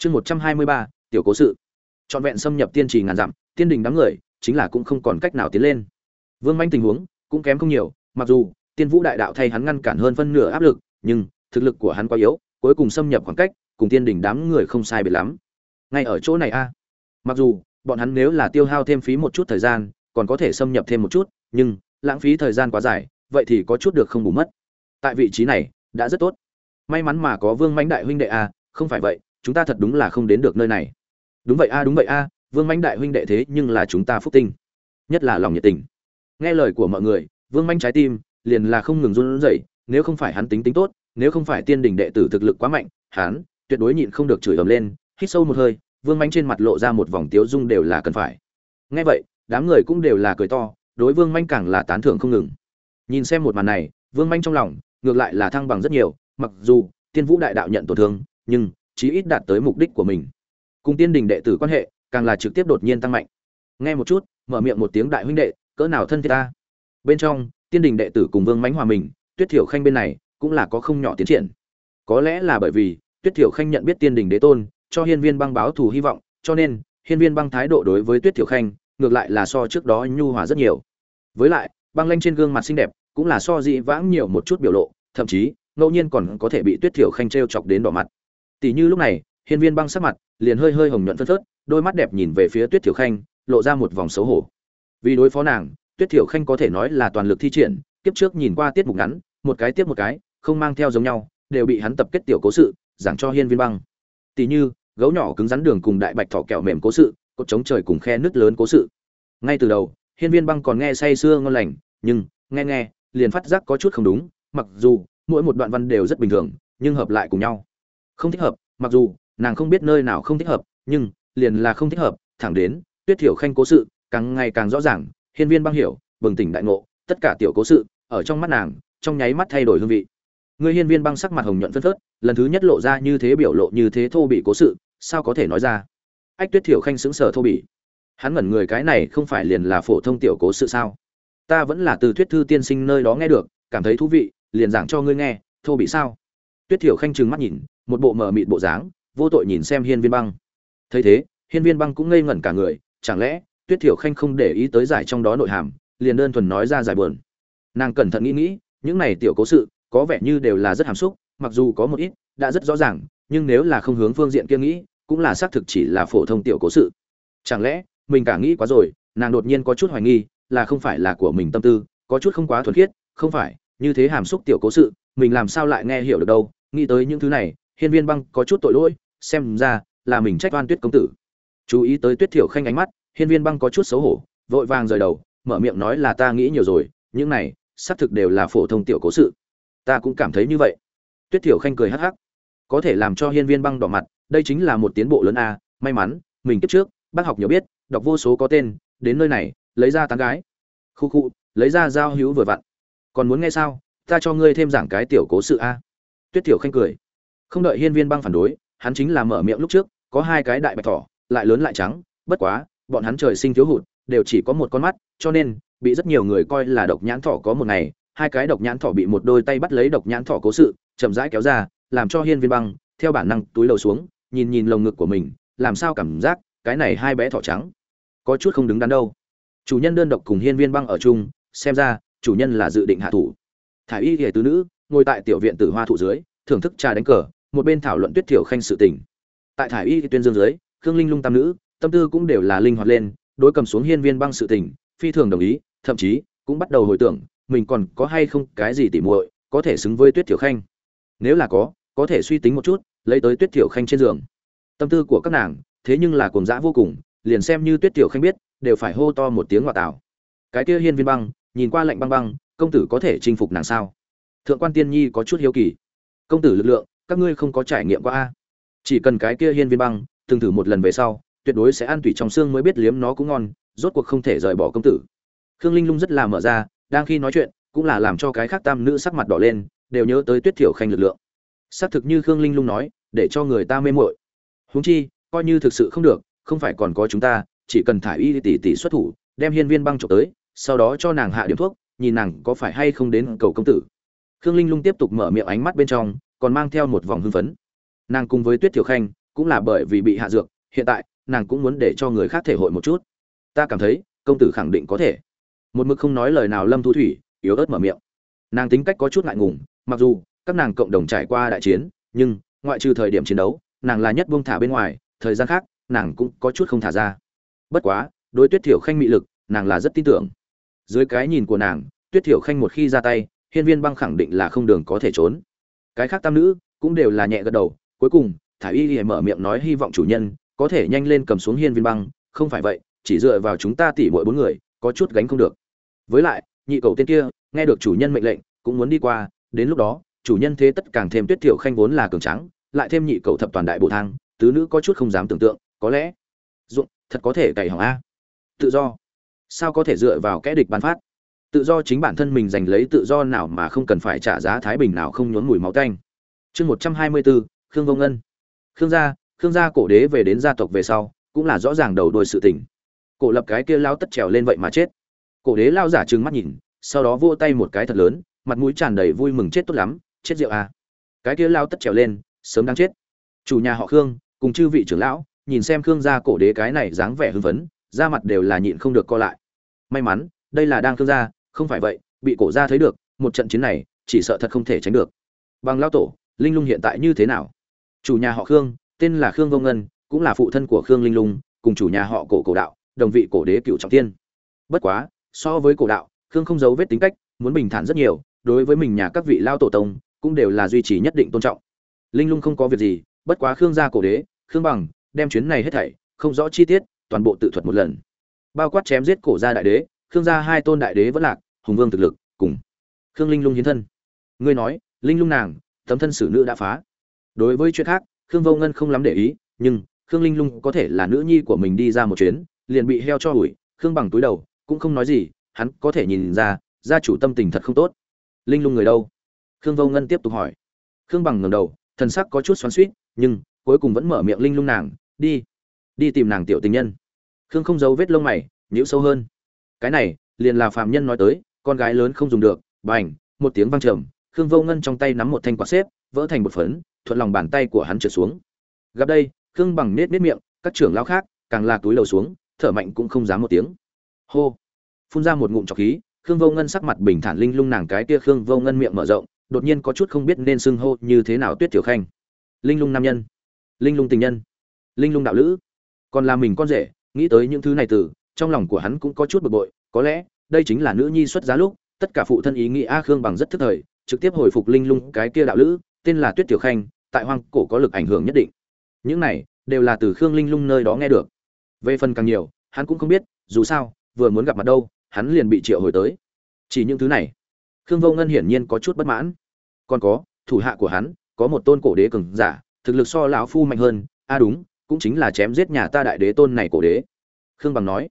chương một trăm hai mươi ba, tiểu cố sự. Trọn vẹn xâm nhập tiên trì ngàn dặm, tiên đình đám người chính là cũng không còn cách nào tiến lên. Vương manh tình huống cũng kém không nhiều, mặc dù tiên vũ đại đạo thay hắn ngăn cản hơn phân nửa áp lực, nhưng thực lực của hắn quá yếu, cuối cùng xâm nhập khoảng cách, cùng tiên đình đám người không sai biệt lắm. Ngay ở chỗ này a. Mặc dù bọn hắn nếu là tiêu hao thêm phí một chút thời gian, còn có thể xâm nhập thêm một chút, nhưng lãng phí thời gian quá dài, vậy thì có chút được không bù mất. Tại vị trí này đã rất tốt. May mắn mà có vương mãnh đại huynh đệ a, không phải vậy chúng ta thật đúng là không đến được nơi này. Đúng vậy a, đúng vậy a, vương mãnh đại huynh đệ thế nhưng là chúng ta phúc tinh. Nhất là lòng nhiệt tình. Nghe lời của mọi người, vương mãnh trái tim liền là không ngừng run rẩy, nếu không phải hắn tính tính tốt, nếu không phải tiên đình đệ tử thực lực quá mạnh, hắn tuyệt đối nhịn không được chửi ầm lên, hít sâu một hơi, vương mãnh trên mặt lộ ra một vòng tiếu dung đều là cần phải. Nghe vậy, đám người cũng đều là cười to, đối vương mãnh càng là tán thưởng không ngừng. Nhìn xem một màn này, vương mãnh trong lòng ngược lại là thăng bằng rất nhiều, mặc dù tiên vũ đại đạo nhận tổn thương, nhưng chí ít đạt tới mục đích của mình. Cùng tiên đình đệ tử quan hệ, càng là trực tiếp đột nhiên tăng mạnh. Nghe một chút, mở miệng một tiếng đại huynh đệ, cỡ nào thân thiết ta? Bên trong, tiên đình đệ tử cùng vương mãnh hòa mình, tuyết thiểu khanh bên này cũng là có không nhỏ tiến triển. Có lẽ là bởi vì, tuyết thiểu khanh nhận biết tiên đình đế tôn, cho hiên viên băng báo thù hy vọng, cho nên, hiên viên băng thái độ đối với tuyết thiểu khanh, ngược lại là so trước đó nhu hòa rất nhiều. Với lại, băng lanh trên gương mặt xinh đẹp, cũng là so dị vãng nhiều một chút biểu lộ, thậm chí, ngẫu nhiên còn có thể bị tuyết thiểu khanh t r e o chọc đến đỏ mặt tỷ như lúc này, hiên viên băng sắc mặt liền hơi hơi hồng nhuận phân phớt, đôi mắt đẹp nhìn về phía tuyết thiểu khanh, lộ ra một vòng xấu hổ. Vì đối phó nàng, tuyết thiểu khanh có thể nói là toàn lực thi triển tiếp trước nhìn qua tiết mục ngắn, một cái tiếp một cái, không mang theo giống nhau, đều bị hắn tập kết tiểu cố sự, giảng cho hiên viên băng. Tỷ như, gấu nhỏ cứng rắn đường cùng đại bạch thỏ kẹo mềm cố sự, cột chống trời cùng khe nứt lớn cố sự. Ngay từ đầu, hiên viên băng còn nghe say sưa ngon lành, nhưng, nghe nghe, liền phát giác có chút không đúng, mặc dù mỗi một đoạn văn đều rất bình thường, nhưng hợp lại cùng nhau không thích hợp, mặc dù nàng không biết nơi nào không thích hợp, nhưng liền là không thích hợp, thẳng đến tuyết thiểu khanh cố sự càng ngày càng rõ ràng, hiên viên băng hiểu, bừng tỉnh đại ngộ, tất cả tiểu cố sự ở trong mắt nàng, trong nháy mắt thay đổi hương vị. Người hiên viên băng sắc mặt hồng nhuận phân phớt, lần thứ nhất lộ ra như thế biểu lộ như thế thô bị cố sự, sao có thể nói ra? Ách, tuyết thiểu khanh sững sờ thô bỉ. Hắn ngẩn người cái này không phải liền là phổ thông tiểu cố sự sao? Ta vẫn là từ thuyết thư tiên sinh nơi đó nghe được, cảm thấy thú vị, liền giảng cho ngươi nghe, thô bị sao? Tuyết thiểu khanh trừng mắt nhìn một bộ mờ mịt bộ dáng, vô tội nhìn xem hiên viên băng. Thấy thế, hiên viên băng cũng ngây ngẩn cả người, chẳng lẽ, tuyết thiểu khanh không để ý tới giải trong đó nội hàm, liền đơn thuần nói ra giải buồn. Nàng cẩn thận nghĩ nghĩ, những này tiểu cố sự, có vẻ như đều là rất hàm xúc, mặc dù có một ít, đã rất rõ ràng, nhưng nếu là không hướng phương diện kia nghĩ, cũng là xác thực chỉ là phổ thông tiểu cố sự. Chẳng lẽ, mình cả nghĩ quá rồi, nàng đột nhiên có chút hoài nghi, là không phải là của mình tâm tư, có chút không quá thuần khiết, không phải, như thế hàm xúc tiểu cố sự, mình làm sao lại nghe hiểu được đâu, nghĩ tới những thứ này hiên viên băng có chút tội lỗi, xem ra là mình trách oan tuyết công tử. Chú ý tới tuyết thiểu khanh ánh mắt, hiên viên băng có chút xấu hổ, vội vàng rời đầu, mở miệng nói là ta nghĩ nhiều rồi, những này, xác thực đều là phổ thông tiểu cố sự. Ta cũng cảm thấy như vậy. Tuyết thiểu khanh cười hắc hắc. Có thể làm cho hiên viên băng đỏ mặt, đây chính là một tiến bộ lớn a, may mắn, mình kiếp trước, bác học nhiều biết, đọc vô số có tên, đến nơi này, lấy ra tán gái. Khu khu, lấy ra giao hữu vừa vặn. Còn muốn nghe sao? Ta cho ngươi thêm giảng cái tiểu cố sự a. Tuyết thiểu khanh cười không đợi hiên viên băng phản đối, hắn chính là mở miệng lúc trước, có hai cái đại bạch thỏ, lại lớn lại trắng, bất quá, bọn hắn trời sinh thiếu hụt, đều chỉ có một con mắt, cho nên, bị rất nhiều người coi là độc nhãn thỏ có một ngày, hai cái độc nhãn thỏ bị một đôi tay bắt lấy độc nhãn thỏ cố sự, chậm rãi kéo ra, làm cho hiên viên băng, theo bản năng, túi đầu xuống, nhìn nhìn lồng ngực của mình, làm sao cảm giác, cái này hai bé thỏ trắng, có chút không đứng đắn đâu. Chủ nhân đơn độc cùng hiên viên băng ở chung, xem ra, chủ nhân là dự định hạ thủ. Thả y Hề tứ nữ, ngồi tại tiểu viện tử hoa thụ dưới, thưởng thức trà đánh cờ một bên thảo luận tuyết thiểu khanh sự tình. Tại thả y tuyên dương dưới, khương linh lung tam nữ, tâm tư cũng đều là linh hoạt lên, đối cầm xuống hiên viên băng sự tình, phi thường đồng ý, thậm chí cũng bắt đầu hồi tưởng, mình còn có hay không cái gì tỉ muội có thể xứng với tuyết thiểu khanh. Nếu là có có thể suy tính một chút, lấy tới tuyết thiểu khanh trên giường. Tâm tư của các nàng, thế nhưng là cuồng dã vô cùng, liền xem như tuyết thiểu khanh biết, đều phải hô to một tiếng ngoại tảo. Cái kia hiên viên băng, nhìn qua lạnh băng băng, công tử có thể chinh phục nàng sao? Thượng quan tiên nhi có chút hiếu kỳ. Công tử lực lượng các ngươi không có trải nghiệm qua a. Chỉ cần cái kia hiên viên băng, từng thử một lần về sau, tuyệt đối sẽ ăn tủy trong xương mới biết liếm nó cũng ngon, rốt cuộc không thể rời bỏ công tử. Khương linh lung rất là mở ra, đang khi nói chuyện, cũng là làm cho cái khác tam nữ sắc mặt đỏ lên, đều nhớ tới tuyết thiểu khanh lực lượng. Xác thực như khương linh lung nói, để cho người ta mê mội huống chi, coi như thực sự không được, không phải còn có chúng ta, chỉ cần thả y tỷ tỷ xuất thủ, đem hiên viên băng trộm tới, sau đó cho nàng hạ điểm thuốc, nhìn nàng có phải hay không đến cầu công tử. Khương linh lung tiếp tục mở miệng ánh mắt bên trong còn mang theo một vòng hưng phấn. Nàng cùng với tuyết thiểu khanh cũng là bởi vì bị hạ dược, hiện tại, nàng cũng muốn để cho người khác thể hội một chút. Ta cảm thấy, công tử khẳng định có thể. Một mực không nói lời nào lâm thu thủy, yếu ớt mở miệng. Nàng tính cách có chút ngại ngùng, mặc dù, các nàng cộng đồng trải qua đại chiến, nhưng, ngoại trừ thời điểm chiến đấu, nàng là nhất buông thả bên ngoài, thời gian khác, nàng cũng có chút không thả ra. Bất quá, đối tuyết thiểu khanh mị lực, nàng là rất tin tưởng. Dưới cái nhìn của nàng, tuyết thiểu khanh một khi ra tay, hiên viên băng khẳng định là không đường có thể trốn cái khác tam nữ cũng đều là nhẹ gật đầu. Cuối cùng, thả y y mở miệng nói hy vọng chủ nhân có thể nhanh lên cầm xuống hiên viên băng. Không phải vậy, chỉ dựa vào chúng ta tỉ mỗi bốn người, có chút gánh không được. Với lại, nhị cầu tên kia, nghe được chủ nhân mệnh lệnh, cũng muốn đi qua. Đến lúc đó, chủ nhân thế tất càng thêm tuyết thiểu khanh vốn là cường trắng lại thêm nhị cầu thập toàn đại bộ thang, tứ nữ có chút không dám tưởng tượng, có lẽ dụng thật có thể cày hỏng a. Tự do. Sao có thể dựa vào kẽ địch bàn phát? Tự do chính bản thân mình giành lấy tự do nào mà không cần phải trả giá thái bình nào không nhốn mùi máu tanh. Chương một trăm hai mươi bốn khương vô ngân. Khương gia khương gia cổ đế về đến gia tộc về sau, cũng là rõ ràng đầu đuôi sự tình. Cổ lập cái kia lao tất trèo lên vậy mà chết. Cổ đế lao giả trừng mắt nhìn, sau đó vỗ tay một cái thật lớn, mặt mũi tràn đầy vui mừng chết tốt lắm, chết rượu à. cái kia lao tất trèo lên, sớm đang chết. Chủ nhà họ khương, cùng chư vị trưởng lão, nhìn xem khương gia cổ đế cái này dáng vẻ hưng phấn, da mặt đều là nhịn không được co lại. May mắn, đây là đang khương gia không phải vậy, bị cổ gia thấy được, một trận chiến này, chỉ sợ thật không thể tránh được. Bằng lao tổ, linh lung hiện tại như thế nào? Chủ nhà họ khương, tên là khương vô ngân, cũng là phụ thân của khương linh lung, cùng chủ nhà họ cổ cổ đạo, đồng vị cổ đế cựu trọng tiên. Bất quá, so với cổ đạo, khương không giấu vết tính cách, muốn bình thản rất nhiều, đối với mình nhà các vị lao tổ tông, cũng đều là duy trì nhất định tôn trọng. Linh lung không có việc gì, bất quá khương gia cổ đế, khương bằng, đem chuyến này hết thảy, không rõ chi tiết, toàn bộ tự thuật một lần. Bao quát chém giết cổ gia đại đế, khương gia hai tôn đại đế vẫn lạc hùng vương thực lực, cùng khương linh lung hiến thân. Ngươi nói, linh lung nàng, tấm thân xử nữ đã phá. Đối với chuyện khác, khương vô ngân không lắm để ý, nhưng khương linh lung có thể là nữ nhi của mình đi ra một chuyến, liền bị heo cho ủi, khương bằng túi đầu, cũng không nói gì, hắn có thể nhìn ra, gia chủ tâm tình thật không tốt. Linh lung người đâu? Khương vô ngân tiếp tục hỏi. Khương bằng ngầm đầu, thần sắc có chút xoắn suýt nhưng cuối cùng vẫn mở miệng linh lung nàng, đi đi tìm nàng tiểu tình nhân. Khương không giấu vết lông mày nhữ sâu hơn. Cái này, liền là phạm nhân nói tới con gái lớn không dùng được, bành, một tiếng vang trầm, khương vô ngân trong tay nắm một thanh quạt xếp, vỡ thành một phấn, thuận lòng bàn tay của hắn trượt xuống. Gặp đây, khương bằng nết nết miệng, các trưởng lao khác, càng là túi lầu xuống, thở mạnh cũng không dám một tiếng. Hô! Phun ra một ngụm trọc khí, khương vô ngân sắc mặt bình thản linh lung nàng cái kia khương vô ngân miệng mở rộng, đột nhiên có chút không biết nên xưng hô như thế nào tuyết tiểu khanh. Linh lung nam nhân. Linh lung tình nhân. Linh lung đạo lữ. Còn là mình con rể, nghĩ tới những thứ này từ, trong lòng của hắn cũng có chút bực bội, có lẽ đây chính là nữ nhi xuất giá lúc, tất cả phụ thân ý nghĩ a khương bằng rất thức thời, trực tiếp hồi phục linh lung cái kia đạo lữ, tên là tuyết tiểu khanh, tại hoang cổ có lực ảnh hưởng nhất định. Những này, đều là từ khương linh lung nơi đó nghe được. Về phần càng nhiều, hắn cũng không biết, dù sao, vừa muốn gặp mặt đâu, hắn liền bị triệu hồi tới. Chỉ những thứ này, khương vô ngân hiển nhiên có chút bất mãn. Còn có, thủ hạ của hắn, có một tôn cổ đế cường giả, thực lực so lão phu mạnh hơn. A đúng, cũng chính là chém giết nhà ta đại đế tôn này cổ đế. Khương bằng nói,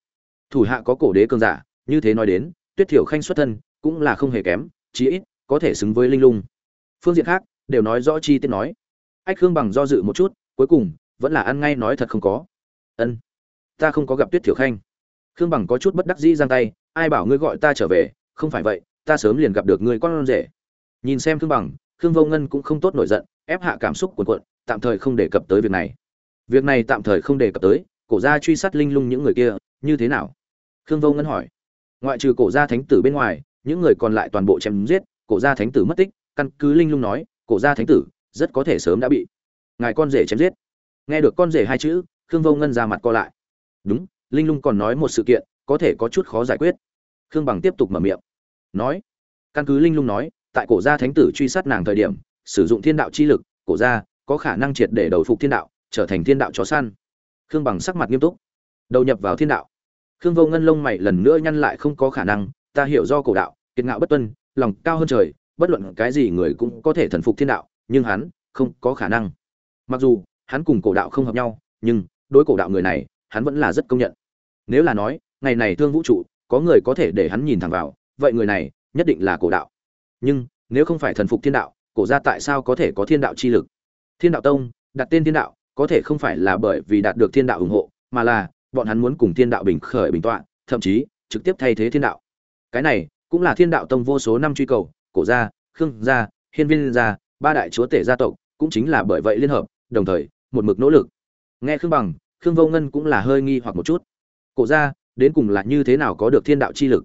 thủ hạ có cổ đế cường giả như thế nói đến tuyết thiểu khanh xuất thân cũng là không hề kém chí ít có thể xứng với linh lung. Phương diện khác đều nói rõ chi tiết nói. Ách khương bằng do dự một chút cuối cùng vẫn là ăn ngay nói thật không có. Ân ta không có gặp tuyết thiểu khanh. Khương bằng có chút bất đắc dĩ giang tay ai bảo ngươi gọi ta trở về không phải vậy ta sớm liền gặp được ngươi con rể. Nhìn xem khương bằng khương vô ngân cũng không tốt nổi giận ép hạ cảm xúc cuộn cuộn, tạm thời không đề cập tới việc này. Việc này tạm thời không đề cập tới cổ ra truy sát linh lung những người kia như thế nào? Khương vô ngân hỏi ngoại trừ cổ gia thánh tử bên ngoài, những người còn lại toàn bộ chém giết, cổ gia thánh tử mất tích, căn cứ linh lung nói, cổ gia thánh tử rất có thể sớm đã bị ngài con rể chém giết. Nghe được con rể hai chữ, khương vô ngân ra mặt co lại. Đúng, linh lung còn nói một sự kiện, có thể có chút khó giải quyết. Khương bằng tiếp tục mở miệng. Nói, căn cứ linh lung nói, tại cổ gia thánh tử truy sát nàng thời điểm, sử dụng thiên đạo chi lực, cổ gia có khả năng triệt để đầu phục thiên đạo, trở thành thiên đạo chó săn. Khương bằng sắc mặt nghiêm túc. Đầu nhập vào thiên đạo khương vô ngân lông mày lần nữa nhăn lại không có khả năng, ta hiểu do cổ đạo, kiệt ngạo bất tuân, lòng cao hơn trời, bất luận cái gì người cũng có thể thần phục thiên đạo, nhưng hắn không có khả năng. Mặc dù, hắn cùng cổ đạo không hợp nhau, nhưng đối cổ đạo người này, hắn vẫn là rất công nhận. Nếu là nói, ngày này thương vũ trụ, có người có thể để hắn nhìn thẳng vào, vậy người này nhất định là cổ đạo. Nhưng, nếu không phải thần phục thiên đạo, cổ gia tại sao có thể có thiên đạo chi lực? Thiên đạo tông, đặt tên thiên đạo, có thể không phải là bởi vì đạt được thiên đạo ủng hộ, mà là bọn hắn muốn cùng thiên đạo bình khởi bình tọa, thậm chí trực tiếp thay thế thiên đạo. Cái này cũng là thiên đạo tông vô số năm truy cầu, cổ gia, khương gia, hiên viên gia, ba đại chúa tể gia tộc cũng chính là bởi vậy liên hợp, đồng thời một mực nỗ lực. Nghe khương bằng, khương vô ngân cũng là hơi nghi hoặc một chút. Cổ gia, đến cùng là như thế nào có được thiên đạo chi lực?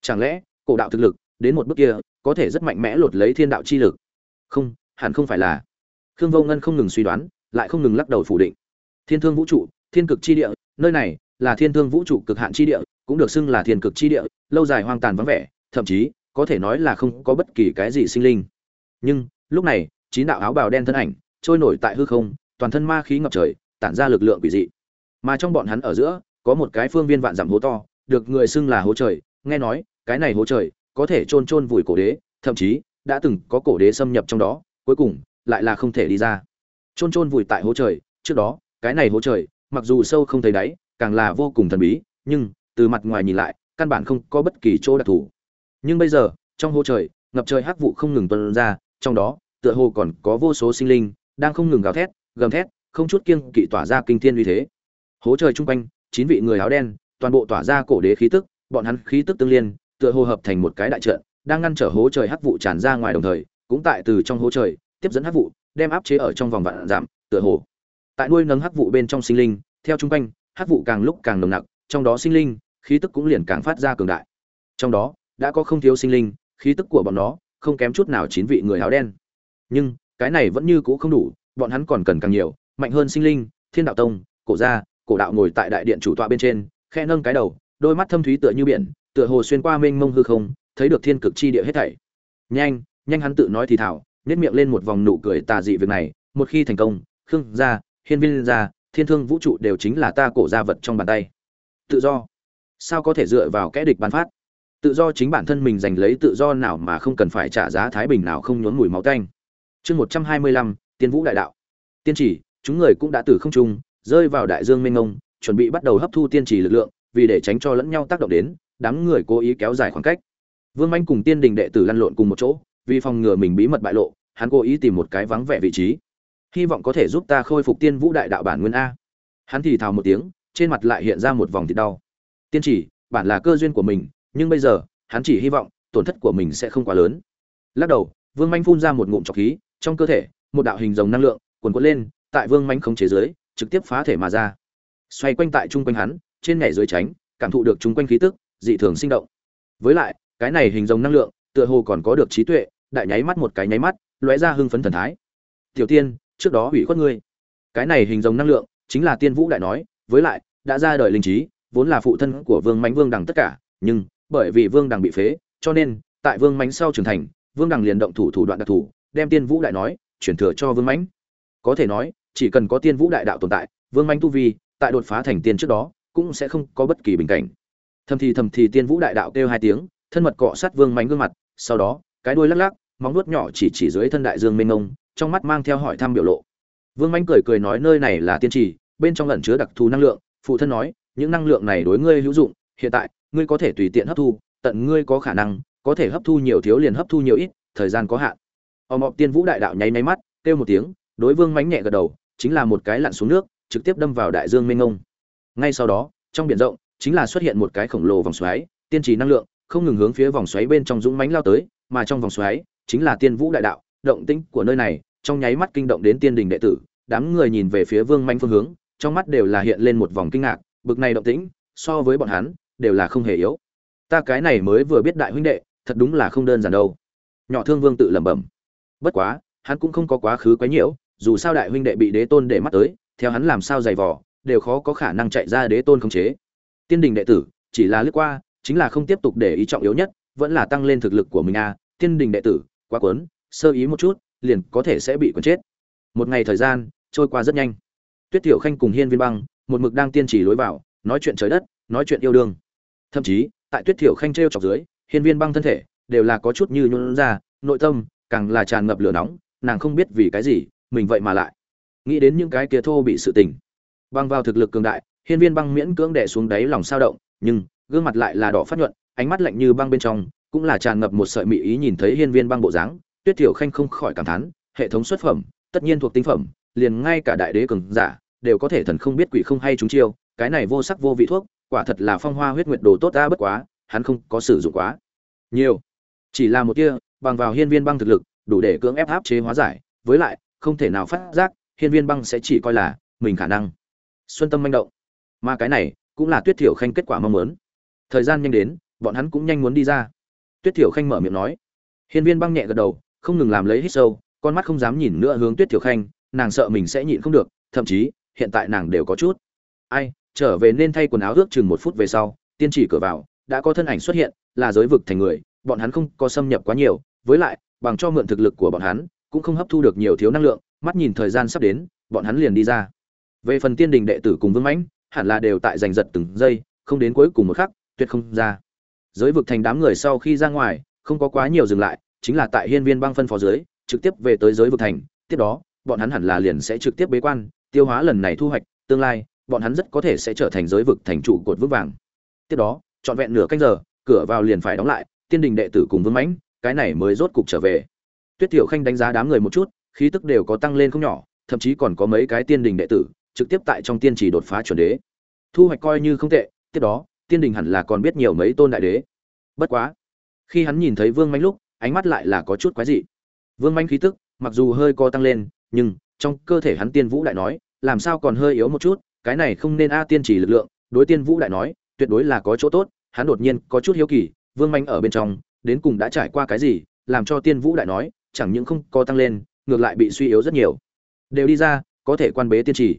Chẳng lẽ cổ đạo thực lực đến một bước kia có thể rất mạnh mẽ lột lấy thiên đạo chi lực? Không, hẳn không phải là. Khương vô ngân không ngừng suy đoán, lại không ngừng lắc đầu phủ định. Thiên thương vũ trụ, thiên cực chi địa nơi này là thiên thương vũ trụ cực hạn chi địa, cũng được xưng là thiên cực chi địa, lâu dài hoang tàn vắng vẻ, thậm chí, có thể nói là không có bất kỳ cái gì sinh linh. Nhưng, lúc này, chín đạo áo bào đen thân ảnh, trôi nổi tại hư không, toàn thân ma khí ngập trời, tản ra lực lượng quỷ dị. Mà trong bọn hắn ở giữa, có một cái phương viên vạn dặm hố to, được người xưng là hố trời, nghe nói, cái này hố trời, có thể chôn chôn vùi cổ đế, thậm chí, đã từng có cổ đế xâm nhập trong đó, cuối cùng, lại là không thể đi ra. Chôn chôn vùi tại hố trời, trước đó, cái này hố trời mặc dù sâu không thấy đáy, càng là vô cùng thần bí, nhưng, từ mặt ngoài nhìn lại, căn bản không có bất kỳ chỗ đặc thù. Nhưng bây giờ, trong hố trời, ngập trời hắc vụ không ngừng tuôn ra, trong đó, tựa hồ còn có vô số sinh linh, đang không ngừng gào thét, gầm thét, không chút kiêng kỵ tỏa ra kinh thiên uy thế. Hố trời chung quanh, chín vị người áo đen, toàn bộ tỏa ra cổ đế khí tức, bọn hắn khí tức tương liên, tựa hồ hợp thành một cái đại trận, đang ngăn trở hố trời hắc vụ tràn ra ngoài đồng thời, cũng tại từ trong hố trời, tiếp dẫn hắc vụ, đem áp chế ở trong vòng vạn giảm tựa hồ tại nuôi nấng hắc vụ bên trong sinh linh, theo chung quanh, hắc vụ càng lúc càng nồng nặc, trong đó sinh linh, khí tức cũng liền càng phát ra cường đại. Trong đó, đã có không thiếu sinh linh, khí tức của bọn nó không kém chút nào chín vị người áo đen. Nhưng, cái này vẫn như cũ không đủ, bọn hắn còn cần càng nhiều, mạnh hơn sinh linh, thiên đạo tông, cổ gia, cổ đạo ngồi tại đại điện chủ tọa bên trên khe nâng cái đầu, đôi mắt thâm thúy tựa như biển, tựa hồ xuyên qua mênh mông hư không, thấy được thiên cực chi địa hết thảy. Nhanh nhanh hắn tự nói thì thảo nét miệng lên một vòng nụ cười tà dị việc này, một khi thành công, khương gia hiên viên gia thiên thương vũ trụ đều chính là ta cổ gia vật trong bàn tay. Tự do. Sao có thể dựa vào kẽ địch bán phát? Tự do chính bản thân mình giành lấy tự do nào mà không cần phải trả giá thái bình nào không nhốn mùi máu tanh. Chương một trăm hai mươi lăm, tiên vũ đại đạo. Tiên chỉ, chúng người cũng đã từ không trung, rơi vào đại dương mênh mông, chuẩn bị bắt đầu hấp thu tiên chỉ lực lượng, vì để tránh cho lẫn nhau tác động đến, đám người cố ý kéo dài khoảng cách. Vương manh cùng tiên đình đệ tử lăn lộn cùng một chỗ, vì phòng ngừa mình bí mật bại lộ, hắn cố ý tìm một cái vắng vẻ vị trí hy vọng có thể giúp ta khôi phục tiên vũ đại đạo bản nguyên a. Hắn thì thào một tiếng, trên mặt lại hiện ra một vòng thịt đau. Tiên chỉ, bản là cơ duyên của mình, nhưng bây giờ, hắn chỉ hy vọng, tổn thất của mình sẽ không quá lớn. Lắc đầu, vương manh phun ra một ngụm trọc khí, trong cơ thể, một đạo hình rồng năng lượng, cuồn cuộn lên, tại vương manh không chế giới trực tiếp phá thể mà ra. Xoay quanh tại trung quanh hắn, trên nhảy dưới tránh, cảm thụ được trung quanh khí tức, dị thường sinh động. Với lại, cái này hình rồng năng lượng, tựa hồ còn có được trí tuệ, đại nháy mắt một cái nháy mắt, lóe ra hưng phấn thần thái. Tiểu tiên trước đó hủy khuất ngươi. Cái này hình rồng năng lượng chính là tiên vũ đại nói, với lại, đã ra đời linh trí, vốn là phụ thân của vương mánh vương đằng tất cả, nhưng bởi vì vương đằng bị phế, cho nên, tại vương mánh sau trưởng thành, vương đằng liền động thủ thủ đoạn đặc thủ đem tiên vũ đại nói, chuyển thừa cho vương mánh có thể nói, chỉ cần có tiên vũ đại đạo tồn tại, vương mánh tu vi, tại đột phá thành tiên trước đó, cũng sẽ không có bất kỳ bình cảnh. Thầm thì thầm thì tiên vũ đại đạo kêu hai tiếng, thân mật cọ sát vương mánh gương mặt, sau đó, cái đuôi lắc lắc móng nuốt nhỏ chỉ chỉ dưới thân đại dương mênh ngông trong mắt mang theo hỏi thăm biểu lộ. Vương Mạnh cười cười nói nơi này là tiên trì, bên trong ẩn chứa đặc thù năng lượng, phụ thân nói, những năng lượng này đối ngươi hữu dụng, hiện tại, ngươi có thể tùy tiện hấp thu, tận ngươi có khả năng, có thể hấp thu nhiều thiếu liền hấp thu nhiều ít, thời gian có hạn. Ông Mộc tiên vũ đại đạo nháy máy mắt, kêu một tiếng, đối vương Mạnh nhẹ gật đầu, chính là một cái lặn xuống nước, trực tiếp đâm vào đại dương mênh ngông ngay sau đó, trong biển rộng, chính là xuất hiện một cái khổng lồ vòng xoáy, tiên trì năng lượng, không ngừng hướng phía vòng xoáy bên trong dũng mãnh lao tới, mà trong vòng xoáy chính là tiên vũ đại đạo, động tĩnh của nơi này, trong nháy mắt kinh động đến tiên đình đệ tử, đám người nhìn về phía vương manh phương hướng, trong mắt đều là hiện lên một vòng kinh ngạc, bực này động tĩnh, so với bọn hắn, đều là không hề yếu. Ta cái này mới vừa biết đại huynh đệ, thật đúng là không đơn giản đâu. Nhỏ thương vương tự lẩm bẩm. Bất quá, hắn cũng không có quá khứ quá nhiễu dù sao đại huynh đệ bị đế tôn để mắt tới, theo hắn làm sao giày vò, đều khó có khả năng chạy ra đế tôn khống chế. Tiên đình đệ tử, chỉ là lướt qua, chính là không tiếp tục để ý trọng yếu nhất, vẫn là tăng lên thực lực của mình a tiên đình đệ tử quá quấn sơ ý một chút, liền có thể sẽ bị quấn chết. Một ngày thời gian, trôi qua rất nhanh. Tuyết tiểu khanh cùng hiên viên băng, một mực đang tiên trì lối vào, nói chuyện trời đất, nói chuyện yêu đương. Thậm chí, tại tuyết tiểu khanh t chọc dưới, hiên viên băng thân thể đều là có chút như nhuôn ra, nội tâm càng là tràn ngập lửa nóng, nàng không biết vì cái gì mình vậy mà lại nghĩ đến những cái kia thô bị sự tình. Băng vào thực lực cường đại, hiên viên băng miễn cưỡng đè xuống đáy lòng sao động, nhưng gương mặt lại là đỏ phát nhuận, ánh mắt lạnh như băng bên trong cũng là tràn ngập một sợi mị ý nhìn thấy hiên viên băng bộ dáng, tuyết tiểu khanh không khỏi cảm thán, hệ thống xuất phẩm, tất nhiên thuộc tinh phẩm, liền ngay cả đại đế cường giả, đều có thể thần không biết quỷ không hay chúng chiêu, cái này vô sắc vô vị thuốc, quả thật là phong hoa huyết nguyệt đồ tốt ta bất quá, hắn không có sử dụng quá. Nhiều. Chỉ là một kia bằng vào hiên viên băng thực lực, đủ để cưỡng ép áp chế hóa giải, với lại, không thể nào phát giác, hiên viên băng sẽ chỉ coi là, mình khả năng. Xuân tâm manh động. Mà cái này, cũng là tuyết thiểu khanh kết quả mong muốn. Thời gian nhanh đến, bọn hắn cũng nhanh muốn đi ra tuyết thiểu khanh mở miệng nói. Hiên viên băng nhẹ gật đầu, không ngừng làm lấy hít sâu, con mắt không dám nhìn nữa hướng tuyết thiểu khanh, nàng sợ mình sẽ nhịn không được, thậm chí, hiện tại nàng đều có chút. Ai, trở về nên thay quần áo ước chừng một phút về sau, tiên chỉ cửa vào, đã có thân ảnh xuất hiện, là giới vực thành người, bọn hắn không có xâm nhập quá nhiều, với lại, bằng cho mượn thực lực của bọn hắn, cũng không hấp thu được nhiều thiếu năng lượng, mắt nhìn thời gian sắp đến, bọn hắn liền đi ra. Về phần tiên đình đệ tử cùng vương mãnh, hẳn là đều tại giành giật từng giây, không đến cuối cùng một khắc, tuyệt không ra giới vực thành đám người sau khi ra ngoài, không có quá nhiều dừng lại, chính là tại hiên viên băng phân phó dưới, trực tiếp về tới giới vực thành. Tiếp đó, bọn hắn hẳn là liền sẽ trực tiếp bế quan, tiêu hóa lần này thu hoạch, tương lai, bọn hắn rất có thể sẽ trở thành giới vực thành trụ cột vững vàng. Tiếp đó, trọn vẹn nửa canh giờ, cửa vào liền phải đóng lại, tiên đình đệ tử cùng vương mãnh, cái này mới rốt cục trở về. Tuyết tiểu khanh đánh giá đám người một chút, khí tức đều có tăng lên không nhỏ, thậm chí còn có mấy cái tiên đình đệ tử, trực tiếp tại trong tiên chỉ đột phá chuẩn đế. Thu hoạch coi như không tệ, tiếp đó tiên đình hẳn là còn biết nhiều mấy tôn đại đế. Bất quá, khi hắn nhìn thấy vương manh lúc, ánh mắt lại là có chút quái dị. Vương manh khí tức, mặc dù hơi co tăng lên, nhưng trong cơ thể hắn tiên vũ đại nói, làm sao còn hơi yếu một chút, cái này không nên a tiên chỉ lực lượng, đối tiên vũ đại nói, tuyệt đối là có chỗ tốt. Hắn đột nhiên có chút hiếu kỳ, vương manh ở bên trong, đến cùng đã trải qua cái gì, làm cho tiên vũ đại nói, chẳng những không co tăng lên, ngược lại bị suy yếu rất nhiều. Đều đi ra, có thể quan bế tiên chỉ.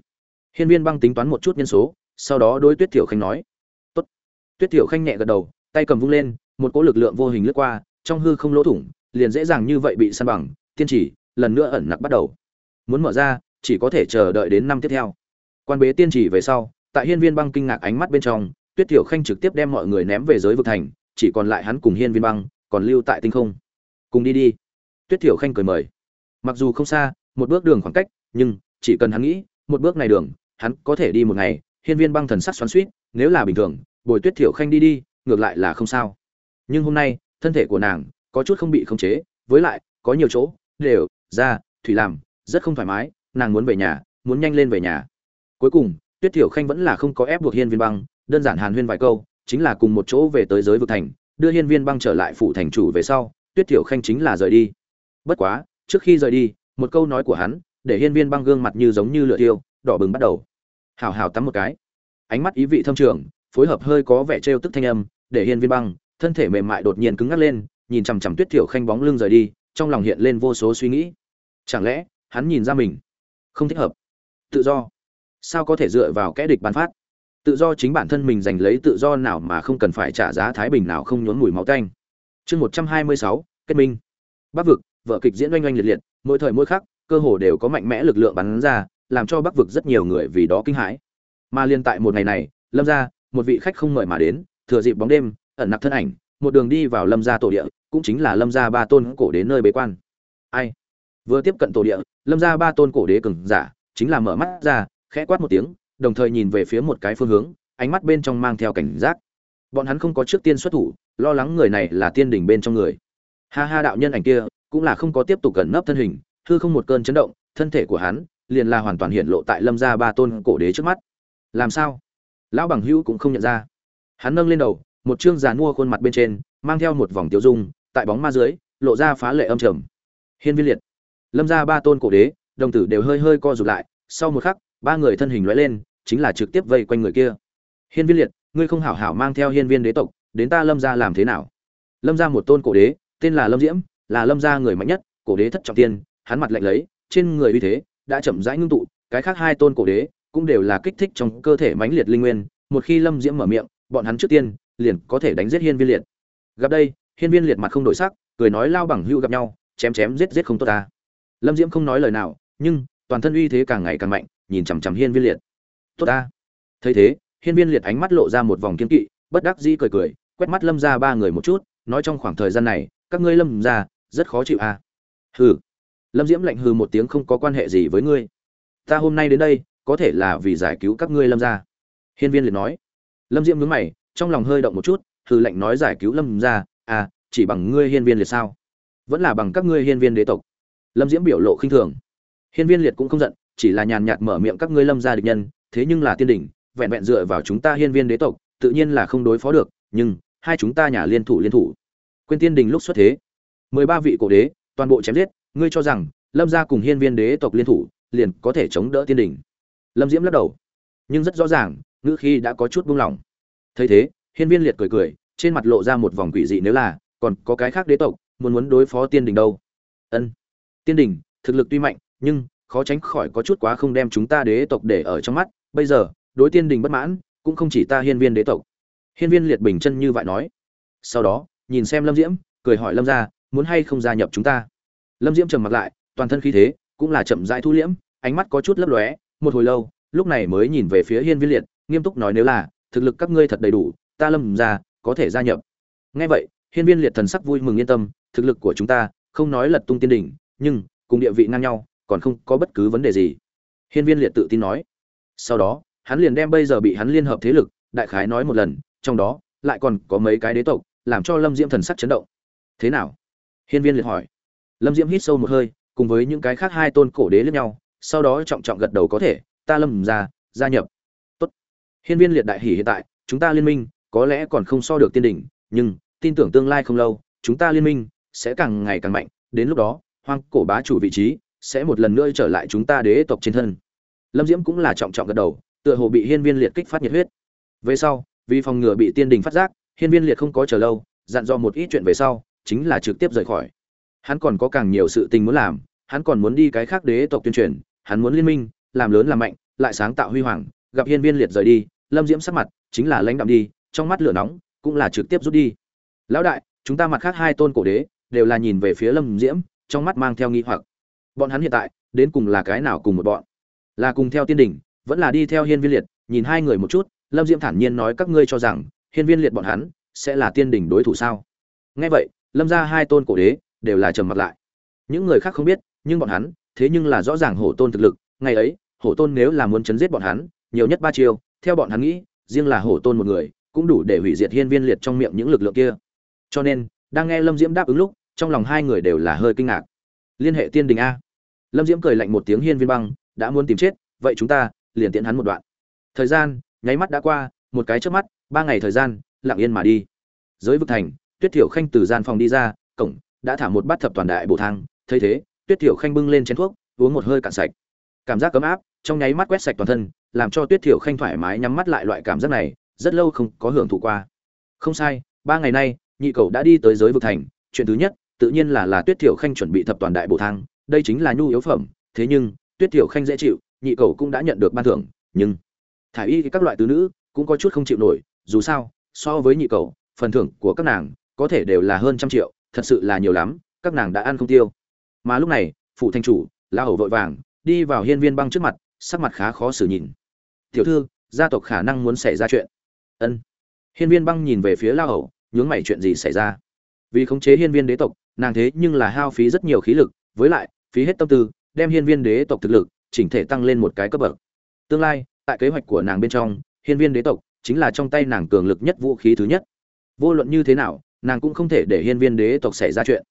Hiên viên băng tính toán một chút nhân số, sau đó đối tuyết tiểu khanh nói tuyết tiểu khanh nhẹ gật đầu, tay cầm vung lên, một cỗ lực lượng vô hình lướt qua, trong hư không lỗ thủng, liền dễ dàng như vậy bị săn bằng, tiên chỉ, lần nữa ẩn nặc bắt đầu. Muốn mở ra, chỉ có thể chờ đợi đến năm tiếp theo. Quan bế tiên chỉ về sau, tại hiên viên băng kinh ngạc ánh mắt bên trong, tuyết tiểu khanh trực tiếp đem mọi người ném về giới vực thành, chỉ còn lại hắn cùng hiên viên băng, còn lưu tại tinh không. Cùng đi đi. Tuyết tiểu khanh cười mời. Mặc dù không xa, một bước đường khoảng cách, nhưng chỉ cần hắn nghĩ, một bước này đường, hắn có thể đi một ngày, hiên viên băng thần sắc xoắn suýt nếu là bình thường bồi tuyết thiểu khanh đi đi, ngược lại là không sao. Nhưng hôm nay, thân thể của nàng có chút không bị khống chế, với lại, có nhiều chỗ, đều, ra, thủy làm, rất không thoải mái, nàng muốn về nhà, muốn nhanh lên về nhà. Cuối cùng, tuyết Thiểu khanh vẫn là không có ép buộc hiên viên băng, đơn giản hàn huyên vài câu, chính là cùng một chỗ về tới giới vực thành, đưa hiên viên băng trở lại phủ thành chủ về sau, tuyết Thiểu khanh chính là rời đi. Bất quá, trước khi rời đi, một câu nói của hắn, để hiên viên băng gương mặt như giống như lửa tiêu đỏ bừng bắt đầu. Hào hào tắm một cái. Ánh mắt ý vị thâm trường phối hợp hơi có vẻ trêu tức thanh âm, để hiên viên băng, thân thể mềm mại đột nhiên cứng ngắc lên, nhìn chằm chằm tuyết tiểu khanh bóng lưng rời đi, trong lòng hiện lên vô số suy nghĩ. Chẳng lẽ, hắn nhìn ra mình không thích hợp? Tự do. Sao có thể dựa vào kẻ địch ban phát? Tự do chính bản thân mình giành lấy tự do nào mà không cần phải trả giá thái bình nào không nhốn mùi máu tanh. Chương một trăm hai mươi sáu, kết minh. Bắc vực vợ kịch diễn oanh oanh liệt liệt, mỗi thời mỗi khắc, cơ hồ đều có mạnh mẽ lực lượng bắn ra, làm cho bắc vực rất nhiều người vì đó kinh hãi. Mà liên tại một ngày này, lâm ra một vị khách không mời mà đến, thừa dịp bóng đêm, ẩn nặc thân ảnh, một đường đi vào lâm gia tổ địa, cũng chính là lâm gia ba tôn cổ đế nơi bế quan. Ai? Vừa tiếp cận tổ địa, lâm gia ba tôn cổ đế cường giả, chính là mở mắt ra, khẽ quát một tiếng, đồng thời nhìn về phía một cái phương hướng, ánh mắt bên trong mang theo cảnh giác. Bọn hắn không có trước tiên xuất thủ, lo lắng người này là tiên đỉnh bên trong người. Ha ha đạo nhân ảnh kia, cũng là không có tiếp tục gần nấp thân hình, hư không một cơn chấn động, thân thể của hắn liền là hoàn toàn hiện lộ tại lâm gia ba tôn cổ đế trước mắt. Làm sao? Lão bằng hữu cũng không nhận ra. Hắn nâng lên đầu, một chương giàn mua khuôn mặt bên trên, mang theo một vòng tiêu dung, tại bóng ma dưới, lộ ra phá lệ âm trầm. Hiên viên liệt. Lâm gia ba tôn cổ đế, đồng tử đều hơi hơi co rụt lại, sau một khắc, ba người thân hình lóe lên, chính là trực tiếp vây quanh người kia. Hiên viên liệt, ngươi không hảo hảo mang theo hiên viên đế tộc, đến ta lâm gia làm thế nào? Lâm gia một tôn cổ đế, tên là lâm diễm, là lâm gia người mạnh nhất, cổ đế thất trọng tiên, hắn mặt lạnh lấy, trên người uy thế, đã chậm rãi ngưng tụ, cái khác hai tôn cổ đế cũng đều là kích thích trong cơ thể mãnh liệt linh nguyên, một khi lâm diễm mở miệng, bọn hắn trước tiên liền có thể đánh giết hiên viên liệt. Gặp đây, hiên viên liệt mặt không đổi sắc, cười nói lao bằng hưu gặp nhau, chém chém giết giết không tốt ta. Lâm diễm không nói lời nào, nhưng toàn thân uy thế càng ngày càng mạnh, nhìn chằm chằm hiên viên liệt. Tốt ta. Thấy thế, hiên viên liệt ánh mắt lộ ra một vòng kiên kỵ, bất đắc dĩ cười cười, quét mắt lâm gia ba người một chút, nói trong khoảng thời gian này, các ngươi lâm gia rất khó chịu à. Hừ. Lâm diễm lạnh hừ một tiếng không có quan hệ gì với ngươi. Ta hôm nay đến đây có thể là vì giải cứu các ngươi lâm gia. Hiên viên liệt nói. Lâm diễm nhướng mày trong lòng hơi động một chút hừ lệnh nói giải cứu lâm gia, à chỉ bằng ngươi hiên viên liệt sao? Vẫn là bằng các ngươi hiên viên đế tộc. Lâm diễm biểu lộ khinh thường. Hiên viên liệt cũng không giận chỉ là nhàn nhạt mở miệng các ngươi lâm gia địch nhân thế nhưng là tiên đỉnh vẹn vẹn dựa vào chúng ta hiên viên đế tộc tự nhiên là không đối phó được nhưng hai chúng ta nhà liên thủ liên thủ. Quên tiên đình lúc xuất thế mười ba vị cổ đế toàn bộ chém giết ngươi cho rằng lâm gia cùng hiên viên đế tộc liên thủ liền có thể chống đỡ tiên đình lâm diễm lắc đầu. Nhưng rất rõ ràng, ngữ khi đã có chút buông lỏng. Thấy thế, hiên viên liệt cười cười, trên mặt lộ ra một vòng quỷ dị nếu là, còn có cái khác đế tộc, muốn muốn đối phó tiên đình đâu? Ân. Tiên đình, thực lực tuy mạnh, nhưng khó tránh khỏi có chút quá không đem chúng ta đế tộc để ở trong mắt. Bây giờ, đối tiên đình bất mãn, cũng không chỉ ta hiên viên đế tộc. Hiên viên liệt bình chân như vậy nói. Sau đó, nhìn xem lâm diễm, cười hỏi lâm ra muốn hay không gia nhập chúng ta? Lâm diễm trầm mặt lại, toàn thân khí thế cũng là chậm rãi thu liễm, ánh mắt có chút lấp lóe một hồi lâu, lúc này mới nhìn về phía hiên viên liệt, nghiêm túc nói nếu là, thực lực các ngươi thật đầy đủ, ta lâm ra, có thể gia nhập. Ngay vậy, hiên viên liệt thần sắc vui mừng yên tâm, thực lực của chúng ta, không nói lật tung tiên đỉnh, nhưng, cùng địa vị ngang nhau, còn không có bất cứ vấn đề gì. Hiên viên liệt tự tin nói. Sau đó, hắn liền đem bây giờ bị hắn liên hợp thế lực, đại khái nói một lần, trong đó, lại còn có mấy cái đế tộc, làm cho lâm diễm thần sắc chấn động. Thế nào? Hiên viên liệt hỏi. Lâm diễm hít sâu một hơi, cùng với những cái khác hai tôn cổ đế lẫn nhau sau đó trọng trọng gật đầu có thể, ta lâm ra, gia nhập. Tốt. Hiên viên liệt đại hỉ hiện tại, chúng ta liên minh, có lẽ còn không so được tiên đỉnh, nhưng, tin tưởng tương lai không lâu, chúng ta liên minh sẽ càng ngày càng mạnh, đến lúc đó, hoang cổ bá chủ vị trí sẽ một lần nữa trở lại chúng ta đế tộc trên thân. Lâm diễm cũng là trọng trọng gật đầu, tựa hồ bị hiên viên liệt kích phát nhiệt huyết. Về sau, vì phòng ngừa bị tiên đình phát giác, hiên viên liệt không có chờ lâu, dặn dò một ít chuyện về sau, chính là trực tiếp rời khỏi. Hắn còn có càng nhiều sự tình muốn làm, hắn còn muốn đi cái khác đế tộc tuyên truyền hắn muốn liên minh, làm lớn làm mạnh, lại sáng tạo huy hoàng, gặp hiên viên liệt rời đi, lâm diễm sắc mặt chính là lãnh đạm đi, trong mắt lửa nóng cũng là trực tiếp rút đi. Lão đại, chúng ta mặt khác hai tôn cổ đế đều là nhìn về phía lâm diễm, trong mắt mang theo nghi hoặc. Bọn hắn hiện tại đến cùng là cái nào cùng một bọn? Là cùng theo tiên đỉnh, vẫn là đi theo hiên viên liệt, nhìn hai người một chút, lâm diễm thản nhiên nói các ngươi cho rằng hiên viên liệt bọn hắn sẽ là tiên đỉnh đối thủ sao? Nghe vậy, lâm gia hai tôn cổ đế đều là trầm mặt lại. Những người khác không biết, nhưng bọn hắn thế nhưng là rõ ràng hổ tôn thực lực, ngày ấy, hổ tôn nếu là muốn chấn giết bọn hắn, nhiều nhất ba chiêu, theo bọn hắn nghĩ, riêng là hổ tôn một người, cũng đủ để hủy diệt hiên viên liệt trong miệng những lực lượng kia. Cho nên, đang nghe lâm diễm đáp ứng lúc, trong lòng hai người đều là hơi kinh ngạc. Liên hệ tiên đình a. Lâm diễm cười lạnh một tiếng hiên viên băng, đã muốn tìm chết, vậy chúng ta, liền tiễn hắn một đoạn. Thời gian, nháy mắt đã qua, một cái trước mắt, ba ngày thời gian, lặng yên mà đi. Giới vực thành, tuyết thiểu khanh từ gian phòng đi ra, cổng, đã thả một bát thập toàn đại bổ thang, thấy thế tuyết thiểu khanh bưng lên chén thuốc, uống một hơi cạn sạch. Cảm giác cấm áp, trong nháy mắt quét sạch toàn thân, làm cho tuyết thiểu khanh thoải mái nhắm mắt lại loại cảm giác này, rất lâu không có hưởng thụ qua. Không sai, ba ngày nay, nhị cầu đã đi tới giới vực thành, chuyện thứ nhất, tự nhiên là là tuyết thiểu khanh chuẩn bị thập toàn đại bổ thang, đây chính là nhu yếu phẩm, thế nhưng, tuyết thiểu khanh dễ chịu, nhị cầu cũng đã nhận được ban thưởng, nhưng thả y các loại tứ nữ cũng có chút không chịu nổi, dù sao, so với nhị cầu phần thưởng của các nàng có thể đều là hơn trăm triệu, thật sự là nhiều lắm, các nàng đã ăn không tiêu mà lúc này phụ thanh chủ la hầu vội vàng, đi vào hiên viên băng trước mặt, sắc mặt khá khó xử nhìn. Tiểu thư, gia tộc khả năng muốn xảy ra chuyện. Ân. Hiên viên băng nhìn về phía la hầu, nhướng mày chuyện gì xảy ra? Vì khống chế hiên viên đế tộc, nàng thế nhưng là hao phí rất nhiều khí lực, với lại, phí hết tâm tư, đem hiên viên đế tộc thực lực, chỉnh thể tăng lên một cái cấp bậc. Tương lai, tại kế hoạch của nàng bên trong, hiên viên đế tộc chính là trong tay nàng cường lực nhất vũ khí thứ nhất. Vô luận như thế nào, nàng cũng không thể để hiên viên đế tộc xảy ra chuyện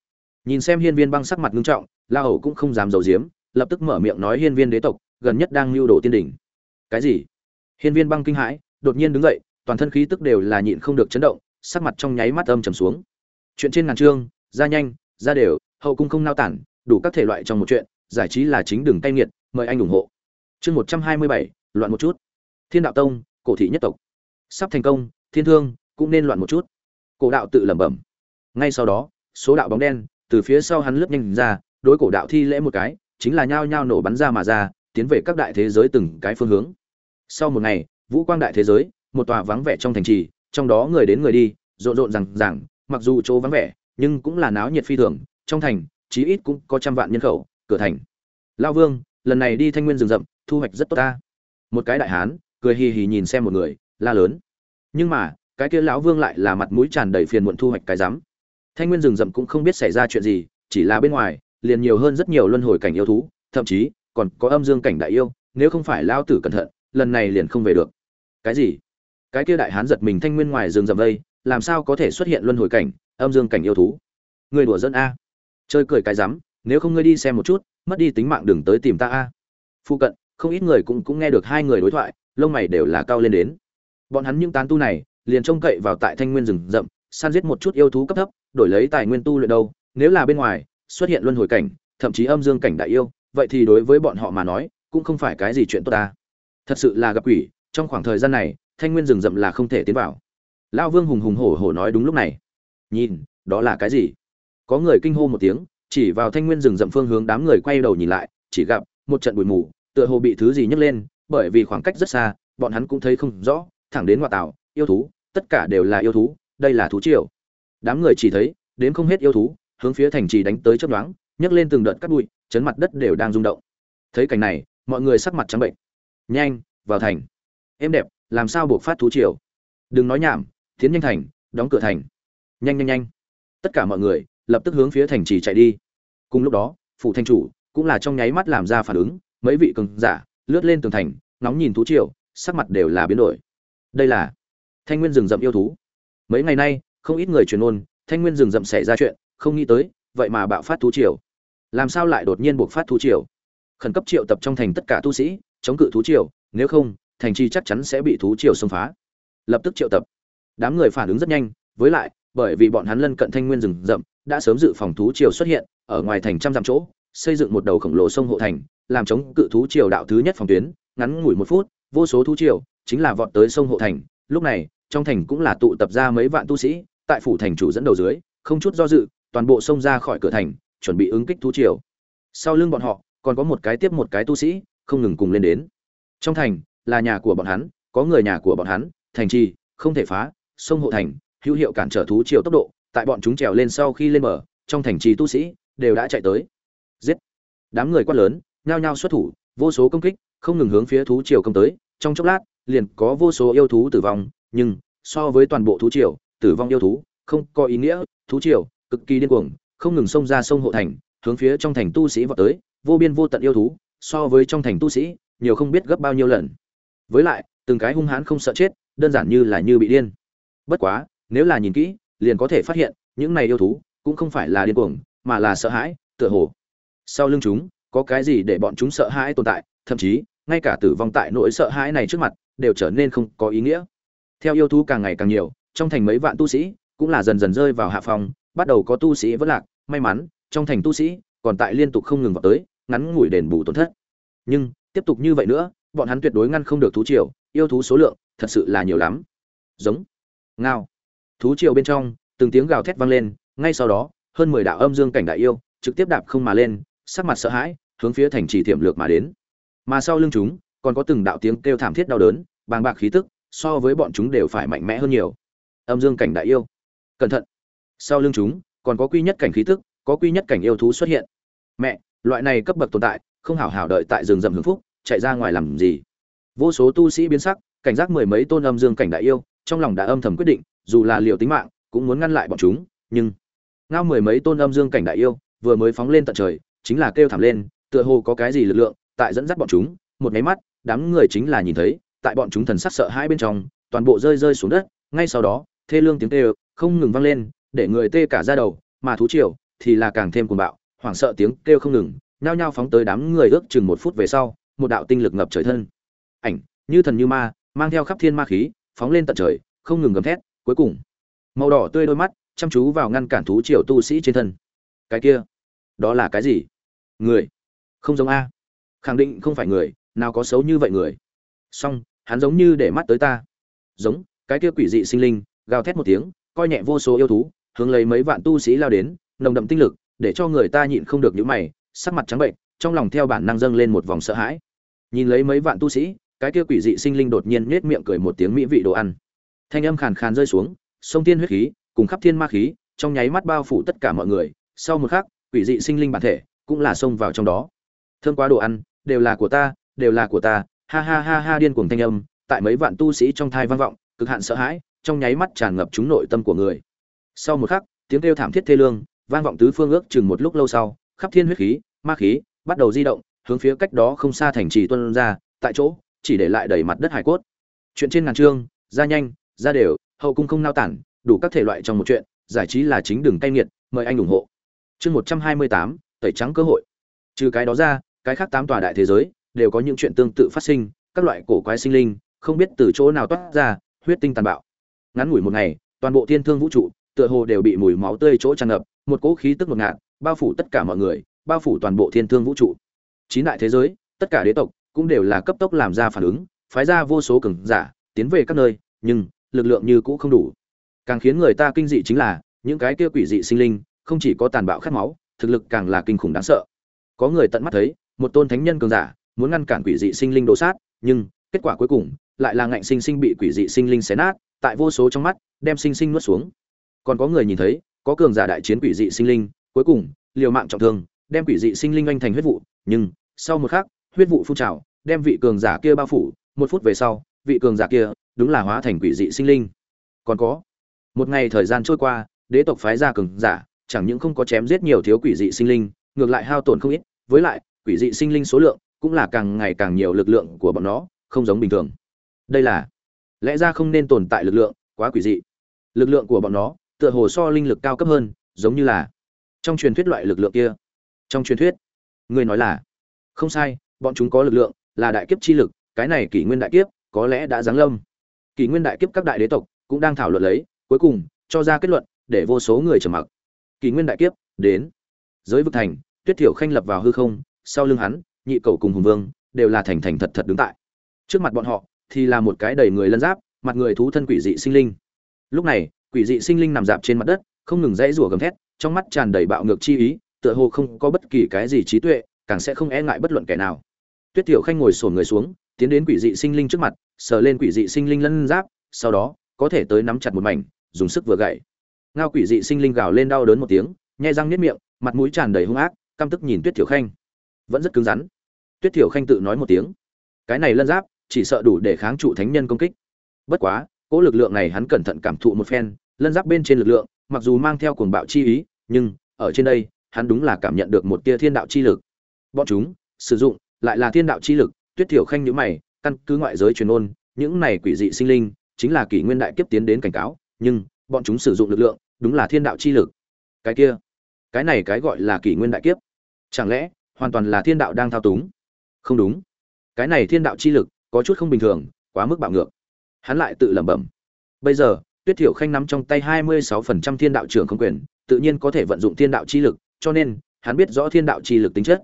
nhìn xem hiên viên băng sắc mặt nghiêm trọng, la hầu cũng không dám giấu giếm, lập tức mở miệng nói hiên viên đế tộc, gần nhất đang lưu đồ tiên đỉnh. Cái gì? Hiên viên băng kinh hãi, đột nhiên đứng dậy, toàn thân khí tức đều là nhịn không được chấn động, sắc mặt trong nháy mắt âm trầm xuống. Chuyện trên ngàn chương ra nhanh, ra đều, hậu cung không nao tản, đủ các thể loại trong một chuyện, giải trí là chính đường tay nghiệt, mời anh ủng hộ. Chương một trăm hai mươi bảy, loạn một chút. Thiên đạo tông, cổ thị nhất tộc. Sắp thành công, thiên thương, cũng nên loạn một chút. Cổ đạo tự lẩm bẩm. Ngay sau đó, số đạo bóng đen từ phía sau hắn lướt nhanh ra, đối cổ đạo thi lễ một cái, chính là nhao nhao nổ bắn ra mà ra, tiến về các đại thế giới từng cái phương hướng. Sau một ngày, vũ quang đại thế giới, một tòa vắng vẻ trong thành trì, trong đó người đến người đi, rộn rộn rằng rằng mặc dù chỗ vắng vẻ, nhưng cũng là náo nhiệt phi thường, trong thành, chí ít cũng có trăm vạn nhân khẩu, cửa thành. Lao vương, lần này đi thanh nguyên rừng rậm, thu hoạch rất tốt ta. Một cái đại hán, cười hì hì nhìn xem một người, la lớn. Nhưng mà, cái kia lão vương lại là mặt mũi tràn đầy phiền muộn thu hoạch cái rắm thanh nguyên rừng rậm cũng không biết xảy ra chuyện gì chỉ là bên ngoài liền nhiều hơn rất nhiều luân hồi cảnh yêu thú thậm chí còn có âm dương cảnh đại yêu nếu không phải lao tử cẩn thận lần này liền không về được. Cái gì? Cái kia đại hán giật mình thanh nguyên ngoài rừng rậm đây, làm sao có thể xuất hiện luân hồi cảnh âm dương cảnh yêu thú? Người đùa dân a. Chơi cười cái rắm nếu không ngươi đi xem một chút mất đi tính mạng đừng tới tìm ta a. Phụ cận không ít người cũng cũng nghe được hai người đối thoại lông mày đều là cao lên đến. Bọn hắn những tán tu này liền trông cậy vào tại thanh nguyên rừng rậm săn giết một chút yêu thú cấp thấp, đổi lấy tài nguyên tu luyện đâu, nếu là bên ngoài, xuất hiện luân hồi cảnh, thậm chí âm dương cảnh đại yêu, vậy thì đối với bọn họ mà nói, cũng không phải cái gì chuyện tốt ta. Thật sự là gặp quỷ, trong khoảng thời gian này, thanh nguyên rừng rậm là không thể tiến vào. Lão vương hùng hùng hổ hổ nói đúng lúc này. Nhìn, đó là cái gì? Có người kinh hô một tiếng, chỉ vào thanh nguyên rừng rậm phương hướng đám người quay đầu nhìn lại, chỉ gặp một trận bụi mù, tựa hồ bị thứ gì nhấc lên, bởi vì khoảng cách rất xa, bọn hắn cũng thấy không rõ, thẳng đến ngoại tảo, yêu thú, tất cả đều là yêu thú đây là thú triều. Đám người chỉ thấy, đến không hết yêu thú, hướng phía thành trì đánh tới chớp nhoáng, nhấc lên từng đợt cắt bụi, chấn mặt đất đều đang rung động. Thấy cảnh này, mọi người sắc mặt trắng bệnh. Nhanh, vào thành. Êm đẹp, làm sao buộc phát thú triều? Đừng nói nhảm, tiến nhanh thành, đóng cửa thành. Nhanh nhanh nhanh. Tất cả mọi người, lập tức hướng phía thành trì chạy đi. Cùng lúc đó, phủ thanh chủ cũng là trong nháy mắt làm ra phản ứng, mấy vị cường giả lướt lên tường thành nóng nhìn thú triều, sắc mặt đều là biến đổi. Đây là thanh nguyên rừng rậm yêu thú mấy ngày nay, không ít người truyền ôn, thanh nguyên rừng rậm xảy ra chuyện, không nghĩ tới, vậy mà bạo phát thú triều. Làm sao lại đột nhiên buộc phát thú triều? Khẩn cấp triệu tập trong thành tất cả tu sĩ, chống cự thú triều, nếu không, thành chi chắc chắn sẽ bị thú triều xông phá. Lập tức triệu tập. Đám người phản ứng rất nhanh, với lại, bởi vì bọn hắn lân cận thanh nguyên rừng rậm, đã sớm dự phòng thú triều xuất hiện, ở ngoài thành trăm dặm chỗ, xây dựng một đầu khổng lồ sông hộ thành, làm chống cự thú triều đạo thứ nhất phòng tuyến, ngắn ngủi một phút, vô số thú triều, chính là vọt tới sông hộ thành. Lúc này trong thành cũng là tụ tập ra mấy vạn tu sĩ, tại phủ thành chủ dẫn đầu dưới, không chút do dự, toàn bộ xông ra khỏi cửa thành, chuẩn bị ứng kích thú triều. Sau lưng bọn họ, còn có một cái tiếp một cái tu sĩ, không ngừng cùng lên đến. Trong thành, là nhà của bọn hắn, có người nhà của bọn hắn, thành trì, không thể phá, sông hộ thành, hữu hiệu cản trở thú triều tốc độ, tại bọn chúng trèo lên sau khi lên mở trong thành trì tu sĩ đều đã chạy tới. Giết! Đám người quát lớn, nhao nhao xuất thủ, vô số công kích, không ngừng hướng phía thú triều công tới, trong chốc lát, liền có vô số yêu thú tử vong nhưng so với toàn bộ thú triều, tử vong yêu thú, không có ý nghĩa. Thú triều, cực kỳ điên cuồng, không ngừng xông ra sông hộ thành, hướng phía trong thành tu sĩ vọt tới, vô biên vô tận yêu thú, so với trong thành tu sĩ, nhiều không biết gấp bao nhiêu lần. Với lại, từng cái hung hãn không sợ chết, đơn giản như là như bị điên. Bất quá, nếu là nhìn kỹ, liền có thể phát hiện, những này yêu thú cũng không phải là điên cuồng, mà là sợ hãi, tựa hồ. Sau lưng chúng, có cái gì để bọn chúng sợ hãi tồn tại, thậm chí, ngay cả tử vong tại nỗi sợ hãi này trước mặt, đều trở nên không có ý nghĩa theo yêu thú càng ngày càng nhiều, trong thành mấy vạn tu sĩ cũng là dần dần rơi vào hạ phòng bắt đầu có tu sĩ vất lạc. May mắn, trong thành tu sĩ còn tại liên tục không ngừng vào tới, ngắn ngủi đền bù tổn thất. Nhưng, tiếp tục như vậy nữa, bọn hắn tuyệt đối ngăn không được thú triều, yêu thú số lượng thật sự là nhiều lắm. Giống, ngao. Thú triều bên trong, từng tiếng gào thét vang lên, ngay sau đó, hơn mười đạo âm dương cảnh đại yêu trực tiếp đạp không mà lên, sắc mặt sợ hãi, hướng phía thành trì thiểm lược mà đến. Mà sau lưng chúng, còn có từng đạo tiếng kêu thảm thiết đau đớn, bàng bạc khí tức so với bọn chúng đều phải mạnh mẽ hơn nhiều. Âm dương cảnh đại yêu. Cẩn thận. Sau lưng chúng, còn có quy nhất cảnh khí tức, có quy nhất cảnh yêu thú xuất hiện. Mẹ, loại này cấp bậc tồn tại, không hảo hảo đợi tại rừng rậm hưởng phúc, chạy ra ngoài làm gì? Vô số tu sĩ biến sắc, cảnh giác mười mấy tôn âm dương cảnh đại yêu, trong lòng đã âm thầm quyết định, dù là liệu tính mạng, cũng muốn ngăn lại bọn chúng, nhưng ngao mười mấy tôn âm dương cảnh đại yêu vừa mới phóng lên tận trời, chính là kêu thảm lên, tựa hồ có cái gì lực lượng tại dẫn dắt bọn chúng. Một máy mắt, đám người chính là nhìn thấy tại bọn chúng thần sắc sợ hãi bên trong, toàn bộ rơi rơi xuống đất, ngay sau đó, thê lương tiếng kêu không ngừng vang lên, để người tê cả da đầu, mà thú triều thì là càng thêm cuồng bạo, hoảng sợ tiếng kêu không ngừng, nhao nhao phóng tới đám người ước chừng một phút về sau, một đạo tinh lực ngập trời thân. Ảnh, như thần như ma, mang theo khắp thiên ma khí, phóng lên tận trời, không ngừng gầm thét, cuối cùng, màu đỏ tươi đôi mắt chăm chú vào ngăn cản thú triều tu sĩ trên thân. Cái kia, đó là cái gì? Người, không giống a. Khẳng định không phải người, nào có xấu như vậy người. Song hắn giống như để mắt tới ta. Giống, cái kia quỷ dị sinh linh, gào thét một tiếng, coi nhẹ vô số yêu thú, hướng lấy mấy vạn tu sĩ lao đến, nồng đậm tinh lực, để cho người ta nhịn không được những mày, sắc mặt trắng bệnh, trong lòng theo bản năng dâng lên một vòng sợ hãi. Nhìn lấy mấy vạn tu sĩ, cái kia quỷ dị sinh linh đột nhiên nết miệng cười một tiếng mỹ vị đồ ăn. Thanh âm khàn khàn rơi xuống, sông tiên huyết khí, cùng khắp thiên ma khí, trong nháy mắt bao phủ tất cả mọi người. Sau một khắc, quỷ dị sinh linh bản thể cũng là xông vào trong đó. Thương quá đồ ăn, đều là của ta, đều là của ta ha ha ha ha điên cuồng thanh âm, tại mấy vạn tu sĩ trong thai vang vọng, cực hạn sợ hãi, trong nháy mắt tràn ngập chúng nội tâm của người. Sau một khắc, tiếng kêu thảm thiết thê lương, vang vọng tứ phương ước chừng một lúc lâu sau, khắp thiên huyết khí, ma khí, bắt đầu di động, hướng phía cách đó không xa thành trì tuân ra, tại chỗ, chỉ để lại đầy mặt đất hải cốt. Chuyện trên ngàn chương ra nhanh, ra đều, hậu cung không nao tản, đủ các thể loại trong một chuyện, giải trí là chính đường cay nghiệt, mời anh ủng hộ. Chương một trăm hai mươi tám, tẩy trắng cơ hội. Trừ cái đó ra, cái khác tám tòa đại thế giới đều có những chuyện tương tự phát sinh, các loại cổ quái sinh linh, không biết từ chỗ nào toát ra, huyết tinh tàn bạo. Ngắn ngủi một ngày, toàn bộ thiên thương vũ trụ, tựa hồ đều bị mùi máu tươi chỗ tràn ngập, một cỗ khí tức ngột ngạt, bao phủ tất cả mọi người, bao phủ toàn bộ thiên thương vũ trụ. Chín đại thế giới, tất cả đế tộc cũng đều là cấp tốc làm ra phản ứng, phái ra vô số cường giả, tiến về các nơi, nhưng lực lượng như cũ không đủ. Càng khiến người ta kinh dị chính là, những cái kia quỷ dị sinh linh không chỉ có tàn bạo khát máu, thực lực càng là kinh khủng đáng sợ. Có người tận mắt thấy, một tôn thánh nhân cường giả muốn ngăn cản quỷ dị sinh linh đổ sát, nhưng kết quả cuối cùng lại là ngạnh sinh sinh bị quỷ dị sinh linh xé nát, tại vô số trong mắt đem sinh sinh nuốt xuống. Còn có người nhìn thấy, có cường giả đại chiến quỷ dị sinh linh, cuối cùng liều mạng trọng thương, đem quỷ dị sinh linh anh thành huyết vụ, nhưng sau một khắc, huyết vụ phun trào, đem vị cường giả kia bao phủ, một phút về sau, vị cường giả kia đúng là hóa thành quỷ dị sinh linh. Còn có, một ngày thời gian trôi qua, đế tộc phái ra cường giả, chẳng những không có chém giết nhiều thiếu quỷ dị sinh linh, ngược lại hao tổn không ít, với lại quỷ dị sinh linh số lượng cũng là càng ngày càng nhiều lực lượng của bọn nó, không giống bình thường. Đây là, lẽ ra không nên tồn tại lực lượng, quá quỷ dị. Lực lượng của bọn nó, tựa hồ so linh lực cao cấp hơn, giống như là trong truyền thuyết loại lực lượng kia. Trong truyền thuyết, người nói là, không sai, bọn chúng có lực lượng, là đại kiếp chi lực, cái này kỷ nguyên đại kiếp, có lẽ đã giáng lâm. Kỷ nguyên đại kiếp các đại đế tộc cũng đang thảo luận lấy, cuối cùng, cho ra kết luận, để vô số người trầm mặc. Kỷ nguyên đại kiếp đến. Giới vực thành, tuyết thiểu khanh lập vào hư không, sau lưng hắn nhị cầu cùng hùng vương, đều là thành thành thật thật đứng tại. Trước mặt bọn họ, thì là một cái đầy người lân giáp, mặt người thú thân quỷ dị sinh linh. Lúc này, quỷ dị sinh linh nằm dạp trên mặt đất, không ngừng dãy rủa gầm thét, trong mắt tràn đầy bạo ngược chi ý, tựa hồ không có bất kỳ cái gì trí tuệ, càng sẽ không e ngại bất luận kẻ nào. Tuyết tiểu khanh ngồi sổn người xuống, tiến đến quỷ dị sinh linh trước mặt, sờ lên quỷ dị sinh linh lân giáp, sau đó, có thể tới nắm chặt một mảnh, dùng sức vừa gậy. Ngao quỷ dị sinh linh gào lên đau đớn một tiếng, nhai răng niết miệng, mặt mũi tràn đầy hung ác, căm tức nhìn tuyết tiểu khanh. Vẫn rất cứng rắn tuyết thiểu khanh tự nói một tiếng. Cái này lân giáp, chỉ sợ đủ để kháng trụ thánh nhân công kích. Bất quá cỗ lực lượng này hắn cẩn thận cảm thụ một phen, lân giáp bên trên lực lượng, mặc dù mang theo cuồng bạo chi ý, nhưng ở trên đây, hắn đúng là cảm nhận được một tia thiên đạo chi lực. Bọn chúng sử dụng lại là thiên đạo chi lực, tuyết thiểu khanh nhữ mày, căn cứ ngoại giới truyền ôn những này quỷ dị sinh linh chính là kỷ nguyên đại kiếp tiến đến cảnh cáo, nhưng bọn chúng sử dụng lực lượng đúng là thiên đạo chi lực. Cái kia, cái này cái gọi là kỷ nguyên đại kiếp. Chẳng lẽ hoàn toàn là thiên đạo đang thao túng? Không đúng. Cái này thiên đạo chi lực, có chút không bình thường, quá mức bạo ngược. Hắn lại tự lẩm bẩm. Bây giờ, tuyết thiểu khanh nắm trong tay hai mươi sáu phần trăm thiên đạo trưởng không quyền, tự nhiên có thể vận dụng thiên đạo chi lực, cho nên, hắn biết rõ thiên đạo chi lực tính chất.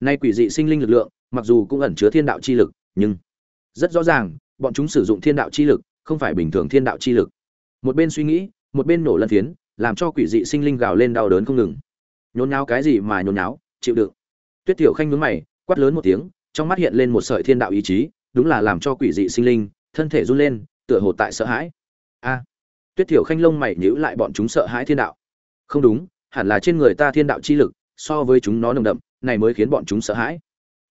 Nay quỷ dị sinh linh lực lượng, mặc dù cũng ẩn chứa thiên đạo chi lực, nhưng rất rõ ràng, bọn chúng sử dụng thiên đạo chi lực, không phải bình thường thiên đạo chi lực. Một bên suy nghĩ, một bên nổ lân phiến, làm cho quỷ dị sinh linh gào lên đau đớn không ngừng. Nhốn nháo cái gì mà nhốn nháo, chịu đựng. Tuyết tiểu khanh nhướng mày, quát lớn một tiếng trong mắt hiện lên một sợi thiên đạo ý chí, đúng là làm cho quỷ dị sinh linh, thân thể run lên, tựa hồ tại sợ hãi. A, tuyết tiểu khanh lông mày nhíu lại bọn chúng sợ hãi thiên đạo. Không đúng, hẳn là trên người ta thiên đạo chi lực, so với chúng nó nồng đậm, này mới khiến bọn chúng sợ hãi.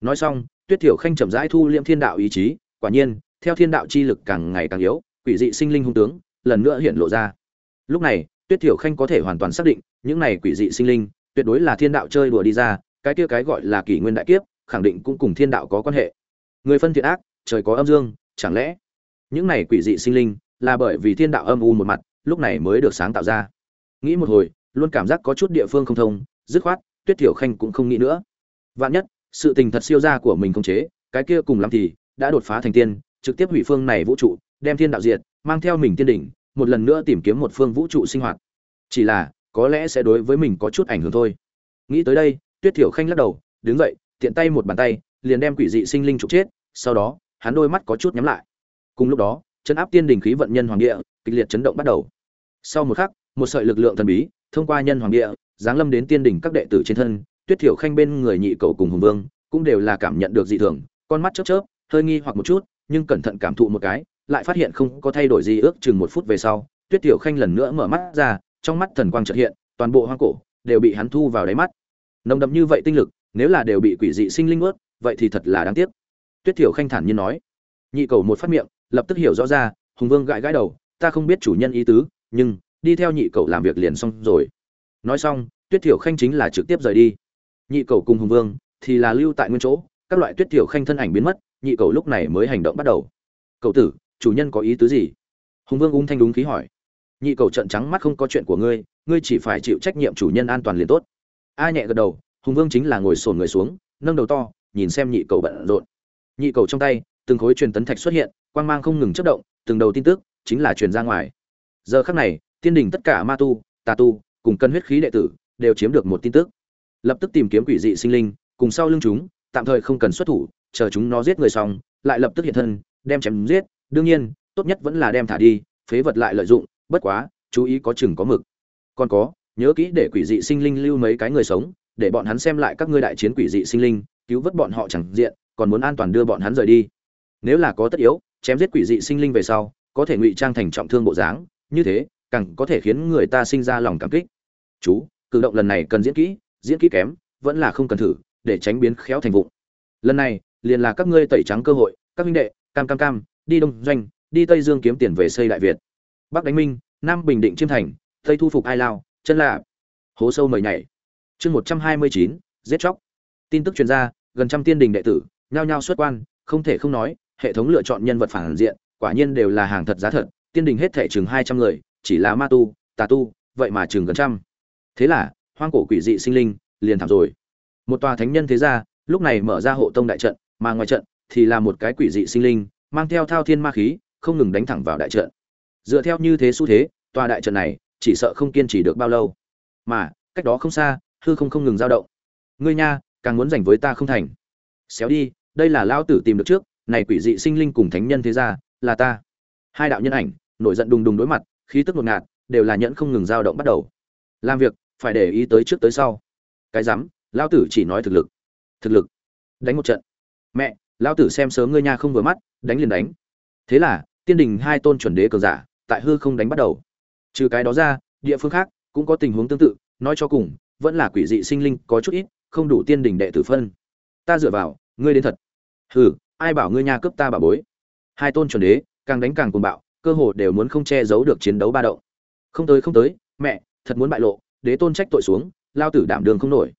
Nói xong, tuyết tiểu khanh chậm rãi thu liễm thiên đạo ý chí, quả nhiên, theo thiên đạo chi lực càng ngày càng yếu, quỷ dị sinh linh hung tướng, lần nữa hiện lộ ra. Lúc này, tuyết tiểu khanh có thể hoàn toàn xác định, những này quỷ dị sinh linh, tuyệt đối là thiên đạo chơi đùa đi ra, cái kia cái gọi là kỷ nguyên đại kiếp khẳng định cũng cùng thiên đạo có quan hệ. Người phân thiện ác, trời có âm dương, chẳng lẽ? Những này quỷ dị sinh linh, là bởi vì thiên đạo âm u một mặt, lúc này mới được sáng tạo ra. Nghĩ một hồi, luôn cảm giác có chút địa phương không thông, dứt khoát, tuyết tiểu khanh cũng không nghĩ nữa. Vạn nhất, sự tình thật siêu ra của mình không chế, cái kia cùng lắm thì đã đột phá thành tiên, trực tiếp hủy phương này vũ trụ, đem thiên đạo diệt, mang theo mình tiên đỉnh, một lần nữa tìm kiếm một phương vũ trụ sinh hoạt. Chỉ là, có lẽ sẽ đối với mình có chút ảnh hưởng thôi. Nghĩ tới đây, tuyết thiểu khanh lắc đầu, đứng dậy tiện tay một bàn tay, liền đem quỷ dị sinh linh trục chết, sau đó, hắn đôi mắt có chút nhắm lại. Cùng lúc đó chân áp tiên đình khí vận nhân hoàng địa, kịch liệt chấn động bắt đầu. Sau một khắc, một sợi lực lượng thần bí, thông qua nhân hoàng địa, giáng lâm đến tiên đỉnh các đệ tử trên thân, tuyết thiểu khanh bên người nhị cầu cùng hùng vương, cũng đều là cảm nhận được dị thường, con mắt chớp chớp, hơi nghi hoặc một chút, nhưng cẩn thận cảm thụ một cái, lại phát hiện không có thay đổi gì ước chừng một phút về sau, tuyết tiểu khanh lần nữa mở mắt ra, trong mắt thần quang chợt hiện, toàn bộ hoang cổ đều bị hắn thu vào đáy mắt. Nồng đậm như vậy tinh lực nếu là đều bị quỷ dị sinh linh ướt vậy thì thật là đáng tiếc. Tuyết tiểu khanh thản nhiên nói. Nhị cầu một phát miệng, lập tức hiểu rõ ra, hùng vương gãi gãi đầu, ta không biết chủ nhân ý tứ, nhưng, đi theo nhị cầu làm việc liền xong rồi. Nói xong, tuyết tiểu khanh chính là trực tiếp rời đi. Nhị cầu cùng hùng vương thì là lưu tại nguyên chỗ, các loại tuyết tiểu khanh thân ảnh biến mất, nhị cầu lúc này mới hành động bắt đầu. Cậu tử, chủ nhân có ý tứ gì? Hùng vương ung thanh đúng khí hỏi. Nhị cầu trận trắng mắt không có chuyện của ngươi ngươi chỉ phải chịu trách nhiệm chủ nhân an toàn liền tốt. A nhẹ gật đầu hùng vương chính là ngồi sồn người xuống, nâng đầu to, nhìn xem nhị cầu bận rộn. Nhị cầu trong tay, từng khối truyền tấn thạch xuất hiện, quang mang không ngừng chất động, từng đầu tin tức chính là truyền ra ngoài. Giờ khắc này, tiên đình tất cả ma tu, tà tu, cùng cân huyết khí đệ tử đều chiếm được một tin tức. Lập tức tìm kiếm quỷ dị sinh linh, cùng sau lưng chúng, tạm thời không cần xuất thủ, chờ chúng nó giết người xong, lại lập tức hiện thân, đem chém giết. Đương nhiên, tốt nhất vẫn là đem thả đi, phế vật lại lợi dụng, bất quá, chú ý có chừng có mực. Còn có, nhớ kỹ để quỷ dị sinh linh lưu mấy cái người sống để bọn hắn xem lại các ngươi đại chiến quỷ dị sinh linh, cứu vớt bọn họ chẳng diện, còn muốn an toàn đưa bọn hắn rời đi. Nếu là có tất yếu, chém giết quỷ dị sinh linh về sau, có thể ngụy trang thành trọng thương bộ dáng, như thế, càng có thể khiến người ta sinh ra lòng cảm kích. Chú, cử động lần này cần diễn kỹ diễn kỹ kém, vẫn là không cần thử, để tránh biến khéo thành vụng. Lần này, liền là các ngươi tẩy trắng cơ hội, các huynh đệ, cam cam cam, đi đông doanh, đi tây dương kiếm tiền về xây đại việt. Bắc đánh minh, nam bình định chiêm thành, tây thu phục ai lao, chân lạ hố sâu mời nhảy chương một trăm hai mươi chín, giết chóc. Tin tức chuyên gia gần trăm tiên đình đệ tử, nhao nhao xuất quan, không thể không nói, hệ thống lựa chọn nhân vật phản diện, quả nhiên đều là hàng thật giá thật, tiên đình hết thể chừng hai trăm người, chỉ là ma tu, tà tu, vậy mà chừng gần trăm. Thế là, hoang cổ quỷ dị sinh linh, liền thảm rồi. Một tòa thánh nhân thế gia, lúc này mở ra hộ tông đại trận, mà ngoài trận, thì là một cái quỷ dị sinh linh, mang theo thao thiên ma khí, không ngừng đánh thẳng vào đại trận. Dựa theo như thế xu thế, tòa đại trận này, chỉ sợ không kiên trì được bao lâu. Mà, cách đó không xa hư không không ngừng dao động. Ngươi nha, càng muốn giành với ta không thành. Xéo đi, đây là lão tử tìm được trước, này quỷ dị sinh linh cùng thánh nhân thế gia, là ta. Hai đạo nhân ảnh, nổi giận đùng đùng đối mặt, khí tức ngột ngạt, đều là nhẫn không ngừng dao động bắt đầu. Làm việc, phải để ý tới trước tới sau. Cái rắm, lão tử chỉ nói thực lực. Thực lực. Đánh một trận. Mẹ, lão tử xem sớm ngươi nha không vừa mắt, đánh liền đánh. Thế là, tiên đình hai tôn chuẩn đế cường giả, tại hư không đánh bắt đầu. Trừ cái đó ra, địa phương khác cũng có tình huống tương tự, nói cho cùng vẫn là quỷ dị sinh linh, có chút ít, không đủ tiên đình đệ tử phân. Ta dựa vào, ngươi đến thật. Hừ, ai bảo ngươi nha cướp ta bà bối. Hai tôn chuẩn đế, càng đánh càng cuồng bạo, cơ hồ đều muốn không che giấu được chiến đấu ba động. Không tới không tới, mẹ, thật muốn bại lộ, đế tôn trách tội xuống, lao tử đảm đường không nổi.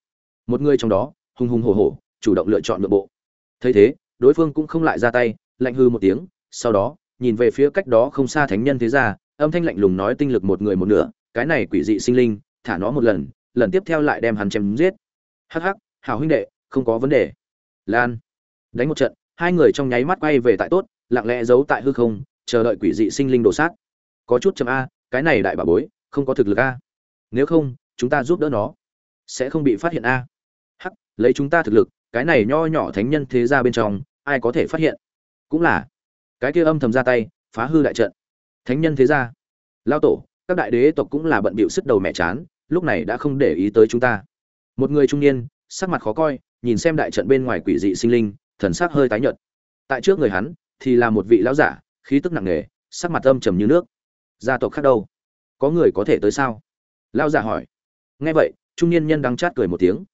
Một người trong đó, hùng hùng hổ hổ, chủ động lựa chọn nội bộ. Thấy thế, đối phương cũng không lại ra tay, lạnh hư một tiếng, sau đó, nhìn về phía cách đó không xa thánh nhân thế ra âm thanh lạnh lùng nói tinh lực một người một nửa, cái này quỷ dị sinh linh, thả nó một lần lần tiếp theo lại đem hắn chém giết. Hắc hắc, hảo huynh đệ, không có vấn đề. Lan, đánh một trận, hai người trong nháy mắt quay về tại tốt, lặng lẽ giấu tại hư không, chờ đợi quỷ dị sinh linh đổ sát có chút chấm a, cái này đại bà bối, không có thực lực a. Nếu không, chúng ta giúp đỡ nó. Sẽ không bị phát hiện a. Hắc, lấy chúng ta thực lực, cái này nho nhỏ thánh nhân thế ra bên trong, ai có thể phát hiện? Cũng là. Cái kia âm thầm ra tay, phá hư đại trận. Thánh nhân thế ra lao tổ, các đại đế tộc cũng là bận bịu sức đầu mẹ chán lúc này đã không để ý tới chúng ta. Một người trung niên, sắc mặt khó coi, nhìn xem đại trận bên ngoài quỷ dị sinh linh, thần sắc hơi tái nhợt. Tại trước người hắn, thì là một vị lão giả, khí tức nặng nề, sắc mặt âm trầm như nước. Gia tộc khác đâu? Có người có thể tới sao? Lão giả hỏi. Nghe vậy, trung niên nhân đắng chát cười một tiếng.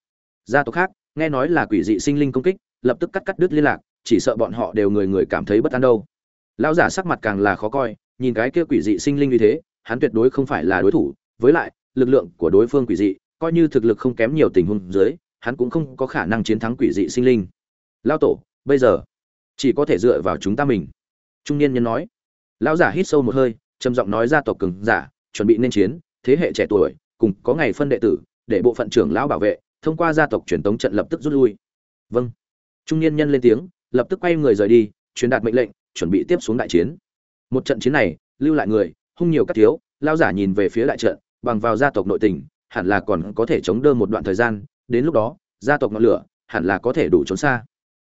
Gia tộc khác, nghe nói là quỷ dị sinh linh công kích, lập tức cắt cắt đứt liên lạc, chỉ sợ bọn họ đều người người cảm thấy bất an đâu. Lão giả sắc mặt càng là khó coi, nhìn cái kia quỷ dị sinh linh như thế, hắn tuyệt đối không phải là đối thủ, với lại lực lượng của đối phương quỷ dị, coi như thực lực không kém nhiều tình huống dưới, hắn cũng không có khả năng chiến thắng quỷ dị sinh linh. Lao tổ, bây giờ, chỉ có thể dựa vào chúng ta mình. Trung niên nhân nói. Lão giả hít sâu một hơi, trầm giọng nói ra tộc cường giả, chuẩn bị nên chiến, thế hệ trẻ tuổi, cùng có ngày phân đệ tử, để bộ phận trưởng lão bảo vệ, thông qua gia tộc truyền tống trận lập tức rút lui. Vâng. Trung niên nhân lên tiếng, lập tức quay người rời đi, truyền đạt mệnh lệnh, chuẩn bị tiếp xuống đại chiến. Một trận chiến này, lưu lại người, hung nhiều các thiếu, lão giả nhìn về phía đại trận bằng vào gia tộc nội tình, hẳn là còn có thể chống đỡ một đoạn thời gian, đến lúc đó, gia tộc ngọn lửa hẳn là có thể đủ trốn xa.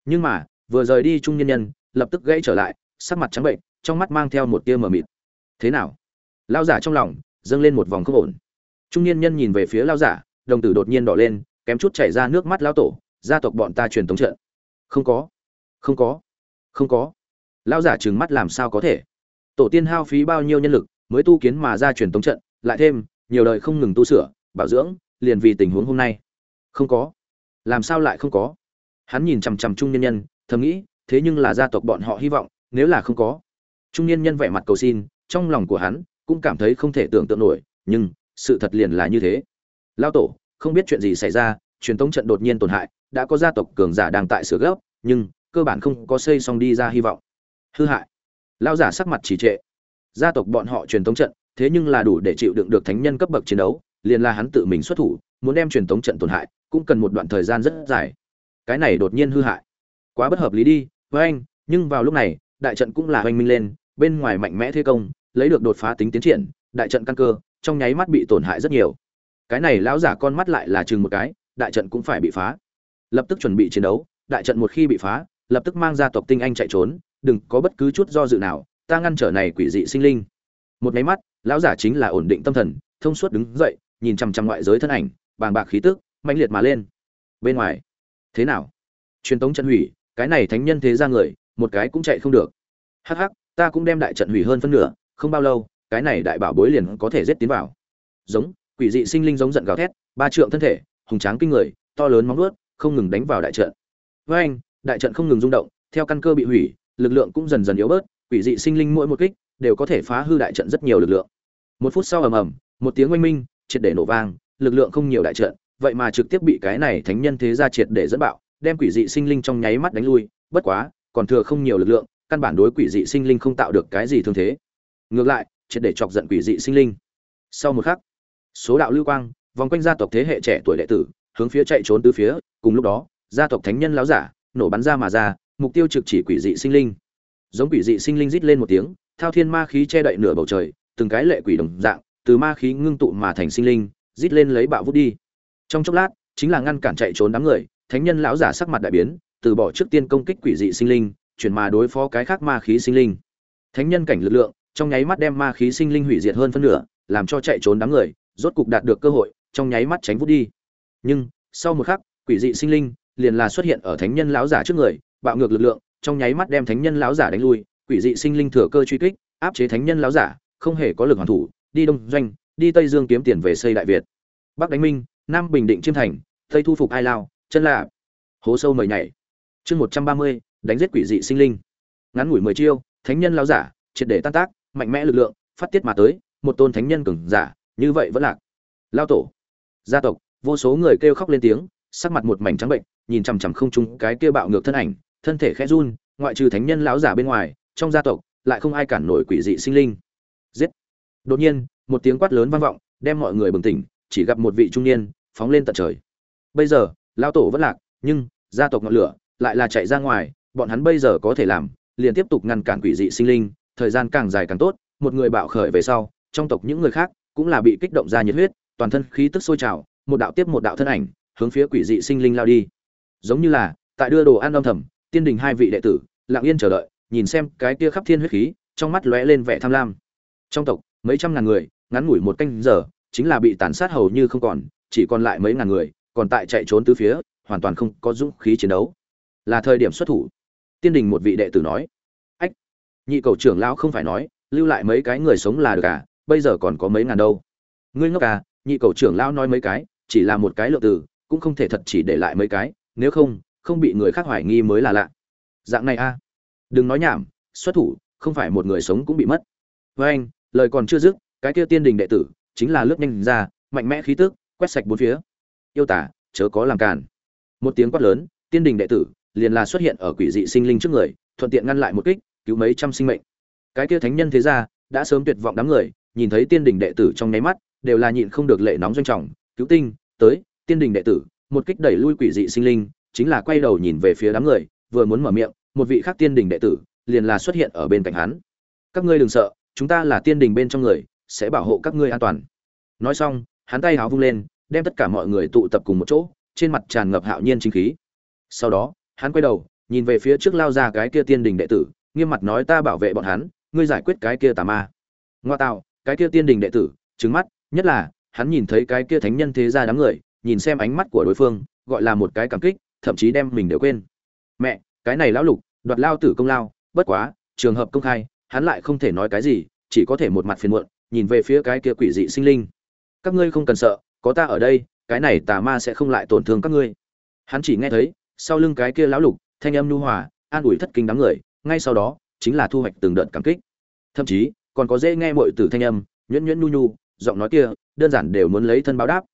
Nhưng mà, vừa rời đi trung nhân nhân, lập tức gãy trở lại, sắc mặt trắng bệnh, trong mắt mang theo một tia mờ mịt. Thế nào? Lao giả trong lòng dâng lên một vòng không ổn. Trung nhân nhân nhìn về phía lao giả, đồng tử đột nhiên đỏ lên, kém chút chảy ra nước mắt lao tổ, gia tộc bọn ta truyền tống trận. Không có. Không có. Không có. Lao giả trừng mắt làm sao có thể? Tổ tiên hao phí bao nhiêu nhân lực mới tu kiến mà ra truyền tống trận, lại thêm nhiều đời không ngừng tu sửa, bảo dưỡng, liền vì tình huống hôm nay. Không có. Làm sao lại không có? Hắn nhìn chằm chằm trung nhân nhân, thầm nghĩ, thế nhưng là gia tộc bọn họ hy vọng, nếu là không có. Trung niên nhân vẻ mặt cầu xin, trong lòng của hắn cũng cảm thấy không thể tưởng tượng nổi, nhưng sự thật liền là như thế. Lao tổ, không biết chuyện gì xảy ra, truyền thống trận đột nhiên tổn hại, đã có gia tộc cường giả đang tại sửa gấp, nhưng cơ bản không có xây xong đi ra hy vọng. Hư hại. Lao giả sắc mặt chỉ trệ. Gia tộc bọn họ truyền thống trận thế nhưng là đủ để chịu đựng được thánh nhân cấp bậc chiến đấu, liền là hắn tự mình xuất thủ, muốn đem truyền thống trận tổn hại, cũng cần một đoạn thời gian rất dài. Cái này đột nhiên hư hại. Quá bất hợp lý đi, với anh, nhưng vào lúc này, đại trận cũng là hoành minh lên, bên ngoài mạnh mẽ thế công, lấy được đột phá tính tiến triển, đại trận căn cơ, trong nháy mắt bị tổn hại rất nhiều. Cái này lão giả con mắt lại là chừng một cái, đại trận cũng phải bị phá. Lập tức chuẩn bị chiến đấu, đại trận một khi bị phá, lập tức mang gia tộc tinh anh chạy trốn, đừng có bất cứ chút do dự nào, ta ngăn trở này quỷ dị sinh linh. Một máy mắt lão giả chính là ổn định tâm thần, thông suốt đứng dậy, nhìn chằm chằm ngoại giới thân ảnh, bàng bạc khí tức mạnh liệt mà lên. Bên ngoài, thế nào? Truyền tống trận hủy, cái này thánh nhân thế ra người, một cái cũng chạy không được. Hắc hắc, ta cũng đem đại trận hủy hơn phân nửa, không bao lâu, cái này đại bảo bối liền có thể giết tiến vào. Giống, quỷ dị sinh linh giống giận gào thét, ba trượng thân thể, hùng tráng kinh người, to lớn móng vuốt, không ngừng đánh vào đại trận. Với anh, đại trận không ngừng rung động, theo căn cơ bị hủy, lực lượng cũng dần dần yếu bớt, quỷ dị sinh linh mỗi một kích đều có thể phá hư đại trận rất nhiều lực lượng. Một phút sau ầm ầm, một tiếng oanh minh, triệt để nổ vang, lực lượng không nhiều đại trận, vậy mà trực tiếp bị cái này thánh nhân thế gia triệt để dẫn bạo, đem quỷ dị sinh linh trong nháy mắt đánh lui, bất quá, còn thừa không nhiều lực lượng, căn bản đối quỷ dị sinh linh không tạo được cái gì thương thế. Ngược lại, triệt để chọc giận quỷ dị sinh linh. Sau một khắc, số đạo lưu quang, vòng quanh gia tộc thế hệ trẻ tuổi đệ tử, hướng phía chạy trốn từ phía, cùng lúc đó, gia tộc thánh nhân láo giả, nổ bắn ra mà ra, mục tiêu trực chỉ quỷ dị sinh linh. Giống quỷ dị sinh linh rít lên một tiếng thao thiên ma khí che đậy nửa bầu trời, từng cái lệ quỷ đồng dạng, từ ma khí ngưng tụ mà thành sinh linh, rít lên lấy bạo vút đi. Trong chốc lát, chính là ngăn cản chạy trốn đám người, thánh nhân lão giả sắc mặt đại biến, từ bỏ trước tiên công kích quỷ dị sinh linh, chuyển mà đối phó cái khác ma khí sinh linh. Thánh nhân cảnh lực lượng, trong nháy mắt đem ma khí sinh linh hủy diệt hơn phân nửa, làm cho chạy trốn đám người, rốt cục đạt được cơ hội, trong nháy mắt tránh vút đi. Nhưng, sau một khắc, quỷ dị sinh linh liền là xuất hiện ở thánh nhân lão giả trước người, bạo ngược lực lượng, trong nháy mắt đem thánh nhân lão giả đánh lui quỷ dị sinh linh thừa cơ truy kích, áp chế thánh nhân lão giả, không hề có lực hoàn thủ, đi đông doanh, đi tây dương kiếm tiền về xây đại việt. Bắc đánh minh, nam bình định chiêm thành, tây thu phục ai lao, chân lạ hố sâu mời nhảy. Chương một trăm ba mươi, đánh giết quỷ dị sinh linh. Ngắn ngủi mười chiêu, thánh nhân lão giả, triệt để tan tác, mạnh mẽ lực lượng, phát tiết mà tới, một tôn thánh nhân cường giả, như vậy vẫn lạc. Lao tổ. Gia tộc, vô số người kêu khóc lên tiếng, sắc mặt một mảnh trắng bệnh, nhìn chằm chằm không trung cái kia bạo ngược thân ảnh, thân thể khẽ run, ngoại trừ thánh nhân lão giả bên ngoài trong gia tộc lại không ai cản nổi quỷ dị sinh linh. Giết! Đột nhiên, một tiếng quát lớn vang vọng, đem mọi người bừng tỉnh, chỉ gặp một vị trung niên phóng lên tận trời. Bây giờ, lão tổ vẫn lạc, nhưng gia tộc ngọn lửa lại là chạy ra ngoài, bọn hắn bây giờ có thể làm, liền tiếp tục ngăn cản quỷ dị sinh linh, thời gian càng dài càng tốt, một người bạo khởi về sau, trong tộc những người khác cũng là bị kích động ra nhiệt huyết, toàn thân khí tức sôi trào, một đạo tiếp một đạo thân ảnh hướng phía quỷ dị sinh linh lao đi. Giống như là, tại đưa đồ ăn âm thầm, tiên đình hai vị đệ tử, lặng yên chờ đợi nhìn xem cái kia khắp thiên huyết khí, trong mắt lóe lên vẻ tham lam. Trong tộc, mấy trăm ngàn người, ngắn ngủi một canh giờ, chính là bị tàn sát hầu như không còn, chỉ còn lại mấy ngàn người, còn tại chạy trốn tứ phía, hoàn toàn không có dũng khí chiến đấu. Là thời điểm xuất thủ. Tiên đình một vị đệ tử nói. Ách, nhị cầu trưởng lão không phải nói, lưu lại mấy cái người sống là được à bây giờ còn có mấy ngàn đâu. Ngươi ngốc à nhị cầu trưởng lão nói mấy cái, chỉ là một cái lượng từ cũng không thể thật chỉ để lại mấy cái, nếu không không bị người khác hoài nghi mới là lạ. Dạng này a đừng nói nhảm, xuất thủ, không phải một người sống cũng bị mất. Với anh, lời còn chưa dứt, cái kia tiên đình đệ tử, chính là lướt nhanh ra, mạnh mẽ khí tức, quét sạch bốn phía. Yêu tả, chớ có làm cản một tiếng quát lớn, tiên đình đệ tử, liền là xuất hiện ở quỷ dị sinh linh trước người, thuận tiện ngăn lại một kích, cứu mấy trăm sinh mệnh. Cái kia thánh nhân thế gia, đã sớm tuyệt vọng đám người, nhìn thấy tiên đình đệ tử trong nháy mắt, đều là nhịn không được lệ nóng doanh trọng, cứu tinh, tới, tiên đình đệ tử. Một kích đẩy lui quỷ dị sinh linh, chính là quay đầu nhìn về phía đám người, vừa muốn mở miệng một vị khác tiên đình đệ tử liền là xuất hiện ở bên cạnh hắn. Các ngươi đừng sợ, chúng ta là tiên đình bên trong người, sẽ bảo hộ các ngươi an toàn. Nói xong, hắn tay háo vung lên, đem tất cả mọi người tụ tập cùng một chỗ, trên mặt tràn ngập hạo nhiên chính khí. Sau đó, hắn quay đầu, nhìn về phía trước lao ra cái kia tiên đình đệ tử, nghiêm mặt nói ta bảo vệ bọn hắn, ngươi giải quyết cái kia tà ma. Ngoa tạo, cái kia tiên đình đệ tử trứng mắt, nhất là, hắn nhìn thấy cái kia thánh nhân thế gia đám người, nhìn xem ánh mắt của đối phương, gọi là một cái cảm kích, thậm chí đem mình đều quên. Mẹ cái này lão lục, đoạt lao tử công lao, bất quá, trường hợp công khai, hắn lại không thể nói cái gì, chỉ có thể một mặt phiền muộn, nhìn về phía cái kia quỷ dị sinh linh. Các ngươi không cần sợ, có ta ở đây, cái này tà ma sẽ không lại tổn thương các ngươi. Hắn chỉ nghe thấy, sau lưng cái kia lão lục, thanh âm nhu hòa, an ủi thất kinh đám người, ngay sau đó, chính là thu hoạch từng đợt cảm kích. Thậm chí, còn có dễ nghe mọi từ thanh âm, nhuyễn nhuyễn nhu nhu, giọng nói kia, đơn giản đều muốn lấy thân báo đáp.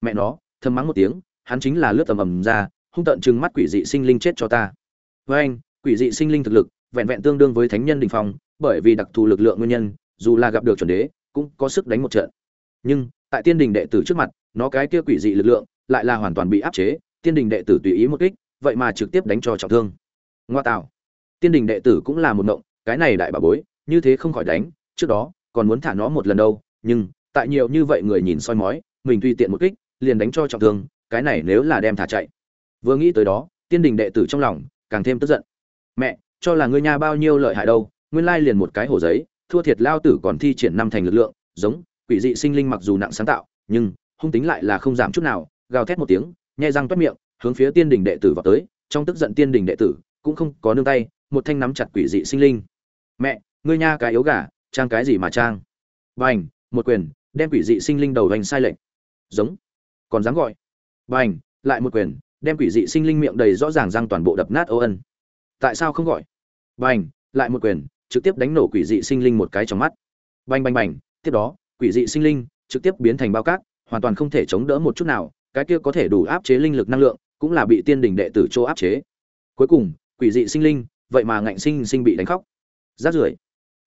Mẹ nó, thầm mắng một tiếng, hắn chính là lướt tầm ầm ra, hung tận trừng mắt quỷ dị sinh linh chết cho ta với anh quỷ dị sinh linh thực lực vẹn vẹn tương đương với thánh nhân đình phong bởi vì đặc thù lực lượng nguyên nhân dù là gặp được chuẩn đế cũng có sức đánh một trận. Nhưng tại tiên đình đệ tử trước mặt nó cái kia quỷ dị lực lượng lại là hoàn toàn bị áp chế tiên đình đệ tử tùy ý một kích vậy mà trực tiếp đánh cho trọng thương. Ngoa tạo. Tiên đình đệ tử cũng là một động, cái này đại bà bối như thế không khỏi đánh trước đó còn muốn thả nó một lần đâu nhưng tại nhiều như vậy người nhìn soi mói mình tùy tiện một kích liền đánh cho trọng thương cái này nếu là đem thả chạy. Vừa nghĩ tới đó tiên đình đệ tử trong lòng càng thêm tức giận. Mẹ, cho là ngươi nha bao nhiêu lợi hại đâu, nguyên lai liền một cái hồ giấy, thua thiệt lao tử còn thi triển năm thành lực lượng, giống, quỷ dị sinh linh mặc dù nặng sáng tạo, nhưng, hung tính lại là không giảm chút nào. Gào thét một tiếng nhai răng toét miệng, hướng phía tiên đình đệ tử vào tới, trong tức giận tiên đình đệ tử cũng không có nương tay, một thanh nắm chặt quỷ dị sinh linh. Mẹ, ngươi nha cái yếu gà, trang cái gì mà trang? Bành, một quyền, đem quỷ dị sinh linh đầu hành sai lệch. Giống, còn dám gọi. Bành, lại một quyền đem quỷ dị sinh linh miệng đầy rõ ràng răng toàn bộ đập nát ô ân. Tại sao không gọi? Bành, lại một quyền, trực tiếp đánh nổ quỷ dị sinh linh một cái trong mắt. Bành bành bành, tiếp đó, quỷ dị sinh linh trực tiếp biến thành bao cát, hoàn toàn không thể chống đỡ một chút nào, cái kia có thể đủ áp chế linh lực năng lượng, cũng là bị tiên đình đệ tử chỗ áp chế. Cuối cùng, quỷ dị sinh linh, vậy mà ngạnh sinh sinh bị đánh khóc. Rát rưởi,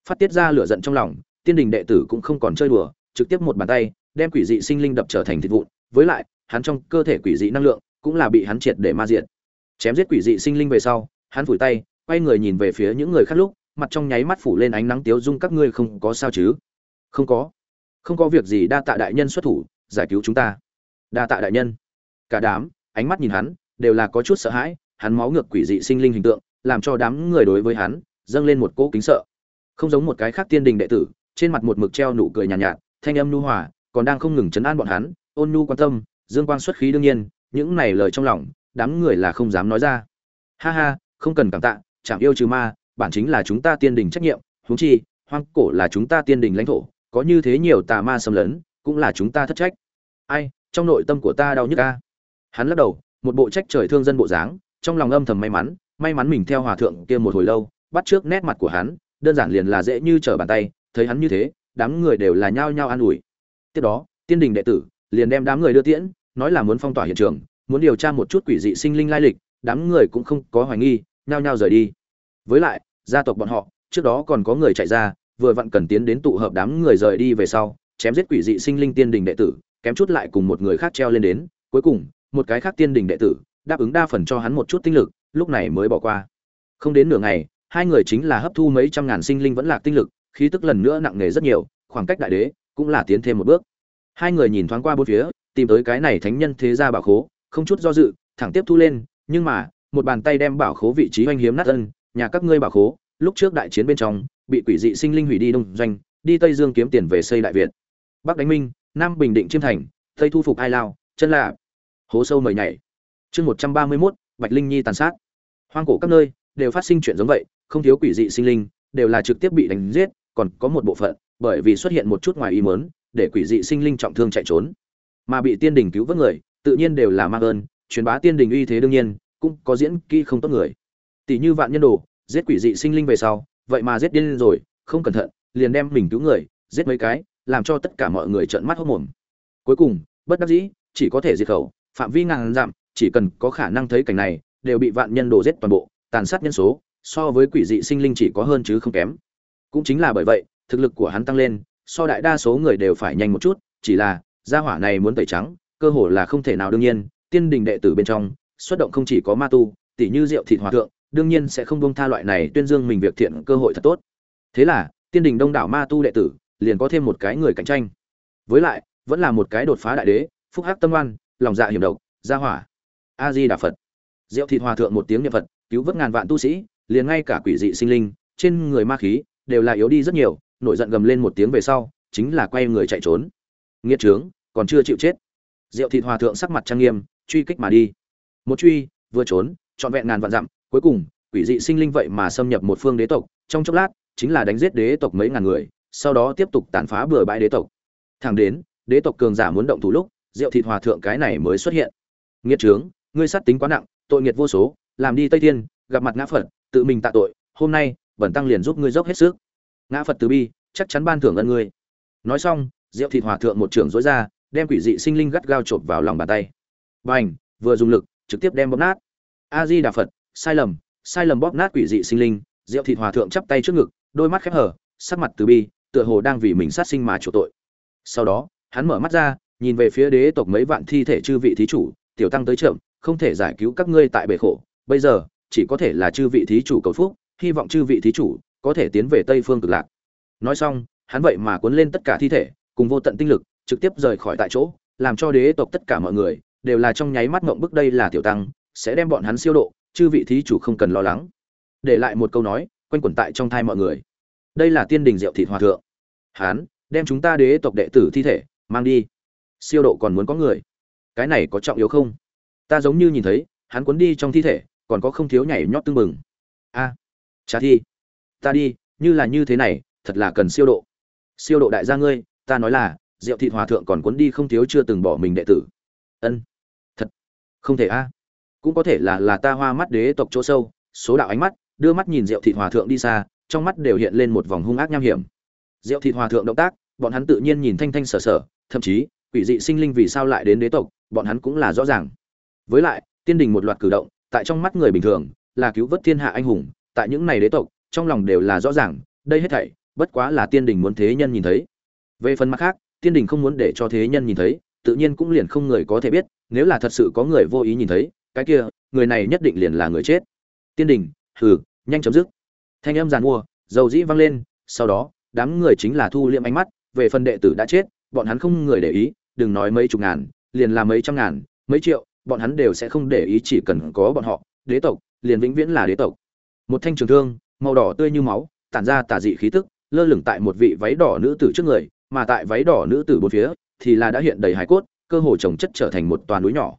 phát tiết ra lửa giận trong lòng, tiên đình đệ tử cũng không còn chơi đùa, trực tiếp một bàn tay, đem quỷ dị sinh linh đập trở thành thịt vụn, với lại, hắn trong cơ thể quỷ dị năng lượng cũng là bị hắn triệt để ma diệt. Chém giết quỷ dị sinh linh về sau hắn phủi tay quay người nhìn về phía những người khác lúc mặt trong nháy mắt phủ lên ánh nắng tiếu dung các ngươi không có sao chứ? Không có. Không có việc gì đa tạ đại nhân xuất thủ giải cứu chúng ta. Đa tạ đại nhân. Cả đám ánh mắt nhìn hắn đều là có chút sợ hãi hắn máu ngược quỷ dị sinh linh hình tượng làm cho đám người đối với hắn dâng lên một cỗ kính sợ. Không giống một cái khác tiên đình đệ tử trên mặt một mực treo nụ cười nhàn nhạt, nhạt thanh âm nu hòa còn đang không ngừng chấn an bọn hắn ôn nhu quan tâm dương quang xuất khí đương nhiên những này lời trong lòng, đám người là không dám nói ra. Ha ha, không cần cảm tạ chạm yêu trừ ma, bản chính là chúng ta tiên đình trách nhiệm, huống chi, hoang cổ là chúng ta tiên đình lãnh thổ, có như thế nhiều tà ma xâm lấn, cũng là chúng ta thất trách. Ai, trong nội tâm của ta đau nhức ca hắn lắc đầu, một bộ trách trời thương dân bộ dáng, trong lòng âm thầm may mắn may mắn mình theo hòa thượng kia một hồi lâu, bắt trước nét mặt của hắn, đơn giản liền là dễ như trở bàn tay, thấy hắn như thế, đám người đều là nhao nhao an ủi. Tiếp đó, tiên đình đệ tử liền đem đám người đưa tiễn nói là muốn phong tỏa hiện trường, muốn điều tra một chút quỷ dị sinh linh lai lịch, đám người cũng không có hoài nghi, nhao nhao rời đi. Với lại, gia tộc bọn họ, trước đó còn có người chạy ra, vừa vặn cần tiến đến tụ hợp đám người rời đi về sau, chém giết quỷ dị sinh linh tiên đình đệ tử, kém chút lại cùng một người khác treo lên đến. Cuối cùng, một cái khác tiên đình đệ tử, đáp ứng đa phần cho hắn một chút tinh lực, lúc này mới bỏ qua. Không đến nửa ngày, hai người chính là hấp thu mấy trăm ngàn sinh linh vẫn lạc tinh lực, khí tức lần nữa nặng nề rất nhiều, khoảng cách đại đế cũng là tiến thêm một bước. Hai người nhìn thoáng qua bốn phía tìm tới cái này thánh nhân thế gia bảo khố, không chút do dự, thẳng tiếp thu lên, nhưng mà, một bàn tay đem bảo khố vị trí oanh hiếm nát ân, nhà các ngươi bảo khố, lúc trước đại chiến bên trong, bị quỷ dị sinh linh hủy đi đông doanh, đi tây dương kiếm tiền về xây đại viện bắc đánh minh, nam bình định chiêm thành, tây thu phục ai lao, chân là hố sâu mời nhảy. Chương một trăm ba mươi mốt, bạch linh nhi tàn sát. Hoang cổ các nơi, đều phát sinh chuyện giống vậy, không thiếu quỷ dị sinh linh, đều là trực tiếp bị đánh giết, còn có một bộ phận, bởi vì xuất hiện một chút ngoài ý muốn, để quỷ dị sinh linh trọng thương chạy trốn mà bị tiên đình cứu vớt người, tự nhiên đều là mang ơn, truyền bá tiên đình uy thế đương nhiên, cũng có diễn kỹ không tốt người. Tỷ như vạn nhân đồ, giết quỷ dị sinh linh về sau, vậy mà giết điên rồi, không cẩn thận, liền đem mình cứu người, giết mấy cái, làm cho tất cả mọi người trợn mắt hốt mồm. Cuối cùng, bất đắc dĩ, chỉ có thể diệt khẩu, phạm vi ngàn dặm, chỉ cần có khả năng thấy cảnh này, đều bị vạn nhân đồ giết toàn bộ, tàn sát nhân số, so với quỷ dị sinh linh chỉ có hơn chứ không kém. Cũng chính là bởi vậy, thực lực của hắn tăng lên, so đại đa số người đều phải nhanh một chút, chỉ là gia hỏa này muốn tẩy trắng, cơ hồ là không thể nào đương nhiên, tiên đình đệ tử bên trong, xuất động không chỉ có ma tu tỷ như rượu thịt hòa thượng, đương nhiên sẽ không bông tha loại này tuyên dương mình việc thiện cơ hội thật tốt. Thế là, tiên đình đông đảo ma tu đệ tử, liền có thêm một cái người cạnh tranh. Với lại, vẫn là một cái đột phá đại đế, phúc hắc tâm oan, lòng dạ hiểm độc, gia hỏa. A di đà phật diệu thịt hòa thượng một tiếng niệm phật, cứu vớt ngàn vạn tu sĩ, liền ngay cả quỷ dị sinh linh, trên người ma khí, đều là yếu đi rất nhiều, nổi giận gầm lên một tiếng về sau, chính là quay người chạy trốn. Nghiệt trướng còn chưa chịu chết. Diệu thịt hòa thượng sắc mặt trang nghiêm, truy kích mà đi. Một truy, vừa trốn, trọn vẹn ngàn vạn dặm, cuối cùng, quỷ dị sinh linh vậy mà xâm nhập một phương đế tộc, trong chốc lát, chính là đánh giết đế tộc mấy ngàn người, sau đó tiếp tục tàn phá bừa bãi đế tộc. Thẳng đến, đế tộc cường giả muốn động thủ lúc, diệu thịt hòa thượng cái này mới xuất hiện. Nghiệt trướng, ngươi sát tính quá nặng, tội nghiệt vô số, làm đi tây thiên, gặp mặt ngã phật, tự mình tạ tội, hôm nay, bẩn tăng liền giúp ngươi dốc hết sức. Ngã phật từ bi, chắc chắn ban thưởng ân ngươi. Nói xong, diệu thịt hòa thượng một trưởng dối ra đem quỷ dị sinh linh gắt gao chộp vào lòng bàn tay. Bành, vừa dùng lực trực tiếp đem bóp nát. A di đà phật sai lầm sai lầm bóp nát quỷ dị sinh linh diệu thịt hòa thượng chắp tay trước ngực đôi mắt khép hở sắc mặt từ bi tựa hồ đang vì mình sát sinh mà chủ tội. Sau đó hắn mở mắt ra nhìn về phía đế tộc mấy vạn thi thể chư vị thí chủ tiểu tăng tới chậm không thể giải cứu các ngươi tại bể khổ. Bây giờ chỉ có thể là chư vị thí chủ cầu phúc hy vọng chư vị thí chủ có thể tiến về tây phương cực lạc. Nói xong hắn vậy mà cuốn lên tất cả thi thể cùng vô tận tinh lực trực tiếp rời khỏi tại chỗ làm cho đế tộc tất cả mọi người đều là trong nháy mắt ngộng bức đây là tiểu tăng sẽ đem bọn hắn siêu độ chư vị thí chủ không cần lo lắng. Để lại một câu nói quanh quẩn tại trong thai mọi người. Đây là tiên đình diệu thị hòa thượng. Hán đem chúng ta đế tộc đệ tử thi thể mang đi. Siêu độ còn muốn có người. Cái này có trọng yếu không? Ta giống như nhìn thấy hắn cuốn đi trong thi thể còn có không thiếu nhảy nhót tưng bừng. A à, trả thi. Ta đi như là như thế này thật là cần siêu độ. Siêu độ đại gia ngươi ta nói là diệu thị hòa thượng còn cuốn đi không thiếu chưa từng bỏ mình đệ tử. Ân, thật, không thể a. À. Cũng có thể là là ta hoa mắt đế tộc chỗ sâu, số đạo ánh mắt, đưa mắt nhìn diệu thị hòa thượng đi xa, trong mắt đều hiện lên một vòng hung ác nham hiểm. Diệu thị hòa thượng động tác, bọn hắn tự nhiên nhìn thanh thanh sở sở, thậm chí, quỷ dị sinh linh vì sao lại đến đế tộc, bọn hắn cũng là rõ ràng. Với lại, tiên đình một loạt cử động, tại trong mắt người bình thường, là cứu vớt thiên hạ anh hùng, tại những này đế tộc, trong lòng đều là rõ ràng, đây hết thảy, bất quá là tiên đình muốn thế nhân nhìn thấy. Về phần mặt khác tiên đình không muốn để cho thế nhân nhìn thấy, tự nhiên cũng liền không người có thể biết, nếu là thật sự có người vô ý nhìn thấy, cái kia, người này nhất định liền là người chết. Tiên đình, hừ, nhanh chấm dứt. Thanh âm giàn mua, dầu dĩ vang lên, sau đó, đám người chính là thu liệm ánh mắt, về phần đệ tử đã chết, bọn hắn không người để ý, đừng nói mấy chục ngàn, liền là mấy trăm ngàn, mấy triệu, bọn hắn đều sẽ không để ý chỉ cần có bọn họ, đế tộc, liền vĩnh viễn là đế tộc. Một thanh trường thương, màu đỏ tươi như máu, tản ra tà dị khí tức, lơ lửng tại một vị váy đỏ nữ tử trước người mà tại váy đỏ nữ tử bốn phía, thì là đã hiện đầy hải cốt, cơ hồ trồng chất trở thành một toàn núi nhỏ.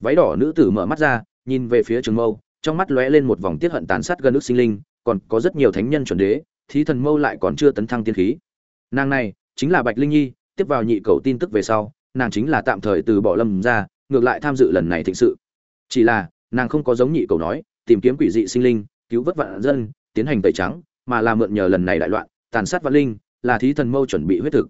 Váy đỏ nữ tử mở mắt ra, nhìn về phía trường mâu, trong mắt lóe lên một vòng tiết hận tàn sát gần nước sinh linh, còn có rất nhiều thánh nhân chuẩn đế, thí thần mâu lại còn chưa tấn thăng tiên khí. Nàng này, chính là bạch linh nhi, tiếp vào nhị cầu tin tức về sau, nàng chính là tạm thời từ bỏ lâm ra, ngược lại tham dự lần này thịnh sự. Chỉ là, nàng không có giống nhị cầu nói, tìm kiếm quỷ dị sinh linh, cứu vớt vạn dân, tiến hành tẩy trắng, mà là mượn nhờ lần này đại loạn, tàn sát vạn linh là thí thần mâu chuẩn bị huyết thực.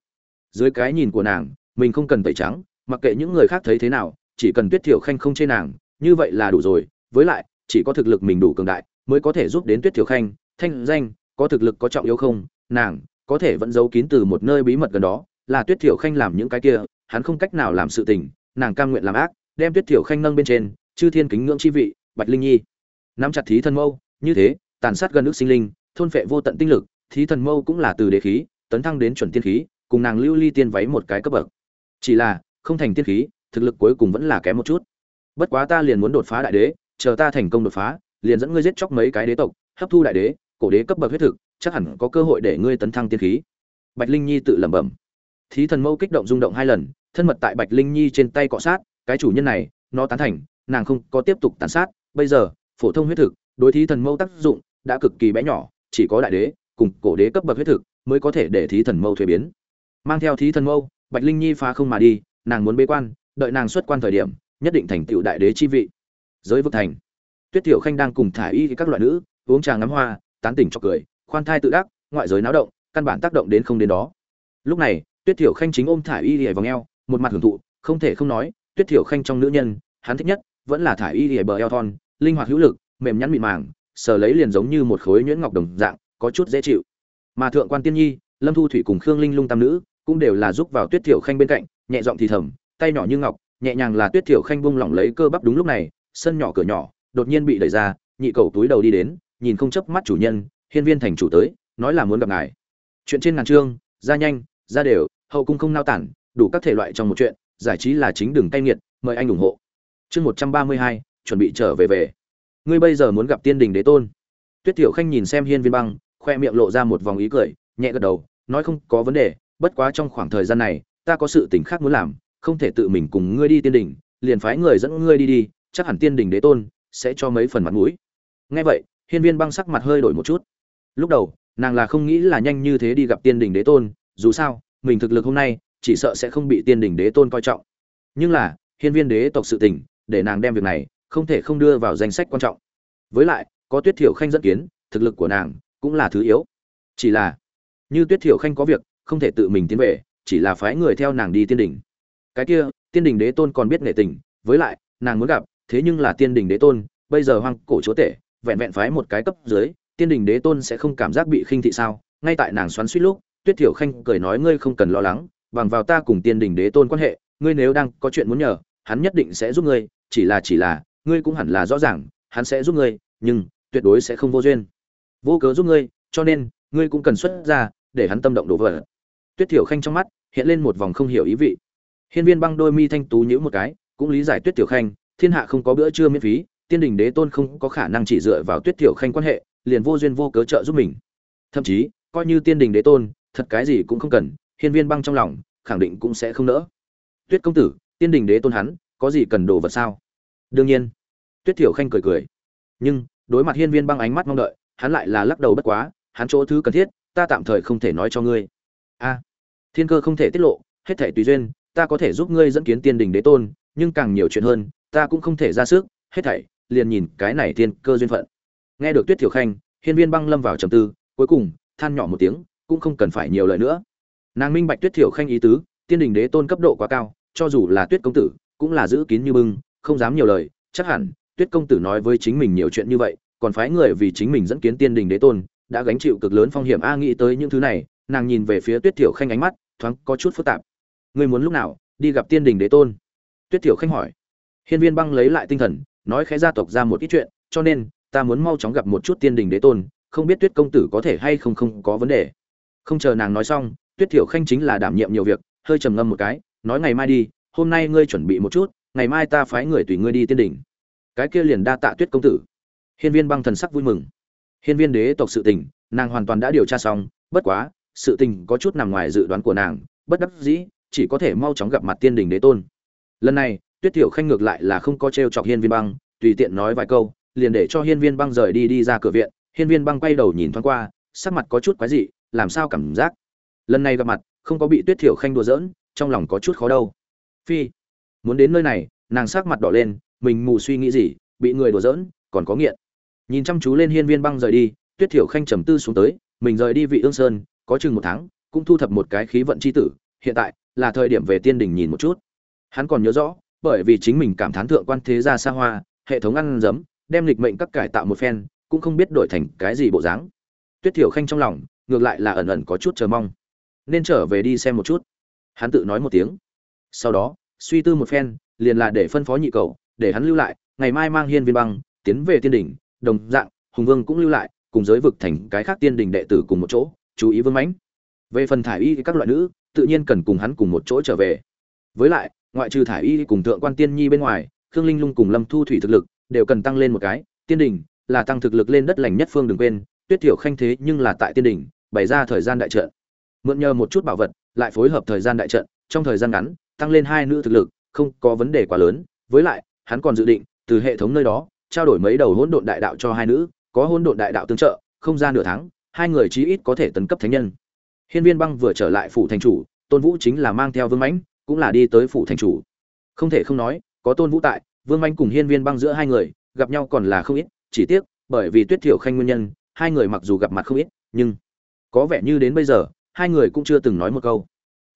Dưới cái nhìn của nàng, mình không cần tẩy trắng, mặc kệ những người khác thấy thế nào, chỉ cần tuyết thiểu khanh không chê nàng, như vậy là đủ rồi. Với lại, chỉ có thực lực mình đủ cường đại, mới có thể giúp đến tuyết thiểu khanh. Thanh danh, có thực lực có trọng yếu không? Nàng, có thể vẫn giấu kín từ một nơi bí mật gần đó, là tuyết thiểu khanh làm những cái kia, hắn không cách nào làm sự tình, nàng cam nguyện làm ác, đem tuyết thiểu khanh nâng bên trên, chư thiên kính ngưỡng chi vị, bạch linh nhi. Nắm chặt thí thần mâu, như thế, tàn sát gần nước sinh linh, thôn phệ vô tận tinh lực, thí thần mâu cũng là từ đế khí tấn thăng đến chuẩn tiên khí, cùng nàng lưu ly tiên váy một cái cấp bậc. Chỉ là, không thành tiên khí, thực lực cuối cùng vẫn là kém một chút. Bất quá ta liền muốn đột phá đại đế, chờ ta thành công đột phá, liền dẫn ngươi giết chóc mấy cái đế tộc, hấp thu đại đế, cổ đế cấp bậc huyết thực, chắc hẳn có cơ hội để ngươi tấn thăng tiên khí. Bạch linh nhi tự lẩm bẩm. Thí thần mâu kích động rung động hai lần, thân mật tại bạch linh nhi trên tay cọ sát, cái chủ nhân này, nó tán thành, nàng không có tiếp tục tàn sát, bây giờ, phổ thông huyết thực, đối thí thần mâu tác dụng, đã cực kỳ bé nhỏ, chỉ có đại đế, cùng cổ đế cấp bậc huyết thực mới có thể để thí thần mâu thuế biến. Mang theo thí thần mâu, bạch linh nhi phá không mà đi, nàng muốn bế quan, đợi nàng xuất quan thời điểm, nhất định thành tựu đại đế chi vị. Giới vực thành. Tuyết tiểu khanh đang cùng thả y các loại nữ, uống trà ngắm hoa, tán tỉnh cho cười, khoan thai tự đắc, ngoại giới náo động, căn bản tác động đến không đến đó. Lúc này, tuyết tiểu khanh chính ôm thả y lìa vòng eo, một mặt hưởng thụ, không thể không nói, tuyết tiểu khanh trong nữ nhân, hắn thích nhất, vẫn là thả y lìa bờ eo thon, linh hoạt hữu lực, mềm nhắn mịn màng, sờ lấy liền giống như một khối nhuyễn ngọc đồng dạng, có chút dễ chịu mà thượng quan tiên nhi, lâm thu thủy cùng khương linh lung tam nữ cũng đều là giúp vào tuyết thiểu khanh bên cạnh, nhẹ giọng thì thầm, tay nhỏ như ngọc, nhẹ nhàng là tuyết thiểu khanh bung lỏng lấy cơ bắp đúng lúc này, sân nhỏ cửa nhỏ đột nhiên bị đẩy ra, nhị cầu túi đầu đi đến, nhìn không chớp mắt chủ nhân, hiên viên thành chủ tới, nói là muốn gặp ngài. Chuyện trên ngàn chương ra nhanh, ra đều, hậu cung không nao tản, đủ các thể loại trong một chuyện, giải trí là chính đường tay nghiệt, mời anh ủng hộ. Chương một trăm ba mươi hai, chuẩn bị trở về về. Ngươi bây giờ muốn gặp tiên đình đế tôn. Tuyết tiểu khanh nhìn xem hiên viên băng khoe miệng lộ ra một vòng ý cười, nhẹ gật đầu, nói không có vấn đề, bất quá trong khoảng thời gian này, ta có sự tình khác muốn làm, không thể tự mình cùng ngươi đi tiên đình liền phái người dẫn ngươi đi đi, chắc hẳn tiên đình đế tôn sẽ cho mấy phần mặt mũi. Nghe vậy, hiên viên băng sắc mặt hơi đổi một chút. Lúc đầu, nàng là không nghĩ là nhanh như thế đi gặp tiên đình đế tôn, dù sao, mình thực lực hôm nay, chỉ sợ sẽ không bị tiên đình đế tôn coi trọng. Nhưng là, hiên viên đế tộc sự tình, để nàng đem việc này, không thể không đưa vào danh sách quan trọng. Với lại, có tuyết thiểu khanh dẫn kiến, thực lực của nàng cũng là thứ yếu. Chỉ là, như tuyết thiểu khanh có việc, không thể tự mình tiến về, chỉ là phái người theo nàng đi tiên đình. Cái kia, tiên đình đế tôn còn biết nghệ tình, với lại, nàng muốn gặp, thế nhưng là tiên đình đế tôn, bây giờ hoang cổ chúa tể, vẹn vẹn phái một cái cấp dưới, tiên đình đế tôn sẽ không cảm giác bị khinh thị sao? Ngay tại nàng xoắn suýt lúc, tuyết thiểu khanh cười nói ngươi không cần lo lắng, bằng vào ta cùng tiên đình đế tôn quan hệ, ngươi nếu đang có chuyện muốn nhờ, hắn nhất định sẽ giúp ngươi, chỉ là chỉ là, ngươi cũng hẳn là rõ ràng, hắn sẽ giúp ngươi, nhưng tuyệt đối sẽ không vô duyên vô cớ giúp ngươi, cho nên, ngươi cũng cần xuất ra, để hắn tâm động đổ vỡ. Tuyết tiểu khanh trong mắt hiện lên một vòng không hiểu ý vị. Hiên viên băng đôi mi thanh tú nhữ một cái, cũng lý giải tuyết tiểu khanh, thiên hạ không có bữa trưa miễn phí, tiên đình đế tôn không có khả năng chỉ dựa vào tuyết tiểu khanh quan hệ, liền vô duyên vô cớ trợ giúp mình. Thậm chí, coi như tiên đình đế tôn, thật cái gì cũng không cần, hiên viên băng trong lòng khẳng định cũng sẽ không nỡ. Tuyết công tử, tiên đình đế tôn hắn, có gì cần đồ vật sao? Đương nhiên. Tuyết thiểu khanh cười cười. Nhưng, đối mặt hiên viên băng ánh mắt mong đợi hắn lại là lắc đầu bất quá, hắn chỗ thứ cần thiết, ta tạm thời không thể nói cho ngươi. A, thiên cơ không thể tiết lộ, hết thể tùy duyên, ta có thể giúp ngươi dẫn kiến tiên đình đế tôn, nhưng càng nhiều chuyện hơn, ta cũng không thể ra sức, hết thảy, liền nhìn cái này thiên cơ duyên phận. Nghe được tuyết thiểu khanh, hiên viên băng lâm vào trầm tư, cuối cùng, than nhỏ một tiếng, cũng không cần phải nhiều lời nữa. Nàng minh bạch tuyết thiểu khanh ý tứ, tiên đình đế tôn cấp độ quá cao, cho dù là tuyết công tử, cũng là giữ kín như bưng, không dám nhiều lời, chắc hẳn, tuyết công tử nói với chính mình nhiều chuyện như vậy còn phái người vì chính mình dẫn kiến tiên đình đế tôn, đã gánh chịu cực lớn phong hiểm. A nghĩ tới những thứ này, nàng nhìn về phía tuyết thiểu khanh ánh mắt, thoáng có chút phức tạp. Ngươi muốn lúc nào đi gặp tiên đình đế tôn? Tuyết thiểu khanh hỏi. Hiên viên băng lấy lại tinh thần, nói khẽ gia tộc ra một ít chuyện, cho nên, ta muốn mau chóng gặp một chút tiên đình đế tôn, không biết tuyết công tử có thể hay không không có vấn đề. Không chờ nàng nói xong, tuyết thiểu khanh chính là đảm nhiệm nhiều việc, hơi trầm ngâm một cái, nói ngày mai đi, hôm nay ngươi chuẩn bị một chút, ngày mai ta phái người tùy ngươi đi tiên đỉnh cái kia liền đa tạ tuyết công tử hiên viên băng thần sắc vui mừng. Hiên viên đế tộc sự tình, nàng hoàn toàn đã điều tra xong, bất quá, sự tình có chút nằm ngoài dự đoán của nàng, bất đắc dĩ, chỉ có thể mau chóng gặp mặt tiên đình đế tôn. Lần này, tuyết thiểu khanh ngược lại là không có trêu chọc hiên viên băng, tùy tiện nói vài câu, liền để cho hiên viên băng rời đi đi ra cửa viện, hiên viên băng quay đầu nhìn thoáng qua, sắc mặt có chút quái dị, làm sao cảm giác? Lần này gặp mặt, không có bị tuyết thiểu khanh đùa giỡn, trong lòng có chút khó đâu. Phi, muốn đến nơi này, nàng sắc mặt đỏ lên, mình mù suy nghĩ gì, bị người đùa giỡn, còn có nghiện nhìn chăm chú lên hiên viên băng rời đi, tuyết thiểu khanh trầm tư xuống tới, mình rời đi vị ương sơn, có chừng một tháng, cũng thu thập một cái khí vận c h i tử, hiện tại là thời điểm về tiên đình nhìn một chút. Hắn còn nhớ rõ, bởi vì chính mình cảm thán thượng quan thế gia xa hoa, hệ thống ăn giấm đem lịch mệnh các cải tạo một phen, cũng không biết đổi thành cái gì bộ dáng. Tuyết thiểu khanh trong lòng, ngược lại là ẩn ẩn có chút chờ mong. Nên trở về đi xem một chút. Hắn tự nói một tiếng. Sau đó, suy tư một phen, liền là để phân phó nhị cầu để hắn lưu lại, ngày mai mang hiên viên băng, tiến về tiên đỉnh đồng dạng, hùng vương cũng lưu lại, cùng giới vực thành cái khác tiên đình đệ tử cùng một chỗ, chú ý vương mãnh. Về phần thải y các loại nữ, tự nhiên cần cùng hắn cùng một chỗ trở về. Với lại, ngoại trừ thải y cùng thượng quan tiên nhi bên ngoài, khương linh lung cùng lâm thu thủy thực lực đều cần tăng lên một cái, tiên đình là tăng thực lực lên đất lành nhất phương đừng quên, tuyết tiểu khanh thế nhưng là tại tiên đình, bày ra thời gian đại trận. Mượn nhờ một chút bảo vật, lại phối hợp thời gian đại trận, trong thời gian ngắn, tăng lên hai nữ thực lực, không có vấn đề quá lớn, với lại, hắn còn dự định, từ hệ thống nơi đó trao đổi mấy đầu hỗn độn đại đạo cho hai nữ, có hỗn độn đại đạo tương trợ, không gian nửa tháng, hai người chí ít có thể tấn cấp thánh nhân. Hiên viên băng vừa trở lại phủ thành chủ, tôn vũ chính là mang theo vương mãnh, cũng là đi tới phủ thành chủ. Không thể không nói, có tôn vũ tại, vương mãnh cùng hiên viên băng giữa hai người, gặp nhau còn là không ít, chỉ tiếc, bởi vì tuyết thiểu khanh nguyên nhân, hai người mặc dù gặp mặt không ít, nhưng có vẻ như đến bây giờ, hai người cũng chưa từng nói một câu.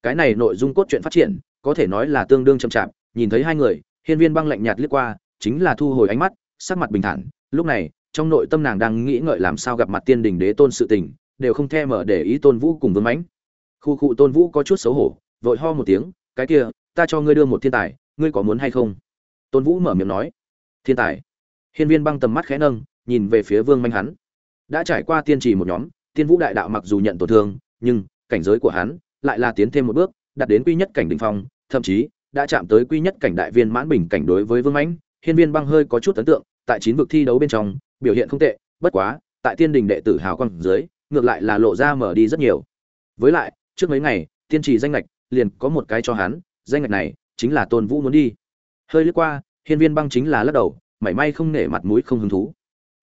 Cái này nội dung cốt truyện phát triển, có thể nói là tương đương chậm chạp, nhìn thấy hai người, hiên viên băng lạnh nhạt liếc qua, chính là thu hồi ánh mắt sắc mặt bình thản, lúc này, trong nội tâm nàng đang nghĩ ngợi làm sao gặp mặt tiên đình đế tôn sự tình, đều không thèm mở để ý tôn vũ cùng vương mãnh. Khu cụ tôn vũ có chút xấu hổ, vội ho một tiếng, cái kia, ta cho ngươi đưa một thiên tài, ngươi có muốn hay không? Tôn vũ mở miệng nói, thiên tài. Hiên viên băng tầm mắt khẽ nâng, nhìn về phía vương manh hắn. Đã trải qua tiên trì một nhóm, tiên vũ đại đạo mặc dù nhận tổn thương, nhưng cảnh giới của hắn lại là tiến thêm một bước, đạt đến quy nhất cảnh đỉnh phong, thậm chí đã chạm tới quy nhất cảnh đại viên mãn bình cảnh đối với vương mãnh, hiên viên băng hơi có chút ấn tượng tại chín vực thi đấu bên trong, biểu hiện không tệ, bất quá, tại tiên đình đệ tử hào quang dưới, ngược lại là lộ ra mở đi rất nhiều. Với lại, trước mấy ngày, tiên trì danh lệch liền có một cái cho hắn, danh lệch này chính là tôn vũ muốn đi. Hơi lướt qua, hiên viên băng chính là lắc đầu, mảy may không nể mặt mũi không hứng thú.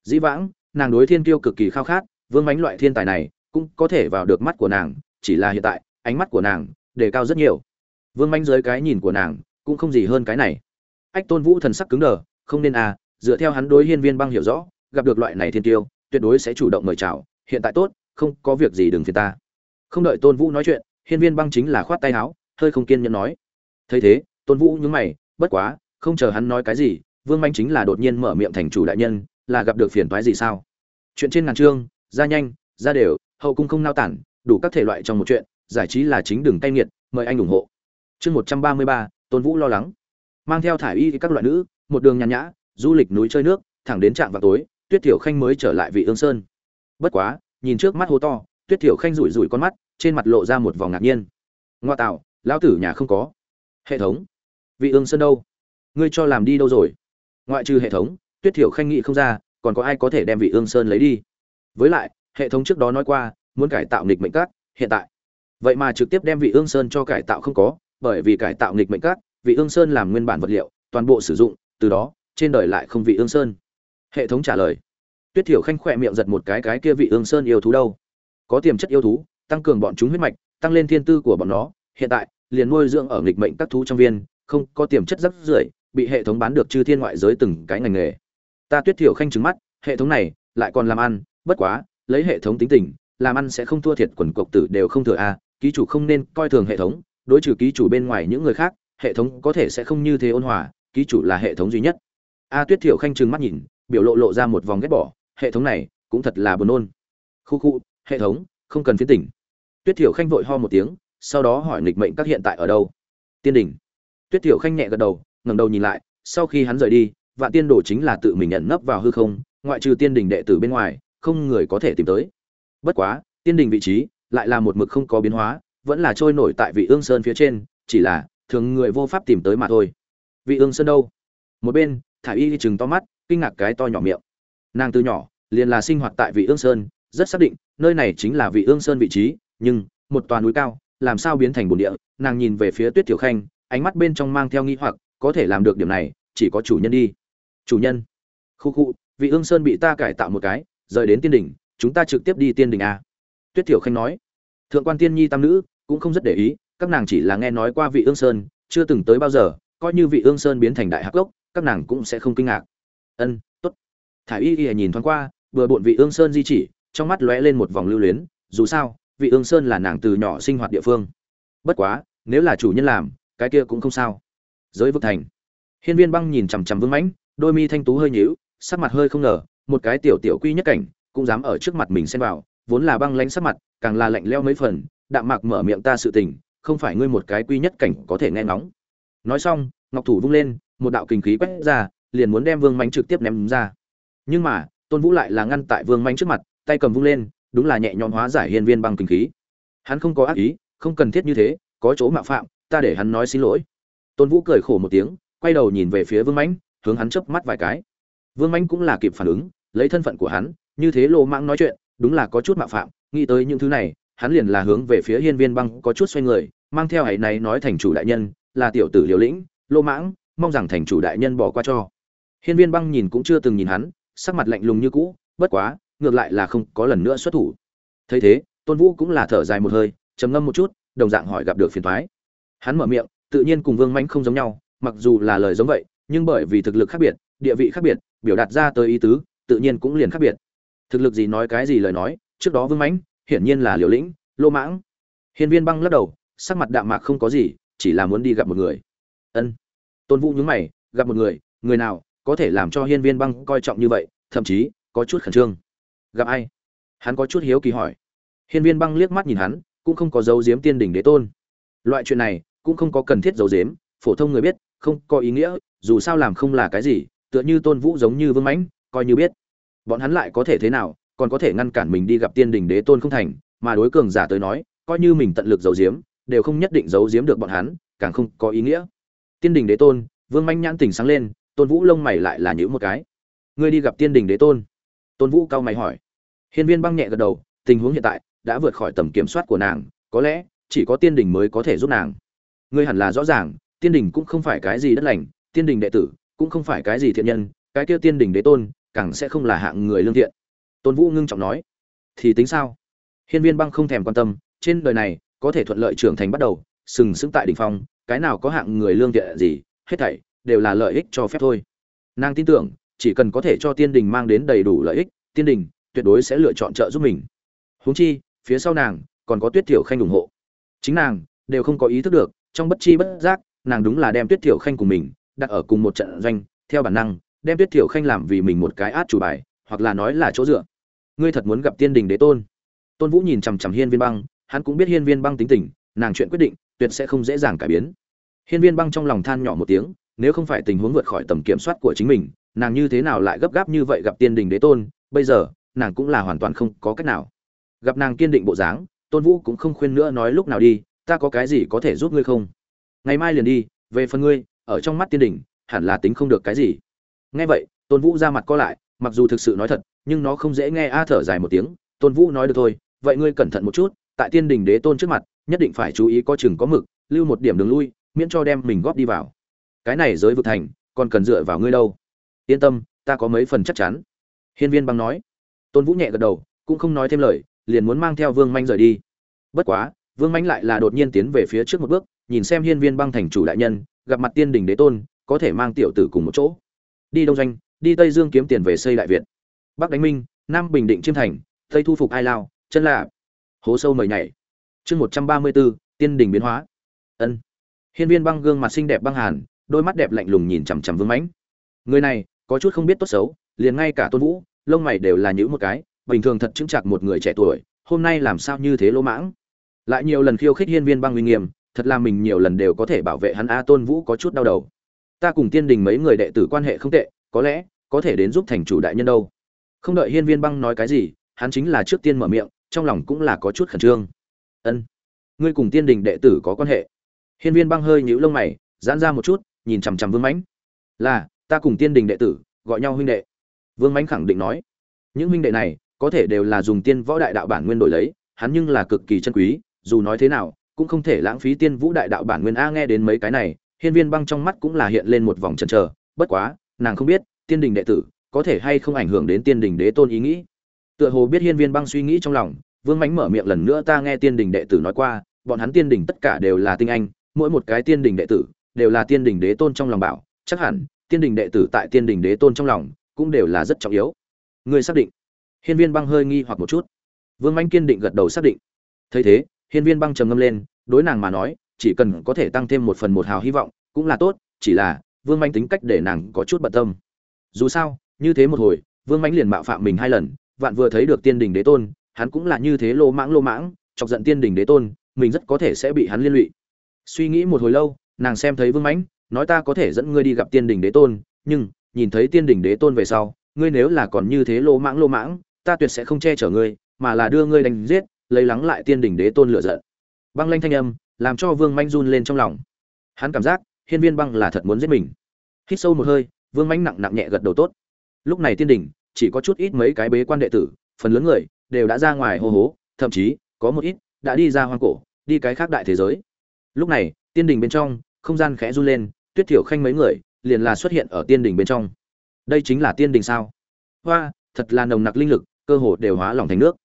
Dĩ vãng, nàng đối thiên kiêu cực kỳ khao khát, vương mánh loại thiên tài này cũng có thể vào được mắt của nàng, chỉ là hiện tại, ánh mắt của nàng đề cao rất nhiều. Vương mánh dưới cái nhìn của nàng cũng không gì hơn cái này. Ách, tôn vũ thần sắc cứng đờ, không nên à dựa theo hắn đối hiên viên băng hiểu rõ, gặp được loại này thiên tiêu, tuyệt đối sẽ chủ động mời chào, hiện tại tốt, không có việc gì đừng phiền ta. Không đợi tôn vũ nói chuyện, hiên viên băng chính là khoát tay áo, hơi không kiên nhẫn nói. Thấy thế, tôn vũ nhướng mày, bất quá, không chờ hắn nói cái gì, vương manh chính là đột nhiên mở miệng thành chủ đại nhân, là gặp được phiền toái gì sao? Chuyện trên ngàn chương, ra nhanh, ra đều, hậu cung không nao tản, đủ các thể loại trong một chuyện, giải trí là chính đường tay nghiệt, mời anh ủng hộ. Chương một trăm ba mươi ba, tôn vũ lo lắng. Mang theo thải y các loại nữ, một đường nhàn nhã du lịch núi chơi nước, thẳng đến trạm vào tối, tuyết thiểu khanh mới trở lại vị ương sơn. Bất quá, nhìn trước mắt hố to, tuyết thiểu khanh rủi rủi con mắt, trên mặt lộ ra một vòng ngạc nhiên. Ngoa tạo, lão tử nhà không có. Hệ thống. Vị ương sơn đâu? Ngươi cho làm đi đâu rồi? Ngoại trừ hệ thống, tuyết thiểu khanh nghĩ không ra, còn có ai có thể đem vị ương sơn lấy đi? Với lại, hệ thống trước đó nói qua, muốn cải tạo nghịch mệnh cát, hiện tại. Vậy mà trực tiếp đem vị ương sơn cho cải tạo không có, bởi vì cải tạo nghịch mệnh cát, vị ương sơn làm nguyên bản vật liệu, toàn bộ sử dụng, từ đó trên đời lại không vị ương sơn. Hệ thống trả lời. Tuyết thiểu khanh khỏe miệng giật một cái cái kia vị ương sơn yêu thú đâu? Có tiềm chất yêu thú, tăng cường bọn chúng huyết mạch, tăng lên thiên tư của bọn nó. Hiện tại, liền nuôi dưỡng ở nghịch mệnh các thú trong viên, không có tiềm chất rất rưởi, bị hệ thống bán được chư thiên ngoại giới từng cái ngành nghề. Ta tuyết thiểu khanh trứng mắt, hệ thống này lại còn làm ăn, bất quá, lấy hệ thống tính tình, làm ăn sẽ không thua thiệt, quần cộc tử đều không thừa a, ký chủ không nên coi thường hệ thống, đối trừ ký chủ bên ngoài những người khác, hệ thống có thể sẽ không như thế ôn hòa, ký chủ là hệ thống duy nhất a tuyết thiểu khanh trừng mắt nhìn, biểu lộ lộ ra một vòng ghét bỏ, hệ thống này cũng thật là buồn nôn. Khu khu, hệ thống, không cần phiến tỉnh. Tuyết thiểu khanh vội ho một tiếng, sau đó hỏi nghịch mệnh các hiện tại ở đâu? Tiên Đình. tuyết thiểu khanh nhẹ gật đầu, ngẩng đầu nhìn lại, sau khi hắn rời đi, vạn tiên đồ chính là tự mình nhận nấp vào hư không, ngoại trừ tiên Đình đệ tử bên ngoài, không người có thể tìm tới. Bất quá, tiên Đình vị trí lại là một mực không có biến hóa, vẫn là trôi nổi tại vị ương sơn phía trên, chỉ là thường người vô pháp tìm tới mà thôi. Vị ương sơn đâu? Một bên thả y chừng to mắt, kinh ngạc cái to nhỏ miệng. Nàng từ nhỏ, liền là sinh hoạt tại vị ương sơn, rất xác định, nơi này chính là vị ương sơn vị trí, nhưng, một toàn núi cao, làm sao biến thành bồn địa, nàng nhìn về phía tuyết tiểu khanh, ánh mắt bên trong mang theo nghi hoặc, có thể làm được điểm này, chỉ có chủ nhân đi. Chủ nhân. Khu khu, vị ương sơn bị ta cải tạo một cái, rời đến tiên đỉnh, chúng ta trực tiếp đi tiên đỉnh à? tuyết tiểu khanh nói. Thượng quan tiên nhi tam nữ, cũng không rất để ý, các nàng chỉ là nghe nói qua vị ương sơn, chưa từng tới bao giờ, coi như vị ương sơn biến thành đại hắc gốc các nàng cũng sẽ không kinh ngạc. Ân, tốt. Thả y y nhìn thoáng qua, vừa bộn vị ương sơn di chỉ, trong mắt lóe lên một vòng lưu luyến, dù sao, vị ương sơn là nàng từ nhỏ sinh hoạt địa phương. Bất quá, nếu là chủ nhân làm, cái kia cũng không sao. Giới vực thành. Hiên viên băng nhìn chằm chằm vương mãnh, đôi mi thanh tú hơi nhíu, sắc mặt hơi không ngờ, một cái tiểu tiểu quy nhất cảnh, cũng dám ở trước mặt mình xen vào, vốn là băng lãnh sắc mặt, càng là lạnh leo mấy phần, đạm mạc mở miệng ta sự tình, không phải ngươi một cái quy nhất cảnh có thể nghe ngóng. Nói xong, ngọc thủ vung lên một đạo kình khí quét ra liền muốn đem vương Mạnh trực tiếp ném ra. Nhưng mà tôn vũ lại là ngăn tại vương Mạnh trước mặt tay cầm vung lên đúng là nhẹ nhõm hóa giải hiên viên băng kình khí. Hắn không có ác ý không cần thiết như thế có chỗ mạo phạm ta để hắn nói xin lỗi. Tôn vũ cười khổ một tiếng quay đầu nhìn về phía vương Mạnh, hướng hắn chớp mắt vài cái. Vương Mạnh cũng là kịp phản ứng lấy thân phận của hắn như thế lô mãng nói chuyện đúng là có chút mạo phạm nghĩ tới những thứ này hắn liền là hướng về phía hiên viên băng có chút xoay người mang theo hãy này nói thành chủ đại nhân là tiểu tử liều lĩnh lô mãng mong rằng thành chủ đại nhân bỏ qua cho. Hiên viên băng nhìn cũng chưa từng nhìn hắn, sắc mặt lạnh lùng như cũ, bất quá, ngược lại là không có lần nữa xuất thủ. Thấy thế, tôn vũ cũng là thở dài một hơi, trầm ngâm một chút, đồng dạng hỏi gặp được phiền thoái hắn mở miệng, tự nhiên cùng vương mãnh không giống nhau, mặc dù là lời giống vậy, nhưng bởi vì thực lực khác biệt, địa vị khác biệt, biểu đạt ra tới ý tứ, tự nhiên cũng liền khác biệt. Thực lực gì nói cái gì lời nói, trước đó vương mãnh, hiển nhiên là liều lĩnh, lô mãng. Hiên viên băng lắc đầu, sắc mặt đạm mạc không có gì, chỉ là muốn đi gặp một người. Ân tôn vũ nhướng mày, gặp một người người nào có thể làm cho hiên viên băng coi trọng như vậy, thậm chí có chút khẩn trương. Gặp ai? Hắn có chút hiếu kỳ hỏi. Hiên viên băng liếc mắt nhìn hắn, cũng không có dấu diếm tiên đỉnh đế tôn. Loại chuyện này cũng không có cần thiết dấu diếm phổ thông người biết, không có ý nghĩa, dù sao làm không là cái gì, tựa như tôn vũ giống như vương mãnh, coi như biết. Bọn hắn lại có thể thế nào, còn có thể ngăn cản mình đi gặp tiên đỉnh đế tôn không thành, mà đối cường giả tới nói, coi như mình tận lực giấu giếm, đều không nhất định giấu giếm được bọn hắn, càng không có ý nghĩa tiên đình đế tôn, vương manh nhãn tỉnh sáng lên, tôn vũ lông mày lại là nhữ một cái. Ngươi đi gặp tiên đình đế tôn. Tôn vũ cao mày hỏi. Hiên viên băng nhẹ gật đầu, tình huống hiện tại đã vượt khỏi tầm kiểm soát của nàng, có lẽ chỉ có tiên đình mới có thể giúp nàng. Ngươi hẳn là rõ ràng, tiên đình cũng không phải cái gì đất lành, tiên đình đệ tử cũng không phải cái gì thiện nhân, cái kia tiên đình đế tôn càng sẽ không là hạng người lương thiện. Tôn vũ ngưng trọng nói. Thì tính sao? Hiên viên băng không thèm quan tâm, trên đời này có thể thuận lợi trưởng thành bắt đầu, sừng sững tại đỉnh phong cái nào có hạng người lương thiện gì, hết thảy đều là lợi ích cho phép thôi. Nàng tin tưởng, chỉ cần có thể cho tiên đình mang đến đầy đủ lợi ích, tiên đình tuyệt đối sẽ lựa chọn trợ giúp mình. Huống chi, phía sau nàng còn có tuyết tiểu khanh ủng hộ. Chính nàng đều không có ý thức được, trong bất chi bất giác, nàng đúng là đem tuyết tiểu khanh cùng mình đặt ở cùng một trận doanh, theo bản năng, đem tuyết tiểu khanh làm vì mình một cái át chủ bài, hoặc là nói là chỗ dựa. Ngươi thật muốn gặp tiên đình đế tôn. Tôn vũ nhìn chằm chằm hiên viên băng, hắn cũng biết hiên viên băng tính tình, nàng chuyện quyết định tuyệt sẽ không dễ dàng cải biến. Hiên viên băng trong lòng than nhỏ một tiếng, nếu không phải tình huống vượt khỏi tầm kiểm soát của chính mình, nàng như thế nào lại gấp gáp như vậy gặp tiên đình đế tôn, bây giờ, nàng cũng là hoàn toàn không có cách nào. Gặp nàng kiên định bộ dáng, tôn vũ cũng không khuyên nữa nói lúc nào đi, ta có cái gì có thể giúp ngươi không? Ngày mai liền đi, về phần ngươi, ở trong mắt tiên đình, hẳn là tính không được cái gì. Nghe vậy, tôn vũ ra mặt co lại, mặc dù thực sự nói thật, nhưng nó không dễ nghe a thở dài một tiếng, tôn vũ nói được thôi, vậy ngươi cẩn thận một chút, tại tiên đình đế tôn trước mặt nhất định phải chú ý có chừng có mực, lưu một điểm đường lui, miễn cho đem mình góp đi vào. Cái này giới vực thành, còn cần dựa vào ngươi đâu. Yên tâm, ta có mấy phần chắc chắn. Hiên viên băng nói. Tôn vũ nhẹ gật đầu, cũng không nói thêm lời, liền muốn mang theo vương manh rời đi. Bất quá, vương manh lại là đột nhiên tiến về phía trước một bước, nhìn xem hiên viên băng thành chủ đại nhân, gặp mặt tiên đình đế tôn, có thể mang tiểu tử cùng một chỗ. Đi đông doanh, đi tây dương kiếm tiền về xây đại việt. Bắc đánh minh, nam bình định chiêm thành, tây thu phục ai lao, chân lạ hố sâu mời nhảy chương một trăm ba mươi bốn tiên đình biến hóa. Ân. Hiên viên băng gương mặt xinh đẹp băng hàn, đôi mắt đẹp lạnh lùng nhìn chằm chằm vương mãnh. Người này, có chút không biết tốt xấu, liền ngay cả tôn vũ, lông mày đều là nhíu một cái, bình thường thật chứng chặt một người trẻ tuổi, hôm nay làm sao như thế lỗ mãng? Lại nhiều lần khiêu khích hiên viên băng uy nghiêm, thật là mình nhiều lần đều có thể bảo vệ hắn a, tôn vũ có chút đau đầu. Ta cùng tiên đình mấy người đệ tử quan hệ không tệ, có lẽ, có thể đến giúp thành chủ đại nhân đâu. Không đợi hiên viên băng nói cái gì, hắn chính là trước tiên mở miệng, trong lòng cũng là có chút khẩn trương ân. Ngươi cùng tiên đình đệ tử có quan hệ? Hiên viên băng hơi nhũ lông mày, giãn ra một chút, nhìn chằm chằm vương mãnh. Là, ta cùng tiên đình đệ tử, gọi nhau huynh đệ. Vương mãnh khẳng định nói. Những huynh đệ này, có thể đều là dùng tiên võ đại đạo bản nguyên đổi lấy, hắn nhưng là cực kỳ chân quý, dù nói thế nào, cũng không thể lãng phí tiên vũ đại đạo bản nguyên. A, nghe đến mấy cái này, hiên viên băng trong mắt cũng là hiện lên một vòng chần chờ. Bất quá, nàng không biết, tiên đình đệ tử, có thể hay không ảnh hưởng đến tiên đình đế tôn ý nghĩ. Tựa hồ biết hiên viên băng suy nghĩ trong lòng vương mánh mở miệng lần nữa ta nghe tiên đình đệ tử nói qua, bọn hắn tiên đình tất cả đều là tinh anh, mỗi một cái tiên đình đệ tử đều là tiên đình đế tôn trong lòng bảo, chắc hẳn tiên đình đệ tử tại tiên đình đế tôn trong lòng cũng đều là rất trọng yếu. Ngươi xác định? Hiên viên băng hơi nghi hoặc một chút. Vương mánh kiên định gật đầu xác định. Thấy thế, hiên viên băng trầm ngâm lên, đối nàng mà nói, chỉ cần có thể tăng thêm một phần một hào hy vọng cũng là tốt, chỉ là vương mánh tính cách để nàng có chút bận tâm. Dù sao, như thế một hồi, vương mánh liền mạo phạm mình hai lần, vạn vừa thấy được tiên đình đế tôn hắn cũng là như thế lô mãng lô mãng, chọc giận tiên đình đế tôn, mình rất có thể sẽ bị hắn liên lụy. Suy nghĩ một hồi lâu, nàng xem thấy vương mãnh, nói ta có thể dẫn ngươi đi gặp tiên đình đế tôn, nhưng, nhìn thấy tiên đình đế tôn về sau, ngươi nếu là còn như thế lô mãng lô mãng, ta tuyệt sẽ không che chở ngươi, mà là đưa ngươi đánh giết, lấy lắng lại tiên đình đế tôn lựa giận. Băng lanh thanh âm, làm cho vương mãnh run lên trong lòng. Hắn cảm giác, hiên viên băng là thật muốn giết mình. Hít sâu một hơi, vương mãnh nặng nặng nhẹ gật đầu tốt. Lúc này tiên đình, chỉ có chút ít mấy cái bế quan đệ tử, phần lớn người đều đã ra ngoài hô hố, thậm chí, có một ít, đã đi ra hoang cổ, đi cái khác đại thế giới. Lúc này, tiên đình bên trong, không gian khẽ run lên, tuyết thiểu khanh mấy người, liền là xuất hiện ở tiên đình bên trong. Đây chính là tiên đình sao? Hoa, thật là nồng nặc linh lực, cơ hồ đều hóa lỏng thành nước.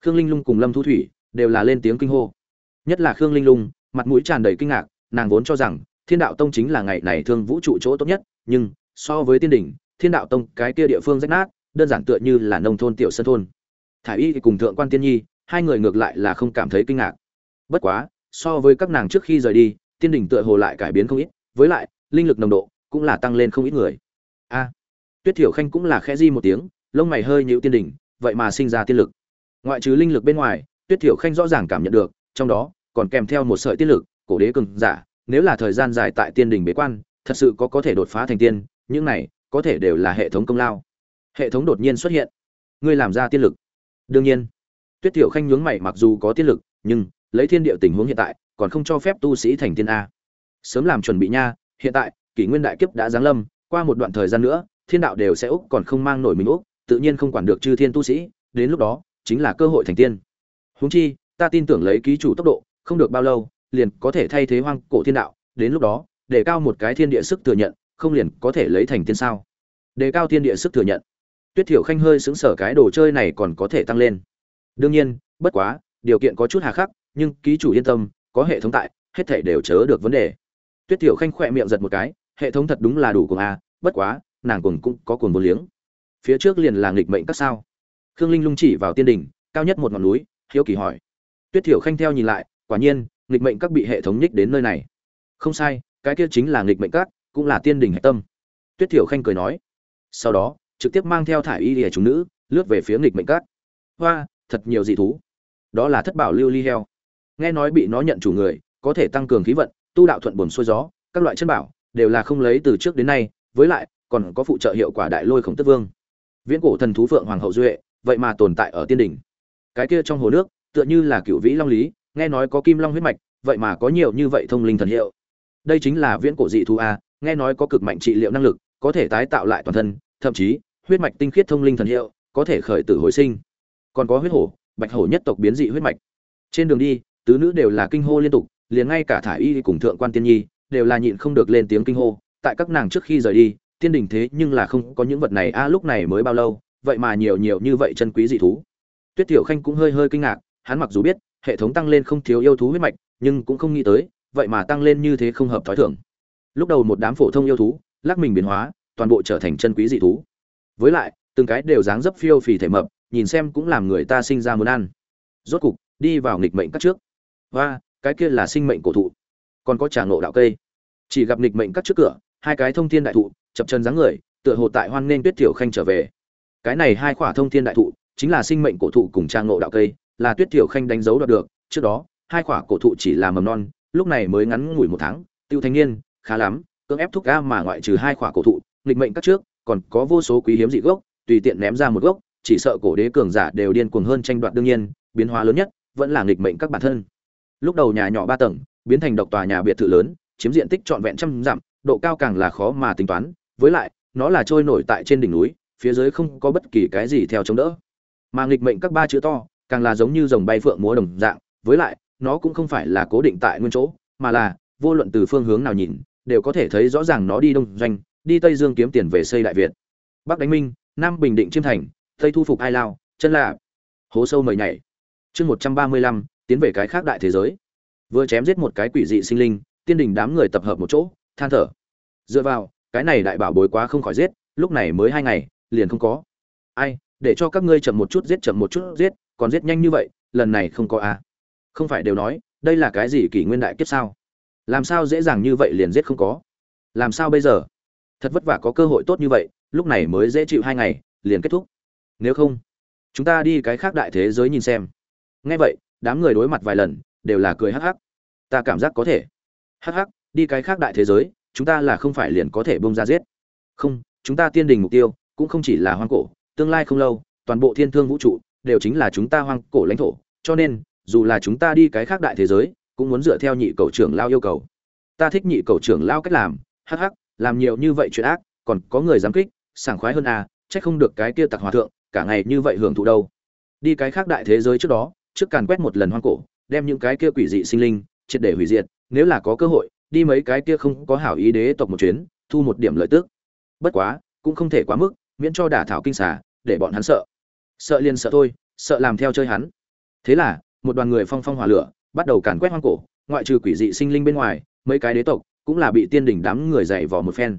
Khương linh lung cùng lâm thu thủy, đều là lên tiếng kinh hô. Nhất là khương linh lung, mặt mũi tràn đầy kinh ngạc, nàng vốn cho rằng, thiên đạo tông chính là ngày này thương vũ trụ chỗ tốt nhất, nhưng, so với tiên đình, thiên đạo tông cái kia địa phương rách nát, đơn giản tựa như là nông thôn tiểu sân thôn thả y cùng thượng quan tiên nhi, hai người ngược lại là không cảm thấy kinh ngạc. Bất quá, so với các nàng trước khi rời đi, tiên đình tựa hồ lại cải biến không ít, với lại, linh lực nồng độ cũng là tăng lên không ít người. A. À, tuyết thiểu khanh cũng là khẽ di một tiếng, lông mày hơi nhịu tiên đình vậy mà sinh ra tiên lực. Ngoại trừ linh lực bên ngoài, tuyết thiểu khanh rõ ràng cảm nhận được, trong đó còn kèm theo một sợi tiên lực, cổ đế cường giả, nếu là thời gian dài tại tiên đình bế quan, thật sự có có thể đột phá thành tiên, những này có thể đều là hệ thống công lao. Hệ thống đột nhiên xuất hiện. Ngươi làm ra tiên lực đương nhiên, tuyết tiểu khanh nhướng mày mặc dù có tiết lực, nhưng lấy thiên địa tình huống hiện tại, còn không cho phép tu sĩ thành tiên a. Sớm làm chuẩn bị nha, hiện tại, kỷ nguyên đại kiếp đã giáng lâm, qua một đoạn thời gian nữa, thiên đạo đều sẽ úc còn không mang nổi mình úc, tự nhiên không quản được chư thiên tu sĩ, đến lúc đó, chính là cơ hội thành tiên. Huống chi, ta tin tưởng lấy ký chủ tốc độ, không được bao lâu, liền có thể thay thế hoang cổ thiên đạo, đến lúc đó, để cao một cái thiên địa sức thừa nhận, không liền có thể lấy thành tiên sao? Đề cao thiên địa sức thừa nhận tuyết thiểu khanh hơi xứng sở cái đồ chơi này còn có thể tăng lên. Đương nhiên, bất quá, điều kiện có chút hà khắc, nhưng ký chủ yên tâm, có hệ thống tại, hết thể đều chớ được vấn đề. Tuyết thiểu khanh khỏe miệng giật một cái, hệ thống thật đúng là đủ cùng a, bất quá, nàng cùng cũng có cuồng vô liếng. Phía trước liền là nghịch mệnh các sao. Khương linh lung chỉ vào tiên đỉnh, cao nhất một ngọn núi, hiếu kỳ hỏi. Tuyết thiểu khanh theo nhìn lại, quả nhiên, nghịch mệnh các bị hệ thống nhích đến nơi này. Không sai, cái kia chính là nghịch mệnh các, cũng là tiên đỉnh hệ tâm. Tuyết thiểu khanh cười nói. Sau đó trực tiếp mang theo thải y lìa chúng nữ, lướt về phía nghịch mệnh cát hoa, thật nhiều dị thú. Đó là thất bảo lưu ly heo. Nghe nói bị nó nhận chủ người, có thể tăng cường khí vận, tu đạo thuận buồm xuôi gió, các loại chân bảo đều là không lấy từ trước đến nay, với lại còn có phụ trợ hiệu quả đại lôi khổng tức vương. Viễn cổ thần thú phượng hoàng hậu duệ, vậy mà tồn tại ở tiên đỉnh. Cái kia trong hồ nước, tựa như là cựu vĩ long lý, nghe nói có kim long huyết mạch, vậy mà có nhiều như vậy thông linh thần hiệu. Đây chính là viễn cổ dị thú a, nghe nói có cực mạnh trị liệu năng lực, có thể tái tạo lại toàn thân, thậm chí huyết mạch tinh khiết thông linh thần hiệu, có thể khởi tử hồi sinh. Còn có huyết hổ, bạch hổ nhất tộc biến dị huyết mạch. Trên đường đi, tứ nữ đều là kinh hô liên tục, liền ngay cả thả y cùng thượng quan tiên nhi đều là nhịn không được lên tiếng kinh hô. Tại các nàng trước khi rời đi, tiên đình thế nhưng là không có những vật này, a, lúc này mới bao lâu, vậy mà nhiều nhiều như vậy chân quý dị thú. Tuyết tiểu khanh cũng hơi hơi kinh ngạc, hắn mặc dù biết, hệ thống tăng lên không thiếu yêu thú huyết mạch, nhưng cũng không nghĩ tới, vậy mà tăng lên như thế không hợp thói thường. Lúc đầu một đám phổ thông yêu thú, lắc mình biến hóa, toàn bộ trở thành chân quý dị thú với lại, từng cái đều dáng dấp phiêu phì thể mập, nhìn xem cũng làm người ta sinh ra muốn ăn. Rốt cục, đi vào nghịch mệnh cắt trước. Và cái kia là sinh mệnh cổ thụ. Còn có trà nộ đạo cây. Chỉ gặp nghịch mệnh cắt trước cửa, hai cái thông thiên đại thụ, chập chân dáng người, tựa hồ tại hoan nên tuyết tiểu khanh trở về. Cái này hai khỏa thông thiên đại thụ, chính là sinh mệnh cổ thụ cùng trang nộ đạo cây, là tuyết tiểu khanh đánh dấu đoạt được. Trước đó, hai khỏa cổ thụ chỉ là mầm non, lúc này mới ngắn ngủi một tháng, tiêu thanh niên, khá lắm, cưỡng ép thúc ga mà ngoại trừ hai khỏa cổ thụ, nghịch mệnh cắt trước còn có vô số quý hiếm dị gốc, tùy tiện ném ra một gốc, chỉ sợ cổ đế cường giả đều điên cuồng hơn tranh đoạt đương nhiên, biến hóa lớn nhất vẫn là nghịch mệnh các bản thân. Lúc đầu nhà nhỏ ba tầng, biến thành độc tòa nhà biệt thự lớn, chiếm diện tích trọn vẹn trăm dặm, độ cao càng là khó mà tính toán, với lại, nó là trôi nổi tại trên đỉnh núi, phía dưới không có bất kỳ cái gì theo chống đỡ. Mà nghịch mệnh các ba chữ to, càng là giống như rồng bay phượng múa đồng dạng, với lại, nó cũng không phải là cố định tại nguyên chỗ, mà là, vô luận từ phương hướng nào nhìn, đều có thể thấy rõ ràng nó đi đông doanh đi tây dương kiếm tiền về xây đại việt. Bắc đánh minh, nam bình định chiêm thành, tây thu phục ai lao, chân lạ hố sâu mời nhảy. Chương một trăm ba mươi lăm, tiến về cái khác đại thế giới. Vừa chém giết một cái quỷ dị sinh linh, tiên đình đám người tập hợp một chỗ, than thở. Dựa vào, cái này đại bảo bối quá không khỏi giết, lúc này mới hai ngày, liền không có. Ai, để cho các ngươi chậm một chút giết chậm một chút giết, còn giết nhanh như vậy, lần này không có a à. không phải đều nói, đây là cái gì kỷ nguyên đại kiếp sao? Làm sao dễ dàng như vậy liền giết không có? Làm sao bây giờ? Thật vất vả có cơ hội tốt như vậy, lúc này mới dễ chịu hai ngày, liền kết thúc. Nếu không, chúng ta đi cái khác đại thế giới nhìn xem. Nghe vậy, đám người đối mặt vài lần, đều là cười hắc hắc. Ta cảm giác có thể. Hắc hắc, đi cái khác đại thế giới, chúng ta là không phải liền có thể bông ra giết. Không, chúng ta tiên đình mục tiêu, cũng không chỉ là hoang cổ, tương lai không lâu, toàn bộ thiên thương vũ trụ, đều chính là chúng ta hoang cổ lãnh thổ. Cho nên, dù là chúng ta đi cái khác đại thế giới, cũng muốn dựa theo nhị cầu trưởng lao yêu cầu. Ta thích nhị cầu trưởng lao cách làm, hắc hắc làm nhiều như vậy chuyện ác, còn có người dám kích, sảng khoái hơn à trách không được cái kia tặc hòa thượng, cả ngày như vậy hưởng thụ đâu. Đi cái khác đại thế giới trước đó, trước càn quét một lần hoang cổ, đem những cái kia quỷ dị sinh linh, triệt để hủy diệt, nếu là có cơ hội, đi mấy cái kia không có hảo ý đế tộc một chuyến, thu một điểm lợi tức. Bất quá, cũng không thể quá mức, miễn cho đả thảo kinh xà, để bọn hắn sợ. Sợ liền sợ thôi, sợ làm theo chơi hắn. Thế là, một đoàn người phong phong hỏa lửa, bắt đầu càn quét hoang cổ, ngoại trừ quỷ dị sinh linh bên ngoài, mấy cái đế tộc cũng là bị tiên đỉnh đám người dạy vò một phen.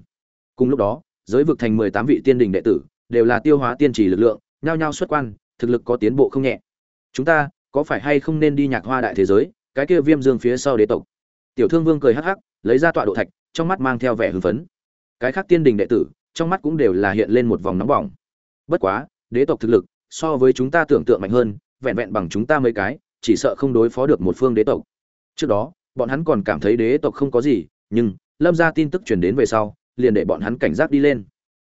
Cùng lúc đó, giới vực thành mười tám vị tiên đỉnh đệ tử đều là tiêu hóa tiên trì lực lượng, nhao nhao xuất quan, thực lực có tiến bộ không nhẹ. Chúng ta có phải hay không nên đi nhạc hoa đại thế giới, cái kia viêm dương phía sau đế tộc? Tiểu thương vương cười hắc hắc, lấy ra tọa độ thạch, trong mắt mang theo vẻ hưng phấn. Cái khác tiên đình đệ tử, trong mắt cũng đều là hiện lên một vòng nóng bỏng. Bất quá, đế tộc thực lực, so với chúng ta tưởng tượng mạnh hơn, vẹn vẹn bằng chúng ta mấy cái, chỉ sợ không đối phó được một phương đế tộc. Trước đó, bọn hắn còn cảm thấy đế tộc không có gì nhưng lâm gia tin tức truyền đến về sau, liền để bọn hắn cảnh giác đi lên.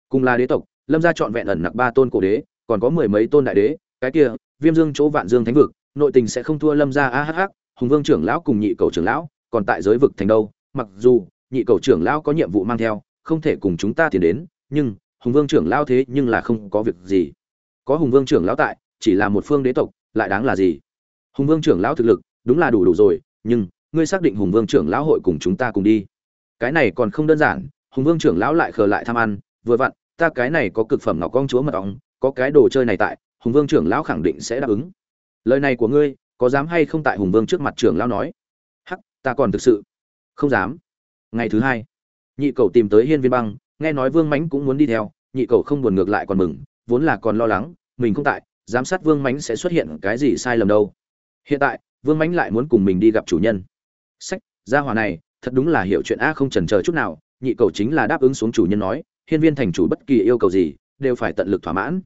Cùng là đế tộc, lâm gia trọn vẹn ẩn nặc ba tôn cổ đế, còn có mười mấy tôn đại đế, cái kia, viêm dương chỗ vạn dương thánh vực, nội tình sẽ không thua lâm gia ahh hùng vương trưởng lão cùng nhị cầu trưởng lão, còn tại giới vực thành đâu, mặc dù nhị cầu trưởng lão có nhiệm vụ mang theo, không thể cùng chúng ta tiến đến, nhưng hùng vương trưởng lão thế nhưng là không có việc gì. Có hùng vương trưởng lão tại, chỉ là một phương đế tộc, lại đáng là gì? Hùng vương trưởng lão thực lực, đúng là đủ đủ rồi, nhưng ngươi xác định hùng vương trưởng lão hội cùng chúng ta cùng đi. Cái này còn không đơn giản, hùng vương trưởng lão lại khờ lại tham ăn, vừa vặn, ta cái này có cực phẩm ngọc con chúa mật ong, có cái đồ chơi này tại, hùng vương trưởng lão khẳng định sẽ đáp ứng. Lời này của ngươi, có dám hay không tại hùng vương trước mặt trưởng lão nói? Hắc, ta còn thực sự không dám. Ngày thứ hai, nhị cầu tìm tới hiên viên băng, nghe nói vương mánh cũng muốn đi theo, nhị cầu không buồn ngược lại còn mừng, vốn là còn lo lắng, mình không tại, giám sát vương mánh sẽ xuất hiện cái gì sai lầm đâu. Hiện tại, vương mánh lại muốn cùng mình đi gặp chủ nhân sách, gia hòa này, thật đúng là hiểu chuyện a không trần chờ chút nào, nhị cầu chính là đáp ứng xuống chủ nhân nói, hiên viên thành chủ bất kỳ yêu cầu gì, đều phải tận lực thỏa mãn.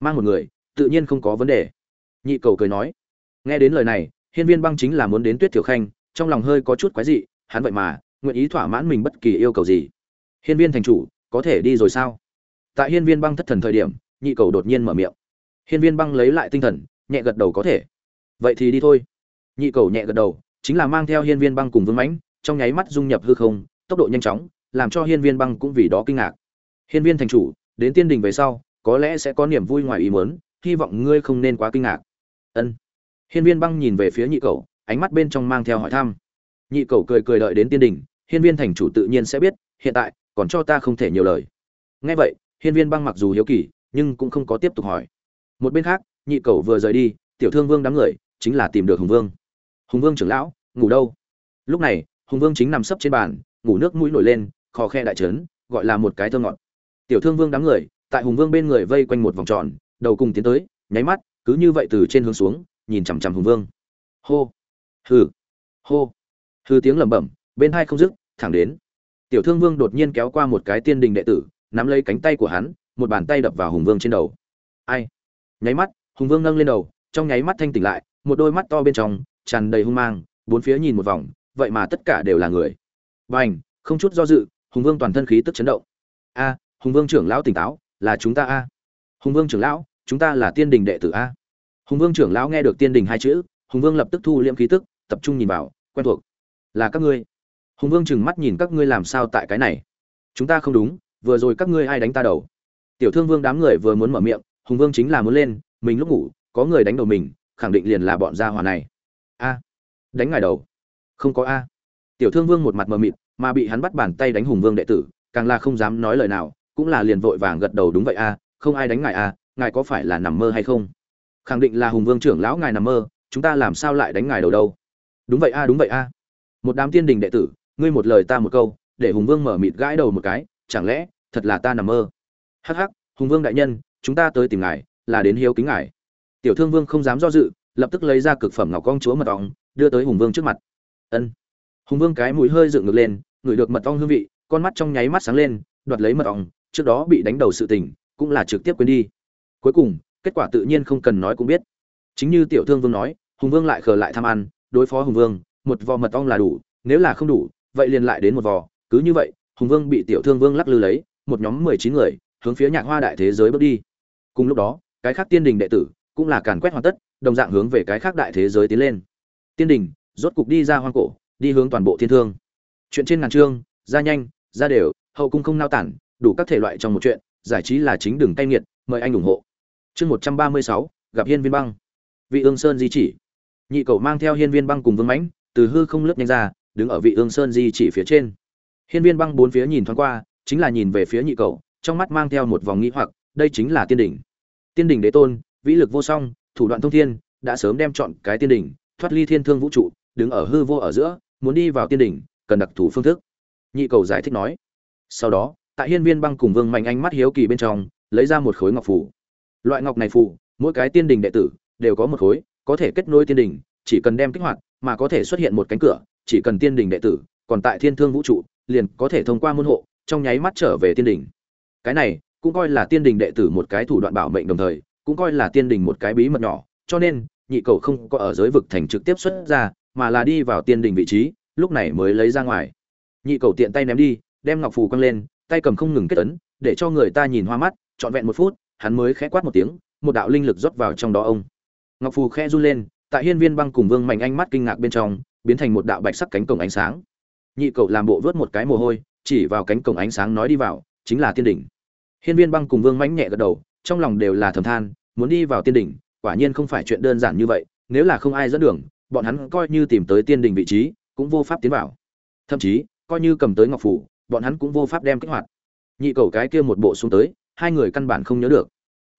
Mang một người, tự nhiên không có vấn đề. Nhị cầu cười nói. Nghe đến lời này, hiên viên băng chính là muốn đến tuyết tiểu khanh, trong lòng hơi có chút quái dị, hắn vậy mà, nguyện ý thỏa mãn mình bất kỳ yêu cầu gì. Hiên viên thành chủ, có thể đi rồi sao? Tại hiên viên băng thất thần thời điểm, nhị cầu đột nhiên mở miệng. Hiên viên băng lấy lại tinh thần, nhẹ gật đầu có thể. Vậy thì đi thôi. Nhị cầu nhẹ gật đầu chính là mang theo hiên viên băng cùng vương mãnh, trong nháy mắt dung nhập hư không, tốc độ nhanh chóng, làm cho hiên viên băng cũng vì đó kinh ngạc. Hiên viên thành chủ, đến tiên đình về sau, có lẽ sẽ có niềm vui ngoài ý muốn, hy vọng ngươi không nên quá kinh ngạc. Ân. Hiên viên băng nhìn về phía nhị cầu ánh mắt bên trong mang theo hỏi thăm. Nhị cầu cười cười đợi đến tiên đình, hiên viên thành chủ tự nhiên sẽ biết, hiện tại, còn cho ta không thể nhiều lời. Ngay vậy, hiên viên băng mặc dù hiếu kỳ, nhưng cũng không có tiếp tục hỏi. Một bên khác, nhị cầu vừa rời đi, tiểu thương vương đám người, chính là tìm được hùng vương. Hùng vương trưởng lão ngủ đâu? Lúc này, hùng vương chính nằm sấp trên bàn, ngủ nước mũi nổi lên khò khe đại trấn, gọi là một cái thơ ngọt. Tiểu thương vương đám người, tại hùng vương bên người vây quanh một vòng tròn, đầu cùng tiến tới, nháy mắt, cứ như vậy từ trên hướng xuống, nhìn chằm chằm hùng vương. Hô! Hừ! Hô! Hừ tiếng lẩm bẩm, bên hai không dứt, thẳng đến. Tiểu thương vương đột nhiên kéo qua một cái tiên đình đệ tử, nắm lấy cánh tay của hắn, một bàn tay đập vào hùng vương trên đầu. Ai? Nháy mắt, hùng vương nâng lên đầu, trong nháy mắt thanh tỉnh lại, một đôi mắt to bên trong, tràn đầy hung mang bốn phía nhìn một vòng, vậy mà tất cả đều là người. Và n h không chút do dự, hùng vương toàn thân khí tức chấn động. A, hùng vương trưởng lão tỉnh táo, là chúng ta a. Hùng vương trưởng lão, chúng ta là tiên đình đệ tử a. Hùng vương trưởng lão nghe được tiên đình hai chữ, hùng vương lập tức thu liễm khí tức, tập trung nhìn vào, quen thuộc. Là các ngươi. Hùng vương chừng mắt nhìn các ngươi làm sao tại cái này. Chúng ta không đúng, vừa rồi các ngươi ai đánh ta đầu? Tiểu thương vương đám người vừa muốn mở miệng, hùng vương chính là muốn lên, mình lúc ngủ, có người đánh đầu mình, khẳng định liền là bọn gia hỏa này. A đánh ngài đầu. Không có a. Tiểu thương vương một mặt mờ mịt, mà bị hắn bắt bàn tay đánh hùng vương đệ tử, càng là không dám nói lời nào, cũng là liền vội vàng gật đầu đúng vậy a, không ai đánh ngài a, ngài có phải là nằm mơ hay không? Khẳng định là hùng vương trưởng lão ngài nằm mơ, chúng ta làm sao lại đánh ngài đầu đâu? Đúng vậy a, đúng vậy a. Một đám tiên đình đệ tử, ngươi một lời ta một câu, để hùng vương mở mịt gãi đầu một cái, chẳng lẽ, thật là ta nằm mơ? Hắc hắc, hùng vương đại nhân, chúng ta tới tìm ngài, là đến hiếu kính ngài. Tiểu thương vương không dám do dự, lập tức lấy ra cực phẩm ngọc con chúa mật ong đưa tới hùng vương trước mặt. Ân. Hùng vương cái mũi hơi dựng ngược lên, ngửi được mật ong hương vị, con mắt trong nháy mắt sáng lên, đoạt lấy mật ong, trước đó bị đánh đầu sự tình, cũng là trực tiếp quên đi. Cuối cùng, kết quả tự nhiên không cần nói cũng biết. Chính như tiểu thương vương nói, hùng vương lại khờ lại tham ăn, đối phó hùng vương, một vò mật ong là đủ, nếu là không đủ, vậy liền lại đến một vò. Cứ như vậy, hùng vương bị tiểu thương vương lắc lư lấy, một nhóm mười chín người, hướng phía nhạc hoa đại thế giới bước đi. Cùng lúc đó, cái khác tiên đình đệ tử, cũng là càn quét hoàn tất, đồng dạng hướng về cái khác đại thế giới tiến lên tiên đình, rốt cục đi ra hoang cổ, đi hướng toàn bộ thiên thương. Chuyện trên ngàn chương ra nhanh, ra đều, hậu cung không nao tản, đủ các thể loại trong một chuyện, giải trí là chính đường tay nghiệt, mời anh ủng hộ. Chương một trăm ba mươi sáu, gặp hiên viên băng. Vị ương sơn di chỉ. Nhị cầu mang theo hiên viên băng cùng vương mãnh, từ hư không lướt nhanh ra, đứng ở vị ương sơn di chỉ phía trên. Hiên viên băng bốn phía nhìn thoáng qua, chính là nhìn về phía nhị cầu trong mắt mang theo một vòng nghĩ hoặc, đây chính là tiên đỉnh tiên đỉnh đế tôn, vĩ lực vô song, thủ đoạn thông thiên, đã sớm đem chọn cái tiên đỉnh thoát ly thiên thương vũ trụ, đứng ở hư vô ở giữa, muốn đi vào tiên đỉnh, cần đặc thù phương thức. Nhị cầu giải thích nói. Sau đó, tại hiên viên băng cùng vương mạnh ánh mắt hiếu kỳ bên trong, lấy ra một khối ngọc phủ loại ngọc này phủ mỗi cái tiên đỉnh đệ tử đều có một khối, có thể kết nối tiên đỉnh, chỉ cần đem kích hoạt, mà có thể xuất hiện một cánh cửa, chỉ cần tiên đỉnh đệ tử còn tại thiên thương vũ trụ, liền có thể thông qua môn hộ, trong nháy mắt trở về tiên đỉnh. Cái này cũng coi là tiên đình đệ tử một cái thủ đoạn bảo mệnh đồng thời, cũng coi là tiên đình một cái bí mật nhỏ, cho nên nhị cầu không có ở giới vực thành trực tiếp xuất ra, mà là đi vào tiên đình vị trí, lúc này mới lấy ra ngoài. Nhị cầu tiện tay ném đi, đem ngọc phù quăng lên, tay cầm không ngừng kết ấn, để cho người ta nhìn hoa mắt, trọn vẹn một phút, hắn mới khẽ quát một tiếng, một đạo linh lực rót vào trong đó ông. Ngọc phù khẽ run lên, tại hiên viên băng cùng vương mạnh anh mắt kinh ngạc bên trong, biến thành một đạo bạch sắc cánh cổng ánh sáng. Nhị cầu làm bộ vớt một cái mồ hôi, chỉ vào cánh cổng ánh sáng nói đi vào, chính là tiên đỉnh. Hiên viên băng cùng vương mãnh nhẹ gật đầu, trong lòng đều là thầm than, muốn đi vào tiên đỉnh quả nhiên không phải chuyện đơn giản như vậy, nếu là không ai dẫn đường, bọn hắn coi như tìm tới tiên đình vị trí, cũng vô pháp tiến vào. Thậm chí, coi như cầm tới ngọc phủ, bọn hắn cũng vô pháp đem kích hoạt. Nhị cầu cái kia một bộ xuống tới, hai người căn bản không nhớ được.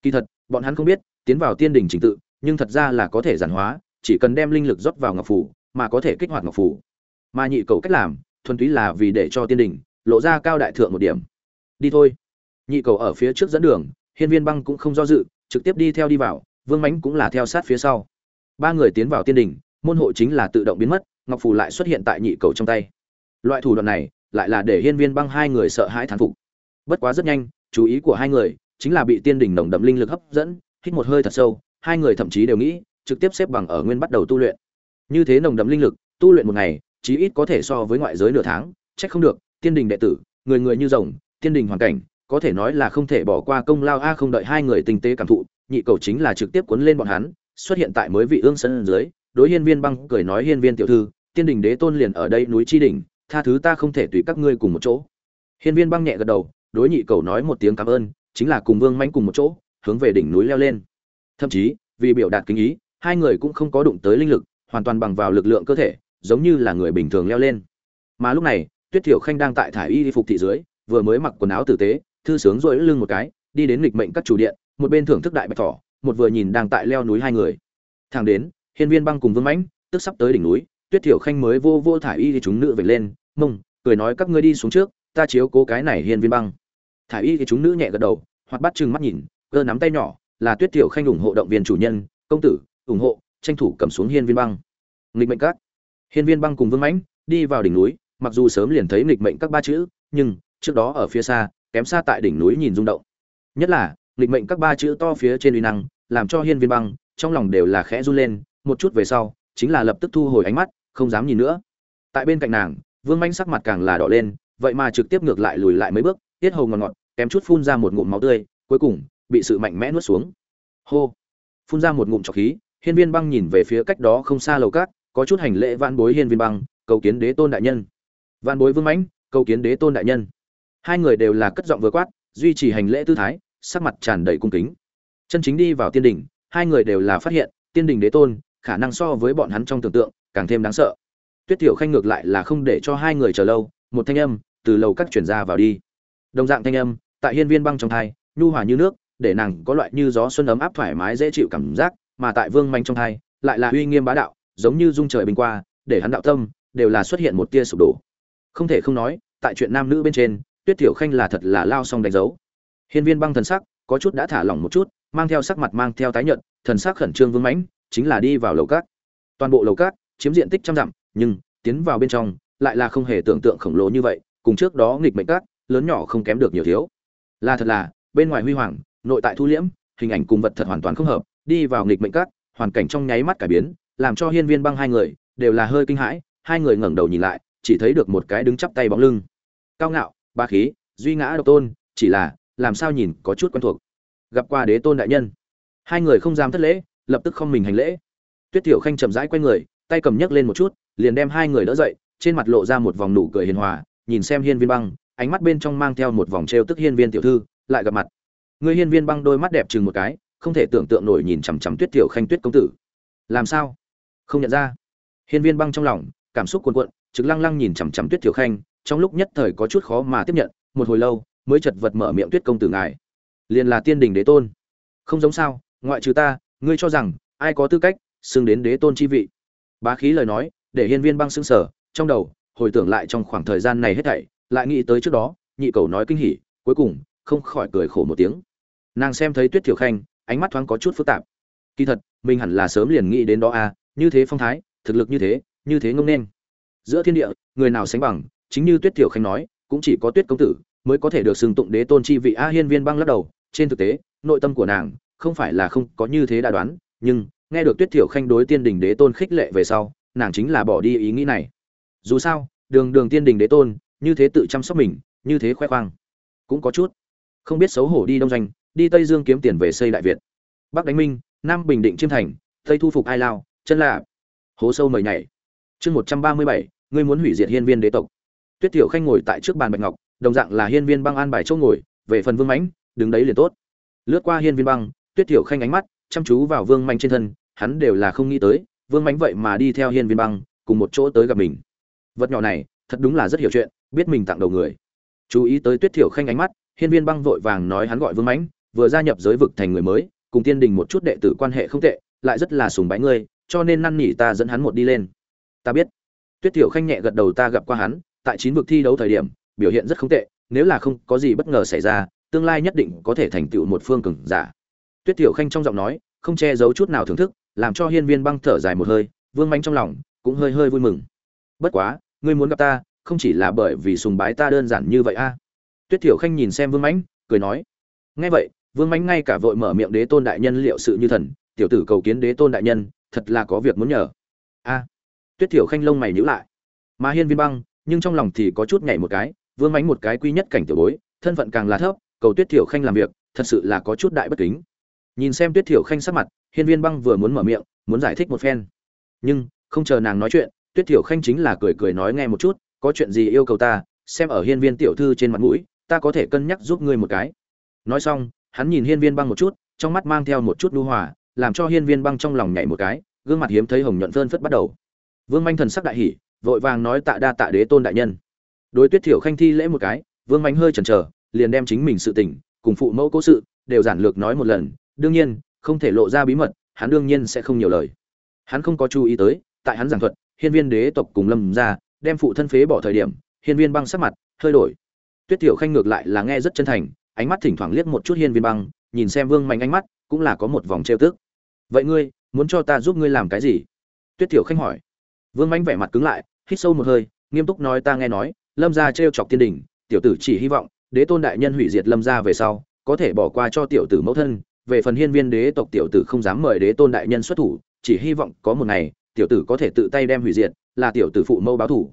Kỳ thật, bọn hắn không biết, tiến vào tiên đình trình tự, nhưng thật ra là có thể giản hóa, chỉ cần đem linh lực rót vào ngọc phủ, mà có thể kích hoạt ngọc phủ. Mà nhị cầu cách làm, thuần túy là vì để cho tiên đình, lộ ra cao đại thượng một điểm. Đi thôi. Nhị cầu ở phía trước dẫn đường, hiên viên băng cũng không do dự, trực tiếp đi theo đi vào vương mãnh cũng là theo sát phía sau. Ba người tiến vào tiên đình, môn hộ chính là tự động biến mất, ngọc phù lại xuất hiện tại nhị cầu trong tay. Loại thủ đoạn này lại là để hiên viên băng hai người sợ hãi thán phục. Bất quá rất nhanh, chú ý của hai người chính là bị tiên đình nồng đậm linh lực hấp dẫn, hít một hơi thật sâu, hai người thậm chí đều nghĩ trực tiếp xếp bằng ở nguyên bắt đầu tu luyện. Như thế nồng đậm linh lực, tu luyện một ngày, chí ít có thể so với ngoại giới nửa tháng trách không được, tiên đình đệ tử, người người như rồng, tiên đình hoàn cảnh có thể nói là không thể bỏ qua công lao a không đợi hai người tinh tế cảm thụ, nhị cầu chính là trực tiếp cuốn lên bọn hắn, xuất hiện tại mới vị ương sân dưới, đối hiên viên băng cười nói hiên viên tiểu thư, tiên đình đế tôn liền ở đây núi chi đỉnh, tha thứ ta không thể tùy các ngươi cùng một chỗ. Hiên viên băng nhẹ gật đầu, đối nhị cầu nói một tiếng cảm ơn, chính là cùng vương manh cùng một chỗ, hướng về đỉnh núi leo lên. Thậm chí, vì biểu đạt kính ý, hai người cũng không có đụng tới linh lực, hoàn toàn bằng vào lực lượng cơ thể, giống như là người bình thường leo lên. Mà lúc này, tuyết thiểu khanh đang tại thải y đi phục thị dưới, vừa mới mặc quần áo tử tế thư sướng rỗi lưng một cái, đi đến lịch mệnh các chủ điện, một bên thưởng thức đại bạch thỏ, một vừa nhìn đang tại leo núi hai người. Thang đến, hiên viên băng cùng vương mãnh, tức sắp tới đỉnh núi, tuyết thiểu khanh mới vô vô thải y thì chúng nữ về lên, mông, cười nói các ngươi đi xuống trước, ta chiếu cố cái này hiên viên băng. Thải y thì chúng nữ nhẹ gật đầu hoặc bắt chừng mắt nhìn, cơ nắm tay nhỏ, là tuyết thiểu khanh ủng hộ động viên chủ nhân, công tử, ủng hộ, tranh thủ cầm xuống hiên viên băng. Nghịch mệnh các. Hiên viên băng cùng vương mãnh, đi vào đỉnh núi, mặc dù sớm liền thấy nghịch mệnh các ba chữ, nhưng trước đó ở phía xa kém xa tại đỉnh núi nhìn rung động. Nhất là, nghịch mệnh các ba chữ to phía trên uy năng, làm cho hiên viên băng, trong lòng đều là khẽ run lên, một chút về sau, chính là lập tức thu hồi ánh mắt, không dám nhìn nữa. Tại bên cạnh nàng, vương manh sắc mặt càng là đỏ lên, vậy mà trực tiếp ngược lại lùi lại mấy bước, tiết hầu ngọt ngọt, kém chút phun ra một ngụm máu tươi, cuối cùng, bị sự mạnh mẽ nuốt xuống. Hô! Phun ra một ngụm trọc khí, hiên viên băng nhìn về phía cách đó không xa lầu cát có chút hành lễ vãn bối hiên viên băng, cầu kiến đế tôn đại nhân. Vãn bối vương mãnh cầu kiến đế tôn đại nhân hai người đều là cất giọng vừa quát, duy trì hành lễ tư thái, sắc mặt tràn đầy cung kính. Chân chính đi vào tiên đỉnh, hai người đều là phát hiện, tiên đỉnh đế tôn, khả năng so với bọn hắn trong tưởng tượng, càng thêm đáng sợ. Tuyết tiểu khanh ngược lại là không để cho hai người chờ lâu, một thanh âm từ lầu các chuyển ra vào đi. Đồng dạng thanh âm, tại hiên viên băng trong thai, nhu hòa như nước, để nàng có loại như gió xuân ấm áp thoải mái dễ chịu cảm giác, mà tại vương manh trong thai, lại là uy nghiêm bá đạo, giống như dung trời bình qua, để hắn đạo tâm, đều là xuất hiện một tia sụp đổ. Không thể không nói, tại chuyện nam nữ bên trên tuyết tiểu khanh là thật là lao xong đánh dấu. Hiên viên băng thần sắc có chút đã thả lỏng một chút, mang theo sắc mặt mang theo tái nhợt, thần sắc khẩn trương vương mãnh, chính là đi vào lầu cát. Toàn bộ lầu cát chiếm diện tích trăm dặm, nhưng tiến vào bên trong lại là không hề tưởng tượng khổng lồ như vậy, cùng trước đó nghịch mệnh cát, lớn nhỏ không kém được nhiều thiếu. Là thật là, bên ngoài huy hoàng, nội tại thu liễm, hình ảnh cùng vật thật hoàn toàn không hợp, đi vào nghịch mệnh cát, hoàn cảnh trong nháy mắt cải biến, làm cho hiên viên băng hai người đều là hơi kinh hãi, hai người ngẩng đầu nhìn lại, chỉ thấy được một cái đứng chắp tay bóng lưng. Cao ngạo ba khí, duy ngã độc tôn, chỉ là, làm sao nhìn có chút quen thuộc. Gặp qua đế tôn đại nhân. Hai người không dám thất lễ, lập tức không mình hành lễ. Tuyết tiểu khanh chậm rãi quay người, tay cầm nhấc lên một chút, liền đem hai người đỡ dậy, trên mặt lộ ra một vòng nụ cười hiền hòa, nhìn xem hiên viên băng, ánh mắt bên trong mang theo một vòng trêu tức hiên viên tiểu thư, lại gặp mặt. Người hiên viên băng đôi mắt đẹp chừng một cái, không thể tưởng tượng nổi nhìn chằm chằm tuyết tiểu khanh tuyết công tử. Làm sao? Không nhận ra. Hiên viên băng trong lòng, cảm xúc cuồn cuộn, trực lăng lăng nhìn chằm chằm tuyết tiểu khanh trong lúc nhất thời có chút khó mà tiếp nhận, một hồi lâu, mới chật vật mở miệng tuyết công tử ngài. Liền là tiên đình đế tôn. Không giống sao, ngoại trừ ta, ngươi cho rằng, ai có tư cách xưng đến đế tôn chi vị? Bá khí lời nói, để hiên viên băng xưng sở trong đầu, hồi tưởng lại trong khoảng thời gian này hết thảy, lại nghĩ tới trước đó, nhị cầu nói kinh hỉ, cuối cùng, không khỏi cười khổ một tiếng. Nàng xem thấy tuyết thiểu khanh, ánh mắt thoáng có chút phức tạp. Kỳ thật, mình hẳn là sớm liền nghĩ đến đó à như thế phong thái, thực lực như thế như thế ngông nên. Giữa thiên địa, người nào sánh bằng chính như tuyết thiểu khanh nói, cũng chỉ có tuyết công tử mới có thể được xưng tụng đế tôn chi vị a hiên viên băng lắc đầu. Trên thực tế, nội tâm của nàng không phải là không có như thế đã đoán, nhưng nghe được tuyết thiểu khanh đối tiên đình đế tôn khích lệ về sau, nàng chính là bỏ đi ý nghĩ này. Dù sao, đường đường tiên đình đế tôn, như thế tự chăm sóc mình, như thế khoe khoang, cũng có chút không biết xấu hổ đi đông doanh, đi tây dương kiếm tiền về xây đại việt. Bắc đánh minh, nam bình định chiêm thành, tây thu phục ai lao, chân lạ hố sâu mời nhảy. Chương một trăm ba mươi bảy, ngươi muốn hủy diệt hiên viên đế tộc tuyết tiểu khanh ngồi tại trước bàn bạch ngọc đồng dạng là hiên viên băng an bài chỗ ngồi về phần vương mãnh đứng đấy liền tốt. Lướt qua hiên viên băng tuyết tiểu khanh ánh mắt chăm chú vào vương Mạnh trên thân hắn đều là không nghĩ tới vương Mạnh vậy mà đi theo hiên viên băng cùng một chỗ tới gặp mình. Vật nhỏ này thật đúng là rất hiểu chuyện biết mình tặng đầu người. Chú ý tới tuyết Tiểu khanh ánh mắt hiên viên băng vội vàng nói hắn gọi vương Mạnh, vừa gia nhập giới vực thành người mới cùng tiên đình một chút đệ tử quan hệ không tệ lại rất là sùng bái ngươi cho nên năn nỉ ta dẫn hắn một đi lên. Ta biết. Tuyết Tiểu khanh nhẹ gật đầu ta gặp qua hắn tại chín vực thi đấu thời điểm, biểu hiện rất không tệ, nếu là không có gì bất ngờ xảy ra, tương lai nhất định có thể thành tựu một phương cường giả. Tuyết thiểu khanh trong giọng nói, không che giấu chút nào thưởng thức, làm cho hiên viên băng thở dài một hơi, vương manh trong lòng cũng hơi hơi vui mừng. Bất quá, ngươi muốn gặp ta, không chỉ là bởi vì sùng bái ta đơn giản như vậy a. Tuyết thiểu khanh nhìn xem vương mãnh cười nói, nghe vậy, vương mãnh ngay cả vội mở miệng đế tôn đại nhân liệu sự như thần, tiểu tử cầu kiến đế tôn đại nhân, thật là có việc muốn nhờ. A. Tuyết thiểu khanh lông mày nhíu lại. Mà hiên viên băng nhưng trong lòng thì có chút nhảy một cái, vương mánh một cái quy nhất cảnh tiểu bối, thân phận càng là thấp, cầu tuyết thiểu khanh làm việc, thật sự là có chút đại bất kính. Nhìn xem tuyết thiểu khanh sắc mặt, hiên viên băng vừa muốn mở miệng, muốn giải thích một phen. Nhưng, không chờ nàng nói chuyện, tuyết thiểu khanh chính là cười cười nói nghe một chút, có chuyện gì yêu cầu ta, xem ở hiên viên tiểu thư trên mặt mũi, ta có thể cân nhắc giúp ngươi một cái. Nói xong, hắn nhìn hiên viên băng một chút, trong mắt mang theo một chút lưu hòa, làm cho hiên viên băng trong lòng nhảy một cái, gương mặt hiếm thấy hồng nhuận phơn phất bắt đầu. Vương manh thần sắc đại hỉ vội vàng nói tạ đa tạ đế tôn đại nhân. Đối tuyết thiểu khanh thi lễ một cái, vương mánh hơi chần chờ, liền đem chính mình sự tình, cùng phụ mẫu cố sự, đều giản lược nói một lần. Đương nhiên, không thể lộ ra bí mật, hắn đương nhiên sẽ không nhiều lời. Hắn không có chú ý tới, tại hắn giảng thuật, hiên viên đế tộc cùng lâm ra, đem phụ thân phế bỏ thời điểm, hiên viên băng sắc mặt, hơi đổi. Tuyết thiểu khanh ngược lại là nghe rất chân thành, ánh mắt thỉnh thoảng liếc một chút hiên viên băng, nhìn xem vương mạnh ánh mắt, cũng là có một vòng trêu tức. Vậy ngươi, muốn cho ta giúp ngươi làm cái gì? Tuyết thiểu khanh hỏi vương mạnh vẻ mặt cứng lại hít sâu một hơi nghiêm túc nói ta nghe nói lâm gia trêu chọc tiên đình tiểu tử chỉ hy vọng đế tôn đại nhân hủy diệt lâm gia về sau có thể bỏ qua cho tiểu tử mẫu thân về phần hiên viên đế tộc tiểu tử không dám mời đế tôn đại nhân xuất thủ chỉ hy vọng có một ngày tiểu tử có thể tự tay đem hủy diệt là tiểu tử phụ mẫu báo thủ.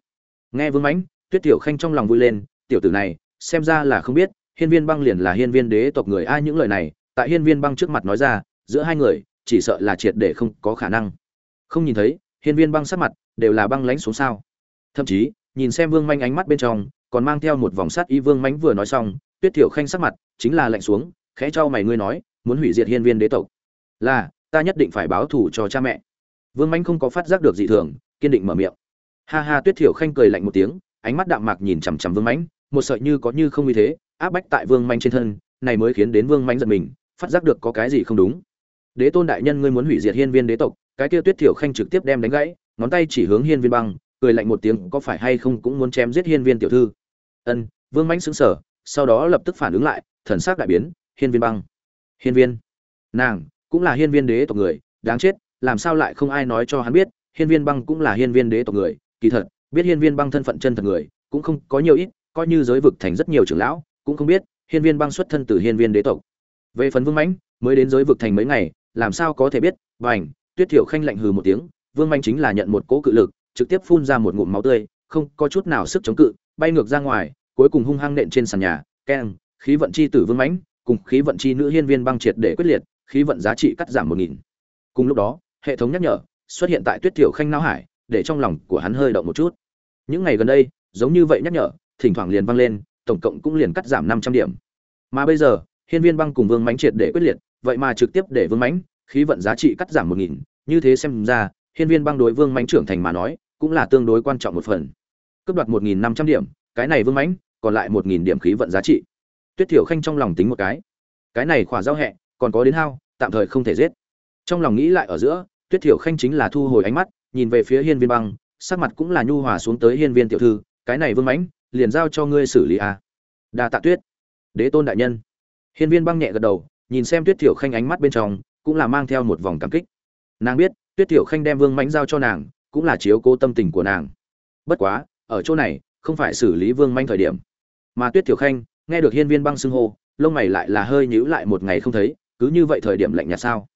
Nghe vương Mạnh, tuyết tiểu khanh trong lòng vui lên tiểu tử này xem ra là không biết hiên viên băng liền là hiên viên đế tộc người ai những lời này tại hiên viên băng trước mặt nói ra giữa hai người chỉ sợ là triệt để không có khả năng. Không nhìn thấy hiên viên băng sắc mặt đều là băng lãnh xuống sao. Thậm chí, nhìn xem vương manh ánh mắt bên trong, còn mang theo một vòng sát y vương mánh vừa nói xong, tuyết tiểu khanh sắc mặt chính là lạnh xuống, khẽ cho mày ngươi nói, muốn hủy diệt hiên viên đế tộc. Là, ta nhất định phải báo thù cho cha mẹ. Vương mánh không có phát giác được dị thường, kiên định mở miệng. Ha ha, tuyết thiểu khanh cười lạnh một tiếng, ánh mắt đạm mạc nhìn chằm chằm vương mánh một sợi như có như không như thế, áp bách tại vương manh trên thân, này mới khiến đến vương manh giật mình, phát giác được có cái gì không đúng. Đế tôn đại nhân ngươi muốn hủy diệt hiên viên đế tộc, cái kia tuyết thiểu khanh trực tiếp đem đánh gãy ngón tay chỉ hướng hiên viên băng, cười lạnh một tiếng, có phải hay không cũng muốn chém giết hiên viên tiểu thư? Ân, vương mãnh sững sờ, sau đó lập tức phản ứng lại, thần sắc đại biến, hiên viên băng. Hiên viên. Nàng, cũng là hiên viên đế tộc người, đáng chết, làm sao lại không ai nói cho hắn biết, hiên viên băng cũng là hiên viên đế tộc người, kỳ thật, biết hiên viên băng thân phận chân thật người, cũng không có nhiều ít, coi như giới vực thành rất nhiều trưởng lão, cũng không biết, hiên viên băng xuất thân từ hiên viên đế tộc. Về phần vương mãnh, mới đến giới vực thành mấy ngày, làm sao có thể biết vành tuyết thiểu khanh lạnh hừ một tiếng vương manh chính là nhận một cỗ cự lực, trực tiếp phun ra một ngụm máu tươi, không có chút nào sức chống cự, bay ngược ra ngoài, cuối cùng hung hăng nện trên sàn nhà, keng, khí vận chi tử vương mãnh cùng khí vận chi nữ hiên viên băng triệt để quyết liệt, khí vận giá trị cắt giảm một nghìn. Cùng lúc đó, hệ thống nhắc nhở, xuất hiện tại tuyết tiểu khanh não hải, để trong lòng của hắn hơi động một chút. Những ngày gần đây, giống như vậy nhắc nhở, thỉnh thoảng liền vang lên, tổng cộng cũng liền cắt giảm năm trăm điểm. Mà bây giờ, hiên viên băng cùng vương mãnh triệt để quyết liệt, vậy mà trực tiếp để vương mãnh khí vận giá trị cắt giảm một nghìn, như thế xem ra hiên viên băng đối vương mãnh trưởng thành mà nói, cũng là tương đối quan trọng một phần. Cướp đoạt một nghìn năm trăm điểm, cái này vương mãnh, còn lại một nghìn điểm khí vận giá trị. Tuyết thiểu khanh trong lòng tính một cái. Cái này khỏa giao hẹ, còn có đến hao, tạm thời không thể giết. Trong lòng nghĩ lại ở giữa, tuyết thiểu khanh chính là thu hồi ánh mắt, nhìn về phía hiên viên băng, sắc mặt cũng là nhu hòa xuống tới hiên viên tiểu thư, cái này vương mãnh, liền giao cho ngươi xử lý à. đa tạ tuyết. Đế tôn đại nhân. Hiên viên băng nhẹ gật đầu, nhìn xem tuyết thiểu khanh ánh mắt bên trong, cũng là mang theo một vòng cảm kích. Nàng biết tuyết Tiểu khanh đem vương mãnh giao cho nàng, cũng là chiếu cố tâm tình của nàng. Bất quá, ở chỗ này, không phải xử lý vương manh thời điểm. Mà tuyết Tiểu khanh, nghe được hiên viên băng xưng hô, lông mày lại là hơi nhíu lại một ngày không thấy, cứ như vậy thời điểm lạnh nhạt sao?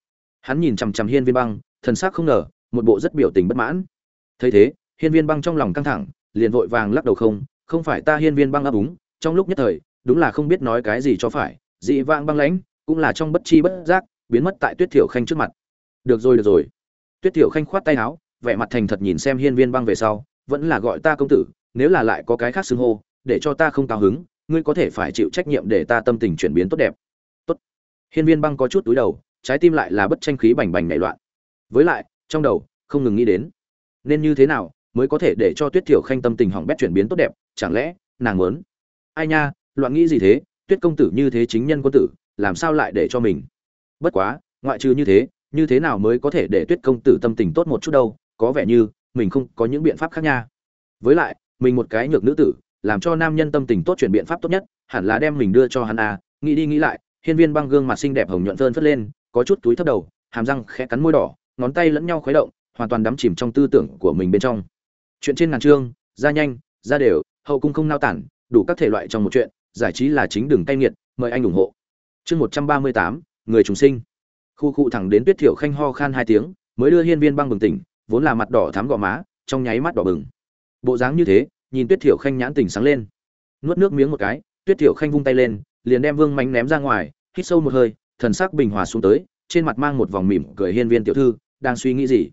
Hắn nhìn chằm chằm hiên viên băng, thần sắc không ngờ, một bộ rất biểu tình bất mãn. Thấy thế, hiên viên băng trong lòng căng thẳng, liền vội vàng lắc đầu không không phải ta hiên viên băng ấp úng, trong lúc nhất thời, đúng là không biết nói cái gì cho phải, dị vãng băng lãnh, cũng là trong bất chi bất giác, biến mất tại tuyết thiểu khanh trước mặt. Được rồi được rồi tuyết Tiểu khanh khoát tay áo, vẻ mặt thành thật nhìn xem hiên viên băng về sau, vẫn là gọi ta công tử, nếu là lại có cái khác xưng hô, để cho ta không cao hứng, ngươi có thể phải chịu trách nhiệm để ta tâm tình chuyển biến tốt đẹp. Tốt. Hiên viên băng có chút túi đầu, trái tim lại là bất tranh khí bành bành nảy loạn. Với lại, trong đầu, không ngừng nghĩ đến, nên như thế nào mới có thể để cho tuyết Tiểu khanh tâm tình hỏng bét chuyển biến tốt đẹp, chẳng lẽ nàng muốn? Ai nha, loạn nghĩ gì thế, tuyết công tử như thế chính nhân quân tử, làm sao lại để cho mình? Bất quá, ngoại trừ như thế như thế nào mới có thể để tuyết công tử tâm tình tốt một chút đâu, có vẻ như mình không có những biện pháp khác nha. Với lại, mình một cái nhược nữ tử, làm cho nam nhân tâm tình tốt chuyển biện pháp tốt nhất, hẳn là đem mình đưa cho hắn à. Nghĩ đi nghĩ lại, hiên viên băng gương mặt xinh đẹp hồng nhuận phơn phất lên, có chút túi thấp đầu, hàm răng khẽ cắn môi đỏ, ngón tay lẫn nhau khuấy động, hoàn toàn đắm chìm trong tư tưởng của mình bên trong. Chuyện trên ngàn chương, ra nhanh, ra đều, hậu cung không nao tản, đủ các thể loại trong một chuyện, giải trí là chính đường tay nghiệt, mời anh ủng hộ. Chương một trăm ba mươi tám, người chúng sinh khu cụ thẳng đến tuyết thiểu khanh ho khan hai tiếng, mới đưa hiên viên băng bừng tỉnh, vốn là mặt đỏ thắm gò má, trong nháy mắt đỏ bừng. Bộ dáng như thế, nhìn tuyết thiểu khanh nhãn tỉnh sáng lên. Nuốt nước miếng một cái, tuyết thiểu khanh vung tay lên, liền đem vương mánh ném ra ngoài, hít sâu một hơi, thần sắc bình hòa xuống tới, trên mặt mang một vòng mỉm cười hiên viên tiểu thư, đang suy nghĩ gì?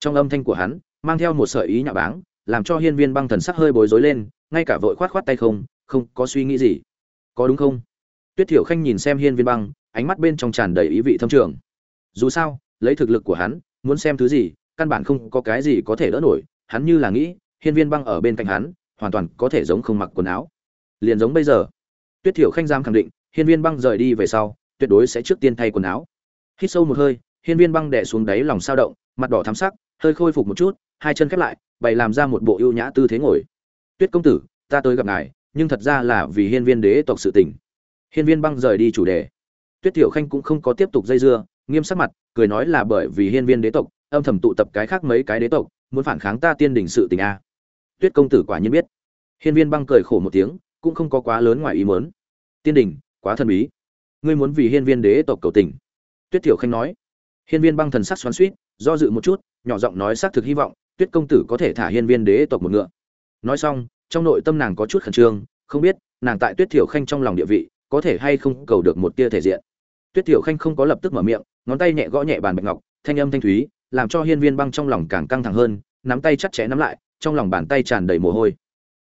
Trong âm thanh của hắn, mang theo một sợi ý nhạo báng, làm cho hiên viên băng thần sắc hơi bối rối lên, ngay cả vội khoát khoát tay không không có suy nghĩ gì. Có đúng không? Tuyết thiểu khanh nhìn xem hiên viên băng ánh mắt bên trong tràn đầy ý vị thâm trường. Dù sao, lấy thực lực của hắn, muốn xem thứ gì, căn bản không có cái gì có thể đỡ nổi. Hắn như là nghĩ, hiên viên băng ở bên cạnh hắn, hoàn toàn có thể giống không mặc quần áo. Liền giống bây giờ. Tuyết thiểu khanh giam khẳng định, hiên viên băng rời đi về sau, tuyệt đối sẽ trước tiên thay quần áo. Hít sâu một hơi, hiên viên băng đẻ xuống đáy lòng sao động, mặt đỏ thắm sắc, hơi khôi phục một chút, hai chân khép lại, bày làm ra một bộ ưu nhã tư thế ngồi. Tuyết công tử, ta tới gặp ngài, nhưng thật ra là vì hiên viên đế tộc sự tình. Hiên viên băng rời đi chủ đề tuyết tiểu khanh cũng không có tiếp tục dây dưa nghiêm sắc mặt cười nói là bởi vì hiên viên đế tộc âm thầm tụ tập cái khác mấy cái đế tộc muốn phản kháng ta tiên đình sự tình a. Tuyết công tử quả nhiên biết. Hiên viên băng cười khổ một tiếng cũng không có quá lớn ngoài ý muốn. Tiên đình quá thần bí. Ngươi muốn vì hiên viên đế tộc cầu tình. Tuyết tiểu khanh nói. Hiên viên băng thần sắc xoắn xuýt, do dự một chút nhỏ giọng nói xác thực hy vọng tuyết công tử có thể thả hiên viên đế tộc một ngựa. Nói xong trong nội tâm nàng có chút khẩn trương không biết nàng tại tuyết Tiểu khanh trong lòng địa vị có thể hay không cầu được một tia thể diện tuyết Tiểu khanh không có lập tức mở miệng, ngón tay nhẹ gõ nhẹ bàn bạch ngọc, thanh âm thanh thúy, làm cho hiên viên băng trong lòng càng căng thẳng hơn, nắm tay chặt chẽ nắm lại, trong lòng bàn tay tràn đầy mồ hôi.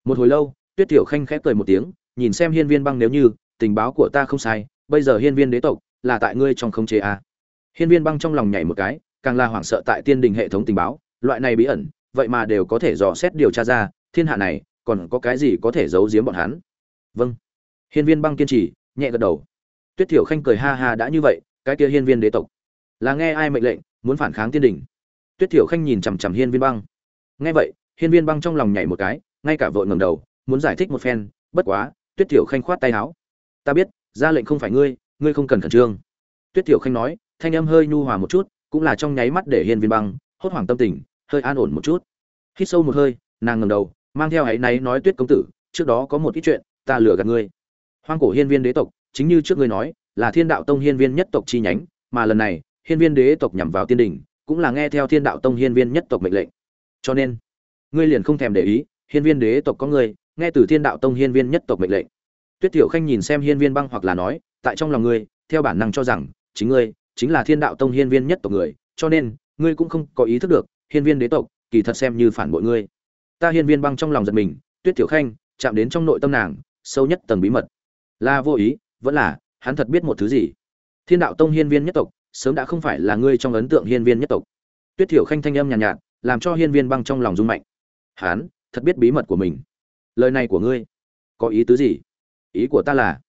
Một hồi lâu, tuyết Tiểu khanh khẽ cười một tiếng, nhìn xem hiên viên băng nếu như, tình báo của ta không sai, bây giờ hiên viên đế tộc, là tại ngươi trong không chế a à. hiên viên băng trong lòng nhảy một cái, càng là hoảng sợ tại tiên đình hệ thống tình báo, loại này bí ẩn, vậy mà đều có thể dò xét điều tra ra, thiên hạ này, còn có cái gì có thể giấu giếm bọn hắn? Vâng. Hiên viên băng kiên trì, nhẹ gật đầu tuyết thiểu khanh cười ha ha đã như vậy, cái kia hiên viên đế tộc. Là nghe ai mệnh lệnh, muốn phản kháng tiên đình? Tuyết thiểu khanh nhìn chằm chằm hiên viên băng. Nghe vậy, hiên viên băng trong lòng nhảy một cái, ngay cả vội ngẩng đầu, muốn giải thích một phen, bất quá, tuyết thiểu khanh khoát tay áo. Ta biết, ra lệnh không phải ngươi ngươi không cần khẩn trương. Tuyết thiểu khanh nói, thanh âm hơi nhu hòa một chút, cũng là trong nháy mắt để hiên viên băng hốt hoảng tâm tình, hơi an ổn một chút. Hít sâu một hơi, nàng ngẩng đầu, mang theo hãy náy nói tuyết công tử, trước đó có một ít chuyện, ta lừa gạt ngươi. Hoang cổ hiên viên đế tộc chính như trước ngươi nói, là thiên đạo tông hiên viên nhất tộc chi nhánh, mà lần này, hiên viên đế tộc nhằm vào tiên đình, cũng là nghe theo thiên đạo tông hiên viên nhất tộc mệnh lệnh. Cho nên, ngươi liền không thèm để ý, hiên viên đế tộc có ngươi, nghe từ thiên đạo tông hiên viên nhất tộc mệnh lệnh. Tuyết tiểu khanh nhìn xem hiên viên băng hoặc là nói, tại trong lòng ngươi, theo bản năng cho rằng, chính ngươi, chính là thiên đạo tông hiên viên nhất tộc người, cho nên, ngươi cũng không có ý thức được, hiên viên đế tộc, kỳ thật xem như phản bội ngươi. Ta hiên viên băng trong lòng giật mình, tuyết tiểu khanh, chạm đến trong nội tâm nàng, sâu nhất tầng bí mật. Là vô ý vẫn là hắn thật biết một thứ gì? Thiên đạo tông hiên viên nhất tộc sớm đã không phải là ngươi trong ấn tượng hiên viên nhất tộc. Tuyết tiểu khanh thanh âm nhàn nhạt, nhạt làm cho hiên viên băng trong lòng rung mạnh. Hắn thật biết bí mật của mình. Lời này của ngươi có ý tứ gì? Ý của ta là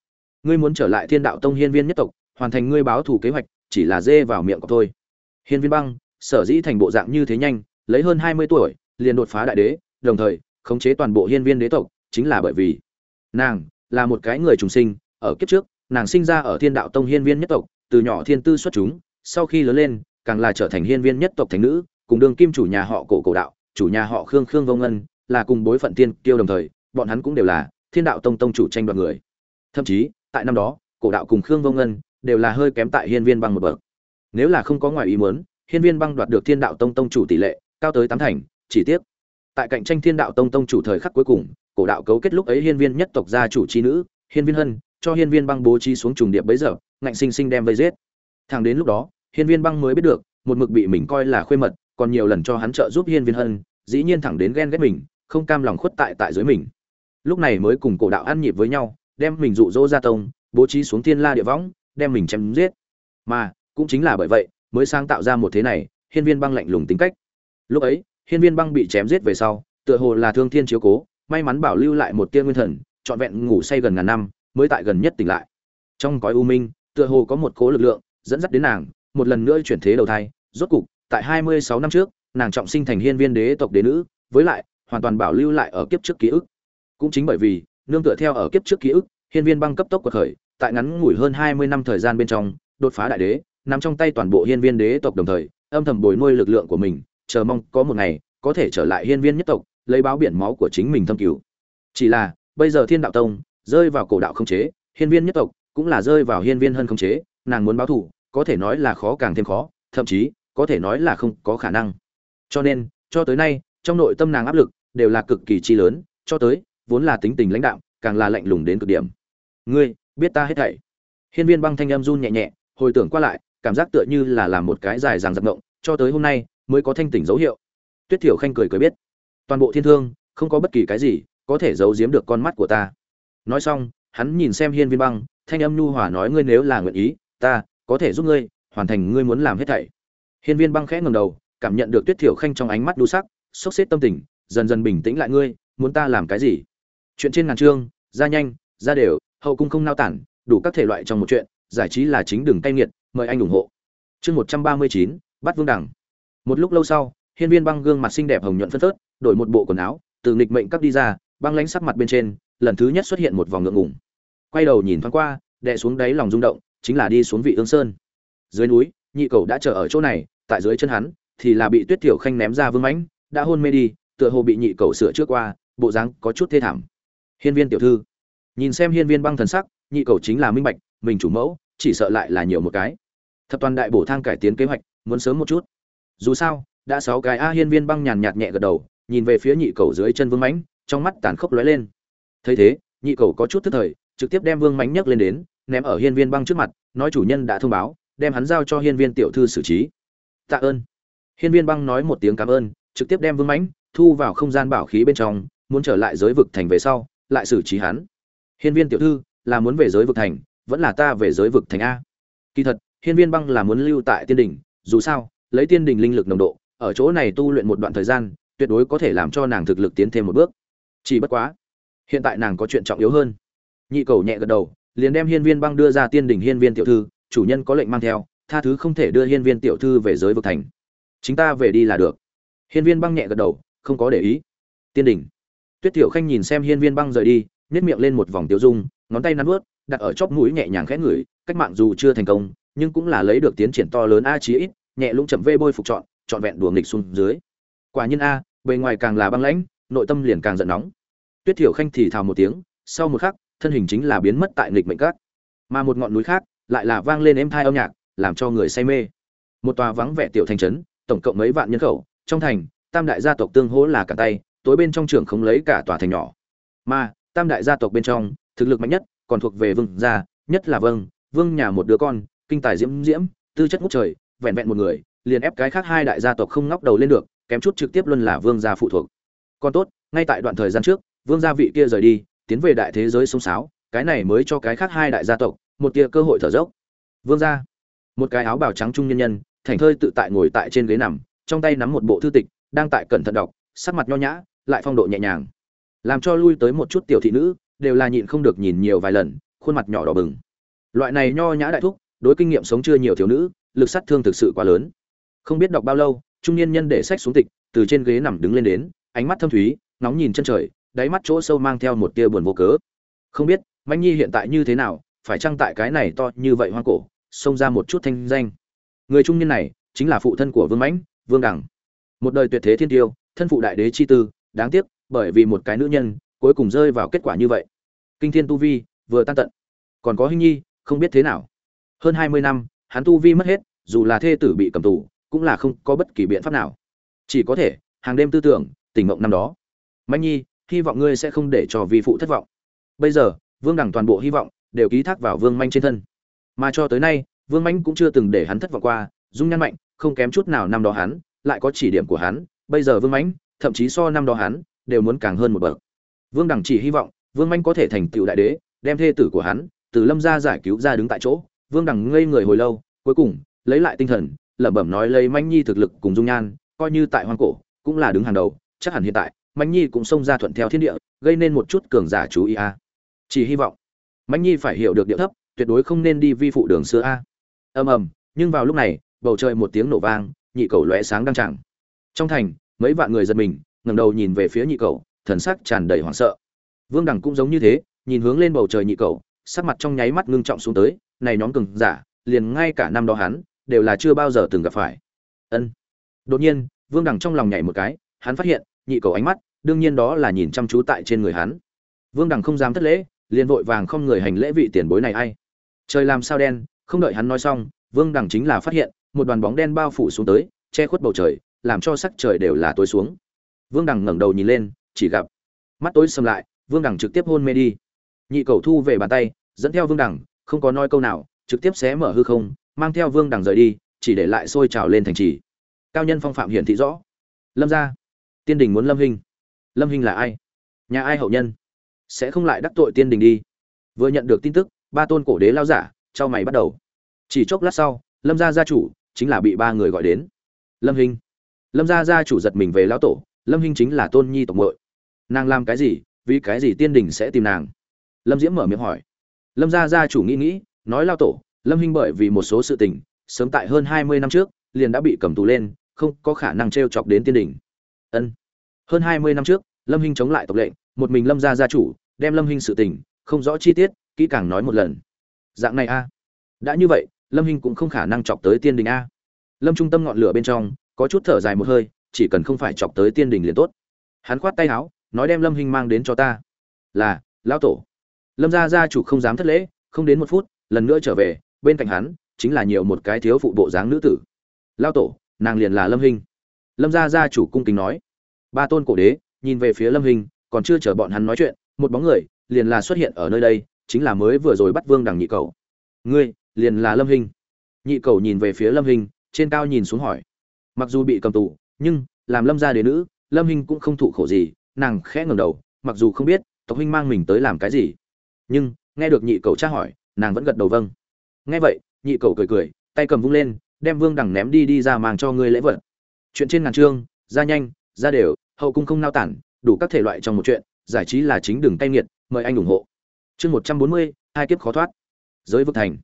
ngươi muốn trở lại thiên đạo tông hiên viên nhất tộc hoàn thành ngươi báo thù kế hoạch chỉ là dê vào miệng của tôi. Hiên viên băng sở dĩ thành bộ dạng như thế nhanh lấy hơn hai mươi tuổi liền đột phá đại đế đồng thời khống chế toàn bộ hiên viên đế tộc chính là bởi vì nàng là một cái người trùng sinh ở kiếp trước, nàng sinh ra ở thiên đạo tông hiên viên nhất tộc, từ nhỏ thiên tư xuất chúng, sau khi lớn lên, càng là trở thành hiên viên nhất tộc thành nữ, cùng đương kim chủ nhà họ cổ cổ đạo, chủ nhà họ khương khương vông ân là cùng bối phận tiên tiêu đồng thời, bọn hắn cũng đều là thiên đạo tông tông chủ tranh đoạt người. Thậm chí, tại năm đó, cổ đạo cùng khương vông ân đều là hơi kém tại hiên viên băng một bậc. Nếu là không có ngoài ý muốn, hiên viên băng đoạt được thiên đạo tông tông chủ tỷ lệ cao tới tám thành, chỉ tiếc, tại cạnh tranh thiên đạo tông tông chủ thời khắc cuối cùng, cổ đạo cấu kết lúc ấy hiên viên nhất tộc gia chủ chi nữ, hiên viên hân cho hiên viên băng bố trí xuống trùng điệp bấy giờ, ngạnh sinh sinh đem vây giết. Thẳng đến lúc đó, hiên viên băng mới biết được, một mực bị mình coi là khuê mật, còn nhiều lần cho hắn trợ giúp hiên viên hân, dĩ nhiên thẳng đến ghen ghét mình, không cam lòng khuất tại tại dưới mình. Lúc này mới cùng cổ đạo ăn nhịp với nhau, đem mình dụ dỗ ra tông, bố trí xuống thiên la địa võng, đem mình chém giết. Mà, cũng chính là bởi vậy, mới sáng tạo ra một thế này, hiên viên băng lạnh lùng tính cách. Lúc ấy, hiên viên băng bị chém giết về sau, tựa hồ là thương thiên chiếu cố, may mắn bảo lưu lại một tia nguyên thần, trọn vẹn ngủ say gần ngàn năm mới tại gần nhất tỉnh lại. Trong cõi u minh, tựa hồ có một cố lực lượng dẫn dắt đến nàng, một lần nữa chuyển thế đầu thai, rốt cục, tại hai mươi sáu năm trước, nàng trọng sinh thành hiên viên đế tộc đế nữ, với lại, hoàn toàn bảo lưu lại ở kiếp trước ký ức. Cũng chính bởi vì, nương tựa theo ở kiếp trước ký ức, hiên viên băng cấp tốc cuộc khởi, tại ngắn ngủi hơn hai mươi năm thời gian bên trong, đột phá đại đế, nằm trong tay toàn bộ hiên viên đế tộc đồng thời, âm thầm bồi nuôi lực lượng của mình, chờ mong có một ngày, có thể trở lại hiên viên nhất tộc, lấy báo biển máu của chính mình thâm cứu. Chỉ là, bây giờ thiên đạo tông rơi vào cổ đạo không chế, hiên viên nhất tộc cũng là rơi vào hiên viên hơn không chế, nàng muốn báo thù, có thể nói là khó càng thêm khó, thậm chí, có thể nói là không có khả năng. Cho nên, cho tới nay, trong nội tâm nàng áp lực đều là cực kỳ chi lớn, cho tới, vốn là tính tình lãnh đạo càng là lạnh lùng đến cực điểm. Ngươi, biết ta hết thảy. Hiên viên băng thanh âm run nhẹ nhẹ, hồi tưởng qua lại, cảm giác tựa như là làm một cái dài dằng dặc ngộng cho tới hôm nay mới có thanh tỉnh dấu hiệu. Tuyết thiểu khanh cười cười biết, toàn bộ thiên thương, không có bất kỳ cái gì có thể giấu giếm được con mắt của ta nói xong, hắn nhìn xem hiên viên băng, thanh âm nhu hòa nói, ngươi nếu là nguyện ý, ta có thể giúp ngươi hoàn thành ngươi muốn làm hết thảy. Hiên viên băng khẽ ngầm đầu, cảm nhận được tuyết thiểu khanh trong ánh mắt đu sắc, sốc xếp tâm tình, dần dần bình tĩnh lại, ngươi muốn ta làm cái gì? Chuyện trên ngàn chương, ra nhanh, ra đều, hậu cung không nao tản, đủ các thể loại trong một chuyện, giải trí là chính đường tay nghiệt, mời anh ủng hộ. Chương một trăm ba mươi chín, bắt vương đẳng. Một lúc lâu sau, hiên viên băng gương mặt xinh đẹp hồng nhuận phân phớt, đổi một bộ quần áo, từ nghịch mệnh cắp đi ra, băng lánh sắc mặt bên trên lần thứ nhất xuất hiện một vòng ngượng ngùng. Quay đầu nhìn thoáng qua, đè xuống đáy lòng rung động, chính là đi xuống vị ương sơn. Dưới núi, nhị cầu đã chờ ở chỗ này, tại dưới chân hắn, thì là bị tuyết tiểu khanh ném ra vương mãnh, đã hôn mê đi, tựa hồ bị nhị cầu sửa trước qua, bộ dáng có chút thê thảm. Hiên viên tiểu thư, nhìn xem hiên viên băng thần sắc, nhị cầu chính là minh bạch, mình chủ mẫu, chỉ sợ lại là nhiều một cái. Thập toàn đại bổ thang cải tiến kế hoạch, muốn sớm một chút. Dù sao, đã sáu cái a hiên viên băng nhàn nhạt nhẹ gật đầu, nhìn về phía nhị cầu dưới chân vương mãnh, trong mắt tàn khốc lóe lên thấy thế, nhị cầu có chút tức thời, trực tiếp đem vương mãnh nhấc lên đến, ném ở hiên viên băng trước mặt, nói chủ nhân đã thông báo, đem hắn giao cho hiên viên tiểu thư xử trí. Tạ ơn. Hiên viên băng nói một tiếng cảm ơn, trực tiếp đem vương mãnh thu vào không gian bảo khí bên trong, muốn trở lại giới vực thành về sau, lại xử trí hắn. Hiên viên tiểu thư, là muốn về giới vực thành, vẫn là ta về giới vực thành a? Kỳ thật, hiên viên băng là muốn lưu tại tiên đình dù sao, lấy tiên đình linh lực nồng độ, ở chỗ này tu luyện một đoạn thời gian, tuyệt đối có thể làm cho nàng thực lực tiến thêm một bước. Chỉ bất quá hiện tại nàng có chuyện trọng yếu hơn. Nhị cầu nhẹ gật đầu, liền đem hiên viên băng đưa ra tiên đình hiên viên tiểu thư, chủ nhân có lệnh mang theo, tha thứ không thể đưa hiên viên tiểu thư về giới vực thành. Chính ta về đi là được. Hiên viên băng nhẹ gật đầu, không có để ý. Tiên đình tuyết tiểu khanh nhìn xem hiên viên băng rời đi nhét miệng lên một vòng tiêu dung, ngón tay nắn ướt đặt ở chóp mũi nhẹ nhàng khẽ ngửi, cách mạng dù chưa thành công, nhưng cũng là lấy được tiến triển to lớn a chí ít, nhẹ lũng chậm vê bôi phục chọn trọn vẹn đùa nghịch xuống dưới. Quả nhiên a, bề ngoài càng là băng lãnh, nội tâm liền càng giận nóng tuyết thiểu khanh thì thào một tiếng, sau một khắc, thân hình chính là biến mất tại nghịch mệnh cát mà một ngọn núi khác lại là vang lên êm thai âm nhạc, làm cho người say mê. Một tòa vắng vẻ tiểu thành trấn, tổng cộng mấy vạn nhân khẩu, trong thành, tam đại gia tộc tương hỗ là cả tay, tối bên trong trường không lấy cả tòa thành nhỏ. Mà, tam đại gia tộc bên trong, thực lực mạnh nhất, còn thuộc về vương gia, nhất là vâng vương nhà một đứa con, kinh tài diễm diễm, tư chất ngút trời, vẹn vẹn một người, liền ép cái khác hai đại gia tộc không ngóc đầu lên được, kém chút trực tiếp luôn là vương gia phụ thuộc. Còn tốt, ngay tại đoạn thời gian trước vương gia vị kia rời đi, tiến về đại thế giới sông sáo, cái này mới cho cái khác hai đại gia tộc, một tia cơ hội thở dốc. Vương gia, một cái áo bào trắng trung nhân nhân, thành thơi tự tại ngồi tại trên ghế nằm, trong tay nắm một bộ thư tịch, đang tại cẩn thận đọc, sắc mặt nho nhã, lại phong độ nhẹ nhàng. Làm cho lui tới một chút tiểu thị nữ, đều là nhịn không được nhìn nhiều vài lần, khuôn mặt nhỏ đỏ bừng. Loại này nho nhã đại thúc, đối kinh nghiệm sống chưa nhiều thiếu nữ, lực sát thương thực sự quá lớn. Không biết đọc bao lâu, trung niên nhân để sách xuống tịch, từ trên ghế nằm đứng lên đến, ánh mắt thâm thúy nóng nhìn chân trời đáy mắt chỗ sâu mang theo một tia buồn vô cớ. Không biết manh nhi hiện tại như thế nào, phải chăng tại cái này to như vậy hoang cổ, xông ra một chút thanh danh. Người trung niên này, chính là phụ thân của vương mãnh, vương đẳng một đời tuyệt thế thiên tiêu, thân phụ đại đế chi tư, đáng tiếc, bởi vì một cái nữ nhân, cuối cùng rơi vào kết quả như vậy. Kinh thiên tu vi, vừa tan tận. Còn có hình nhi, không biết thế nào. Hơn hai mươi năm, hắn tu vi mất hết, dù là thê tử bị cầm tù, cũng là không có bất kỳ biện pháp nào. Chỉ có thể, hàng đêm tư tưởng, tỉnh mộng năm đó. Mạnh nhi hy vọng ngươi sẽ không để cho vi phụ thất vọng. Bây giờ, vương đẳng toàn bộ hy vọng đều ký thác vào vương manh trên thân. Mà cho tới nay, vương manh cũng chưa từng để hắn thất vọng qua, dung nhan mạnh, không kém chút nào năm đó hắn, lại có chỉ điểm của hắn, bây giờ vương mãnh thậm chí so năm đó hắn, đều muốn càng hơn một bậc. Vương đẳng chỉ hy vọng, vương manh có thể thành tựu đại đế, đem thê tử của hắn, từ lâm ra giải cứu ra đứng tại chỗ. Vương đẳng ngây người hồi lâu, cuối cùng, lấy lại tinh thần, lẩm bẩm nói lấy manh nhi thực lực cùng dung nhan, coi như tại hoang cổ, cũng là đứng hàng đầu, chắc hẳn hiện tại Mạnh nhi cũng xông ra thuận theo thiên địa, gây nên một chút cường giả chú ý a. Chỉ hy vọng Mạnh nhi phải hiểu được địa thấp, tuyệt đối không nên đi vi phụ đường xưa a. Ầm ầm, nhưng vào lúc này, bầu trời một tiếng nổ vang, nhị cầu lóe sáng đăng chẳng trong thành, mấy vạn người giật mình, ngẩng đầu nhìn về phía nhị cầu, thần sắc tràn đầy hoảng sợ. Vương đẳng cũng giống như thế, nhìn hướng lên bầu trời nhị cầu, sắc mặt trong nháy mắt ngưng trọng xuống tới, này nhóm cường giả, liền ngay cả năm đó hắn, đều là chưa bao giờ từng gặp phải. Ân. Đột nhiên, vương đẳng trong lòng nhảy một cái, hắn phát hiện nhị cầu ánh mắt, đương nhiên đó là nhìn chăm chú tại trên người hắn. Vương đẳng không dám thất lễ, liền vội vàng không người hành lễ vị tiền bối này ai. Trời làm sao đen, không đợi hắn nói xong, vương đẳng chính là phát hiện, một đoàn bóng đen bao phủ xuống tới, che khuất bầu trời, làm cho sắc trời đều là tối xuống. Vương đẳng ngẩng đầu nhìn lên, chỉ gặp, mắt tối sầm lại, vương đẳng trực tiếp hôn mê đi. Nhị cầu thu về bàn tay, dẫn theo vương đẳng không có nói câu nào, trực tiếp xé mở hư không, mang theo vương đẳng rời đi, chỉ để lại sôi trào lên thành trì. Cao nhân phong phạm hiển thị rõ. Lâm gia tiên đình muốn lâm hình lâm hình là ai? Nhà ai hậu nhân? Sẽ không lại đắc tội tiên đình đi. Vừa nhận được tin tức, ba tôn cổ đế lao giả trao mày bắt đầu. Chỉ chốc lát sau, lâm gia gia chủ chính là bị ba người gọi đến. Lâm hình lâm gia gia chủ giật mình về lão tổ, lâm hình chính là tôn nhi tộc muội. Nàng làm cái gì, vì cái gì tiên đình sẽ tìm nàng? Lâm diễm mở miệng hỏi. Lâm gia gia chủ nghĩ nghĩ, nói lao tổ, lâm hình bởi vì một số sự tình, sớm tại hơn hai mươi năm trước, liền đã bị cầm tù lên, không có khả năng t r e o chọc đến tiên đình. Ân hơn hai mươi năm trước, lâm hinh chống lại tộc lệnh, một mình lâm gia gia chủ, đem lâm hinh sự tình, không rõ chi tiết, kỹ càng nói một lần. Dạng này a. Đã như vậy, lâm hinh cũng không khả năng chọc tới tiên đình a. Lâm trung tâm ngọn lửa bên trong, có chút thở dài một hơi, chỉ cần không phải chọc tới tiên đình liền tốt. Hắn khoát tay áo, nói đem lâm hinh mang đến cho ta. Là, lão tổ. Lâm gia gia chủ không dám thất lễ, không đến một phút, lần nữa trở về, bên cạnh hắn, chính là nhiều một cái thiếu phụ bộ dáng nữ tử. Lao tổ, nàng liền là lâm hinh. Lâm gia gia chủ cung kính nói ba tôn cổ đế nhìn về phía lâm hình còn chưa chờ bọn hắn nói chuyện một bóng người liền là xuất hiện ở nơi đây chính là mới vừa rồi bắt vương đằng nhị cầu. Ngươi liền là lâm hình. Nhị cầu nhìn về phía lâm hình trên cao nhìn xuống hỏi. Mặc dù bị cầm tù nhưng làm lâm gia đế nữ lâm hình cũng không thụ khổ gì nàng khẽ ngẩng đầu mặc dù không biết tộc huynh mang mình tới làm cái gì. Nhưng nghe được nhị cầu tra hỏi nàng vẫn gật đầu vâng. Nghe vậy nhị cầu cười cười tay cầm vung lên đem vương đằng ném đi đi ra mang cho ngươi lễ vật. Chuyện trên ngàn trương, ra nhanh ra đều, hậu cung không nao tản, đủ các thể loại trong một chuyện, giải trí là chính đường tay nghiệt, mời anh ủng hộ. Chương một trăm bốn mươi, hai kiếp khó thoát. Giới vực thành.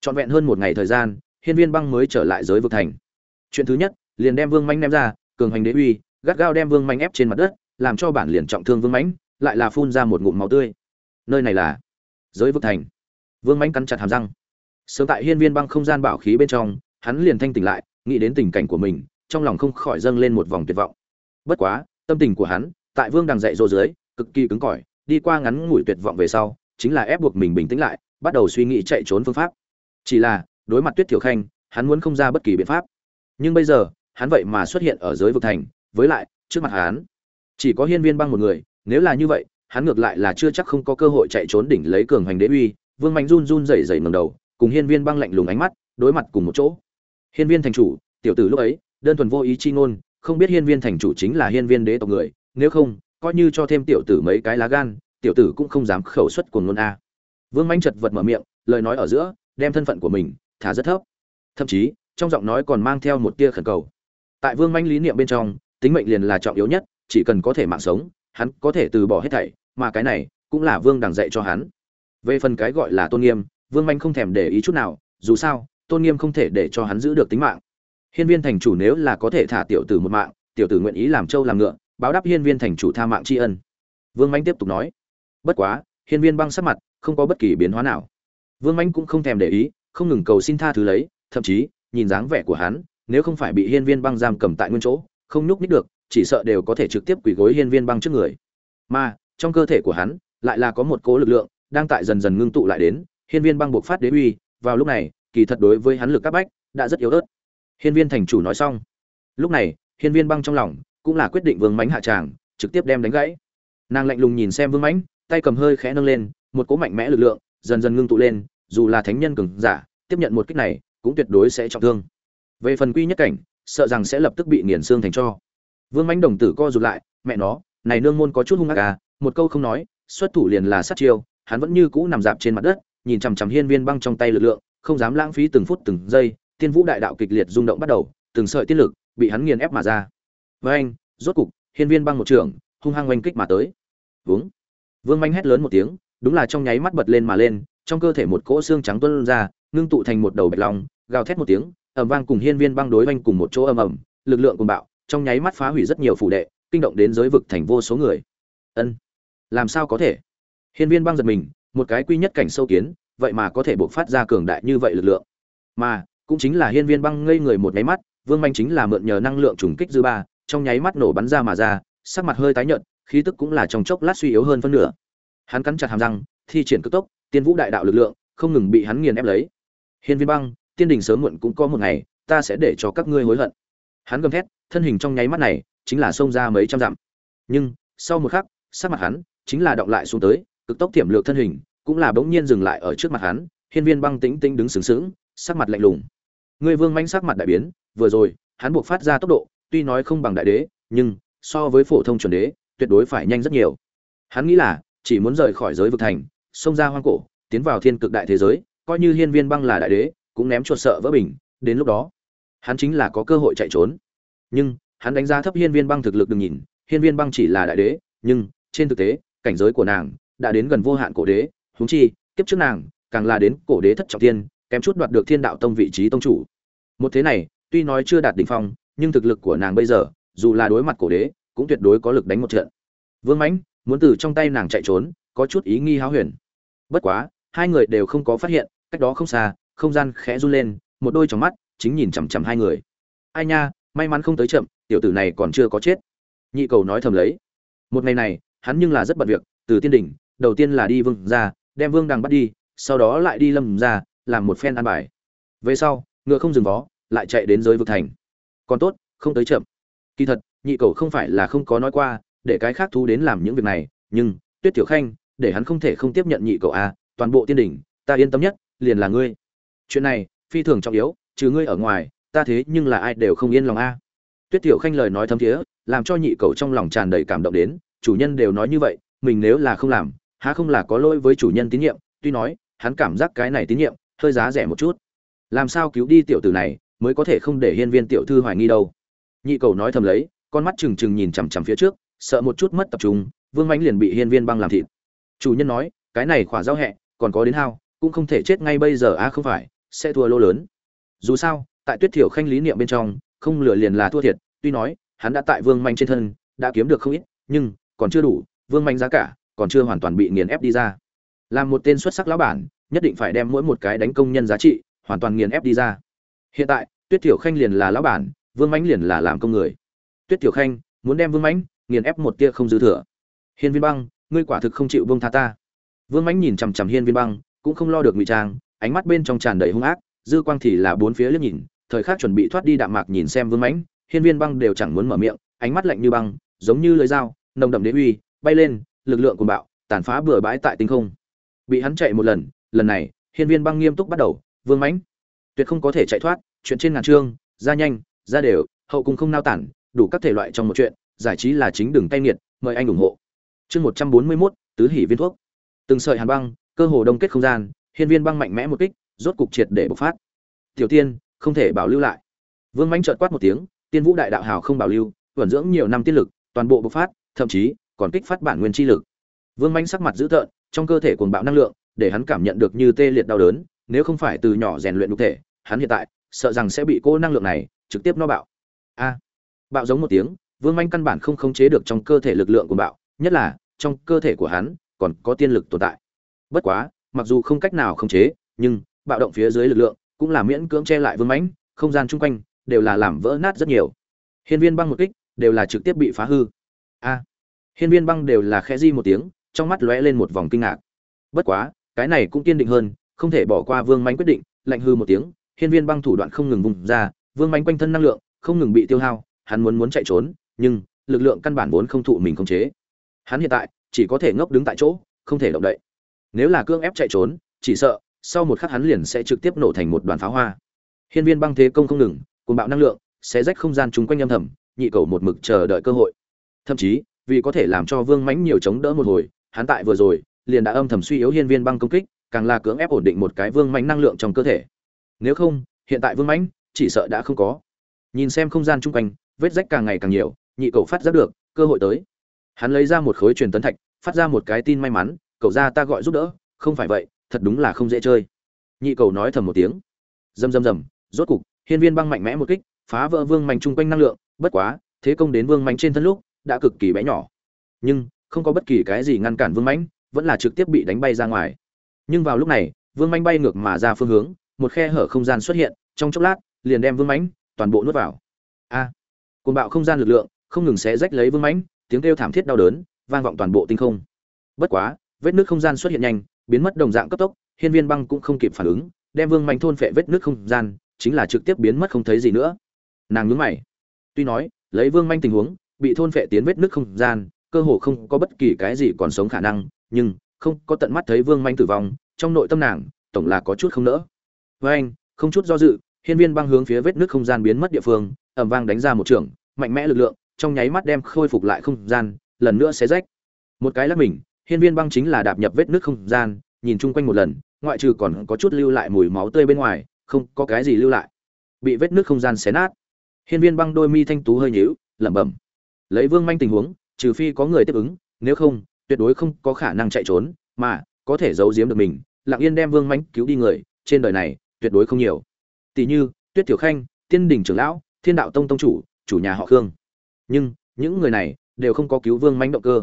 Trọn vẹn hơn một ngày thời gian, hiên viên băng mới trở lại giới vực thành. Chuyện thứ nhất, liền đem vương manh ném ra, cường hành đế uy, gắt gao đem vương manh ép trên mặt đất, làm cho bản liền trọng thương vương mãnh, lại là phun ra một ngụm máu tươi. Nơi này là giới vực thành. Vương mãnh cắn chặt hàm răng. Sớm tại hiên viên băng không gian bảo khí bên trong, hắn liền thanh tỉnh lại, nghĩ đến tình cảnh của mình, trong lòng không khỏi dâng lên một vòng tuyệt vọng bất quá, tâm tình của hắn, tại vương đằng dạy dỗ dưới, cực kỳ cứng cỏi, đi qua ngắn ngủi tuyệt vọng về sau, chính là ép buộc mình bình tĩnh lại, bắt đầu suy nghĩ chạy trốn phương pháp. Chỉ là, đối mặt tuyết thiểu khanh, hắn muốn không ra bất kỳ biện pháp. Nhưng bây giờ, hắn vậy mà xuất hiện ở giới vực thành, với lại, trước mặt hắn, chỉ có hiên viên băng một người, nếu là như vậy, hắn ngược lại là chưa chắc không có cơ hội chạy trốn đỉnh lấy cường hành đế uy. Vương mạnh run run rẩy rẩy ngầm đầu, cùng hiên viên băng lạnh lùng ánh mắt, đối mặt cùng một chỗ. Hiên viên thành chủ, tiểu tử lúc ấy, đơn thuần vô ý chi ngôn không biết hiên viên thành chủ chính là hiên viên đế tộc người, nếu không, coi như cho thêm tiểu tử mấy cái lá gan, tiểu tử cũng không dám khẩu xuất của ngôn a. Vương manh chật vật mở miệng, lời nói ở giữa, đem thân phận của mình thả rất thấp. Thậm chí, trong giọng nói còn mang theo một tia khẩn cầu. Tại vương manh lý niệm bên trong, tính mệnh liền là trọng yếu nhất, chỉ cần có thể mạng sống, hắn có thể từ bỏ hết thảy, mà cái này cũng là vương đằng dạy cho hắn. Về phần cái gọi là tôn nghiêm, vương manh không thèm để ý chút nào, dù sao, tôn nghiêm không thể để cho hắn giữ được tính mạng hiên viên thành chủ nếu là có thể thả tiểu tử một mạng, tiểu tử nguyện ý làm trâu làm ngựa, báo đáp hiên viên thành chủ tha mạng tri ân. Vương manh tiếp tục nói. Bất quá, hiên viên băng sắc mặt, không có bất kỳ biến hóa nào. Vương manh cũng không thèm để ý, không ngừng cầu xin tha thứ lấy, thậm chí, nhìn dáng vẻ của hắn, nếu không phải bị hiên viên băng giam cầm tại nguyên chỗ, không nhúc nít được, chỉ sợ đều có thể trực tiếp quỳ gối hiên viên băng trước người. Mà, trong cơ thể của hắn, lại là có một cố lực lượng, đang tại dần dần ngưng tụ lại đến, hiên viên băng buộc phát đế uy, vào lúc này, kỳ thật đối với hắn lực các bách, đã rất yếu ớt hiên viên thành chủ nói xong. Lúc này, hiên viên băng trong lòng cũng là quyết định vương mánh hạ tràng, trực tiếp đem đánh gãy. Nàng lạnh lùng nhìn xem vương mánh tay cầm hơi khẽ nâng lên, một cỗ mạnh mẽ lực lượng dần dần ngưng tụ lên, dù là thánh nhân cường giả, tiếp nhận một kích này cũng tuyệt đối sẽ trọng thương. Về phần quy nhất cảnh, sợ rằng sẽ lập tức bị nghiền xương thành cho. Vương mánh đồng tử co rụt lại, mẹ nó, này nương môn có chút hung ác à một câu không nói, xuất thủ liền là sát chiêu, hắn vẫn như cũ nằm dạp trên mặt đất, nhìn chằm chằm hiên viên băng trong tay lực lượng, không dám lãng phí từng phút từng giây tiên vũ đại đạo kịch liệt rung động bắt đầu, từng sợi tiết lực bị hắn nghiền ép mà ra. Với anh, rốt cục, hiên viên băng một trường hung hăng oanh kích mà tới. Vướng vương manh hét lớn một tiếng, đúng là trong nháy mắt bật lên mà lên, trong cơ thể một cỗ xương trắng tuôn ra, ngưng tụ thành một đầu bạch long, gào thét một tiếng, ầm vang cùng hiên viên băng đối oanh cùng một chỗ ầm ầm, lực lượng cùng bạo, trong nháy mắt phá hủy rất nhiều phủ đệ, kinh động đến giới vực thành vô số người. Ân, làm sao có thể? Hiên viên băng giật mình, một cái quy nhất cảnh sâu kiến, vậy mà có thể buộc phát ra cường đại như vậy lực lượng. Mà cũng chính là hiên viên băng ngây người một nháy mắt, vương manh chính là mượn nhờ năng lượng trùng kích dư ba, trong nháy mắt nổ bắn ra mà ra, sắc mặt hơi tái nhợt, khí tức cũng là trong chốc lát suy yếu hơn phân nửa. Hắn cắn chặt hàm răng, thi triển cực tốc, tiên vũ đại đạo lực lượng, không ngừng bị hắn nghiền ép lấy. Hiên viên băng, tiên đình sớm muộn cũng có một ngày, ta sẽ để cho các ngươi hối hận. Hắn gầm thét, thân hình trong nháy mắt này, chính là xông ra mấy trăm dặm. Nhưng, sau một khắc, sắc mặt hắn chính là động lại xuống tới, cực tốc tiềm lược thân hình, cũng là bỗng nhiên dừng lại ở trước mặt hắn. Hiên viên băng tĩnh tĩnh đứng sướng sướng sắc mặt lạnh lùng người vương manh sắc mặt đại biến, vừa rồi, hắn buộc phát ra tốc độ, tuy nói không bằng đại đế, nhưng, so với phổ thông chuẩn đế, tuyệt đối phải nhanh rất nhiều hắn nghĩ là, chỉ muốn rời khỏi giới vực thành, xông ra hoang cổ, tiến vào thiên cực đại thế giới, coi như hiên viên băng là đại đế, cũng ném chuột sợ vỡ bình, đến lúc đó, hắn chính là có cơ hội chạy trốn nhưng, hắn đánh giá thấp hiên viên băng thực lực đừng nhìn, hiên viên băng chỉ là đại đế, nhưng, trên thực tế, cảnh giới của nàng, đã đến gần vô hạn cổ đế, huống chi, kiếp trước nàng, càng là đến cổ đế thất trọng thiên kém chút đoạt được thiên đạo tông vị trí tông chủ. Một thế này, tuy nói chưa đạt đỉnh phong, nhưng thực lực của nàng bây giờ, dù là đối mặt cổ đế, cũng tuyệt đối có lực đánh một trận. Vương mãnh, muốn từ trong tay nàng chạy trốn, có chút ý nghi háo huyền. Bất quá, hai người đều không có phát hiện, cách đó không xa, không gian khẽ run lên, một đôi trong mắt, chính nhìn chằm chằm hai người. Ai nha, may mắn không tới chậm, tiểu tử này còn chưa có chết. Nhị cầu nói thầm lấy. Một ngày này, hắn nhưng là rất bận việc, từ tiên đỉnh, đầu tiên là đi vương ra, đem vương đằng bắt đi, sau đó lại đi lâm ra làm một phen ăn bài. Về sau, ngựa không dừng vó, lại chạy đến giới vực thành. Còn tốt, không tới chậm. Kỳ thật, nhị cầu không phải là không có nói qua, để cái khác thú đến làm những việc này, nhưng, tuyết tiểu khanh, để hắn không thể không tiếp nhận nhị cầu a, toàn bộ tiên đỉnh, ta yên tâm nhất, liền là ngươi. Chuyện này, phi thường trọng yếu, trừ ngươi ở ngoài, ta thế nhưng là ai đều không yên lòng a. Tuyết tiểu khanh lời nói thấm thiế, làm cho nhị cầu trong lòng tràn đầy cảm động đến, chủ nhân đều nói như vậy, mình nếu là không làm, há không là có lỗi với chủ nhân tín nhiệm, tuy nói, hắn cảm giác cái này tín nhiệm hơi giá rẻ một chút. Làm sao cứu đi tiểu tử này, mới có thể không để hiên viên tiểu thư hoài nghi đâu. Nhị cầu nói thầm lấy, con mắt trừng trừng nhìn chằm chằm phía trước, sợ một chút mất tập trung, vương Mạnh liền bị hiên viên băng làm thịt. Chủ nhân nói, cái này khỏa giao hẹ, còn có đến hao, cũng không thể chết ngay bây giờ a không phải, sẽ thua lô lớn. Dù sao, tại tuyết thiểu khanh lý niệm bên trong, không lừa liền là thua thiệt, tuy nói, hắn đã tại vương manh trên thân, đã kiếm được không ít, nhưng, còn chưa đủ, vương manh giá cả, còn chưa hoàn toàn bị nghiền ép đi ra. Làm một tên xuất sắc lão bản nhất định phải đem mỗi một cái đánh công nhân giá trị hoàn toàn nghiền ép đi ra. Hiện tại, tuyết thiểu khanh liền là lão bản, vương mãnh liền là làm công người. Tuyết thiểu khanh, muốn đem vương mãnh nghiền ép một tia không dư thừa. Hiên viên băng, ngươi quả thực không chịu vương tha ta. Vương mãnh nhìn chằm chằm hiên viên băng, cũng không lo được ngụy trang, ánh mắt bên trong tràn đầy hung ác, dư quang thì là bốn phía liếc nhìn, thời khắc chuẩn bị thoát đi đạm mạc nhìn xem vương mãnh, hiên viên băng đều chẳng muốn mở miệng, ánh mắt lạnh như băng, giống như lưỡi dao, nồng đậm đế uy, bay lên, lực lượng cuồng bạo, tàn phá bừa bãi tại tinh không. Bị hắn chạy một lần lần này, hiên viên băng nghiêm túc bắt đầu, vương mãnh, tuyệt không có thể chạy thoát, chuyện trên ngàn chương ra nhanh, ra đều, hậu cung không nao tản, đủ các thể loại trong một chuyện, giải trí là chính đường tay nghiệt, mời anh ủng hộ. Chương một trăm bốn mươi mốt, tứ hỷ viên thuốc. Từng sợi hàn băng, cơ hồ đông kết không gian, hiên viên băng mạnh mẽ một kích, rốt cục triệt để bộc phát. Tiểu tiên, không thể bảo lưu lại. Vương mãnh trợt quát một tiếng, tiên vũ đại đạo hào không bảo lưu, vận dưỡng nhiều năm tiên lực, toàn bộ bộc phát, thậm chí còn kích phát bản nguyên chi lực. Vương mãnh sắc mặt dữ tợn, trong cơ thể cuồng bạo năng lượng để hắn cảm nhận được như tê liệt đau đớn, nếu không phải từ nhỏ rèn luyện đục thể, hắn hiện tại, sợ rằng sẽ bị cô năng lượng này trực tiếp no bạo. A. À, bạo giống một tiếng, vương manh căn bản không khống chế được trong cơ thể lực lượng của bạo, nhất là, trong cơ thể của hắn, còn có tiên lực tồn tại. Bất quá, mặc dù không cách nào khống chế, nhưng, bạo động phía dưới lực lượng, cũng là miễn cưỡng che lại vương mãnh không gian chung quanh, đều là làm vỡ nát rất nhiều. Hiên viên băng một kích, đều là trực tiếp bị phá hư. A. À, hiên viên băng đều là khẽ di một tiếng, trong mắt lóe lên một vòng kinh ngạc. Bất quá cái này cũng kiên định hơn, không thể bỏ qua vương Mạnh quyết định, lạnh hư một tiếng, hiên viên băng thủ đoạn không ngừng vùng ra, vương Mạnh quanh thân năng lượng, không ngừng bị tiêu hao, hắn muốn muốn chạy trốn, nhưng lực lượng căn bản vốn không thụ mình khống chế. Hắn hiện tại chỉ có thể ngốc đứng tại chỗ, không thể động đậy. Nếu là cương ép chạy trốn, chỉ sợ sau một khắc hắn liền sẽ trực tiếp nổ thành một đoàn pháo hoa. Hiên viên băng thế công không ngừng, cuồng bạo năng lượng sẽ rách không gian chung quanh âm thầm, nhị cầu một mực chờ đợi cơ hội. Thậm chí, vì có thể làm cho vương mãnh nhiều chống đỡ một hồi, hắn tại vừa rồi liền đã âm thầm suy yếu hiên viên băng công kích, càng là cưỡng ép ổn định một cái vương mãnh năng lượng trong cơ thể. Nếu không, hiện tại vương mãnh, chỉ sợ đã không có. Nhìn xem không gian chung quanh, vết rách càng ngày càng nhiều, nhị cầu phát giác được, cơ hội tới. Hắn lấy ra một khối truyền tấn thạch, phát ra một cái tin may mắn, cậu ra ta gọi giúp đỡ, không phải vậy, thật đúng là không dễ chơi. Nhị cầu nói thầm một tiếng. Rầm rầm rầm rốt cục, hiên viên băng mạnh mẽ một kích, phá vỡ vương mãnh chung quanh năng lượng, bất quá, thế công đến vương mãnh trên thân lúc, đã cực kỳ bé nhỏ. Nhưng, không có bất kỳ cái gì ngăn cản vương mãnh vẫn là trực tiếp bị đánh bay ra ngoài. Nhưng vào lúc này vương mạnh bay ngược mà ra phương hướng một khe hở không gian xuất hiện trong chốc lát liền đem vương mãnh toàn bộ nuốt vào. A! À, côn bạo không gian lực lượng không ngừng xé rách lấy vương mãnh tiếng kêu thảm thiết đau đớn vang vọng toàn bộ tinh không. Bất quá vết nước không gian xuất hiện nhanh biến mất đồng dạng cấp tốc hiên viên băng cũng không kịp phản ứng đem vương mãnh thôn phệ vết nước không gian chính là trực tiếp biến mất không thấy gì nữa. Nàng nhướng mày. Tuy nói lấy vương manh tình huống bị thôn phệ tiến vết nước không gian cơ hồ không có bất kỳ cái gì còn sống khả năng nhưng không có tận mắt thấy vương manh tử vong, trong nội tâm nàng, tổng là có chút không nỡ. Với anh, không chút do dự, hiên viên băng hướng phía vết nước không gian biến mất địa phương ẩm vang đánh ra một trường, mạnh mẽ lực lượng, trong nháy mắt đem khôi phục lại không gian, lần nữa xé rách. Một cái lắc mình, hiên viên băng chính là đạp nhập vết nước không gian, nhìn chung quanh một lần, ngoại trừ còn có chút lưu lại mùi máu tươi bên ngoài, không có cái gì lưu lại. Bị vết nước không gian xé nát. Hiên viên băng đôi mi thanh tú hơi nhíu, lẩm bẩm. Lấy vương manh tình huống, trừ phi có người tiếp ứng, nếu không tuyệt đối không có khả năng chạy trốn, mà có thể giấu giếm được mình, lặng yên đem vương mãnh cứu đi người, trên đời này, tuyệt đối không nhiều. Tỷ như, tuyết tiểu khanh, tiên đình trưởng lão, thiên đạo tông tông chủ chủ nhà họ khương. Nhưng, những người này đều không có cứu vương mãnh động cơ.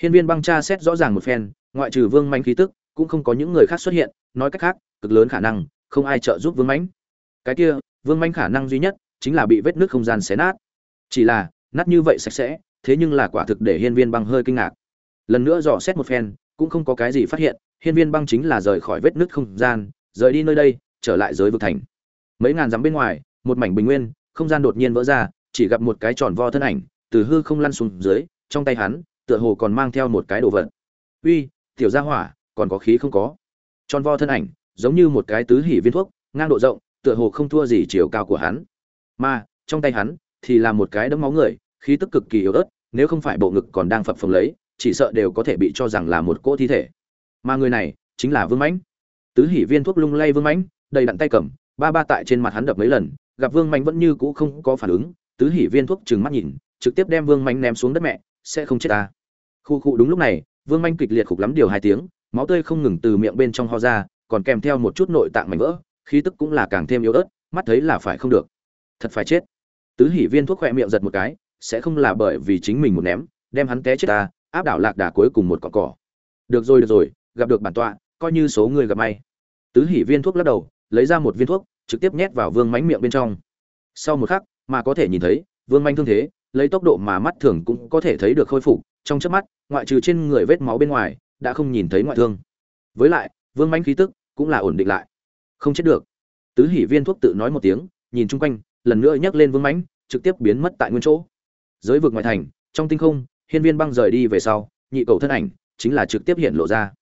Hiên viên băng tra xét rõ ràng một phen, ngoại trừ vương mãnh khí tức, cũng không có những người khác xuất hiện, nói cách khác, cực lớn khả năng, không ai trợ giúp vương mãnh. Cái kia, vương mãnh khả năng duy nhất, chính là bị vết nước không gian xé nát. Chỉ là, nát như vậy sạch sẽ, thế nhưng là quả thực để hiên viên băng hơi kinh ngạc lần nữa dò xét một phen, cũng không có cái gì phát hiện, hiên viên băng chính là rời khỏi vết nứt không gian, rời đi nơi đây, trở lại giới vực thành. Mấy ngàn dặm bên ngoài, một mảnh bình nguyên, không gian đột nhiên vỡ ra, chỉ gặp một cái tròn vo thân ảnh, từ hư không lăn xuống dưới, trong tay hắn, tựa hồ còn mang theo một cái đồ vật. Uy, tiểu gia hỏa, còn có khí không có? Tròn vo thân ảnh, giống như một cái tứ hỉ viên thuốc, ngang độ rộng, tựa hồ không thua gì chiều cao của hắn. Mà, trong tay hắn, thì là một cái đấm máu người, khí tức cực kỳ yếu ớt, nếu không phải bộ ngực còn đang phập phồng lấy chỉ sợ đều có thể bị cho rằng là một cỗ thi thể. Mà người này chính là vương mãnh. Tứ hỉ viên thuốc lung lay vương mãnh, đầy đặn tay cầm, ba ba tại trên mặt hắn đập mấy lần, gặp vương mãnh vẫn như cũ không có phản ứng, tứ hỉ viên thuốc trừng mắt nhìn, trực tiếp đem vương mãnh ném xuống đất mẹ, sẽ không chết ta. Khu khu đúng lúc này, vương mãnh kịch liệt khục lắm điều hai tiếng, máu tươi không ngừng từ miệng bên trong ho ra, còn kèm theo một chút nội tạng mảnh vỡ, khí tức cũng là càng thêm yếu ớt, mắt thấy là phải không được. Thật phải chết. Tứ hỉ viên thuốc khỏe miệng giật một cái, sẽ không là bởi vì chính mình một ném, đem hắn té chết ta áp đảo lạc đà cuối cùng một cọn cỏ. Được rồi được rồi, gặp được bản tọa, coi như số người gặp may. Tứ hỉ viên thuốc lắc đầu, lấy ra một viên thuốc, trực tiếp nhét vào vương mánh miệng bên trong. Sau một khắc, mà có thể nhìn thấy, vương manh thương thế, lấy tốc độ mà mắt thường cũng có thể thấy được khôi phục, trong chớp mắt, ngoại trừ trên người vết máu bên ngoài, đã không nhìn thấy ngoại thương. Với lại, vương manh khí tức cũng là ổn định lại. Không chết được. Tứ hỉ viên thuốc tự nói một tiếng, nhìn chung quanh, lần nữa nhấc lên vương mãnh trực tiếp biến mất tại nguyên chỗ. Giới vực ngoại thành, trong tinh không hiên viên băng rời đi về sau, nhị cầu thân ảnh chính là trực tiếp hiện lộ ra.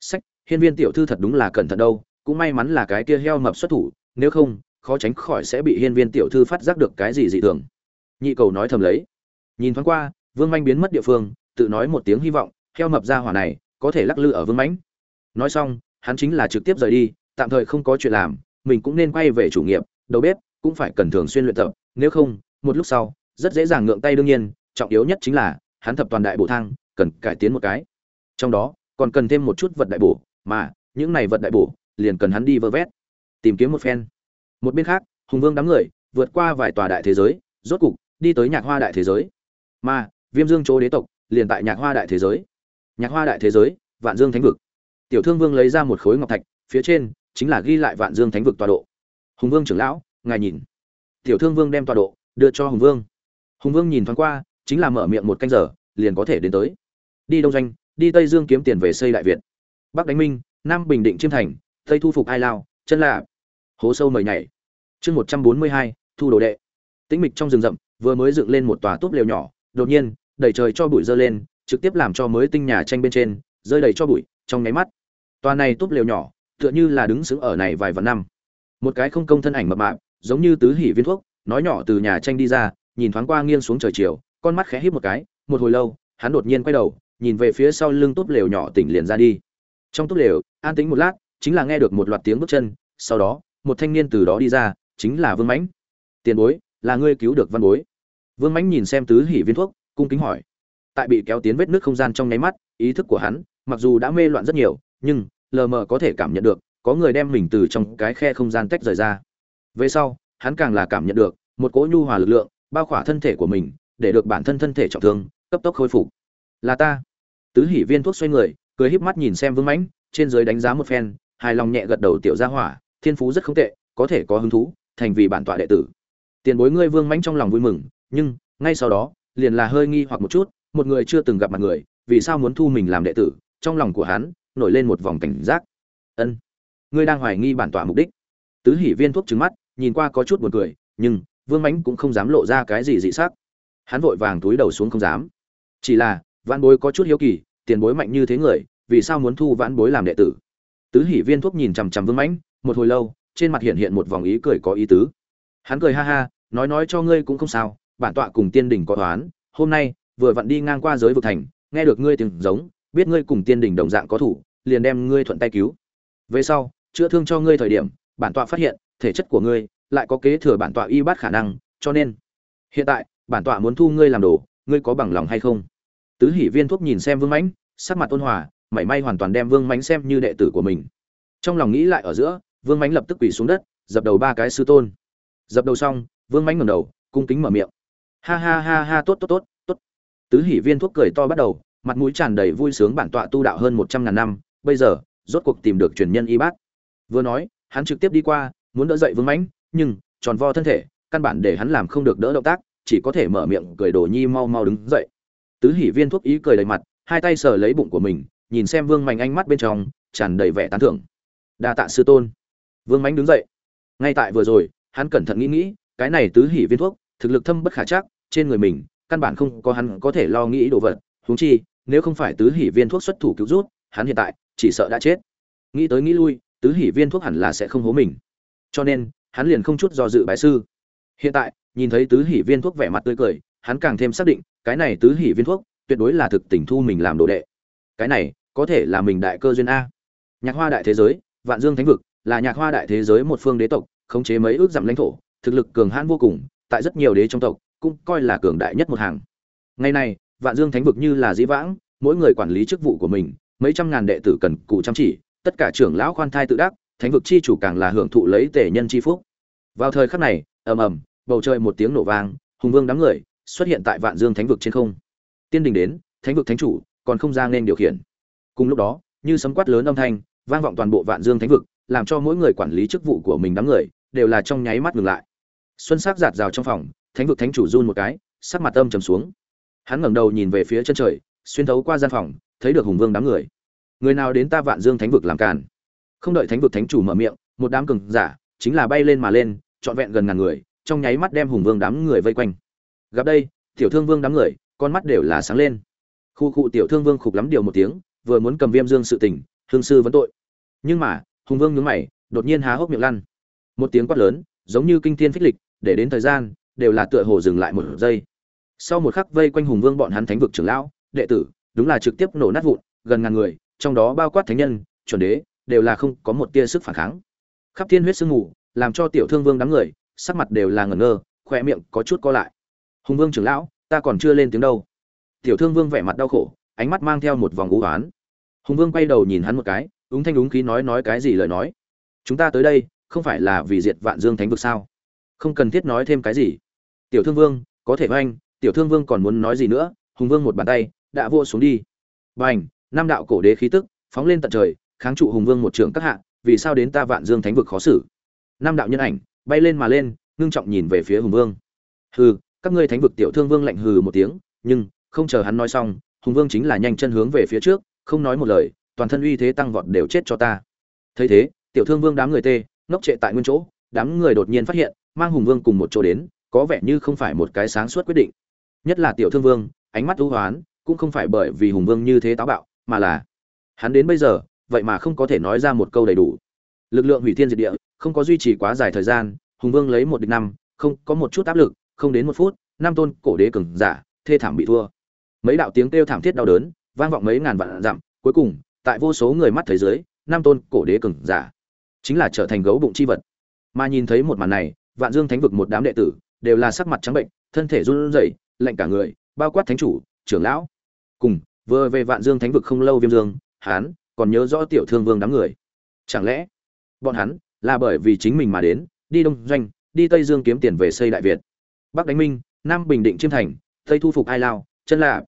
Sách, hiên viên tiểu thư thật đúng là cẩn thận đâu, cũng may mắn là cái kia heo mập xuất thủ, nếu không, khó tránh khỏi sẽ bị hiên viên tiểu thư phát giác được cái gì dị thường. Nhị cầu nói thầm lấy. Nhìn thoáng qua, vương manh biến mất địa phương, tự nói một tiếng hy vọng, heo mập ra hỏa này, có thể lắc lư ở vương mãnh nói xong, hắn chính là trực tiếp rời đi, tạm thời không có chuyện làm, mình cũng nên quay về chủ nghiệp, đầu bếp cũng phải cần thường xuyên luyện tập, nếu không, một lúc sau, rất dễ dàng ngượng tay đương nhiên, trọng yếu nhất chính là hắn thập toàn đại bổ thang, cần cải tiến một cái. Trong đó, còn cần thêm một chút vật đại bổ, mà những này vật đại bổ liền cần hắn đi vơ vét, tìm kiếm một phen. Một bên khác, hùng vương đám người vượt qua vài tòa đại thế giới, rốt cục đi tới nhạc hoa đại thế giới. Mà viêm dương chỗ đế tộc liền tại nhạc hoa đại thế giới. Nhạc hoa đại thế giới, vạn dương thánh vực. Tiểu thương vương lấy ra một khối ngọc thạch, phía trên chính là ghi lại vạn dương thánh vực tọa độ. Hùng vương trưởng lão, ngài nhìn. Tiểu thương vương đem tọa độ đưa cho hùng vương. Hùng vương nhìn thoáng qua chính là mở miệng một canh giờ, liền có thể đến tới. Đi đông doanh, đi tây dương kiếm tiền về xây đại việt. Bắc đánh minh, nam bình định chiêm thành, tây thu phục ai lao, chân lạ hố sâu mời nhảy. Chương một trăm bốn mươi hai, thu đồ đệ. Tĩnh mịch trong rừng rậm, vừa mới dựng lên một tòa túp lều nhỏ, đột nhiên, đẩy trời cho bụi dơ lên, trực tiếp làm cho mới tinh nhà tranh bên trên, rơi đầy cho bụi, trong nháy mắt. Tòa này túp lều nhỏ, tựa như là đứng sững ở này vài vạn năm. Một cái không công thân ảnh mập mạp, giống như tứ hỉ viên thuốc, nói nhỏ từ nhà tranh đi ra, nhìn thoáng qua nghiêng xuống trời chiều con mắt khẽ híp một cái, một hồi lâu, hắn đột nhiên quay đầu, nhìn về phía sau lưng tốt lều nhỏ tỉnh liền ra đi. Trong tốt lều, an tĩnh một lát, chính là nghe được một loạt tiếng bước chân, sau đó, một thanh niên từ đó đi ra, chính là vương mãnh. Tiền bối, là ngươi cứu được văn bối. Vương mãnh nhìn xem tứ hỉ viên thuốc, cung kính hỏi. Tại bị kéo tiến vết nước không gian trong nháy mắt, ý thức của hắn, mặc dù đã mê loạn rất nhiều, nhưng, lờ mờ có thể cảm nhận được, có người đem mình từ trong cái khe không gian tách rời ra. Về sau, hắn càng là cảm nhận được, một cỗ nhu hòa lực lượng, bao khỏa thân thể của mình để được bản thân thân thể trọng thương, cấp tốc khôi phục. Là ta. Tứ hỷ viên thuốc xoay người, cười híp mắt nhìn xem vương mãnh, trên dưới đánh giá một phen, hài lòng nhẹ gật đầu tiểu gia hỏa, thiên phú rất không tệ, có thể có hứng thú, thành vì bản tọa đệ tử. Tiền bối ngươi vương mãnh trong lòng vui mừng, nhưng, ngay sau đó, liền là hơi nghi hoặc một chút, một người chưa từng gặp mặt người, vì sao muốn thu mình làm đệ tử, trong lòng của hắn, nổi lên một vòng cảnh giác. Ân, ngươi đang hoài nghi bản tọa mục đích. Tứ hỷ viên thuốc trứng mắt, nhìn qua có chút buồn cười, nhưng, vương mãnh cũng không dám lộ ra cái gì dị sắc hắn vội vàng túi đầu xuống không dám. Chỉ là, vãn bối có chút hiếu kỳ, tiền bối mạnh như thế người, vì sao muốn thu vãn bối làm đệ tử? Tứ hỉ viên thuốc nhìn chằm chằm vương mãnh, một hồi lâu, trên mặt hiện hiện một vòng ý cười có ý tứ. Hắn cười ha ha, nói nói cho ngươi cũng không sao, bản tọa cùng tiên đỉnh có toán, hôm nay, vừa vặn đi ngang qua giới vực thành, nghe được ngươi tiếng giống, biết ngươi cùng tiên đỉnh đồng dạng có thủ, liền đem ngươi thuận tay cứu. Về sau, chữa thương cho ngươi thời điểm, bản tọa phát hiện, thể chất của ngươi, lại có kế thừa bản tọa y bát khả năng, cho nên, hiện tại bản tọa muốn thu ngươi làm đồ, ngươi có bằng lòng hay không? Tứ hỷ viên thuốc nhìn xem vương mãnh, sắc mặt ôn hòa, mảy may hoàn toàn đem vương mãnh xem như đệ tử của mình. Trong lòng nghĩ lại ở giữa, vương mãnh lập tức quỳ xuống đất, dập đầu ba cái sư tôn. Dập đầu xong, vương mãnh ngẩng đầu, cung kính mở miệng. Ha ha ha ha, tốt tốt tốt tốt. Tứ hỷ viên thuốc cười to bắt đầu, mặt mũi tràn đầy vui sướng bản tọa tu đạo hơn một trăm ngàn năm, bây giờ, rốt cuộc tìm được truyền nhân y bát. Vừa nói, hắn trực tiếp đi qua, muốn đỡ dậy vương mãnh, nhưng, tròn vo thân thể, căn bản để hắn làm không được đỡ động tác chỉ có thể mở miệng cười đồ nhi mau mau đứng dậy. Tứ hỷ viên thuốc ý cười đầy mặt, hai tay sờ lấy bụng của mình, nhìn xem vương mạnh ánh mắt bên trong, tràn đầy vẻ tán thưởng. Đa tạ sư tôn. Vương mạnh đứng dậy. Ngay tại vừa rồi, hắn cẩn thận nghĩ nghĩ, cái này tứ hỷ viên thuốc, thực lực thâm bất khả chắc, trên người mình, căn bản không có hắn có thể lo nghĩ đồ vật. Huống chi, nếu không phải tứ hỷ viên thuốc xuất thủ cứu rút hắn hiện tại, chỉ sợ đã chết. Nghĩ tới nghĩ lui, tứ hỷ viên thuốc hẳn là sẽ không hố mình. Cho nên, hắn liền không chút do dự bái sư. Hiện tại nhìn thấy tứ hỷ viên thuốc vẻ mặt tươi cười, hắn càng thêm xác định, cái này tứ hỷ viên thuốc, tuyệt đối là thực tình thu mình làm đồ đệ. Cái này, có thể là mình đại cơ duyên a. Nhạc hoa đại thế giới, vạn dương thánh vực, là nhạc hoa đại thế giới một phương đế tộc, khống chế mấy ước dặm lãnh thổ, thực lực cường hãn vô cùng, tại rất nhiều đế trong tộc, cũng coi là cường đại nhất một hàng. Ngày nay, vạn dương thánh vực như là dĩ vãng, mỗi người quản lý chức vụ của mình, mấy trăm ngàn đệ tử cần cù chăm chỉ, tất cả trưởng lão khoan thai tự đắc, thánh vực chi chủ càng là hưởng thụ lấy tể nhân chi phúc. Vào thời khắc này, ầm ầm bầu trời một tiếng nổ vang, hùng vương đám người xuất hiện tại vạn dương thánh vực trên không. Tiên đình đến, thánh vực thánh chủ còn không ra nên điều khiển. Cùng lúc đó, như sấm quát lớn âm thanh vang vọng toàn bộ vạn dương thánh vực, làm cho mỗi người quản lý chức vụ của mình đám người đều là trong nháy mắt ngừng lại. Xuân sắc giạt rào trong phòng, thánh vực thánh chủ run một cái, sắc mặt âm trầm xuống. Hắn ngẩng đầu nhìn về phía chân trời, xuyên thấu qua gian phòng, thấy được hùng vương đám người. Người nào đến ta vạn dương thánh vực làm càn? Không đợi thánh vực thánh chủ mở miệng, một đám cường giả chính là bay lên mà lên, trọn vẹn gần ngàn người trong nháy mắt đem hùng vương đám người vây quanh. Gặp đây, tiểu thương vương đám người, con mắt đều là sáng lên. Khu khu tiểu thương vương khục lắm điều một tiếng, vừa muốn cầm viêm dương sự tình, hương sư vấn tội. Nhưng mà, hùng vương nhướng mày, đột nhiên há hốc miệng lăn. Một tiếng quát lớn, giống như kinh thiên phích lịch, để đến thời gian, đều là tựa hồ dừng lại một giây. Sau một khắc vây quanh hùng vương bọn hắn thánh vực trưởng lão, đệ tử, đúng là trực tiếp nổ nát vụn, gần ngàn người, trong đó bao quát thánh nhân, chuẩn đế, đều là không có một tia sức phản kháng. Khắp thiên huyết sương mù, làm cho tiểu thương vương đám người sắc mặt đều là ngẩn ngơ khoe miệng có chút co lại. Hùng vương trưởng lão, ta còn chưa lên tiếng đâu. Tiểu thương vương vẻ mặt đau khổ, ánh mắt mang theo một vòng u oán. Hùng vương quay đầu nhìn hắn một cái, úng thanh đúng khí nói nói cái gì lời nói. Chúng ta tới đây, không phải là vì diệt vạn dương thánh vực sao? Không cần thiết nói thêm cái gì. Tiểu thương vương, có thể oanh, tiểu thương vương còn muốn nói gì nữa? Hùng vương một bàn tay, đã vô xuống đi. B à n h nam đạo cổ đế khí tức, phóng lên tận trời, kháng trụ hùng vương một trưởng các hạ, vì sao đến ta vạn dương thánh vực khó xử? Nam đạo nhân ảnh bay lên mà lên, ngưng trọng nhìn về phía hùng vương. Hừ, các ngươi thánh vực tiểu thương vương lạnh hừ một tiếng, nhưng không chờ hắn nói xong, hùng vương chính là nhanh chân hướng về phía trước, không nói một lời, toàn thân uy thế tăng vọt đều chết cho ta. Thấy thế, tiểu thương vương đám người tê, ngốc trệ tại nguyên chỗ, đám người đột nhiên phát hiện, mang hùng vương cùng một chỗ đến, có vẻ như không phải một cái sáng suốt quyết định. Nhất là tiểu thương vương, ánh mắt ưu hoán, cũng không phải bởi vì hùng vương như thế táo bạo, mà là hắn đến bây giờ, vậy mà không có thể nói ra một câu đầy đủ. Lực lượng hủy thiên diệt địa không có duy trì quá dài thời gian, hùng vương lấy một địch năm, không, có một chút áp lực, không đến một phút, năm tôn cổ đế cường giả, thê thảm bị thua. Mấy đạo tiếng kêu thảm thiết đau đớn, vang vọng mấy ngàn vạn dặm, cuối cùng, tại vô số người mắt thấy dưới, năm tôn cổ đế cường giả, chính là trở thành gấu bụng chi vật. Mà nhìn thấy một màn này, vạn dương thánh vực một đám đệ tử, đều là sắc mặt trắng bệnh, thân thể run rẩy, lạnh cả người, bao quát thánh chủ, trưởng lão. Cùng, vừa về vạn dương thánh vực không lâu viêm dương hán còn nhớ rõ tiểu thương vương đám người. Chẳng lẽ, bọn hắn là bởi vì chính mình mà đến, đi đông doanh, đi tây dương kiếm tiền về xây đại việt. Bắc đánh minh, nam bình định chiêm thành, tây thu phục ai lao, chân lạ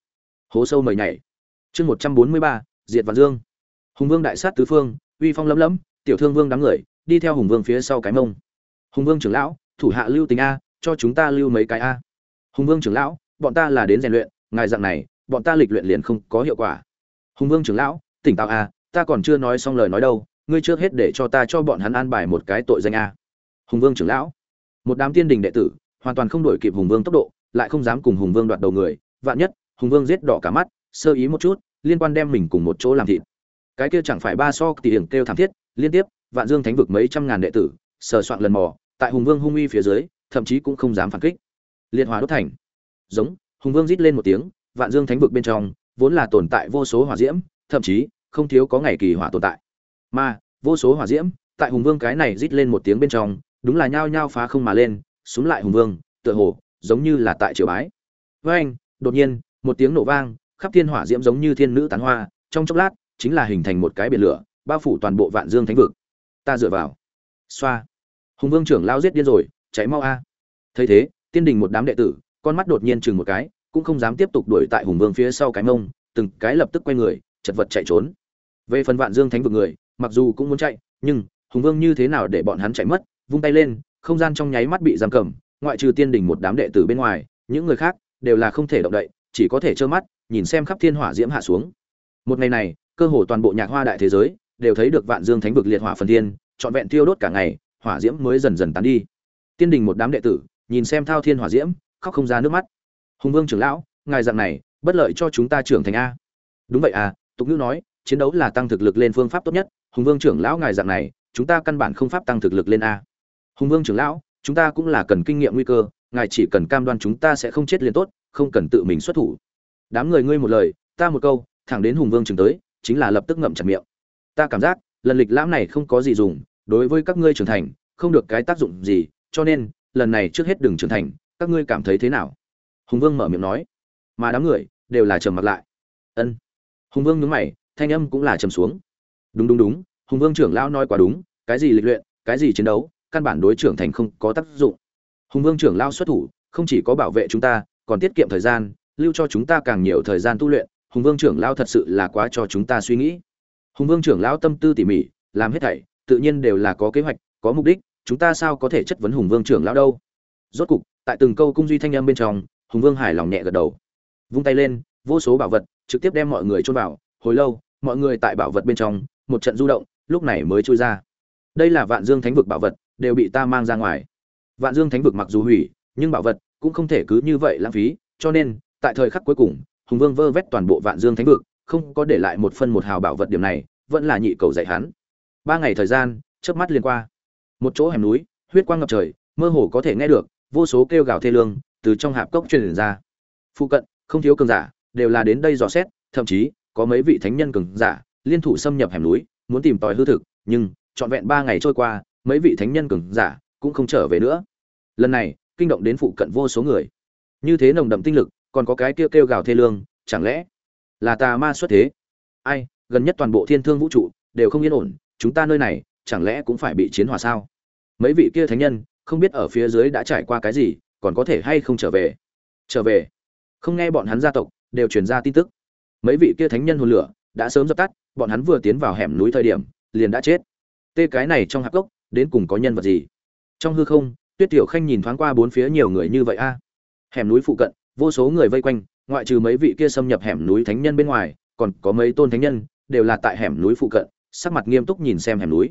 hố sâu mời nhảy. Chương một trăm bốn mươi ba, diệt vạn dương. Hùng vương đại sát tứ phương, uy phong lấm lấm, tiểu thương vương đám người, đi theo hùng vương phía sau cái mông. Hùng vương trưởng lão, thủ hạ lưu tình a, cho chúng ta lưu mấy cái a. Hùng vương trưởng lão, bọn ta là đến rèn luyện, ngài dạng này, bọn ta lịch luyện liền không có hiệu quả. Hùng vương trưởng lão, tỉnh táo a, ta còn chưa nói xong lời nói đâu ngươi trước hết để cho ta cho bọn hắn an bài một cái tội danh a. Hùng vương trưởng lão. Một đám tiên đình đệ tử, hoàn toàn không đổi kịp hùng vương tốc độ, lại không dám cùng hùng vương đoạt đầu người. Vạn nhất, hùng vương giết đỏ cả mắt, sơ ý một chút, liên quan đem mình cùng một chỗ làm thịt. Cái kia chẳng phải ba so tỷ hiểm kêu thảm thiết, liên tiếp, vạn dương thánh vực mấy trăm ngàn đệ tử, sờ soạn lần mò, tại hùng vương hung uy phía dưới, thậm chí cũng không dám phản kích. Liệt hòa đốt thành. Giống, hùng vương rít lên một tiếng, vạn dương thánh vực bên trong, vốn là tồn tại vô số hỏa diễm, thậm chí, không thiếu có ngày kỳ hỏa tồn tại mà, vô số hỏa diễm tại hùng vương cái này rít lên một tiếng bên trong, đúng là nhao nhao phá không mà lên xuống lại hùng vương, tựa hồ, giống như là tại triều bái. Với anh, đột nhiên, một tiếng nổ vang, khắp thiên hỏa diễm giống như thiên nữ tán hoa, trong chốc lát, chính là hình thành một cái biển lửa, bao phủ toàn bộ vạn dương thánh vực. Ta dựa vào. Xoa. Hùng vương trưởng lao giết điên rồi cháy mau a. Thấy thế, tiên đình một đám đệ tử, con mắt đột nhiên chừng một cái, cũng không dám tiếp tục đuổi tại hùng vương phía sau cái mông, từng cái lập tức quay người, chật vật chạy trốn. Về phần vạn dương thánh vực người mặc dù cũng muốn chạy, nhưng hùng vương như thế nào để bọn hắn chạy mất, vung tay lên, không gian trong nháy mắt bị giam cầm, ngoại trừ tiên đình một đám đệ tử bên ngoài, những người khác đều là không thể động đậy, chỉ có thể trơ mắt, nhìn xem khắp thiên hỏa diễm hạ xuống. Một ngày này, cơ hồ toàn bộ nhạc hoa đại thế giới đều thấy được vạn dương thánh vực liệt hỏa phần thiên, trọn vẹn tiêu đốt cả ngày, hỏa diễm mới dần dần tán đi. Tiên đình một đám đệ tử nhìn xem thao thiên hỏa diễm, khóc không ra nước mắt. Hùng vương trưởng lão, ngài dạng này, bất lợi cho chúng ta trưởng thành a. Đúng vậy à tục ngữ nói, chiến đấu là tăng thực lực lên phương pháp tốt nhất hùng vương trưởng lão ngài dạng này, chúng ta căn bản không pháp tăng thực lực lên a. Hùng vương trưởng lão, chúng ta cũng là cần kinh nghiệm nguy cơ, ngài chỉ cần cam đoan chúng ta sẽ không chết liền tốt, không cần tự mình xuất thủ. Đám người ngươi một lời, ta một câu, thẳng đến hùng vương trưởng tới, chính là lập tức ngậm chặt miệng. Ta cảm giác, lần lịch lãm này không có gì dùng, đối với các ngươi trưởng thành, không được cái tác dụng gì, cho nên, lần này trước hết đừng trưởng thành, các ngươi cảm thấy thế nào? Hùng vương mở miệng nói. Mà đám người, đều là trầm mặt lại. Ân. Hùng vương nhướng mày, thanh âm cũng là trầm xuống đúng đúng đúng, hùng vương trưởng lão nói quá đúng, cái gì lịch luyện, cái gì chiến đấu, căn bản đối trưởng thành không có tác dụng. Hùng vương trưởng lão xuất thủ, không chỉ có bảo vệ chúng ta, còn tiết kiệm thời gian, lưu cho chúng ta càng nhiều thời gian tu luyện, hùng vương trưởng lão thật sự là quá cho chúng ta suy nghĩ. Hùng vương trưởng lão tâm tư tỉ mỉ, làm hết thảy, tự nhiên đều là có kế hoạch, có mục đích, chúng ta sao có thể chất vấn hùng vương trưởng lão đâu? Rốt cục, tại từng câu cung duy thanh âm bên trong, hùng vương hài lòng nhẹ gật đầu. Vung tay lên, vô số bảo vật trực tiếp đem mọi người chôn vào. Hồi lâu, mọi người tại bảo vật bên trong một trận du động, lúc này mới trôi ra. Đây là vạn dương thánh vực bảo vật, đều bị ta mang ra ngoài. Vạn dương thánh vực mặc dù hủy, nhưng bảo vật cũng không thể cứ như vậy lãng phí, cho nên, tại thời khắc cuối cùng, hùng vương vơ vét toàn bộ vạn dương thánh vực, không có để lại một phân một hào bảo vật điểm này, vẫn là nhị cầu dạy hắn. Ba ngày thời gian, chớp mắt liền qua. Một chỗ hẻm núi, huyết quang ngập trời, mơ hồ có thể nghe được vô số kêu gào thê lương từ trong hạp cốc truyền ra. Phụ cận, không thiếu cường giả, đều là đến đây dò xét, thậm chí, có mấy vị thánh nhân cường giả liên thủ xâm nhập hẻm núi, muốn tìm tòi hư thực, nhưng, trọn vẹn ba ngày trôi qua, mấy vị thánh nhân cường giả cũng không trở về nữa. Lần này, kinh động đến phụ cận vô số người. Như thế nồng đậm tinh lực, còn có cái kêu kêu gào thê lương, chẳng lẽ là tà ma xuất thế? Ai, gần nhất toàn bộ thiên thương vũ trụ đều không yên ổn, chúng ta nơi này chẳng lẽ cũng phải bị chiến hỏa sao? Mấy vị kia thánh nhân, không biết ở phía dưới đã trải qua cái gì, còn có thể hay không trở về? Trở về. Không nghe bọn hắn gia tộc, đều truyền ra tin tức. Mấy vị kia thánh nhân hồn lửa đã sớm dập tắt, bọn hắn vừa tiến vào hẻm núi thời điểm, liền đã chết. Tê cái này trong hạp gốc, đến cùng có nhân vật gì? Trong hư không, tuyết tiểu khanh nhìn thoáng qua bốn phía nhiều người như vậy a. Hẻm núi phụ cận, vô số người vây quanh, ngoại trừ mấy vị kia xâm nhập hẻm núi thánh nhân bên ngoài, còn có mấy tôn thánh nhân, đều là tại hẻm núi phụ cận, sắc mặt nghiêm túc nhìn xem hẻm núi.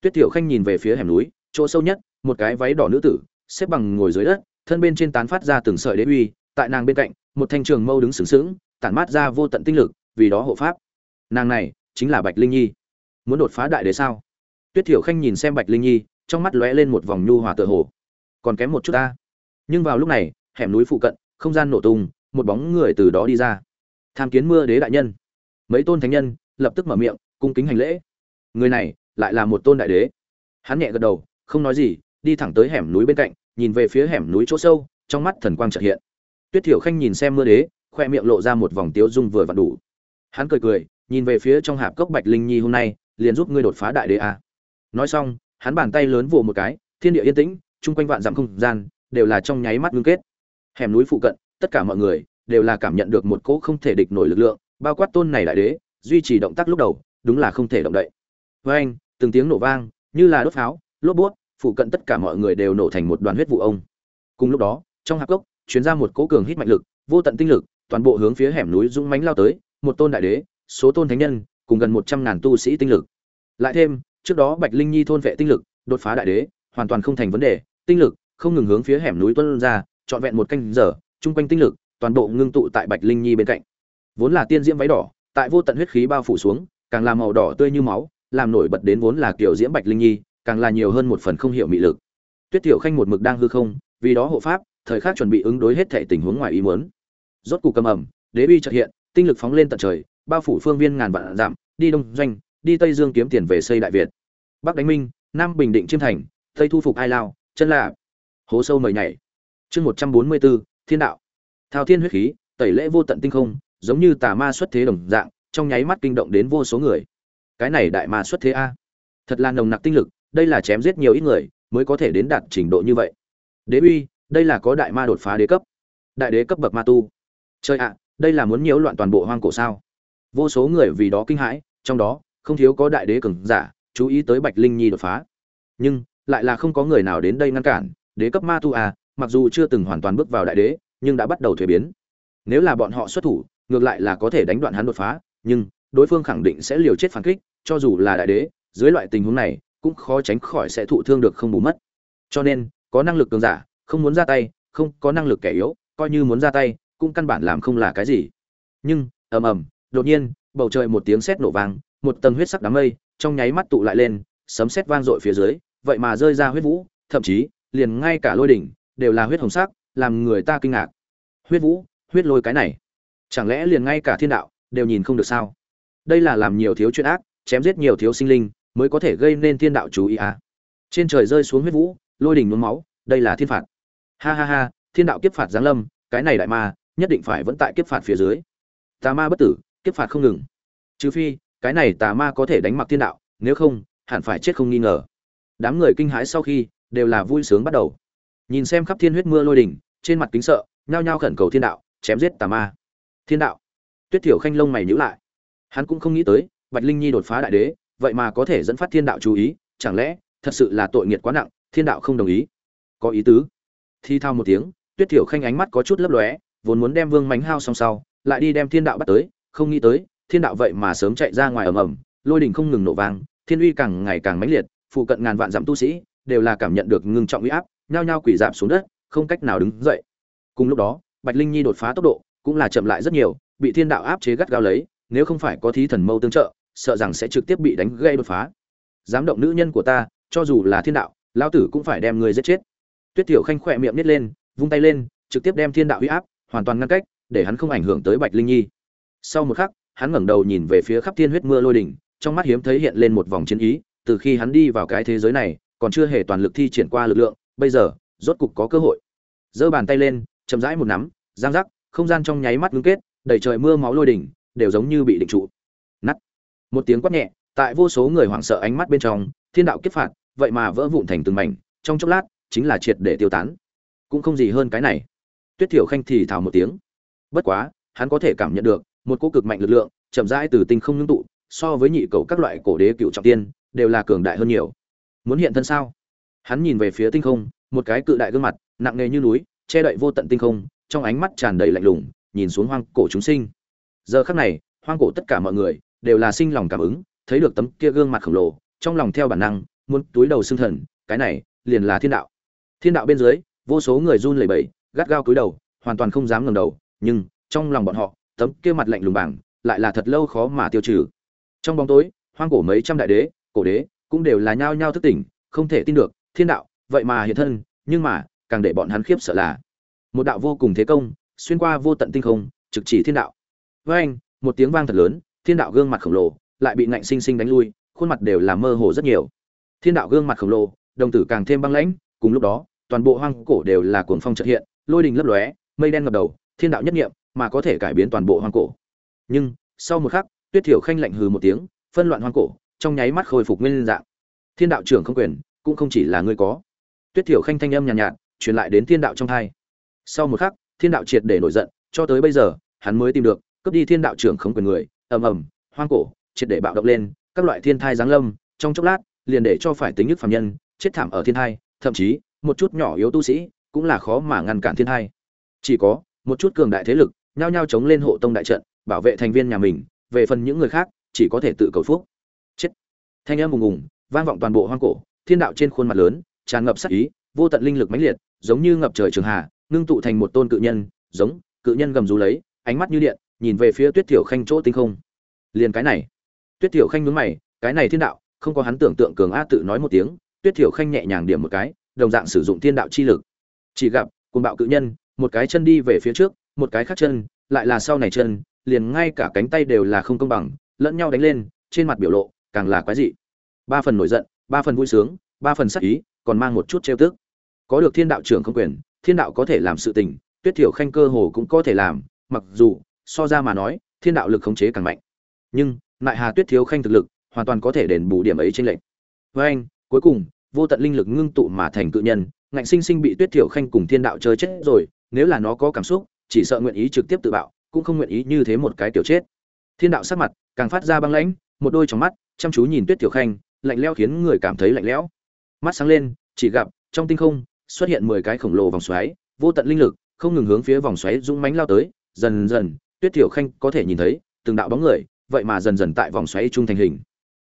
Tuyết tiểu khanh nhìn về phía hẻm núi, chỗ sâu nhất, một cái váy đỏ nữ tử, xếp bằng ngồi dưới đất, thân bên trên tán phát ra từng sợi đế uy, tại nàng bên cạnh, một thanh trường mâu đứng sướng sướng tản mát ra vô tận tinh lực, vì đó hộ pháp nàng này chính là bạch linh nhi. Muốn đột phá đại đế sao? Tuyết thiểu khanh nhìn xem bạch linh nhi, trong mắt lóe lên một vòng nhu hòa tựa hồ. Còn kém một chút ta. Nhưng vào lúc này, hẻm núi phụ cận, không gian nổ tung, một bóng người từ đó đi ra. Tham kiến mưa đế đại nhân. Mấy tôn thánh nhân lập tức mở miệng, cung kính hành lễ. Người này lại là một tôn đại đế. Hắn nhẹ gật đầu, không nói gì, đi thẳng tới hẻm núi bên cạnh, nhìn về phía hẻm núi chỗ sâu, trong mắt thần quang trợ hiện. Tuyết thiểu khanh nhìn xem mưa đế, khoe miệng lộ ra một vòng tiếu dung vừa vặn đủ. Hắn cười cười nhìn về phía trong hạp cốc bạch linh nhi hôm nay, liền giúp ngươi đột phá đại đế a. Nói xong, hắn bàn tay lớn vồ một cái, thiên địa yên tĩnh, chung quanh vạn dặm không gian, đều là trong nháy mắt ngưng kết. Hẻm núi phụ cận, tất cả mọi người, đều là cảm nhận được một cỗ không thể địch nổi lực lượng, bao quát tôn này đại đế, duy trì động tác lúc đầu, đúng là không thể động đậy. Với anh, từng tiếng nổ vang, như là đốt pháo, lốp bút phụ cận tất cả mọi người đều nổ thành một đoàn huyết vụ ông. Cùng lúc đó, trong hạp cốc chuyến ra một cỗ cường hít mạnh lực, vô tận tinh lực, toàn bộ hướng phía hẻm núi dũng mánh lao tới, một tôn đại đế số tôn thánh nhân, cùng gần một trăm ngàn tu sĩ tinh lực. Lại thêm, trước đó bạch linh nhi thôn vệ tinh lực, đột phá đại đế, hoàn toàn không thành vấn đề. Tinh lực không ngừng hướng phía hẻm núi tuân ra, trọn vẹn một canh giờ, chung quanh tinh lực toàn bộ ngưng tụ tại bạch linh nhi bên cạnh. Vốn là tiên diễm váy đỏ, tại vô tận huyết khí bao phủ xuống, càng làm màu đỏ tươi như máu, làm nổi bật đến vốn là kiểu diễm bạch linh nhi, càng là nhiều hơn một phần không hiểu mị lực. Tuyết tiểu khanh một mực đang hư không, vì đó hộ pháp, thời khắc chuẩn bị ứng đối hết thể tình huống ngoài ý muốn. Rốt cục cầm ẩm, đế bi chợt hiện, tinh lực phóng lên tận trời bao phủ phương viên ngàn vạn dặm, đi đông doanh, đi tây dương kiếm tiền về xây đại việt. Bắc đánh minh, nam bình định chiêm thành, tây thu phục ai lao, chân lạ hố sâu mời nhảy. Chương một trăm bốn mươi bốn thiên đạo. Thao thiên huyết khí, tẩy lễ vô tận tinh không, giống như tà ma xuất thế đồng dạng, trong nháy mắt kinh động đến vô số người. Cái này đại ma xuất thế a? Thật là nồng nặc tinh lực, đây là chém giết nhiều ít người, mới có thể đến đạt trình độ như vậy. Đế uy, đây là có đại ma đột phá đế cấp. Đại đế cấp bậc ma tu. Chơi ạ, đây là muốn nhiễu loạn toàn bộ hoang cổ sao? Vô số người vì đó kinh hãi, trong đó, không thiếu có đại đế cường giả, chú ý tới bạch linh nhi đột phá. Nhưng, lại là không có người nào đến đây ngăn cản, đế cấp ma tu à mặc dù chưa từng hoàn toàn bước vào đại đế, nhưng đã bắt đầu thuế biến. Nếu là bọn họ xuất thủ, ngược lại là có thể đánh đoạn hắn đột phá, nhưng, đối phương khẳng định sẽ liều chết phản kích, cho dù là đại đế, dưới loại tình huống này, cũng khó tránh khỏi sẽ thụ thương được không bù mất. Cho nên, có năng lực cường giả, không muốn ra tay, không có năng lực kẻ yếu, coi như muốn ra tay, cũng căn bản làm không là cái gì. Nhưng, ầm ầm đột nhiên, bầu trời một tiếng sét nổ vang, một tầng huyết sắc đám mây trong nháy mắt tụ lại lên, sấm sét vang dội phía dưới, vậy mà rơi ra huyết vũ, thậm chí, liền ngay cả lôi đỉnh đều là huyết hồng sắc, làm người ta kinh ngạc. Huyết vũ, huyết lôi cái này, chẳng lẽ liền ngay cả thiên đạo đều nhìn không được sao? Đây là làm nhiều thiếu chuyện ác, chém giết nhiều thiếu sinh linh mới có thể gây nên thiên đạo chú ý à? Trên trời rơi xuống huyết vũ, lôi đỉnh nhuốm máu, đây là thiên phạt. Ha ha ha, thiên đạo kiếp phạt giáng lâm, cái này đại ma, nhất định phải vẫn tại kiếp phạt phía dưới. Tà ma bất tử kiếp phạt không ngừng. Trừ phi, cái này tà ma có thể đánh mặc thiên đạo, nếu không, hẳn phải chết không nghi ngờ. Đám người kinh hãi sau khi, đều là vui sướng bắt đầu. Nhìn xem khắp thiên huyết mưa lôi đỉnh, trên mặt kính sợ, nhao nhao khẩn cầu thiên đạo, chém giết tà ma. Thiên đạo. Tuyết thiểu khanh lông mày nhữ lại. Hắn cũng không nghĩ tới, bạch linh nhi đột phá đại đế, vậy mà có thể dẫn phát thiên đạo chú ý, chẳng lẽ, thật sự là tội nghiệt quá nặng, thiên đạo không đồng ý? Có ý tứ. Thi thao một tiếng, tuyết thiểu khanh ánh mắt có chút lấp lóe, vốn muốn đem vương mánh hao xong sau, lại đi đem thiên đạo bắt tới không nghĩ tới, thiên đạo vậy mà sớm chạy ra ngoài ầm ầm, lôi đình không ngừng nổ vang, thiên uy càng ngày càng mãnh liệt, phụ cận ngàn vạn dặm tu sĩ đều là cảm nhận được ngưng trọng uy áp, nhao nhao quỷ giảm xuống đất, không cách nào đứng dậy. Cùng lúc đó, bạch linh nhi đột phá tốc độ cũng là chậm lại rất nhiều, bị thiên đạo áp chế gắt gao lấy, nếu không phải có thí thần mâu tương trợ, sợ rằng sẽ trực tiếp bị đánh gây đột phá. Dám động nữ nhân của ta, cho dù là thiên đạo, lão tử cũng phải đem người giết chết. Tuyết tiểu khanh khỏe miệng nít lên, vung tay lên, trực tiếp đem thiên đạo uy áp hoàn toàn ngăn cách, để hắn không ảnh hưởng tới bạch linh nhi sau một khắc, hắn ngẩng đầu nhìn về phía khắp thiên huyết mưa lôi đỉnh, trong mắt hiếm thấy hiện lên một vòng chiến ý, từ khi hắn đi vào cái thế giới này, còn chưa hề toàn lực thi triển qua lực lượng, bây giờ, rốt cục có cơ hội. Giơ bàn tay lên, chậm rãi một nắm, giang rắc không gian trong nháy mắt ngưng kết, đầy trời mưa máu lôi đỉnh, đều giống như bị định trụ. Nắt một tiếng quát nhẹ, tại vô số người hoảng sợ ánh mắt bên trong, thiên đạo kiếp phạt, vậy mà vỡ vụn thành từng mảnh, trong chốc lát, chính là triệt để tiêu tán. Cũng không gì hơn cái này. Tuyết thiểu khanh thì thào một tiếng. Bất quá, hắn có thể cảm nhận được một cỗ cực mạnh lực lượng, chậm rãi từ tinh không ngưng tụ, so với nhị cầu các loại cổ đế cựu trọng tiên, đều là cường đại hơn nhiều. Muốn hiện thân sao? Hắn nhìn về phía tinh không, một cái cự đại gương mặt, nặng nề như núi, che đậy vô tận tinh không, trong ánh mắt tràn đầy lạnh lùng, nhìn xuống hoang cổ chúng sinh. Giờ khắc này, hoang cổ tất cả mọi người đều là sinh lòng cảm ứng, thấy được tấm kia gương mặt khổng lồ, trong lòng theo bản năng muốn túi đầu xương thần, cái này liền là thiên đạo. Thiên đạo bên dưới, vô số người run lẩy bẩy, gắt gao cúi đầu, hoàn toàn không dám ngẩng đầu, nhưng trong lòng bọn họ tấm kia mặt lạnh lùng bảng, lại là thật lâu khó mà tiêu trừ. Trong bóng tối, hoang cổ mấy trăm đại đế, cổ đế cũng đều là nhao nhao thức tỉnh, không thể tin được, thiên đạo, vậy mà hiện thân, nhưng mà, càng để bọn hắn khiếp sợ là, một đạo vô cùng thế công, xuyên qua vô tận tinh không, trực chỉ thiên đạo. Với anh, một tiếng vang thật lớn, thiên đạo gương mặt khổng lồ, lại bị ngạnh sinh sinh đánh lui, khuôn mặt đều là mơ hồ rất nhiều. Thiên đạo gương mặt khổng lồ, đồng tử càng thêm băng lãnh, cùng lúc đó, toàn bộ hoang cổ đều là cuồng phong chợt hiện, lôi đình lấp lóe, mây đen ngập đầu, thiên đạo nhất niệm mà có thể cải biến toàn bộ hoang cổ. Nhưng sau một khắc tuyết thiểu khanh lạnh hừ một tiếng phân loạn hoang cổ trong nháy mắt khôi phục nguyên dạng. Thiên đạo trưởng không quyền cũng không chỉ là ngươi có. Tuyết thiểu khanh thanh âm nhàn nhạt, nhạt truyền lại đến thiên đạo trong hai sau một khắc thiên đạo triệt để nổi giận cho tới bây giờ hắn mới tìm được cướp đi thiên đạo trưởng không quyền người ầm ầm hoang cổ triệt để bạo động lên các loại thiên thai giáng lâm trong chốc lát liền để cho phải tính nhức phàm nhân chết thảm ở thiên thai thậm chí một chút nhỏ yếu tu sĩ cũng là khó mà ngăn cản thiên thai. Chỉ có một chút cường đại thế lực nhao nhao chống lên hộ tông đại trận, bảo vệ thành viên nhà mình, về phần những người khác, chỉ có thể tự cầu phúc. Chết. Thanh âm ùng ùng, vang vọng toàn bộ hoang cổ, thiên đạo trên khuôn mặt lớn, tràn ngập sắc ý, vô tận linh lực mãnh liệt, giống như ngập trời trường hà, ngưng tụ thành một tôn cự nhân, giống, cự nhân gầm rú lấy, ánh mắt như điện, nhìn về phía tuyết thiểu khanh chỗ tinh không. Liền cái này. Tuyết thiểu khanh nhướng mày, cái này thiên đạo, không có hắn tưởng tượng cường a tự nói một tiếng, tuyết thiểu khanh nhẹ nhàng điểm một cái, đồng dạng sử dụng thiên đạo chi lực. Chỉ gặp, cuồng bạo cự nhân, một cái chân đi về phía trước một cái khác chân, lại là sau này chân, liền ngay cả cánh tay đều là không công bằng, lẫn nhau đánh lên, trên mặt biểu lộ càng là quái dị. Ba phần nổi giận, ba phần vui sướng, ba phần sắc ý, còn mang một chút trêu tức. Có được thiên đạo trưởng không quyền, thiên đạo có thể làm sự tình, tuyết thiểu khanh cơ hồ cũng có thể làm, mặc dù, so ra mà nói, thiên đạo lực khống chế càng mạnh. Nhưng, lại hà tuyết thiếu khanh thực lực, hoàn toàn có thể đền bù điểm ấy trên lệnh với anh, cuối cùng, vô tận linh lực ngưng tụ mà thành cự nhân, ngạnh sinh sinh bị tuyết thiểu khanh cùng thiên đạo chơi chết rồi, nếu là nó có cảm xúc chỉ sợ nguyện ý trực tiếp tự bạo, cũng không nguyện ý như thế một cái tiểu chết. Thiên đạo sắc mặt càng phát ra băng lãnh, một đôi trong mắt, chăm chú nhìn tuyết tiểu khanh, lạnh lẽo khiến người cảm thấy lạnh lẽo. Mắt sáng lên, chỉ gặp trong tinh không xuất hiện mười cái khổng lồ vòng xoáy, vô tận linh lực, không ngừng hướng phía vòng xoáy dũng mãnh lao tới, dần dần, tuyết tiểu khanh có thể nhìn thấy từng đạo bóng người, vậy mà dần dần tại vòng xoáy trung thành hình.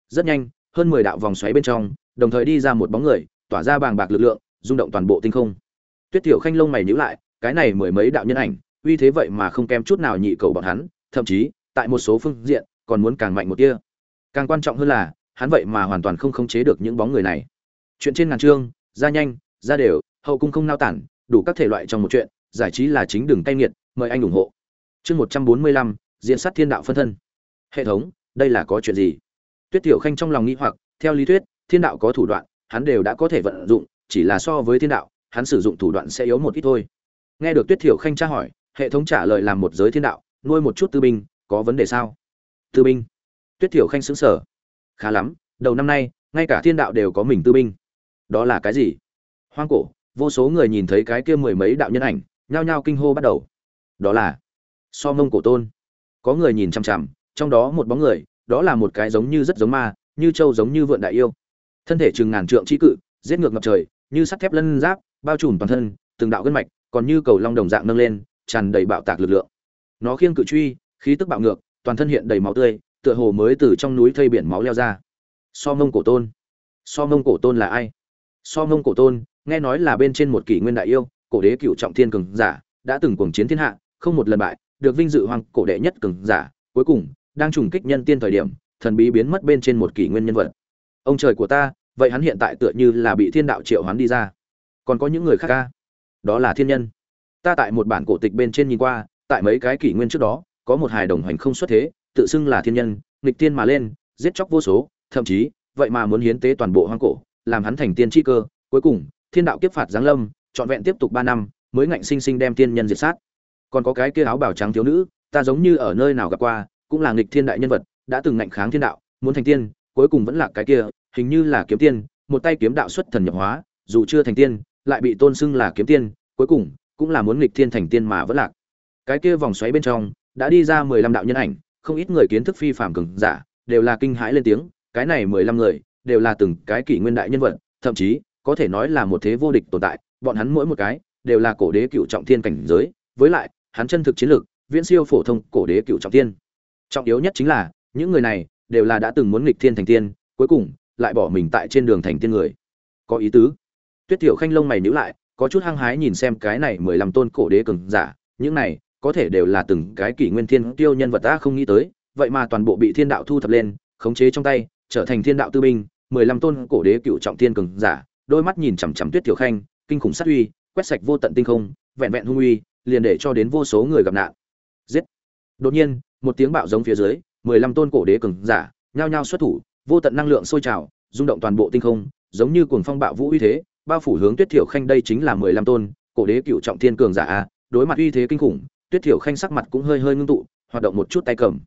Rất nhanh, hơn mười đạo vòng xoáy bên trong, đồng thời đi ra một bóng người, tỏa ra bàng bạc lực lượng, rung động toàn bộ tinh không. Tuyết tiểu khanh lông mày nhíu lại, cái này mười mấy đạo nhân ảnh uy thế vậy mà không kém chút nào nhị cầu bọn hắn, thậm chí, tại một số phương diện, còn muốn càng mạnh một tia. Càng quan trọng hơn là, hắn vậy mà hoàn toàn không khống chế được những bóng người này. Chuyện trên ngàn chương ra nhanh, ra đều, hậu cung không nao tản, đủ các thể loại trong một chuyện, giải trí là chính đường cay nghiệt, mời anh ủng hộ. Chương một trăm bốn mươi lăm, diễn sát thiên đạo phân thân. Hệ thống, đây là có chuyện gì? Tuyết tiểu khanh trong lòng nghĩ hoặc, theo lý thuyết, thiên đạo có thủ đoạn, hắn đều đã có thể vận dụng, chỉ là so với thiên đạo, hắn sử dụng thủ đoạn sẽ yếu một ít thôi. Nghe được tuyết tiểu khanh tra hỏi hệ thống trả lời làm một giới thiên đạo, nuôi một chút tư binh, có vấn đề sao? Tư binh? Tuyết tiểu khanh xứng sở khá lắm, đầu năm nay, ngay cả thiên đạo đều có mình tư binh. Đó là cái gì? Hoang cổ, vô số người nhìn thấy cái kia mười mấy đạo nhân ảnh, nhao nhao kinh hô bắt đầu. Đó là so mông cổ tôn. Có người nhìn chằm chằm, trong đó một bóng người, đó là một cái giống như rất giống ma, như trâu giống như vượn đại yêu. Thân thể chừng ngàn trượng trí cự, giết ngược ngập trời, như sắt thép lân giáp, bao trùm toàn thân, từng đạo gân mạch, còn như cầu long đồng dạng nâng lên tràn đầy bạo tạc lực lượng. Nó khiêng cự truy, khí tức bạo ngược, toàn thân hiện đầy máu tươi, tựa hồ mới từ trong núi thây biển máu leo ra. So mông cổ tôn. So mông cổ tôn là ai? So mông cổ tôn, nghe nói là bên trên một kỷ nguyên đại yêu, cổ đế cựu trọng thiên cường giả, đã từng cuồng chiến thiên hạ, không một lần bại, được vinh dự hoàng cổ đệ nhất cường giả, cuối cùng, đang trùng kích nhân tiên thời điểm, thần bí biến mất bên trên một kỷ nguyên nhân vật. Ông trời của ta, vậy hắn hiện tại tựa như là bị thiên đạo triệu hoán đi ra. Còn có những người khác ca? Đó là thiên nhân ta tại một bản cổ tịch bên trên nhìn qua, tại mấy cái kỷ nguyên trước đó, có một hài đồng hành không xuất thế, tự xưng là thiên nhân, nghịch tiên mà lên, giết chóc vô số, thậm chí, vậy mà muốn hiến tế toàn bộ hoang cổ, làm hắn thành tiên tri cơ. Cuối cùng, thiên đạo kiếp phạt giáng lâm, trọn vẹn tiếp tục ba năm, mới ngạnh sinh sinh đem tiên nhân diệt sát. Còn có cái kia áo bào trắng thiếu nữ, ta giống như ở nơi nào gặp qua, cũng là nghịch thiên đại nhân vật, đã từng ngạnh kháng thiên đạo, muốn thành tiên, cuối cùng vẫn là cái kia, hình như là kiếm tiên, một tay kiếm đạo xuất thần nhập hóa, dù chưa thành tiên, lại bị tôn xưng là kiếm tiên, cuối cùng cũng là muốn nghịch thiên thành tiên mà vẫn lạc. Cái kia vòng xoáy bên trong, đã đi ra mười lăm đạo nhân ảnh, không ít người kiến thức phi phàm cường giả, đều là kinh hãi lên tiếng, cái này mười lăm người, đều là từng cái kỷ nguyên đại nhân vật, thậm chí, có thể nói là một thế vô địch tồn tại, bọn hắn mỗi một cái, đều là cổ đế cựu trọng thiên cảnh giới, với lại, hắn chân thực chiến lược, viễn siêu phổ thông cổ đế cựu trọng thiên. Trọng yếu nhất chính là, những người này, đều là đã từng muốn nghịch thiên thành tiên, cuối cùng, lại bỏ mình tại trên đường thành tiên người. Có ý tứ. Tuyết tiểu khanh lông mày nhíu lại có chút hăng hái nhìn xem cái này mười lăm tôn cổ đế cường giả, những này, có thể đều là từng cái kỷ nguyên thiên tiêu nhân vật ta không nghĩ tới, vậy mà toàn bộ bị thiên đạo thu thập lên, khống chế trong tay, trở thành thiên đạo tư binh, mười lăm tôn cổ đế cựu trọng thiên cường giả, đôi mắt nhìn chằm chằm tuyết tiểu khanh, kinh khủng sát uy, quét sạch vô tận tinh không, vẹn vẹn hung uy, liền để cho đến vô số người gặp nạn. Giết! Đột nhiên, một tiếng bạo giống phía dưới, mười lăm tôn cổ đế cường giả, nhao nhao xuất thủ, vô tận năng lượng sôi trào, rung động toàn bộ tinh không, giống như cuồng phong bạo vũ uy thế bao phủ hướng tuyết thiểu khanh đây chính là mười lăm tôn, cổ đế cựu trọng thiên cường giả a, đối mặt uy thế kinh khủng, tuyết thiểu khanh sắc mặt cũng hơi hơi ngưng tụ, hoạt động một chút tay cầm.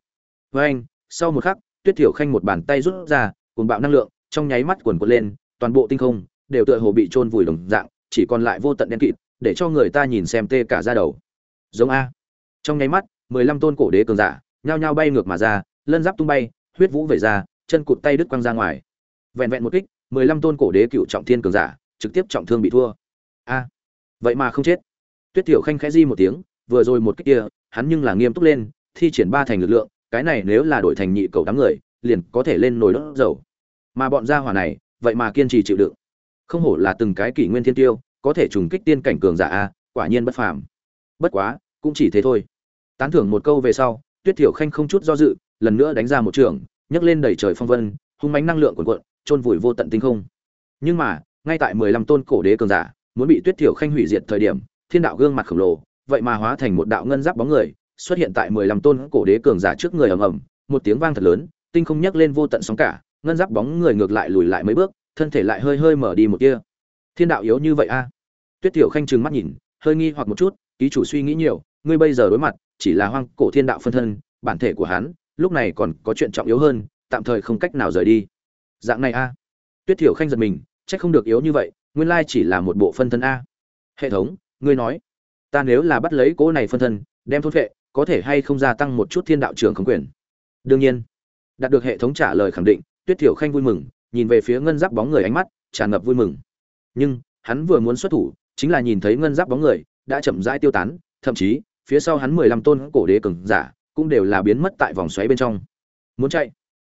Với anh, sau một khắc, tuyết thiểu khanh một bàn tay rút ra cùng bạo năng lượng, trong nháy mắt quần quật lên, toàn bộ tinh không đều tựa hồ bị trôn vùi đồng dạng, chỉ còn lại vô tận đen kịt, để cho người ta nhìn xem tê cả ra đầu. Giống a. Trong nháy mắt, mười lăm tôn cổ đế cường giả, nhao nhao bay ngược mà ra, lân giáp tung bay, huyết vũ về ra, chân cụt tay đứt quăng ra ngoài. Vẹn vẹn một kích, mười lăm tôn cổ đế cựu trọng thiên cường giả trực tiếp trọng thương bị thua. A, vậy mà không chết. Tuyết tiểu khanh khẽ di một tiếng, vừa rồi một kích kia, hắn nhưng là nghiêm túc lên, thi triển ba thành lực lượng, cái này nếu là đổi thành nhị cầu đám người, liền có thể lên nồi đốt dầu. Mà bọn gia hỏa này, vậy mà kiên trì chịu đựng. Không hổ là từng cái kỷ nguyên thiên tiêu, có thể trùng kích tiên cảnh cường giả a, quả nhiên bất phàm. Bất quá, cũng chỉ thế thôi. Tán thưởng một câu về sau, tuyết thiểu khanh không chút do dự, lần nữa đánh ra một trường, nhấc lên đầy trời phong vân, hung mánh năng lượng cuồn cuộn trôn vùi vô tận tinh không. Nhưng mà ngay tại mười lăm tôn cổ đế cường giả, muốn bị tuyết thiểu khanh hủy diệt thời điểm, thiên đạo gương mặt khổng lồ, vậy mà hóa thành một đạo ngân giáp bóng người, xuất hiện tại mười lăm tôn cổ đế cường giả trước người ầm ầm, một tiếng vang thật lớn, tinh không nhấc lên vô tận sóng cả, ngân giáp bóng người ngược lại lùi lại mấy bước, thân thể lại hơi hơi mở đi một kia thiên đạo yếu như vậy a? Tuyết tiểu khanh trừng mắt nhìn, hơi nghi hoặc một chút, ký chủ suy nghĩ nhiều, ngươi bây giờ đối mặt, chỉ là hoang cổ thiên đạo phân thân, bản thể của hắn, lúc này còn có chuyện trọng yếu hơn, tạm thời không cách nào rời đi. Dạng này a? Tuyết tiểu khanh giật mình chắc không được yếu như vậy, nguyên lai chỉ là một bộ phân thân a. Hệ thống, ngươi nói, ta nếu là bắt lấy cỗ này phân thân, đem thốt vệ có thể hay không gia tăng một chút thiên đạo trưởng khống quyền? Đương nhiên. Đạt được hệ thống trả lời khẳng định, tuyết thiểu khanh vui mừng, nhìn về phía ngân giáp bóng người ánh mắt, tràn ngập vui mừng. Nhưng, hắn vừa muốn xuất thủ, chính là nhìn thấy ngân giáp bóng người, đã chậm rãi tiêu tán, thậm chí, phía sau hắn mười lăm tôn cổ đế cường giả, cũng đều là biến mất tại vòng xoáy bên trong. Muốn chạy?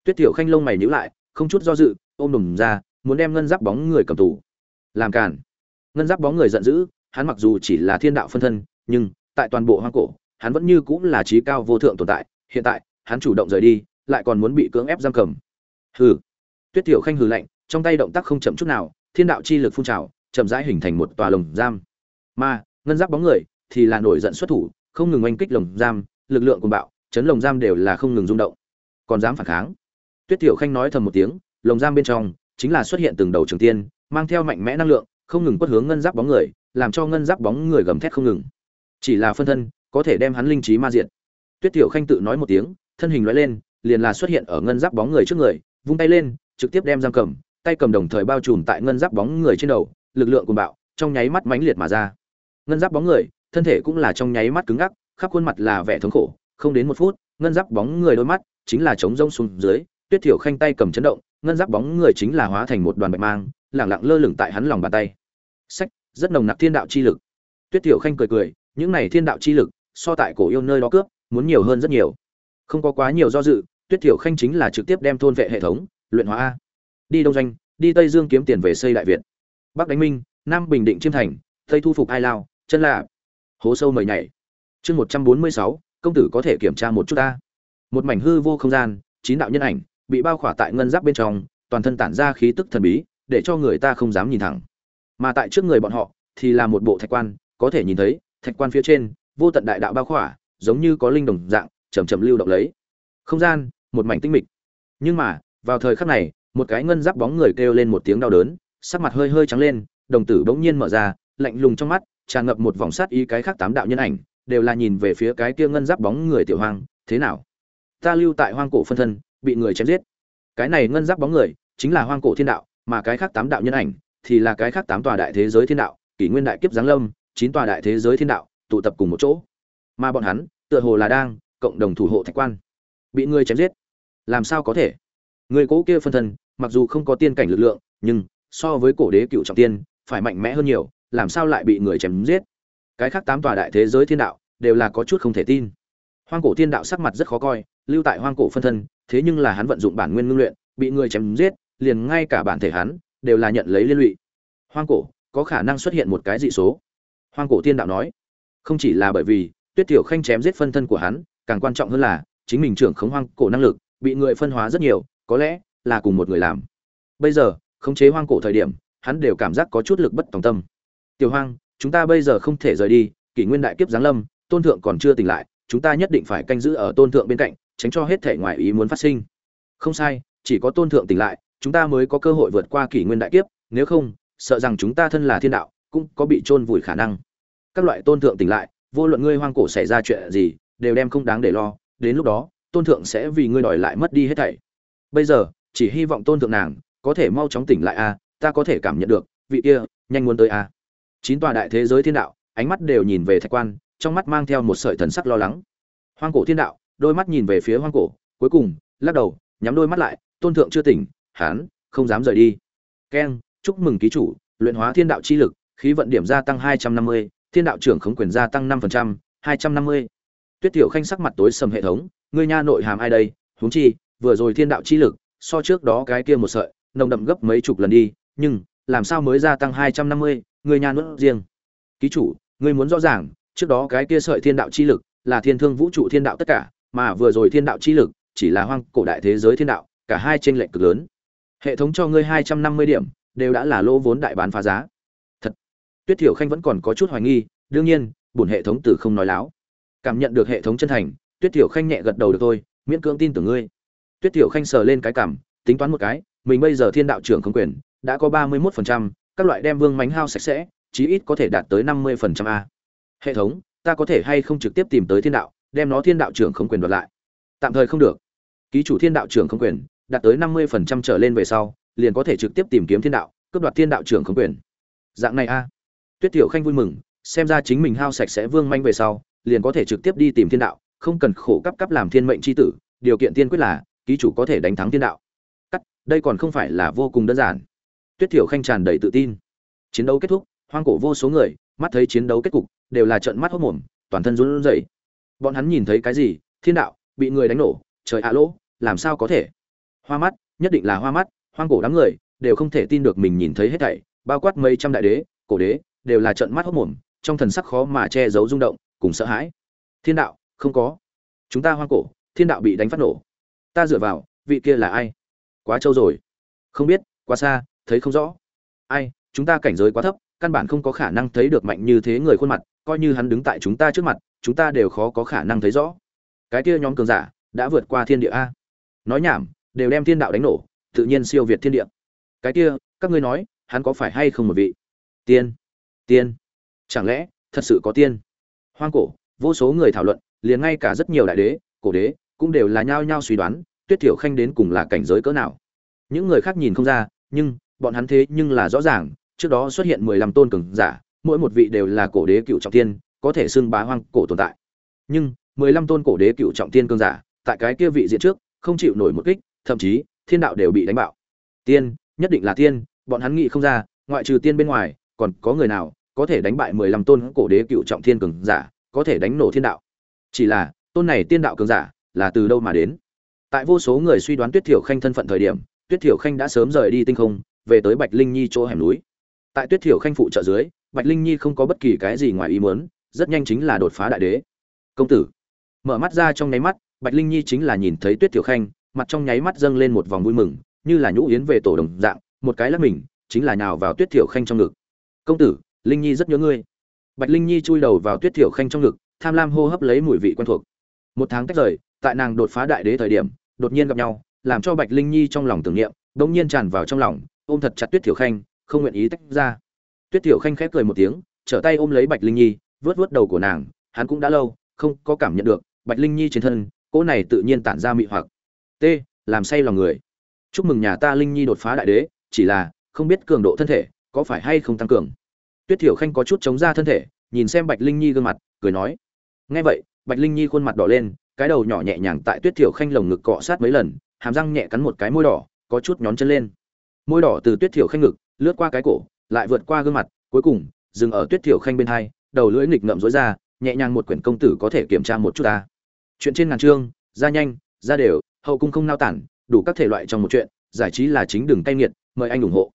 Tuyết thiểu khanh lông mày nhíu lại, không chút do dự, ôm đùm ra muốn đem ngân giáp bóng người cầm tù. Làm cản ngân giáp bóng người giận dữ, hắn mặc dù chỉ là thiên đạo phân thân, nhưng, tại toàn bộ hoang cổ, hắn vẫn như cũng là trí cao vô thượng tồn tại. Hiện tại, hắn chủ động rời đi, lại còn muốn bị cưỡng ép giam cầm. Hừ. Tuyết tiểu khanh hừ lạnh, trong tay động tác không chậm chút nào, thiên đạo chi lực phun trào, chậm rãi hình thành một tòa lồng giam. Mà, ngân giáp bóng người thì là nổi giận xuất thủ, không ngừng oanh kích lồng giam, lực lượng cuồng bạo, chấn lồng giam đều là không ngừng rung động. Còn dám phản kháng? Tuyết tiểu khanh nói thầm một tiếng, lồng giam bên trong chính là xuất hiện từng đầu trường tiên, mang theo mạnh mẽ năng lượng, không ngừng quất hướng ngân giáp bóng người, làm cho ngân giáp bóng người gầm thét không ngừng. Chỉ là phân thân, có thể đem hắn linh trí ma diệt. Tuyết tiểu khanh tự nói một tiếng, thân hình loại lên, liền là xuất hiện ở ngân giáp bóng người trước người, vung tay lên, trực tiếp đem giam cầm, tay cầm đồng thời bao trùm tại ngân giáp bóng người trên đầu, lực lượng cùng bạo, trong nháy mắt mãnh liệt mà ra. Ngân giáp bóng người, thân thể cũng là trong nháy mắt cứng ngắc, khắp khuôn mặt là vẻ thống khổ, không đến một phút, ngân giáp bóng người đôi mắt chính là trống rông xuống dưới, tuyết thiểu khanh tay cầm chấn động ngân giáp bóng người chính là hóa thành một đoàn bạch mang lẳng lặng lơ lửng tại hắn lòng bàn tay. Sách, rất nồng nặc thiên đạo chi lực. Tuyết thiểu khanh cười cười, những này thiên đạo chi lực, so tại cổ yêu nơi đó cướp, muốn nhiều hơn rất nhiều. Không có quá nhiều do dự, tuyết thiểu khanh chính là trực tiếp đem thôn vệ hệ thống, luyện hóa a. Đi đông doanh, đi tây dương kiếm tiền về xây đại việt. Bắc đánh minh, nam bình định chiêm thành, tây thu phục ai lao, chân lạ hố sâu mời nhảy. Chương một trăm bốn mươi sáu, công tử có thể kiểm tra một chút ta. Một mảnh hư vô không gian, chín đạo nhân ảnh bị bao khỏa tại ngân giáp bên trong, toàn thân tản ra khí tức thần bí, để cho người ta không dám nhìn thẳng. Mà tại trước người bọn họ, thì là một bộ thạch quan, có thể nhìn thấy, thạch quan phía trên, vô tận đại đạo bao khỏa, giống như có linh đồng dạng chầm chậm lưu động lấy. Không gian, một mảnh tinh mịch. Nhưng mà, vào thời khắc này, một cái ngân giáp bóng người kêu lên một tiếng đau đớn, sắc mặt hơi hơi trắng lên, đồng tử bỗng nhiên mở ra, lạnh lùng trong mắt, tràn ngập một vòng sát ý cái khác tám đạo nhân ảnh, đều là nhìn về phía cái kia ngân giáp bóng người tiểu hoang, thế nào? Ta lưu tại hoang cổ phân thân bị người chém giết. Cái này ngân giáp bóng người chính là hoang cổ thiên đạo, mà cái khác tám đạo nhân ảnh thì là cái khác tám tòa đại thế giới thiên đạo, kỷ nguyên đại kiếp giáng lâm, chín tòa đại thế giới thiên đạo tụ tập cùng một chỗ. Mà bọn hắn, tựa hồ là đang cộng đồng thủ hộ thạch quan. Bị người chém giết. Làm sao có thể? Người cố kia phân thân, mặc dù không có tiên cảnh lực lượng, nhưng so với cổ đế cựu trọng tiên, phải mạnh mẽ hơn nhiều, làm sao lại bị người chém giết? Cái khác tám tòa đại thế giới thiên đạo đều là có chút không thể tin hoang cổ thiên đạo sắc mặt rất khó coi, lưu tại hoang cổ phân thân, thế nhưng là hắn vận dụng bản nguyên ngưng luyện, bị người chém giết, liền ngay cả bản thể hắn, đều là nhận lấy liên lụy. Hoang cổ, có khả năng xuất hiện một cái dị số. Hoang cổ thiên đạo nói, không chỉ là bởi vì, tuyết tiểu khanh chém giết phân thân của hắn, càng quan trọng hơn là, chính mình trưởng khống hoang cổ năng lực, bị người phân hóa rất nhiều, có lẽ là cùng một người làm. Bây giờ, khống chế hoang cổ thời điểm, hắn đều cảm giác có chút lực bất tòng tâm. Tiểu hoang, chúng ta bây giờ không thể rời đi, kỷ nguyên đại kiếp giáng lâm, tôn thượng còn chưa tỉnh lại chúng ta nhất định phải canh giữ ở tôn thượng bên cạnh, tránh cho hết thể ngoại ý muốn phát sinh. Không sai, chỉ có tôn thượng tỉnh lại, chúng ta mới có cơ hội vượt qua kỷ nguyên đại kiếp, nếu không, sợ rằng chúng ta thân là thiên đạo, cũng có bị chôn vùi khả năng. Các loại tôn thượng tỉnh lại, vô luận ngươi hoang cổ xảy ra chuyện gì, đều đem không đáng để lo, đến lúc đó, tôn thượng sẽ vì ngươi đòi lại mất đi hết thảy. Bây giờ, chỉ hy vọng tôn thượng nàng, có thể mau chóng tỉnh lại a ta có thể cảm nhận được, vị kia, nhanh muốn tới a chín tòa đại thế giới thiên đạo, ánh mắt đều nhìn về thạch quan trong mắt mang theo một sợi thần sắc lo lắng. Hoang cổ thiên đạo, đôi mắt nhìn về phía hoang cổ, cuối cùng, lắc đầu, nhắm đôi mắt lại, tôn thượng chưa tỉnh hán không dám rời đi. Keng chúc mừng ký chủ, luyện hóa thiên đạo chi lực, khí vận điểm gia tăng hai trăm năm mươi, thiên đạo trưởng khống quyền gia tăng năm phần trăm, hai trăm năm mươi. Tuyết tiểu khanh sắc mặt tối sầm hệ thống, ngươi nha nội hàm ai đây, huống chi, vừa rồi thiên đạo chi lực, so trước đó cái kia một sợi, nồng đậm gấp mấy chục lần đi, nhưng, làm sao mới gia tăng hai trăm năm mươi, ngươi nha nuốt riêng. Ký chủ, ngươi muốn rõ ràng trước đó cái kia sợi thiên đạo chi lực là thiên thương vũ trụ thiên đạo tất cả, mà vừa rồi thiên đạo chi lực chỉ là hoang cổ đại thế giới thiên đạo, cả hai trên lệnh cực lớn. Hệ thống cho ngươi hai trăm năm mươi điểm, đều đã là lỗ vốn đại bán phá giá. Thật. Tuyết thiểu khanh vẫn còn có chút hoài nghi, đương nhiên, bổn hệ thống từ không nói láo. Cảm nhận được hệ thống chân thành, tuyết thiểu khanh nhẹ gật đầu được thôi, miễn cưỡng tin tưởng ngươi. Tuyết thiểu khanh sờ lên cái cảm, tính toán một cái, mình bây giờ thiên đạo trưởng không quyền, đã có ba mươi mốt phần trăm, các loại đem vương mánh hao sạch sẽ, chí ít có thể đạt tới năm mươi phần trăm a hệ thống, ta có thể hay không trực tiếp tìm tới thiên đạo, đem nó thiên đạo trưởng không quyền đoạt lại? Tạm thời không được. Ký chủ thiên đạo trưởng không quyền, đạt tới năm mươi phần trăm trở lên về sau, liền có thể trực tiếp tìm kiếm thiên đạo, cướp đoạt thiên đạo trưởng không quyền. Dạng này a. Tuyết tiểu khanh vui mừng, xem ra chính mình hao sạch sẽ vương manh về sau, liền có thể trực tiếp đi tìm thiên đạo, không cần khổ cấp cấp làm thiên mệnh c h i tử, điều kiện tiên quyết là, ký chủ có thể đánh thắng thiên đạo. Cắt, đây còn không phải là vô cùng đơn giản. Tuyết tiểu khanh tràn đầy tự tin. Chiến đấu kết thúc, hoang cổ vô số người, mắt thấy chiến đấu kết cục đều là trợn mắt hốt mồm, toàn thân run rẩy. Bọn hắn nhìn thấy cái gì? Thiên đạo, bị người đánh nổ, trời ạ lỗ, làm sao có thể? Hoa mắt, nhất định là hoa mắt, hoang cổ đám người đều không thể tin được mình nhìn thấy hết thảy, bao quát mấy trăm đại đế, cổ đế, đều là trợn mắt hốt mồm, trong thần sắc khó mà che giấu rung động, cùng sợ hãi. Thiên đạo, không có. Chúng ta hoang cổ, thiên đạo bị đánh phát nổ. Ta dựa vào, vị kia là ai? Quá trâu rồi. Không biết, quá xa, thấy không rõ. Ai, chúng ta cảnh giới quá thấp, căn bản không có khả năng thấy được mạnh như thế người khuôn mặt coi như hắn đứng tại chúng ta trước mặt, chúng ta đều khó có khả năng thấy rõ. Cái kia nhóm cường giả đã vượt qua thiên địa a. Nói nhảm, đều đem thiên đạo đánh nổ, tự nhiên siêu việt thiên địa. Cái kia, các ngươi nói, hắn có phải hay không một vị? Tiên tiên. Chẳng lẽ, thật sự có tiên? Hoang cổ, vô số người thảo luận, liền ngay cả rất nhiều đại đế, cổ đế, cũng đều là nhao nhao suy đoán, tuyết thiểu khanh đến cùng là cảnh giới cỡ nào. Những người khác nhìn không ra, nhưng, bọn hắn thế nhưng là rõ ràng, trước đó xuất hiện mười lăm tôn cường giả mỗi một vị đều là cổ đế cựu trọng tiên có thể xưng bá hoang cổ tồn tại. Nhưng, mười lăm tôn cổ đế cựu trọng tiên cường giả, tại cái kia vị diện trước, không chịu nổi một kích, thậm chí, thiên đạo đều bị đánh bạo. Tiên, nhất định là tiên, bọn hắn nghĩ không ra, ngoại trừ tiên bên ngoài, còn có người nào có thể đánh bại mười lăm tôn cổ đế cựu trọng thiên cường giả, có thể đánh nổ thiên đạo? Chỉ là, tôn này tiên đạo cường giả là từ đâu mà đến? Tại vô số người suy đoán tuyết thiểu khanh thân phận thời điểm, tuyết thiểu khanh đã sớm rời đi tinh không, về tới bạch linh nhi chỗ hẻm núi. Tại tuyết thiểu khanh phụ trợ dưới bạch linh nhi không có bất kỳ cái gì ngoài ý muốn, rất nhanh chính là đột phá đại đế. Công tử. Mở mắt ra trong nháy mắt, bạch linh nhi chính là nhìn thấy tuyết Tiểu khanh, mặt trong nháy mắt dâng lên một vòng vui mừng, như là nhũ yến về tổ đồng dạng, một cái lắc mình, chính là nhào vào tuyết Tiểu khanh trong ngực. Công tử, linh nhi rất nhớ ngươi. Bạch linh nhi chui đầu vào tuyết Tiểu khanh trong ngực, tham lam hô hấp lấy mùi vị quen thuộc. Một tháng tách rời, tại nàng đột phá đại đế thời điểm, đột nhiên gặp nhau, làm cho bạch linh nhi trong lòng tưởng niệm đột nhiên tràn vào trong lòng, ôm thật chặt tuyết Tiểu khanh, không nguyện ý tách ra tuyết thiểu khanh khép cười một tiếng, trở tay ôm lấy bạch linh nhi vớt vớt đầu của nàng, hắn cũng đã lâu không có cảm nhận được bạch linh nhi trên thân, cỗ này tự nhiên tản ra mị hoặc. T làm say lòng người. Chúc mừng nhà ta linh nhi đột phá đại đế, chỉ là không biết cường độ thân thể có phải hay không tăng cường. Tuyết thiểu khanh có chút chống ra thân thể, nhìn xem bạch linh nhi gương mặt, cười nói, nghe vậy, bạch linh nhi khuôn mặt đỏ lên, cái đầu nhỏ nhẹ nhàng tại tuyết thiểu khanh lồng ngực cọ sát mấy lần, hàm răng nhẹ cắn một cái môi đỏ, có chút nhón chân lên. Môi đỏ từ tuyết thiểu khanh ngực lướt qua cái cổ lại vượt qua gương mặt, cuối cùng, dừng ở tuyết thiểu khanh bên hai, đầu lưỡi nghịch ngậm rối ra, nhẹ nhàng một quyển công tử có thể kiểm tra một chút ta. Chuyện trên ngàn chương, ra nhanh, ra đều, hậu cung không nao tản, đủ các thể loại trong một chuyện, giải trí là chính đường tay nghiệt, mời anh ủng hộ.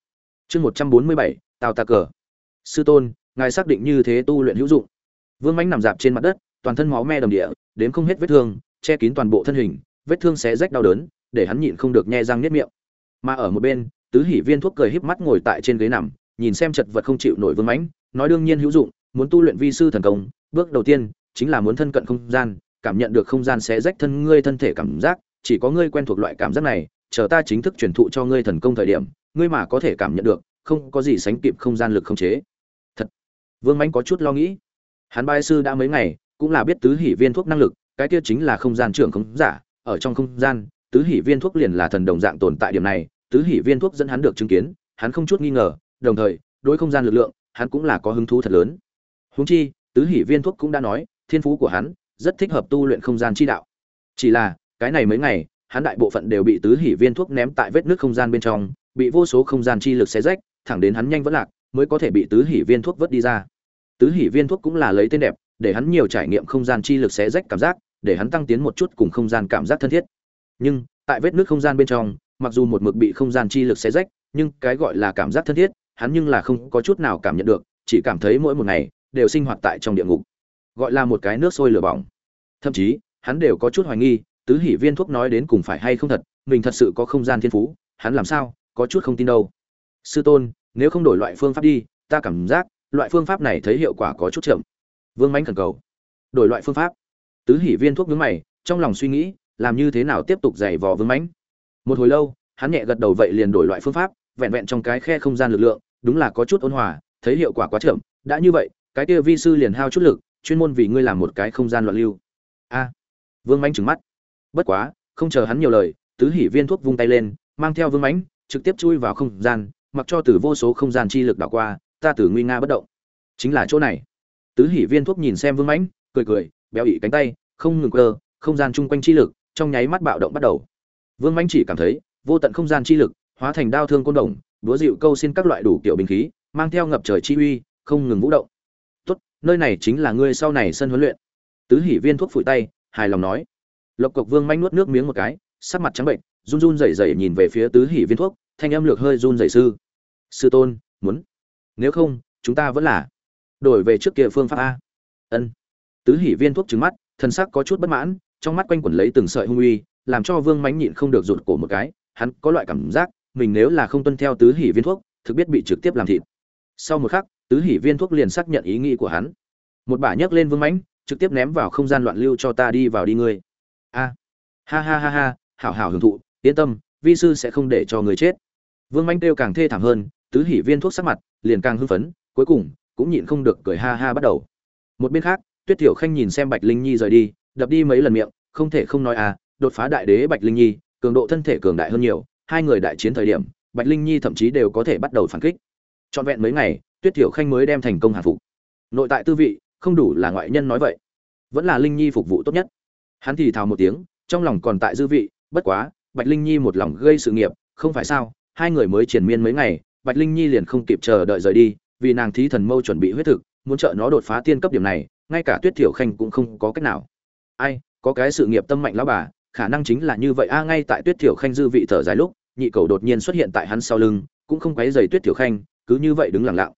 Chương một trăm bốn mươi bảy, tào tà cờ. Sư tôn, ngài xác định như thế tu luyện hữu dụng. Vương mãnh nằm dạp trên mặt đất, toàn thân máu me đầm địa đến không hết vết thương, che kín toàn bộ thân hình, vết thương xé rách đau đớn, để hắn nhịn không được nhe răng niết miệng. Mà ở một bên, tứ hỉ viên thuốc cười híp mắt ngồi tại trên ghế nằm nhìn xem chật vật không chịu nổi vương mãnh, nói đương nhiên hữu dụng, muốn tu luyện vi sư thần công, bước đầu tiên chính là muốn thân cận không gian, cảm nhận được không gian xé rách thân ngươi thân thể cảm giác, chỉ có ngươi quen thuộc loại cảm giác này, chờ ta chính thức truyền thụ cho ngươi thần công thời điểm, ngươi mà có thể cảm nhận được, không có gì sánh kịp không gian lực không chế. Thật. Vương mãnh có chút lo nghĩ. Hắn bai sư đã mấy ngày, cũng là biết tứ hỷ viên thuốc năng lực, cái kia chính là không gian trưởng không giả, ở trong không gian, tứ hỷ viên thuốc liền là thần đồng dạng tồn tại điểm này, tứ hỷ viên thuốc dẫn hắn được chứng kiến, hắn không chút nghi ngờ đồng thời, đối không gian lực lượng, hắn cũng là có hứng thú thật lớn. Húng chi, tứ hỷ viên thuốc cũng đã nói, thiên phú của hắn rất thích hợp tu luyện không gian chi đạo. Chỉ là, cái này mấy ngày, hắn đại bộ phận đều bị tứ hỷ viên thuốc ném tại vết nước không gian bên trong, bị vô số không gian chi lực xé rách, thẳng đến hắn nhanh vẫn lạc, mới có thể bị tứ hỷ viên thuốc vớt đi ra. Tứ hỷ viên thuốc cũng là lấy tên đẹp, để hắn nhiều trải nghiệm không gian chi lực xé rách cảm giác, để hắn tăng tiến một chút cùng không gian cảm giác thân thiết. Nhưng, tại vết nước không gian bên trong, mặc dù một mực bị không gian chi lực xé rách, nhưng cái gọi là cảm giác thân thiết hắn nhưng là không có chút nào cảm nhận được, chỉ cảm thấy mỗi một ngày đều sinh hoạt tại trong địa ngục, gọi là một cái nước sôi lửa bỏng. Thậm chí, hắn đều có chút hoài nghi, tứ hỷ viên thuốc nói đến cùng phải hay không thật, mình thật sự có không gian thiên phú, hắn làm sao, có chút không tin đâu. Sư tôn, nếu không đổi loại phương pháp đi, ta cảm giác, loại phương pháp này thấy hiệu quả có chút chậm. Vương mánh khẩn cầu. Đổi loại phương pháp. Tứ hỷ viên thuốc nhướng mày, trong lòng suy nghĩ, làm như thế nào tiếp tục giày vò vương mãnh. Một hồi lâu, hắn nhẹ gật đầu vậy liền đổi loại phương pháp, vẹn vẹn trong cái khe không gian lực lượng đúng là có chút ôn hòa, thấy hiệu quả quá chậm, đã như vậy, cái kia vi sư liền hao chút lực, chuyên môn vì ngươi làm một cái không gian loạn lưu. A. Vương mãnh trừng mắt. Bất quá, không chờ hắn nhiều lời, tứ hỉ viên thuốc vung tay lên, mang theo vương mãnh, trực tiếp chui vào không gian, mặc cho từ vô số không gian chi lực đảo qua, ta từ nguy nga bất động. Chính là chỗ này. Tứ hỉ viên thuốc nhìn xem vương mãnh, cười cười, béo ị cánh tay, không ngừng cơ, không gian chung quanh chi lực, trong nháy mắt bạo động bắt đầu. Vương mãnh chỉ cảm thấy, vô tận không gian chi lực, hóa thành đao thương côn đồng đúa dịu câu xin các loại đủ kiểu binh khí, mang theo ngập trời chi uy, không ngừng vũ động. Tốt, nơi này chính là ngươi sau này sân huấn luyện. Tứ hỉ viên thuốc phủi tay, hài lòng nói. Lộc cộc vương manh nuốt nước miếng một cái, sắc mặt trắng bệnh, run run rẩy rẩy nhìn về phía tứ hỉ viên thuốc, thanh âm lược hơi run rẩy sư. Sư tôn, muốn? Nếu không, chúng ta vẫn là đổi về trước kia phương pháp a. Ân. Tứ hỉ viên thuốc trứng mắt, thân sắc có chút bất mãn, trong mắt quanh quẩn lấy từng sợi hung uy, làm cho vương mánh nhịn không được rụt cổ một cái, hắn có loại cảm giác mình nếu là không tuân theo tứ hỷ viên thuốc, thực biết bị trực tiếp làm thịt. Sau một khắc, tứ hỷ viên thuốc liền xác nhận ý nghĩ của hắn. Một bả nhấc lên vương mãnh, trực tiếp ném vào không gian loạn lưu cho ta đi vào đi ngươi. A. Ha ha ha ha, hảo hảo hưởng thụ, yên tâm, vi sư sẽ không để cho người chết. Vương mãnh kêu càng thê thảm hơn, tứ hỷ viên thuốc sắc mặt liền càng hưng phấn, cuối cùng cũng nhịn không được cười ha ha bắt đầu. Một bên khác, tuyết tiểu khanh nhìn xem bạch linh nhi rời đi, đập đi mấy lần miệng, không thể không nói à đột phá đại đế bạch linh nhi, cường độ thân thể cường đại hơn nhiều hai người đại chiến thời điểm, bạch linh nhi thậm chí đều có thể bắt đầu phản kích. Trọn vẹn mấy ngày, tuyết tiểu khanh mới đem thành công hạ phục. Nội tại tư vị, không đủ là ngoại nhân nói vậy. Vẫn là linh nhi phục vụ tốt nhất. Hắn thì thào một tiếng, trong lòng còn tại dư vị, bất quá, bạch linh nhi một lòng gây sự nghiệp, không phải sao, hai người mới triển miên mấy ngày, bạch linh nhi liền không kịp chờ đợi rời đi, vì nàng thí thần mâu chuẩn bị huyết thực, muốn trợ nó đột phá tiên cấp điểm này, ngay cả tuyết thiểu khanh cũng không có cách nào. Ai, có cái sự nghiệp tâm mạnh lão bà, khả năng chính là như vậy. A, ngay tại tuyết thiểu khanh dư vị thở dài lúc nhị cầu đột nhiên xuất hiện tại hắn sau lưng, cũng không quấy dày tuyết thiểu khanh, cứ như vậy đứng lặng lặng.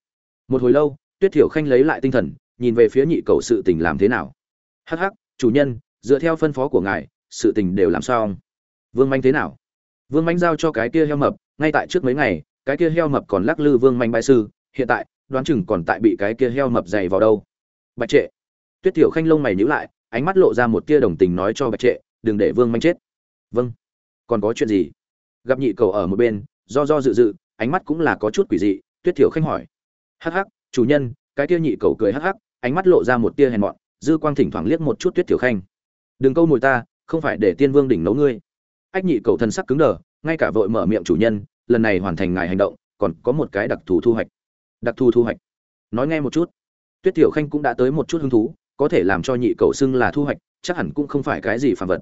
Một hồi lâu, tuyết thiểu khanh lấy lại tinh thần, nhìn về phía nhị cầu sự tình làm thế nào. Hắc hắc, chủ nhân, dựa theo phân phó của ngài, sự tình đều làm sao vương manh thế nào? Vương manh giao cho cái kia heo mập, ngay tại trước mấy ngày, cái kia heo mập còn lắc lư vương manh bại sư, hiện tại, đoán chừng còn tại bị cái kia heo mập dày vào đâu. Bạch trệ. Tuyết tiểu khanh lông mày nhíu lại, ánh mắt lộ ra một tia đồng tình nói cho bạch trệ, đừng để vương manh chết. Vâng. Còn có chuyện gì? Gặp nhị cầu ở một bên, do do dự dự, ánh mắt cũng là có chút quỷ dị, tuyết tiểu khanh hỏi. Hắc hắc, chủ nhân, cái kia nhị cầu cười hắc hắc, ánh mắt lộ ra một tia hèn mọn, dư quang thỉnh thoảng liếc một chút tuyết tiểu khanh. Đừng câu mồi ta, không phải để tiên vương đỉnh nấu ngươi. Ách nhị cầu thân sắc cứng đờ, ngay cả vội mở miệng chủ nhân, lần này hoàn thành ngài hành động, còn có một cái đặc thù thu hoạch. Đặc thù thu hoạch. Nói nghe một chút. Tuyết tiểu khanh cũng đã tới một chút hứng thú, có thể làm cho nhị cầu xưng là thu hoạch, chắc hẳn cũng không phải cái gì phàm vật.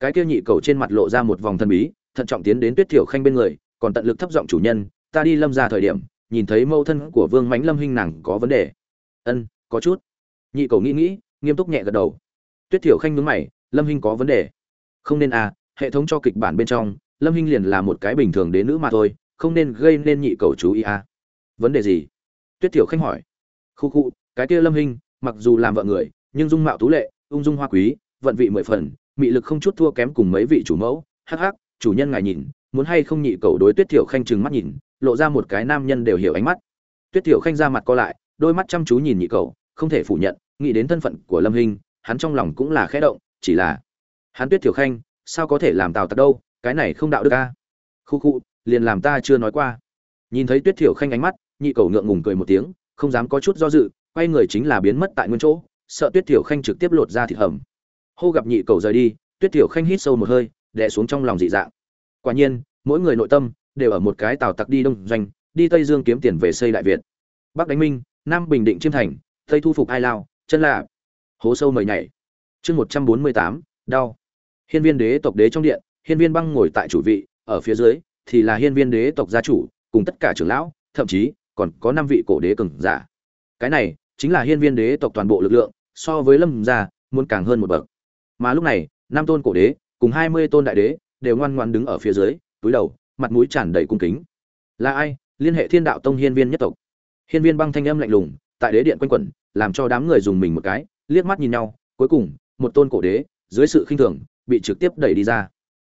Cái kia nhị cầu trên mặt lộ ra một vòng thần bí thận trọng tiến đến tuyết tiểu khanh bên người còn tận lực thấp giọng chủ nhân ta đi lâm gia thời điểm nhìn thấy mâu thân của vương mãnh lâm huynh nàng có vấn đề. Ân có chút. Nhị cầu nghĩ nghĩ nghiêm túc nhẹ gật đầu. Tuyết tiểu khanh nhướng mày lâm huynh có vấn đề? Không nên à hệ thống cho kịch bản bên trong lâm huynh liền là một cái bình thường đến nữ mà thôi không nên gây nên nhị cầu chú ý à. Vấn đề gì? Tuyết tiểu khanh hỏi. Khu khu cái kia lâm huynh, mặc dù làm vợ người nhưng dung mạo tú lệ ung dung hoa quý vận vị mười phần mị lực không chút thua kém cùng mấy vị chủ mẫu hắc hắc chủ nhân ngài nhìn, muốn hay không nhị cầu đối tuyết tiểu khanh trừng mắt nhìn, lộ ra một cái nam nhân đều hiểu ánh mắt. Tuyết tiểu khanh ra mặt co lại, đôi mắt chăm chú nhìn nhị cầu, không thể phủ nhận, nghĩ đến thân phận của lâm hình hắn trong lòng cũng là khẽ động, chỉ là, hắn tuyết tiểu khanh, sao có thể làm tào tặc đâu, cái này không đạo đức a. Khu khu, liền làm ta chưa nói qua. Nhìn thấy tuyết tiểu khanh ánh mắt, nhị cầu ngượng ngùng cười một tiếng, không dám có chút do dự, quay người chính là biến mất tại nguyên chỗ, sợ tuyết tiểu khanh trực tiếp lột ra thịt hầm. Hô gặp nhị cầu rời đi, tuyết tiểu khanh hít sâu một hơi đè xuống trong lòng dị dạng. Quả nhiên, mỗi người nội tâm đều ở một cái tàu tặc đi đông doanh, đi tây dương kiếm tiền về xây đại việt. Bắc đánh minh, nam bình định chiêm thành, tây thu phục ai lao, chân lạ hố sâu mời nhảy. Chương một trăm bốn mươi tám, đau. Hiên viên đế tộc đế trong điện, hiên viên băng ngồi tại chủ vị, ở phía dưới thì là hiên viên đế tộc gia chủ, cùng tất cả trưởng lão, thậm chí còn có năm vị cổ đế cường giả. Cái này chính là hiên viên đế tộc toàn bộ lực lượng, so với lâm gia muốn càng hơn một bậc. Mà lúc này, năm tôn cổ đế cùng hai mươi tôn đại đế đều ngoan ngoan đứng ở phía dưới, túi đầu, mặt mũi tràn đầy cung kính. Là ai? Liên hệ thiên đạo tông hiên viên nhất tộc. Hiên viên băng thanh âm lạnh lùng, tại đế điện quanh quẩn, làm cho đám người dùng mình một cái, liếc mắt nhìn nhau, cuối cùng, một tôn cổ đế, dưới sự khinh thường, bị trực tiếp đẩy đi ra.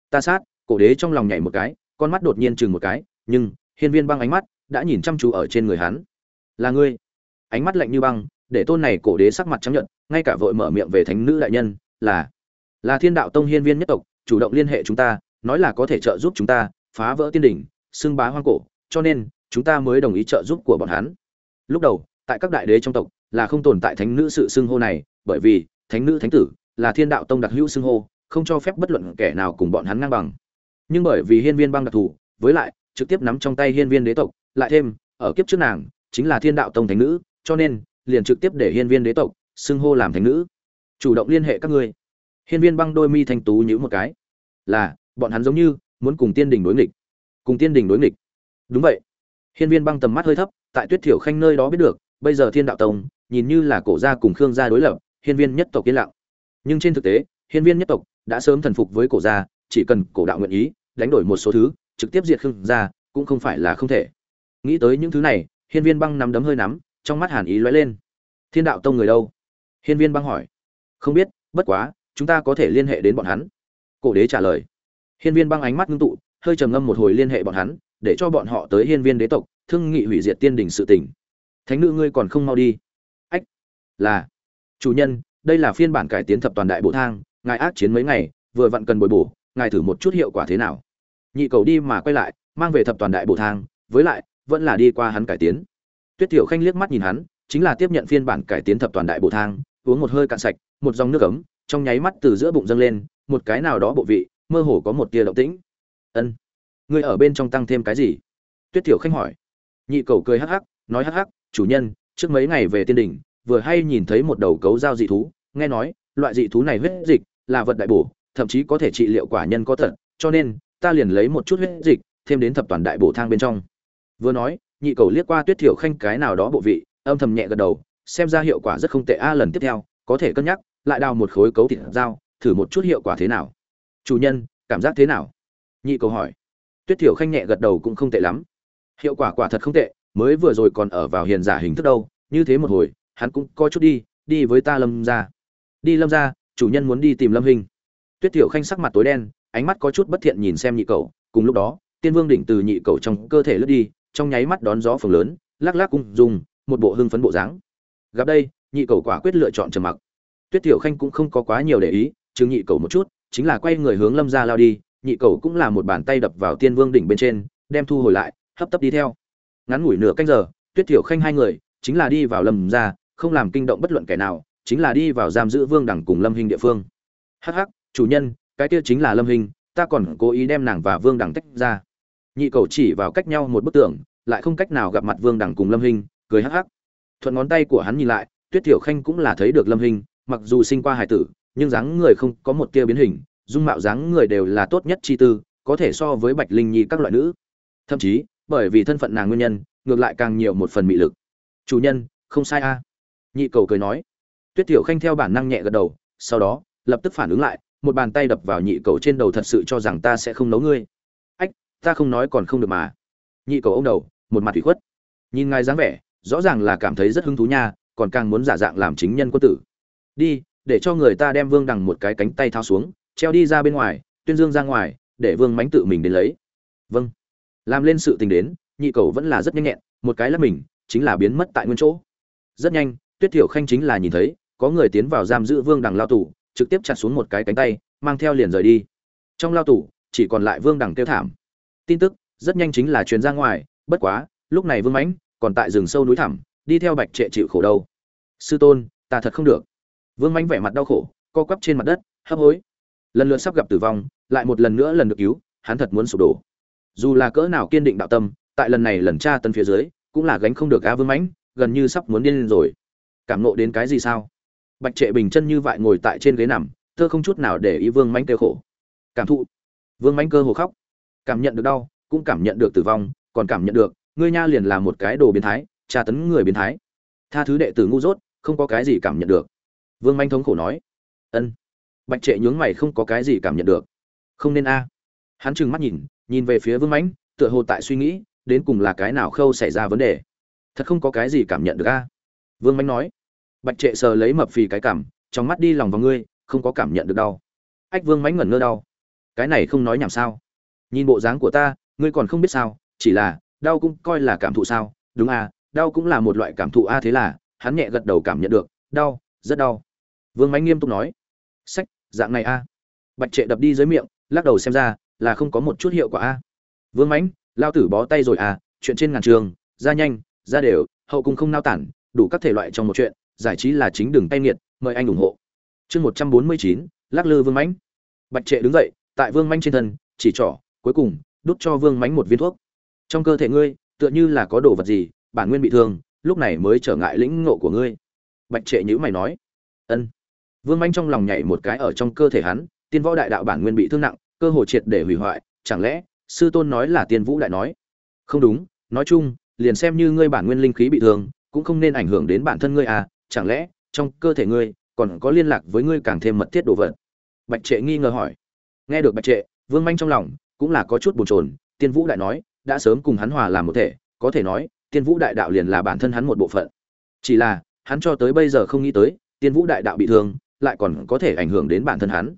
Ta sát, cổ đế trong lòng nhảy một cái, con mắt đột nhiên chừng một cái, nhưng, hiên viên băng ánh mắt, đã nhìn chăm chú ở trên người hắn. Là ngươi. Ánh mắt lạnh như băng, để tôn này cổ đế sắc mặt trắng nhận ngay cả vội mở miệng về thánh nữ đại nhân, là là thiên đạo tông hiên viên nhất tộc, chủ động liên hệ chúng ta, nói là có thể trợ giúp chúng ta phá vỡ tiên đỉnh, xưng bá hoang cổ, cho nên chúng ta mới đồng ý trợ giúp của bọn hắn. Lúc đầu, tại các đại đế trong tộc là không tồn tại thánh nữ sự xưng hô này, bởi vì thánh nữ thánh tử là thiên đạo tông đặc hữu xưng hô, không cho phép bất luận kẻ nào cùng bọn hắn ngang bằng. Nhưng bởi vì hiên viên băng đặc thù, với lại trực tiếp nắm trong tay hiên viên đế tộc, lại thêm ở kiếp trước nàng chính là thiên đạo tông thánh nữ, cho nên liền trực tiếp để hiên viên đế tộc xưng hô làm thánh nữ. Chủ động liên hệ các ngươi hiên viên băng đôi mi thanh tú nhíu một cái. Là, bọn hắn giống như muốn cùng tiên đình đối nghịch. Cùng tiên đình đối nghịch. Đúng vậy. Hiên viên băng tầm mắt hơi thấp, tại tuyết thiểu khanh nơi đó biết được, bây giờ thiên đạo tông, nhìn như là cổ gia cùng khương gia đối lập, hiên viên nhất tộc yên lặng. Nhưng trên thực tế, hiên viên nhất tộc đã sớm thần phục với cổ gia, chỉ cần cổ đạo nguyện ý, đánh đổi một số thứ, trực tiếp diệt khương gia, cũng không phải là không thể. Nghĩ tới những thứ này, hiên viên băng nắm đấm hơi nắm, trong mắt hàn ý lóe lên. Thiên đạo tông người đâu? Hiên viên băng hỏi. Không biết, bất quá chúng ta có thể liên hệ đến bọn hắn. Cổ đế trả lời. Hiên viên băng ánh mắt ngưng tụ, hơi trầm ngâm một hồi liên hệ bọn hắn, để cho bọn họ tới hiên viên đế tộc, thương nghị hủy diệt tiên đình sự tỉnh. thánh nữ ngươi còn không mau đi. Ách, là. Chủ nhân, đây là phiên bản cải tiến thập toàn đại bộ thang, ngài ác chiến mấy ngày, vừa vặn cần bồi bổ, ngài thử một chút hiệu quả thế nào. Nhị cầu đi mà quay lại, mang về thập toàn đại bộ thang, với lại, vẫn là đi qua hắn cải tiến. Tuyết tiểu khanh liếc mắt nhìn hắn, chính là tiếp nhận phiên bản cải tiến thập toàn đại bộ thang, uống một hơi cạn sạch, một dòng nước ấm trong nháy mắt từ giữa bụng dâng lên, một cái nào đó bộ vị, mơ hồ có một tia động tĩnh. Ân, ngươi ở bên trong tăng thêm cái gì? Tuyết tiểu khanh hỏi. Nhị cầu cười hắc hắc, nói hắc hắc, chủ nhân, trước mấy ngày về tiên đình vừa hay nhìn thấy một đầu cấu giao dị thú, nghe nói, loại dị thú này huyết dịch là vật đại bổ, thậm chí có thể trị liệu quả nhân có thật, cho nên, ta liền lấy một chút huyết dịch, thêm đến thập toàn đại bổ thang bên trong. Vừa nói, nhị cầu liếc qua tuyết thiểu khanh cái nào đó bộ vị, âm thầm nhẹ gật đầu, xem ra hiệu quả rất không tệ a, lần tiếp theo, có thể cân nhắc lại đào một khối cấu thịt dao, thử một chút hiệu quả thế nào? Chủ nhân, cảm giác thế nào? Nhị cầu hỏi. Tuyết thiểu khanh nhẹ gật đầu cũng không tệ lắm. Hiệu quả quả thật không tệ, mới vừa rồi còn ở vào hiền giả hình thức đâu, như thế một hồi, hắn cũng coi chút đi đi với ta lâm ra đi lâm ra chủ nhân muốn đi tìm lâm hình. Tuyết thiểu khanh sắc mặt tối đen, ánh mắt có chút bất thiện nhìn xem nhị cầu, cùng lúc đó, tiên vương đỉnh từ nhị cầu trong cơ thể lướt đi, trong nháy mắt đón gió phường lớn, lắc lắc cung dùng một bộ hưng phấn bộ dáng. Gặp đây, nhị cầu quả quyết lựa chọn trầm mặc tuyết tiểu khanh cũng không có quá nhiều để ý chứng nhị cầu một chút, chính là quay người hướng lâm ra lao đi, nhị cầu cũng là một bàn tay đập vào tiên vương đỉnh bên trên, đem thu hồi lại, hấp tấp đi theo. Ngắn ngủi nửa canh giờ, tuyết tiểu khanh hai người, chính là đi vào lâm ra không làm kinh động bất luận kẻ nào, chính là đi vào giam giữ vương đẳng cùng lâm hình địa phương. Hắc hắc, chủ nhân, cái kia chính là lâm hình ta còn cố ý đem nàng và vương đẳng tách ra. Nhị cầu chỉ vào cách nhau một bức tường, lại không cách nào gặp mặt vương đẳng cùng lâm hình cười hắc hắc. Thuận ngón tay của hắn nhìn lại, tuyết tiểu khanh cũng là thấy được lâm hình mặc dù sinh qua hải tử, nhưng dáng người không có một tia biến hình, dung mạo dáng người đều là tốt nhất chi tư, có thể so với bạch linh nhi các loại nữ. Thậm chí, bởi vì thân phận nàng nguyên nhân, ngược lại càng nhiều một phần mị lực. Chủ nhân, không sai a. Nhị cầu cười nói. Tuyết tiểu khanh theo bản năng nhẹ gật đầu, sau đó, lập tức phản ứng lại, một bàn tay đập vào nhị cầu trên đầu thật sự cho rằng ta sẽ không nấu ngươi. Ách, ta không nói còn không được mà. Nhị cầu ông đầu, một mặt thủy khuất. Nhìn ngài dáng vẻ, rõ ràng là cảm thấy rất hứng thú nha, còn càng muốn giả dạng làm chính nhân quân tử đi, để cho người ta đem vương đằng một cái cánh tay tháo xuống, treo đi ra bên ngoài, tuyên dương ra ngoài, để vương mánh tự mình đến lấy. Vâng. Làm lên sự tình đến, nhị cầu vẫn là rất nhanh nhẹn, một cái là mình, chính là biến mất tại nguyên chỗ. Rất nhanh, tuyết thiểu khanh chính là nhìn thấy, có người tiến vào giam giữ vương đằng lao tù, trực tiếp chặt xuống một cái cánh tay, mang theo liền rời đi. Trong lao tù, chỉ còn lại vương đằng kêu thảm. Tin tức, rất nhanh chính là truyền ra ngoài, bất quá, lúc này vương mãnh còn tại rừng sâu núi thẳm, đi theo bạch trệ chịu khổ đâu. Sư tôn, ta thật không được vương mánh vẻ mặt đau khổ, co quắp trên mặt đất, hấp hối. Lần lượt sắp gặp tử vong, lại một lần nữa lần được cứu, hắn thật muốn sụp đổ. Dù là cỡ nào kiên định đạo tâm, tại lần này lần tra tân phía dưới, cũng là gánh không được a vương mãnh, gần như sắp muốn điên lên rồi. Cảm nộ đến cái gì sao? Bạch trệ bình chân như vậy ngồi tại trên ghế nằm, thơ không chút nào để ý vương mãnh kêu khổ. Cảm thụ. Vương mãnh cơ hồ khóc. Cảm nhận được đau, cũng cảm nhận được tử vong, còn cảm nhận được, ngươi nha liền là một cái đồ biến thái, tra tấn người biến thái. Tha thứ đệ tử ngu dốt, không có cái gì cảm nhận được vương manh thống khổ nói. Ân. Bạch trệ nhướng mày không có cái gì cảm nhận được. Không nên a. Hắn trừng mắt nhìn nhìn về phía vương mãnh tựa hồ tại suy nghĩ, đến cùng là cái nào khâu xảy ra vấn đề. Thật không có cái gì cảm nhận được a. Vương mãnh nói. Bạch trệ sờ lấy mập phì cái cảm, trong mắt đi lòng vào ngươi, không có cảm nhận được đau. Ách, vương mãnh ngẩn ngơ đau. Cái này không nói nhảm sao? Nhìn bộ dáng của ta, ngươi còn không biết sao, chỉ là, đau cũng coi là cảm thụ sao. Đúng à đau cũng là một loại cảm thụ a, thế là, hắn nhẹ gật đầu cảm nhận được. Đau, rất đau vương mánh nghiêm túc nói. Sách, dạng này a. Bạch trệ đập đi dưới miệng, lắc đầu xem ra là không có một chút hiệu quả a. Vương mánh lao tử bó tay rồi à chuyện trên ngàn trường, ra nhanh, ra đều, hậu cung không nao tản, đủ các thể loại trong một chuyện, giải trí là chính đường tay nghiệt, mời anh ủng hộ. Chương một trăm bốn mươi chín, lắc lư vương mánh bạch trệ đứng dậy, tại vương mánh trên thân, chỉ trỏ, cuối cùng, đút cho vương mánh một viên thuốc. Trong cơ thể ngươi, tựa như là có đồ vật gì, bản nguyên bị thương, lúc này mới trở ngại lĩnh ngộ của ngươi. Bạch trệ nhữ mày nói. Ân vương Mạnh trong lòng nhảy một cái ở trong cơ thể hắn, tiên võ đại đạo bản nguyên bị thương nặng, cơ hồ triệt để hủy hoại, chẳng lẽ, sư tôn nói là tiên vũ đại nói? Không đúng, nói chung, liền xem như ngươi bản nguyên linh khí bị thương, cũng không nên ảnh hưởng đến bản thân ngươi à chẳng lẽ, trong cơ thể ngươi, còn có liên lạc với ngươi càng thêm mật thiết đồ vật? Bạch trệ nghi ngờ hỏi. Nghe được bạch trệ, vương Mạnh trong lòng cũng là có chút buồn chồn, tiên vũ đại nói, đã sớm cùng hắn hòa làm một thể, có thể nói, tiên vũ đại đạo liền là bản thân hắn một bộ phận. Chỉ là, hắn cho tới bây giờ không nghĩ tới, tiên vũ đại đạo bị thương lại còn có thể ảnh hưởng đến bản thân hắn.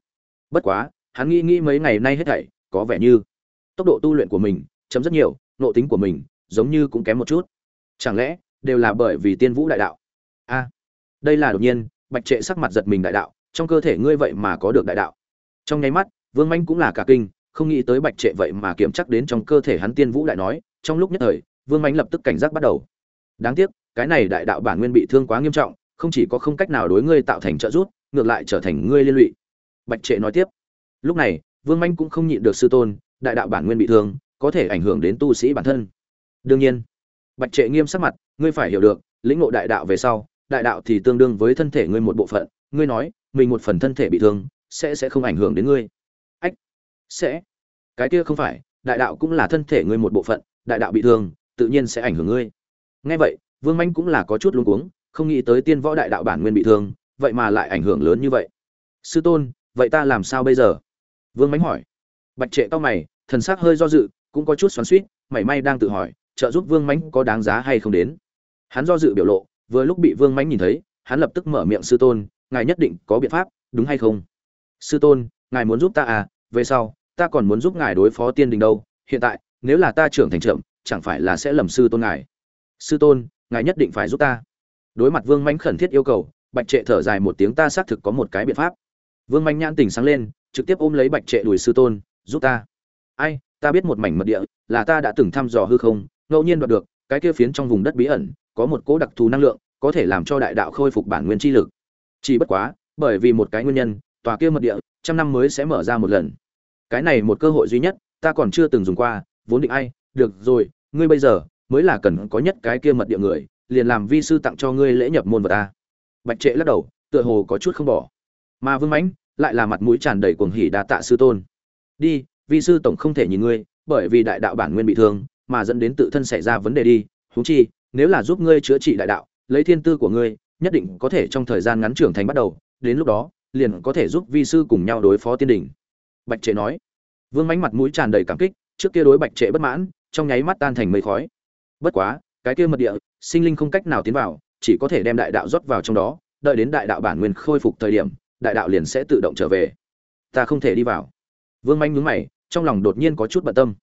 Bất quá, hắn nghĩ nghĩ mấy ngày nay hết thảy, có vẻ như tốc độ tu luyện của mình chấm rất nhiều nộ tính của mình giống như cũng kém một chút. Chẳng lẽ đều là bởi vì tiên vũ đại đạo? A, đây là đột nhiên, bạch trệ sắc mặt giật mình đại đạo, trong cơ thể ngươi vậy mà có được đại đạo. Trong nháy mắt, vương manh cũng là cả kinh, không nghĩ tới bạch trệ vậy mà kiểm chắc đến trong cơ thể hắn tiên vũ đại nói, trong lúc nhất thời, vương manh lập tức cảnh giác bắt đầu. Đáng tiếc, cái này đại đạo bản nguyên bị thương quá nghiêm trọng, không chỉ có không cách nào đối ngươi tạo thành trợ giúp ngược lại trở thành ngươi liên lụy. Bạch trệ nói tiếp. Lúc này, vương manh cũng không nhịn được sư tôn, đại đạo bản nguyên bị thương, có thể ảnh hưởng đến tu sĩ bản thân. Đương nhiên, bạch trệ nghiêm sắc mặt, ngươi phải hiểu được, lĩnh ngộ đại đạo về sau, đại đạo thì tương đương với thân thể ngươi một bộ phận, ngươi nói, mình một phần thân thể bị thương, sẽ sẽ không ảnh hưởng đến ngươi. Ách, sẽ. Cái kia không phải, đại đạo cũng là thân thể ngươi một bộ phận, đại đạo bị thương, tự nhiên sẽ ảnh hưởng ngươi. Ngay vậy, vương manh cũng là có chút luống cuống, không nghĩ tới tiên võ đại đạo bản nguyên bị thương vậy mà lại ảnh hưởng lớn như vậy. Sư tôn, vậy ta làm sao bây giờ? Vương mánh hỏi. Bạch trệ to mày, thần sắc hơi do dự, cũng có chút xoắn suýt mảy may đang tự hỏi, trợ giúp vương mánh có đáng giá hay không đến. Hắn do dự biểu lộ, vừa lúc bị vương mánh nhìn thấy, hắn lập tức mở miệng, sư tôn, ngài nhất định có biện pháp, đúng hay không? Sư tôn, ngài muốn giúp ta à? Về sau, ta còn muốn giúp ngài đối phó tiên đình đâu. Hiện tại, nếu là ta trưởng thành trượm chẳng phải là sẽ lầm sư tôn ngài? Sư tôn, ngài nhất định phải giúp ta. Đối mặt vương mánh khẩn thiết yêu cầu bạch trệ thở dài một tiếng, ta xác thực có một cái biện pháp. Vương manh nhãn tình sáng lên, trực tiếp ôm lấy bạch trệ đùi sư tôn, giúp ta. Ai, ta biết một mảnh mật địa, là ta đã từng thăm dò hư không, ngẫu nhiên đoạt được, cái kia phiến trong vùng đất bí ẩn, có một cỗ đặc thù năng lượng, có thể làm cho đại đạo khôi phục bản nguyên chi lực. Chỉ bất quá, bởi vì một cái nguyên nhân, tòa kia mật địa, trăm năm mới sẽ mở ra một lần. Cái này một cơ hội duy nhất, ta còn chưa từng dùng qua, vốn định ai, được rồi, ngươi bây giờ mới là cần có nhất cái kia mật địa người, liền làm vi sư tặng cho ngươi lễ nhập môn vật ta bạch trệ lắc đầu, tựa hồ có chút không bỏ. Mà vương mãnh lại là mặt mũi tràn đầy cuồng hỉ đa tạ sư tôn. Đi vi sư tổng không thể nhìn ngươi, bởi vì đại đạo bản nguyên bị thương, mà dẫn đến tự thân xảy ra vấn đề đi. Huống chi, nếu là giúp ngươi chữa trị đại đạo, lấy thiên tư của ngươi, nhất định có thể trong thời gian ngắn trưởng thành bắt đầu. Đến lúc đó, liền có thể giúp vi sư cùng nhau đối phó tiên đỉnh. Bạch trệ nói. Vương mánh mặt mũi tràn đầy cảm kích, trước kia đối bạch trệ bất mãn, trong nháy mắt tan thành mây khói. Bất quá, cái kia mật địa, sinh linh không cách nào tiến vào chỉ có thể đem đại đạo rót vào trong đó, đợi đến đại đạo bản nguyên khôi phục thời điểm, đại đạo liền sẽ tự động trở về. Ta không thể đi vào. Vương manh nhúng mày, trong lòng đột nhiên có chút bận tâm.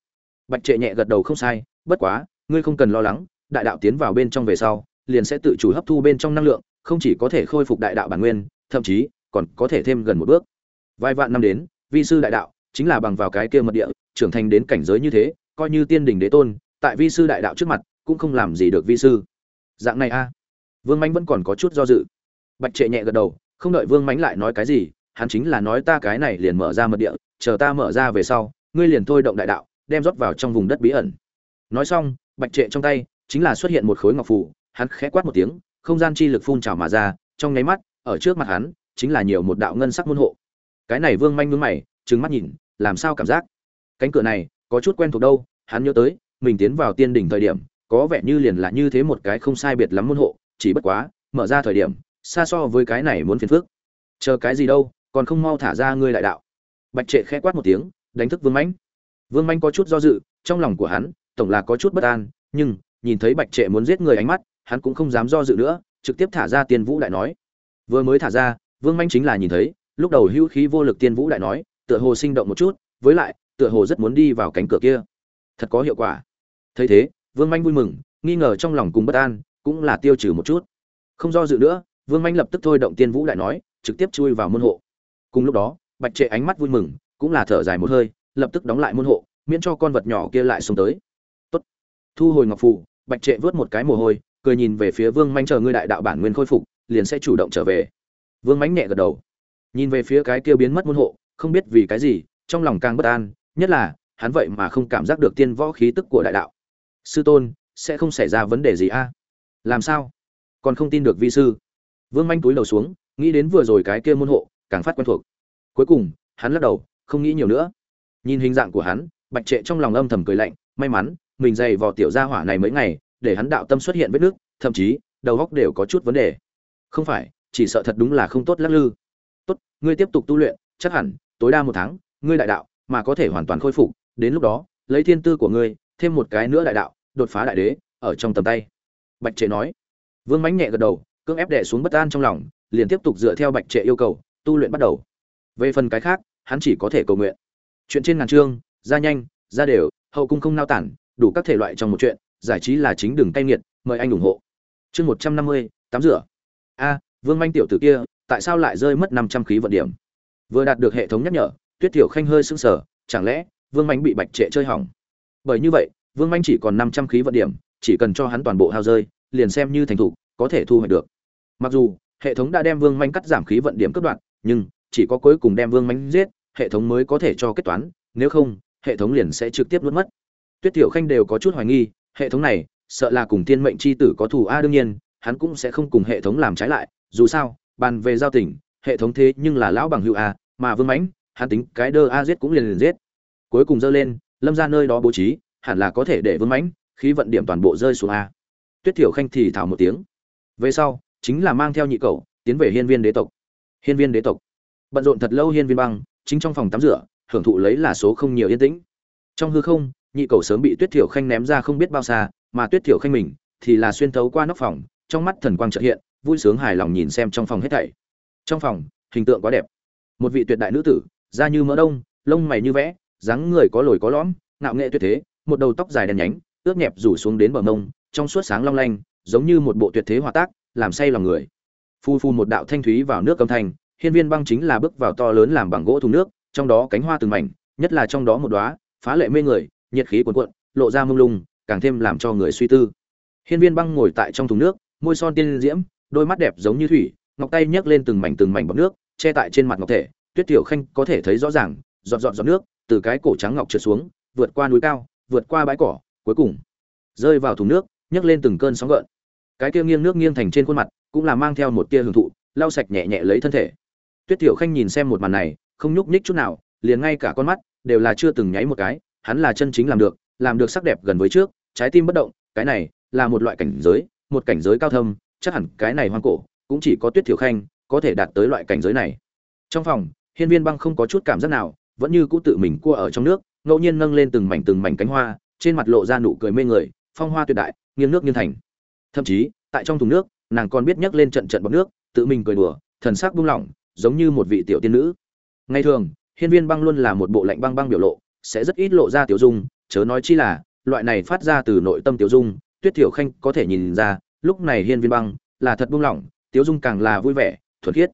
Bạch trệ nhẹ gật đầu không sai, bất quá, ngươi không cần lo lắng, đại đạo tiến vào bên trong về sau, liền sẽ tự chủ hấp thu bên trong năng lượng, không chỉ có thể khôi phục đại đạo bản nguyên, thậm chí, còn có thể thêm gần một bước. Vài vạn năm đến, vi sư đại đạo chính là bằng vào cái kia mật địa, trưởng thành đến cảnh giới như thế, coi như tiên đình đế tôn, tại vi sư đại đạo trước mặt, cũng không làm gì được vi sư. Dạng này a vương mánh vẫn còn có chút do dự. Bạch trệ nhẹ gật đầu, không đợi vương mánh lại nói cái gì, hắn chính là nói ta cái này liền mở ra mật địa, chờ ta mở ra về sau, ngươi liền thôi động đại đạo, đem rót vào trong vùng đất bí ẩn. Nói xong, bạch trệ trong tay chính là xuất hiện một khối ngọc phù, hắn khẽ quát một tiếng, không gian chi lực phun trào mà ra, trong nháy mắt, ở trước mặt hắn, chính là nhiều một đạo ngân sắc môn hộ. Cái này vương manh nhướng mày, trừng mắt nhìn, làm sao cảm giác? Cánh cửa này, có chút quen thuộc đâu, hắn nhớ tới, mình tiến vào tiên đỉnh thời điểm, có vẻ như liền là như thế một cái không sai biệt lắm môn hộ chỉ bất quá, mở ra thời điểm, xa so với cái này muốn phiền phức. Chờ cái gì đâu, còn không mau thả ra ngươi đại đạo. Bạch trệ khẽ quát một tiếng, đánh thức vương mãnh. Vương mãnh có chút do dự, trong lòng của hắn, tổng là có chút bất an, nhưng, nhìn thấy bạch trệ muốn giết người ánh mắt, hắn cũng không dám do dự nữa, trực tiếp thả ra tiên vũ đại nói. Vừa mới thả ra, vương mãnh chính là nhìn thấy, lúc đầu hữu khí vô lực tiên vũ đại nói, tựa hồ sinh động một chút, với lại, tựa hồ rất muốn đi vào cánh cửa kia. Thật có hiệu quả. Thấy thế, vương manh vui mừng, nghi ngờ trong lòng cùng bất an cũng là tiêu trừ một chút. Không do dự nữa, vương manh lập tức thôi động tiên vũ đại nói, trực tiếp chui vào môn hộ. Cùng lúc đó, bạch trệ ánh mắt vui mừng, cũng là thở dài một hơi, lập tức đóng lại môn hộ, miễn cho con vật nhỏ kia lại xuống tới. Tốt. thu hồi ngọc phù, bạch trệ vớt một cái mồ hôi, cười nhìn về phía vương manh chờ ngươi đại đạo bản nguyên khôi phục, liền sẽ chủ động trở về. Vương mánh nhẹ gật đầu. Nhìn về phía cái kia biến mất môn hộ, không biết vì cái gì, trong lòng càng bất an, nhất là, hắn vậy mà không cảm giác được tiên võ khí tức của đại đạo. Sư tôn, sẽ không xảy ra vấn đề gì a? Làm sao? Còn không tin được vi sư. Vương manh túi đầu xuống, nghĩ đến vừa rồi cái kia môn hộ, càng phát quen thuộc. Cuối cùng, hắn lắc đầu, không nghĩ nhiều nữa. Nhìn hình dạng của hắn, bạch trệ trong lòng âm thầm cười lạnh, may mắn, mình dày vò tiểu gia hỏa này mấy ngày, để hắn đạo tâm xuất hiện vết nước, thậm chí, đầu góc đều có chút vấn đề. Không phải, chỉ sợ thật đúng là không tốt lắc lư. Tốt, ngươi tiếp tục tu luyện, chắc hẳn, tối đa một tháng, ngươi đại đạo, mà có thể hoàn toàn khôi phục, đến lúc đó, lấy thiên tư của ngươi, thêm một cái nữa đại đạo, đột phá đại đế, ở trong tầm tay bạch trệ nói. Vương mánh nhẹ gật đầu, cưỡng ép đẻ xuống bất an trong lòng, liền tiếp tục dựa theo bạch trệ yêu cầu, tu luyện bắt đầu. Về phần cái khác, hắn chỉ có thể cầu nguyện. Chuyện trên ngàn chương, ra nhanh, ra đều, hậu cung không nao tản, đủ các thể loại trong một chuyện, giải trí là chính đường cay nghiệt, mời anh ủng hộ. Chương một trăm năm mươi, tắm rửa. A, vương manh tiểu tử kia, tại sao lại rơi mất năm trăm khí vận điểm? Vừa đạt được hệ thống nhắc nhở, tuyết tiểu khanh hơi sững sờ, chẳng lẽ vương manh bị bạch trệ chơi hỏng? Bởi như vậy, vương manh chỉ còn năm trăm khí vận điểm chỉ cần cho hắn toàn bộ hao rơi liền xem như thành thủ, có thể thu hoạch được. Mặc dù hệ thống đã đem vương manh cắt giảm khí vận điểm cấp đoạn nhưng chỉ có cuối cùng đem vương manh giết hệ thống mới có thể cho kết toán nếu không hệ thống liền sẽ trực tiếp nuốt mất. Tuyết tiểu khanh đều có chút hoài nghi hệ thống này sợ là cùng tiên mệnh chi tử có thù a đương nhiên hắn cũng sẽ không cùng hệ thống làm trái lại dù sao bàn về giao tình hệ thống thế nhưng là lão bằng hữu a mà vương mãnh hắn tính cái đơ a giết cũng liền liền giết. Cuối cùng dơ lên lâm ra nơi đó bố trí hẳn là có thể để vương mãnh khí vận điểm toàn bộ rơi xuống a. Tuyết thiểu khanh thì thảo một tiếng. Về sau, chính là mang theo nhị cầu tiến về hiên viên đế tộc. Hiên viên đế tộc. Bận rộn thật lâu hiên viên băng, chính trong phòng tắm rửa, hưởng thụ lấy là số không nhiều yên tĩnh. Trong hư không, nhị cầu sớm bị tuyết thiểu khanh ném ra không biết bao xa, mà tuyết thiểu khanh mình thì là xuyên thấu qua nóc phòng, trong mắt thần quang trợ hiện, vui sướng hài lòng nhìn xem trong phòng hết thảy. Trong phòng, hình tượng quá đẹp. Một vị tuyệt đại nữ tử, da như mỡ đông, lông mày như vẽ, dáng người có lồi có lõm, ngạo nghệ tuyệt thế, một đầu tóc dài đen nhánh ướt nhẹp rủ xuống đến bờ mông, trong suốt sáng long lanh, giống như một bộ tuyệt thế hòa tác, làm say lòng người. Phu phu một đạo thanh thúy vào nước âm thanh, hiên viên băng chính là bước vào to lớn làm bằng gỗ thùng nước, trong đó cánh hoa từng mảnh, nhất là trong đó một đóa, phá lệ mê người, nhiệt khí cuồn cuộn, lộ ra mông lung, càng thêm làm cho người suy tư. Hiên viên băng ngồi tại trong thùng nước, môi son tiên diễm, đôi mắt đẹp giống như thủy, ngọc tay nhấc lên từng mảnh từng mảnh bọc nước, che tại trên mặt ngọc thể. Tuyết tiểu khanh có thể thấy rõ ràng, giọt giọt giọt nước từ cái cổ trắng ngọc trượt xuống, vượt qua núi cao, vượt qua bãi cỏ cuối cùng. Rơi vào thùng nước, nhấc lên từng cơn sóng gợn. Cái kia nghiêng nước nghiêng thành trên khuôn mặt, cũng là mang theo một tia hưởng thụ, lau sạch nhẹ nhẹ lấy thân thể. Tuyết tiểu khanh nhìn xem một màn này, không nhúc nhích chút nào, liền ngay cả con mắt đều là chưa từng nháy một cái, hắn là chân chính làm được làm được sắc đẹp gần với trước, trái tim bất động, cái này là một loại cảnh giới, một cảnh giới cao thâm, chắc hẳn cái này hoang cổ cũng chỉ có tuyết thiểu khanh có thể đạt tới loại cảnh giới này. Trong phòng, hiên viên băng không có chút cảm giác nào, vẫn như cũ tự mình cua ở trong nước, ngẫu nhiên nâng lên từng mảnh từng mảnh cánh hoa trên mặt lộ ra nụ cười mê người, phong hoa tuyệt đại, nghiêng nước nghiêng thành. Thậm chí, tại trong thùng nước, nàng còn biết nhấc lên trận trận bọc nước, tự mình cười đùa, thần sắc buông lỏng, giống như một vị tiểu tiên nữ. Ngày thường, hiên viên băng luôn là một bộ lạnh băng băng biểu lộ, sẽ rất ít lộ ra tiểu dung, chớ nói chi là, loại này phát ra từ nội tâm tiểu dung, tuyết tiểu khanh có thể nhìn ra, lúc này hiên viên băng là thật buông lỏng, tiểu dung càng là vui vẻ, thuần khiết.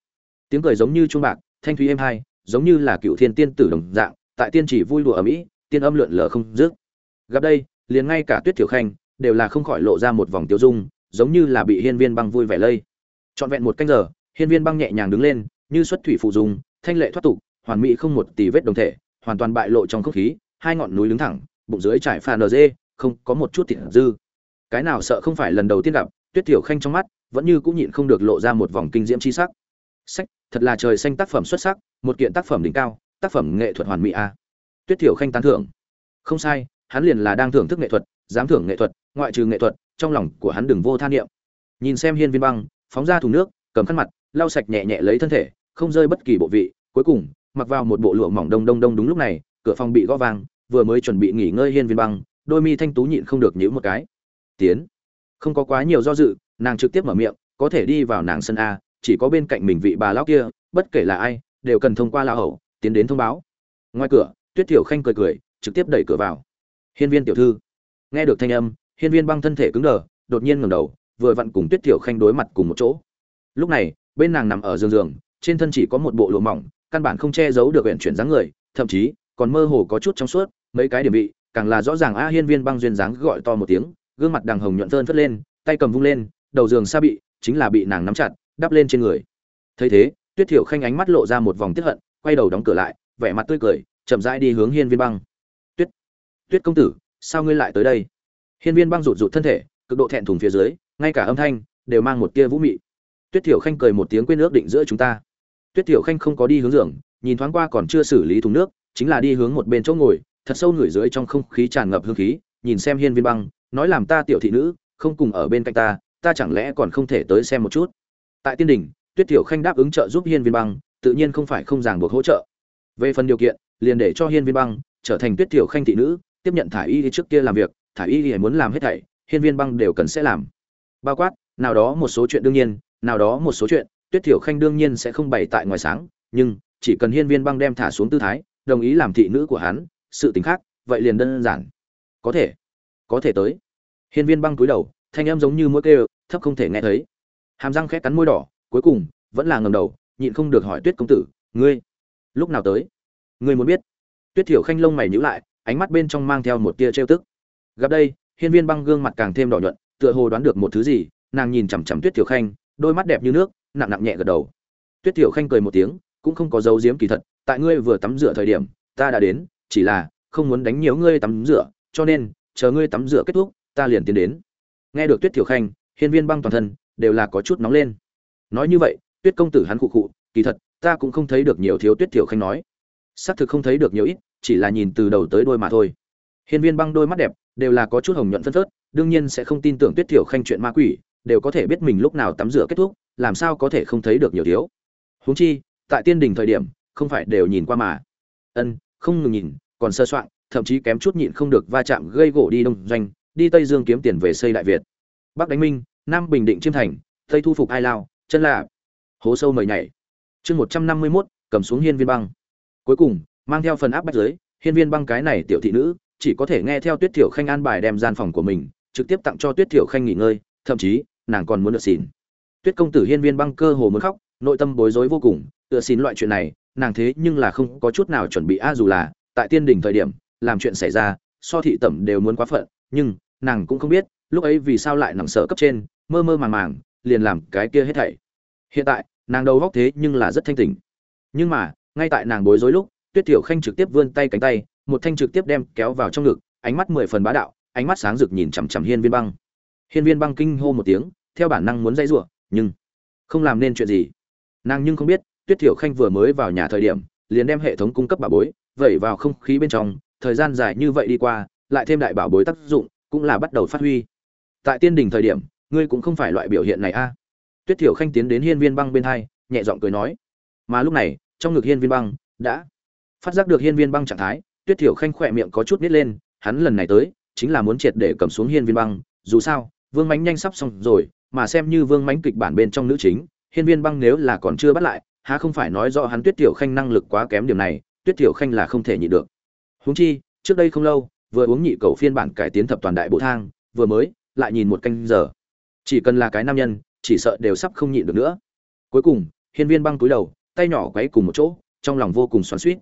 Tiếng cười giống như chuông bạc, thanh thúy êm hai, giống như là cựu thiên tiên tử đồng dạng, tại tiên chỉ vui đùa ở mỹ, tiên âm lượn lờ không dứt gặp đây, liền ngay cả tuyết thiểu khanh, đều là không khỏi lộ ra một vòng tiêu dung, giống như là bị hiên viên băng vui vẻ lây. Trọn vẹn một canh giờ, hiên viên băng nhẹ nhàng đứng lên, như xuất thủy phụ dùng thanh lệ thoát tục, hoàn mỹ không một tì vết đồng thể, hoàn toàn bại lộ trong không khí, hai ngọn núi đứng thẳng, bụng dưới trải pha nd không có một chút tiện dư. Cái nào sợ không phải lần đầu tiên gặp, tuyết thiểu khanh trong mắt, vẫn như cũng nhịn không được lộ ra một vòng kinh diễm chi sắc. Sách, thật là trời xanh tác phẩm xuất sắc, một kiện tác phẩm đỉnh cao, tác phẩm nghệ thuật hoàn mỹ a. Tuyết thiểu khanh tán thưởng. Không sai hắn liền là đang thưởng thức nghệ thuật, dám thưởng nghệ thuật, ngoại trừ nghệ thuật, trong lòng của hắn đừng vô than niệm. Nhìn xem hiên viên băng, phóng ra thùng nước, cầm khăn mặt, lau sạch nhẹ nhẹ lấy thân thể, không rơi bất kỳ bộ vị. Cuối cùng, mặc vào một bộ lụa mỏng đông đông đông đúng lúc này, cửa phòng bị gõ vang, vừa mới chuẩn bị nghỉ ngơi hiên viên băng, đôi mi thanh tú nhịn không được nhíu một cái. Tiến. Không có quá nhiều do dự, nàng trực tiếp mở miệng, có thể đi vào nàng sân a, chỉ có bên cạnh mình vị bà lão kia, bất kể là ai, đều cần thông qua lão hậu, tiến đến thông báo. Ngoài cửa, tuyết thiểu khanh cười cười, trực tiếp đẩy cửa vào hiên viên tiểu thư. Nghe được thanh âm, hiên viên băng thân thể cứng đờ, đột nhiên ngẩng đầu, vừa vặn cùng tuyết thiểu khanh đối mặt cùng một chỗ. Lúc này, bên nàng nằm ở giường giường, trên thân chỉ có một bộ lụa mỏng, căn bản không che giấu được huyện chuyển dáng người, thậm chí còn mơ hồ có chút trong suốt, mấy cái điểm vị, càng là rõ ràng a hiên viên băng duyên dáng gọi to một tiếng, gương mặt đằng hồng nhuận phơn phất lên, tay cầm vung lên, đầu giường xa bị, chính là bị nàng nắm chặt, đắp lên trên người. Thấy thế, tuyết thiểu khanh ánh mắt lộ ra một vòng tiếp hận, quay đầu đóng cửa lại, vẻ mặt tươi cười, chậm rãi đi hướng hiên viên băng tuyết công tử, sao ngươi lại tới đây? Hiên viên băng rụt rụt thân thể, cực độ thẹn thùng phía dưới, ngay cả âm thanh đều mang một tia vũ mị. Tuyết thiểu khanh cười một tiếng quên ước định giữa chúng ta. Tuyết thiểu khanh không có đi hướng giường, nhìn thoáng qua còn chưa xử lý thùng nước, chính là đi hướng một bên chỗ ngồi, thật sâu ngửi dưới trong không khí tràn ngập hương khí, nhìn xem hiên viên băng, nói làm ta tiểu thị nữ, không cùng ở bên cạnh ta ta chẳng lẽ còn không thể tới xem một chút? Tại tiên đình tuyết thiểu khanh đáp ứng trợ giúp hiên viên băng, tự nhiên không phải không ràng buộc hỗ trợ. Về phần điều kiện, liền để cho hiên viên băng trở thành tuyết thiểu khanh thị nữ tiếp nhận thả y trước kia làm việc thả y đi muốn làm hết thảy, hiên viên băng đều cần sẽ làm. Bao quát, nào đó một số chuyện đương nhiên, nào đó một số chuyện, tuyết thiểu khanh đương nhiên sẽ không bày tại ngoài sáng, nhưng chỉ cần hiên viên băng đem thả xuống tư thái, đồng ý làm thị nữ của hắn, sự tình khác, vậy liền đơn giản. Có thể có thể tới. Hiên viên băng cúi đầu, thanh em giống như mũi kêu, thấp không thể nghe thấy. Hàm răng khẽ cắn môi đỏ, cuối cùng, vẫn là ngầm đầu, nhịn không được hỏi tuyết công tử, ngươi, lúc nào tới? Ngươi muốn biết. Tuyết thiểu khanh lông mày nhíu lại ánh mắt bên trong mang theo một tia trêu tức. Gặp đây, hiên viên băng gương mặt càng thêm đỏ nhuận, tựa hồ đoán được một thứ gì, nàng nhìn chằm chằm tuyết thiểu khanh, đôi mắt đẹp như nước, nặng nặng nhẹ gật đầu. Tuyết thiểu khanh cười một tiếng, cũng không có dấu diếm kỳ thật, tại ngươi vừa tắm rửa thời điểm, ta đã đến, chỉ là không muốn đánh nhiều ngươi tắm rửa, cho nên, chờ ngươi tắm rửa kết thúc, ta liền tiến đến. Nghe được tuyết thiểu khanh, hiên viên băng toàn thân, đều là có chút nóng lên. Nói như vậy, tuyết công tử hắn khụ khụ, kỳ thật, ta cũng không thấy được nhiều thiếu tuyết thiểu khanh nói. Xác thực không thấy được nhiều ít chỉ là nhìn từ đầu tới đôi mà thôi. Hiên viên băng đôi mắt đẹp, đều là có chút hồng nhuận phân phớt, đương nhiên sẽ không tin tưởng tuyết thiểu khanh chuyện ma quỷ, đều có thể biết mình lúc nào tắm rửa kết thúc, làm sao có thể không thấy được nhiều thiếu. Huống chi, tại tiên đình thời điểm, không phải đều nhìn qua mà. Ân, không ngừng nhìn, còn sơ soạn, thậm chí kém chút nhịn không được va chạm gây gỗ đi đông doanh, đi tây dương kiếm tiền về xây đại việt. Bắc đánh minh, nam bình định chiêm thành, tây thu phục ai lao, chân lạ hố sâu mời nhảy. Chương một trăm năm mươi mốt, cầm xuống hiên viên băng. Cuối cùng mang theo phần áp bách giới, hiên viên băng cái này tiểu thị nữ, chỉ có thể nghe theo tuyết thiểu khanh an bài đem gian phòng của mình, trực tiếp tặng cho tuyết thiểu khanh nghỉ ngơi, thậm chí, nàng còn muốn được xỉn. Tuyết công tử hiên viên băng cơ hồ muốn khóc, nội tâm bối rối vô cùng, tựa xin loại chuyện này, nàng thế nhưng là không có chút nào chuẩn bị a dù là, tại tiên đỉnh thời điểm, làm chuyện xảy ra, so thị tẩm đều muốn quá phận, nhưng, nàng cũng không biết, lúc ấy vì sao lại nằm sợ cấp trên, mơ mơ màng màng, liền làm cái kia hết thảy. Hiện tại, nàng đầu góc thế nhưng là rất thanh tỉnh. Nhưng mà, ngay tại nàng bối rối lúc tuyết tiểu khanh trực tiếp vươn tay cánh tay, một thanh trực tiếp đem kéo vào trong ngực, ánh mắt mười phần bá đạo, ánh mắt sáng rực nhìn chằm chằm hiên viên băng. Hiên viên băng kinh hô một tiếng, theo bản năng muốn dãy rủa, nhưng không làm nên chuyện gì. Nàng nhưng không biết, tuyết tiểu khanh vừa mới vào nhà thời điểm, liền đem hệ thống cung cấp bảo bối, vẩy vào không khí bên trong, thời gian dài như vậy đi qua, lại thêm đại bảo bối tác dụng, cũng là bắt đầu phát huy. Tại tiên đình thời điểm, ngươi cũng không phải loại biểu hiện này a. Tuyết thiểu khanh tiến đến hiên viên băng bên hai, nhẹ giọng cười nói. Mà lúc này, trong ngực hiên viên băng đã phát giác được hiên viên băng trạng thái, tuyết thiểu khanh khỏe miệng có chút nít lên, hắn lần này tới, chính là muốn triệt để cầm xuống hiên viên băng, dù sao, vương mánh nhanh sắp xong rồi, mà xem như vương mánh kịch bản bên trong nữ chính, hiên viên băng nếu là còn chưa bắt lại, há không phải nói rõ hắn tuyết tiểu khanh năng lực quá kém điểm này, tuyết tiểu khanh là không thể nhịn được. Huống chi, trước đây không lâu, vừa uống nhị cầu phiên bản cải tiến thập toàn đại bộ thang, vừa mới, lại nhìn một canh giờ. Chỉ cần là cái nam nhân, chỉ sợ đều sắp không nhịn được nữa. Cuối cùng, hiên viên băng túi đầu, tay nhỏ quấy cùng một chỗ, trong lòng vô cùng xoắn suýt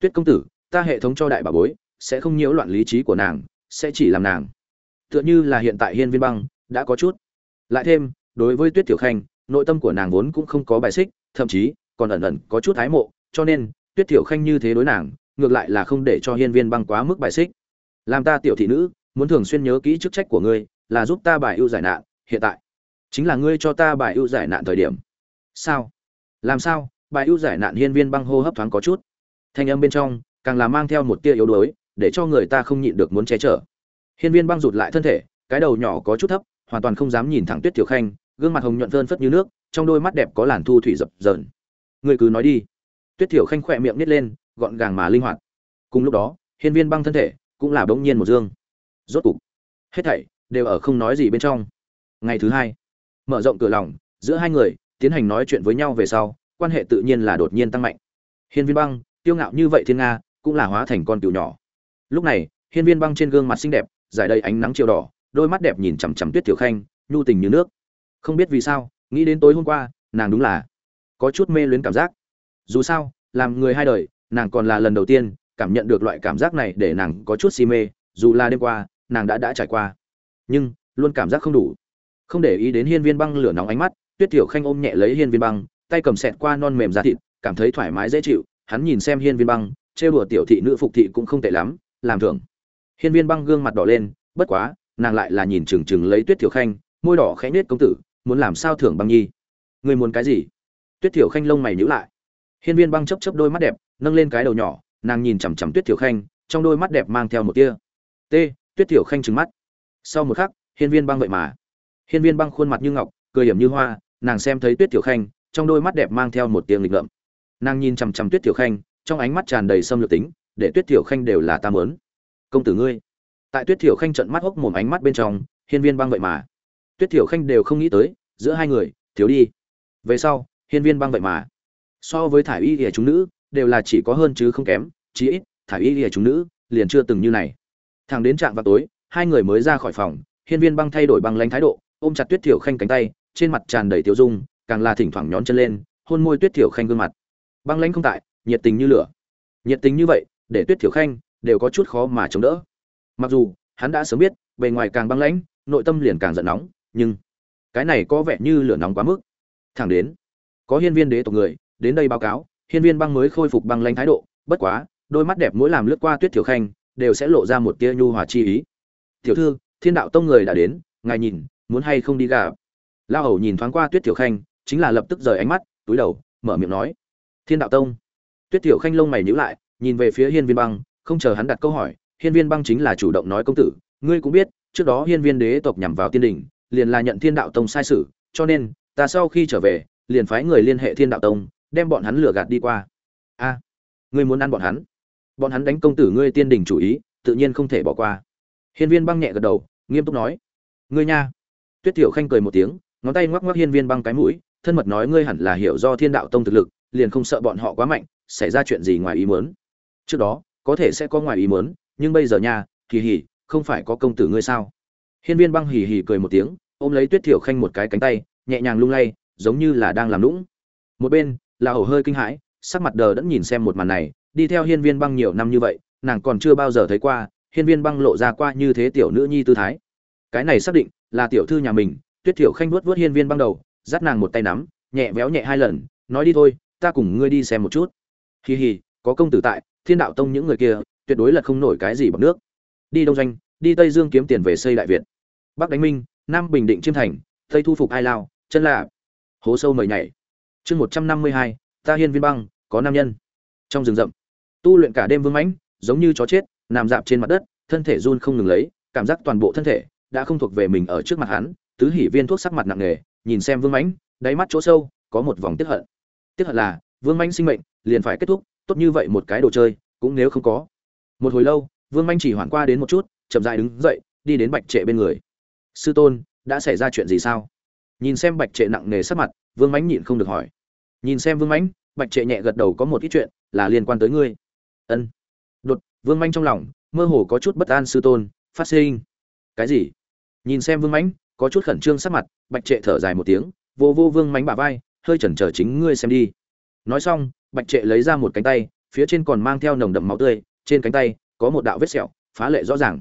tuyết công tử, ta hệ thống cho đại bà bối, sẽ không nhiễu loạn lý trí của nàng, sẽ chỉ làm nàng. Tựa như là hiện tại hiên viên băng, đã có chút. Lại thêm, đối với tuyết tiểu khanh, nội tâm của nàng vốn cũng không có bài xích, thậm chí, còn ẩn ẩn có chút thái mộ, cho nên, tuyết tiểu khanh như thế đối nàng, ngược lại là không để cho hiên viên băng quá mức bài xích. Làm ta tiểu thị nữ, muốn thường xuyên nhớ kỹ chức trách của ngươi, là giúp ta bài ưu giải nạn, hiện tại. Chính là ngươi cho ta bài ưu giải nạn thời điểm. Sao? Làm sao? Bài ưu giải nạn hiên viên băng hô hấp thoáng có chút thanh âm bên trong, càng là mang theo một tia yếu đuối, để cho người ta không nhịn được muốn che chở. Hiên viên băng rụt lại thân thể, cái đầu nhỏ có chút thấp, hoàn toàn không dám nhìn thẳng tuyết Thiểu khanh, gương mặt hồng nhuận phơn phất như nước, trong đôi mắt đẹp có làn thu thủy dập dờn. Người cứ nói đi. Tuyết Thiểu khanh khỏe miệng nít lên, gọn gàng mà linh hoạt. Cùng lúc đó, hiên viên băng thân thể cũng là bỗng nhiên một dương. Rốt cục, hết thảy đều ở không nói gì bên trong. Ngày thứ hai, mở rộng cửa lòng, giữa hai người tiến hành nói chuyện với nhau về sau, quan hệ tự nhiên là đột nhiên tăng mạnh. Hiên viên băng tiêu ngạo như vậy thiên nga, cũng là hóa thành con cừu nhỏ. Lúc này, hiên viên băng trên gương mặt xinh đẹp, giải đầy ánh nắng chiều đỏ, đôi mắt đẹp nhìn chằm chằm tuyết tiểu khanh, nhu tình như nước. Không biết vì sao, nghĩ đến tối hôm qua, nàng đúng là có chút mê luyến cảm giác. Dù sao, làm người hai đời, nàng còn là lần đầu tiên cảm nhận được loại cảm giác này để nàng có chút si mê, dù là đêm qua, nàng đã đã trải qua. Nhưng, luôn cảm giác không đủ. Không để ý đến hiên viên băng lửa nóng ánh mắt, tuyết tiểu khanh ôm nhẹ lấy hiên viên băng, tay cầm sẹt qua non mềm da thịt, cảm thấy thoải mái dễ chịu hắn nhìn xem hiên viên băng, trêu đùa tiểu thị nữ phục thị cũng không tệ lắm, làm thưởng. Hiên viên băng gương mặt đỏ lên, bất quá, nàng lại là nhìn chừng chừng lấy tuyết tiểu khanh, môi đỏ khẽ nết công tử, muốn làm sao thưởng băng nhi? Người muốn cái gì? Tuyết tiểu khanh lông mày nhíu lại. Hiên viên băng chấp chấp đôi mắt đẹp, nâng lên cái đầu nhỏ, nàng nhìn chằm chằm tuyết tiểu khanh, trong đôi mắt đẹp mang theo một tia. T, tuyết tiểu khanh trừng mắt. Sau một khắc, hiên viên băng vậy mà. Hiên viên băng khuôn mặt như ngọc, cười hiểm như hoa, nàng xem thấy tuyết tiểu khanh, trong đôi mắt đẹp mang theo một tiếng lịch ngợm nàng nhìn chằm chằm tuyết tiểu khanh, trong ánh mắt tràn đầy xâm lược tính, để tuyết tiểu khanh đều là ta mớn công tử ngươi. Tại tuyết tiểu khanh trận mắt hốc mồm ánh mắt bên trong, hiên viên băng vậy mà. Tuyết tiểu khanh đều không nghĩ tới, giữa hai người, thiếu đi. Về sau, hiên viên băng vậy mà. So với thải y ỉa chúng nữ, đều là chỉ có hơn chứ không kém, chí ít, thải y ỉa chúng nữ, liền chưa từng như này. Thằng đến trạm vào tối, hai người mới ra khỏi phòng, hiên viên băng thay đổi băng lanh thái độ, ôm chặt tuyết tiểu khanh cánh tay, trên mặt tràn đầy tiêu dung, càng là thỉnh thoảng nhón chân lên, hôn môi tuyết tiểu khanh gương mặt băng lãnh không tại, nhiệt tình như lửa. Nhiệt tình như vậy, để tuyết thiểu khanh đều có chút khó mà chống đỡ. Mặc dù, hắn đã sớm biết, bề ngoài càng băng lãnh, nội tâm liền càng giận nóng, nhưng cái này có vẻ như lửa nóng quá mức. Thẳng đến, có hiên viên đế tộc người, đến đây báo cáo, hiên viên băng mới khôi phục băng lãnh thái độ, bất quá, đôi mắt đẹp mỗi làm lướt qua tuyết thiểu khanh, đều sẽ lộ ra một tia nhu hòa chi ý. Tiểu thư, thiên đạo tông người đã đến, ngài nhìn, muốn hay không đi gặp? La hầu nhìn thoáng qua tuyết tiểu khanh, chính là lập tức rời ánh mắt, túi đầu, mở miệng nói thiên đạo tông. Tuyết tiểu khanh lông mày nhíu lại nhìn về phía hiên viên băng không chờ hắn đặt câu hỏi hiên viên băng chính là chủ động nói công tử ngươi cũng biết trước đó hiên viên đế tộc nhằm vào tiên đình liền là nhận thiên đạo tông sai sự, cho nên ta sau khi trở về liền phái người liên hệ thiên đạo tông đem bọn hắn lừa gạt đi qua. A ngươi muốn ăn bọn hắn? Bọn hắn đánh công tử ngươi tiên đình chủ ý tự nhiên không thể bỏ qua. Hiên viên băng nhẹ gật đầu nghiêm túc nói. Ngươi nha. Tuyết tiểu khanh cười một tiếng ngón tay ngoắc ngoắc hiên viên băng cái mũi thân mật nói ngươi hẳn là hiểu do thiên đạo tông thực lực liền không sợ bọn họ quá mạnh, xảy ra chuyện gì ngoài ý muốn. Trước đó, có thể sẽ có ngoài ý muốn, nhưng bây giờ nha kỳ hỉ không phải có công tử ngươi sao? Hiên viên băng hì hì cười một tiếng, ôm lấy tuyết Thiểu khanh một cái cánh tay, nhẹ nhàng lung lay, giống như là đang làm lũng một bên, là hầu hơi kinh hãi, sắc mặt đờ đẫn nhìn xem một màn này, đi theo hiên viên băng nhiều năm như vậy, nàng còn chưa bao giờ thấy qua, hiên viên băng lộ ra qua như thế tiểu nữ nhi tư thái. Cái này xác định là tiểu thư nhà mình, tuyết Thiểu khanh vuốt vuốt hiên viên băng đầu, dắt nàng một tay nắm, nhẹ véo nhẹ hai lần, nói đi thôi ta cùng ngươi đi xem một chút. Hì hì có công tử tại, thiên đạo tông những người kia, tuyệt đối là không nổi cái gì bằng nước. Đi đông doanh, đi tây dương kiếm tiền về xây đại việt. Bắc đánh minh, nam bình định chiêm thành, tây thu phục ai lao, chân lạ hố sâu mời nhảy. Chương một trăm năm mươi hai, ta hiên viên băng, có nam nhân. Trong rừng rậm, tu luyện cả đêm vương mãnh, giống như chó chết, nằm dạp trên mặt đất, thân thể run không ngừng lấy, cảm giác toàn bộ thân thể đã không thuộc về mình ở trước mặt hắn, tứ hỉ viên thuốc sắc mặt nặng nề, nhìn xem vương mãnh, đáy mắt chỗ sâu, có một vòng tiếc hận tiếc hận là, vương mãnh sinh mệnh liền phải kết thúc, tốt như vậy một cái đồ chơi, cũng nếu không có. Một hồi lâu, vương mãnh chỉ hoảng qua đến một chút, chậm dại đứng dậy, đi đến bạch trệ bên người. Sư tôn, đã xảy ra chuyện gì sao? Nhìn xem bạch trệ nặng nề sắc mặt, vương mãnh nhịn không được hỏi. Nhìn xem vương mãnh bạch trệ nhẹ gật đầu có một ít chuyện là liên quan tới ngươi. Ân. Đột, vương mãnh trong lòng mơ hồ có chút bất an, sư tôn, phát sinh. Cái gì? Nhìn xem vương mãnh có chút khẩn trương sắc mặt, bạch trệ thở dài một tiếng, vô vô vương mãnh bả vai hơi chần chờ chính ngươi xem đi. Nói xong, bạch trệ lấy ra một cánh tay, phía trên còn mang theo nồng đậm máu tươi, trên cánh tay có một đạo vết sẹo, phá lệ rõ ràng.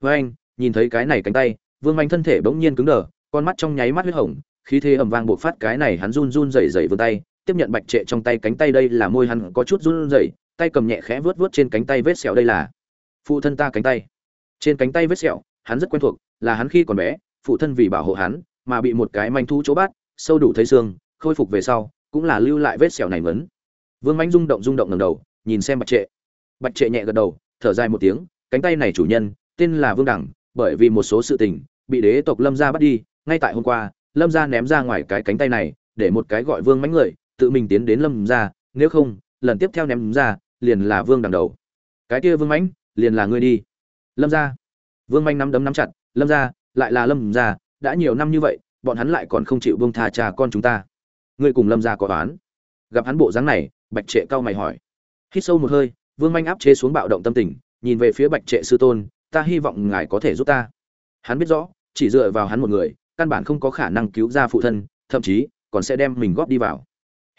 Với anh, nhìn thấy cái này cánh tay, vương anh thân thể bỗng nhiên cứng đờ, con mắt trong nháy mắt huyết hồng, khí thế ầm vang bộc phát cái này hắn run run rẩy rẩy vươn tay, tiếp nhận bạch trệ trong tay cánh tay đây là môi hắn có chút run rẩy, tay cầm nhẹ khẽ vớt vớt trên cánh tay vết sẹo đây là phụ thân ta cánh tay. Trên cánh tay vết sẹo, hắn rất quen thuộc, là hắn khi còn bé, phụ thân vì bảo hộ hắn, mà bị một cái manh thú chỗ bát sâu đủ thấy xương khôi phục về sau, cũng là lưu lại vết sẹo này vấn vương mãnh rung động rung động ngầm đầu, nhìn xem bạch trệ. Bạch trệ nhẹ gật đầu, thở dài một tiếng, cánh tay này chủ nhân, tên là vương đẳng, bởi vì một số sự tình, bị đế tộc lâm gia bắt đi, ngay tại hôm qua, lâm gia ném ra ngoài cái cánh tay này, để một cái gọi vương mãnh người, tự mình tiến đến lâm gia, nếu không, lần tiếp theo ném ra, liền là vương đằng đầu. Cái kia vương mãnh, liền là ngươi đi. Lâm gia. Vương mãnh nắm đấm nắm chặt, lâm gia, lại là lâm gia, đã nhiều năm như vậy, bọn hắn lại còn không chịu buông tha cha con chúng ta ngươi cùng lâm gia có toán gặp hắn bộ dáng này, bạch trệ cao mày hỏi. Hít sâu một hơi, vương manh áp chế xuống bạo động tâm tình, nhìn về phía bạch trệ sư tôn, ta hy vọng ngài có thể giúp ta. Hắn biết rõ, chỉ dựa vào hắn một người, căn bản không có khả năng cứu ra phụ thân, thậm chí còn sẽ đem mình góp đi vào.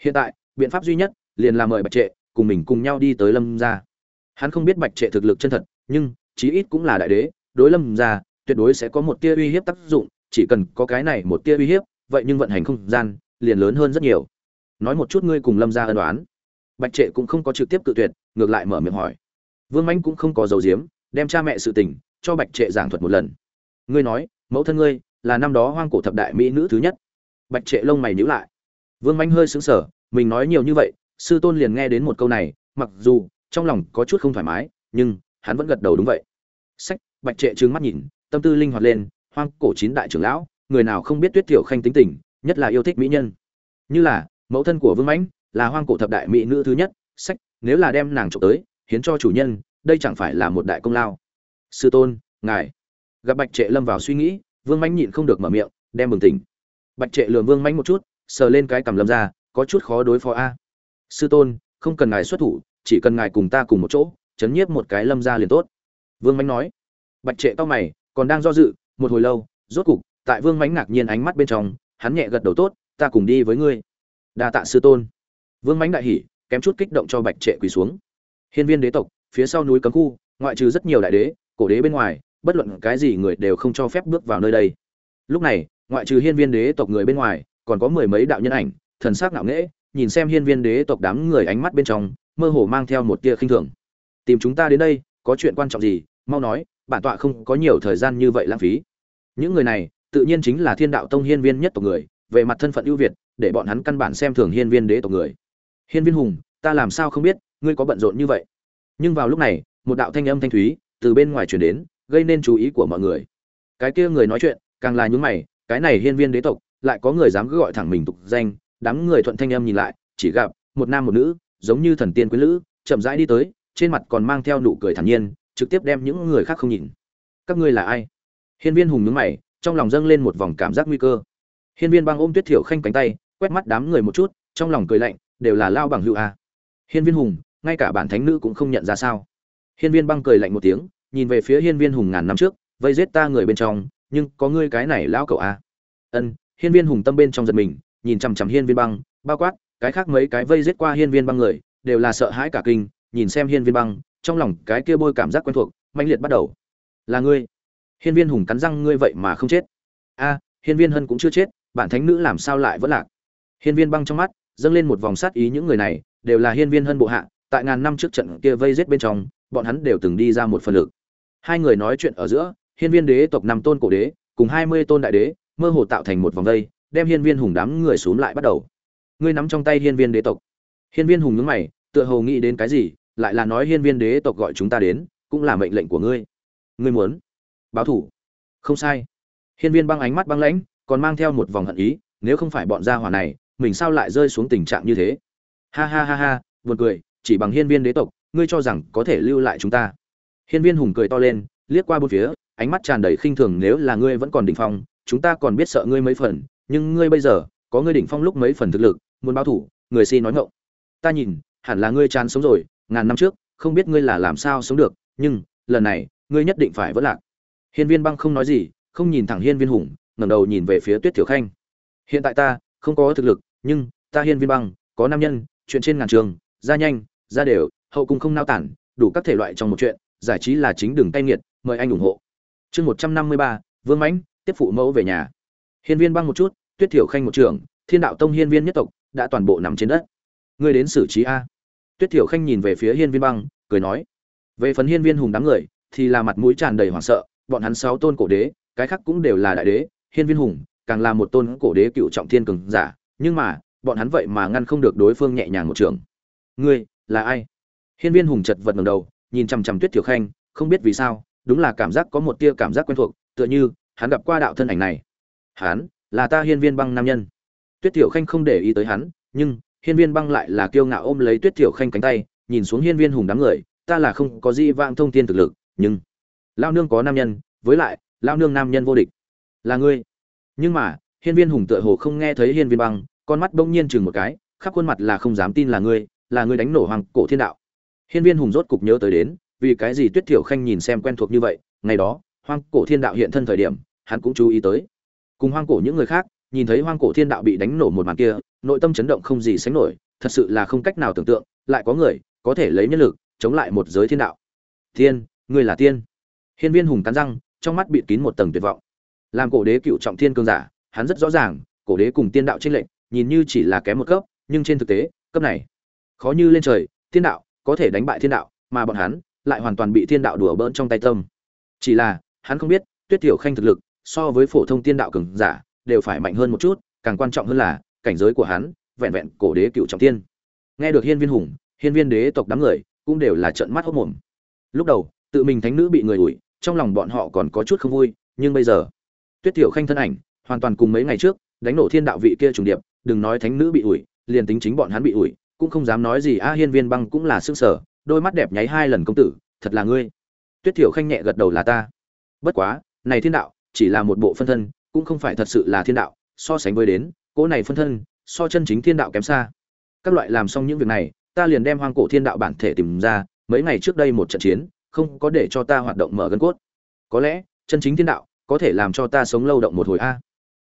Hiện tại, biện pháp duy nhất liền là mời bạch trệ cùng mình cùng nhau đi tới lâm gia. Hắn không biết bạch trệ thực lực chân thật, nhưng chí ít cũng là đại đế, đối lâm gia, tuyệt đối sẽ có một tia uy hiếp tác dụng, chỉ cần có cái này một tia uy hiếp, vậy nhưng vận hành không gian liền lớn hơn rất nhiều. Nói một chút ngươi cùng lâm gia ân đoán bạch trệ cũng không có trực tiếp cự tuyệt, ngược lại mở miệng hỏi. Vương mãnh cũng không có dầu diếm đem cha mẹ sự tình cho bạch trệ giảng thuật một lần. Ngươi nói, mẫu thân ngươi là năm đó hoang cổ thập đại mỹ nữ thứ nhất. Bạch trệ lông mày nhíu lại. Vương mãnh hơi sững sờ, mình nói nhiều như vậy, sư tôn liền nghe đến một câu này, mặc dù trong lòng có chút không thoải mái, nhưng hắn vẫn gật đầu đúng vậy. Sách, bạch trệ trừng mắt nhìn, tâm tư linh hoạt lên, hoang cổ chín đại trưởng lão, người nào không biết tuyết tiểu khanh tính tình nhất là yêu thích mỹ nhân. Như là, mẫu thân của vương mãnh là hoang cổ thập đại mỹ nữ thứ nhất, sách, nếu là đem nàng trộm tới, hiến cho chủ nhân, đây chẳng phải là một đại công lao. Sư tôn, ngài. Gặp bạch trệ lâm vào suy nghĩ, vương mãnh nhịn không được mở miệng, đem bừng tỉnh. Bạch trệ lường vương mãnh một chút, sờ lên cái cằm lâm ra, có chút khó đối phó a. Sư tôn, không cần ngài xuất thủ, chỉ cần ngài cùng ta cùng một chỗ, chấn nhiếp một cái lâm ra liền tốt. Vương mãnh nói. Bạch trệ to mày, còn đang do dự, một hồi lâu, rốt cục, tại vương mãnh ngạc nhiên ánh mắt bên trong hắn nhẹ gật đầu tốt, ta cùng đi với ngươi. Đa tạ sư tôn. Vương mãnh đại hỉ, kém chút kích động cho bạch trệ quỳ xuống. Hiên viên đế tộc, phía sau núi cấm khu, ngoại trừ rất nhiều đại đế, cổ đế bên ngoài, bất luận cái gì người đều không cho phép bước vào nơi đây. Lúc này, ngoại trừ hiên viên đế tộc người bên ngoài, còn có mười mấy đạo nhân ảnh, thần sắc ngạo nghễ, nhìn xem hiên viên đế tộc đám người ánh mắt bên trong, mơ hồ mang theo một tia khinh thường. Tìm chúng ta đến đây, có chuyện quan trọng gì? Mau nói, bản tọa không có nhiều thời gian như vậy lãng phí. Những người này tự nhiên chính là thiên đạo tông hiên viên nhất tộc người về mặt thân phận ưu việt để bọn hắn căn bản xem thường hiên viên đế tộc người. Hiên viên hùng ta làm sao không biết ngươi có bận rộn như vậy? Nhưng vào lúc này một đạo thanh âm thanh thúy từ bên ngoài truyền đến gây nên chú ý của mọi người. Cái kia người nói chuyện càng là những mày cái này hiên viên đế tộc lại có người dám cứ gọi thẳng mình tục danh đám người thuận thanh âm nhìn lại chỉ gặp một nam một nữ giống như thần tiên quý nữ, chậm rãi đi tới trên mặt còn mang theo nụ cười thản nhiên trực tiếp đem những người khác không nhìn. Các ngươi là ai? Hiên viên hùng nhướng mày trong lòng dâng lên một vòng cảm giác nguy cơ. Hiên viên băng ôm tuyết thiểu khanh cánh tay, quét mắt đám người một chút, trong lòng cười lạnh, đều là lao bằng hữu a. Hiên viên hùng, ngay cả bản thánh nữ cũng không nhận ra sao. Hiên viên băng cười lạnh một tiếng, nhìn về phía hiên viên hùng ngàn năm trước, vây giết ta người bên trong, nhưng có ngươi cái này lão cậu a. Ân, hiên viên hùng tâm bên trong giật mình, nhìn chằm chằm hiên viên băng, bao quát, cái khác mấy cái vây giết qua hiên viên băng người, đều là sợ hãi cả kinh, nhìn xem hiên viên băng, trong lòng cái kia bôi cảm giác quen thuộc, mãnh liệt bắt đầu. Là ngươi hiên viên hùng cắn răng, ngươi vậy mà không chết. A, hiên viên hân cũng chưa chết, bản thánh nữ làm sao lại vẫn lạc? Hiên viên băng trong mắt, dâng lên một vòng sát ý, những người này đều là hiên viên hân bộ hạ, tại ngàn năm trước trận kia vây giết bên trong, bọn hắn đều từng đi ra một phần lực. Hai người nói chuyện ở giữa, hiên viên đế tộc năm tôn cổ đế, cùng hai mươi tôn đại đế, mơ hồ tạo thành một vòng vây, đem hiên viên hùng đám người xuống lại bắt đầu. Ngươi nắm trong tay hiên viên đế tộc. Hiên viên hùng nhướng mày, tựa hồ nghĩ đến cái gì, lại là nói, hiên viên đế tộc gọi chúng ta đến, cũng là mệnh lệnh của ngươi. Ngươi muốn? Báo thủ. Không sai. Hiên viên băng ánh mắt băng lãnh, còn mang theo một vòng hận ý, nếu không phải bọn gia hỏa này, mình sao lại rơi xuống tình trạng như thế? Ha ha ha ha, buồn cười, chỉ bằng hiên viên đế tộc, ngươi cho rằng có thể lưu lại chúng ta. Hiên viên hùng cười to lên, liếc qua bốn phía, ánh mắt tràn đầy khinh thường nếu là ngươi vẫn còn đỉnh phong, chúng ta còn biết sợ ngươi mấy phần, nhưng ngươi bây giờ, có ngươi đỉnh phong lúc mấy phần thực lực, muốn báo thủ, người si nói ngọng. Ta nhìn, hẳn là ngươi chán sống rồi, ngàn năm trước, không biết ngươi là làm sao sống được, nhưng, lần này, ngươi nhất định phải vỡ lạc hiên viên băng không nói gì, không nhìn thẳng hiên viên hùng, ngẩng đầu nhìn về phía tuyết tiểu khanh. Hiện tại ta, không có thực lực, nhưng, ta hiên viên băng, có nam nhân, chuyện trên ngàn trường, ra nhanh, ra đều, hậu cung không nao tản, đủ các thể loại trong một chuyện, giải trí là chính đường tay nghiệt, mời anh ủng hộ. Chương một trăm năm mươi ba, vương mãnh, tiếp phụ mẫu về nhà. Hiên viên băng một chút, tuyết thiểu khanh một trường, thiên đạo tông hiên viên nhất tộc, đã toàn bộ nằm trên đất. Ngươi đến xử trí a. Tuyết thiểu khanh nhìn về phía hiên viên băng, cười nói. Về phần hiên viên hùng đám người, thì là mặt mũi tràn đầy hoảng sợ bọn hắn sáu tôn cổ đế, cái khác cũng đều là đại đế, hiên viên hùng, càng là một tôn cổ đế cựu trọng thiên cường giả, nhưng mà, bọn hắn vậy mà ngăn không được đối phương nhẹ nhàng một trường. Ngươi, là ai? Hiên viên hùng chật vật ngẩng đầu, nhìn chằm chằm tuyết tiểu khanh, không biết vì sao, đúng là cảm giác có một tia cảm giác quen thuộc, tựa như, hắn gặp qua đạo thân ảnh này. Hắn, là ta hiên viên băng nam nhân. Tuyết tiểu khanh không để ý tới hắn, nhưng, hiên viên băng lại là kiêu ngạo ôm lấy tuyết tiểu khanh cánh tay, nhìn xuống hiên viên hùng đám người, ta là không có gì vang thông thiên thực lực, nhưng lao nương có nam nhân, với lại, lao nương nam nhân vô địch. Là ngươi. Nhưng mà, hiên viên hùng tựa hồ không nghe thấy hiên viên băng, con mắt bỗng nhiên chừng một cái, khắp khuôn mặt là không dám tin là ngươi là ngươi đánh nổ hoàng cổ thiên đạo. Hiên viên hùng rốt cục nhớ tới đến, vì cái gì tuyết thiểu khanh nhìn xem quen thuộc như vậy, ngày đó hoang cổ thiên đạo hiện thân thời điểm, hắn cũng chú ý tới. Cùng hoang cổ những người khác, nhìn thấy hoang cổ thiên đạo bị đánh nổ một màn kia, nội tâm chấn động không gì sánh nổi, thật sự là không cách nào tưởng tượng, lại có người, có thể lấy nhân lực, chống lại một giới thiên đạo. Thiên, ngươi là tiên hiên viên hùng cắn răng, trong mắt bịt kín một tầng tuyệt vọng. Làm cổ đế cựu trọng thiên cương giả, hắn rất rõ ràng, cổ đế cùng tiên đạo tranh lệnh nhìn như chỉ là kém một cấp, nhưng trên thực tế, cấp này, khó như lên trời Tiên đạo có thể đánh bại thiên đạo, mà bọn hắn lại hoàn toàn bị thiên đạo đùa bỡn trong tay tâm. Chỉ là, hắn không biết, tuyết tiểu khanh thực lực, so với phổ thông tiên đạo cường giả, đều phải mạnh hơn một chút, càng quan trọng hơn là, cảnh giới của hắn, vẹn vẹn cổ đế cựu trọng thiên. Nghe được hiên viên hùng, hiên viên đế tộc đám người cũng đều là trợn mắt hốt mồm. Lúc đầu, tự mình thánh nữ bị người ủi trong lòng bọn họ còn có chút không vui, nhưng bây giờ, tuyết tiểu khanh thân ảnh, hoàn toàn cùng mấy ngày trước, đánh nổ thiên đạo vị kia trùng điệp, đừng nói thánh nữ bị ủi, liền tính chính bọn hắn bị ủi, cũng không dám nói gì, a hiên viên băng cũng là sức sở đôi mắt đẹp nháy hai lần công tử, thật là ngươi. Tuyết tiểu khanh nhẹ gật đầu là ta. Bất quá, này thiên đạo, chỉ là một bộ phân thân, cũng không phải thật sự là thiên đạo, so sánh với đến, cỗ này phân thân, so chân chính thiên đạo kém xa. Các loại làm xong những việc này, ta liền đem hoang cổ thiên đạo bản thể tìm ra, mấy ngày trước đây một trận chiến không có để cho ta hoạt động mở gân cốt. Có lẽ, chân chính thiên đạo có thể làm cho ta sống lâu động một hồi a.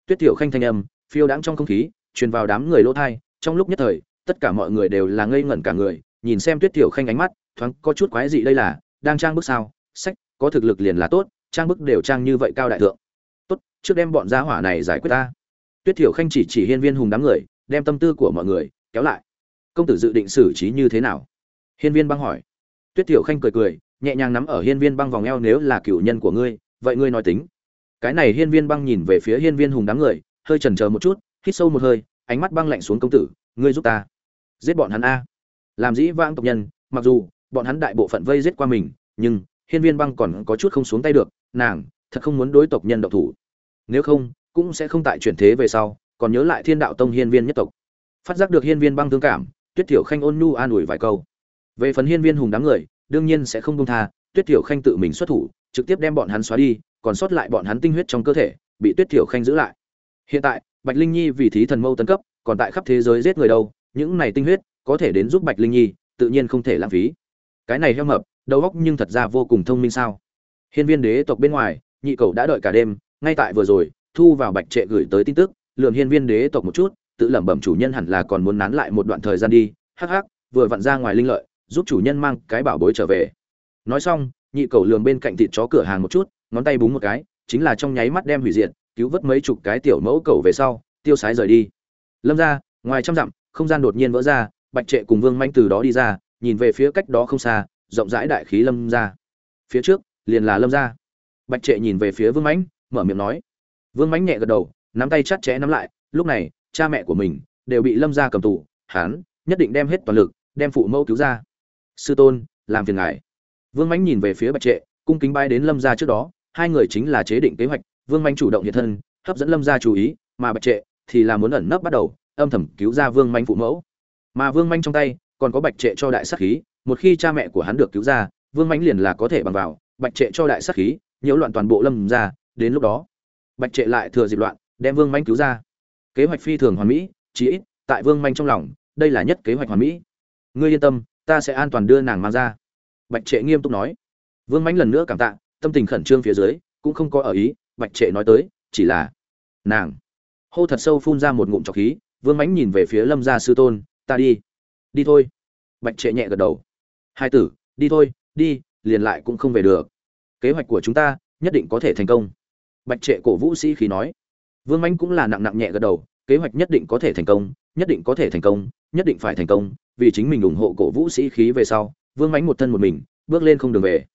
Tuyết tiểu khanh thanh âm, phiêu đãng trong không khí, truyền vào đám người lỗ thai, trong lúc nhất thời, tất cả mọi người đều là ngây ngẩn cả người, nhìn xem tuyết tiểu khanh ánh mắt, thoáng có chút quái dị đây là, đang trang bức sao? Sách, có thực lực liền là tốt, trang bức đều trang như vậy cao đại thượng. Tốt, trước đem bọn gia hỏa này giải quyết ta. Tuyết tiểu khanh chỉ chỉ hiên viên hùng đám người, đem tâm tư của mọi người kéo lại. Công tử dự định xử trí như thế nào? Hiên viên băng hỏi. Tuyết tiểu khanh cười cười nhẹ nhàng nắm ở hiên viên băng vòng eo nếu là cựu nhân của ngươi, vậy ngươi nói tính. Cái này hiên viên băng nhìn về phía hiên viên hùng đám người, hơi chần chờ một chút, hít sâu một hơi, ánh mắt băng lạnh xuống công tử, ngươi giúp ta. Giết bọn hắn a. Làm dĩ vãng tộc nhân, mặc dù, bọn hắn đại bộ phận vây giết qua mình, nhưng, hiên viên băng còn có chút không xuống tay được, nàng, thật không muốn đối tộc nhân độc thủ. Nếu không, cũng sẽ không tại chuyển thế về sau, còn nhớ lại thiên đạo tông hiên viên nhất tộc. Phát giác được hiên viên băng thương cảm, tuyết tiểu khanh ôn nhu an ủi vài câu. Về phần hiên viên hùng đám người đương nhiên sẽ không công tha, tuyết tiểu khanh tự mình xuất thủ, trực tiếp đem bọn hắn xóa đi, còn sót lại bọn hắn tinh huyết trong cơ thể, bị tuyết tiểu khanh giữ lại. Hiện tại, bạch linh nhi vì thí thần mâu tấn cấp, còn tại khắp thế giới giết người đâu, những này tinh huyết có thể đến giúp bạch linh nhi, tự nhiên không thể lãng phí. Cái này heo mập, đầu óc nhưng thật ra vô cùng thông minh sao? Hiên viên đế tộc bên ngoài, nhị cầu đã đợi cả đêm, ngay tại vừa rồi, thu vào bạch trệ gửi tới tin tức, lượm hiên viên đế tộc một chút, tự lẩm bẩm chủ nhân hẳn là còn muốn nán lại một đoạn thời gian đi, hắc hắc, vừa vặn ra ngoài linh lợi giúp chủ nhân mang cái bảo bối trở về. Nói xong, nhị cầu lường bên cạnh thịt chó cửa hàng một chút, ngón tay búng một cái, chính là trong nháy mắt đem hủy diệt, cứu vớt mấy chục cái tiểu mẫu cầu về sau, tiêu sái rời đi. Lâm ra, ngoài trăm dặm, không gian đột nhiên vỡ ra, bạch trệ cùng vương manh từ đó đi ra, nhìn về phía cách đó không xa, rộng rãi đại khí lâm ra. Phía trước, liền là lâm ra. Bạch trệ nhìn về phía vương mãnh, mở miệng nói. Vương mãnh nhẹ gật đầu, nắm tay chặt chẽ nắm lại, lúc này, cha mẹ của mình đều bị lâm ra cầm tù hán nhất định đem hết toàn lực, đem phụ mẫu cứu ra sư tôn làm phiền ngài. Vương mãnh nhìn về phía bạch trệ cung kính bay đến lâm Gia trước đó hai người chính là chế định kế hoạch vương mãnh chủ động hiện thân hấp dẫn lâm Gia chú ý mà bạch trệ thì là muốn ẩn nấp bắt đầu âm thầm cứu ra vương mãnh phụ mẫu. Mà vương mãnh trong tay còn có bạch trệ cho đại sát khí một khi cha mẹ của hắn được cứu ra vương mãnh liền là có thể bằng vào bạch trệ cho đại sát khí nhiễu loạn toàn bộ lâm Gia, đến lúc đó bạch trệ lại thừa dịp loạn đem vương mãnh cứu ra. Kế hoạch phi thường hoàn mỹ chí ít tại vương mãnh trong lòng đây là nhất kế hoạch hoàn mỹ. Ngươi yên tâm ta sẽ an toàn đưa nàng mang ra. Bạch trệ nghiêm túc nói. Vương mãnh lần nữa cảm tạ, tâm tình khẩn trương phía dưới, cũng không có ở ý, bạch trệ nói tới, chỉ là, nàng. Hô thật sâu phun ra một ngụm trọc khí, vương mãnh nhìn về phía lâm gia sư tôn, ta đi. Đi thôi. Bạch trệ nhẹ gật đầu. Hai tử, đi thôi, đi, liền lại cũng không về được. Kế hoạch của chúng ta, nhất định có thể thành công. Bạch trệ cổ vũ sĩ khí nói. Vương mãnh cũng là nặng nặng nhẹ gật đầu. Kế hoạch nhất định có thể thành công, nhất định có thể thành công, nhất định phải thành công vì chính mình ủng hộ cổ vũ sĩ khí về sau, vương mãnh một thân một mình, bước lên không đường về.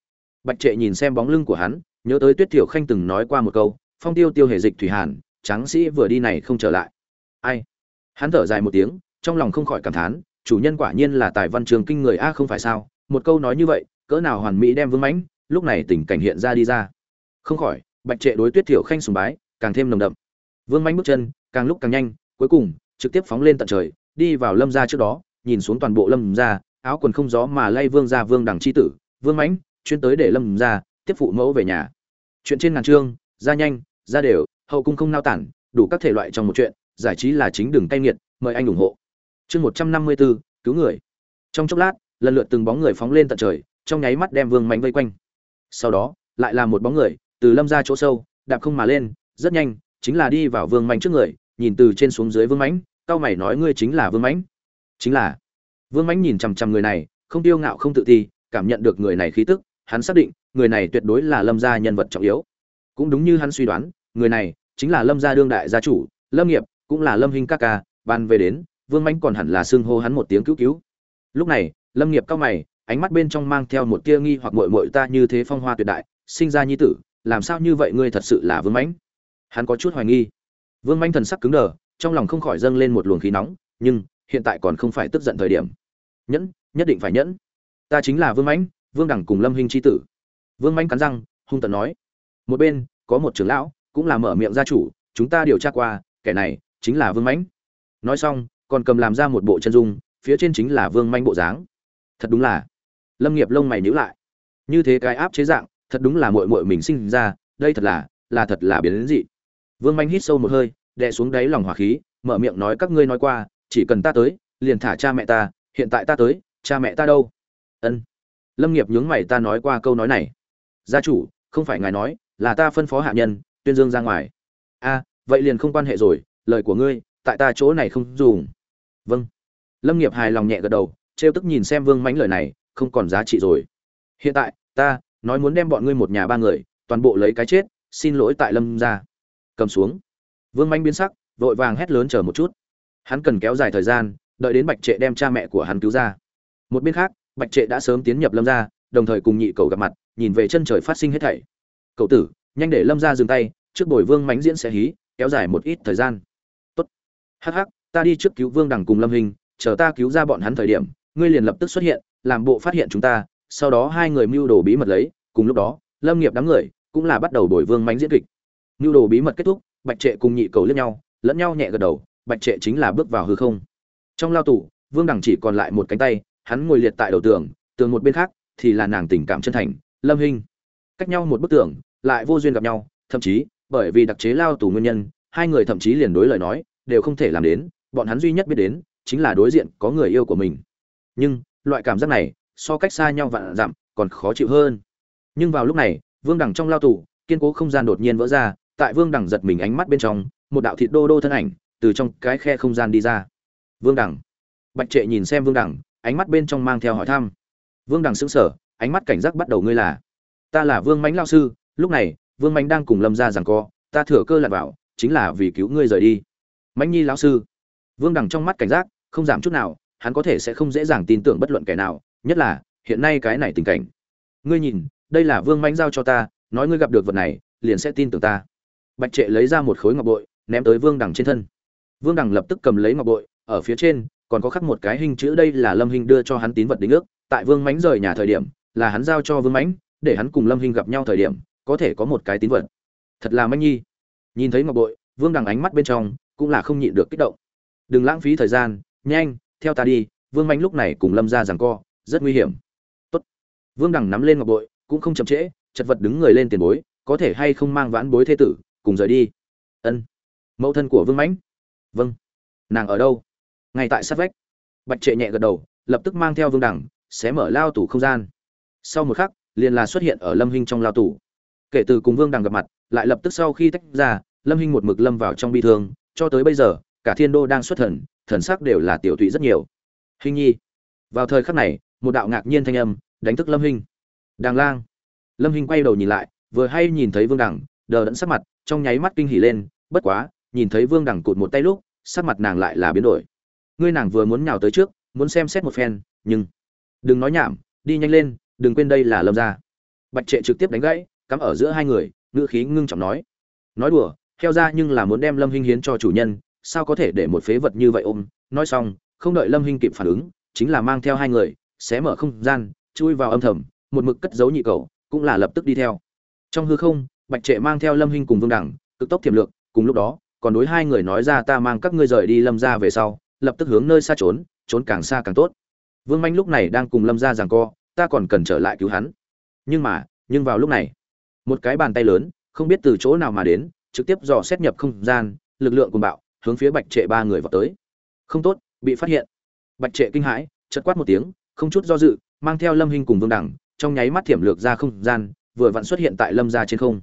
Bạch trệ nhìn xem bóng lưng của hắn, nhớ tới tuyết thiểu khanh từng nói qua một câu, phong tiêu tiêu hề dịch thủy hàn, tráng sĩ vừa đi này không trở lại. Ai? Hắn thở dài một tiếng, trong lòng không khỏi cảm thán, chủ nhân quả nhiên là tài văn trường kinh người a, không phải sao? Một câu nói như vậy, cỡ nào hoàn mỹ đem vương mãnh, lúc này tình cảnh hiện ra đi ra. Không khỏi, bạch trệ đối tuyết thiểu khanh sùng bái, càng thêm nồng đậm. Vương mãnh bước chân, càng lúc càng nhanh, cuối cùng, trực tiếp phóng lên tận trời, đi vào lâm gia trước đó nhìn xuống toàn bộ lâm gia áo quần không gió mà lay vương gia vương đằng chi tử, vương mãnh, chuyên tới để lâm gia tiếp phụ mẫu về nhà. Chuyện trên ngàn chương, ra nhanh, ra đều, hậu cung không nao tản, đủ các thể loại trong một chuyện, giải trí là chính đường tay nghiệt, mời anh ủng hộ. Chương một trăm năm mươi bốn cứu người. Trong chốc lát, lần lượt từng bóng người phóng lên tận trời, trong nháy mắt đem vương mãnh vây quanh. Sau đó, lại là một bóng người, từ lâm ra chỗ sâu, đạp không mà lên, rất nhanh, chính là đi vào vương mãnh trước người, nhìn từ trên xuống dưới vương mãnh cao mày nói ngươi chính là vương mãnh chính là, vương mãnh nhìn chằm chằm người này, không tiêu ngạo không tự ti, cảm nhận được người này khí tức, hắn xác định, người này tuyệt đối là lâm gia nhân vật trọng yếu. Cũng đúng như hắn suy đoán, người này chính là lâm gia đương đại gia chủ, lâm nghiệp, cũng là lâm hình ca ca, ban về đến, vương mãnh còn hẳn là xưng hô hắn một tiếng cứu cứu. Lúc này, lâm nghiệp cao mày, ánh mắt bên trong mang theo một tia nghi hoặc mội mội ta như thế phong hoa tuyệt đại, sinh ra nhi tử, làm sao như vậy ngươi thật sự là vương mãnh? Hắn có chút hoài nghi. Vương mãnh thần sắc cứng đờ, trong lòng không khỏi dâng lên một luồng khí nóng, nhưng hiện tại còn không phải tức giận thời điểm. Nhẫn, nhất định phải nhẫn. Ta chính là vương mãnh, vương đẳng cùng lâm hình c h i tử. Vương mãnh cắn răng, hung tận nói. Một bên, có một trưởng lão, cũng là mở miệng gia chủ, chúng ta điều tra qua, kẻ này chính là vương mãnh. Nói xong, còn cầm làm ra một bộ chân dung, phía trên chính là vương manh bộ dáng. Thật đúng là. Lâm nghiệp lông mày nhữ lại. Như thế cái áp chế dạng, thật đúng là mội mội mình sinh ra, đây thật là là thật là biến đến dị. Vương manh hít sâu một hơi, đè xuống đáy lòng hỏa khí, mở miệng nói các ngươi nói qua chỉ cần ta tới, liền thả cha mẹ ta, hiện tại ta tới, cha mẹ ta đâu? Ân. Lâm nghiệp nhướng mày ta nói qua câu nói này. Gia chủ, không phải ngài nói, là ta phân phó hạ nhân, tuyên dương ra ngoài. A, vậy liền không quan hệ rồi, lời của ngươi, tại ta chỗ này không dùng. Vâng. Lâm nghiệp hài lòng nhẹ gật đầu, trêu tức nhìn xem vương mãnh lời này, không còn giá trị rồi. Hiện tại, ta, nói muốn đem bọn ngươi một nhà ba người, toàn bộ lấy cái chết, xin lỗi tại lâm ra cầm xuống. Vương mãnh biến sắc, vội vàng hét lớn chờ một chút hắn cần kéo dài thời gian, đợi đến bạch trệ đem cha mẹ của hắn cứu ra. Một bên khác, bạch trệ đã sớm tiến nhập lâm ra đồng thời cùng nhị cầu gặp mặt, nhìn về chân trời phát sinh hết thảy. Cậu tử, nhanh để lâm ra dừng tay, trước bồi vương mánh diễn sẽ hí, kéo dài một ít thời gian. Tốt. Hắc hắc, ta đi trước cứu vương đằng cùng lâm hình, chờ ta cứu ra bọn hắn thời điểm, ngươi liền lập tức xuất hiện, làm bộ phát hiện chúng ta. Sau đó hai người mưu đồ bí mật lấy, cùng lúc đó, lâm nghiệp đám người cũng là bắt đầu đổi vương mánh diễn kịch. Mưu đồ bí mật kết thúc, bạch trệ cùng nhị cầu lẫn nhau lẫn nhau nhẹ gật đầu bạch trệ chính là bước vào hư không. Trong lao tù, vương đằng chỉ còn lại một cánh tay, hắn ngồi liệt tại đầu tường tường một bên khác thì là nàng tình cảm chân thành, lâm hinh. Cách nhau một bức tường, lại vô duyên gặp nhau, thậm chí, bởi vì đặc chế lao tù nguyên nhân, hai người thậm chí liền đối lời nói, đều không thể làm đến, bọn hắn duy nhất biết đến, chính là đối diện có người yêu của mình. Nhưng, loại cảm giác này, so cách xa nhau vạn dặm, còn khó chịu hơn. Nhưng vào lúc này, vương đằng trong lao tù, kiên cố không gian đột nhiên vỡ ra, tại vương đằng giật mình ánh mắt bên trong, một đạo thịt đô đô thân ảnh từ trong cái khe không gian đi ra. Vương Đẳng, bạch trệ nhìn xem vương Đẳng, ánh mắt bên trong mang theo hỏi thăm. Vương Đẳng sững sờ ánh mắt cảnh giác bắt đầu ngươi là. Ta là vương Mánh lao sư lúc này vương Mánh đang cùng lâm ra rằng co ta thừa cơ lặn vào chính là vì cứu ngươi rời đi. Mánh nhi lão sư. Vương Đẳng trong mắt cảnh giác không giảm chút nào hắn có thể sẽ không dễ dàng tin tưởng bất luận kẻ nào nhất là hiện nay cái này tình cảnh. Ngươi nhìn đây là vương Mánh giao cho ta nói ngươi gặp được vật này liền sẽ tin tưởng ta. Bạch trệ lấy ra một khối ngọc bội ném tới vương đằng trên thân vương đằng lập tức cầm lấy ngọc bội, ở phía trên, còn có khắc một cái hình chữ đây là lâm Hinh đưa cho hắn tín vật đính ước, tại vương mãnh rời nhà thời điểm, là hắn giao cho vương mãnh, để hắn cùng lâm Hinh gặp nhau thời điểm, có thể có một cái tín vật. Thật là manh nhi. Nhìn thấy ngọc bội, vương đằng ánh mắt bên trong cũng là không nhịn được kích động. Đừng lãng phí thời gian, nhanh, theo ta đi, vương Mãnh lúc này cùng lâm ra giằng co, rất nguy hiểm. Tốt. vương đằng nắm lên ngọc bội, cũng không chậm trễ, chật vật đứng người lên tiền bối, có thể hay không mang vãn bối thế tử, cùng rời đi? Ân. Mẫu thân của vương mãnh vâng. Nàng ở đâu? Ngay tại sát vách. Bạch trệ nhẹ gật đầu, lập tức mang theo vương đẳng sẽ mở lao tủ không gian. Sau một khắc, liền là xuất hiện ở lâm hinh trong lao tủ kể từ cùng vương đằng gặp mặt, lại lập tức sau khi tách ra, lâm hinh một mực lâm vào trong bi thương, cho tới bây giờ, cả thiên đô đang xuất thần thần sắc đều là tiểu tụy rất nhiều. Hình nhi. Vào thời khắc này, một đạo ngạc nhiên thanh âm đánh thức lâm hinh. Đàng lang. Lâm hinh quay đầu nhìn lại, vừa hay nhìn thấy vương đằng đờ đẫn sắc mặt, trong nháy mắt kinh hỉ lên, bất quá nhìn thấy vương đằng cụt một tay lúc, sắc mặt nàng lại là biến đổi. Ngươi nàng vừa muốn nhào tới trước, muốn xem xét một phen, nhưng, đừng nói nhảm, đi nhanh lên, đừng quên đây là lâm gia. Bạch trệ trực tiếp đánh gãy, cắm ở giữa hai người, ngữ khí ngưng trọng nói. Nói đùa, theo ra nhưng là muốn đem lâm hinh hiến cho chủ nhân, sao có thể để một phế vật như vậy ôm? Nói xong, không đợi lâm hinh kịp phản ứng, chính là mang theo hai người, xé mở không gian, chui vào âm thầm, một mực cất giấu nhị cầu, cũng là lập tức đi theo. Trong hư không, bạch trệ mang theo lâm hinh cùng vương đẳng cực tốc thiểm lược, cùng lúc đó còn đối hai người nói ra ta mang các ngươi rời đi lâm ra về sau, lập tức hướng nơi xa trốn trốn càng xa càng tốt. Vương manh lúc này đang cùng lâm ra rằng co, ta còn cần trở lại cứu hắn. Nhưng mà, nhưng vào lúc này, một cái bàn tay lớn, không biết từ chỗ nào mà đến, trực tiếp dò xét nhập không gian, lực lượng cùng bạo, hướng phía bạch trệ ba người vào tới. Không tốt, bị phát hiện. Bạch trệ kinh hãi chật quát một tiếng, không chút do dự, mang theo lâm hình cùng vương đẳng trong nháy mắt thiểm lược ra không gian, vừa vặn xuất hiện tại lâm ra trên không.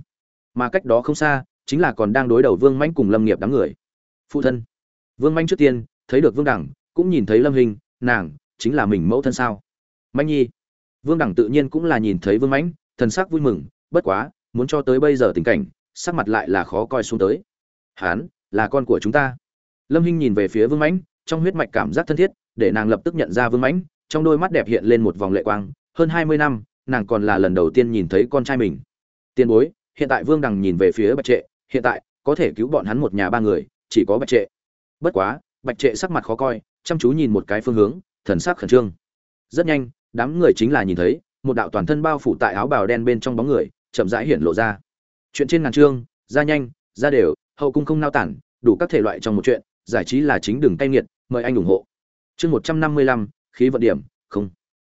Mà cách đó không xa chính là còn đang đối đầu vương Mạnh cùng lâm nghiệp đám người. Phụ thân. Vương Mạnh trước tiên thấy được vương đẳng, cũng nhìn thấy lâm hình, nàng, chính là mình mẫu thân sao? Mãnh nhi. Vương đẳng tự nhiên cũng là nhìn thấy vương mãnh, thần sắc vui mừng, bất quá, muốn cho tới bây giờ tình cảnh, sắc mặt lại là khó coi xuống tới. Hán, là con của chúng ta. Lâm hinh nhìn về phía vương mãnh, trong huyết mạch cảm giác thân thiết, để nàng lập tức nhận ra vương mãnh, trong đôi mắt đẹp hiện lên một vòng lệ quang. Hơn hai mươi năm, nàng còn là lần đầu tiên nhìn thấy con trai mình. Tiên bối, hiện tại vương đằng nhìn về phía bạch trệ hiện tại, có thể cứu bọn hắn một nhà ba người, chỉ có bạch trệ. Bất quá, bạch trệ sắc mặt khó coi, chăm chú nhìn một cái phương hướng, thần sắc khẩn trương. Rất nhanh, đám người chính là nhìn thấy, một đạo toàn thân bao phủ tại áo bào đen bên trong bóng người, chậm rãi hiện lộ ra. Chuyện trên ngàn chương, ra nhanh, ra đều, hậu cung không nao tản, đủ các thể loại trong một chuyện, giải trí là chính đường tay nghiệt, mời anh ủng hộ. Chương một trăm năm mươi lăm, khí vận điểm, không.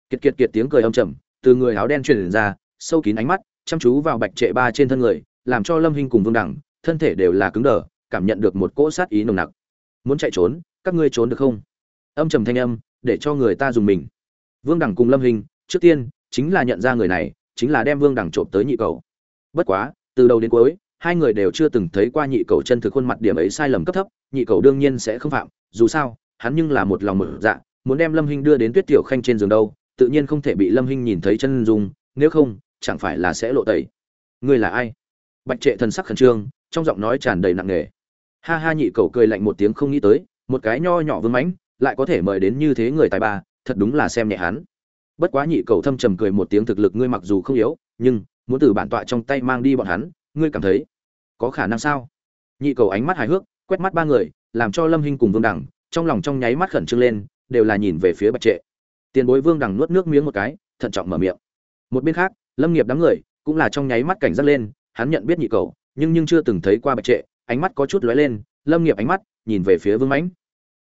Kiệt kiệt kiệt tiếng cười âm trầm, từ người áo đen truyền ra, sâu kín ánh mắt, chăm chú vào bạch trệ ba trên thân người làm cho lâm hinh cùng vương đẳng thân thể đều là cứng đờ cảm nhận được một cỗ sát ý nồng nặc. Muốn chạy trốn các ngươi trốn được không? Âm trầm thanh âm để cho người ta dùng mình. Vương đẳng cùng lâm Hinh, trước tiên chính là nhận ra người này chính là đem vương đẳng trộm tới nhị cầu. Bất quá từ đầu đến cuối hai người đều chưa từng thấy qua nhị cầu chân thực khuôn mặt điểm ấy sai lầm cấp thấp nhị cầu đương nhiên sẽ không phạm dù sao hắn nhưng là một lòng mở dạ muốn đem lâm hinh đưa đến tuyết tiểu khanh trên giường đâu tự nhiên không thể bị lâm hinh nhìn thấy chân dung nếu không chẳng phải là sẽ lộ tẩy. Ngươi là ai? Bạch trệ thần sắc khẩn trương, trong giọng nói tràn đầy nặng nề. Ha ha nhị cầu cười lạnh một tiếng không nghĩ tới, một cái nho nhỏ vương mãnh, lại có thể mời đến như thế người tài ba, thật đúng là xem nhẹ hắn. Bất quá nhị cầu thâm trầm cười một tiếng thực lực ngươi mặc dù không yếu, nhưng, muốn từ bản tọa trong tay mang đi bọn hắn, ngươi cảm thấy có khả năng sao? Nhị cầu ánh mắt hài hước, quét mắt ba người, làm cho lâm hinh cùng vương đẳng trong lòng trong nháy mắt khẩn trương lên, đều là nhìn về phía bạch trệ. Tiền bối vương đằng nuốt nước miếng một cái, thận trọng mở miệng. Một bên khác, lâm nghiệp đám người, cũng là trong nháy mắt cảnh giác lên hắn nhận biết nhị cầu, nhưng nhưng chưa từng thấy qua bạch trệ, ánh mắt có chút lóe lên, lâm nghiệp ánh mắt, nhìn về phía vương mãnh.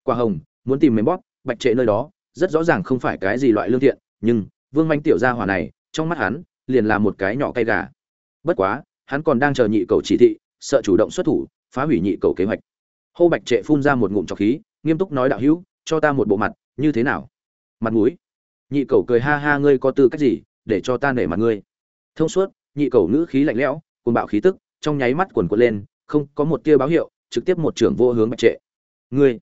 Quả hồng, muốn tìm mềm bóp, bạch trệ nơi đó, rất rõ ràng không phải cái gì loại lương thiện, nhưng, vương mãnh tiểu gia hỏa này, trong mắt hắn, liền là một cái nhỏ cây gà. Bất quá, hắn còn đang chờ nhị cầu chỉ thị, sợ chủ động xuất thủ, phá hủy nhị cầu kế hoạch. Hô bạch trệ phun ra một ngụm trọc khí, nghiêm túc nói đạo hữu, cho ta một bộ mặt, như thế nào? Mặt mũi. Nhị cầu cười ha ha, ngươi có tư cách gì, để cho ta nể mặt ngươi? Thông suốt, nhị cầu ngữ khí lạnh lẽo cuồng bạo khí tức, trong nháy mắt cuồn cuộn lên, không có một tia báo hiệu, trực tiếp một trưởng vô hướng bạch trệ. Ngươi!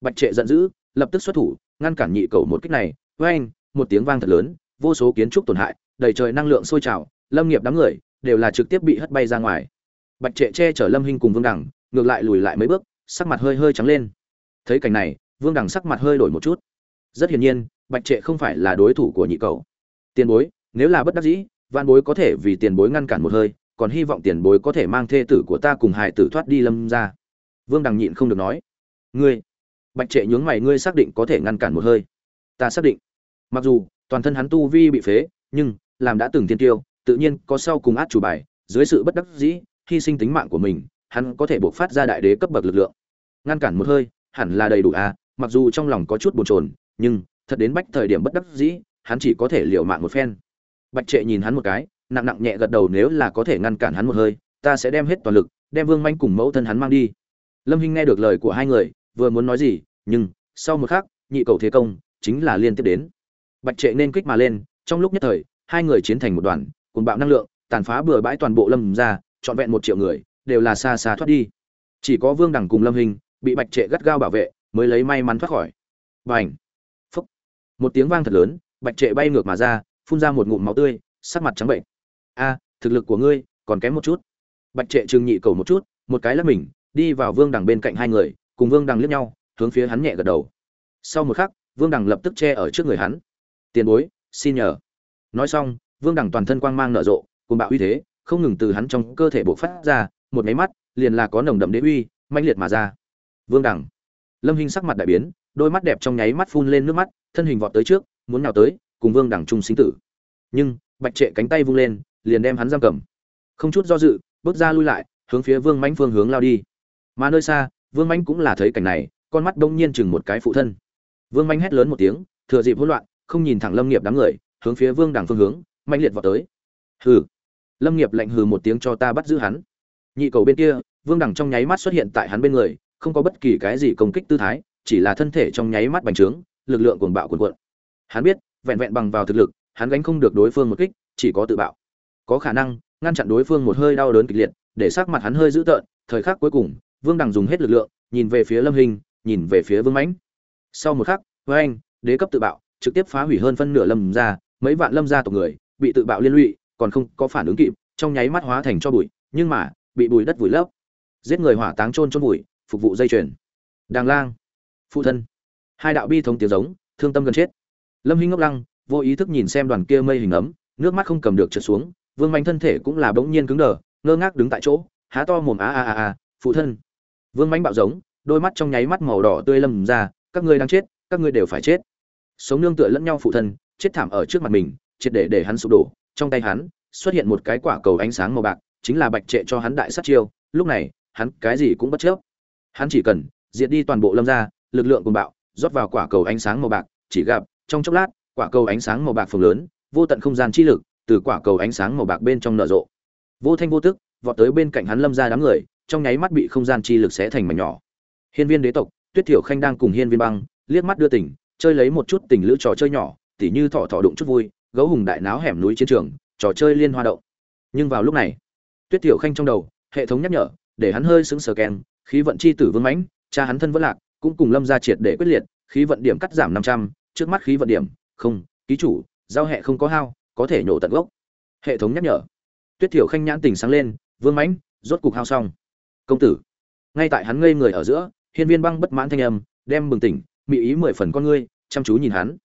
Bạch trệ giận dữ, lập tức xuất thủ, ngăn cản nhị cầu một kích này. Với anh một tiếng vang thật lớn, vô số kiến trúc tổn hại, đầy trời năng lượng sôi trào, lâm nghiệp đám người đều là trực tiếp bị hất bay ra ngoài. Bạch trệ che chở lâm hinh cùng vương đẳng ngược lại lùi lại mấy bước, sắc mặt hơi hơi trắng lên. Thấy cảnh này, vương đẳng sắc mặt hơi đổi một chút. Rất hiển nhiên, bạch trệ không phải là đối thủ của nhị cầu. Tiền bối, nếu là bất đắc dĩ van bối có thể vì tiền bối ngăn cản một hơi còn hy vọng tiền bối có thể mang thê tử của ta cùng hài tử thoát đi lâm ra vương đằng nhịn không được nói. Ngươi, bạch trệ nhướng mày, ngươi xác định có thể ngăn cản một hơi. Ta xác định. Mặc dù, toàn thân hắn tu vi bị phế, nhưng, làm đã từng tiên tiêu, tự nhiên có sau cùng át chủ bài, dưới sự bất đắc dĩ, hy sinh tính mạng của mình, hắn có thể buộc phát ra đại đế cấp bậc lực lượng. Ngăn cản một hơi, hẳn là đầy đủ à mặc dù trong lòng có chút bồn chồn, nhưng, thật đến bách thời điểm bất đắc dĩ, hắn chỉ có thể liều mạng một phen. Bạch trệ nhìn hắn một cái nặng nặng nhẹ gật đầu nếu là có thể ngăn cản hắn một hơi, ta sẽ đem hết toàn lực, đem vương manh cùng mẫu thân hắn mang đi. Lâm hinh nghe được lời của hai người, vừa muốn nói gì, nhưng, sau một khắc, nhị cầu thế công, chính là liên tiếp đến. Bạch trệ nên kích mà lên, trong lúc nhất thời, hai người chiến thành một đoàn cùng bạo năng lượng, tàn phá bừa bãi toàn bộ lâm ra, trọn vẹn một triệu người, đều là xa xa thoát đi. Chỉ có vương đẳng cùng lâm hình bị bạch trệ gắt gao bảo vệ, mới lấy may mắn thoát khỏi. B à n h phúc! Một tiếng vang thật lớn, bạch trệ bay ngược mà ra, phun ra một ngụm máu tươi, sắc mặt trắng bệnh a, thực lực của ngươi còn kém một chút. Bạch trệ trừng nhị cầu một chút, một cái lắc mình, đi vào vương đằng bên cạnh hai người, cùng vương đằng liếc nhau, hướng phía hắn nhẹ gật đầu. Sau một khắc, vương đằng lập tức che ở trước người hắn. Tiền bối, xin nhờ. Nói xong, vương đằng toàn thân quang mang nở rộ cùng bạo uy thế, không ngừng từ hắn trong cơ thể bộc phát ra, một máy mắt, liền là có nồng đậm đế uy, mãnh liệt mà ra. Vương đằng. Lâm hinh sắc mặt đại biến, đôi mắt đẹp trong nháy mắt phun lên nước mắt, thân hình vọt tới trước, muốn nào tới, cùng vương đằng trung sinh tử. Nhưng, bạch trệ cánh tay vung lên liền đem hắn giam cầm. Không chút do dự, bước ra lui lại, hướng phía vương mãnh phương hướng lao đi. Mà nơi xa, vương mãnh cũng là thấy cảnh này, con mắt đông nhiên chừng một cái phụ thân. Vương mãnh hét lớn một tiếng, thừa dịp hỗn loạn, không nhìn thẳng lâm nghiệp đám người, hướng phía vương đằng phương hướng mạnh liệt vào tới. Hừ. Lâm nghiệp lạnh hừ một tiếng cho ta bắt giữ hắn. Nhị cầu bên kia, vương đằng trong nháy mắt xuất hiện tại hắn bên người, không có bất kỳ cái gì công kích tư thái, chỉ là thân thể trong nháy mắt bành trướng, lực lượng cuồng bạo cuồn cuộn. Hắn biết, vẹn vẹn bằng vào thực lực, hắn gánh không được đối phương một kích, chỉ có tự bạo có khả năng, ngăn chặn đối phương một hơi đau đớn kịch liệt, để sắc mặt hắn hơi dữ tợn, thời khắc cuối cùng, vương đằng dùng hết lực lượng, nhìn về phía lâm hình nhìn về phía vương mãnh. Sau một khắc với anh, đế cấp tự bạo, trực tiếp phá hủy hơn phân nửa lâm gia, mấy vạn lâm gia tộc người, bị tự bạo liên lụy, còn không có phản ứng kịp, trong nháy mắt hóa thành cho bụi, nhưng mà, bị bùi đất vùi lấp. Giết người hỏa táng trôn trôn bụi, phục vụ dây chuyền. Đàng lang, phụ thân. Hai đạo bi thống tiếng giống, thương tâm gần chết. Lâm hinh ngốc lăng, vô ý thức nhìn xem đoàn kia mây hình ấm, nước mắt không cầm được trượt xuống vương manh thân thể cũng là bỗng nhiên cứng đờ, ngơ ngác đứng tại chỗ, há to mồm, a a a a, phụ thân. Vương manh bạo giống, đôi mắt trong nháy mắt màu đỏ tươi lâm ra, các ngươi đang chết, các ngươi đều phải chết. Sống nương tựa lẫn nhau phụ thân, chết thảm ở trước mặt mình, triệt để để hắn sụp đổ. Trong tay hắn, xuất hiện một cái quả cầu ánh sáng màu bạc, chính là bạch trệ cho hắn đại sát chiêu. Lúc này, hắn cái gì cũng bất chấp. Hắn chỉ cần diệt đi toàn bộ lâm ra lực lượng cùng bạo, rót vào quả cầu ánh sáng màu bạc, chỉ gặp, trong chốc lát, quả cầu ánh sáng màu bạc phồng lớn, vô tận không gian chi lực từ quả cầu ánh sáng màu bạc bên trong nở rộ. Vô thanh vô tức, vọt tới bên cạnh hắn lâm ra đám người, trong nháy mắt bị không gian chi lực xé thành mảnh nhỏ. Hiên viên đế tộc, tuyết thiểu khanh đang cùng hiên viên băng, liếc mắt đưa tỉnh chơi lấy một chút tình lữ trò chơi nhỏ, tỉ như thọ thọ đụng chút vui, gấu hùng đại náo hẻm núi chiến trường, trò chơi liên hoa động. Nhưng vào lúc này, tuyết thiểu khanh trong đầu, hệ thống nhắc nhở, để hắn hơi sững sờ keng khí vận chi tử vương mãnh, cha hắn thân vẫn lạc, cũng cùng lâm gia triệt để quyết liệt, khí vận điểm cắt giảm năm trăm, trước mắt khí vận điểm, không, ký chủ, giao hệ không có hao có thể nhổ tận gốc. Hệ thống nhắc nhở. Tuyết thiểu khanh nhãn tình sáng lên, vương mãnh, rốt cục hao xong. Công tử. Ngay tại hắn ngây người ở giữa, hiên viên băng bất mãn thanh âm, đem bừng tỉnh, mị ý mười phần con ngươi, chăm chú nhìn hắn.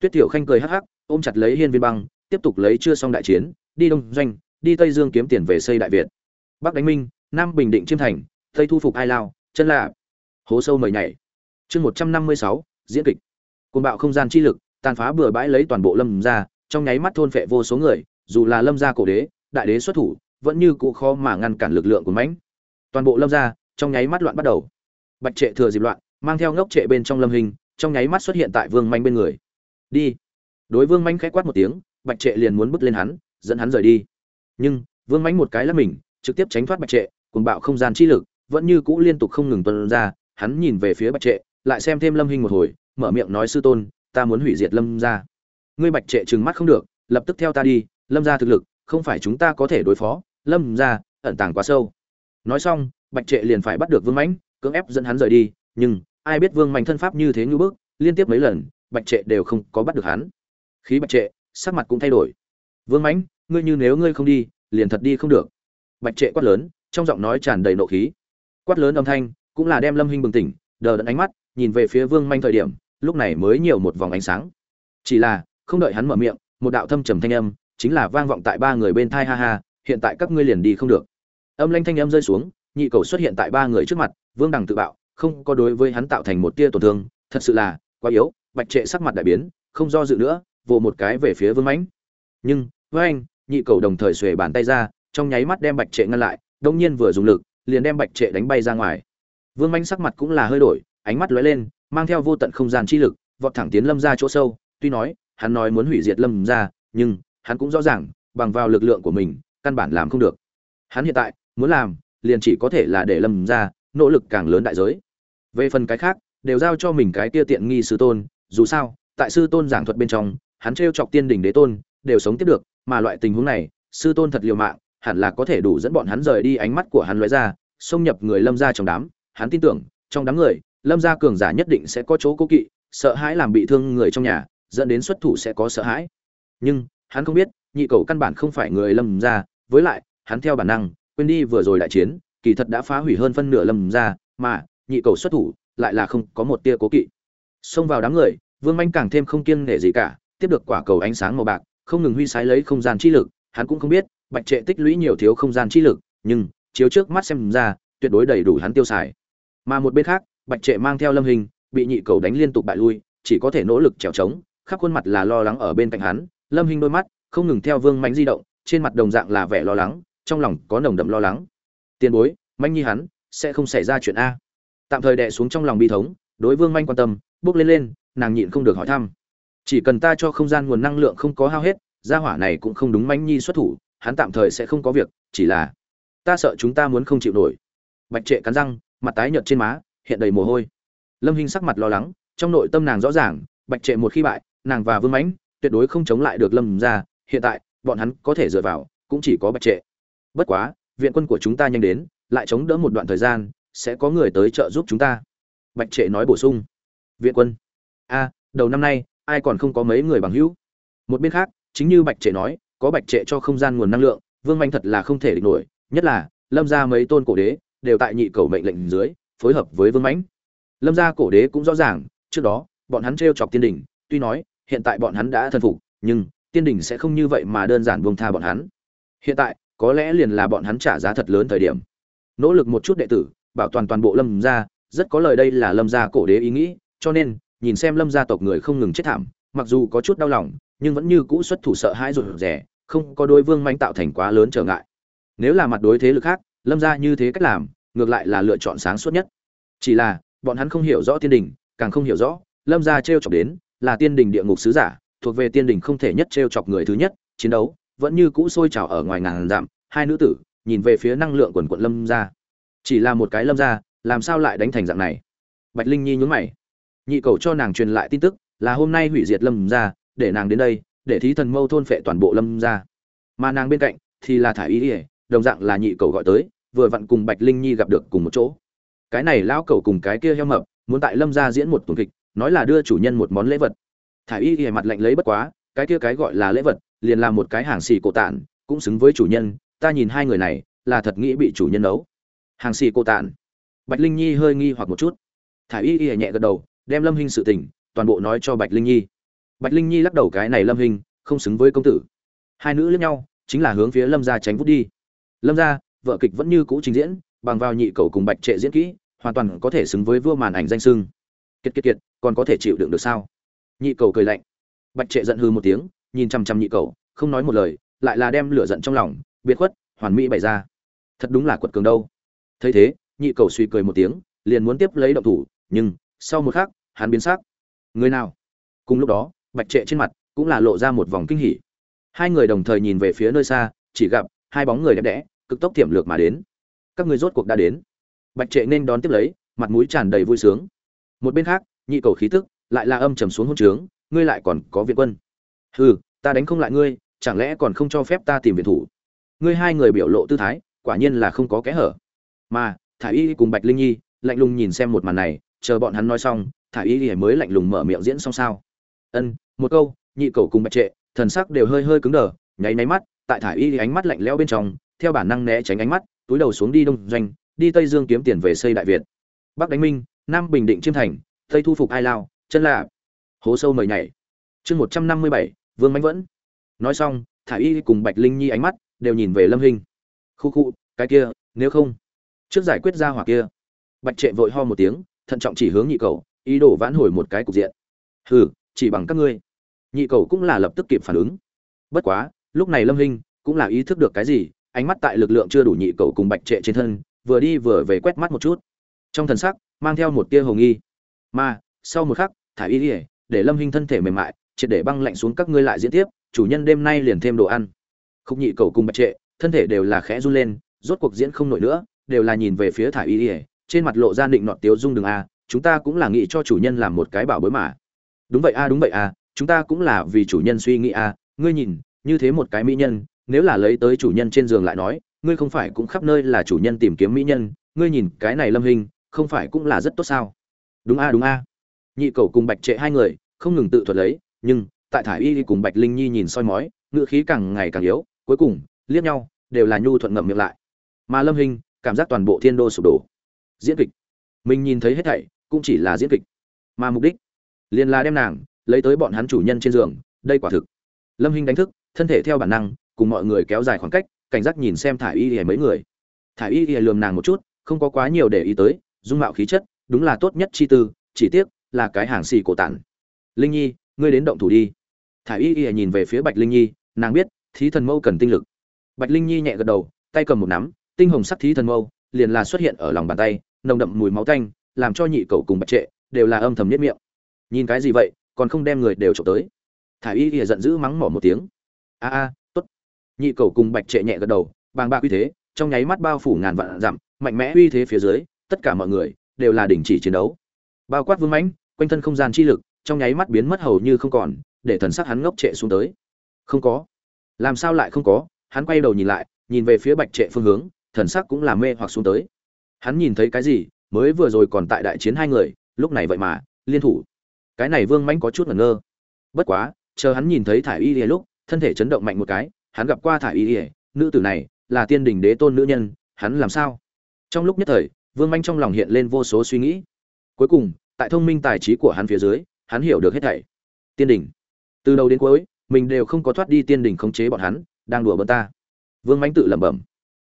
Tuyết thiểu khanh cười hắc hắc, ôm chặt lấy hiên viên băng, tiếp tục lấy chưa xong đại chiến, đi đông doanh, đi tây dương kiếm tiền về xây đại việt. Bắc đánh minh, nam bình định chiêm thành, tây thu phục ai lao, chân lạ hố sâu mời nhảy. Chương một trăm năm mươi sáu, diễn kịch. Côn bạo không gian chi lực, tàn phá bừa bãi lấy toàn bộ lâm ra trong nháy mắt thôn phệ vô số người, dù là lâm gia cổ đế, đại đế xuất thủ, vẫn như cũ khó mà ngăn cản lực lượng của mãnh. Toàn bộ lâm gia, trong nháy mắt loạn bắt đầu. Bạch trệ thừa dịp loạn, mang theo ngốc trệ bên trong lâm hình, trong nháy mắt xuất hiện tại vương manh bên người. Đi. Đối vương manh khẽ quát một tiếng, bạch trệ liền muốn bước lên hắn, dẫn hắn rời đi. Nhưng, vương manh một cái là mình, trực tiếp tránh thoát bạch trệ cùng bạo không gian chi lực, vẫn như cũ liên tục không ngừng tuân ra, hắn nhìn về phía bạch trệ, lại xem thêm lâm hình một hồi, mở miệng nói, sư tôn, ta muốn hủy diệt lâm gia ngươi bạch trệ trừng mắt không được, lập tức theo ta đi, lâm gia thực lực, không phải chúng ta có thể đối phó, lâm gia, ẩn tàng quá sâu. Nói xong, bạch trệ liền phải bắt được vương mãnh, cưỡng ép dẫn hắn rời đi, nhưng, ai biết vương mãnh thân pháp như thế như bước, liên tiếp mấy lần, bạch trệ đều không có bắt được hắn. Khí bạch trệ, sắc mặt cũng thay đổi. Vương mãnh, ngươi như nếu ngươi không đi, liền thật đi không được. Bạch trệ quát lớn, trong giọng nói tràn đầy nộ khí. Quát lớn âm thanh, cũng là đem lâm hinh bừng tỉnh, đờ đẫn ánh mắt, nhìn về phía vương manh thời điểm, lúc này mới nhiều một vòng ánh sáng. Chỉ là không đợi hắn mở miệng, một đạo thâm trầm thanh âm, chính là vang vọng tại ba người bên thai, ha ha, hiện tại các ngươi liền đi không được. Âm lanh thanh âm rơi xuống, nhị cầu xuất hiện tại ba người trước mặt, vương đằng tự bạo, không có đối với hắn tạo thành một tia tổn thương, thật sự là quá yếu, bạch trệ sắc mặt đại biến, không do dự nữa, vồ một cái về phía vương mãnh. Nhưng với anh nhị cầu đồng thời xuề bàn tay ra, trong nháy mắt đem bạch trệ ngăn lại, đông nhiên vừa dùng lực, liền đem bạch trệ đánh bay ra ngoài. Vương mãnh sắc mặt cũng là hơi đổi, ánh mắt lóe lên, mang theo vô tận không gian chi lực, vọt thẳng tiến lâm ra chỗ sâu, tuy nói hắn nói muốn hủy diệt lâm ra, nhưng hắn cũng rõ ràng, bằng vào lực lượng của mình, căn bản làm không được. Hắn hiện tại muốn làm, liền chỉ có thể là để lâm ra nỗ lực càng lớn đại giới. Về phần cái khác, đều giao cho mình cái kia tiện nghi sư tôn, dù sao, tại sư tôn giảng thuật bên trong, hắn t chọc tiên đình đế tôn, đều sống tiếp được, mà loại tình huống này, sư tôn thật liều mạng, hẳn là có thể đủ dẫn bọn hắn rời đi ánh mắt của hắn loại ra, xông nhập người lâm ra trong đám. Hắn tin tưởng, trong đám người, lâm gia cường giả nhất định sẽ có chỗ cố kỵ, sợ hãi làm bị thương người trong nhà dẫn đến xuất thủ sẽ có sợ hãi. Nhưng hắn không biết nhị cầu căn bản không phải người lâm ra, với lại hắn theo bản năng quên đi vừa rồi đại chiến kỳ thật đã phá hủy hơn phân nửa lâm ra, mà nhị cầu xuất thủ lại là không có một tia cố kỵ. Xông vào đám người vương manh càng thêm không kiêng nể gì cả tiếp được quả cầu ánh sáng màu bạc không ngừng huy sái lấy không gian chi lực hắn cũng không biết bạch trệ tích lũy nhiều thiếu không gian chi lực nhưng chiếu trước mắt xem ra tuyệt đối đầy đủ hắn tiêu xài. Mà một bên khác bạch trệ mang theo lâm hình bị nhị cầu đánh liên tục bại lui chỉ có thể nỗ lực trèo trống khắp khuôn mặt là lo lắng ở bên cạnh hắn, lâm hình đôi mắt không ngừng theo vương mánh di động, trên mặt đồng dạng là vẻ lo lắng, trong lòng có nồng đậm lo lắng. Tiền bối manh nhi hắn, sẽ không xảy ra chuyện a. Tạm thời đè xuống trong lòng bi thống, đối vương manh quan tâm, bước lên lên, nàng nhịn không được hỏi thăm. Chỉ cần ta cho không gian nguồn năng lượng không có hao hết, gia hỏa này cũng không đúng manh nhi xuất thủ, hắn tạm thời sẽ không có việc, chỉ là ta sợ chúng ta muốn không chịu nổi. Bạch trệ cắn răng, mặt tái nhợt trên má, hiện đầy mồ hôi. Lâm hinh sắc mặt lo lắng, trong nội tâm nàng rõ ràng, bạch trệ một khi bại nàng và vương mãnh tuyệt đối không chống lại được lâm ra hiện tại, bọn hắn có thể dựa vào, cũng chỉ có bạch trệ. Bất quá, viện quân của chúng ta nhanh đến, lại chống đỡ một đoạn thời gian, sẽ có người tới trợ giúp chúng ta. Bạch trệ nói bổ sung. Viện quân. A, đầu năm nay, ai còn không có mấy người bằng hữu? Một bên khác, chính như bạch trệ nói, có bạch trệ cho không gian nguồn năng lượng, vương manh thật là không thể địch nổi, nhất là, lâm ra mấy tôn cổ đế, đều tại nhị cầu mệnh lệnh dưới, phối hợp với vương mãnh. Lâm gia cổ đế cũng rõ ràng, trước đó, bọn hắn t chọc tiên đình tuy nói hiện tại bọn hắn đã thần phục, nhưng, tiên đình sẽ không như vậy mà đơn giản buông tha bọn hắn. Hiện tại, có lẽ liền là bọn hắn trả giá thật lớn thời điểm. Nỗ lực một chút đệ tử, bảo toàn toàn bộ lâm gia, rất có lời đây là lâm gia cổ đế ý nghĩ, cho nên, nhìn xem lâm gia tộc người không ngừng chết thảm, mặc dù có chút đau lòng, nhưng vẫn như cũ xuất thủ sợ hãi rụt rẻ không có đối vương manh tạo thành quá lớn trở ngại. Nếu là mặt đối thế lực khác, lâm gia như thế cách làm, ngược lại là lựa chọn sáng suốt nhất. Chỉ là, bọn hắn không hiểu rõ tiên đình càng không hiểu rõ, lâm gia t r e o chọc đến là tiên đình địa ngục sứ giả, thuộc về tiên đình không thể nhất t r e o chọc người thứ nhất, chiến đấu vẫn như cũ sôi trào ở ngoài ngàn dặm, hai nữ tử nhìn về phía năng lượng quần quận lâm gia. Chỉ là một cái lâm gia, làm sao lại đánh thành dạng này? Bạch linh nhi nhún mày. Nhị cầu cho nàng truyền lại tin tức, là hôm nay hủy diệt lâm gia, để nàng đến đây, để thí thần mâu thôn phệ toàn bộ lâm gia. Mà nàng bên cạnh thì là thả ý ỉa đồng dạng là nhị cầu gọi tới, vừa vặn cùng bạch linh nhi gặp được cùng một chỗ. Cái này lão cầu cùng cái kia heo mập, muốn tại lâm gia diễn một tuần kịch nói là đưa chủ nhân một món lễ vật. Thả y ghề mặt lạnh lấy bất quá, cái kia cái gọi là lễ vật, liền là một cái hàng xì cổ tản, cũng xứng với chủ nhân, ta nhìn hai người này, là thật nghĩ bị chủ nhân nấu. Hàng xì cổ tản. Bạch linh nhi hơi nghi hoặc một chút. Thả y ghề nhẹ gật đầu, đem lâm hình sự tình, toàn bộ nói cho bạch linh nhi. Bạch linh nhi lắc đầu cái này lâm hình không xứng với công tử. Hai nữ lẫn nhau, chính là hướng phía lâm gia tránh vút đi. Lâm gia, vợ kịch vẫn như cũ trình diễn, bằng vào nhị cầu cùng bạch trệ diễn kỹ, hoàn toàn có thể xứng với vua màn ảnh danh sưng. Kiệt kiệt kiệt còn có thể chịu đựng được sao? Nhị cầu cười lạnh. Bạch trệ giận hư một tiếng, nhìn chằm chằm nhị cầu, không nói một lời, lại là đem lửa giận trong lòng, biệt khuất, hoàn mỹ bày ra. Thật đúng là quật cường đâu. Thấy thế, nhị cầu suy cười một tiếng, liền muốn tiếp lấy động thủ, nhưng, sau một khắc, hắn biến sắc. Người nào? Cùng lúc đó, bạch trệ trên mặt cũng là lộ ra một vòng kinh hỉ. Hai người đồng thời nhìn về phía nơi xa, chỉ gặp hai bóng người đẹp đẽ, cực tốc tiềm lược mà đến. Các người rốt cuộc đã đến. Bạch trệ nên đón tiếp lấy, mặt mũi tràn đầy vui sướng. Một bên khác nhị cầu khí tức, lại là âm trầm xuống hôn trướng, ngươi lại còn có viện quân. Hừ, ta đánh không lại ngươi, chẳng lẽ còn không cho phép ta tìm viện thủ? Ngươi hai người biểu lộ tư thái, quả nhiên là không có kẽ hở. Mà thả y cùng bạch linh nhi, lạnh lùng nhìn xem một màn này, chờ bọn hắn nói xong thả y thì mới lạnh lùng mở miệng diễn xong sao. Ân, một câu, nhị cầu cùng bạch trệ, thần sắc đều hơi hơi cứng đờ, nháy nháy mắt, tại thả y thì ánh mắt lạnh lẽo bên trong, theo bản năng né tránh ánh mắt, túi đầu xuống đi đông doanh, đi tây dương kiếm tiền về xây đại việt. Bắc đánh minh, nam bình định chiêm thành tây thu phục ai lao, chân lạ hố sâu mời nhảy. Chương một trăm năm mươi bảy, vương mạnh vẫn. Nói xong, thả y cùng bạch linh nhi ánh mắt đều nhìn về lâm hình khu khu, cái kia, nếu không? Trước giải quyết ra hỏa kia. Bạch trệ vội ho một tiếng, thận trọng chỉ hướng nhị cầu ý đồ vãn hồi một cái cục diện. Hừ, chỉ bằng các ngươi. Nhị cầu cũng là lập tức kịp phản ứng. Bất quá, lúc này lâm hình cũng là ý thức được cái gì, ánh mắt tại lực lượng chưa đủ nhị cầu cùng bạch trệ trên thân, vừa đi vừa về quét mắt một chút. Trong thần sắc, mang theo một tia hồng nghi mà, sau một khắc thả y ỉa để lâm Hinh thân thể mềm mại, triệt để băng lạnh xuống các ngươi lại diễn tiếp, chủ nhân đêm nay liền thêm đồ ăn. Khúc nhị cầu cùng bạch trệ, thân thể đều là khẽ run lên, rốt cuộc diễn không nổi nữa, đều là nhìn về phía thả y ỉa trên mặt lộ ra định nọt tiếu dung đường a, chúng ta cũng là nghĩ cho chủ nhân làm một cái bảo bối mà. Đúng vậy a, đúng vậy a, chúng ta cũng là vì chủ nhân suy nghĩ a, ngươi nhìn, như thế một cái mỹ nhân, nếu là lấy tới chủ nhân trên giường lại nói, ngươi không phải cũng khắp nơi là chủ nhân tìm kiếm mỹ nhân, ngươi nhìn cái này lâm hình không phải cũng là rất tốt sao? Đúng a đúng a. Nhị cầu cùng bạch trệ hai người, không ngừng tự thuật lấy, nhưng tại thải y cùng bạch linh nhi nhìn soi mói ngựa khí càng ngày càng yếu, cuối cùng, liếc nhau, đều là nhu thuận ngậm miệng lại. Mà lâm hình, cảm giác toàn bộ thiên đô sụp đổ. Diễn kịch. Mình nhìn thấy hết thảy, cũng chỉ là diễn kịch. Mà mục đích, liền là đem nàng, lấy tới bọn hắn chủ nhân trên giường, đây quả thực. Lâm hình đánh thức, thân thể theo bản năng, cùng mọi người kéo dài khoảng cách, cảnh giác nhìn xem thả y hề mấy người. Thả y hề lườm nàng một chút, không có quá nhiều để ý tới, dung mạo khí chất đúng là tốt nhất chi tư, chỉ tiếc là cái hàng xì cổ tản. Linh nhi, ngươi đến động thủ đi. Thả y Y nhìn về phía bạch linh nhi, nàng biết thí thần mâu cần tinh lực. Bạch linh nhi nhẹ gật đầu, tay cầm một nắm, tinh hồng sắc thí thần mâu liền là xuất hiện ở lòng bàn tay, nồng đậm mùi máu tanh, làm cho nhị cậu cùng bạch trệ đều là âm thầm nhất miệng. Nhìn cái gì vậy, còn không đem người đều trộm tới. Thả y Y giận dữ mắng mỏ một tiếng. A a nhị cậu cùng bạch trệ nhẹ gật đầu, bàng bạc uy thế, trong nháy mắt bao phủ ngàn vạn dặm, mạnh mẽ uy thế phía dưới, tất cả mọi người đều là đình chỉ chiến đấu. Bao quát vương mãnh, quanh thân không gian chi lực, trong nháy mắt biến mất hầu như không còn, để thần sắc hắn ngốc trệ xuống tới. Không có. Làm sao lại không có? Hắn quay đầu nhìn lại, nhìn về phía bạch trệ phương hướng, thần sắc cũng là mê hoặc xuống tới. Hắn nhìn thấy cái gì? Mới vừa rồi còn tại đại chiến hai người, lúc này vậy mà, liên thủ. Cái này vương mãnh có chút ngẩn ngơ. Bất quá, chờ hắn nhìn thấy thải y ỉa lúc, thân thể chấn động mạnh một cái, hắn gặp qua thải y ỉa nữ tử này là tiên đình đế tôn nữ nhân, hắn làm sao? Trong lúc nhất thời vương manh trong lòng hiện lên vô số suy nghĩ. Cuối cùng, tại thông minh tài trí của hắn phía dưới, hắn hiểu được hết thảy. Tiên đình từ đầu đến cuối, mình đều không có thoát đi tiên đình khống chế bọn hắn, đang đùa bỡn ta. Vương Manh tự lẩm bẩm.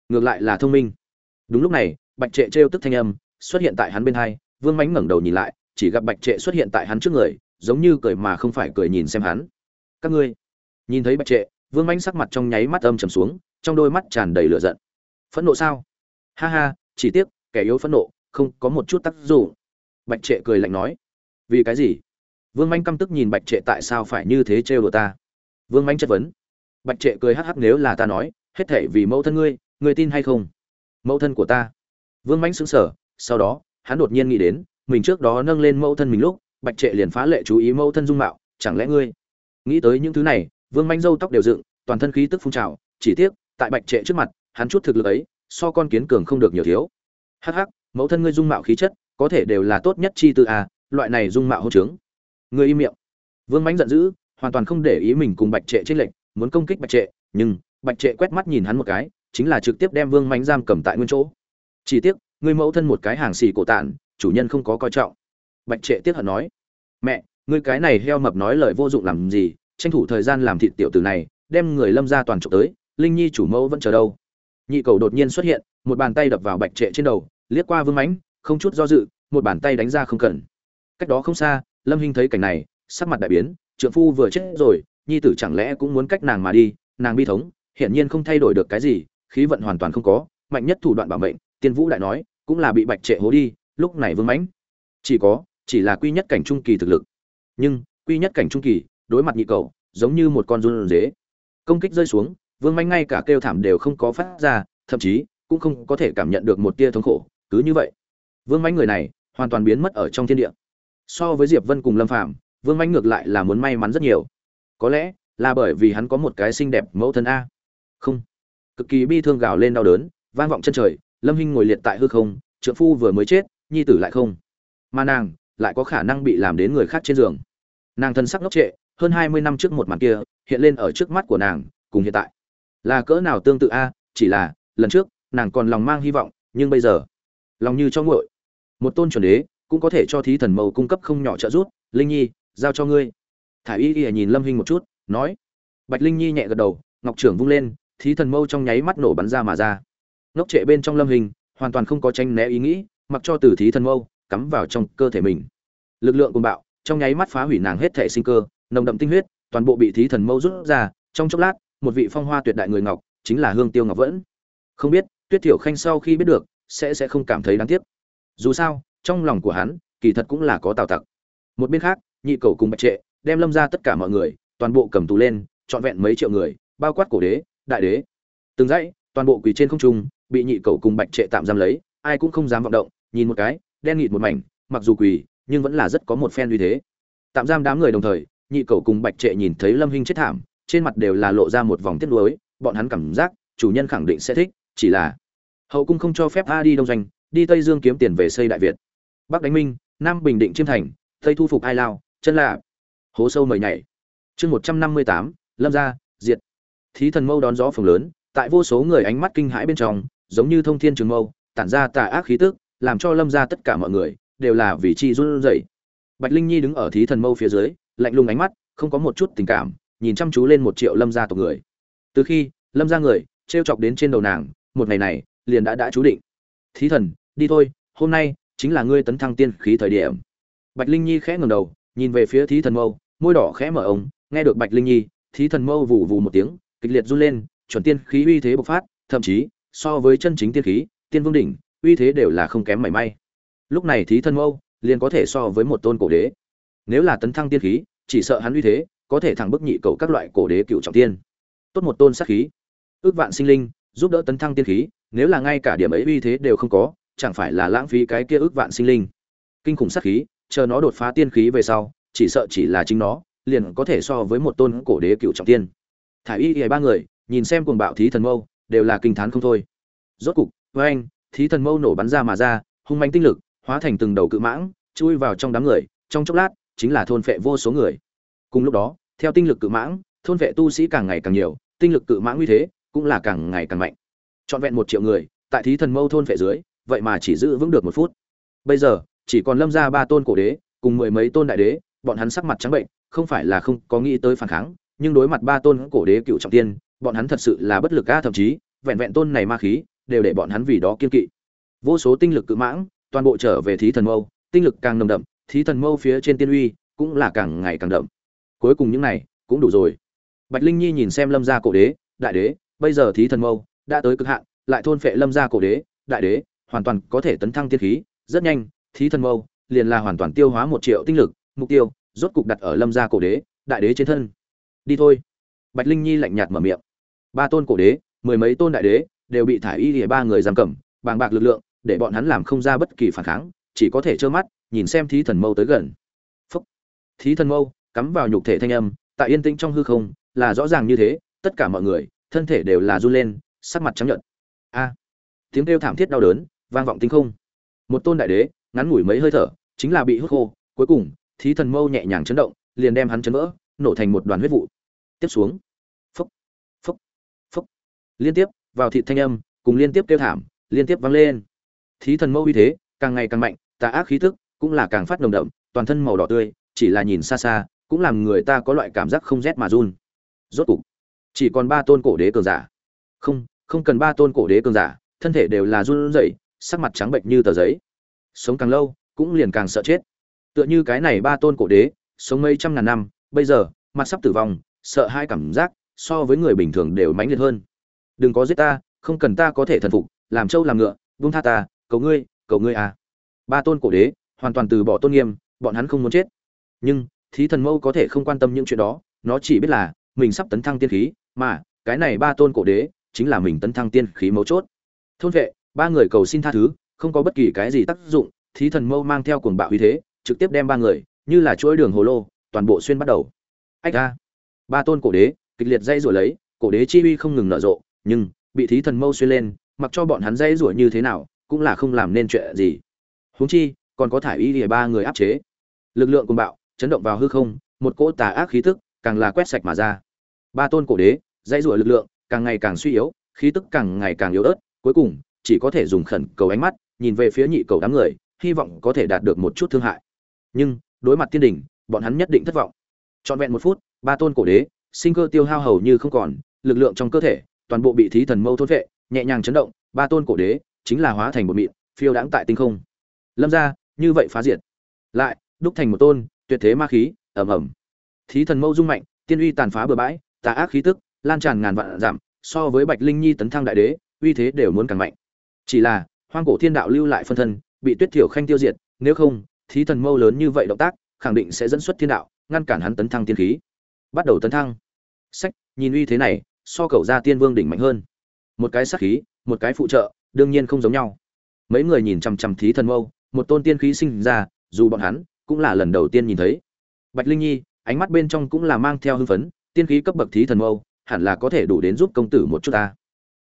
Ngược lại là thông minh. Đúng lúc này, bạch trệ trêu tức thanh âm xuất hiện tại hắn bên hai, vương mánh ngẩng đầu nhìn lại, chỉ gặp bạch trệ xuất hiện tại hắn trước người, giống như cười mà không phải cười nhìn xem hắn. Các ngươi. Nhìn thấy bạch trệ, vương mánh sắc mặt trong nháy mắt âm trầm xuống, trong đôi mắt tràn đầy lửa giận. Phẫn nộ sao? Ha ha, chỉ tiếc kẻ yếu phẫn nộ, không có một chút tác dụng. Bạch trệ cười lạnh nói, vì cái gì? Vương manh căm tức nhìn bạch trệ tại sao phải như thế trêu đùa ta? Vương manh chất vấn, bạch trệ cười hắc hắc nếu là ta nói, hết thể vì mẫu thân ngươi ngươi tin hay không? Mẫu thân của ta. Vương manh sững sờ, sau đó, hắn đột nhiên nghĩ đến, mình trước đó nâng lên mẫu thân mình lúc, bạch trệ liền phá lệ chú ý mẫu thân dung mạo, chẳng lẽ ngươi nghĩ tới những thứ này? Vương manh râu tóc đều dựng, toàn thân khí tức phun trào, chỉ tiếc, tại bạch trệ trước mặt, hắn chút thực lực ấy, so con kiến cường không được nhiều thiếu hắc hắc, mẫu thân ngươi dung mạo khí chất, có thể đều là tốt nhất chi tư a loại này dung mạo hô trướng. Ngươi im miệng. Vương mãnh giận dữ, hoàn toàn không để ý mình cùng bạch trệ trên lệnh muốn công kích bạch trệ, nhưng bạch trệ quét mắt nhìn hắn một cái, chính là trực tiếp đem vương mãnh giam cầm tại nguyên chỗ. Chỉ tiếc, ngươi mẫu thân một cái hàng xì cổ tản chủ nhân không có coi trọng. Bạch trệ tiếc hận nói, mẹ, ngươi cái này heo mập nói lời vô dụng làm gì, tranh thủ thời gian làm thịt tiểu tử này, đem người lâm ra toàn trộm tới, linh nhi chủ mẫu vẫn chờ đâu. Nhị cầu đột nhiên xuất hiện, một bàn tay đập vào bạch trệ trên đầu liếc qua vương mãnh, không chút do dự, một bàn tay đánh ra không cần. Cách đó không xa, lâm hinh thấy cảnh này, sắc mặt đại biến, trượng phu vừa chết rồi, nhi tử chẳng lẽ cũng muốn cách nàng mà đi, nàng bi thống, hiển nhiên không thay đổi được cái gì, khí vận hoàn toàn không có, mạnh nhất thủ đoạn bảo mệnh, tiên vũ lại nói, cũng là bị bạch trệ hố đi, lúc này vương mãnh, chỉ có, chỉ là quy nhất cảnh trung kỳ thực lực. Nhưng, quy nhất cảnh trung kỳ, đối mặt nhị cầu, giống như một con run dế. Công kích rơi xuống, vương mãnh ngay cả kêu thảm đều không có phát ra, thậm chí, cũng không có thể cảm nhận được một tia thống khổ cứ như vậy, vương mãnh người này hoàn toàn biến mất ở trong thiên địa. So với diệp vân cùng lâm phạm vương mãnh ngược lại là muốn may mắn rất nhiều. Có lẽ là bởi vì hắn có một cái xinh đẹp mẫu thân a. Không. Cực kỳ bi thương gào lên đau đớn, vang vọng chân trời, lâm hinh ngồi liệt tại hư không, trượng phu vừa mới chết, nhi tử lại không. Mà nàng lại có khả năng bị làm đến người khác trên giường. Nàng thân sắc ngốc trệ, hơn hai mươi năm trước một màn kia, hiện lên ở trước mắt của nàng, cùng hiện tại. Là cỡ nào tương tự a, chỉ là lần trước, nàng còn lòng mang hy vọng, nhưng bây giờ lòng như cho nguội. Một tôn chuẩn đế cũng có thể cho thí thần mâu cung cấp không nhỏ trợ giúp. Linh nhi, giao cho ngươi. Thả y y nhìn lâm hinh một chút, nói. Bạch linh nhi nhẹ gật đầu, ngọc trưởng vung lên, thí thần mâu trong nháy mắt nổ bắn ra mà ra. Ngốc trệ bên trong lâm hình hoàn toàn không có tranh né ý nghĩ, mặc cho từ thí thần mâu cắm vào trong cơ thể mình. Lực lượng cùng bạo, trong nháy mắt phá hủy nàng hết thể sinh cơ, nồng đậm tinh huyết, toàn bộ bị thí thần mâu rút ra. Trong chốc lát, một vị phong hoa tuyệt đại người ngọc, chính là hương tiêu ngọc vẫn. Không biết, tuyết thiểu khanh sau khi biết được sẽ sẽ không cảm thấy đáng tiếc. Dù sao, trong lòng của hắn, kỳ thật cũng là có tào tặc. Một bên khác, nhị cầu cùng bạch trệ, đem lâm ra tất cả mọi người, toàn bộ cầm tù lên, trọn vẹn mấy triệu người, bao quát cổ đế, đại đế. Từng dãy, toàn bộ quỳ trên không trung, bị nhị cầu cùng bạch trệ tạm giam lấy, ai cũng không dám vọng động, nhìn một cái, đen nghịt một mảnh, mặc dù quỳ, nhưng vẫn là rất có một phen uy thế. Tạm giam đám người đồng thời, nhị cầu cùng bạch trệ nhìn thấy lâm hinh chết thảm, trên mặt đều là lộ ra một vòng tiếc nuối, bọn hắn cảm giác, chủ nhân khẳng định sẽ thích, chỉ là hậu cung không cho phép a đi đông doanh, đi tây dương kiếm tiền về xây đại việt. Bắc đánh minh, nam bình định chiêm thành, tây thu phục ai lao, chân lạ hố sâu mời nhảy. Chương một trăm năm mươi tám, lâm gia, diệt. Thí thần mâu đón gió phường lớn, tại vô số người ánh mắt kinh hãi bên trong, giống như thông thiên trường mâu, tản ra tà ác khí tức, làm cho lâm gia tất cả mọi người đều là vì chi run rẩy. Bạch linh nhi đứng ở thí thần mâu phía dưới, lạnh lùng ánh mắt, không có một chút tình cảm, nhìn chăm chú lên một triệu lâm gia tộc người. Từ khi lâm gia người t chọc đến trên đầu nàng, một ngày này liền đã đã chú định. Thí thần, đi thôi, hôm nay chính là ngươi tấn thăng tiên khí thời điểm. Bạch linh nhi khẽ ngẩng đầu, nhìn về phía thí thần mâu, môi đỏ khẽ mở ống, nghe được bạch linh nhi, thí thần mâu vù vù một tiếng, kịch liệt run lên, chuẩn tiên khí uy thế bộc phát, thậm chí, so với chân chính tiên khí, tiên vương đỉnh, uy thế đều là không kém mảy may. Lúc này thí thần mâu liền có thể so với một tôn cổ đế. Nếu là tấn thăng tiên khí, chỉ sợ hắn uy thế có thể thẳng bức nhị cầu các loại cổ đế cựu trọng tiên. Tốt một tôn sát khí. Ước vạn sinh linh, giúp đỡ tấn thăng tiên khí nếu là ngay cả điểm ấy uy thế đều không có, chẳng phải là lãng phí cái kia ước vạn sinh linh. Kinh khủng sát khí, chờ nó đột phá tiên khí về sau, chỉ sợ chỉ là chính nó, liền có thể so với một tôn cổ đế cựu trọng tiên. Thả y y ba người, nhìn xem cuồng bạo thí thần mâu, đều là kinh thán không thôi. Rốt cục, với anh, thí thần mâu nổ bắn ra mà ra, hung manh tinh lực, hóa thành từng đầu cự mãng, chui vào trong đám người, trong chốc lát, chính là thôn phệ vô số người. Cùng lúc đó, theo tinh lực cự mãng, thôn phệ tu sĩ càng ngày càng nhiều, tinh lực cự mãng uy thế cũng là càng ngày càng mạnh trọn vẹn một triệu người, tại thí thần mâu thôn phệ dưới, vậy mà chỉ giữ vững được một phút. Bây giờ, chỉ còn lâm ra ba tôn cổ đế, cùng mười mấy tôn đại đế, bọn hắn sắc mặt trắng bệnh, không phải là không có nghĩ tới phản kháng, nhưng đối mặt ba tôn cổ đế cựu trọng tiên, bọn hắn thật sự là bất lực ca thậm chí, vẹn vẹn tôn này ma khí, đều để bọn hắn vì đó kiên kỵ. Vô số tinh lực cự mãng, toàn bộ trở về thí thần mâu, tinh lực càng nồng đậm, thí thần mâu phía trên tiên uy cũng là càng ngày càng đậm. Cuối cùng những này cũng đủ rồi. Bạch linh nhi nhìn xem lâm gia cổ đế, đại đế, bây giờ thí thần mâu đã tới cực hạn, lại thôn phệ lâm gia cổ đế, đại đế, hoàn toàn có thể tấn thăng tiên khí, rất nhanh, thí thần mâu, liền là hoàn toàn tiêu hóa một triệu tinh lực, mục tiêu, rốt cục đặt ở lâm gia cổ đế, đại đế trên thân. Đi thôi. Bạch linh nhi lạnh nhạt mở miệng. Ba tôn cổ đế, mười mấy tôn đại đế, đều bị thải y lìa ba người giam cầm, bàng bạc lực lượng, để bọn hắn làm không ra bất kỳ phản kháng, chỉ có thể trơ mắt, nhìn xem thí thần mâu tới gần. Phúc. Thí thần mâu, cắm vào nhục thể thanh âm, tại yên tĩnh trong hư không, là rõ ràng như thế, tất cả mọi người, thân thể đều là run lên sắc mặt trắng nhợt. A. Tiếng kêu thảm thiết đau đớn, vang vọng tinh không. Một tôn đại đế, ngắn ngủi mấy hơi thở, chính là bị hút khô, cuối cùng, thí thần mâu nhẹ nhàng chấn động, liền đem hắn chấn vỡ, nổ thành một đoàn huyết vụ. Tiếp xuống. Phúc. Phúc. Phúc. Liên tiếp, vào thị thanh âm, cùng liên tiếp kêu thảm, liên tiếp vang lên. Thí thần mâu uy thế, càng ngày càng mạnh, tà ác khí tức cũng là càng phát nồng đậm, toàn thân màu đỏ tươi, chỉ là nhìn xa xa, cũng làm người ta có loại cảm giác không rét mà run. Rốt cục, chỉ còn ba tôn cổ đế cường giả. Không không cần ba tôn cổ đế cường giả, thân thể đều là run rẩy, sắc mặt trắng bệnh như tờ giấy. Sống càng lâu, cũng liền càng sợ chết. Tựa như cái này ba tôn cổ đế, sống mấy trăm ngàn năm, bây giờ, mặt sắp tử vong, sợ hai cảm giác, so với người bình thường đều mãnh liệt hơn. Đừng có giết ta, không cần ta có thể thần phục, làm trâu làm ngựa vung tha ta, cầu ngươi cầu ngươi à. Ba tôn cổ đế, hoàn toàn từ bỏ tôn nghiêm, bọn hắn không muốn chết. Nhưng, thí thần mâu có thể không quan tâm những chuyện đó, nó chỉ biết là, mình sắp tấn thăng tiên khí, mà, cái này ba tôn cổ đế chính là mình tấn thăng tiên khí mấu chốt. Thôn vệ, ba người cầu xin tha thứ, không có bất kỳ cái gì tác dụng, thí thần mâu mang theo cuồng bạo uy thế, trực tiếp đem ba người, như là chuỗi đường hồ lô, toàn bộ xuyên bắt đầu. Ách a. Ba tôn cổ đế, kịch liệt dây rủa lấy, cổ đế chi uy không ngừng nở rộ, nhưng, bị thí thần mâu xuyên lên, mặc cho bọn hắn dây rủa như thế nào, cũng là không làm nên chuyện gì. Huống chi, còn có thải y lìa ba người áp chế. Lực lượng cuồng bạo, chấn động vào hư không, một cỗ tà ác khí tức, càng là quét sạch mà ra. Ba tôn cổ đế dây rủa lực lượng càng ngày càng suy yếu khí tức càng ngày càng yếu ớt cuối cùng chỉ có thể dùng khẩn cầu ánh mắt nhìn về phía nhị cầu đám người hy vọng có thể đạt được một chút thương hại. Nhưng đối mặt tiên đình, bọn hắn nhất định thất vọng. Trọn vẹn một phút ba tôn cổ đế sinh cơ tiêu hao hầu như không còn lực lượng trong cơ thể toàn bộ bị thí thần mâu thôn vệ nhẹ nhàng chấn động ba tôn cổ đế chính là hóa thành một mịn phiêu đãng tại tinh không. Lâm ra như vậy phá diệt. Lại đúc thành một tôn tuyệt thế ma khí ẩm ẩm thí thần mâu dung mạnh tiên uy tàn phá bừa bãi tà ác khí tức lan tràn ngàn vạn giảm, so với bạch linh nhi tấn thăng đại đế, uy thế đều muốn càng mạnh. Chỉ là, hoang cổ thiên đạo lưu lại phân thân, bị tuyết thiểu khanh tiêu diệt, nếu không, thí thần mâu lớn như vậy động tác, khẳng định sẽ dẫn xuất thiên đạo, ngăn cản hắn tấn thăng tiên khí. Bắt đầu tấn thăng. Sách, nhìn uy thế này, so cầu ra tiên vương đỉnh mạnh hơn. Một cái sát khí, một cái phụ trợ, đương nhiên không giống nhau. Mấy người nhìn chằm chằm thí thần mâu, một tôn tiên khí sinh ra, dù bọn hắn cũng là lần đầu tiên nhìn thấy. Bạch linh nhi, ánh mắt bên trong cũng là mang theo hưng phấn, tiên khí cấp bậc thí thần mâu hẳn là có thể đủ đến giúp công tử một chút ta.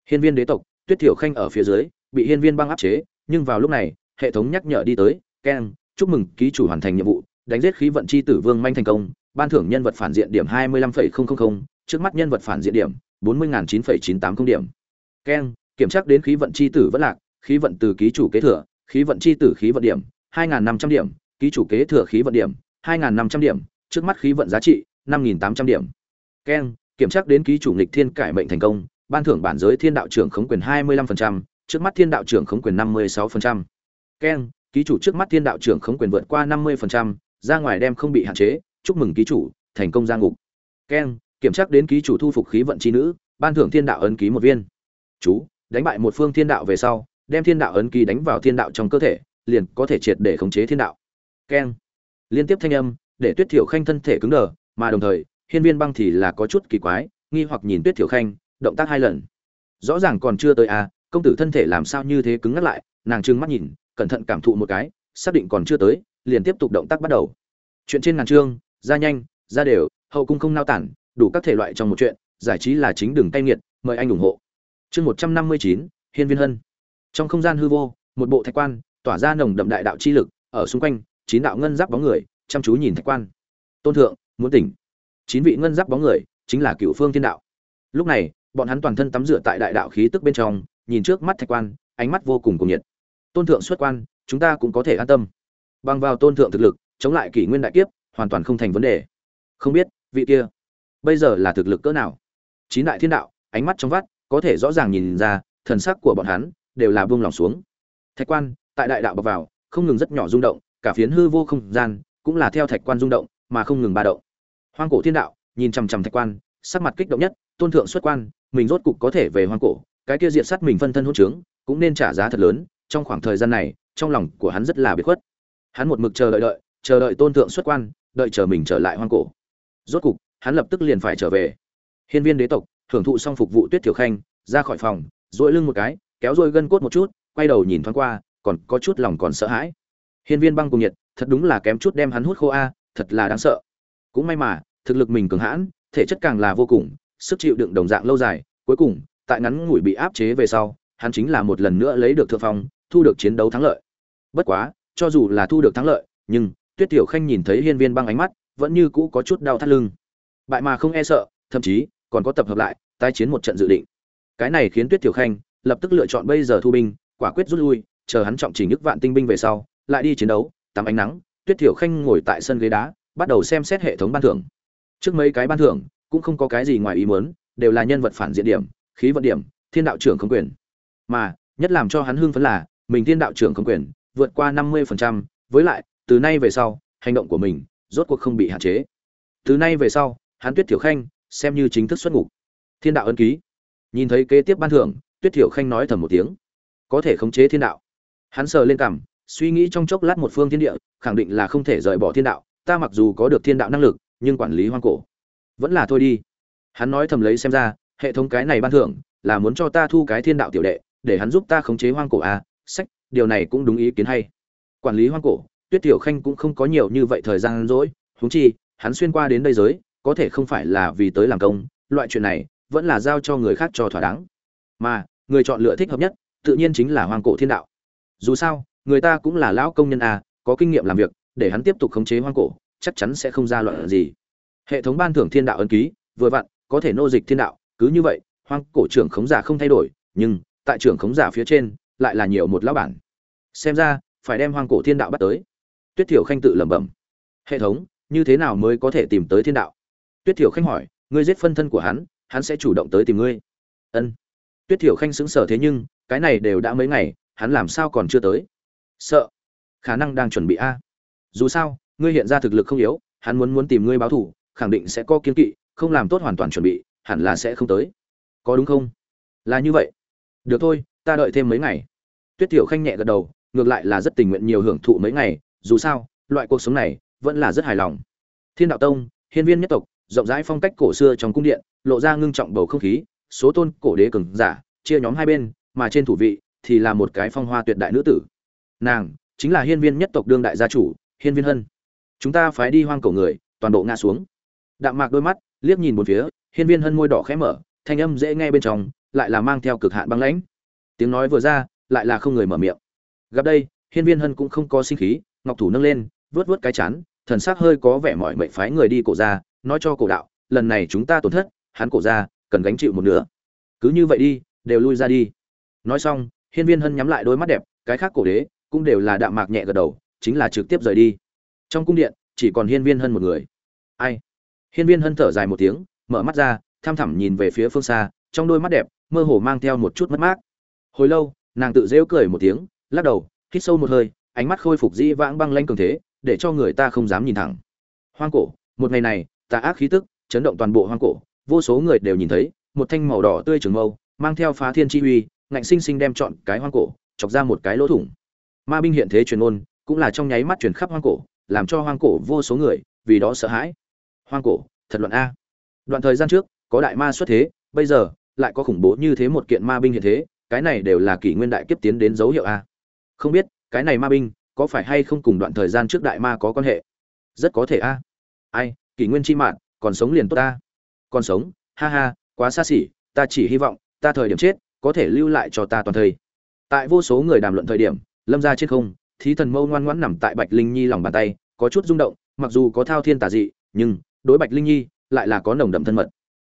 Hiên viên đế tộc, tuyết thiểu khanh ở phía dưới, bị hiên viên băng áp chế, nhưng vào lúc này, hệ thống nhắc nhở đi tới keng chúc mừng, ký chủ hoàn thành nhiệm vụ, đánh giết khí vận chi tử vương manh thành công, ban thưởng nhân vật phản diện điểm hai mươi lăm phẩy không không không, trước mắt nhân vật phản diện điểm bốn mươi chín phẩy chín tám không điểm. Keng kiểm tra đến khí vận chi tử vẫn lạc, khí vận từ ký chủ kế thừa, khí vận chi tử khí vận điểm, hai năm trăm điểm, ký chủ kế thừa khí vận điểm, hai năm trăm điểm, trước mắt khí vận giá trị, năm tám trăm điểm. Keng kiểm tra đến ký chủ nghịch thiên cải mệnh thành công, ban thưởng bản giới thiên đạo trưởng khống quyền hai mươi lăm phần trăm, trước mắt thiên đạo trưởng khống quyền năm mươi sáu phần trăm. Keng, ký chủ trước mắt thiên đạo trưởng khống quyền vượt qua năm mươi phần trăm, ra ngoài đem không bị hạn chế, chúc mừng ký chủ, thành công ra ngục. Keng, kiểm tra đến ký chủ thu phục khí vận chi nữ, ban thưởng thiên đạo ấn ký một viên. Chú, đánh bại một phương thiên đạo về sau, đem thiên đạo ấn ký đánh vào thiên đạo trong cơ thể, liền có thể triệt để khống chế thiên đạo. Keng, liên tiếp thanh âm, để tuyết thiểu khanh thân thể cứng đờ, mà đồng thời hiên viên băng thì là có chút kỳ quái, nghi hoặc nhìn tuyết thiểu khanh, động tác hai lần. Rõ ràng còn chưa tới à công tử thân thể làm sao như thế cứng ngắt lại, nàng trừng mắt nhìn, cẩn thận cảm thụ một cái, xác định còn chưa tới, liền tiếp tục động tác bắt đầu. Chuyện trên ngàn chương, ra nhanh, ra đều, hậu cung không nao tản, đủ các thể loại trong một chuyện, giải trí là chính đường tay nghiệt, mời anh ủng hộ. Chương một trăm năm mươi chín, hiên viên hân. Trong không gian hư vô, một bộ thạch quan, tỏa ra nồng đậm đại đạo chi lực, ở xung quanh, chín đạo ngân giáp bóng người, chăm chú nhìn thạch quan. Tôn thượng, muốn tỉnh chín vị ngân giáp bóng người, chính là cựu phương thiên đạo. Lúc này, bọn hắn toàn thân tắm rửa tại đại đạo khí tức bên trong, nhìn trước mắt thạch quan, ánh mắt vô cùng cuồng nhiệt. Tôn thượng xuất quan, chúng ta cũng có thể an tâm. Bằng vào tôn thượng thực lực, chống lại kỷ nguyên đại kiếp, hoàn toàn không thành vấn đề. Không biết, vị kia, bây giờ là thực lực cỡ nào? Chín đại thiên đạo, ánh mắt trong vắt, có thể rõ ràng nhìn ra, thần sắc của bọn hắn đều là buông lòng xuống. Thạch quan, tại đại đạo bọc vào, không ngừng rất nhỏ rung động, cả phiến hư vô không gian cũng là theo thạch quan rung động, mà không ngừng ba động hoang cổ thiên đạo, nhìn chằm chằm thạch quan, sắc mặt kích động nhất, tôn thượng xuất quan, mình rốt cục có thể về hoang cổ, cái kia diện sát mình phân thân hôn trướng, cũng nên trả giá thật lớn, trong khoảng thời gian này, trong lòng của hắn rất là biệt khuất. Hắn một mực chờ đợi đợi, chờ đợi tôn thượng xuất quan, đợi chờ mình trở lại hoang cổ. Rốt cục, hắn lập tức liền phải trở về. Hiên viên đế tộc hưởng thụ xong phục vụ tuyết thiểu khanh, ra khỏi phòng, duỗi lưng một cái, kéo dôi gân cốt một chút, quay đầu nhìn thoáng qua, còn có chút lòng còn sợ hãi. Hiên viên băng cùng nhiệt, thật đúng là kém chút đem hắn hút khô a, thật là đáng sợ cũng may mà, thực lực mình cường hãn, thể chất càng là vô cùng, sức chịu đựng đồng dạng lâu dài. Cuối cùng, tại ngắn ngủi bị áp chế về sau, hắn chính là một lần nữa lấy được thượng phong, thu được chiến đấu thắng lợi. Bất quá, cho dù là thu được thắng lợi, nhưng, tuyết tiểu khanh nhìn thấy hiên viên băng ánh mắt, vẫn như cũ có chút đau thắt lưng. Bại mà không e sợ, thậm chí, còn có tập hợp lại, tái chiến một trận dự định. Cái này khiến tuyết tiểu khanh, lập tức lựa chọn bây giờ thu binh, quả quyết rút lui, chờ hắn trọng chỉnh nước vạn tinh binh về sau, lại đi chiến đấu, tắm ánh nắng, tuyết tiểu khanh ngồi tại sân ghế đá bắt đầu xem xét hệ thống ban thưởng. Trước mấy cái ban thưởng cũng không có cái gì ngoài ý muốn đều là nhân vật phản diện điểm khí vận điểm thiên đạo trưởng không quyền. Mà nhất làm cho hắn hưng phấn là mình thiên đạo trưởng không quyền vượt qua năm mươi phần trăm, với lại từ nay về sau hành động của mình rốt cuộc không bị hạn chế. Từ nay về sau hắn tuyết tiểu khanh xem như chính thức xuất ngục. Thiên đạo ân ký. Nhìn thấy kế tiếp ban thưởng tuyết tiểu khanh nói thầm một tiếng. Có thể khống chế thiên đạo. Hắn sờ lên cằm suy nghĩ trong chốc lát một phương thiên địa khẳng định là không thể rời bỏ thiên đạo ta mặc dù có được thiên đạo năng lực nhưng quản lý hoang cổ. Vẫn là thôi đi. Hắn nói thầm lấy xem ra hệ thống cái này ban thưởng là muốn cho ta thu cái thiên đạo tiểu đệ để hắn giúp ta khống chế hoang cổ à, sách điều này cũng đúng ý kiến hay. Quản lý hoang cổ tuyết tiểu khanh cũng không có nhiều như vậy thời gian rỗi huống chi hắn xuyên qua đến đây giới có thể không phải là vì tới làm công loại chuyện này vẫn là giao cho người khác cho thỏa đáng. Mà người chọn lựa thích hợp nhất tự nhiên chính là hoang cổ thiên đạo. Dù sao người ta cũng là lão công nhân à, có kinh nghiệm làm việc để hắn tiếp tục khống chế hoang cổ, chắc chắn sẽ không ra loạn gì. Hệ thống ban thưởng thiên đạo ấn ký, vừa vặn, có thể nô dịch thiên đạo, cứ như vậy, hoang cổ trưởng khống giả không thay đổi, nhưng, tại trưởng khống giả phía trên, lại là nhiều một lão bản. Xem ra, phải đem hoang cổ thiên đạo bắt tới. Tuyết thiểu khanh tự lẩm bẩm. Hệ thống, như thế nào mới có thể tìm tới thiên đạo? Tuyết thiểu khanh hỏi, ngươi giết phân thân của hắn hắn sẽ chủ động tới tìm ngươi. Ân. Tuyết thiểu khanh sững sờ thế nhưng, cái này đều đã mấy ngày, hắn làm sao còn chưa tới? Sợ. Khả năng đang chuẩn bị a dù sao, ngươi hiện ra thực lực không yếu, hắn muốn muốn tìm ngươi báo thù, khẳng định sẽ có kiên kỵ, không làm tốt hoàn toàn chuẩn bị, hẳn là sẽ không tới. Có đúng không? Là như vậy. Được thôi, ta đợi thêm mấy ngày. Tuyết tiểu khanh nhẹ gật đầu, ngược lại là rất tình nguyện nhiều hưởng thụ mấy ngày, dù sao, loại cuộc sống này vẫn là rất hài lòng. Thiên đạo tông, hiên viên nhất tộc, rộng rãi phong cách cổ xưa trong cung điện, lộ ra ngưng trọng bầu không khí, số tôn cổ đế cường giả, chia nhóm hai bên, mà trên thủ vị thì là một cái phong hoa tuyệt đại nữ tử. Nàng chính là hiên viên nhất tộc đương đại gia chủ hiên viên hân. Chúng ta phải đi hoang cổ người, toàn bộ ngã xuống. Đạm mạc đôi mắt, liếc nhìn một phía, hiên viên hân môi đỏ khẽ mở, thanh âm dễ nghe bên trong, lại là mang theo cực hạn băng lãnh. Tiếng nói vừa ra, lại là không người mở miệng. Gặp đây, hiên viên hân cũng không có sinh khí, ngọc thủ nâng lên, vớt vớt cái chán, thần sắc hơi có vẻ mỏi mệt phái người đi cổ ra, nói cho cổ đạo, lần này chúng ta tổn thất, hắn cổ ra, cần gánh chịu một nửa. Cứ như vậy đi, đều lui ra đi. Nói xong, hiên viên hân nhắm lại đôi mắt đẹp, cái khác cổ đế cũng đều là đạm mạc nhẹ gật đầu chính là trực tiếp rời đi. Trong cung điện, chỉ còn hiên viên hân một người. Ai? Hiên viên hân thở dài một tiếng, mở mắt ra, tham thẳm nhìn về phía phương xa, trong đôi mắt đẹp, mơ hồ mang theo một chút mất mát. Hồi lâu, nàng tự rêu cười một tiếng, lắc đầu, hít sâu một hơi, ánh mắt khôi phục dĩ vãng băng lanh cường thế, để cho người ta không dám nhìn thẳng. Hoang cổ, một ngày này, tà ác khí tức, chấn động toàn bộ hoang cổ, vô số người đều nhìn thấy, một thanh màu đỏ tươi trường mâu, mang theo phá thiên chi uy, ngạnh sinh sinh đem chọn cái hoang cổ, chọc ra một cái lỗ thủng. Ma binh hiện thế truyền ôn cũng là trong nháy mắt truyền khắp hoang cổ, làm cho hoang cổ vô số người vì đó sợ hãi. Hoang cổ, thật luận a. Đoạn thời gian trước, có đại ma xuất thế, bây giờ, lại có khủng bố như thế một kiện ma binh hiện thế, cái này đều là kỷ nguyên đại kiếp tiến đến dấu hiệu a. Không biết, cái này ma binh, có phải hay không cùng đoạn thời gian trước đại ma có quan hệ? Rất có thể a. Ai, kỷ nguyên chi mạng, còn sống liền tốt ta còn sống, ha ha, quá xa xỉ, ta chỉ hy vọng, ta thời điểm chết, có thể lưu lại cho ta toàn thời. Tại vô số người đàm luận thời điểm, lâm ra trên không thí thần mâu ngoan ngoãn nằm tại bạch linh nhi lòng bàn tay, có chút rung động, mặc dù có thao thiên tà dị, nhưng đối bạch linh nhi lại là có nồng đậm thân mật.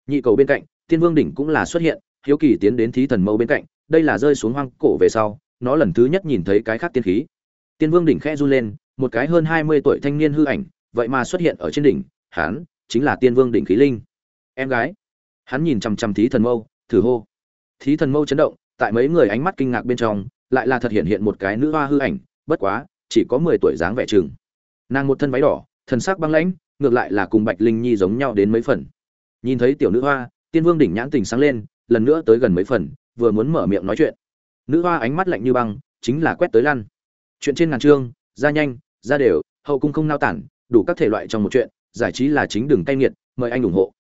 Nhị cầu bên cạnh, tiên vương đỉnh cũng là xuất hiện, hiếu kỳ tiến đến thí thần mâu bên cạnh, đây là rơi xuống hoang cổ về sau, nó lần thứ nhất nhìn thấy cái khác tiên khí. Tiên vương đỉnh khẽ run lên, một cái hơn hai mươi tuổi thanh niên hư ảnh, vậy mà xuất hiện ở trên đỉnh, hắn chính là tiên vương đỉnh khí linh. Em gái. Hắn nhìn chằm chằm thí thần mâu, thử hô. Thí thần mâu chấn động, tại mấy người ánh mắt kinh ngạc bên trong, lại là thật hiện hiện một cái nữ hoa hư ảnh bất quá, chỉ có mười tuổi dáng vẻ chừng. Nàng một thân váy đỏ, thần sắc băng lãnh, ngược lại là cùng bạch linh nhi giống nhau đến mấy phần. Nhìn thấy tiểu nữ hoa, tiên vương đỉnh nhãn tình sáng lên, lần nữa tới gần mấy phần, vừa muốn mở miệng nói chuyện. Nữ hoa ánh mắt lạnh như băng, chính là quét tới lăn. Chuyện trên ngàn trương, ra nhanh, ra đều, hậu cung không nao tản, đủ các thể loại trong một chuyện, giải trí là chính đường tay nghiệt, mời anh ủng hộ.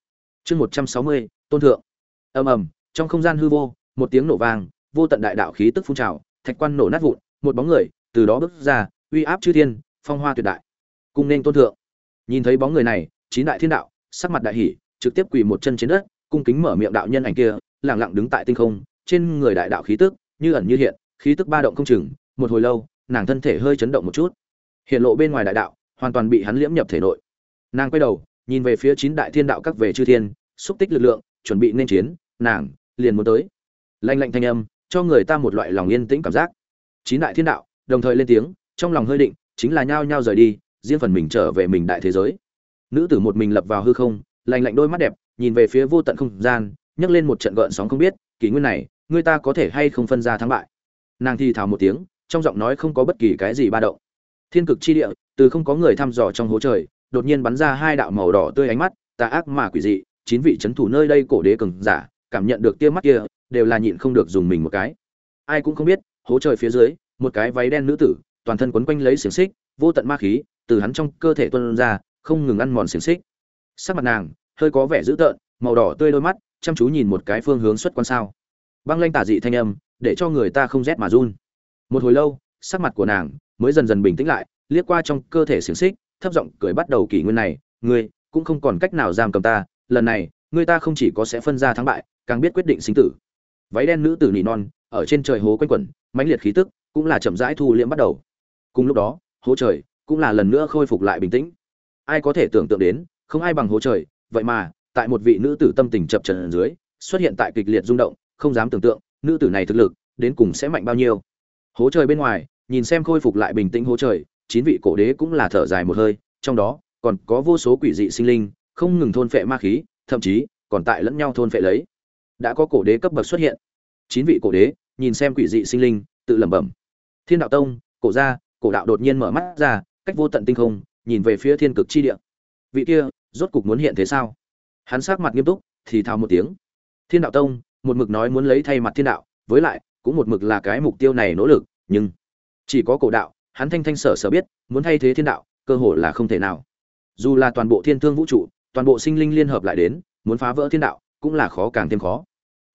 Chương một trăm sáu mươi, tôn thượng. Ầm ầm, trong không gian hư vô, một tiếng nổ vang, vô tận đại đạo khí tức phun trào, thạch quan nổ nát vụn, một bóng người từ đó bước ra, uy áp chư thiên, phong hoa tuyệt đại. Cung nên tôn thượng. Nhìn thấy bóng người này, chín đại thiên đạo, sắc mặt đại hỷ trực tiếp quỳ một chân trên đất, cung kính mở miệng đạo nhân ảnh kia, lặng lặng đứng tại tinh không, trên người đại đạo khí tức, như ẩn như hiện, khí tức ba động không chừng, một hồi lâu, nàng thân thể hơi chấn động một chút. Hiện lộ bên ngoài đại đạo, hoàn toàn bị hắn liễm nhập thể nội. Nàng quay đầu, nhìn về phía chín đại thiên đạo các về chư thiên, xúc tích lực lượng, chuẩn bị nên chiến, nàng liền muốn tới. Lanh lạnh thanh âm, cho người ta một loại lòng yên tĩnh cảm giác. Chín đại thiên đạo đồng thời lên tiếng, trong lòng hơi định, chính là nhao nhao rời đi, riêng phần mình trở về mình đại thế giới. Nữ tử một mình lập vào hư không lành lạnh đôi mắt đẹp, nhìn về phía vô tận không gian, nhấc lên một trận gợn sóng không biết, kỷ nguyên này, người ta có thể hay không phân ra thắng bại. Nàng thi thào một tiếng, trong giọng nói không có bất kỳ cái gì ba động. Thiên cực chi địa, từ không có người thăm dò trong hố trời, đột nhiên bắn ra hai đạo màu đỏ tươi ánh mắt, tà ác mà quỷ dị, chín vị c thủ nơi đây cổ đế cường giả, cảm nhận được tia mắt kia, đều là nhịn không được dùng mình một cái. Ai cũng không biết, hố trời phía dưới một cái váy đen nữ tử, toàn thân quấn quanh lấy xiềng xích, vô tận ma khí, từ hắn trong cơ thể tuôn ra, không ngừng ăn mòn xiềng xích. Sắc mặt nàng, hơi có vẻ dữ tợn, màu đỏ tươi đôi mắt, chăm chú nhìn một cái phương hướng xuất quan sao. Băng lanh tả dị thanh âm, để cho người ta không rét mà run. Một hồi lâu, sắc mặt của nàng mới dần dần bình tĩnh lại, liếc qua trong cơ thể xiềng xích, thấp giọng cười bắt đầu kỷ nguyên này, ngươi cũng không còn cách nào giam cầm ta, lần này, ngươi ta không chỉ có sẽ phân ra thắng bại, càng biết quyết định sinh tử. Váy đen nữ tử nỉ non, ở trên trời hố quanh quẩn, mãnh liệt khí tức cũng là chậm rãi thu liễm bắt đầu. Cùng lúc đó, hố trời cũng là lần nữa khôi phục lại bình tĩnh. Ai có thể tưởng tượng đến, không ai bằng hố trời, vậy mà, tại một vị nữ tử tâm tình chập trần dưới, xuất hiện tại kịch liệt rung động, không dám tưởng tượng, nữ tử này thực lực, đến cùng sẽ mạnh bao nhiêu. Hố trời bên ngoài, nhìn xem khôi phục lại bình tĩnh hố trời, chín vị cổ đế cũng là thở dài một hơi, trong đó, còn có vô số quỷ dị sinh linh, không ngừng thôn phệ ma khí, thậm chí, còn tại lẫn nhau thôn phệ lấy. Đã có cổ đế cấp bậc xuất hiện. Chín vị cổ đế, nhìn xem quỷ dị sinh linh, tự lẩm bẩm thiên đạo tông, cổ gia, cổ đạo đột nhiên mở mắt ra, cách vô tận tinh không, nhìn về phía thiên cực chi địa. Vị kia, rốt cục muốn hiện thế sao? Hắn sát mặt nghiêm túc, thì thào một tiếng. Thiên đạo tông, một mực nói muốn lấy thay mặt thiên đạo, với lại, cũng một mực là cái mục tiêu này nỗ lực, nhưng chỉ có cổ đạo, hắn thanh thanh sở sở biết, muốn thay thế thiên đạo, cơ hội là không thể nào. Dù là toàn bộ thiên thương vũ trụ, toàn bộ sinh linh liên hợp lại đến, muốn phá vỡ thiên đạo, cũng là khó càng thêm khó.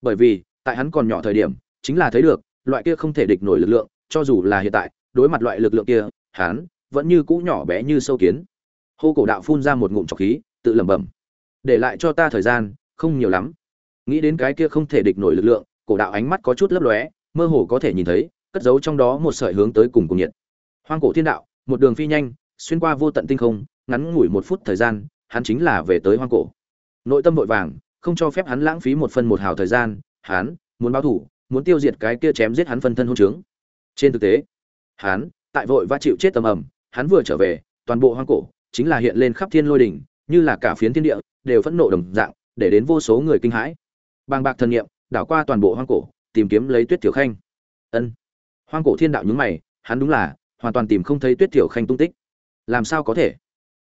Bởi vì, tại hắn còn nhỏ thời điểm, chính là thấy được, loại kia không thể địch nổi lực lượng cho dù là hiện tại, đối mặt loại lực lượng kia, hắn vẫn như cũ nhỏ bé như sâu kiến. Hô cổ đạo phun ra một ngụm trọc khí, tự lẩm bẩm, để lại cho ta thời gian, không nhiều lắm. Nghĩ đến cái kia không thể địch nổi lực lượng, cổ đạo ánh mắt có chút lấp lóe, mơ hồ có thể nhìn thấy, cất giấu trong đó một sợi hướng tới cùng cùng nhiệt. Hoang cổ thiên đạo, một đường phi nhanh, xuyên qua vô tận tinh không, ngắn ngủi một phút thời gian, hắn chính là về tới hoang cổ. Nội tâm vội vàng, không cho phép hắn lãng phí một phân một hào thời gian, hắn muốn báo thủ, muốn tiêu diệt cái kia chém giết hắn phân thân hôn trướng trên thực tế, hắn tại vội và chịu chết tầm ầm, hắn vừa trở về, toàn bộ hoang cổ chính là hiện lên khắp thiên lôi đỉnh, như là cả phiến thiên địa đều phẫn nộ đồng dạng, để đến vô số người kinh hãi. Bàng bạc thần nghiệm đảo qua toàn bộ hoang cổ, tìm kiếm lấy tuyết tiểu khanh. Ân. Hoang cổ thiên đạo nhúng mày, hắn đúng là hoàn toàn tìm không thấy tuyết tiểu khanh tung tích. Làm sao có thể?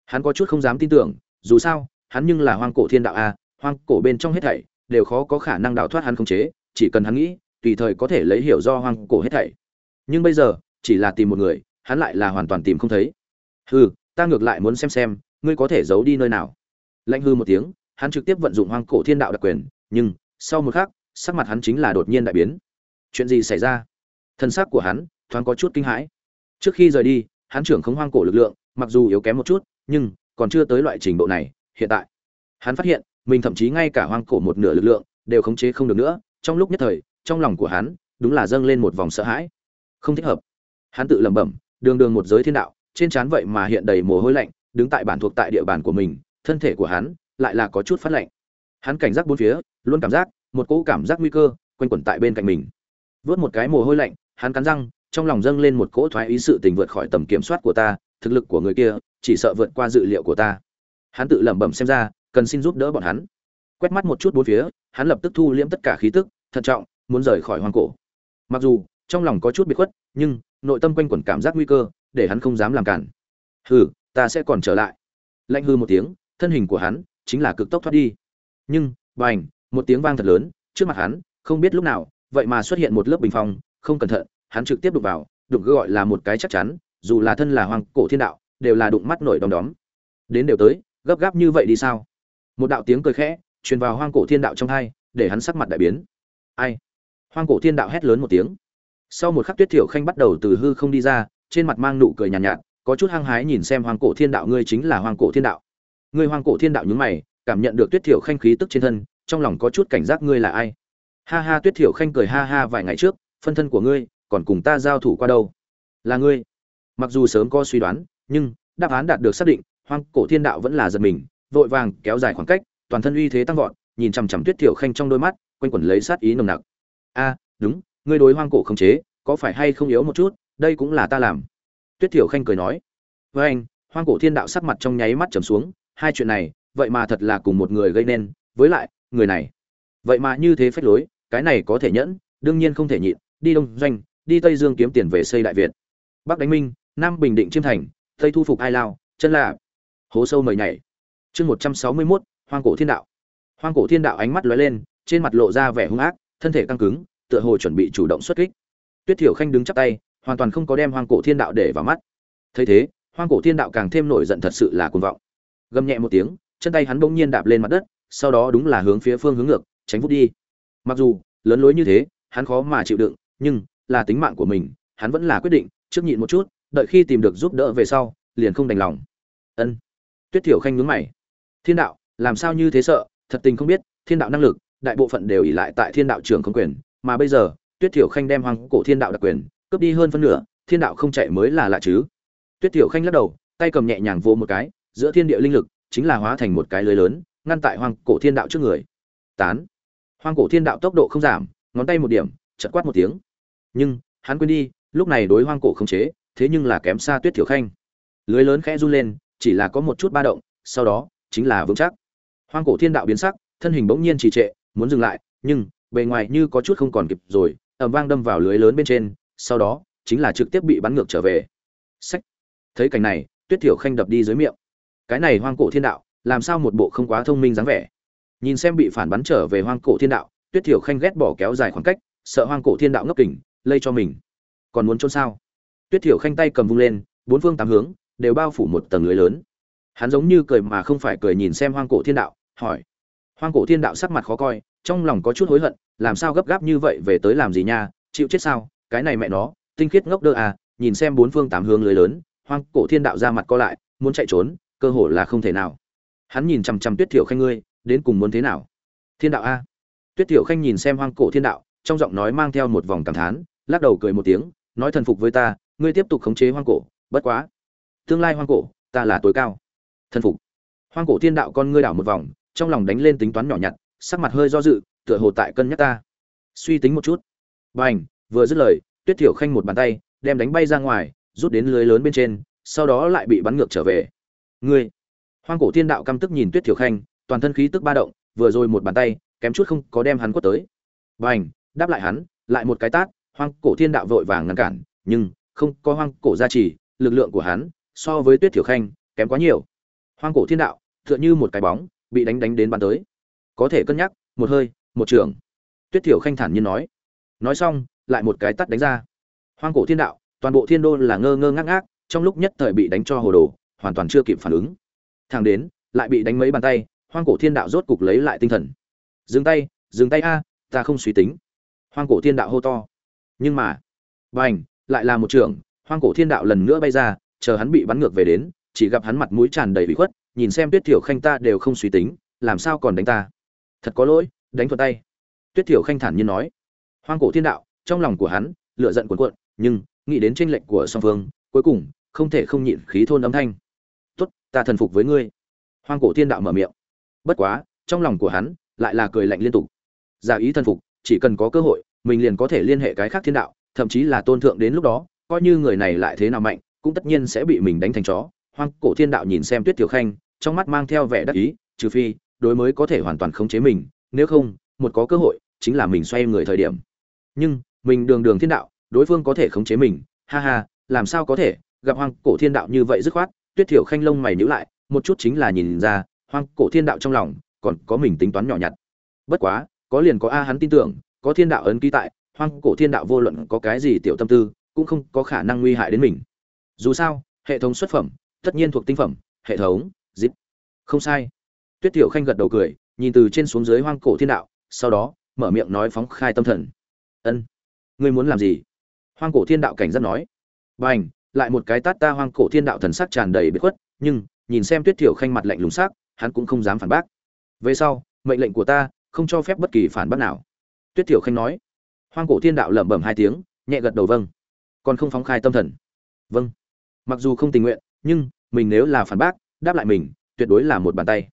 Hắn có chút không dám tin tưởng, dù sao, hắn nhưng là hoang cổ thiên đạo a, hoang cổ bên trong hết thảy đều khó có khả năng đào thoát hắn không chế, chỉ cần hắn nghĩ, tùy thời có thể lấy hiểu do hoang cổ hết thảy nhưng bây giờ, chỉ là tìm một người, hắn lại là hoàn toàn tìm không thấy. Hừ, ta ngược lại muốn xem xem, ngươi có thể giấu đi nơi nào. Lạnh hư một tiếng, hắn trực tiếp vận dụng hoang cổ thiên đạo đặc quyền, nhưng, sau một khắc, sắc mặt hắn chính là đột nhiên đại biến. Chuyện gì xảy ra? Thân xác của hắn, thoáng có chút kinh hãi. Trước khi rời đi, hắn trưởng không hoang cổ lực lượng, mặc dù yếu kém một chút, nhưng, còn chưa tới loại trình độ này, hiện tại. Hắn phát hiện, mình thậm chí ngay cả hoang cổ một nửa lực lượng, đều khống chế không được nữa, trong lúc nhất thời, trong lòng của hắn, đúng là dâng lên một vòng sợ hãi không thích hợp. Hắn tự lẩm bẩm, đường đường một giới thiên đạo, trên trán vậy mà hiện đầy mồ hôi lạnh, đứng tại bản thuộc tại địa bàn của mình, thân thể của hắn lại là có chút phát lạnh. Hắn cảnh giác bốn phía, luôn cảm giác một cỗ cảm giác nguy cơ quanh quẩn tại bên cạnh mình. Vớt một cái mồ hôi lạnh, hắn cắn răng, trong lòng dâng lên một cỗ thoái ý sự tình vượt khỏi tầm kiểm soát của ta, thực lực của người kia chỉ sợ vượt qua dự liệu của ta. Hắn tự lẩm bẩm xem ra, cần xin giúp đỡ bọn hắn. Quét mắt một chút bốn phía, hắn lập tức thu liễm tất cả khí tức, thận trọng, muốn rời khỏi hoang cổ. Mặc dù trong lòng có chút bị khuất, nhưng nội tâm quanh quẩn cảm giác nguy cơ, để hắn không dám làm cản. Hừ, ta sẽ còn trở lại. Lạnh hư một tiếng, thân hình của hắn chính là cực tốc thoát đi. Nhưng, bành, một tiếng vang thật lớn, trước mặt hắn, không biết lúc nào, vậy mà xuất hiện một lớp bình phong, không cẩn thận, hắn trực tiếp đụng vào, đụng gọi là một cái chắc chắn, dù là thân là hoàng cổ thiên đạo, đều là đụng mắt nổi đom đóm. Đến đều tới, gấp gáp như vậy đi sao? Một đạo tiếng cười khẽ, truyền vào hoang cổ thiên đạo trong hai, để hắn sắc mặt đại biến. Ai? Hoang cổ thiên đạo hét lớn một tiếng sau một khắc tuyết thiểu khanh bắt đầu từ hư không đi ra trên mặt mang nụ cười nhàn nhạt, nhạt có chút hăng hái nhìn xem Hoàng cổ thiên đạo ngươi chính là Hoàng cổ thiên đạo. Ngươi Hoàng cổ thiên đạo nhúng mày cảm nhận được tuyết thiểu khanh khí tức trên thân trong lòng có chút cảnh giác ngươi là ai. Ha ha tuyết thiểu khanh cười ha ha vài ngày trước phân thân của ngươi còn cùng ta giao thủ qua đâu? Là ngươi. Mặc dù sớm có suy đoán nhưng đáp án đạt được xác định hoang cổ thiên đạo vẫn là giật mình vội vàng kéo dài khoảng cách toàn thân uy thế tăng vọt nhìn chằm chằm tuyết thiểu khanh trong đôi mắt quanh quẩn lấy sát ý nồng nặc. A đúng ngươi đối hoang cổ không chế, có phải hay không yếu một chút, đây cũng là ta làm. Tuyết thiểu khanh cười nói. Với anh, hoang cổ thiên đạo sắc mặt trong nháy mắt trầm xuống, hai chuyện này, vậy mà thật là cùng một người gây nên, với lại, người này. Vậy mà như thế phách lối, cái này có thể nhẫn, đương nhiên không thể nhịn, đi đông doanh, đi tây dương kiếm tiền về xây đại việt. Bắc đánh minh, nam bình định chiêm thành, tây thu phục ai lao, chân là hố sâu mời nhảy. Chương một trăm sáu mươi mốt, hoang cổ thiên đạo. Hoang cổ thiên đạo ánh mắt lóe lên, trên mặt lộ ra vẻ hung ác, thân thể căng cứng tựa hồ chuẩn bị chủ động xuất kích. Tuyết thiểu khanh đứng chắp tay, hoàn toàn không có đem hoang cổ thiên đạo để vào mắt. Thấy thế, hoang cổ thiên đạo càng thêm nổi giận thật sự là cuồng vọng. Gầm nhẹ một tiếng, chân tay hắn bỗng nhiên đạp lên mặt đất, sau đó đúng là hướng phía phương hướng ngược, tránh vút đi. Mặc dù, lớn lối như thế, hắn khó mà chịu đựng, nhưng là tính mạng của mình, hắn vẫn là quyết định, trước nhịn một chút, đợi khi tìm được giúp đỡ về sau, liền không đành lòng. Ân. Tuyết thiểu khanh nhướng mày. Thiên đạo, làm sao như thế sợ? Thật tình không biết, thiên đạo năng lực, đại bộ phận đều ỉ lại tại thiên đạo trường không quyền mà bây giờ, tuyết thiểu khanh đem hoàng cổ thiên đạo đặc quyền cướp đi hơn phân nửa, thiên đạo không chạy mới là lạ chứ. Tuyết thiểu khanh lắc đầu, tay cầm nhẹ nhàng vô một cái, giữa thiên địa linh lực chính là hóa thành một cái lưới lớn, ngăn tại hoàng cổ thiên đạo trước người. Tán. Hoàng cổ thiên đạo tốc độ không giảm, ngón tay một điểm chật quát một tiếng. Nhưng, hắn quên đi, lúc này đối hoang cổ không chế, thế nhưng là kém xa tuyết thiểu khanh. Lưới lớn khẽ run lên, chỉ là có một chút ba động, sau đó, chính là vững chắc. Hoang cổ thiên đạo biến sắc, thân hình bỗng nhiên trì trệ, muốn dừng lại, nhưng bề ngoài như có chút không còn kịp rồi ẩm vang đâm vào lưới lớn bên trên, sau đó, chính là trực tiếp bị bắn ngược trở về. Sách thấy cảnh này, tuyết thiểu khanh đập đi dưới miệng. Cái này hoang cổ thiên đạo, làm sao một bộ không quá thông minh dáng vẻ? Nhìn xem bị phản bắn trở về hoang cổ thiên đạo, tuyết thiểu khanh ghét bỏ kéo dài khoảng cách, sợ hoang cổ thiên đạo ngấp kỉnh lây cho mình. Còn muốn trốn sao? Tuyết thiểu khanh tay cầm vung lên, bốn phương tám hướng, đều bao phủ một tầng lưới lớn. Hắn giống như cười mà không phải cười nhìn xem hoang cổ thiên đạo, hỏi hoang cổ thiên đạo sắc mặt khó coi, trong lòng có chút hối hận, làm sao gấp gáp như vậy về tới làm gì nha, chịu chết sao, cái này mẹ nó, tinh khiết ngốc đơ à nhìn xem bốn phương tám hướng lưới lớn, hoang cổ thiên đạo ra mặt co lại, muốn chạy trốn, cơ hội là không thể nào. Hắn nhìn chằm chằm tuyết thiểu khanh ngươi, đến cùng muốn thế nào? Thiên đạo a. Tuyết thiểu khanh nhìn xem hoang cổ thiên đạo, trong giọng nói mang theo một vòng cảm thán, lắc đầu cười một tiếng, nói thần phục với ta, ngươi tiếp tục khống chế hoang cổ, bất quá. Tương lai hoang cổ, ta là tối cao. Thần phục. Hoang cổ thiên đạo con ngươi đảo một vòng trong lòng đánh lên tính toán nhỏ nhặt, sắc mặt hơi do dự, tựa hồ tại cân nhắc ta. Suy tính một chút. B à n h vừa dứt lời, tuyết thiểu khanh một bàn tay, đem đánh bay ra ngoài, rút đến lưới lớn bên trên, sau đó lại bị bắn ngược trở về. Ngươi. Hoang cổ thiên đạo căm tức nhìn tuyết thiểu khanh, toàn thân khí tức ba động, vừa rồi một bàn tay, kém chút không có đem hắn quất tới. B à n h đáp lại hắn, lại một cái tát, hoang cổ thiên đạo vội vàng ngăn cản, nhưng, không có hoang cổ gia trì, lực lượng của hắn, so với tuyết thiểu khanh, kém quá nhiều. Hoang cổ thiên đạo, tựa như một cái bóng bị đánh đánh đến bàn tới. Có thể cân nhắc một hơi một trường. tuyết thiểu khanh thản nhiên nói. Nói xong lại một cái tắt đánh ra. Hoang cổ thiên đạo toàn bộ thiên đô là ngơ ngơ ngác ngác trong lúc nhất thời bị đánh cho hồ đồ hoàn toàn chưa kịp phản ứng. Thằng đến lại bị đánh mấy bàn tay hoang cổ thiên đạo rốt cục lấy lại tinh thần. Dừng tay dừng tay a ta không suy tính. Hoang cổ thiên đạo hô to. Nhưng mà b à n h lại là một trường, hoang cổ thiên đạo lần nữa bay ra chờ hắn bị bắn ngược về đến chỉ gặp hắn mặt mũi tràn đầy bị khuất nhìn xem tuyết thiểu khanh ta đều không suy tính, làm sao còn đánh ta? Thật có lỗi, đánh thuận tay. Tuyết thiểu khanh thản nhiên nói. Hoang cổ thiên đạo, trong lòng của hắn lựa giận cuồn cuộn, nhưng, nghĩ đến tranh lệnh của song phương, cuối cùng, không thể không nhịn khí thôn âm thanh. Tốt, ta thần phục với ngươi. Hoang cổ thiên đạo mở miệng. Bất quá, trong lòng của hắn, lại là cười lạnh liên tục. Giả ý thần phục, chỉ cần có cơ hội, mình liền có thể liên hệ cái khác thiên đạo, thậm chí là tôn thượng đến lúc đó, coi như người này lại thế nào mạnh, cũng tất nhiên sẽ bị mình đánh thành chó. Hoang cổ thiên đạo nhìn xem tuyết tiểu khanh trong mắt mang theo vẻ đắc ý, trừ phi, đối mới có thể hoàn toàn khống chế mình, nếu không, một có cơ hội, chính là mình xoay người thời điểm. Nhưng, mình đường đường thiên đạo, đối phương có thể khống chế mình, ha ha, làm sao có thể, gặp hoang cổ thiên đạo như vậy dứt khoát, tuyết thiểu khanh lông mày nhíu lại, một chút chính là nhìn ra, hoang cổ thiên đạo trong lòng, còn có mình tính toán nhỏ nhặt. Bất quá, có liền có a hắn tin tưởng, có thiên đạo ấn ký tại, hoang cổ thiên đạo vô luận có cái gì tiểu tâm tư, cũng không có khả năng nguy hại đến mình. Dù sao, hệ thống xuất phẩm, tất nhiên thuộc tinh phẩm, hệ thống không sai. Tuyết tiểu khanh gật đầu cười, nhìn từ trên xuống dưới hoang cổ thiên đạo, sau đó, mở miệng nói phóng khai tâm thần. Ân, ngươi muốn làm gì? Hoang cổ thiên đạo cảnh giác nói. Bành, lại một cái tát ta hoang cổ thiên đạo thần sắc tràn đầy bất khuất, nhưng, nhìn xem tuyết tiểu khanh mặt lạnh lùng sắc, hắn cũng không dám phản bác. Về sau, mệnh lệnh của ta không cho phép bất kỳ phản bác nào. Tuyết tiểu khanh nói. Hoang cổ thiên đạo lẩm bẩm hai tiếng, nhẹ gật đầu vâng. Còn không phóng khai tâm thần? Vâng. Mặc dù không tình nguyện, nhưng, mình nếu là phản bác, đáp lại mình tuyệt đối là một bàn tay.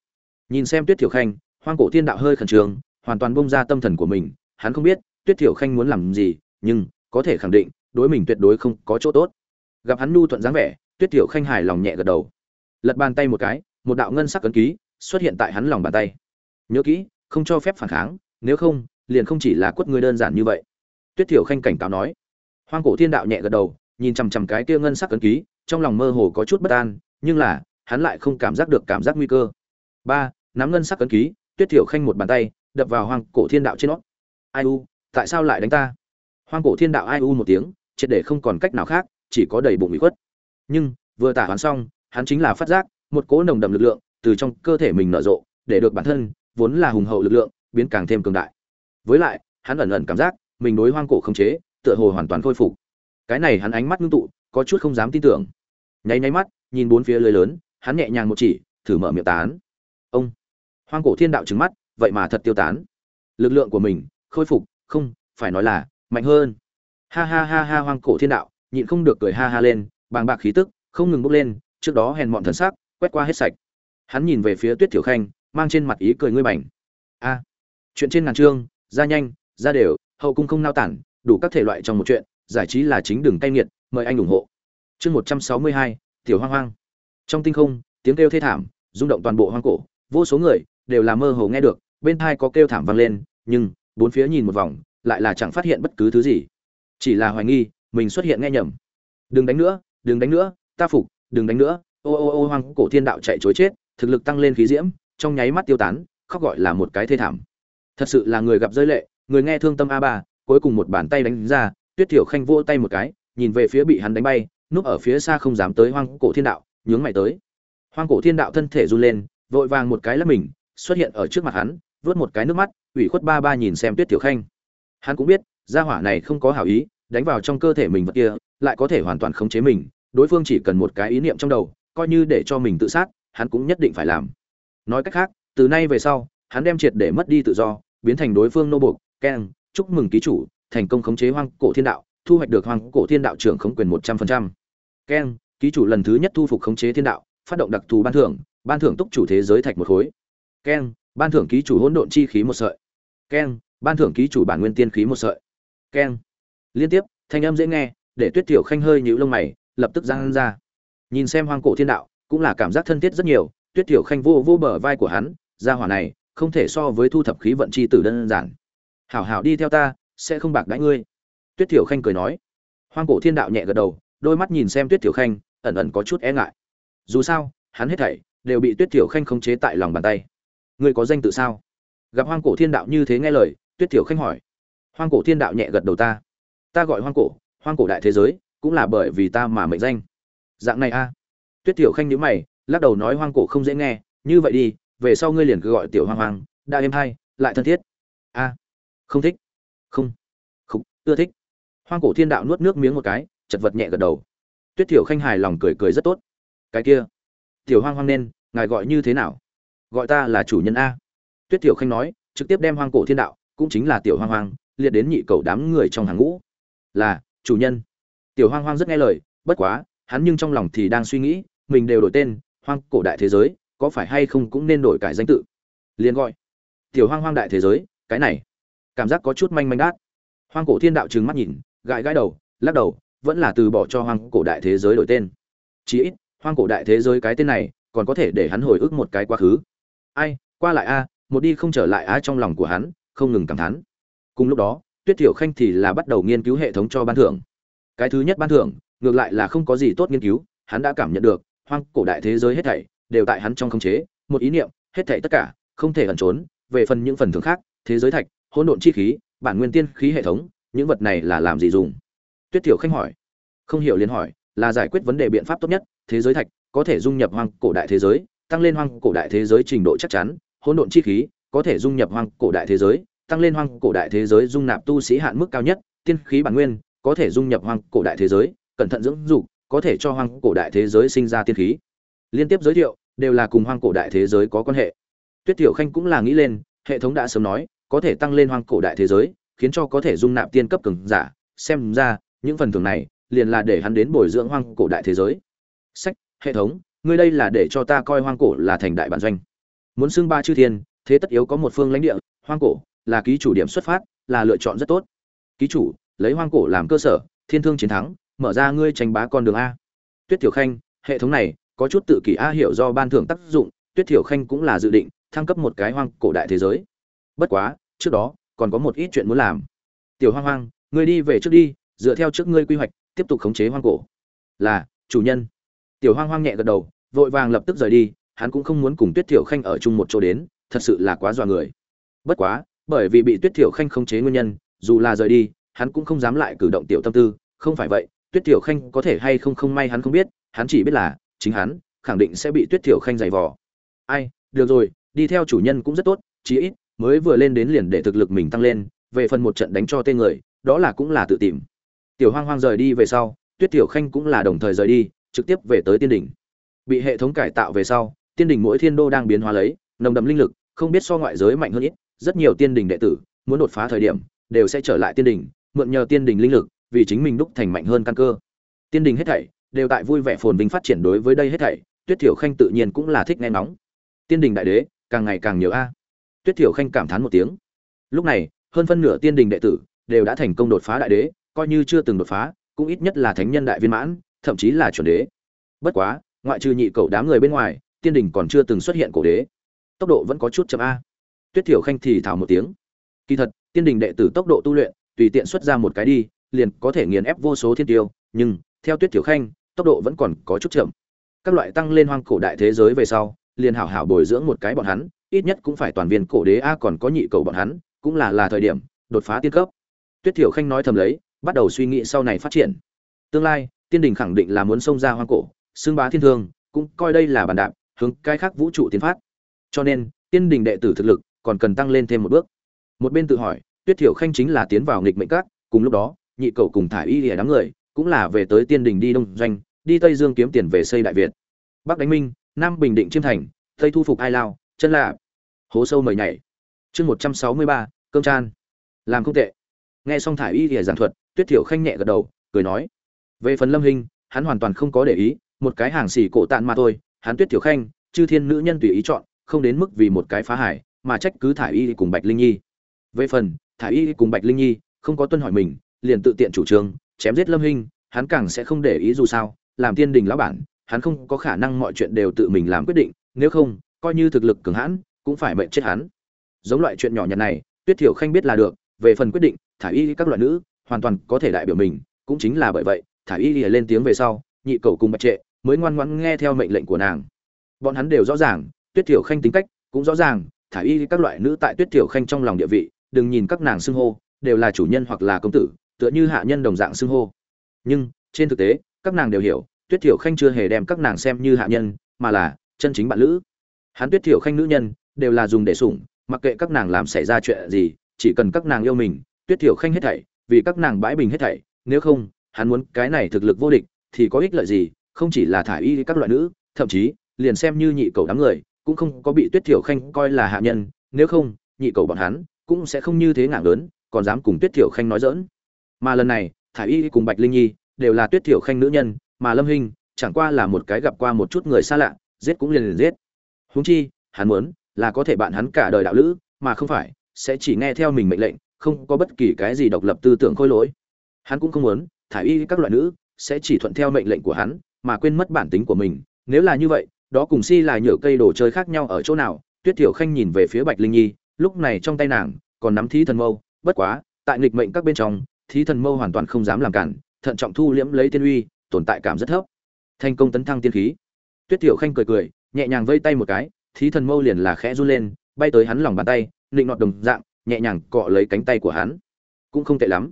Nhìn xem tuyết tiểu khanh, hoang cổ thiên đạo hơi khẩn trương, hoàn toàn bông ra tâm thần của mình, hắn không biết tuyết tiểu khanh muốn làm gì, nhưng có thể khẳng định đối mình tuyệt đối không có chỗ tốt. Gặp hắn nhu thuận dáng vẻ, tuyết tiểu khanh hài lòng nhẹ gật đầu. Lật bàn tay một cái, một đạo ngân sắc ấn ký xuất hiện tại hắn lòng bàn tay. Nhớ kỹ, không cho phép phản kháng, nếu không, liền không chỉ là quất ngươi đơn giản như vậy. Tuyết tiểu khanh cảnh cáo nói. Hoang cổ thiên đạo nhẹ gật đầu, nhìn chằm chằm cái kia ngân sắc ấn ký, trong lòng mơ hồ có chút bất an, nhưng là hắn lại không cảm giác được cảm giác nguy cơ. Ba, nắm ngân sắc cấn ký, tuyết tiểu khanh một bàn tay, đập vào hoang cổ thiên đạo trên nó. Ai u, tại sao lại đánh ta? Hoang cổ thiên đạo ai u một tiếng, triệt để không còn cách nào khác, chỉ có đầy bụng bị khuất. Nhưng, vừa tả hoán xong, hắn chính là phát giác, một cỗ nồng đậm lực lượng từ trong cơ thể mình nở rộ, để được bản thân, vốn là hùng hậu lực lượng, biến càng thêm cường đại. Với lại, hắn ẩn ẩn cảm giác, mình đối hoang cổ không chế, tựa hồ hoàn toàn khôi phục. Cái này hắn ánh mắt ngưng tụ, có chút không dám tin tưởng. Nháy nháy mắt, nhìn bốn phía lưới lớn hắn nhẹ nhàng một chỉ, thử mở miệng tán. Ông. Hoang cổ thiên đạo trứng mắt, vậy mà thật tiêu tán. Lực lượng của mình, khôi phục, không, phải nói là, mạnh hơn. Ha ha ha ha, hoang cổ thiên đạo, nhịn không được cười ha ha lên, bàng bạc khí tức, không ngừng bốc lên, trước đó hèn mọn thần sắc, quét qua hết sạch. Hắn nhìn về phía tuyết thiểu khanh, mang trên mặt ý cười ngươi bảnh. A. Chuyện trên ngàn chương ra nhanh, ra đều, hậu cung không nao tản, đủ các thể loại trong một chuyện, giải trí là chính đường cay nghiệt, mời anh ủng hộ. Chương một trăm sáu mươi hai, tiểu hoang hoang trong tinh không, tiếng kêu thê thảm, rung động toàn bộ hoang cổ, vô số người đều là mơ hồ nghe được, bên thai có kêu thảm vang lên, nhưng bốn phía nhìn một vòng, lại là chẳng phát hiện bất cứ thứ gì. Chỉ là hoài nghi, mình xuất hiện nghe nhầm. Đừng đánh nữa, đừng đánh nữa, ta phục, đừng đánh nữa. Ô ô ô, hoang cổ thiên đạo chạy chối chết, thực lực tăng lên khí diễm, trong nháy mắt tiêu tán, khóc gọi là một cái thê thảm. Thật sự là người gặp rơi lệ, người nghe thương tâm a ba, cuối cùng một bàn tay đánh ra, tuyết thiểu khanh vỗ tay một cái, nhìn về phía bị hắn đánh bay, núp ở phía xa không dám tới hoang cổ thiên đạo nhướng mày tới. Hoang cổ thiên đạo thân thể run lên, vội vàng một cái lắp mình, xuất hiện ở trước mặt hắn, vớt một cái nước mắt, ủy khuất ba ba nhìn xem tuyết tiểu khanh. Hắn cũng biết, gia hỏa này không có hảo ý, đánh vào trong cơ thể mình vật kia, lại có thể hoàn toàn khống chế mình, đối phương chỉ cần một cái ý niệm trong đầu, coi như để cho mình tự sát, hắn cũng nhất định phải làm. Nói cách khác, từ nay về sau, hắn đem triệt để mất đi tự do, biến thành đối phương nô buộc, keng, chúc mừng ký chủ, thành công khống chế hoang cổ thiên đạo, thu hoạch được hoang cổ thiên đạo trưởng khống quyền một trăm phần trăm. Keng ký chủ lần thứ nhất thu phục khống chế thiên đạo, phát động đặc thù ban thưởng ban thưởng túc chủ thế giới thạch một khối. Keng, ban thưởng ký chủ hỗn độn chi khí một sợi. Keng, ban thưởng ký chủ bản nguyên tiên khí một sợi. Keng. Liên tiếp, thanh âm dễ nghe, để tuyết tiểu khanh hơi nhũ lông mày, lập tức giang ra. Nhìn xem hoang cổ thiên đạo, cũng là cảm giác thân thiết rất nhiều, tuyết tiểu khanh vô vô bờ vai của hắn, gia hỏa này, không thể so với thu thập khí vận chi tử đơn giản. Hảo hảo đi theo ta, sẽ không bạc đãi ngươi. Tuyết tiểu khanh cười nói. Hoang cổ thiên đạo nhẹ gật đầu đôi mắt nhìn xem tuyết tiểu khanh, ẩn ẩn có chút e ngại. Dù sao, hắn hết thảy đều bị tuyết tiểu khanh khống chế tại lòng bàn tay. Ngươi có danh tự sao? Gặp hoang cổ thiên đạo như thế nghe lời, tuyết tiểu khanh hỏi. Hoang cổ thiên đạo nhẹ gật đầu ta. Ta gọi hoang cổ hoang cổ đại thế giới, cũng là bởi vì ta mà mệnh danh. Dạng này a. Tuyết tiểu khanh nhíu mày, lắc đầu nói hoang cổ không dễ nghe. Như vậy đi, về sau ngươi liền cứ gọi tiểu hoang hoang đa êm hay, lại thân thiết. A. Không thích. Không. Không. Ưa thích. Hoang cổ thiên đạo nuốt nước miếng một cái chật vật nhẹ gật đầu. Tuyết tiểu khanh hài lòng cười cười rất tốt. Cái kia, tiểu hoang hoang nên, ngài gọi như thế nào? Gọi ta là chủ nhân a. Tuyết tiểu khanh nói, trực tiếp đem hoang cổ thiên đạo, cũng chính là tiểu hoang hoang, liệt đến nhị cầu đám người trong hàng ngũ. Là, chủ nhân. Tiểu hoang hoang rất nghe lời, bất quá, hắn nhưng trong lòng thì đang suy nghĩ, mình đều đổi tên, hoang cổ đại thế giới, có phải hay không cũng nên đổi cải danh tự? Liền gọi, tiểu hoang hoang đại thế giới, cái này. Cảm giác có chút manh manh đát. Hoang cổ thiên đạo trừng mắt nhìn, gãi gãi đầu, lắc đầu vẫn là từ bỏ cho hoang cổ đại thế giới đổi tên. Chí ít, hoang cổ đại thế giới cái tên này còn có thể để hắn hồi ức một cái quá khứ. Ai, qua lại a, một đi không trở lại a trong lòng của hắn, không ngừng cảm thán. Cùng lúc đó, tuyết thiểu khanh thì là bắt đầu nghiên cứu hệ thống cho ban thưởng. Cái thứ nhất ban thưởng, ngược lại là không có gì tốt nghiên cứu, hắn đã cảm nhận được, hoang cổ đại thế giới hết thảy đều tại hắn trong khống chế, một ý niệm, hết thảy tất cả, không thể ẩn trốn, về phần những phần thưởng khác, thế giới thạch, hỗn độn chi khí, bản nguyên tiên khí hệ thống, những vật này là làm gì dùng? Tuyết thiểu khanh hỏi. Không hiểu liền hỏi, là giải quyết vấn đề biện pháp tốt nhất, thế giới thạch, có thể dung nhập hoang cổ đại thế giới, tăng lên hoang cổ đại thế giới trình độ chắc chắn, hỗn độn chi khí, có thể dung nhập hoang cổ đại thế giới, tăng lên hoang cổ đại thế giới dung nạp tu sĩ hạn mức cao nhất, tiên khí bản nguyên, có thể dung nhập hoang cổ đại thế giới, cẩn thận dưỡng dục, có thể cho hoang cổ đại thế giới sinh ra tiên khí. Liên tiếp giới thiệu, đều là cùng hoang cổ đại thế giới có quan hệ. Tuyết tiểu khanh cũng là nghĩ lên, hệ thống đã sớm nói, có thể tăng lên hoang cổ đại thế giới, khiến cho có thể dung nạp tiên cấp cường giả, xem ra những phần thưởng này liền là để hắn đến bồi dưỡng hoang cổ đại thế giới. Sách, hệ thống, ngươi đây là để cho ta coi hoang cổ là thành đại bản doanh. Muốn xưng ba chư thiên, thế tất yếu có một phương lãnh địa, hoang cổ là ký chủ điểm xuất phát, là lựa chọn rất tốt. Ký chủ, lấy hoang cổ làm cơ sở, thiên thương chiến thắng, mở ra ngươi tranh bá con đường a. Tuyết tiểu khanh, hệ thống này có chút tự kỷ a hiểu do ban thưởng tác dụng, tuyết tiểu khanh cũng là dự định thăng cấp một cái hoang cổ đại thế giới. Bất quá, trước đó còn có một ít chuyện muốn làm. Tiểu hoang hoang, ngươi đi về trước đi dựa theo trước ngươi quy hoạch, tiếp tục khống chế hoang cổ. Là, chủ nhân. Tiểu hoang hoang nhẹ gật đầu, vội vàng lập tức rời đi, hắn cũng không muốn cùng tuyết tiểu khanh ở chung một chỗ đến, thật sự là quá dọa người. Bất quá, bởi vì bị tuyết tiểu khanh khống chế nguyên nhân, dù là rời đi, hắn cũng không dám lại cử động tiểu tâm tư, không phải vậy, tuyết tiểu khanh có thể hay không không may hắn không biết, hắn chỉ biết là, chính hắn, khẳng định sẽ bị tuyết tiểu khanh giày vò. Ai, được rồi, đi theo chủ nhân cũng rất tốt, chí ít, mới vừa lên đến liền để thực lực mình tăng lên, về phần một trận đánh cho tên người, đó là cũng là tự tìm tiểu hoang hoang rời đi về sau, tuyết tiểu khanh cũng là đồng thời rời đi, trực tiếp về tới tiên đỉnh. Bị hệ thống cải tạo về sau, tiên đỉnh mỗi thiên đô đang biến hóa lấy, nồng đậm linh lực, không biết so ngoại giới mạnh hơn ít, rất nhiều tiên đỉnh đệ tử, muốn đột phá thời điểm, đều sẽ trở lại tiên đỉnh, mượn nhờ tiên đỉnh linh lực, vì chính mình đúc thành mạnh hơn căn cơ. Tiên đỉnh hết thảy đều tại vui vẻ phồn vinh phát triển đối với đây hết thảy, tuyết tiểu khanh tự nhiên cũng là thích nghe nóng tiên đỉnh đại đế, càng ngày càng nhiều a. Tuyết tiểu khanh cảm thán một tiếng. Lúc này, hơn phân nửa tiên Đình đệ tử đều đã thành công đột phá đại đế coi như chưa từng đột phá, cũng ít nhất là thánh nhân đại viên mãn, thậm chí là chuẩn đế. Bất quá, ngoại trừ nhị cầu đám người bên ngoài, tiên đỉnh còn chưa từng xuất hiện cổ đế. Tốc độ vẫn có chút chậm a. Tuyết thiểu khanh thì thào một tiếng. Kỳ thật, tiên đỉnh đệ tử tốc độ tu luyện, tùy tiện xuất ra một cái đi, liền có thể nghiền ép vô số thiên tiêu, nhưng, theo tuyết thiểu khanh, tốc độ vẫn còn có chút chậm. Các loại tăng lên hoang cổ đại thế giới về sau, liền hảo hảo bồi dưỡng một cái bọn hắn, ít nhất cũng phải toàn viên cổ đế a, còn có nhị cầu bọn hắn, cũng là là thời điểm, đột phá tiên cấp. Tuyết thiểu khanh nói thầm lấy bắt đầu suy nghĩ sau này phát triển. Tương lai, tiên đình khẳng định là muốn xông ra hoang cổ, xưng bá thiên thương, cũng coi đây là bàn đạp, hướng cái khác vũ trụ tiến phát. Cho nên, tiên đình đệ tử thực lực còn cần tăng lên thêm một bước. Một bên tự hỏi, tuyết thiểu khanh chính là tiến vào nghịch mệnh các, cùng lúc đó, nhị cầu cùng thải y lìa đám người cũng là về tới tiên đình đi đông doanh, đi tây dương kiếm tiền về xây đại việt. Bắc đánh minh, nam bình định chiêm thành, tây thu phục ai lao, chân lạ hố sâu mời nhảy. Chương một trăm sáu mươi ba, cơm chan. Làm không tệ nghe xong thải y lìa giảng thuật, tuyết thiểu khanh nhẹ gật đầu, cười nói, về phần lâm hình hắn hoàn toàn không có để ý, một cái hàng xỉ cổ tạn mà thôi, hắn tuyết thiểu khanh, chư thiên nữ nhân tùy ý chọn, không đến mức vì một cái phá hải mà trách cứ thả y cùng bạch linh nhi. Về phần thả y cùng bạch linh nhi, không có tuân hỏi mình, liền tự tiện chủ trương, chém giết lâm hình hắn càng sẽ không để ý dù sao, làm tiên đình lão bản, hắn không có khả năng mọi chuyện đều tự mình làm quyết định, nếu không, coi như thực lực cường hãn, cũng phải mệnh chết hắn. Giống loại chuyện nhỏ nhặt này, tuyết thiểu khanh biết là được, về phần quyết định thả y các loại nữ, hoàn toàn có thể đại biểu mình, cũng chính là bởi vậy, thả y lìa lên tiếng về sau, nhị cầu cùng bạch trệ mới ngoan ngoãn nghe theo mệnh lệnh của nàng. Bọn hắn đều rõ ràng, tuyết thiểu khanh tính cách cũng rõ ràng, thả y các loại nữ tại tuyết thiểu khanh trong lòng địa vị, đừng nhìn các nàng xưng hô, đều là chủ nhân hoặc là công tử, tựa như hạ nhân đồng dạng xưng hô. Nhưng, trên thực tế, các nàng đều hiểu, tuyết thiểu khanh chưa hề đem các nàng xem như hạ nhân, mà là chân chính bạn lữ. Hắn tuyết thiểu khanh nữ nhân, đều là dùng để sủng, mặc kệ các nàng làm xảy ra chuyện gì, chỉ cần các nàng yêu mình tuyết thiểu khanh hết thảy, vì các nàng bãi bình hết thảy, nếu không, hắn muốn cái này thực lực vô địch, thì có ích lợi gì, không chỉ là thả y các loại nữ, thậm chí, liền xem như nhị cầu đám người, cũng không có bị tuyết thiểu khanh coi là hạ nhân, nếu không, nhị cầu bọn hắn, cũng sẽ không như thế ngạng lớn, còn dám cùng tuyết thiểu khanh nói dỡn mà lần này, thả y cùng bạch linh nhi, đều là tuyết thiểu khanh nữ nhân, mà lâm hinh, chẳng qua là một cái gặp qua một chút người xa lạ, giết cũng liền liền giết. Huống chi, hắn muốn, là có thể bạn hắn cả đời đạo lữ, mà không phải, sẽ chỉ nghe theo mình mệnh lệnh không có bất kỳ cái gì độc lập tư tưởng khôi lỗi. Hắn cũng không muốn, thải y các loại nữ sẽ chỉ thuận theo mệnh lệnh của hắn mà quên mất bản tính của mình. Nếu là như vậy, đó cùng si là nhựa cây đồ chơi khác nhau ở chỗ nào? Tuyết thiểu khanh nhìn về phía bạch linh nhi, lúc này trong tay nàng còn nắm thí thần mâu. Bất quá, tại nghịch mệnh các bên trong, thí thần mâu hoàn toàn không dám làm cản, thận trọng thu liễm lấy tiên uy, tồn tại cảm rất thấp. Thành công tấn thăng tiên khí. Tuyết thiểu khanh cười cười, nhẹ nhàng vây tay một cái, thí thần mâu liền là khẽ run lên, bay tới hắn lòng bàn tay, nịnh nọt đồng dạng nhẹ nhàng cọ lấy cánh tay của hắn. Cũng không tệ lắm.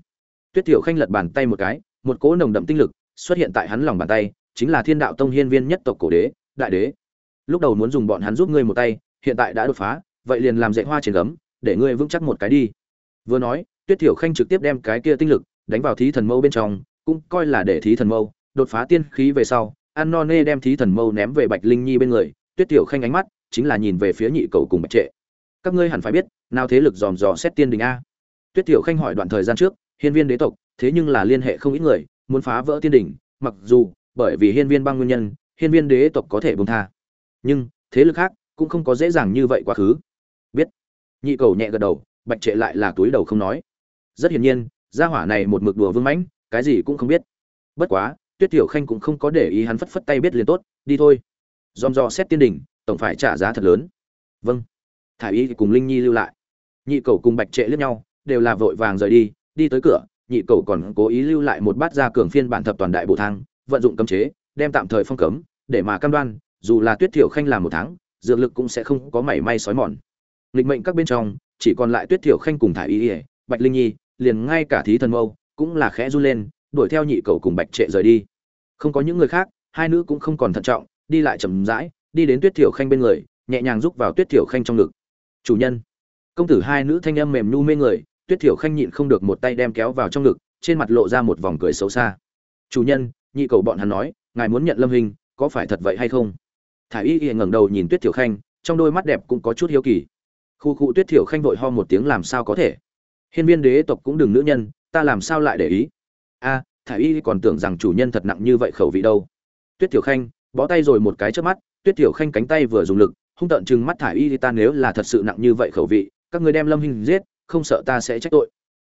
Tuyết thiểu khanh lật bàn tay một cái, một cỗ nồng đậm tinh lực xuất hiện tại hắn lòng bàn tay, chính là thiên đạo tông hiên viên nhất tộc cổ đế, đại đế. Lúc đầu muốn dùng bọn hắn giúp ngươi một tay, hiện tại đã đột phá, vậy liền làm dạy hoa trên gấm, để ngươi vững chắc một cái đi. Vừa nói, tuyết thiểu khanh trực tiếp đem cái kia tinh lực đánh vào thí thần mâu bên trong, cũng coi là để thí thần mâu, đột phá tiên khí về sau an no nê đem thí thần mâu ném về bạch linh nhi bên người. Tuyết thiểu khanh ánh mắt chính là nhìn về phía nhị cầu cùng bạch trệ các ngươi hẳn phải biết, nào thế lực dòm dò xét tiên đình a. Tuyết thiểu khanh hỏi đoạn thời gian trước, hiên viên đế tộc, thế nhưng là liên hệ không ít người, muốn phá vỡ tiên đình, mặc dù, bởi vì hiên viên băng nguyên nhân, hiên viên đế tộc có thể bông tha. Nhưng, thế lực khác, cũng không có dễ dàng như vậy quá khứ. Biết. Nhị cầu nhẹ gật đầu, bạch trệ lại là túi đầu không nói. Rất hiển nhiên, gia hỏa này một mực đùa vương mãnh, cái gì cũng không biết. Bất quá, tuyết tiểu khanh cũng không có để ý hắn phất phất tay biết liền tốt, đi thôi. Dòm dò xét tiên đình, tổng phải trả giá thật lớn. Vâng thả y cùng linh nhi lưu lại. Nhị cầu cùng bạch trệ lướt nhau, đều là vội vàng rời đi đi tới cửa, nhị cầu còn cố ý lưu lại một bát gia cường phiên bản thập toàn đại bộ thang, vận dụng cấm chế, đem tạm thời phong cấm, để mà cam đoan, dù là tuyết thiểu khanh làm một tháng, dược lực cũng sẽ không có mảy may sói mòn. Nghịch mệnh các bên trong, chỉ còn lại tuyết thiểu khanh cùng thả y ỉa bạch linh nhi, liền ngay cả thí thần mâu, cũng là khẽ run lên, đuổi theo nhị cầu cùng bạch trệ rời đi. Không có những người khác, hai nữ cũng không còn thận trọng, đi lại chậm rãi, đi đến tuyết thiểu khanh bên người, nhẹ nhàng rúc vào tuyết thiểu khanh trong ngực chủ nhân. Công tử hai nữ thanh âm mềm nhu mê người, tuyết thiểu khanh nhịn không được một tay đem kéo vào trong ngực, trên mặt lộ ra một vòng cười xấu xa. Chủ nhân, nhị cầu bọn hắn nói, ngài muốn nhận lâm hình, có phải thật vậy hay không? Thả y y ngẩng đầu nhìn tuyết thiểu khanh, trong đôi mắt đẹp cũng có chút hiếu kỳ. Khu khu tuyết thiểu khanh vội ho một tiếng làm sao có thể? Hiên viên đế tộc cũng đừng nữ nhân, ta làm sao lại để ý? A thả y còn tưởng rằng chủ nhân thật nặng như vậy khẩu vị đâu. Tuyết thiểu khanh, bó tay rồi một cái trước mắt, tuyết thiểu khanh cánh tay vừa dùng lực hung tợn chừng mắt Thải y ta nếu là thật sự nặng như vậy khẩu vị, các người đem lâm hình giết, không sợ ta sẽ trách tội.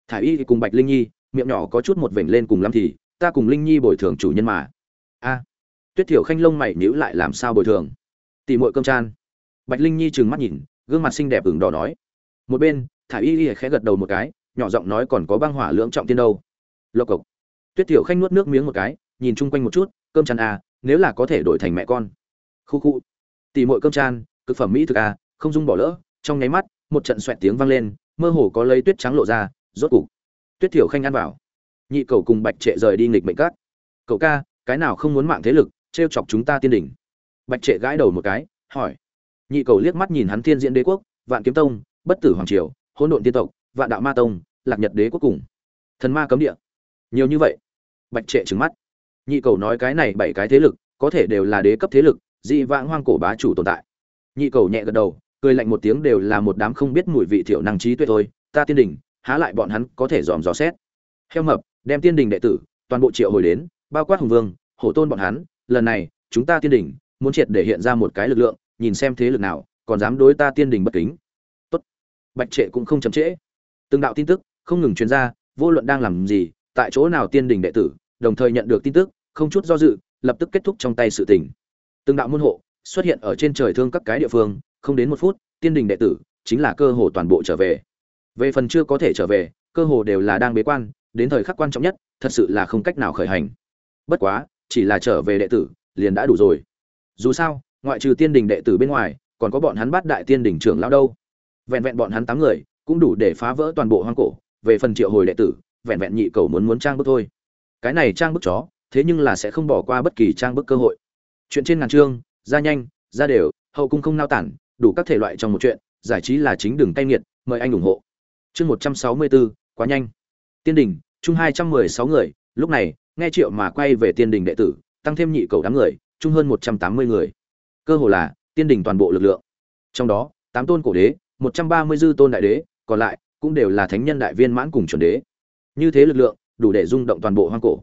Thải y cùng bạch linh nhi, miệng nhỏ có chút một vểnh lên cùng lắm thì, ta cùng linh nhi bồi thường chủ nhân mà. A. Tuyết thiểu khanh lông mày nhíu lại làm sao bồi thường? Tỉ muội cơm chan. Bạch linh nhi trừng mắt nhìn, gương mặt xinh đẹp ửng đỏ nói. Một bên thả y y khẽ gật đầu một cái, nhỏ giọng nói còn có băng hỏa lưỡng trọng tiên đâu. Lộc cộc. Tuyết thiểu khanh nuốt nước miếng một cái, nhìn chung quanh một chút, cơm chăn à nếu là có thể đổi thành mẹ con. Khu khu tỉ muội cơm chan, cực phẩm mỹ thực à không dung bỏ lỡ. Trong nháy mắt, một trận xoẹt tiếng vang lên, mơ hồ có lấy tuyết trắng lộ ra, rốt cục, tuyết thiểu khanh ăn vào. Nhị cầu cùng bạch trệ rời đi nghịch mệnh cát cậu ca, cái nào không muốn mạng thế lực, trêu chọc chúng ta tiên đỉnh. Bạch trệ gãi đầu một cái, hỏi. Nhị cầu liếc mắt nhìn hắn thiên diễn đế quốc, vạn kiếm tông, bất tử hoàng triều, hỗn độn tiên tộc, vạn đạo ma tông, lạc nhật đế quốc cùng. Thần ma cấm địa. Nhiều như vậy. Bạch trệ trừng mắt. Nhị cầu nói cái này bảy cái thế lực, có thể đều là đế cấp thế lực dị vãng hoang cổ bá chủ tồn tại. Nhị cầu nhẹ gật đầu, cười lạnh một tiếng đều là một đám không biết mùi vị thiểu năng trí tuyệt thôi, ta tiên đình, há lại bọn hắn có thể dòm dò xét. Heo mập, đem tiên đình đệ tử, toàn bộ triệu hồi đến, bao quát hùng vương, hổ tôn bọn hắn, lần này, chúng ta tiên đình, muốn triệt để hiện ra một cái lực lượng, nhìn xem thế lực nào, còn dám đối ta tiên đình bất kính. Tốt. Bạch trệ cũng không chậm trễ. Từng đạo tin tức, không ngừng truyền ra, vô luận đang làm gì, tại chỗ nào tiên đình đệ tử, đồng thời nhận được tin tức, không chút do dự, lập tức kết thúc trong tay sự tình từng đạo môn hộ xuất hiện ở trên trời thương các cái địa phương, không đến một phút, tiên đình đệ tử chính là cơ hồ toàn bộ trở về. Về phần chưa có thể trở về, cơ hồ đều là đang bế quan, đến thời khắc quan trọng nhất, thật sự là không cách nào khởi hành. Bất quá, chỉ là trở về đệ tử, liền đã đủ rồi. Dù sao, ngoại trừ tiên đình đệ tử bên ngoài, còn có bọn hắn bắt đại tiên đình trưởng lão đâu. Vẹn vẹn bọn hắn tám người, cũng đủ để phá vỡ toàn bộ hoang cổ. Về phần triệu hồi đệ tử, vẹn vẹn nhị cầu muốn muốn trang bức thôi. Cái này trang bức chó, thế nhưng là sẽ không bỏ qua bất kỳ trang bức cơ hội chuyện trên ngàn chương ra nhanh, ra đều, hậu cung không nao tản, đủ các thể loại trong một chuyện, giải trí là chính đường tay nghiệt, mời anh ủng hộ. Chương một trăm sáu mươi bốn quá nhanh. Tiên đình, chung hai trăm mười sáu người, lúc này, nghe triệu mà quay về tiên đình đệ tử, tăng thêm nhị cầu đám người, chung hơn một trăm tám mươi người. Cơ hồ là, tiên đình toàn bộ lực lượng. Trong đó, tám tôn cổ đế, một trăm ba mươi dư tôn đại đế, còn lại, cũng đều là thánh nhân đại viên mãn cùng chuẩn đế. Như thế lực lượng, đủ để rung động toàn bộ hoang cổ.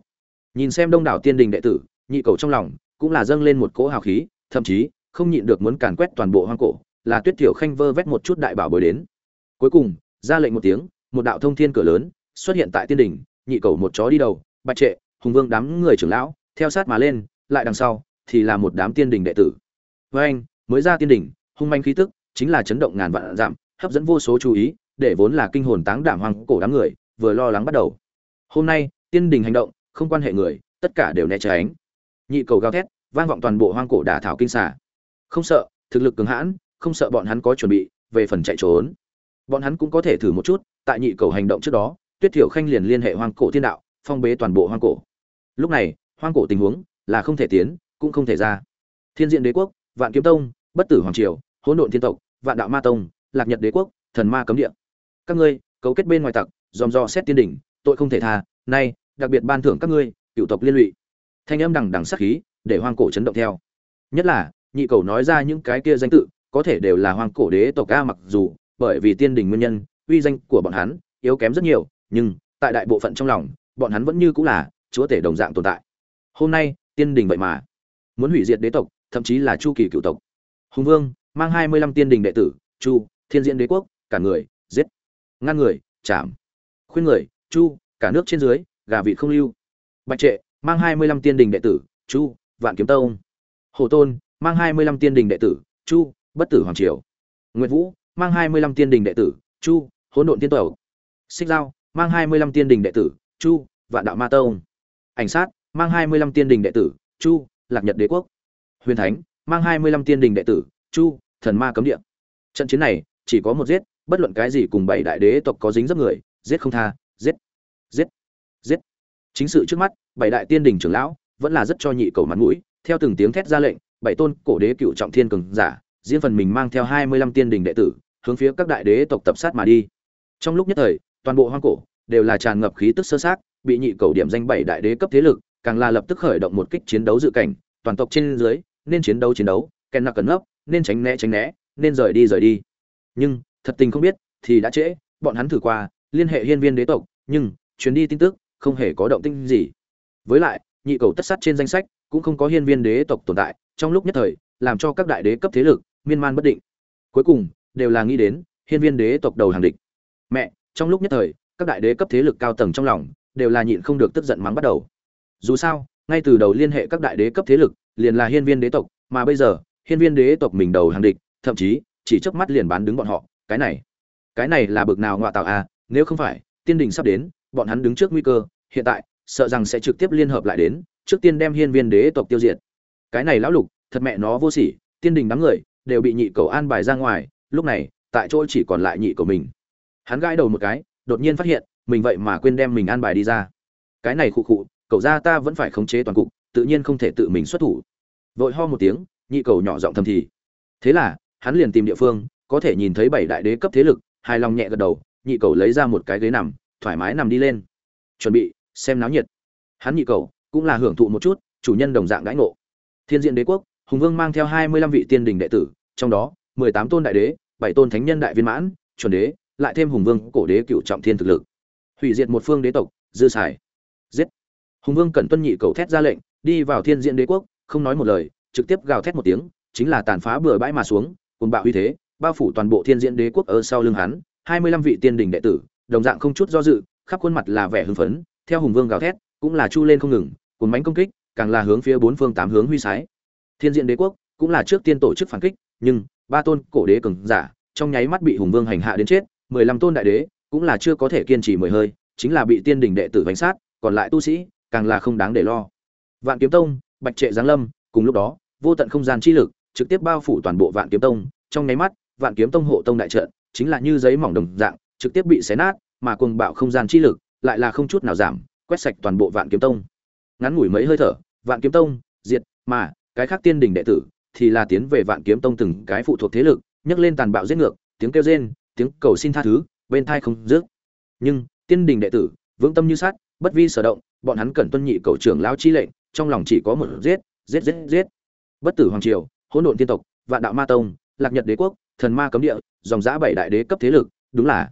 Nhìn xem đông đảo tiên đình đệ tử, nhị cầu trong lòng cũng là dâng lên một cỗ hào khí, thậm chí, không nhịn được muốn càn quét toàn bộ hoang cổ, là tuyết tiểu khanh vơ vét một chút đại bảo bồi đến. Cuối cùng, ra lệnh một tiếng, một đạo thông thiên cửa lớn xuất hiện tại tiên đỉnh, nhị cầu một chó đi đầu, bạch trệ, hùng vương đám người trưởng lão, theo sát mà lên, lại đằng sau, thì là một đám tiên đỉnh đệ tử. Với anh, mới ra tiên đỉnh, hung manh khí tức chính là chấn động ngàn vạn giảm, hấp dẫn vô số chú ý, để vốn là kinh hồn táng đảm hoang cổ đám người, vừa lo lắng bắt đầu. Hôm nay, tiên đỉnh hành động, không quan hệ người, tất cả đều né tránh nhị cầu gào thét, vang vọng toàn bộ hoang cổ đả thảo kinh xà. Không sợ, thực lực cường hãn, không sợ bọn hắn có chuẩn bị, về phần chạy trốn. Bọn hắn cũng có thể thử một chút, tại nhị cầu hành động trước đó, tuyết thiểu khanh liền liên hệ hoang cổ thiên đạo, phong bế toàn bộ hoang cổ. Lúc này, hoang cổ tình huống là không thể tiến, cũng không thể ra. Thiên diện đế quốc, vạn kiếm tông, bất tử hoàng triều, hỗn độn thiên tộc, vạn đạo ma tông, lạc nhật đế quốc, thần ma cấm địa. Các ngươi, cấu kết bên ngoài tặc, dòm dò xét tiên đỉnh, tội không thể tha, nay, đặc biệt ban thưởng các ngươi, cựu tộc liên lụy thanh âm đằng đằng sắc khí, để hoang cổ chấn động theo. Nhất là, nhị cầu nói ra những cái kia danh tự, có thể đều là hoang cổ đế tộc a mặc dù, bởi vì tiên đình nguyên nhân, uy danh của bọn hắn yếu kém rất nhiều, nhưng, tại đại bộ phận trong lòng, bọn hắn vẫn như cũng là chúa tể đồng dạng tồn tại. Hôm nay, tiên đình vậy mà muốn hủy diệt đế tộc, thậm chí là chu kỳ cựu tộc. Hùng vương, mang hai mươi lăm tiên đình đệ tử, chu, thiên diễn đế quốc, cả người, giết. Ngăn người, chạm. Khuyên người, chu, cả nước trên dưới, gà vị không lưu. Bạch trệ mang hai mươi lăm tiên đình đệ tử, chu, vạn kiếm tông. Hồ tôn, mang hai mươi lăm tiên đình đệ tử, chu, bất tử hoàng triều. Nguyệt vũ, mang hai mươi lăm tiên đình đệ tử, chu, hỗn độn tiên tẩu. Xích giao, mang hai mươi lăm tiên đình đệ tử, chu, vạn đạo ma tông. Ảnh sát, mang hai mươi lăm tiên đình đệ tử, chu, lạc nhật đế quốc. Huyền thánh, mang hai mươi lăm tiên đình đệ tử, chu, thần ma cấm địa. Trận chiến này, chỉ có một giết, bất luận cái gì cùng bảy đại đế tộc có dính dấp người, giết không tha, giết giết giết. Chính sự trước mắt bảy đại tiên đình trưởng lão, vẫn là rất cho nhị cầu mặt mũi, theo từng tiếng thét ra lệnh, bảy tôn cổ đế cựu trọng thiên cường giả, riêng phần mình mang theo hai mươi lăm tiên đình đệ tử, hướng phía các đại đế tộc tập sát mà đi. Trong lúc nhất thời, toàn bộ hoang cổ đều là tràn ngập khí tức sơ sát, bị nhị cầu điểm danh bảy đại đế cấp thế lực, càng là lập tức khởi động một kích chiến đấu dự cảnh, toàn tộc trên dưới, nên chiến đấu chiến đấu, kèn nặc cẩn ngốc nên tránh né tránh né, nên rời đi rời đi. Nhưng, thật tình không biết, thì đã trễ, bọn hắn thử qua, liên hệ hiên viên đế tộc, nhưng, chuyến đi tin tức, không hề có động tĩnh gì với lại, nhị cầu tất sát trên danh sách cũng không có hiên viên đế tộc tồn tại, trong lúc nhất thời, làm cho các đại đế cấp thế lực miên man bất định. Cuối cùng, đều là nghĩ đến hiên viên đế tộc đầu hàng địch. Mẹ, trong lúc nhất thời, các đại đế cấp thế lực cao tầng trong lòng đều là nhịn không được tức giận mắng bắt đầu. Dù sao, ngay từ đầu liên hệ các đại đế cấp thế lực liền là hiên viên đế tộc, mà bây giờ, hiên viên đế tộc mình đầu hàng địch, thậm chí, chỉ chớp mắt liền bán đứng bọn họ. Cái này cái này là bực nào ngoại tạo à? Nếu không phải, tiên đình sắp đến, bọn hắn đứng trước nguy cơ, hiện tại sợ rằng sẽ trực tiếp liên hợp lại đến, trước tiên đem hiên viên đế tộc tiêu diệt. Cái này lão lục, thật mẹ nó vô sỉ, tiên đình đám người đều bị nhị cầu an bài ra ngoài, lúc này, tại chỗ chỉ còn lại nhị cầu mình. Hắn gãi đầu một cái, đột nhiên phát hiện, mình vậy mà quên đem mình an bài đi ra. Cái này khụ khụ, cậu ra ta vẫn phải khống chế toàn cục, tự nhiên không thể tự mình xuất thủ. Vội ho một tiếng, nhị cầu nhỏ giọng thầm thì. Thế là, hắn liền tìm địa phương, có thể nhìn thấy bảy đại đế cấp thế lực, hài lòng nhẹ gật đầu, nhị cầu lấy ra một cái ghế nằm, thoải mái nằm đi lên. Chuẩn bị xem náo nhiệt. Hắn nhị cầu cũng là hưởng thụ một chút, chủ nhân đồng dạng đãi ngộ. Thiên diện đế quốc, hùng vương mang theo hai mươi lăm vị tiên đình đệ tử, trong đó, mười tám tôn đại đế, bảy tôn thánh nhân đại viên mãn, chuẩn đế, lại thêm hùng vương cổ đế cựu trọng thiên thực lực. Hủy diệt một phương đế tộc, dư sải giết. Hùng vương cẩn tuân nhị cầu thét ra lệnh, đi vào thiên diện đế quốc, không nói một lời, trực tiếp gào thét một tiếng, chính là tàn phá bừa bãi mà xuống cùng bạo uy thế, bao phủ toàn bộ thiên diễn đế quốc ở sau lưng hắn, hai mươi lăm vị tiên đình đệ tử, đồng dạng không chút do dự, khắp khuôn mặt là vẻ hưng phấn theo hùng vương gào thét, cũng là chu lên không ngừng cuốn bánh công kích, càng là hướng phía bốn phương tám hướng huy sái. Thiên diện đế quốc cũng là trước tiên tổ chức phản kích, nhưng ba tôn cổ đế cường giả trong nháy mắt bị hùng vương hành hạ đến chết, mười lăm tôn đại đế cũng là chưa có thể kiên trì mười hơi, chính là bị tiên đình đệ tử bánh sát, còn lại tu sĩ càng là không đáng để lo. Vạn kiếm tông, bạch trệ giáng lâm, cùng lúc đó, vô tận không gian chi lực trực tiếp bao phủ toàn bộ vạn kiếm tông, trong nháy mắt, vạn kiếm tông hộ tông đại trận chính là như giấy mỏng đồng dạng, trực tiếp bị xé nát, mà cuồng bạo không gian chi lực lại là không chút nào giảm, quét sạch toàn bộ vạn kiếm tông. Ngắn ngủi mấy hơi thở, vạn kiếm tông, diệt mà cái khác tiên đình đệ tử thì là tiến về vạn kiếm tông từng cái phụ thuộc thế lực, nhấc lên tàn bạo giết ngược, tiếng kêu rên, tiếng cầu xin tha thứ, bên thai không dứt. Nhưng, tiên đình đệ tử, vững tâm như sát bất vi sở động, bọn hắn cần tuân nhị cầu trưởng lão chi lệnh, trong lòng chỉ có một giết giết giết giết. Bất tử hoàng triều, hỗn độn tiên tộc, vạn đạo ma tông, lạc nhật đế quốc, thần ma cấm địa, dòng giã bảy đại đế cấp thế lực, đúng là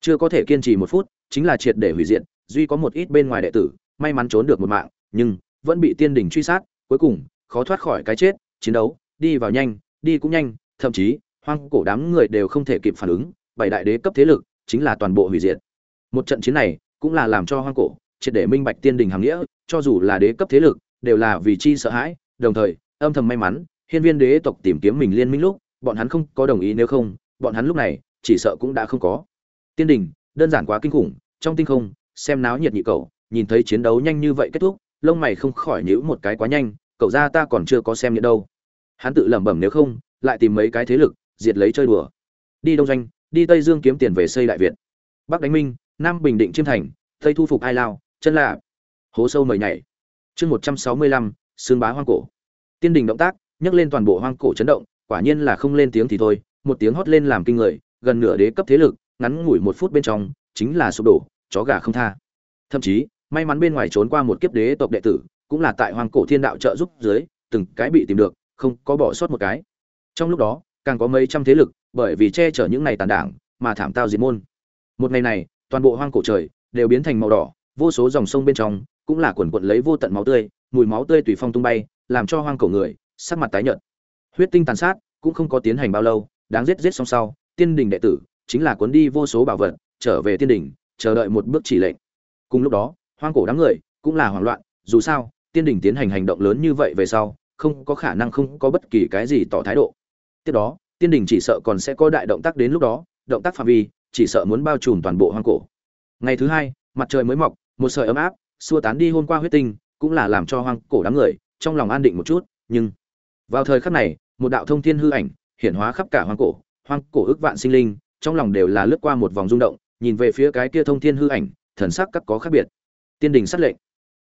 chưa có thể kiên trì một phút chính là triệt để hủy diệt, duy có một ít bên ngoài đệ tử, may mắn trốn được một mạng, nhưng vẫn bị tiên đình truy sát, cuối cùng, khó thoát khỏi cái chết, chiến đấu, đi vào nhanh, đi cũng nhanh, thậm chí, hoang cổ đám người đều không thể kịp phản ứng, bảy đại đế cấp thế lực, chính là toàn bộ hủy diệt. Một trận chiến này, cũng là làm cho hoang cổ, triệt để minh bạch tiên đình hàm nghĩa, cho dù là đế cấp thế lực, đều là vì chi sợ hãi, đồng thời, âm thầm may mắn, hiên viên đế tộc tìm kiếm mình liên minh lúc, bọn hắn không có đồng ý nếu không, bọn hắn lúc này, chỉ sợ cũng đã không có. Tiên đình đơn giản quá kinh khủng, trong tinh không, xem náo nhiệt nhị cậu, nhìn thấy chiến đấu nhanh như vậy kết thúc, lông mày không khỏi nhíu một cái quá nhanh, cậu ra ta còn chưa có xem nhận đâu. Hắn tự lẩm bẩm nếu không, lại tìm mấy cái thế lực, diệt lấy chơi đùa. Đi đông doanh, đi tây dương kiếm tiền về xây đại việt. Bắc đánh minh, nam bình định chiêm thành, tây thu phục ai lao, chân lạ hố sâu mời nhảy. Chương một trăm sáu mươi lăm xương bá hoang cổ. Tiên đình động tác, nhấc lên toàn bộ hoang cổ chấn động, quả nhiên là không lên tiếng thì thôi, một tiếng hót lên làm kinh người, gần nửa đế cấp thế lực ngắn ngủi một phút bên trong, chính là sụp đổ, chó gà không tha. Thậm chí, may mắn bên ngoài trốn qua một kiếp đế tộc đệ tử, cũng là tại hoàng cổ thiên đạo trợ giúp dưới, từng cái bị tìm được, không có bỏ sót một cái. Trong lúc đó, càng có mấy trăm thế lực, bởi vì che chở những này tàn đảng, mà thảm tao diệt môn. Một ngày này, toàn bộ hoang cổ trời đều biến thành màu đỏ, vô số dòng sông bên trong cũng là quần quận lấy vô tận máu tươi, mùi máu tươi tùy phong tung bay, làm cho hoang cổ người sắc mặt tái nhợt. Huyết tinh tàn sát cũng không có tiến hành bao lâu, đáng giết giết xong sau, tiên đình đệ tử chính là cuốn đi vô số bảo vật, trở về tiên đỉnh, chờ đợi một bước chỉ lệnh. Cùng lúc đó, hoang cổ đám người cũng là hoảng loạn, dù sao tiên đỉnh tiến hành hành động lớn như vậy về sau, không có khả năng không có bất kỳ cái gì tỏ thái độ. Tiếp đó tiên đỉnh chỉ sợ còn sẽ có đại động tác đến lúc đó, động tác phạm vi chỉ sợ muốn bao trùm toàn bộ hoang cổ. Ngày thứ hai, mặt trời mới mọc, một sợi ấm áp, xua tán đi hôm qua huyết tinh, cũng là làm cho hoang cổ đám người trong lòng an định một chút, nhưng vào thời khắc này, một đạo thông thiên hư ảnh hiển hóa khắp cả hoang cổ hoang cổ ước vạn sinh linh trong lòng đều là lướt qua một vòng rung động, nhìn về phía cái kia thông thiên hư ảnh, thần sắc các có khác biệt. Tiên đình sát lệnh.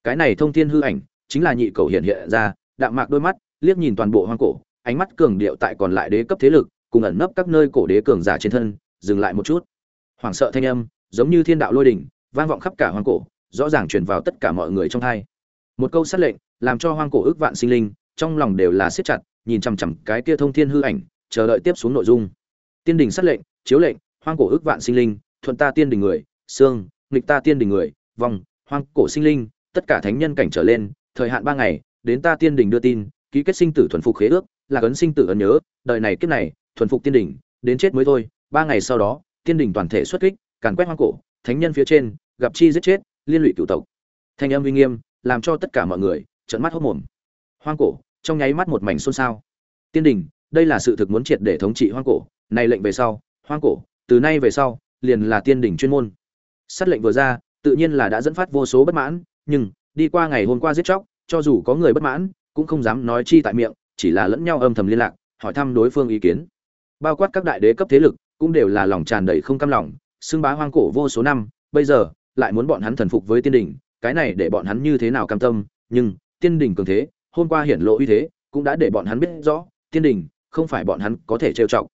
Cái này thông thiên hư ảnh, chính là nhị cầu hiện hiện ra, đạm mạc đôi mắt, liếc nhìn toàn bộ hoang cổ, ánh mắt cường điệu tại còn lại đế cấp thế lực, cùng ẩn nấp các nơi cổ đế cường giả trên thân, dừng lại một chút. Hoảng sợ thanh âm, giống như thiên đạo lôi đỉnh, vang vọng khắp cả hoang cổ, rõ ràng truyền vào tất cả mọi người trong thai. Một câu sát lệnh, làm cho hoang cổ ước vạn sinh linh, trong lòng đều là siết chặt, nhìn chằm chằm cái kia thông thiên hư ảnh, chờ đợi tiếp xuống nội dung. Tiên đình sát lệnh chiếu lệnh, hoang cổ ước vạn sinh linh, thuận ta tiên đình người, xương, nghịch ta tiên đình người, vòng, hoang cổ sinh linh, tất cả thánh nhân cảnh trở lên, thời hạn ba ngày, đến ta tiên đình đưa tin, ký kết sinh tử thuần phục khế ước, là cấn sinh tử ấn nhớ, đời này kiếp này, thuần phục tiên đình, đến chết mới thôi, ba ngày sau đó, tiên đình toàn thể xuất kích, càn quét hoang cổ, thánh nhân phía trên, gặp chi giết chết, liên lụy cựu tộc. Thanh âm uy nghiêm, làm cho tất cả mọi người, trợn mắt hốt mồm. Hoang cổ, trong nháy mắt một mảnh xôn xao. Tiên đình, đây là sự thực muốn triệt để thống trị hoang cổ, này lệnh về sau hoang cổ, từ nay về sau, liền là tiên đỉnh chuyên môn. Sát lệnh vừa ra, tự nhiên là đã dẫn phát vô số bất mãn, nhưng, đi qua ngày hôm qua giết chóc, cho dù có người bất mãn, cũng không dám nói chi tại miệng, chỉ là lẫn nhau âm thầm liên lạc, hỏi thăm đối phương ý kiến. Bao quát các đại đế cấp thế lực, cũng đều là lòng tràn đầy không cam lòng, xưng bá hoang cổ vô số năm, bây giờ, lại muốn bọn hắn thần phục với tiên đình cái này để bọn hắn như thế nào cam tâm, nhưng, tiên đình cường thế, hôm qua hiển lộ uy thế, cũng đã để bọn hắn biết rõ, tiên đình không phải bọn hắn có thể trêu chọc.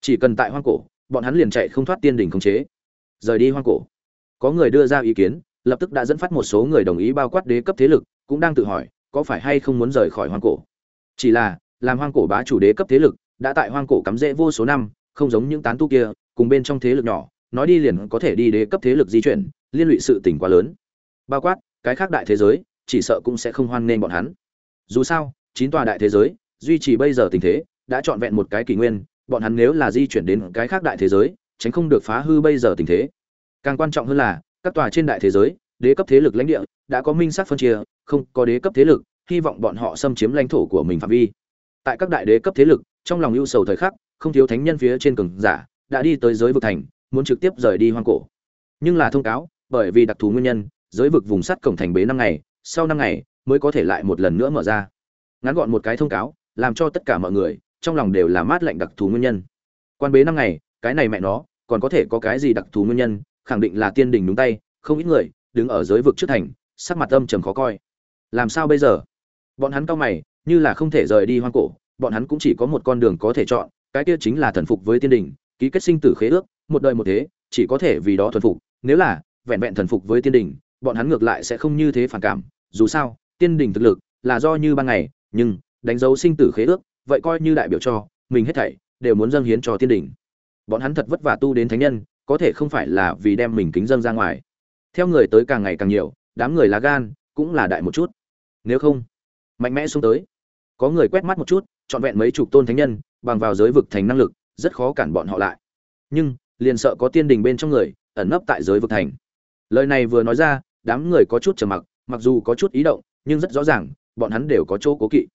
Chỉ cần tại hoang cổ bọn hắn liền chạy không thoát tiên đình khống chế. Rời đi hoang cổ. Có người đưa ra ý kiến, lập tức đã dẫn phát một số người đồng ý bao quát đế cấp thế lực, cũng đang tự hỏi, có phải hay không muốn rời khỏi hoang cổ. Chỉ là, làm hoang cổ bá chủ đế cấp thế lực, đã tại hoang cổ cắm rễ vô số năm, không giống những tán tu kia, cùng bên trong thế lực nhỏ, nói đi liền có thể đi đế cấp thế lực di chuyển, liên lụy sự tỉnh quá lớn. Bao quát, cái khác đại thế giới, chỉ sợ cũng sẽ không hoan nghênh bọn hắn. Dù sao, chín tòa đại thế giới, duy trì bây giờ tình thế, đã trọn vẹn một cái kỷ nguyên bọn hắn nếu là di chuyển đến cái khác đại thế giới, tránh không được phá hư bây giờ tình thế. Càng quan trọng hơn là, các tòa trên đại thế giới, đế cấp thế lực lãnh địa, đã có minh sát phân chia, không có đế cấp thế lực, hy vọng bọn họ xâm chiếm lãnh thổ của mình phạm vi. Tại các đại đế cấp thế lực, trong lòng ưu sầu thời khắc, không thiếu thánh nhân phía trên cường giả, đã đi tới giới vực thành, muốn trực tiếp rời đi hoang cổ. Nhưng là thông cáo, bởi vì đặc thù nguyên nhân, giới vực vùng sắt cổng thành bế năm ngày, sau năm ngày, mới có thể lại một lần nữa mở ra. Ngắn gọn một cái thông cáo, làm cho tất cả mọi người trong lòng đều là mát lạnh đặc thù nguyên nhân. Quan bế năm ngày, cái này mẹ nó, còn có thể có cái gì đặc thù nguyên nhân, khẳng định là tiên đình đúng tay, không ít người đứng ở giới vực trước thành, sắc mặt âm trầm khó coi. Làm sao bây giờ? Bọn hắn cao mày, như là không thể rời đi hoang cổ, bọn hắn cũng chỉ có một con đường có thể chọn, cái kia chính là thần phục với tiên đình, ký kết sinh tử khế ước, một đời một thế, chỉ có thể vì đó thuần phục, nếu là vẹn vẹn thần phục với tiên đình, bọn hắn ngược lại sẽ không như thế phản cảm, dù sao, tiên đình thực lực là do như ban ngày, nhưng đánh dấu sinh tử khế ước vậy coi như đại biểu cho, mình hết thảy đều muốn dâng hiến cho thiên đình. Bọn hắn thật vất vả tu đến thánh nhân, có thể không phải là vì đem mình kính dâng ra ngoài. Theo người tới càng ngày càng nhiều, đám người lá gan, cũng là đại một chút. Nếu không, mạnh mẽ xuống tới. Có người quét mắt một chút, trọn vẹn mấy chục tôn thánh nhân, bằng vào giới vực thành năng lực, rất khó cản bọn họ lại. Nhưng, liền sợ có tiên đình bên trong người, ẩn nấp tại giới vực thành. Lời này vừa nói ra, đám người có chút trầm mặc mặc dù có chút ý động, nhưng rất rõ ràng, bọn hắn đều có chỗ cố kỵ.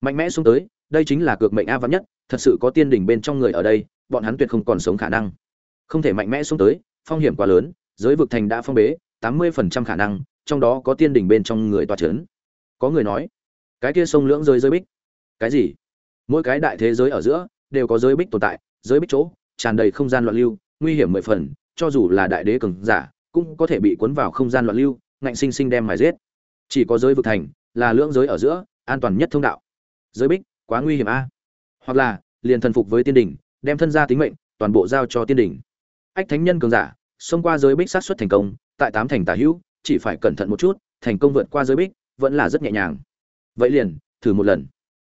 Mạnh mẽ xuống tới đây chính là cược mệnh a vắn nhất, thật sự có tiên đình bên trong người ở đây, bọn hắn tuyệt không còn sống khả năng. Không thể mạnh mẽ xuống tới, phong hiểm quá lớn, giới vực thành đã phong bế, tám mươi phần trăm khả năng, trong đó có tiên đình bên trong người toa c h ấ n có người nói, cái kia sông lưỡng rơi giới bích. Cái gì? Mỗi cái đại thế giới ở giữa, đều có giới bích tồn tại, giới bích chỗ, tràn đầy không gian loạn lưu, nguy hiểm mười phần, cho dù là đại đế cường giả, cũng có thể bị cuốn vào không gian loạn lưu, ngạnh sinh sinh đem mài giết. Chỉ có giới vực thành, là lưỡng giới ở giữa, an toàn nhất thông đạo. Giới bích quá nguy hiểm a. Hoặc là, liền thần phục với tiên đình đem thân gia tính mệnh, toàn bộ giao cho tiên đình ách thánh nhân cường giả, xông qua giới bích sát xuất thành công, tại tám thành tả hữu, chỉ phải cẩn thận một chút, thành công vượt qua giới bích, vẫn là rất nhẹ nhàng. Vậy liền, thử một lần.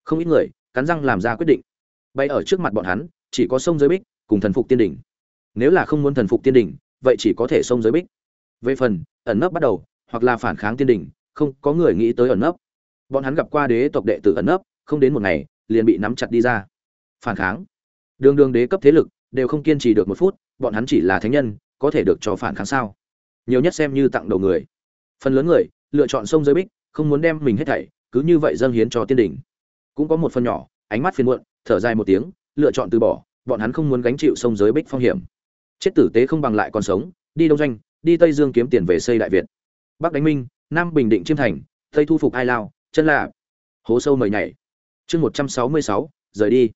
Không ít người, cắn răng làm ra quyết định. Bay ở trước mặt bọn hắn, chỉ có sông giới bích, cùng thần phục tiên đỉnh. Nếu là không muốn thần phục tiên đỉnh, vậy chỉ có thể sông giới bích. Về phần, ẩn nấp bắt đầu, hoặc là phản kháng tiên đỉnh, không có người nghĩ tới ẩn nấp. Bọn hắn gặp qua đế tộc đệ tử ẩn nấp không đến một ngày, liền bị nắm chặt đi ra. Phản kháng. Đường đường đế cấp thế lực, đều không kiên trì được một phút, bọn hắn chỉ là thánh nhân, có thể được cho phản kháng sao? Nhiều nhất xem như tặng đầu người. Phần lớn người, lựa chọn sông giới bích, không muốn đem mình hết thảy, cứ như vậy dâng hiến cho tiên đỉnh cũng có một phần nhỏ, ánh mắt phiền muộn, thở dài một tiếng, lựa chọn từ bỏ, bọn hắn không muốn gánh chịu sông giới bích phong hiểm. Chết tử tế không bằng lại còn sống, đi đông doanh, đi tây dương kiếm tiền về xây đại việt. Bắc đánh minh, nam bình định chiêm thành, tây thu phục ai lao, chân lạ hố sâu mời nhảy chương một trăm sáu mươi sáu, rời đi.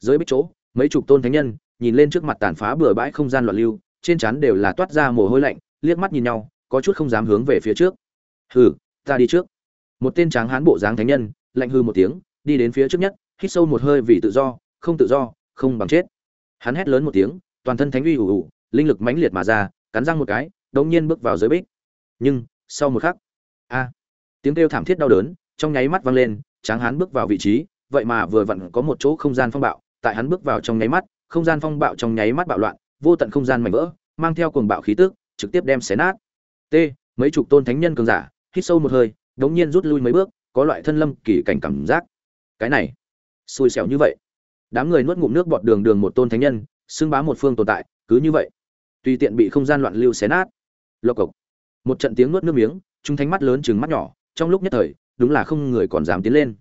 Giới bích chỗ, mấy chục tôn thánh nhân, nhìn lên trước mặt tàn phá bừa bãi không gian loạn lưu, trên trán đều là toát ra mồ hôi lạnh, liếc mắt nhìn nhau, có chút không dám hướng về phía trước. Hừ, ta đi trước. Một tên tráng hán bộ dáng thánh nhân, lạnh hư một tiếng, đi đến phía trước nhất, hít sâu một hơi vì tự do, không tự do, không bằng chết. Hắn hét lớn một tiếng, toàn thân thánh uy ủ ủ, linh lực mãnh liệt mà ra, cắn răng một cái đột nhiên bước vào giới bích. Nhưng, sau một khắc, a, tiếng kêu thảm thiết đau đớn, trong nháy mắt vang lên, tráng hán bước vào vị trí vậy mà vừa vặn có một chỗ không gian phong bạo, tại hắn bước vào trong nháy mắt, không gian phong bạo trong nháy mắt bạo loạn, vô tận không gian mảnh vỡ, mang theo cuồng bạo khí tức, trực tiếp đem xé nát. T, mấy chục tôn thánh nhân cường giả, hít sâu một hơi, đống nhiên rút lui mấy bước, có loại thân lâm kỳ cảnh cảm giác. Cái này, xui xẻo như vậy. Đám người nuốt ngụm nước bọt đường đường một tôn thánh nhân, xưng bá một phương tồn tại, cứ như vậy. Tùy tiện bị không gian loạn lưu xé nát. Lộc cộc. Một trận tiếng nuốt nước miếng, chúng thánh mắt lớn trừng mắt nhỏ, trong lúc nhất thời, đúng là không người còn dám tiến lên.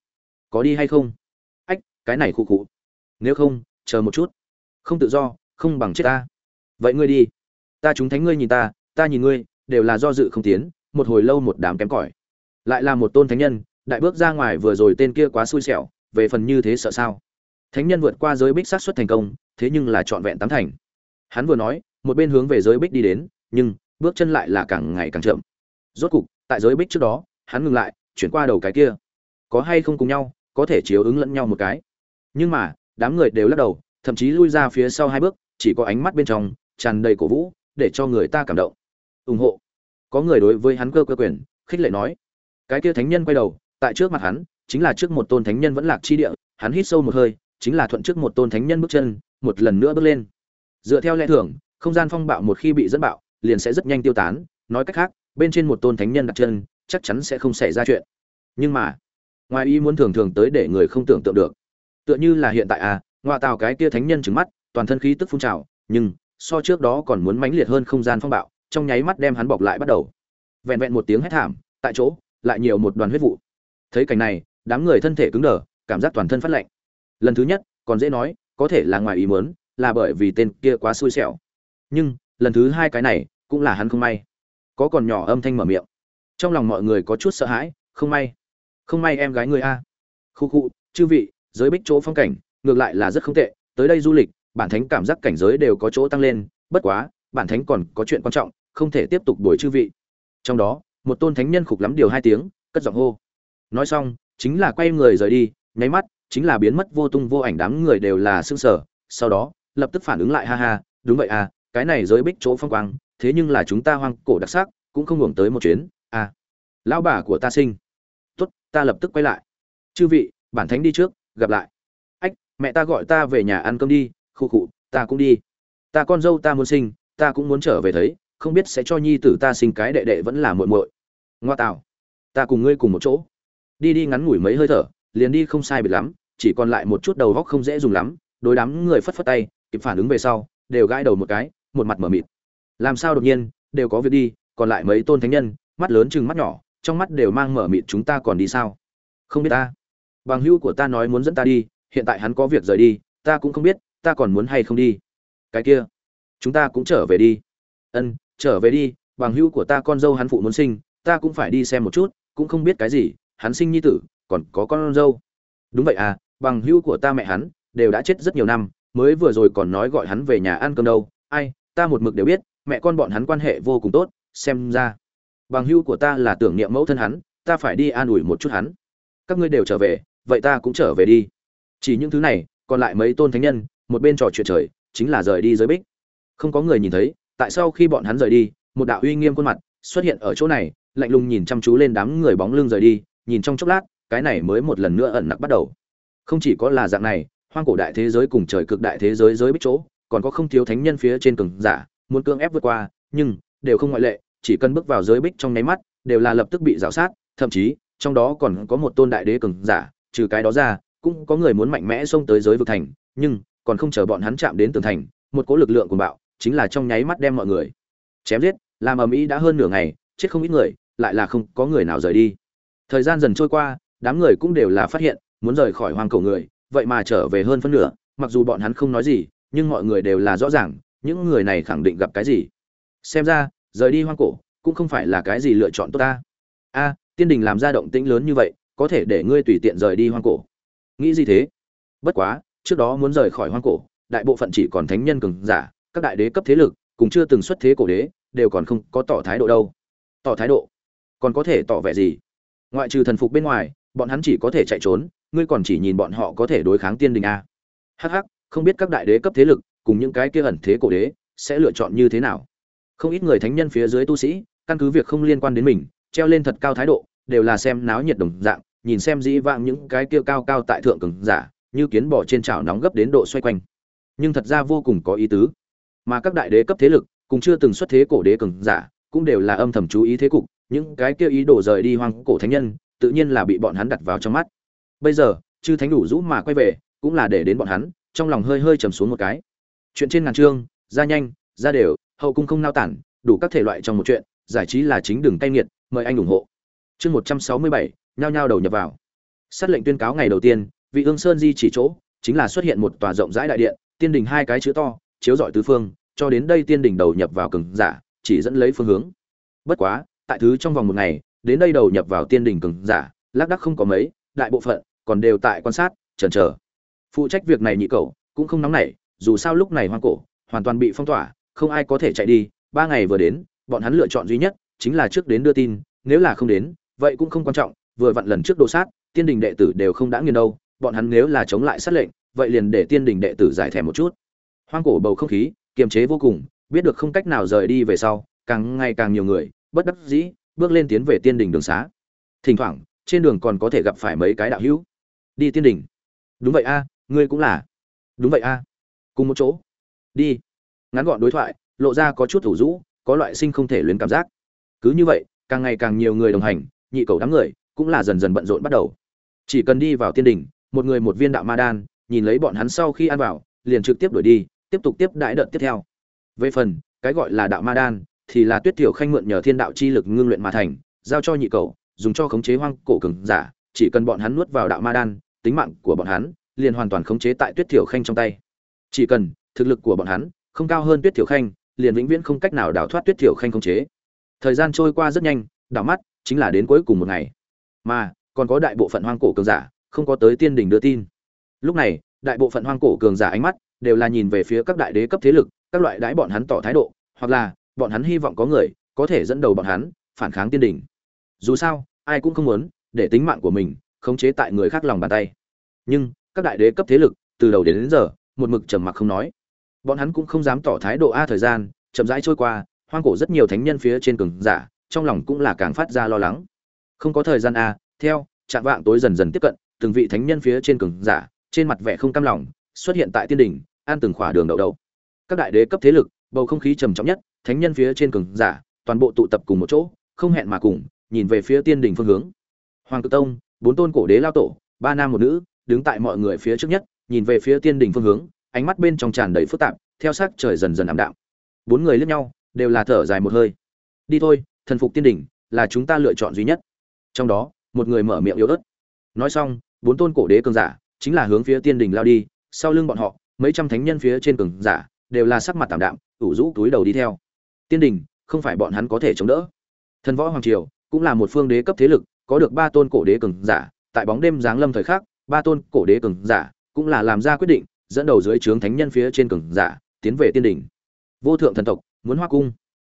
Có đi hay không? Cái này khu khụ. Nếu không, chờ một chút. Không tự do, không bằng chết ta. Vậy ngươi đi. Ta chúng thánh ngươi nhìn ta ta nhìn ngươi, đều là do dự không tiến, một hồi lâu một đám kém cỏi. Lại là một tôn thánh nhân, đại bước ra ngoài vừa rồi tên kia quá xui xẻo, về phần như thế sợ sao? Thánh nhân vượt qua giới bích sát xuất thành công, thế nhưng là trọn vẹn tám thành. Hắn vừa nói, một bên hướng về giới bích đi đến, nhưng bước chân lại là càng ngày càng chậm. Rốt cục, tại giới bích trước đó, hắn ngừng lại, chuyển qua đầu cái kia. Có hay không cùng nhau, có thể chiếu ứng lẫn nhau một cái nhưng mà, đám người đều lắc đầu, thậm chí lui ra phía sau hai bước, chỉ có ánh mắt bên trong tràn đầy cổ vũ, để cho người ta cảm động. Ủng hộ. Có người đối với hắn cơ cơ quyền, khích lệ nói. Cái kia thánh nhân quay đầu, tại trước mặt hắn, chính là trước một tôn thánh nhân vẫn lạc chi địa, hắn hít sâu một hơi, chính là thuận trước một tôn thánh nhân bước chân, một lần nữa bước lên. Dựa theo lẽ thường, không gian phong bạo một khi bị dẫn bạo, liền sẽ rất nhanh tiêu tán, nói cách khác, bên trên một tôn thánh nhân đặt chân, chắc chắn sẽ không xảy ra chuyện. Nhưng mà, ngoài ý muốn thường thường tới để người không tưởng tượng được tựa như là hiện tại à ngoại tào cái kia thánh nhân trứng mắt, toàn thân khí tức phun trào, nhưng so trước đó còn muốn mãnh liệt hơn không gian phong bạo, trong nháy mắt đem hắn bọc lại bắt đầu. Vẹn vẹn một tiếng hét thảm, tại chỗ, lại nhiều một đoàn huyết vụ. Thấy cảnh này, đám người thân thể cứng đờ, cảm giác toàn thân phát lạnh. Lần thứ nhất, còn dễ nói, có thể là ngoài ý muốn, là bởi vì tên kia quá xui xẻo. Nhưng, lần thứ hai cái này, cũng là hắn không may. Có còn nhỏ âm thanh mở miệng. Trong lòng mọi người có chút sợ hãi, không may không may em gái người a. Khu khu chư vị giới bích chỗ phong cảnh, ngược lại là rất không tệ. Tới đây du lịch, bản thánh cảm giác cảnh giới đều có chỗ tăng lên, bất quá, bản thánh còn có chuyện quan trọng, không thể tiếp tục đuổi chư vị. Trong đó, một tôn thánh nhân khục lắm điều hai tiếng, cất giọng hô. Nói xong, chính là quay người rời đi, nháy mắt, chính là biến mất vô tung vô ảnh đám người đều là xương sở sau đó, lập tức phản ứng lại, ha ha, đúng vậy à cái này giới bích chỗ phong quang, thế nhưng là chúng ta hoang cổ đặc sắc, cũng không hưởng tới một chuyến à. Lão bà của ta sinh. Tốt, ta lập tức quay lại. Chư vị, bản thánh đi trước gặp lại. Ách mẹ ta gọi ta về nhà ăn cơm đi khu khụ ta cũng đi. Ta con dâu ta muốn sinh ta cũng muốn trở về thấy không biết sẽ cho nhi tử ta sinh cái đệ đệ vẫn là muội muội. Ngoa tào, ta cùng ngươi cùng một chỗ. Đi đi ngắn ngủi mấy hơi thở liền đi không sai biệt lắm chỉ còn lại một chút đầu góc không dễ dùng lắm đối đám người phất phất tay kịp phản ứng về sau đều gãi đầu một cái một mặt mở mịt. Làm sao đột nhiên đều có việc đi còn lại mấy tôn thánh nhân mắt lớn chừng mắt nhỏ trong mắt đều mang mở mịt chúng ta còn đi sao? Không biết ta bằng hữu của ta nói muốn dẫn ta đi, hiện tại hắn có việc rời đi, ta cũng không biết, ta còn muốn hay không đi. Cái kia, chúng ta cũng trở về đi. Ân, trở về đi, bằng hữu của ta con dâu hắn phụ muốn sinh, ta cũng phải đi xem một chút, cũng không biết cái gì, hắn sinh nhi tử, còn có con dâu. Đúng vậy à bằng hữu của ta mẹ hắn, đều đã chết rất nhiều năm, mới vừa rồi còn nói gọi hắn về nhà ăn cơm đâu. Ai, ta một mực đều biết, mẹ con bọn hắn quan hệ vô cùng tốt, xem ra. Bằng hữu của ta là tưởng niệm mẫu thân hắn, ta phải đi an ủi một chút hắn. Các ngươi đều trở về vậy ta cũng trở về đi. Chỉ những thứ này, còn lại mấy tôn thánh nhân, một bên trò chuyện trời, chính là rời đi giới bích. Không có người nhìn thấy, tại sao khi bọn hắn rời đi, một đạo uy nghiêm khuôn mặt xuất hiện ở chỗ này, lạnh lùng nhìn chăm chú lên đám người bóng lưng rời đi, nhìn trong chốc lát, cái này mới một lần nữa ẩn nặc bắt đầu. Không chỉ có là dạng này, hoang cổ đại thế giới cùng trời cực đại thế giới giới bích chỗ, còn có không thiếu thánh nhân phía trên cường giả, muốn cưỡng ép vượt qua, nhưng đều không ngoại lệ, chỉ cần bước vào giới bích trong nháy mắt, đều là lập tức bị rào sát, thậm chí, trong đó còn có một tôn đại đế cường giả trừ cái đó ra, cũng có người muốn mạnh mẽ xông tới giới vực thành, nhưng còn không chờ bọn hắn chạm đến tường thành, một cỗ lực lượng cuồng bạo chính là trong nháy mắt đem mọi người chém giết, làm ầm ĩ đã hơn nửa ngày, chết không ít người, lại là không có người nào rời đi. Thời gian dần trôi qua, đám người cũng đều là phát hiện, muốn rời khỏi hoang cổ người, vậy mà trở về hơn phân nửa, mặc dù bọn hắn không nói gì, nhưng mọi người đều là rõ ràng, những người này khẳng định gặp cái gì. Xem ra, rời đi hoang cổ cũng không phải là cái gì lựa chọn tốt ta. A, tiên đình làm ra động tĩnh lớn như vậy có thể để ngươi tùy tiện rời đi hoang cổ. Nghĩ gì thế? Bất quá, trước đó muốn rời khỏi hoang cổ, đại bộ phận chỉ còn thánh nhân cường giả, các đại đế cấp thế lực cũng chưa từng xuất thế cổ đế, đều còn không có tỏ thái độ đâu. Tỏ thái độ? Còn có thể tỏ vẻ gì? Ngoại trừ thần phục bên ngoài, bọn hắn chỉ có thể chạy trốn, ngươi còn chỉ nhìn bọn họ có thể đối kháng tiên đình a. Hh không biết các đại đế cấp thế lực, cùng những cái kia ẩn thế cổ đế, sẽ lựa chọn như thế nào? Không ít người thánh nhân phía dưới tu sĩ, căn cứ việc không liên quan đến mình, treo lên thật cao thái độ đều là xem náo nhiệt đồng dạng, nhìn xem dĩ vãng những cái kia cao cao tại thượng cường giả, như kiến bò trên chảo nóng gấp đến độ xoay quanh. Nhưng thật ra vô cùng có ý tứ. Mà các đại đế cấp thế lực cũng chưa từng xuất thế cổ đế cường giả, cũng đều là âm thầm chú ý thế cục, những cái kia ý đồ rời đi hoang cổ thánh nhân, tự nhiên là bị bọn hắn đặt vào trong mắt. Bây giờ, chư thánh đủ rũ mà quay về, cũng là để đến bọn hắn, trong lòng hơi hơi trầm xuống một cái. Chuyện trên ngàn chương ra nhanh, ra đều, hậu cung không nao tản, đủ các thể loại trong một chuyện, giải trí là chính đường tay nghiệt, mời anh ủng hộ chương một trăm sáu mươi bảy, nhao nhao đầu nhập vào. Sát lệnh tuyên cáo ngày đầu tiên, vị ương sơn di chỉ chỗ, chính là xuất hiện một tòa rộng rãi đại điện, tiên đình hai cái chữ to, chiếu rọi tứ phương, cho đến đây tiên đình đầu nhập vào cường giả, chỉ dẫn lấy phương hướng. Bất quá, tại thứ trong vòng một ngày, đến đây đầu nhập vào tiên đình cường giả, lác đắc không có mấy, đại bộ phận còn đều tại quan sát, chần chờ. Phụ trách việc này nhị cậu cũng không nóng nảy, dù sao lúc này hoang cổ, hoàn toàn bị phong tỏa, không ai có thể chạy đi, ba ngày vừa đến, bọn hắn lựa chọn duy nhất chính là trước đến đưa tin, nếu là không đến vậy cũng không quan trọng, vừa vặn lần trước đồ sát, tiên đình đệ tử đều không đã nghiền đâu, bọn hắn nếu là chống lại sát lệnh, vậy liền để tiên đình đệ tử giải thẻ một chút. Hoang cổ bầu không khí, kiềm chế vô cùng, biết được không cách nào rời đi về sau, càng ngày càng nhiều người, bất đắc dĩ, bước lên tiến về tiên đình đường xá. Thỉnh thoảng, trên đường còn có thể gặp phải mấy cái đạo hữu. Đi tiên đình. Đúng vậy a, ngươi cũng là. Đúng vậy a. Cùng một chỗ. Đi. Ngắn gọn đối thoại, lộ ra có chút thủ rũ, có loại sinh không thể luyến cảm giác. Cứ như vậy, càng ngày càng nhiều người đồng hành nhị cầu đám người cũng là dần dần bận rộn bắt đầu. Chỉ cần đi vào tiên đình một người một viên đạo ma đan, nhìn lấy bọn hắn sau khi ăn vào, liền trực tiếp đuổi đi, tiếp tục tiếp đại đợt tiếp theo. Về phần, cái gọi là đạo ma đan, thì là tuyết tiểu khanh mượn nhờ thiên đạo chi lực ngưng luyện mà thành, giao cho nhị cầu, dùng cho khống chế hoang cổ cường giả, chỉ cần bọn hắn nuốt vào đạo ma đan, tính mạng của bọn hắn liền hoàn toàn khống chế tại tuyết tiểu khanh trong tay. Chỉ cần thực lực của bọn hắn không cao hơn tuyết tiểu khanh, liền vĩnh viễn không cách nào đào thoát tuyết tiểu khanh khống chế. Thời gian trôi qua rất nhanh, đảo mắt chính là đến cuối cùng một ngày. Mà còn có đại bộ phận hoang cổ cường giả không có tới tiên đình đưa tin. Lúc này đại bộ phận hoang cổ cường giả ánh mắt đều là nhìn về phía các đại đế cấp thế lực các loại đái bọn hắn tỏ thái độ hoặc là bọn hắn hy vọng có người có thể dẫn đầu bọn hắn phản kháng tiên đình. Dù sao ai cũng không muốn để tính mạng của mình khống chế tại người khác lòng bàn tay. Nhưng các đại đế cấp thế lực từ đầu đến, đến giờ một mực trầm mặc không nói. Bọn hắn cũng không dám tỏ thái độ a thời gian chậm rãi trôi qua hoang cổ rất nhiều thánh nhân phía trên cường giả trong lòng cũng là càng phát ra lo lắng. Không có thời gian a theo trạng vạng tối dần dần tiếp cận, từng vị thánh nhân phía trên cường giả, trên mặt vẻ không cam lòng, xuất hiện tại tiên đỉnh, an từng khỏa đường đậu đậu. Các đại đế cấp thế lực, bầu không khí trầm trọng nhất, thánh nhân phía trên cường giả, toàn bộ tụ tập cùng một chỗ, không hẹn mà cùng, nhìn về phía tiên đỉnh phương hướng. Hoàng cực tông, bốn tôn cổ đế lao tổ, ba nam một nữ, đứng tại mọi người phía trước nhất, nhìn về phía tiên đỉnh phương hướng, ánh mắt bên trong tràn đầy phức tạp, theo sắc trời dần dần ảm đạm. Bốn người liếc nhau, đều là thở dài một hơi. Đi thôi thần phục tiên đỉnh là chúng ta lựa chọn duy nhất. Trong đó, một người mở miệng yếu ớt. Nói xong, bốn tôn cổ đế cường giả chính là hướng phía tiên đỉnh lao đi, sau lưng bọn họ, mấy trăm thánh nhân phía trên cường giả đều là sắc mặt tạm đạm, ủ rũ túi đầu đi theo. Tiên đỉnh, không phải bọn hắn có thể chống đỡ. Thần võ hoàng triều cũng là một phương đế cấp thế lực, có được ba tôn cổ đế cường giả, tại bóng đêm giáng lâm thời khắc, ba tôn cổ đế cường giả cũng là làm ra quyết định, dẫn đầu dưới trướng thánh nhân phía trên cường giả tiến về tiên đỉnh. Vô thượng thần tộc, muốn hoa cung.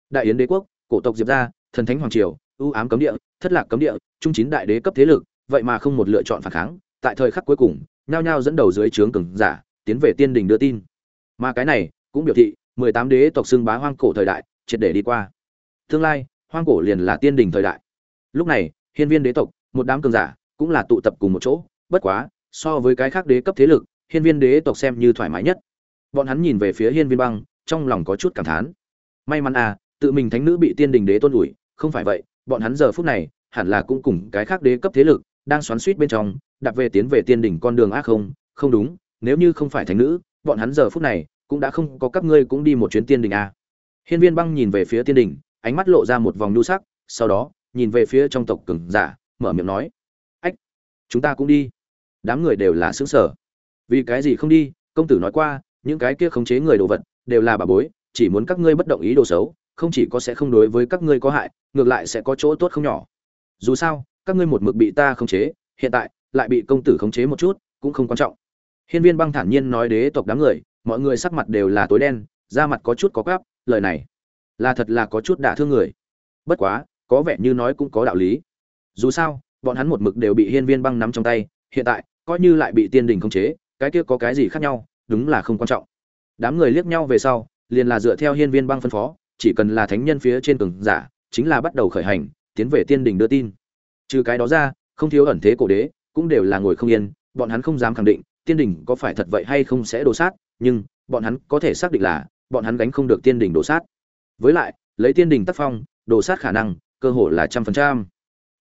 Đại yến đế quốc cổ tộc diệp gia, thần thánh hoàng triều, ưu ám cấm địa, thất lạc cấm địa, trung chín đại đế cấp thế lực, vậy mà không một lựa chọn phản kháng, tại thời khắc cuối cùng, nhao nhao dẫn đầu dưới trướng cường giả, tiến về tiên đình đưa tin. Mà cái này, cũng biểu thị, mười tám đế tộc xưng bá hoang cổ thời đại, triệt để đi qua. Tương lai, hoang cổ liền là tiên đình thời đại. Lúc này, hiên viên đế tộc, một đám cường giả, cũng là tụ tập cùng một chỗ, bất quá, so với cái khác đế cấp thế lực, hiên viên đế tộc xem như thoải mái nhất. Bọn hắn nhìn về phía hiên viên băng, trong lòng có chút cảm thán. May mắn à tự mình thánh nữ bị tiên đình đế tôn ủi, không phải vậy, bọn hắn giờ phút này, hẳn là cũng cùng cái khác đế cấp thế lực, đang xoắn suýt bên trong đặt về tiến về tiên đỉnh con đường ác không không đúng, nếu như không phải thánh nữ, bọn hắn giờ phút này, cũng đã không có các ngươi cũng đi một chuyến tiên đỉnh a. À. hiên viên băng nhìn về phía tiên đỉnh ánh mắt lộ ra một vòng nhu sắc, sau đó, nhìn về phía trong tộc cường giả, mở miệng nói, ách, chúng ta cũng đi. Đám người đều là xứng sở vì cái gì không đi? Công tử nói qua, những cái kia khống chế người đồ vật, đều là bà bối, chỉ muốn các ngươi bất động ý đồ xấu không chỉ có sẽ không đối với các ngươi có hại, ngược lại sẽ có chỗ tốt không nhỏ. Dù sao, các ngươi một mực bị ta khống chế, hiện tại lại bị công tử khống chế một chút, cũng không quan trọng. Hiên viên băng thản nhiên nói đế tộc đám người, mọi người sắc mặt đều là tối đen, da mặt có chút có gáp lời này là thật là có chút đả thương người. Bất quá, có vẻ như nói cũng có đạo lý. Dù sao, bọn hắn một mực đều bị hiên viên băng nắm trong tay, hiện tại coi như lại bị tiên đình khống chế, cái kia có cái gì khác nhau, đúng là không quan trọng. Đám người liếc nhau về sau, liền là dựa theo hiên viên băng phân phó chỉ cần là thánh nhân phía trên cường giả, chính là bắt đầu khởi hành, tiến về tiên đình đưa tin. Trừ cái đó ra, không thiếu ẩn thế cổ đế, cũng đều là ngồi không yên, bọn hắn không dám khẳng định, tiên đình có phải thật vậy hay không sẽ đổ sát, nhưng, bọn hắn có thể xác định là, bọn hắn gánh không được tiên đình đổ sát. Với lại, lấy tiên đình tác phong, đổ sát khả năng, cơ hội là trăm phần trăm.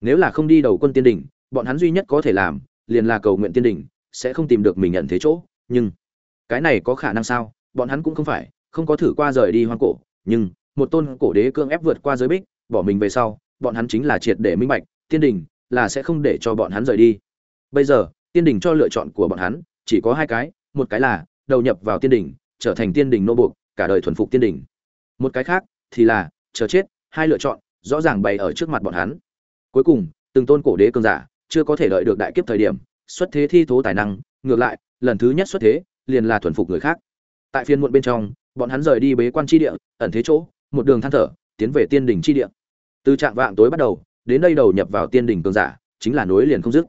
Nếu là không đi đầu quân tiên đình, bọn hắn duy nhất có thể làm, liền là cầu nguyện tiên đình, sẽ không tìm được mình nhận thế chỗ, nhưng, cái này có khả năng sao? Bọn hắn cũng không phải, không có thử qua rời đi hoang cổ, nhưng một tôn cổ đế cương ép vượt qua giới bích, bỏ mình về sau, bọn hắn chính là triệt để minh bạch, tiên đình là sẽ không để cho bọn hắn rời đi. Bây giờ, tiên đình cho lựa chọn của bọn hắn, chỉ có hai cái, một cái là đầu nhập vào tiên đình, trở thành tiên đình nô buộc, cả đời thuần phục tiên đình. Một cái khác thì là chờ chết, hai lựa chọn, rõ ràng bày ở trước mặt bọn hắn. Cuối cùng, từng tôn cổ đế cường giả chưa có thể đợi được đại kiếp thời điểm, xuất thế thi thố tài năng, ngược lại, lần thứ nhất xuất thế, liền là thuần phục người khác. Tại phiên muộn bên trong, bọn hắn rời đi bế quan tri địa, ẩn thế chỗ một đường than thở, tiến về tiên đỉnh Chi địa. Từ trạng vạng tối bắt đầu, đến đây đầu nhập vào tiên đỉnh cường giả, chính là nối liền không dứt.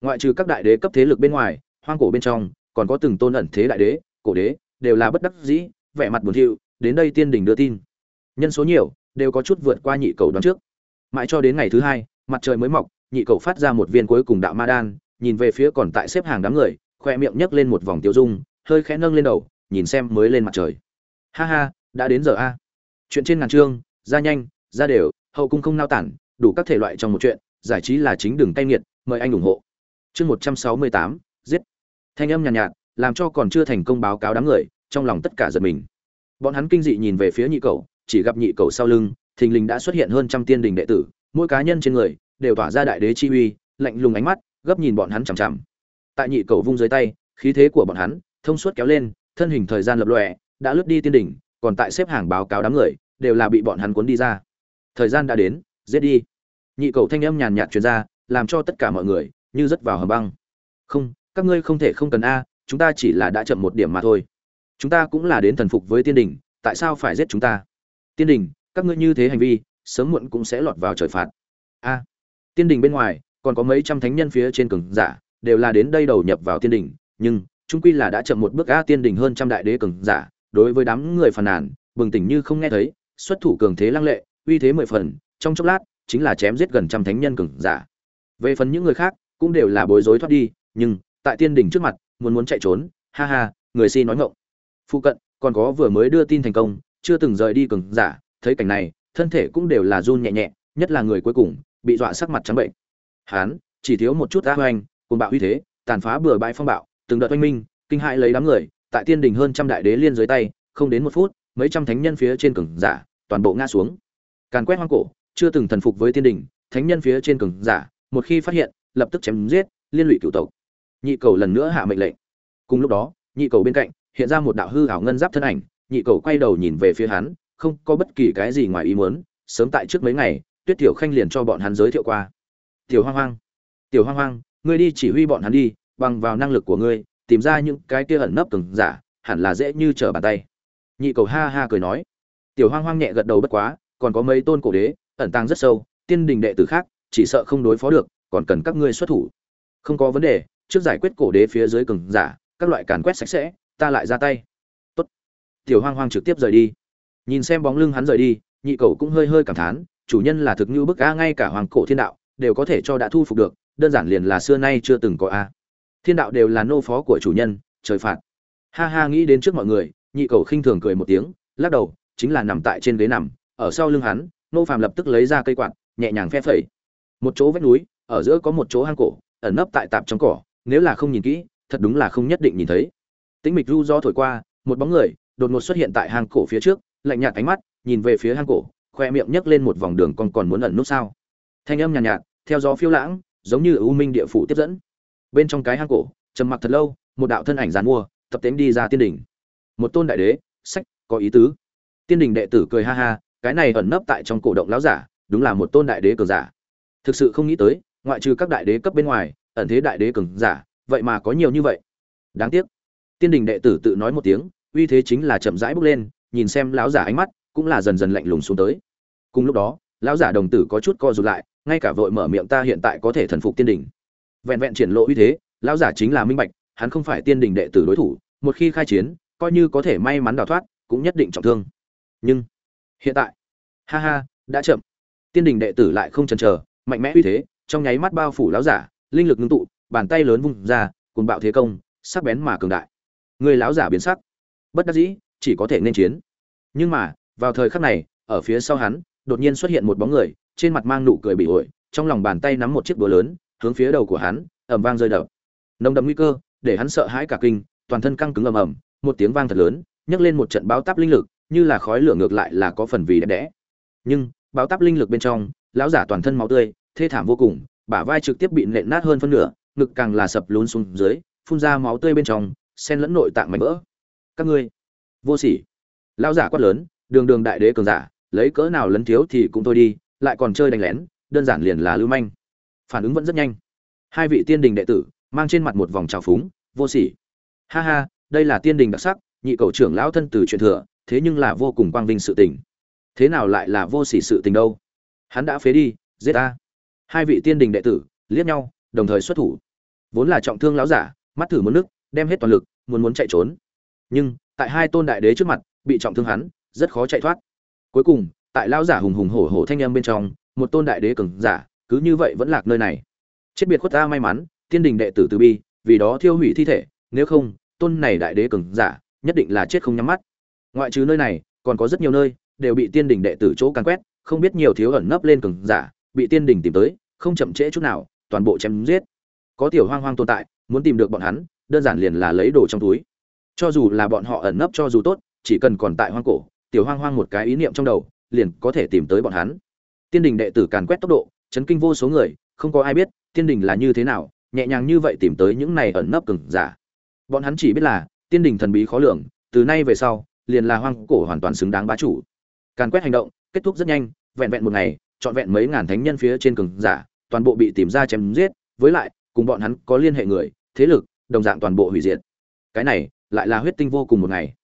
Ngoại trừ các đại đế cấp thế lực bên ngoài, hoang cổ bên trong, còn có từng tôn ẩn thế đại đế, cổ đế, đều là bất đắc dĩ, vẻ mặt buồn thiu, đến đây tiên đỉnh đưa tin. Nhân số nhiều, đều có chút vượt qua nhị cầu đoán trước. Mãi cho đến ngày thứ hai, mặt trời mới mọc, nhị cầu phát ra một viên cuối cùng đạo ma đan, nhìn về phía còn tại xếp hàng đám người, khoe miệng nhấc lên một vòng tiêu dung, hơi khẽ nâng lên đầu, nhìn xem mới lên mặt trời. Ha ha, đã đến giờ a chuyện trên ngàn chương ra nhanh ra đều hậu cung không nao tản đủ các thể loại trong một chuyện giải trí là chính đường tay nghiệt mời anh ủng hộ. Chương một trăm sáu mươi tám giết. Thanh âm nhàn nhạt, nhạt làm cho còn chưa thành công báo cáo đám người trong lòng tất cả giật mình. Bọn hắn kinh dị nhìn về phía nhị cầu chỉ gặp nhị cầu sau lưng thình lình đã xuất hiện hơn trăm tiên đình đệ tử mỗi cá nhân trên người đều tỏa ra đại đế chi uy lạnh lùng ánh mắt gấp nhìn bọn hắn chằm chằm. Tại nhị cầu vung dưới tay khí thế của bọn hắn thông suốt kéo lên thân hình thời gian lập lòe đã lướt đi tiên đỉnh còn tại xếp hàng báo cáo đám người đều là bị bọn hắn cuốn đi ra. Thời gian đã đến, giết đi. Nhị cầu thanh âm nhàn nhạt truyền ra, làm cho tất cả mọi người như rất vào hầm băng. Không, các ngươi không thể không cần a, chúng ta chỉ là đã chậm một điểm mà thôi. Chúng ta cũng là đến thần phục với tiên đình, tại sao phải giết chúng ta? Tiên đình, các ngươi như thế hành vi, sớm muộn cũng sẽ lọt vào trời phạt. A. Tiên đình bên ngoài, còn có mấy trăm thánh nhân phía trên cường giả, đều là đến đây đầu nhập vào tiên đình, nhưng chúng quy là đã chậm một bước a tiên đình hơn trăm đại đế cường giả, đối với đám người phàn nàn, bừng tỉnh như không nghe thấy xuất thủ cường thế lăng lệ, uy thế mười phần, trong chốc lát, chính là chém giết gần trăm thánh nhân cường giả về phần những người khác, cũng đều là bối rối thoát đi, nhưng, tại tiên Đỉnh trước mặt, muốn muốn chạy trốn, ha ha, người si nói ngọng. phụ cận, còn có vừa mới đưa tin thành công, chưa từng rời đi cường giả, thấy cảnh này, thân thể cũng đều là run nhẹ nhẹ, nhất là người cuối cùng, bị dọa sắc mặt trắng bệnh hán, chỉ thiếu một chút ác hoành cùng bạo uy thế, tàn phá bừa bãi phong bạo, từng đợt oanh minh, kinh hại lấy đám người, tại tiên Đỉnh hơn trăm đại đế liên dưới tay, không đến một phút mấy trăm thánh nhân phía trên cường giả, toàn bộ ngã xuống. Càn quét hoang cổ, chưa từng thần phục với tiên đình, thánh nhân phía trên cường giả, một khi phát hiện, lập tức chém giết, liên lụy cựu tộc. Nhị cầu lần nữa hạ mệnh lệnh. Cùng lúc đó, nhị cầu bên cạnh, hiện ra một đạo hư ảo ngân giáp thân ảnh, nhị cầu quay đầu nhìn về phía hắn, không có bất kỳ cái gì ngoài ý muốn, sớm tại trước mấy ngày, tuyết tiểu khanh liền cho bọn hắn giới thiệu qua. Tiểu hoang hoang, tiểu hoang hoang, ngươi đi chỉ huy bọn hắn đi, bằng vào năng lực của ngươi, tìm ra những cái kia ẩn nấp cứng giả, hẳn là dễ như trở bàn tay nhị cầu ha ha cười nói. Tiểu hoang hoang nhẹ gật đầu bất quá, còn có mấy tôn cổ đế, ẩn tàng rất sâu, tiên đình đệ tử khác, chỉ sợ không đối phó được, còn cần các ngươi xuất thủ. Không có vấn đề, trước giải quyết cổ đế phía dưới cường giả, các loại càn quét sạch sẽ, ta lại ra tay. Tốt. Tiểu hoang hoang trực tiếp rời đi. Nhìn xem bóng lưng hắn rời đi, nhị cầu cũng hơi hơi cảm thán, chủ nhân là thực như bức a, ngay cả hoàng cổ thiên đạo, đều có thể cho đã thu phục được, đơn giản liền là xưa nay chưa từng có a. Thiên đạo đều là nô phó của chủ nhân, trời phạt. Ha ha, nghĩ đến trước mọi người nhị cầu khinh thường cười một tiếng lắc đầu chính là nằm tại trên ghế nằm ở sau lưng hắn nô phàm lập tức lấy ra cây quạt nhẹ nhàng phe phẩy. Một chỗ vách núi ở giữa có một chỗ hang cổ ẩn nấp tại tạp trong cỏ nếu là không nhìn kỹ thật đúng là không nhất định nhìn thấy. Tĩnh mịch ru do thổi qua một bóng người đột ngột xuất hiện tại hang cổ phía trước lạnh nhạt ánh mắt nhìn về phía hang cổ khoe miệng nhấc lên một vòng đường còn còn muốn ẩn nút sao. Thanh âm nhàn nhạt, nhạt theo gió phiêu lãng giống như u minh địa phủ tiếp dẫn. Bên trong cái hang cổ trầm mặc thật lâu một đạo thân ảnh dàn mua tập tễnh đi ra tiên đỉnh một tôn đại đế, sách, có ý tứ. Tiên đình đệ tử cười ha ha, cái này ẩn nấp tại trong cổ động lão giả, đúng là một tôn đại đế cường giả. Thực sự không nghĩ tới, ngoại trừ các đại đế cấp bên ngoài, ẩn thế đại đế cường giả, vậy mà có nhiều như vậy. Đáng tiếc. Tiên đình đệ tử tự nói một tiếng, uy thế chính là chậm rãi bước lên, nhìn xem lão giả ánh mắt, cũng là dần dần lạnh lùng xuống tới. Cùng lúc đó, lão giả đồng tử có chút co rụt lại, ngay cả vội mở miệng ta hiện tại có thể thần phục tiên đình. Vẹn vẹn triển lộ uy thế, lão giả chính là minh bạch, hắn không phải tiên đình đệ tử đối thủ, một khi khai chiến coi như có thể may mắn đào thoát, cũng nhất định trọng thương. Nhưng, hiện tại, ha ha, đã chậm. Tiên đình đệ tử lại không chần chờ, mạnh mẽ uy thế, trong nháy mắt bao phủ lão giả, linh lực ngưng tụ, bàn tay lớn vung ra cùng bạo thế công, sắc bén mà cường đại. Người lão giả biến sắc. Bất đắc dĩ, chỉ có thể nên chiến. Nhưng mà, vào thời khắc này, ở phía sau hắn, đột nhiên xuất hiện một bóng người, trên mặt mang nụ cười bị ổi trong lòng bàn tay nắm một chiếc búa lớn, hướng phía đầu của hắn, ầm vang rơi đập. Nồng đậm nguy cơ, để hắn sợ hãi cả kinh, toàn thân căng cứng ầm ầm một tiếng vang thật lớn, nhấc lên một trận báo táp linh lực, như là khói lửa ngược lại là có phần vì đẹp đẽ. Nhưng báo táp linh lực bên trong, lão giả toàn thân máu tươi, thê thảm vô cùng, bả vai trực tiếp bị nện nát hơn phân nửa, ngực càng là sập lún xuống dưới, phun ra máu tươi bên trong, xen lẫn nội tạng mảnh vỡ. Các ngươi, vô sỉ. Lão giả quát lớn, đường đường đại đế cường giả, lấy cỡ nào lấn thiếu thì cũng thôi đi, lại còn chơi đánh lén, đơn giản liền là lưu manh. Phản ứng vẫn rất nhanh. Hai vị tiên đình đệ tử, mang trên mặt một vòng trào phúng, vô sỉ. Ha ha đây là tiên đình đặc sắc, nhị cầu trưởng lão thân từ truyền thừa, thế nhưng là vô cùng quang vinh sự tình. Thế nào lại là vô sỉ sự tình đâu? Hắn đã phế đi, giết ta. Hai vị tiên đình đệ tử, liếc nhau, đồng thời xuất thủ. Vốn là trọng thương lão giả, mắt thử muốn nước đem hết toàn lực, muốn muốn chạy trốn. Nhưng, tại hai tôn đại đế trước mặt, bị trọng thương hắn, rất khó chạy thoát. Cuối cùng, tại lão giả hùng hùng hổ hổ thanh âm bên trong, một tôn đại đế cường giả, cứ như vậy vẫn lạc nơi này. Chết biệt khuất ta may mắn, tiên đình đệ tử từ bi, vì đó thiêu hủy thi thể, nếu không tôn này đại đế cường giả, nhất định là chết không nhắm mắt. Ngoại trừ nơi này, còn có rất nhiều nơi, đều bị tiên đình đệ tử chỗ càn quét, không biết nhiều thiếu ẩn nấp lên cường giả, bị tiên đình tìm tới, không chậm trễ chút nào, toàn bộ chém giết. Có tiểu hoang hoang tồn tại, muốn tìm được bọn hắn, đơn giản liền là lấy đồ trong túi. Cho dù là bọn họ ẩn nấp cho dù tốt, chỉ cần còn tại hoang cổ, tiểu hoang hoang một cái ý niệm trong đầu, liền có thể tìm tới bọn hắn. Tiên đình đệ tử càn quét tốc độ, chấn kinh vô số người, không có ai biết, tiên đình là như thế nào, nhẹ nhàng như vậy tìm tới những này ẩn nấp cường giả bọn hắn chỉ biết là, tiên đình thần bí khó lường, từ nay về sau, liền là hoang cổ hoàn toàn xứng đáng bá chủ. Càn quét hành động, kết thúc rất nhanh, vẹn vẹn một ngày, trọn vẹn mấy ngàn thánh nhân phía trên cường giả, toàn bộ bị tìm ra chém giết, với lại, cùng bọn hắn có liên hệ người, thế lực, đồng dạng toàn bộ hủy diệt. Cái này, lại là huyết tinh vô cùng một ngày.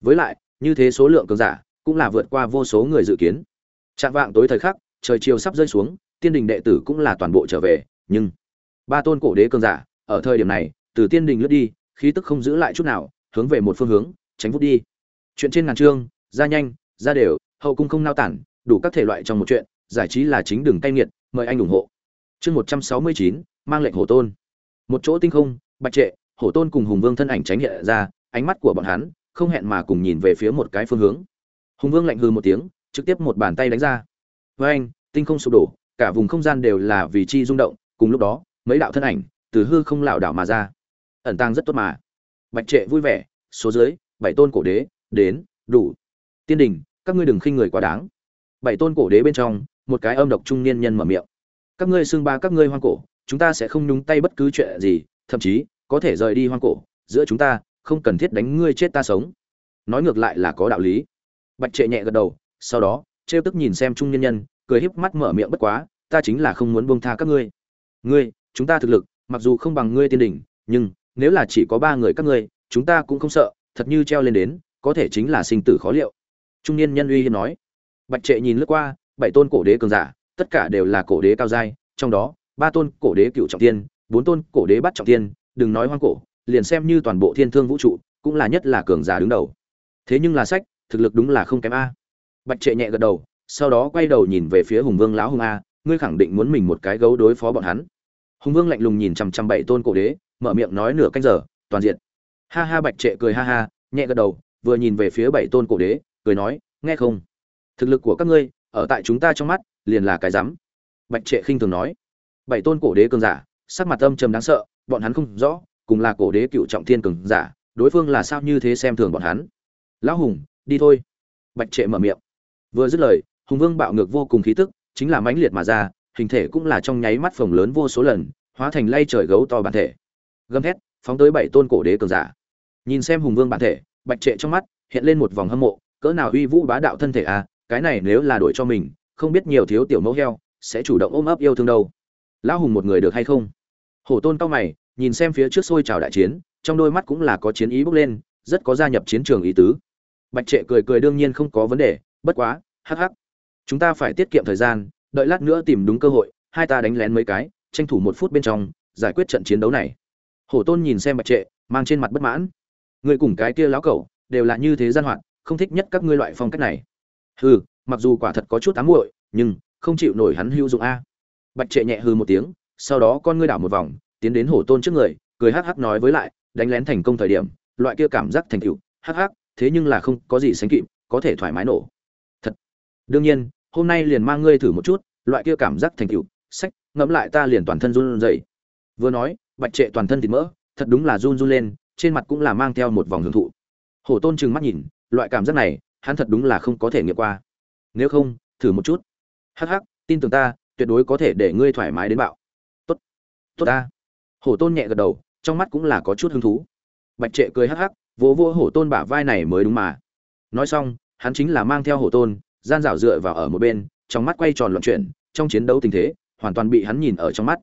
Với lại, như thế số lượng cường giả, cũng là vượt qua vô số người dự kiến. Trạng vạng tối thời khắc, trời chiều sắp rơi xuống, tiên đình đệ tử cũng là toàn bộ trở về, nhưng ba tôn cổ đế cường giả, ở thời điểm này, từ tiên đình lướt đi khí tức không giữ lại chút nào, hướng về một phương hướng, tránh vút đi. Chuyện trên ngàn chương ra nhanh, ra đều, hậu cung không nao tản, đủ các thể loại trong một chuyện, giải trí là chính đường cay nghiệt, mời anh ủng hộ. Chương một trăm sáu mươi chín, mang lệnh hổ tôn. Một chỗ tinh không, bạch trệ, hổ tôn cùng hùng vương thân ảnh tránh hiện ra, ánh mắt của bọn hắn không hẹn mà cùng nhìn về phía một cái phương hướng. Hùng vương lạnh hư một tiếng, trực tiếp một bàn tay đánh ra. Với anh, tinh không sụp đổ, cả vùng không gian đều là vì chi rung động, cùng lúc đó, mấy đạo thân ảnh từ hư không lảo đảo mà ra ẩn tàng rất tốt mà. Bạch trệ vui vẻ, số dưới, bảy tôn cổ đế, đến, đủ. Tiên đình, các ngươi đừng khinh người quá đáng. Bảy tôn cổ đế bên trong, một cái âm độc trung niên nhân mở miệng. Các ngươi xưng ba các ngươi hoang cổ, chúng ta sẽ không nhúng tay bất cứ chuyện gì, thậm chí, có thể rời đi hoang cổ, giữa chúng ta, không cần thiết đánh ngươi chết ta sống. Nói ngược lại là có đạo lý. Bạch trệ nhẹ gật đầu, sau đó, trêu tức nhìn xem trung nhân nhân, cười híp mắt mở miệng bất quá, ta chính là không muốn buông tha các ngươi. Ngươi, chúng ta thực lực, mặc dù không bằng ngươi tiên đỉnh nhưng nếu là chỉ có ba người các ngươi, chúng ta cũng không sợ, thật như treo lên đến, có thể chính là sinh tử khó liệu. Trung niên nhân uy hiên nói. Bạch trệ nhìn lướt qua, bảy tôn cổ đế cường giả, tất cả đều là cổ đế cao giai, trong đó, ba tôn cổ đế cựu trọng tiên bốn tôn cổ đế bắt trọng tiên đừng nói hoang cổ, liền xem như toàn bộ thiên thương vũ trụ, cũng là nhất là cường giả đứng đầu. Thế nhưng là sách, thực lực đúng là không kém a. Bạch trệ nhẹ gật đầu, sau đó quay đầu nhìn về phía hùng vương lão hùng a, ngươi khẳng định muốn mình một cái gấu đối phó bọn hắn. Hùng vương lạnh lùng nhìn chằm chằm bảy tôn cổ đế mở miệng nói nửa canh giờ, toàn diện. Ha ha, bạch trệ cười ha ha, nhẹ gật đầu, vừa nhìn về phía bảy tôn cổ đế, cười nói, nghe không? Thực lực của các ngươi, ở tại chúng ta trong mắt, liền là cái rắm. Bạch trệ khinh thường nói. Bảy tôn cổ đế cường giả, sắc mặt âm trầm đáng sợ, bọn hắn không rõ, cùng là cổ đế cựu trọng thiên cường giả, đối phương là sao như thế xem thường bọn hắn. Lão hùng, đi thôi. Bạch trệ mở miệng. Vừa dứt lời, hùng vương bạo ngược vô cùng khí tức, chính là mãnh liệt mà ra, hình thể cũng là trong nháy mắt phồng lớn vô số lần, hóa thành lay trời gấu to bản thể gầm thét, phóng tới bảy tôn cổ đế cường giả. Nhìn xem hùng vương bản thể, bạch trệ trong mắt hiện lên một vòng hâm mộ, cỡ nào uy vũ bá đạo thân thể à cái này nếu là đổi cho mình, không biết nhiều thiếu tiểu mẫu heo sẽ chủ động ôm ấp yêu thương đâu. Lão hùng một người được hay không? Hổ tôn cao mày, nhìn xem phía trước xôi trào đại chiến, trong đôi mắt cũng là có chiến ý bốc lên, rất có gia nhập chiến trường ý tứ. Bạch trệ cười cười đương nhiên không có vấn đề, bất quá, hắc hắc. Chúng ta phải tiết kiệm thời gian, đợi lát nữa tìm đúng cơ hội, hai ta đánh lén mấy cái, tranh thủ một phút bên trong, giải quyết trận chiến đấu này hổ tôn nhìn xem bạch trệ, mang trên mặt bất mãn. Người cùng cái kia lão cẩu, đều là như thế gian hoạt, không thích nhất các ngươi loại phong cách này. Hừ, mặc dù quả thật có chút ám muội, nhưng không chịu nổi hắn hữu dụng a. Bạch trệ nhẹ hư một tiếng, sau đó con ngươi đảo một vòng, tiến đến hổ tôn trước người, cười hắc hắc nói với lại, đánh lén thành công thời điểm, loại kia cảm giác thành tựu, hắc hắc, thế nhưng là không có gì sánh kịp, có thể thoải mái nổ. Thật. Đương nhiên, hôm nay liền mang ngươi thử một chút, loại kia cảm giác thành tựu, sách, ngẫm lại ta liền toàn thân run rẩy. Vừa nói bạch trệ toàn thân thịt mỡ, thật đúng là run run lên, trên mặt cũng là mang theo một vòng hưởng thụ. Hổ tôn trừng mắt nhìn, loại cảm giác này, hắn thật đúng là không có thể nghiệm qua. Nếu không, thử một chút. Hắc hắc, tin tưởng ta, tuyệt đối có thể để ngươi thoải mái đến bạo. Tốt. Tốt ta. Hổ tôn nhẹ gật đầu, trong mắt cũng là có chút hứng thú. Bạch trệ cười hắc hắc, vỗ vỗ hổ tôn bả vai này mới đúng mà. Nói xong, hắn chính là mang theo hổ tôn, gian rảo dựa vào ở một bên, trong mắt quay tròn loạn chuyển, trong chiến đấu tình thế, hoàn toàn bị hắn nhìn ở trong mắt.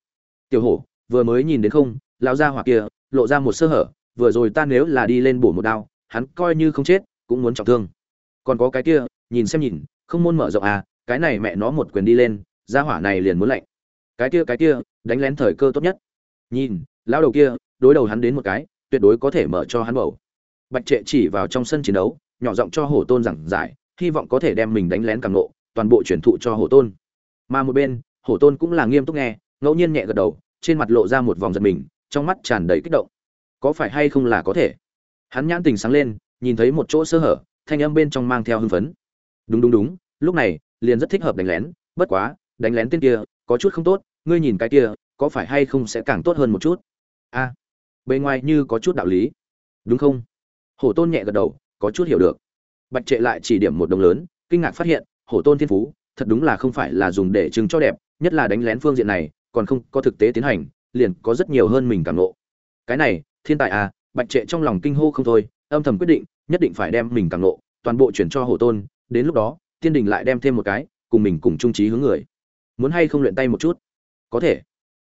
Tiểu hổ vừa mới nhìn đến không, lão gia hỏa kia, lộ ra một sơ hở, vừa rồi ta nếu là đi lên bổ một đao, hắn coi như không chết, cũng muốn trọng thương. Còn có cái kia, nhìn xem nhìn, không môn mở rộng à cái này mẹ nó một quyền đi lên, gia hỏa này liền muốn lạnh. Cái kia cái kia, đánh lén thời cơ tốt nhất. Nhìn, lão đầu kia, đối đầu hắn đến một cái, tuyệt đối có thể mở cho hắn bầu. Bạch trệ chỉ vào trong sân chiến đấu, nhỏ giọng cho hổ tôn giảng giải, hy vọng có thể đem mình đánh lén càng nộ toàn bộ chuyển thụ cho hổ tôn. Mà một bên, hổ tôn cũng là nghiêm túc nghe, ngẫu nhiên nhẹ gật đầu trên mặt lộ ra một vòng giật mình trong mắt tràn đầy kích động. Có phải hay không là có thể? Hắn nhãn tình sáng lên nhìn thấy một chỗ sơ hở thanh âm bên trong mang theo hưng phấn. Đúng đúng đúng lúc này liền rất thích hợp đánh lén bất quá đánh lén tên kia có chút không tốt ngươi nhìn cái kia có phải hay không sẽ càng tốt hơn một chút? A à, bề ngoài như có chút đạo lý. Đúng không? Hổ tôn nhẹ gật đầu có chút hiểu được. Bạch trệ lại chỉ điểm một đồng lớn kinh ngạc phát hiện hổ tôn thiên phú thật đúng là không phải là dùng để chứng cho đẹp nhất là đánh lén phương diện này còn không có thực tế tiến hành, liền có rất nhiều hơn mình cảm nộ cái này, thiên tài à bạch trệ trong lòng kinh hô không thôi, âm thầm quyết định, nhất định phải đem mình cảm nộ toàn bộ chuyển cho hổ tôn, đến lúc đó, tiên đình lại đem thêm một cái, cùng mình cùng trung trí hướng người. Muốn hay không luyện tay một chút? Có thể.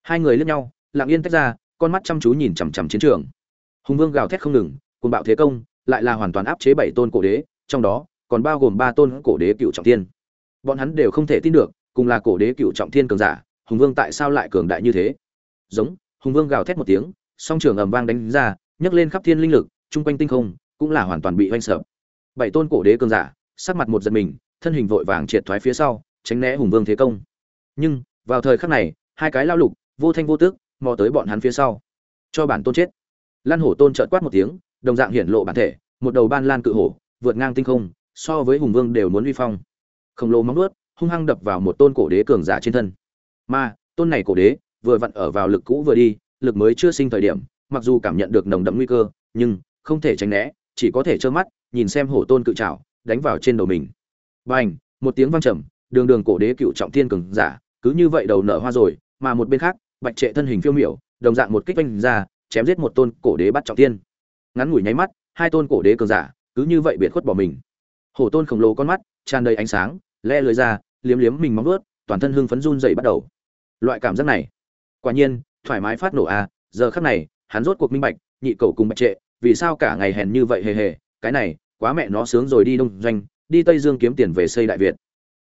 Hai người lướt nhau, lặng yên tách ra, con mắt chăm chú nhìn chằm chằm chiến trường. Hùng vương gào thét không ngừng cùng bạo thế công, lại là hoàn toàn áp chế bảy tôn cổ đế, trong đó, còn bao gồm ba tôn cổ đế cựu trọng thiên. Bọn hắn đều không thể tin được, cùng là cổ đế cựu trọng thiên cường giả hùng vương tại sao lại cường đại như thế? Giống, hùng vương gào thét một tiếng, song trường ầm vang đánh ra, nhấc lên khắp thiên linh lực, chung quanh tinh không cũng là hoàn toàn bị oanh sợ. Bảy tôn cổ đế cường giả, sắc mặt một giật mình, thân hình vội vàng triệt thoái phía sau, tránh né hùng vương thế công. Nhưng, vào thời khắc này, hai cái lao lục, vô thanh vô tước mò tới bọn hắn phía sau. Cho bản tôn chết. Lan hổ tôn trợt quát một tiếng, đồng dạng hiển lộ bản thể, một đầu ban lan cự hổ, vượt ngang tinh không, so với hùng vương đều muốn uy phong. Khổng lồ móng nuốt hung hăng đập vào một tôn cổ đế cường giả trên thân mà, tôn này cổ đế, vừa vặn ở vào lực cũ vừa đi, lực mới chưa sinh thời điểm, mặc dù cảm nhận được nồng đậm nguy cơ, nhưng không thể tránh né, chỉ có thể trơ mắt, nhìn xem hổ tôn cự trảo, đánh vào trên đầu mình. Bành, một tiếng vang trầm, đường đường cổ đế cựu trọng thiên cường giả, cứ như vậy đầu nở hoa rồi, mà một bên khác, bạch trệ thân hình phiêu miểu, đồng dạng một kích vanh ra, chém giết một tôn cổ đế bắt trọng thiên. Ngắn ngủi nháy mắt, hai tôn cổ đế cường giả, cứ như vậy biệt khuất bỏ mình. Hổ tôn khổng lồ con mắt, tràn đầy ánh sáng, le lưới ra, liếm liếm mình móng vuốt, toàn thân hưng phấn run dậy bắt đầu loại cảm giác này. Quả nhiên thoải mái phát nổ à, giờ khắc này hắn rốt cuộc minh bạch nhị cầu cùng bạch trệ vì sao cả ngày hèn như vậy hề hề cái này quá mẹ nó sướng rồi đi đông doanh đi tây dương kiếm tiền về xây đại việt.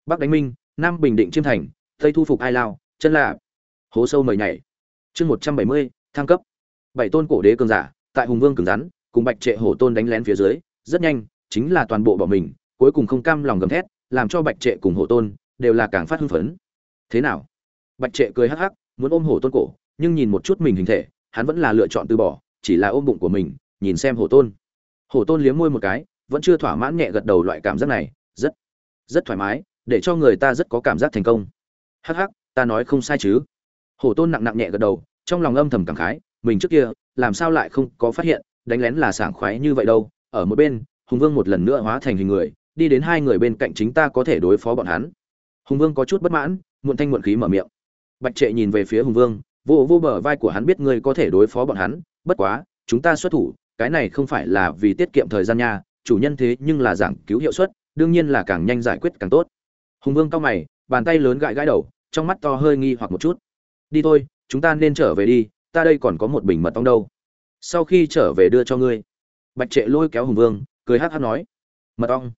Bắc đánh minh nam bình định chiêm thành tây thu phục ai lao chân lạ hố sâu mời nhảy. Chương một trăm bảy mươi thăng cấp. Bảy tôn cổ đế cường giả tại hùng vương cứng rắn cùng bạch trệ hổ tôn đánh lén phía dưới rất nhanh chính là toàn bộ bỏ mình cuối cùng không cam lòng gầm thét làm cho bạch trệ cùng hổ tôn đều là càng phát hưng phấn. Thế nào? Bạch trệ cười hắc hắc, muốn ôm hổ tôn cổ, nhưng nhìn một chút mình hình thể, hắn vẫn là lựa chọn từ bỏ, chỉ là ôm bụng của mình, nhìn xem hổ tôn. Hổ tôn liếm môi một cái, vẫn chưa thỏa mãn nhẹ gật đầu loại cảm giác này, rất rất thoải mái, để cho người ta rất có cảm giác thành công. Hắc hắc, ta nói không sai chứ. Hổ tôn nặng nặng nhẹ gật đầu, trong lòng âm thầm cảm khái, mình trước kia, làm sao lại không có phát hiện, đánh lén là sảng khoái như vậy đâu. Ở một bên, hùng vương một lần nữa hóa thành hình người, đi đến hai người bên cạnh chính ta có thể đối phó bọn hắn. Hùng vương có chút bất mãn, muộn thanh muộn khí mở miệng bạch trệ nhìn về phía hùng vương, vô vô bờ vai của hắn biết ngươi có thể đối phó bọn hắn, bất quá, chúng ta xuất thủ, cái này không phải là vì tiết kiệm thời gian nha, chủ nhân thế nhưng là giảng cứu hiệu suất, đương nhiên là càng nhanh giải quyết càng tốt. Hùng vương cao mày, bàn tay lớn gãi gãi đầu, trong mắt to hơi nghi hoặc một chút. Đi thôi, chúng ta nên trở về đi, ta đây còn có một bình mật ong đâu. Sau khi trở về đưa cho ngươi. Bạch trệ lôi kéo hùng vương, cười hắc hắc nói. Mật ong.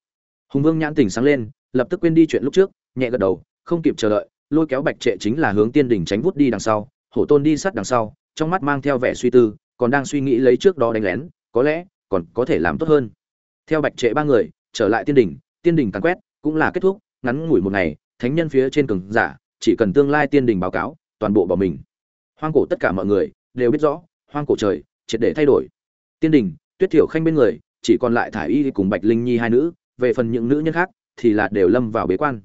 Hùng vương nhãn tỉnh sáng lên, lập tức quên đi chuyện lúc trước, nhẹ gật đầu, không kịp chờ đợi lôi kéo bạch trệ chính là hướng tiên đỉnh tránh vút đi đằng sau, hổ tôn đi sát đằng sau, trong mắt mang theo vẻ suy tư, còn đang suy nghĩ lấy trước đó đánh lén, có lẽ còn có thể làm tốt hơn. Theo bạch trệ ba người, trở lại tiên đỉnh tiên đỉnh tàn quét, cũng là kết thúc, ngắn ngủi một ngày, thánh nhân phía trên cường giả, chỉ cần tương lai tiên đỉnh báo cáo, toàn bộ bỏ mình. Hoang cổ tất cả mọi người đều biết rõ, hoang cổ trời, triệt để thay đổi. Tiên đỉnh tuyết thiểu khanh bên người, chỉ còn lại thả y cùng bạch linh nhi hai nữ, về phần những nữ nhân khác thì là đều lâm vào bế quan.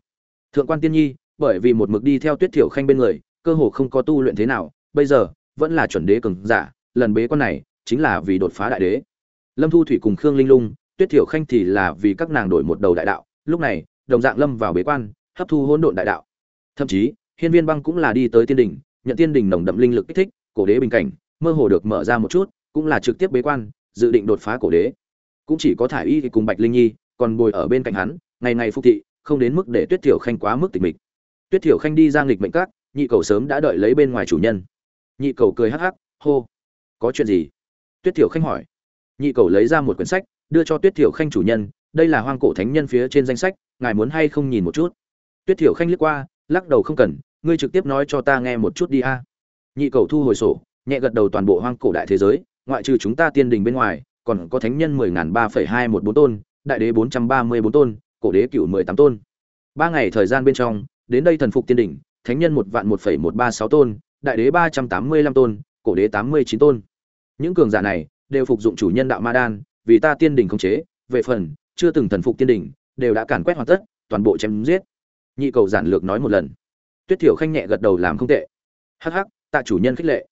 Thượng quan tiên nhi bởi vì một mực đi theo tuyết thiểu khanh bên người, cơ hồ không có tu luyện thế nào, bây giờ, vẫn là chuẩn đế cường giả, lần bế quan này, chính là vì đột phá đại đế. Lâm thu thủy cùng khương linh lung, tuyết thiểu khanh thì là vì các nàng đổi một đầu đại đạo, lúc này, đồng dạng lâm vào bế quan, hấp thu hỗn độn đại đạo. Thậm chí, hiên viên băng cũng là đi tới tiên đỉnh, nhận tiên đỉnh nồng đậm linh lực kích thích, cổ đế bình cảnh, mơ hồ được mở ra một chút, cũng là trực tiếp bế quan, dự định đột phá cổ đế. Cũng chỉ có thải y thì cùng bạch linh nhi, còn bồi ở bên cạnh hắn, ngày ngày phục thị, không đến mức để tuyết thiểu khanh quá mức tịch mịch tuyết thiểu khanh đi ra nghịch mệnh các, nhị cầu sớm đã đợi lấy bên ngoài chủ nhân. Nhị cầu cười hắc hắc, hô, có chuyện gì? Tuyết thiểu khanh hỏi. Nhị cầu lấy ra một quyển sách, đưa cho tuyết thiểu khanh chủ nhân, đây là hoang cổ thánh nhân phía trên danh sách, ngài muốn hay không nhìn một chút? Tuyết thiểu khanh liếc qua, lắc đầu không cần, ngươi trực tiếp nói cho ta nghe một chút đi a. Nhị cầu thu hồi sổ, nhẹ gật đầu toàn bộ hoang cổ đại thế giới, ngoại trừ chúng ta tiên đình bên ngoài, còn có thánh nhân mười ngàn ba phẩy hai một bốn tôn, đại đế bốn trăm ba mươi bốn tôn, cổ đế cựu mười tám tôn. Ba ngày thời gian bên trong đến đây thần phục tiên đỉnh, thánh nhân một vạn một phẩy một ba sáu tôn, đại đế ba trăm tám mươi lăm tôn, cổ đế tám mươi chín tôn. Những cường giả này đều phục dụng chủ nhân đạo ma đan, vì ta tiên đỉnh không chế, về phần, chưa từng thần phục tiên đỉnh, đều đã càn quét hoàn tất, toàn bộ chém giết. Nhị cầu giản lược nói một lần. Tuyết thiểu khanh nhẹ gật đầu làm không tệ. Hắc hắc, tạ chủ nhân khích lệ.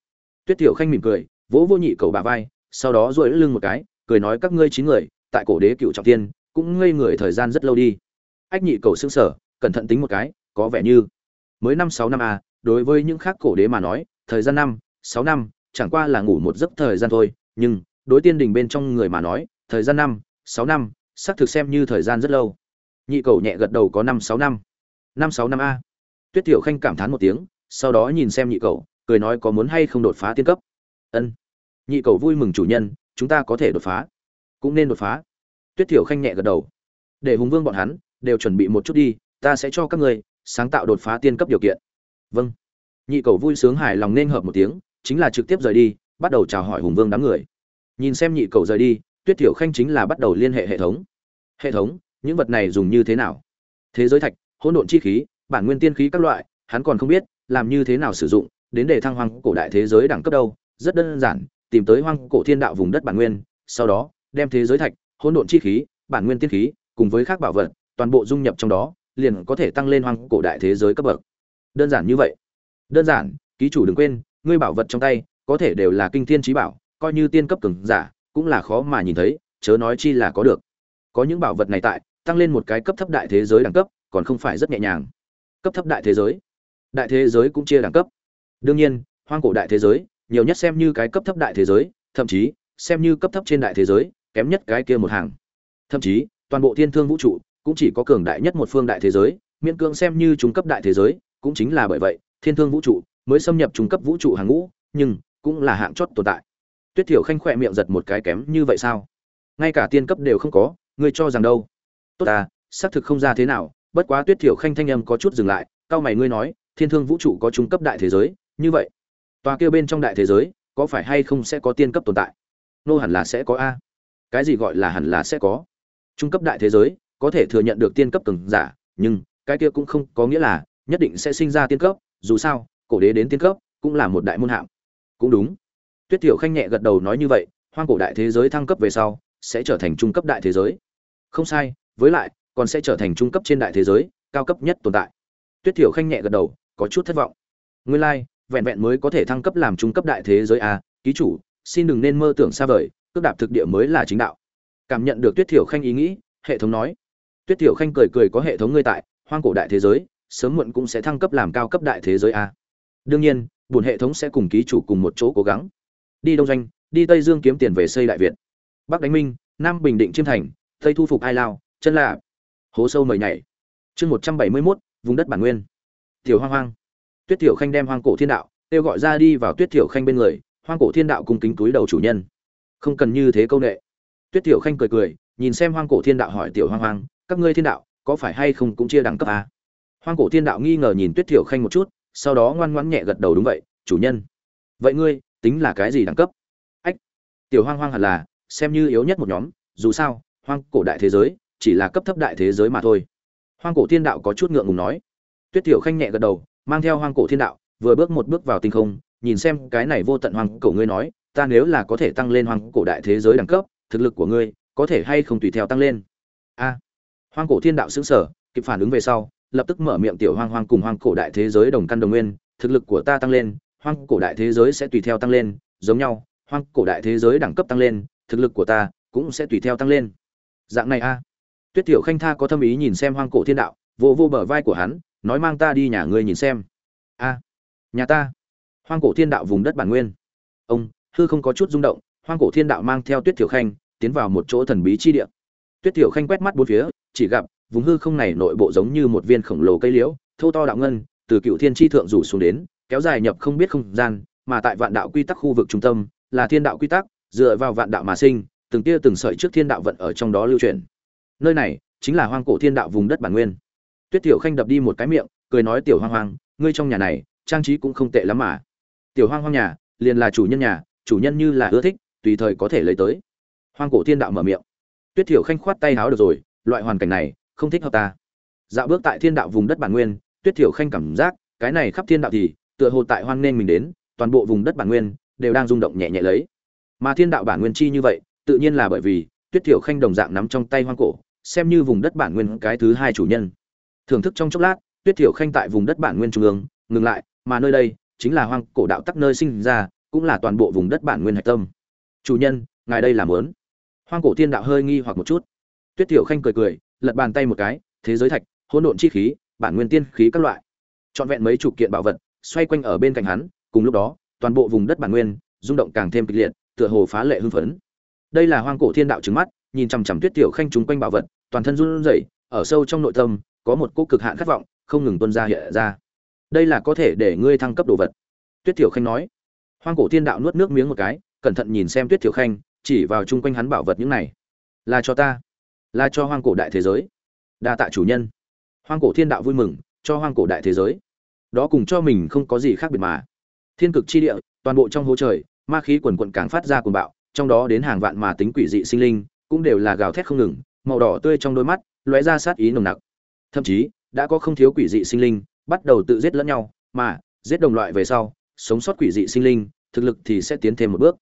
Tuyết thiểu khanh mỉm cười, vỗ vô nhị cầu bà vai, sau đó duỗi lưng một cái, cười nói các ngươi chín người, tại cổ đế cựu trọng thiên cũng ngây người thời gian rất lâu đi. Ách nhị cầu sững sờ, cẩn thận tính một cái có vẻ như mới năm sáu năm a à, đối với những khác cổ đế mà nói thời gian năm sáu năm chẳng qua là ngủ một giấc thời gian thôi nhưng đối tiên đình bên trong người mà nói thời gian năm sáu năm xác thực xem như thời gian rất lâu. Nhị cầu nhẹ gật đầu có năm sáu năm. Năm sáu năm a. Tuyết tiểu khanh cảm thán một tiếng sau đó nhìn xem nhị cầu cười nói có muốn hay không đột phá tiên cấp? Ân. Nhị cầu vui mừng chủ nhân chúng ta có thể đột phá. Cũng nên đột phá. Tuyết tiểu khanh nhẹ gật đầu. Để hùng vương bọn hắn đều chuẩn bị một chút đi ta sẽ cho các người sáng tạo đột phá tiên cấp điều kiện. Vâng. Nhị cầu vui sướng hài lòng nên hợp một tiếng, chính là trực tiếp rời đi, bắt đầu chào hỏi hùng vương đám người. Nhìn xem nhị cầu rời đi, tuyết tiểu khanh chính là bắt đầu liên hệ hệ thống. Hệ thống, những vật này dùng như thế nào? Thế giới thạch, hỗn độn chi khí, bản nguyên tiên khí các loại, hắn còn không biết, làm như thế nào sử dụng, đến để thăng hoang cổ đại thế giới đẳng cấp đâu, rất đơn giản, tìm tới hoang cổ thiên đạo vùng đất bản nguyên, sau đó, đem thế giới thạch, hỗn độn chi khí, bản nguyên tiên khí, cùng với các bảo vật, toàn bộ dung nhập trong đó liền có thể tăng lên hoang cổ đại thế giới cấp bậc. Đơn giản như vậy. Đơn giản, ký chủ đừng quên, ngươi bảo vật trong tay, có thể đều là kinh thiên trí bảo, coi như tiên cấp cường giả, cũng là khó mà nhìn thấy, chớ nói chi là có được. Có những bảo vật này tại, tăng lên một cái cấp thấp đại thế giới đẳng cấp, còn không phải rất nhẹ nhàng. Cấp thấp đại thế giới. Đại thế giới cũng chia đẳng cấp. Đương nhiên, hoang cổ đại thế giới, nhiều nhất xem như cái cấp thấp đại thế giới, thậm chí, xem như cấp thấp trên đại thế giới, kém nhất cái kia một hàng. Thậm chí, toàn bộ thiên thương vũ trụ cũng chỉ có cường đại nhất một phương đại thế giới, miễn cưỡng xem như trung cấp đại thế giới, cũng chính là bởi vậy, thiên thương vũ trụ mới xâm nhập trung cấp vũ trụ hàng ngũ, nhưng cũng là hạng chót tồn tại. Tuyết thiểu khanh khỏe miệng giật một cái kém như vậy sao? Ngay cả tiên cấp đều không có, ngươi cho rằng đâu? Tốt à xác thực không ra thế nào, bất quá tuyết thiểu khanh thanh âm có chút dừng lại, cao mày ngươi nói, thiên thương vũ trụ có trung cấp đại thế giới, như vậy, tòa kia bên trong đại thế giới, có phải hay không sẽ có tiên cấp tồn tại? Nô hẳn là sẽ có a. Cái gì gọi là hẳn là sẽ có? Trung cấp đại thế giới có thể thừa nhận được tiên cấp cường giả, nhưng cái kia cũng không có nghĩa là nhất định sẽ sinh ra tiên cấp, dù sao, cổ đế đến tiên cấp cũng là một đại môn hạng. Cũng đúng. Tuyết tiểu khanh nhẹ gật đầu nói như vậy, hoang cổ đại thế giới thăng cấp về sau, sẽ trở thành trung cấp đại thế giới. Không sai, với lại, còn sẽ trở thành trung cấp trên đại thế giới, cao cấp nhất tồn tại. Tuyết tiểu khanh nhẹ gật đầu, có chút thất vọng. Nguyên lai, vẹn vẹn mới có thể thăng cấp làm trung cấp đại thế giới a ký chủ, xin đừng nên mơ tưởng xa vời, cước đạp thực địa mới là chính đạo. Cảm nhận được tuyết tiểu khanh ý nghĩ, hệ thống nói tuyết Tiểu khanh cười cười có hệ thống ngươi tại, hoang cổ đại thế giới, sớm muộn cũng sẽ thăng cấp làm cao cấp đại thế giới a. Đương nhiên, buồn hệ thống sẽ cùng ký chủ cùng một chỗ cố gắng. Đi đông doanh, đi tây dương kiếm tiền về xây đại việt. Bắc đánh minh, nam bình định chiêm thành, tây thu phục ai lao, chân lạ hố sâu mời nhảy. Chương một trăm bảy mươi mốt, vùng đất bản nguyên. Tiểu hoang hoang. Tuyết tiểu khanh đem hoang cổ thiên đạo, kêu gọi ra đi vào tuyết tiểu khanh bên người, hoang cổ thiên đạo cùng kính túi đầu chủ nhân. Không cần như thế câu nệ. Tuyết tiểu khanh cười cười, nhìn xem hoang cổ thiên đạo hỏi tiểu hoang hoang các ngươi thiên đạo, có phải hay không cũng chia đẳng cấp à? hoang cổ thiên đạo nghi ngờ nhìn tuyết tiểu khanh một chút, sau đó ngoan ngoãn nhẹ gật đầu đúng vậy, chủ nhân. Vậy ngươi, tính là cái gì đẳng cấp? Ách, tiểu hoang hoang hẳn là, xem như yếu nhất một nhóm, dù sao, hoang cổ đại thế giới, chỉ là cấp thấp đại thế giới mà thôi. Hoang cổ thiên đạo có chút ngượng ngùng nói. Tuyết tiểu khanh nhẹ gật đầu, mang theo hoang cổ thiên đạo, vừa bước một bước vào tinh không, nhìn xem cái này vô tận hoang cổ ngươi nói, ta nếu là có thể tăng lên hoang cổ đại thế giới đẳng cấp, thực lực của ngươi, có thể hay không tùy theo tăng lên? A hoang cổ thiên đạo xứng sở, kịp phản ứng về sau, lập tức mở miệng tiểu hoang hoang cùng hoang cổ đại thế giới đồng căn đồng nguyên, thực lực của ta tăng lên, hoang cổ đại thế giới sẽ tùy theo tăng lên, giống nhau, hoang cổ đại thế giới đẳng cấp tăng lên, thực lực của ta cũng sẽ tùy theo tăng lên. Dạng này a. Tuyết tiểu khanh tha có thâm ý nhìn xem hoang cổ thiên đạo, vô vô bờ vai của hắn, nói mang ta đi nhà ngươi nhìn xem. A. Nhà ta. Hoang cổ thiên đạo vùng đất bản nguyên. Ông, hư không có chút rung động, hoang cổ thiên đạo mang theo tuyết tiểu khanh, tiến vào một chỗ thần bí chi địa. Tuyết tiểu khanh quét mắt bốn phía chỉ gặp, vùng hư không này nội bộ giống như một viên khổng lồ cây liễu, thô to đạo ngân, từ cựu thiên chi thượng rủ xuống đến, kéo dài nhập không biết không gian, mà tại vạn đạo quy tắc khu vực trung tâm, là thiên đạo quy tắc, dựa vào vạn đạo mà sinh, từng tia từng sợi trước thiên đạo vận ở trong đó lưu truyền nơi này chính là hoang cổ thiên đạo vùng đất bản nguyên. Tuyết tiểu khanh đập đi một cái miệng, cười nói, tiểu hoang hoang, ngươi trong nhà này, trang trí cũng không tệ lắm mà. Tiểu hoang hoang nhà, liền là chủ nhân nhà, chủ nhân như là ưa thích, tùy thời có thể lấy tới. Hoang cổ thiên đạo mở miệng. Tuyết tiểu khanh khoát tay háo, được rồi loại hoàn cảnh này, không thích hợp ta. Dạo bước tại thiên đạo vùng đất bản nguyên, tuyết Thiểu khanh cảm giác, cái này khắp thiên đạo thì, tựa hồ tại hoan nên mình đến, toàn bộ vùng đất bản nguyên, đều đang rung động nhẹ nhẹ lấy. Mà thiên đạo bản nguyên chi như vậy, tự nhiên là bởi vì, tuyết Thiểu khanh đồng dạng nắm trong tay hoang cổ, xem như vùng đất bản nguyên cái thứ hai chủ nhân. Thưởng thức trong chốc lát, tuyết Thiểu khanh tại vùng đất bản nguyên trung ương, ngừng lại, mà nơi đây, chính là hoang cổ đạo tắc nơi sinh ra, cũng là toàn bộ vùng đất bản nguyên hạch tâm. Chủ nhân, ngài đây làm lớn hoang cổ thiên đạo hơi nghi hoặc một chút tuyết tiểu khanh cười cười, lật bàn tay một cái, thế giới thạch, hỗn độn chi khí, bản nguyên tiên khí các loại. Trọn vẹn mấy chục kiện bảo vật, xoay quanh ở bên cạnh hắn, cùng lúc đó, toàn bộ vùng đất bản nguyên, rung động càng thêm kịch liệt, tựa hồ phá lệ hưng phấn. Đây là hoang cổ thiên đạo trừng mắt, nhìn chằm chằm tuyết tiểu khanh chúng quanh bảo vật, toàn thân run rẩy, ở sâu trong nội tâm, có một cỗ cực hạn khát vọng, không ngừng tuôn ra hiện ra. Đây là có thể để ngươi thăng cấp đồ vật. Tuyết tiểu khanh nói. Hoang cổ thiên đạo nuốt nước miếng một cái, cẩn thận nhìn xem tuyết tiểu khanh, chỉ vào chung quanh hắn bảo vật những này. Là cho ta là cho hoang cổ đại thế giới. Đa tạ chủ nhân. Hoang cổ thiên đạo vui mừng, cho hoang cổ đại thế giới. Đó cùng cho mình không có gì khác biệt mà. Thiên cực chi địa, toàn bộ trong hố trời, ma khí quần quận càng phát ra cuồng bạo, trong đó đến hàng vạn mà tính quỷ dị sinh linh, cũng đều là gào thét không ngừng, màu đỏ tươi trong đôi mắt, lóe ra sát ý nồng nặc. Thậm chí, đã có không thiếu quỷ dị sinh linh, bắt đầu tự giết lẫn nhau, mà, giết đồng loại về sau, sống sót quỷ dị sinh linh, thực lực thì sẽ tiến thêm một bước.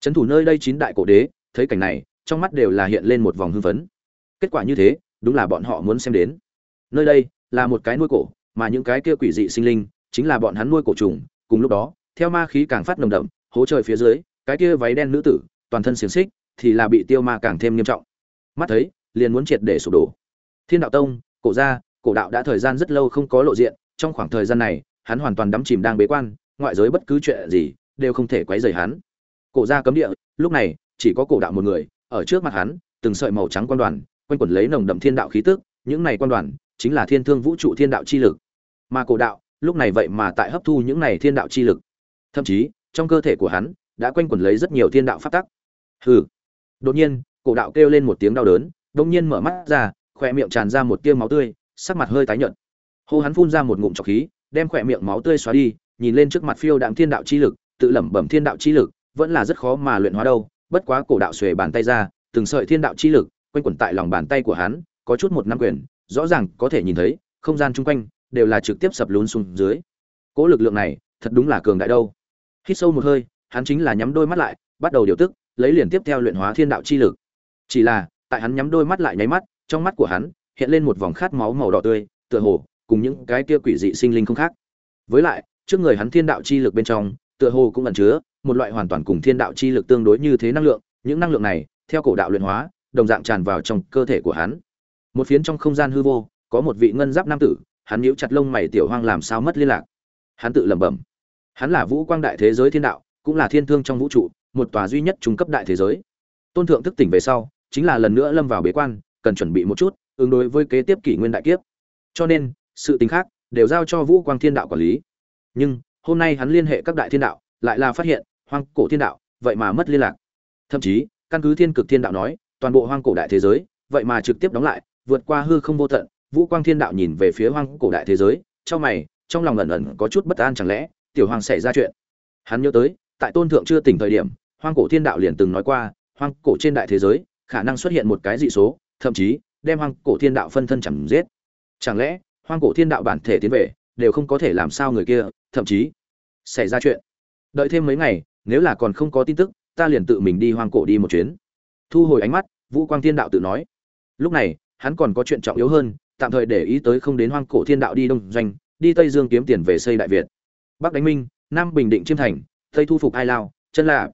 Trấn thủ nơi đây chín đại cổ đế, thấy cảnh này, trong mắt đều là hiện lên một vòng hưng phấn kết quả như thế, đúng là bọn họ muốn xem đến. Nơi đây là một cái nuôi cổ, mà những cái kia quỷ dị sinh linh chính là bọn hắn nuôi cổ trùng. Cùng lúc đó, theo ma khí càng phát nồng đậm, hố trời phía dưới, cái kia váy đen nữ tử, toàn thân xiềng xích, thì là bị tiêu ma càng thêm nghiêm trọng. Mắt thấy, liền muốn triệt để sụp đổ. Thiên đạo tông, cổ gia, cổ đạo đã thời gian rất lâu không có lộ diện. Trong khoảng thời gian này, hắn hoàn toàn đắm chìm đang bế quan, ngoại giới bất cứ chuyện gì đều không thể quấy rầy hắn. Cổ gia cấm địa, lúc này, chỉ có cổ đạo một người, ở trước mặt hắn, từng sợi màu trắng quan đoàn quanh quẩn lấy nồng đậm thiên đạo khí tức, những này quan đoàn chính là thiên thương vũ trụ thiên đạo chi lực. Mà cổ đạo, lúc này vậy mà tại hấp thu những này thiên đạo chi lực. Thậm chí, trong cơ thể của hắn đã quanh quẩn lấy rất nhiều thiên đạo pháp tắc. Hừ. Đột nhiên, cổ đạo kêu lên một tiếng đau đớn, đột nhiên mở mắt ra khóe miệng tràn ra một tia máu tươi, sắc mặt hơi tái nhợt. Hô hắn phun ra một ngụm trọc khí, đem khóe miệng máu tươi xóa đi, nhìn lên trước mặt phiêu đạm thiên đạo chi lực, tự lẩm bẩm thiên đạo chi lực, vẫn là rất khó mà luyện hóa đâu, bất quá cổ đạo xuề bàn tay ra, từng sợi thiên đạo chi lực quanh quẩn tại lòng bàn tay của hắn, có chút một năm quyền, rõ ràng có thể nhìn thấy, không gian chung quanh đều là trực tiếp sập lún xuống dưới. Cỗ lực lượng này thật đúng là cường đại đâu. Hít sâu một hơi, hắn chính là nhắm đôi mắt lại, bắt đầu điều tức, lấy liền tiếp theo luyện hóa thiên đạo chi lực. Chỉ là, tại hắn nhắm đôi mắt lại nháy mắt, trong mắt của hắn hiện lên một vòng khát máu màu đỏ tươi, tựa hồ cùng những cái kia quỷ dị sinh linh không khác. Với lại, trước người hắn thiên đạo chi lực bên trong, tựa hồ cũng ẩn chứa một loại hoàn toàn cùng thiên đạo chi lực tương đối như thế năng lượng, những năng lượng này, theo cổ đạo luyện hóa đồng dạng tràn vào trong cơ thể của hắn. Một phiến trong không gian hư vô, có một vị ngân giáp nam tử, hắn nhíu chặt lông mày tiểu hoang làm sao mất liên lạc. Hắn tự lẩm bẩm, hắn là vũ quang đại thế giới thiên đạo, cũng là thiên thương trong vũ trụ, một tòa duy nhất trung cấp đại thế giới. Tôn thượng thức tỉnh về sau, chính là lần nữa lâm vào bế quan, cần chuẩn bị một chút, ứng đối với kế tiếp kỷ nguyên đại kiếp. Cho nên, sự tình khác đều giao cho vũ quang thiên đạo quản lý. Nhưng, hôm nay hắn liên hệ các đại thiên đạo, lại là phát hiện, hoang cổ thiên đạo, vậy mà mất liên lạc. Thậm chí, căn cứ thiên cực thiên đạo nói toàn bộ hoang cổ đại thế giới, vậy mà trực tiếp đóng lại, vượt qua hư không vô tận, vũ quang thiên đạo nhìn về phía hoang cổ đại thế giới, trong mày, trong lòng ẩn ẩn có chút bất an chẳng lẽ, tiểu hoàng xảy ra chuyện. Hắn nhớ tới, tại tôn thượng chưa tỉnh thời điểm, hoang cổ thiên đạo liền từng nói qua, hoang cổ trên đại thế giới, khả năng xuất hiện một cái dị số, thậm chí, đem hoang cổ thiên đạo phân thân chẳng giết. Chẳng lẽ, hoang cổ thiên đạo bản thể tiến về, đều không có thể làm sao người kia, thậm chí, xảy ra chuyện. Đợi thêm mấy ngày, nếu là còn không có tin tức, ta liền tự mình đi hoang cổ đi một chuyến. Thu hồi ánh mắt vũ quang thiên đạo tự nói. Lúc này, hắn còn có chuyện trọng yếu hơn, tạm thời để ý tới không đến hoang cổ thiên đạo đi đông doanh, đi tây dương kiếm tiền về xây đại việt. Bắc đánh minh, nam bình định chiêm thành, tây thu phục ai lao, chân lạ,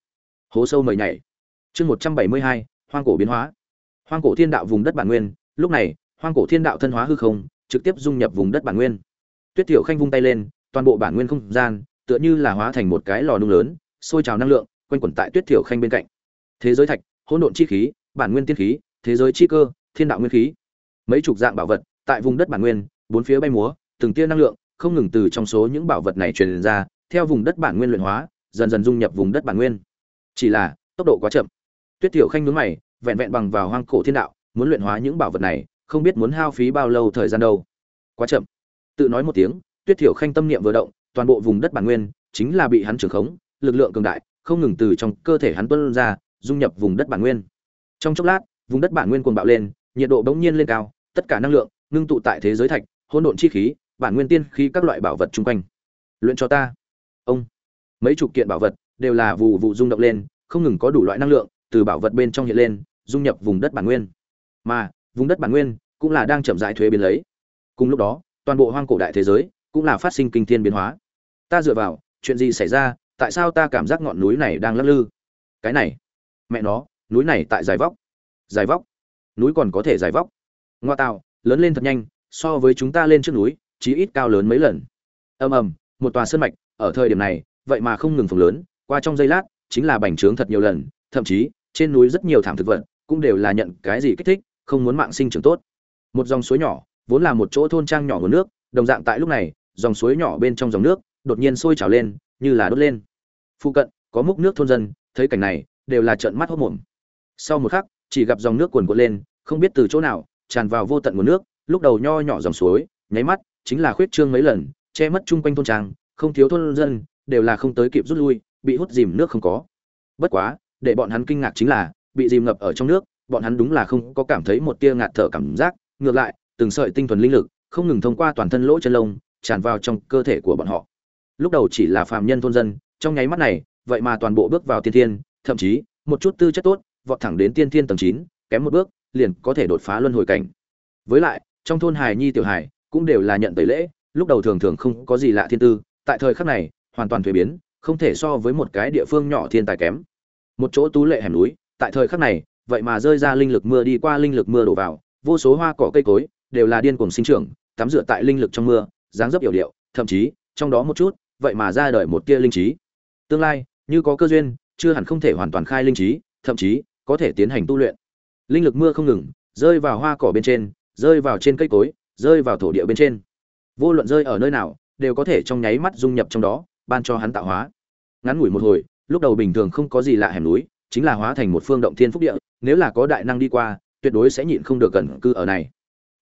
hố sâu mời nhảy. Chương một trăm bảy mươi hai, hoang cổ biến hóa. Hoang cổ thiên đạo vùng đất bản nguyên, lúc này, hoang cổ thiên đạo thân hóa hư không, trực tiếp dung nhập vùng đất bản nguyên. Tuyết tiểu khanh vung tay lên, toàn bộ bản nguyên không gian, tựa như là hóa thành một cái lò nung lớn, sôi trào năng lượng, quanh quẩn tại tuyết tiểu khanh bên cạnh. Thế giới thạch, hỗn độn chi khí bản nguyên tiên khí, thế giới chi cơ, thiên đạo nguyên khí. Mấy chục dạng bảo vật tại vùng đất bản nguyên, bốn phía bay múa, từng tia năng lượng không ngừng từ trong số những bảo vật này truyền ra, theo vùng đất bản nguyên luyện hóa, dần dần dung nhập vùng đất bản nguyên. Chỉ là, tốc độ quá chậm. Tuyết tiểu khanh nhướng mày, vẹn vẹn bằng vào hoang cổ thiên đạo, muốn luyện hóa những bảo vật này, không biết muốn hao phí bao lâu thời gian đâu. Quá chậm. Tự nói một tiếng, tuyết tiểu khanh tâm niệm vừa động, toàn bộ vùng đất bản nguyên chính là bị hắn trưởng khống, lực lượng cường đại, không ngừng từ trong cơ thể hắn tuôn ra, dung nhập vùng đất bản nguyên trong chốc lát, vùng đất bản nguyên cuồng bạo lên, nhiệt độ bỗng nhiên lên cao, tất cả năng lượng ngưng tụ tại thế giới thạch, hỗn độn chi khí, bản nguyên tiên khí các loại bảo vật chung quanh. Luyện cho ta. Ông. Mấy chục kiện bảo vật đều là vụ vụ rung động lên, không ngừng có đủ loại năng lượng từ bảo vật bên trong hiện lên, dung nhập vùng đất bản nguyên. Mà, vùng đất bản nguyên cũng là đang chậm rãi thuế biến lấy. Cùng lúc đó, toàn bộ hoang cổ đại thế giới cũng là phát sinh kinh thiên biến hóa. Ta dựa vào, chuyện gì xảy ra, tại sao ta cảm giác ngọn núi này đang lắc lư? Cái này, mẹ nó núi này tại dài vóc. Dài vóc? Núi còn có thể dài vóc. Ngoa tạo, lớn lên thật nhanh, so với chúng ta lên trước núi, chí ít cao lớn mấy lần. Ầm ầm, một tòa sơn mạch, ở thời điểm này, vậy mà không ngừng phồng lớn, qua trong giây lát, chính là bành trướng thật nhiều lần, thậm chí, trên núi rất nhiều thảm thực vật, cũng đều là nhận cái gì kích thích, không muốn mạng sinh trưởng tốt. Một dòng suối nhỏ, vốn là một chỗ thôn trang nhỏ nguồn nước, đồng dạng tại lúc này, dòng suối nhỏ bên trong dòng nước, đột nhiên sôi trào lên, như là đốt lên. Phụ cận, có múc nước thôn dân, thấy cảnh này, đều là trợn mắt hốt mồm sau một khắc, chỉ gặp dòng nước cuồn cuộn lên, không biết từ chỗ nào, tràn vào vô tận nguồn nước, lúc đầu nho nhỏ dòng suối, nháy mắt, chính là khuyết trương mấy lần, che mất chung quanh thôn trang, không thiếu thôn dân, đều là không tới kịp rút lui, bị hút dìm nước không có. Bất quá, để bọn hắn kinh ngạc chính là, bị dìm ngập ở trong nước, bọn hắn đúng là không có cảm thấy một tia ngạt thở cảm giác, ngược lại, từng sợi tinh thuần linh lực, không ngừng thông qua toàn thân lỗ chân lông, tràn vào trong cơ thể của bọn họ. Lúc đầu chỉ là phàm nhân thôn dân, trong nháy mắt này, vậy mà toàn bộ bước vào tiên thiên, thậm chí, một chút tư chất tốt vọt thẳng đến tiên thiên tầng chín, kém một bước, liền có thể đột phá luân hồi cảnh. Với lại, trong thôn hài nhi tiểu hài cũng đều là nhận tẩy lễ, lúc đầu thường thường không có gì lạ thiên tư, tại thời khắc này, hoàn toàn thay biến, không thể so với một cái địa phương nhỏ thiên tài kém. Một chỗ tú lệ hẻm núi, tại thời khắc này, vậy mà rơi ra linh lực mưa đi qua linh lực mưa đổ vào, vô số hoa cỏ cây cối đều là điên cuồng sinh trưởng, tắm rửa tại linh lực trong mưa, dáng dấp yểu điệu, thậm chí, trong đó một chút, vậy mà ra đời một tia linh trí. Tương lai, như có cơ duyên, chưa hẳn không thể hoàn toàn khai linh trí, thậm chí có thể tiến hành tu luyện. Linh lực mưa không ngừng, rơi vào hoa cỏ bên trên, rơi vào trên cây cối, rơi vào thổ địa bên trên. Vô luận rơi ở nơi nào, đều có thể trong nháy mắt dung nhập trong đó, ban cho hắn tạo hóa. Ngắn ngủi một hồi, lúc đầu bình thường không có gì lạ hẻm núi, chính là hóa thành một phương động thiên phúc địa, nếu là có đại năng đi qua, tuyệt đối sẽ nhịn không được gần cư ở này.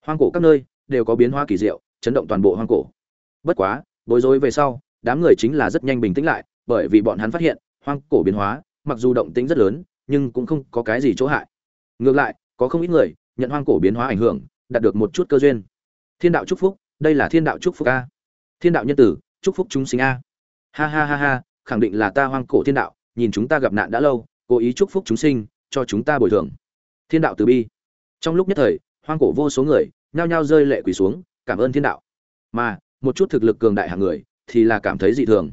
Hoang cổ các nơi, đều có biến hóa kỳ diệu, chấn động toàn bộ hoang cổ. Bất quá, bối rối về sau, đám người chính là rất nhanh bình tĩnh lại, bởi vì bọn hắn phát hiện, hoang cổ biến hóa, mặc dù động tĩnh rất lớn nhưng cũng không có cái gì chỗ hại. Ngược lại, có không ít người, nhận hoang cổ biến hóa ảnh hưởng, đạt được một chút cơ duyên. Thiên đạo chúc phúc, đây là thiên đạo chúc phúc a. Thiên đạo nhân tử, chúc phúc chúng sinh a. Ha ha ha ha, khẳng định là ta hoang cổ thiên đạo, nhìn chúng ta gặp nạn đã lâu, cố ý chúc phúc chúng sinh, cho chúng ta bồi thường. Thiên đạo từ bi. Trong lúc nhất thời, hoang cổ vô số người, nhao nhao rơi lệ quỳ xuống, cảm ơn thiên đạo. Mà, một chút thực lực cường đại hạng người, thì là cảm thấy dị thường.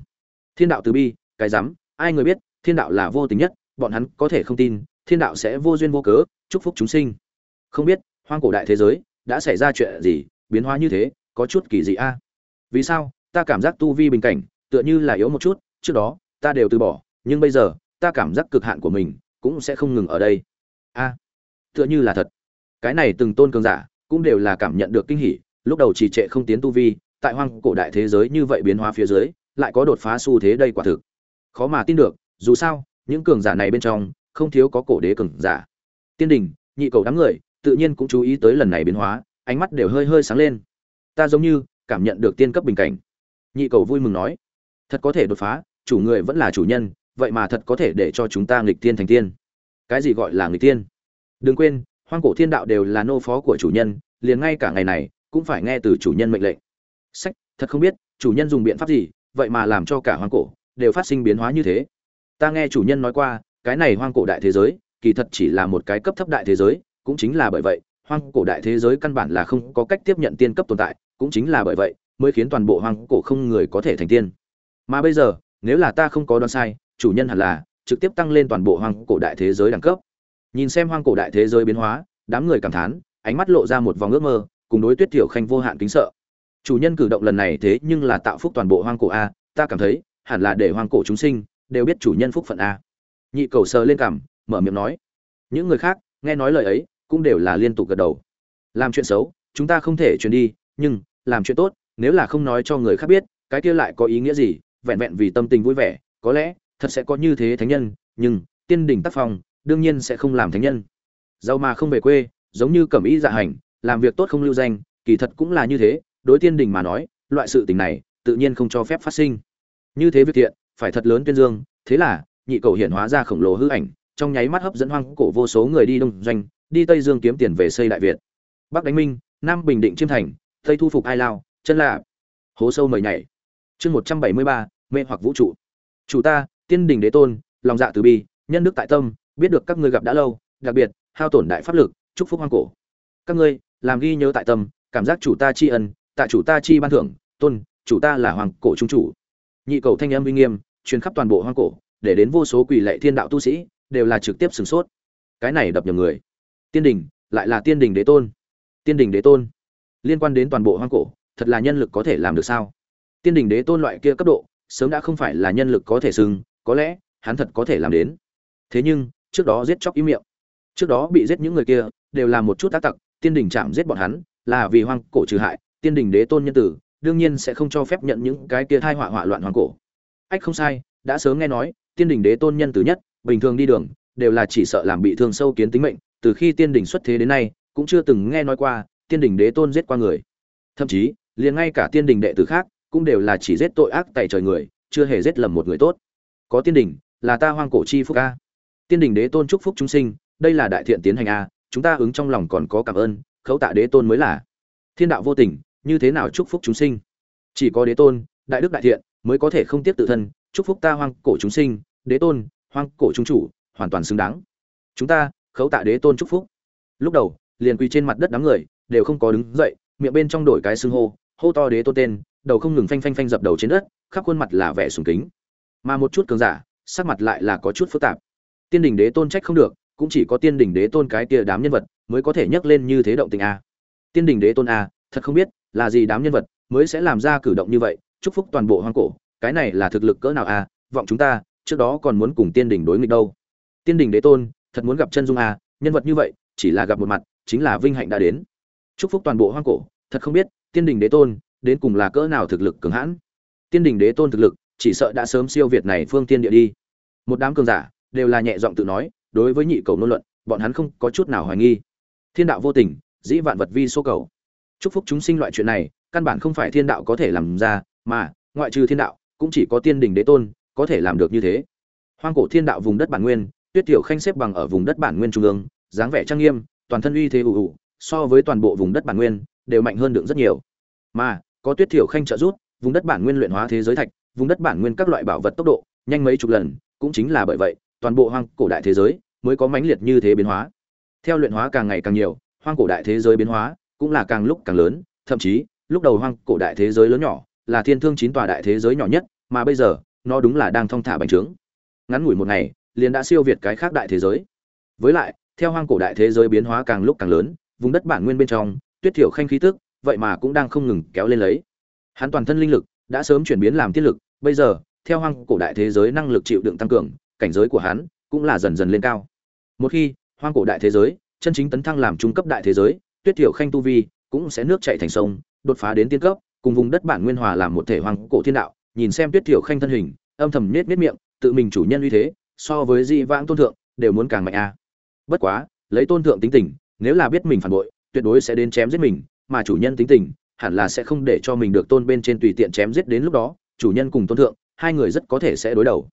Thiên đạo từ bi, cái rắm, ai người biết, thiên đạo là vô tình nhất bọn hắn có thể không tin, thiên đạo sẽ vô duyên vô cớ chúc phúc chúng sinh. Không biết, hoang cổ đại thế giới, đã xảy ra chuyện gì, biến hóa như thế, có chút kỳ dị a. À? Vì sao, ta cảm giác tu vi bình cảnh, tựa như là yếu một chút, trước đó, ta đều từ bỏ, nhưng bây giờ, ta cảm giác cực hạn của mình, cũng sẽ không ngừng ở đây. A à, tựa như là thật. Cái này từng tôn cường giả, cũng đều là cảm nhận được kinh hỉ, lúc đầu trì trệ không tiến tu vi, tại hoang cổ đại thế giới như vậy biến hóa phía dưới, lại có đột phá xu thế đây quả thực. Khó mà tin được, dù sao những cường giả này bên trong, không thiếu có cổ đế cường giả. Tiên đình, nhị cầu đám người, tự nhiên cũng chú ý tới lần này biến hóa, ánh mắt đều hơi hơi sáng lên. Ta giống như cảm nhận được tiên cấp bình cảnh. Nhị cầu vui mừng nói, thật có thể đột phá, chủ người vẫn là chủ nhân, vậy mà thật có thể để cho chúng ta nghịch tiên thành tiên. Cái gì gọi là nghịch tiên đừng quên, hoang cổ thiên đạo đều là nô phó của chủ nhân, liền ngay cả ngày này cũng phải nghe từ chủ nhân mệnh lệnh. Sách, thật không biết, chủ nhân dùng biện pháp gì, vậy mà làm cho cả hoang cổ đều phát sinh biến hóa như thế ta nghe chủ nhân nói qua, cái này hoang cổ đại thế giới, kỳ thật chỉ là một cái cấp thấp đại thế giới, cũng chính là bởi vậy, hoang cổ đại thế giới căn bản là không có cách tiếp nhận tiên cấp tồn tại, cũng chính là bởi vậy, mới khiến toàn bộ hoang cổ không người có thể thành tiên. Mà bây giờ, nếu là ta không có đoán sai, chủ nhân hẳn là trực tiếp tăng lên toàn bộ hoang cổ đại thế giới đẳng cấp. Nhìn xem hoang cổ đại thế giới biến hóa, đám người cảm thán, ánh mắt lộ ra một vòng ước mơ, cùng đối tuyết tiểu khanh vô hạn kính sợ. Chủ nhân cử động lần này thế nhưng là tạo phúc toàn bộ hoang cổ a, ta cảm thấy, hẳn là để hoang cổ chúng sinh đều biết chủ nhân phúc phận a. Nhị cầu sờ lên cằm, mở miệng nói. Những người khác, nghe nói lời ấy, cũng đều là liên tục gật đầu. Làm chuyện xấu, chúng ta không thể truyền đi, nhưng, làm chuyện tốt, nếu là không nói cho người khác biết, cái kia lại có ý nghĩa gì, vẹn vẹn vì tâm tình vui vẻ, có lẽ, thật sẽ có như thế thánh nhân, nhưng, tiên đỉnh tác phong, đương nhiên sẽ không làm thánh nhân. Giàu mà không về quê, giống như cẩm ý dạ hành, làm việc tốt không lưu danh, kỳ thật cũng là như thế, đối tiên đình mà nói, loại sự tình này, tự nhiên không cho phép phát sinh. Như thế việc thiện phải thật lớn tuyên dương, thế là, nhị cầu hiện hóa ra khổng lồ hư ảnh, trong nháy mắt hấp dẫn hoang cổ vô số người đi đông doanh, đi tây dương kiếm tiền về xây đại việt. Bắc đánh minh, nam bình định chiêm thành, tây thu phục ai lao, chân lạ hố sâu mời nhảy. Chương một trăm bảy mươi ba, mê hoặc vũ trụ. Chủ ta, tiên đình đế tôn, lòng dạ từ bi, nhân đức tại tâm, biết được các ngươi gặp đã lâu, đặc biệt, hao tổn đại pháp lực, chúc phúc hoang cổ. Các ngươi, làm ghi nhớ tại tâm, cảm giác chủ ta tri ân tại chủ ta chi ban thưởng, tôn, chủ ta là hoàng cổ trung chủ nhị cầu thanh âm uy nghiêm, truyền khắp toàn bộ hoang cổ, để đến vô số quỷ lệ thiên đạo tu sĩ, đều là trực tiếp sửng sốt. Cái này đập nhầm người. Tiên đình, lại là tiên đình đế tôn. Tiên đình đế tôn. Liên quan đến toàn bộ hoang cổ, thật là nhân lực có thể làm được sao? Tiên đình đế tôn loại kia cấp độ, sớm đã không phải là nhân lực có thể sừng, có lẽ, hắn thật có thể làm đến. Thế nhưng, trước đó giết chóc ý miệng. Trước đó bị giết những người kia, đều là một chút tác tặc, tiên đình chạm giết bọn hắn, là vì hoang cổ trừ hại, tiên đình đế tôn nhân tử đương nhiên sẽ không cho phép nhận những cái kia thai họa họa loạn hoang cổ. Ách, không sai, đã sớm nghe nói, tiên đình đế tôn nhân tử nhất, bình thường đi đường, đều là chỉ sợ làm bị thương sâu kiến tính mệnh, từ khi tiên đình xuất thế đến nay, cũng chưa từng nghe nói qua, tiên đình đế tôn giết qua người. Thậm chí, liền ngay cả tiên đình đệ tử khác, cũng đều là chỉ giết tội ác tại trời người, chưa hề giết lầm một người tốt. Có tiên đình, là ta hoang cổ chi phúc a. Tiên đình đế tôn chúc phúc chúng sinh, đây là đại thiện tiến hành a, chúng ta ứng trong lòng còn có cảm ơn, khấu tạ đế tôn mới là. Thiên đạo vô tình như thế nào chúc phúc chúng sinh? Chỉ có đế tôn, đại đức đại thiện mới có thể không tiếp tự thân, chúc phúc ta hoang cổ chúng sinh, đế tôn, hoang cổ chúng chủ, hoàn toàn xứng đáng. Chúng ta, khấu tạ đế tôn chúc phúc. Lúc đầu, liền quỳ trên mặt đất đám người, đều không có đứng dậy, miệng bên trong đổi cái xưng hô hô to đế tôn tên, đầu không ngừng phanh phanh phanh dập đầu trên đất, khắp khuôn mặt là vẻ sùng kính. Mà một chút cường giả, sắc mặt lại là có chút phức tạp. Tiên đình đế tôn trách không được, cũng chỉ có tiên đình đế tôn cái kia đám nhân vật mới có thể nhấc lên như thế động tình a. Tiên đình đế tôn a, thật không biết là gì đám nhân vật mới sẽ làm ra cử động như vậy? Chúc phúc toàn bộ hoang cổ. Cái này là thực lực cỡ nào à? Vọng chúng ta, trước đó còn muốn cùng tiên đình đối nghịch đâu. Tiên đình đế tôn, thật muốn gặp chân dung à? Nhân vật như vậy, chỉ là gặp một mặt, chính là vinh hạnh đã đến. Chúc phúc toàn bộ hoang cổ. Thật không biết, tiên đình đế tôn, đến cùng là cỡ nào thực lực cường hãn? Tiên đình đế tôn thực lực, chỉ sợ đã sớm siêu việt này phương tiên địa đi. Một đám cường giả, đều là nhẹ giọng tự nói, đối với nhị cầu nôn luận, bọn hắn không có chút nào hoài nghi. Thiên đạo vô tình, dĩ vạn vật vi số cầu chúc phúc chúng sinh loại chuyện này, căn bản không phải thiên đạo có thể làm ra, mà, ngoại trừ thiên đạo, cũng chỉ có tiên đình đế tôn, có thể làm được như thế. Hoang cổ thiên đạo vùng đất bản nguyên, tuyết tiểu khanh xếp bằng ở vùng đất bản nguyên trung ương, dáng vẻ trang nghiêm, toàn thân uy thế ủ ủ, so với toàn bộ vùng đất bản nguyên, đều mạnh hơn được rất nhiều. Mà, có tuyết tiểu khanh trợ giúp, vùng đất bản nguyên luyện hóa thế giới thạch, vùng đất bản nguyên các loại bảo vật tốc độ, nhanh mấy chục lần, cũng chính là bởi vậy, toàn bộ hoang cổ đại thế giới mới có mãnh liệt như thế biến hóa. Theo luyện hóa càng ngày càng nhiều, hoang cổ đại thế giới biến hóa cũng là càng lúc càng lớn, thậm chí, lúc đầu hoang cổ đại thế giới lớn nhỏ là thiên thương chín tòa đại thế giới nhỏ nhất, mà bây giờ, nó đúng là đang thong thả bành trướng. Ngắn ngủi một ngày, liền đã siêu việt cái khác đại thế giới. Với lại, theo hoang cổ đại thế giới biến hóa càng lúc càng lớn, vùng đất bản nguyên bên trong, tuyết thiểu khanh khí tức, vậy mà cũng đang không ngừng kéo lên lấy. Hắn toàn thân linh lực đã sớm chuyển biến làm tiết lực, bây giờ, theo hoang cổ đại thế giới năng lực chịu đựng tăng cường, cảnh giới của hắn cũng là dần dần lên cao. Một khi, hoang cổ đại thế giới, chân chính tấn thăng làm trung cấp đại thế giới tuyết thiểu khanh tu vi cũng sẽ nước chảy thành sông, đột phá đến tiên cấp, cùng vùng đất bản nguyên hòa làm một thể hoang cổ thiên đạo. Nhìn xem tuyết thiểu khanh thân hình, âm thầm nết nết miệng, tự mình chủ nhân uy thế, so với di vãng tôn thượng, đều muốn càng mạnh a. Bất quá, lấy tôn thượng tính tình, nếu là biết mình phản bội, tuyệt đối sẽ đến chém giết mình, mà chủ nhân tính tình, hẳn là sẽ không để cho mình được tôn bên trên tùy tiện chém giết đến lúc đó, chủ nhân cùng tôn thượng, hai người rất có thể sẽ đối đầu.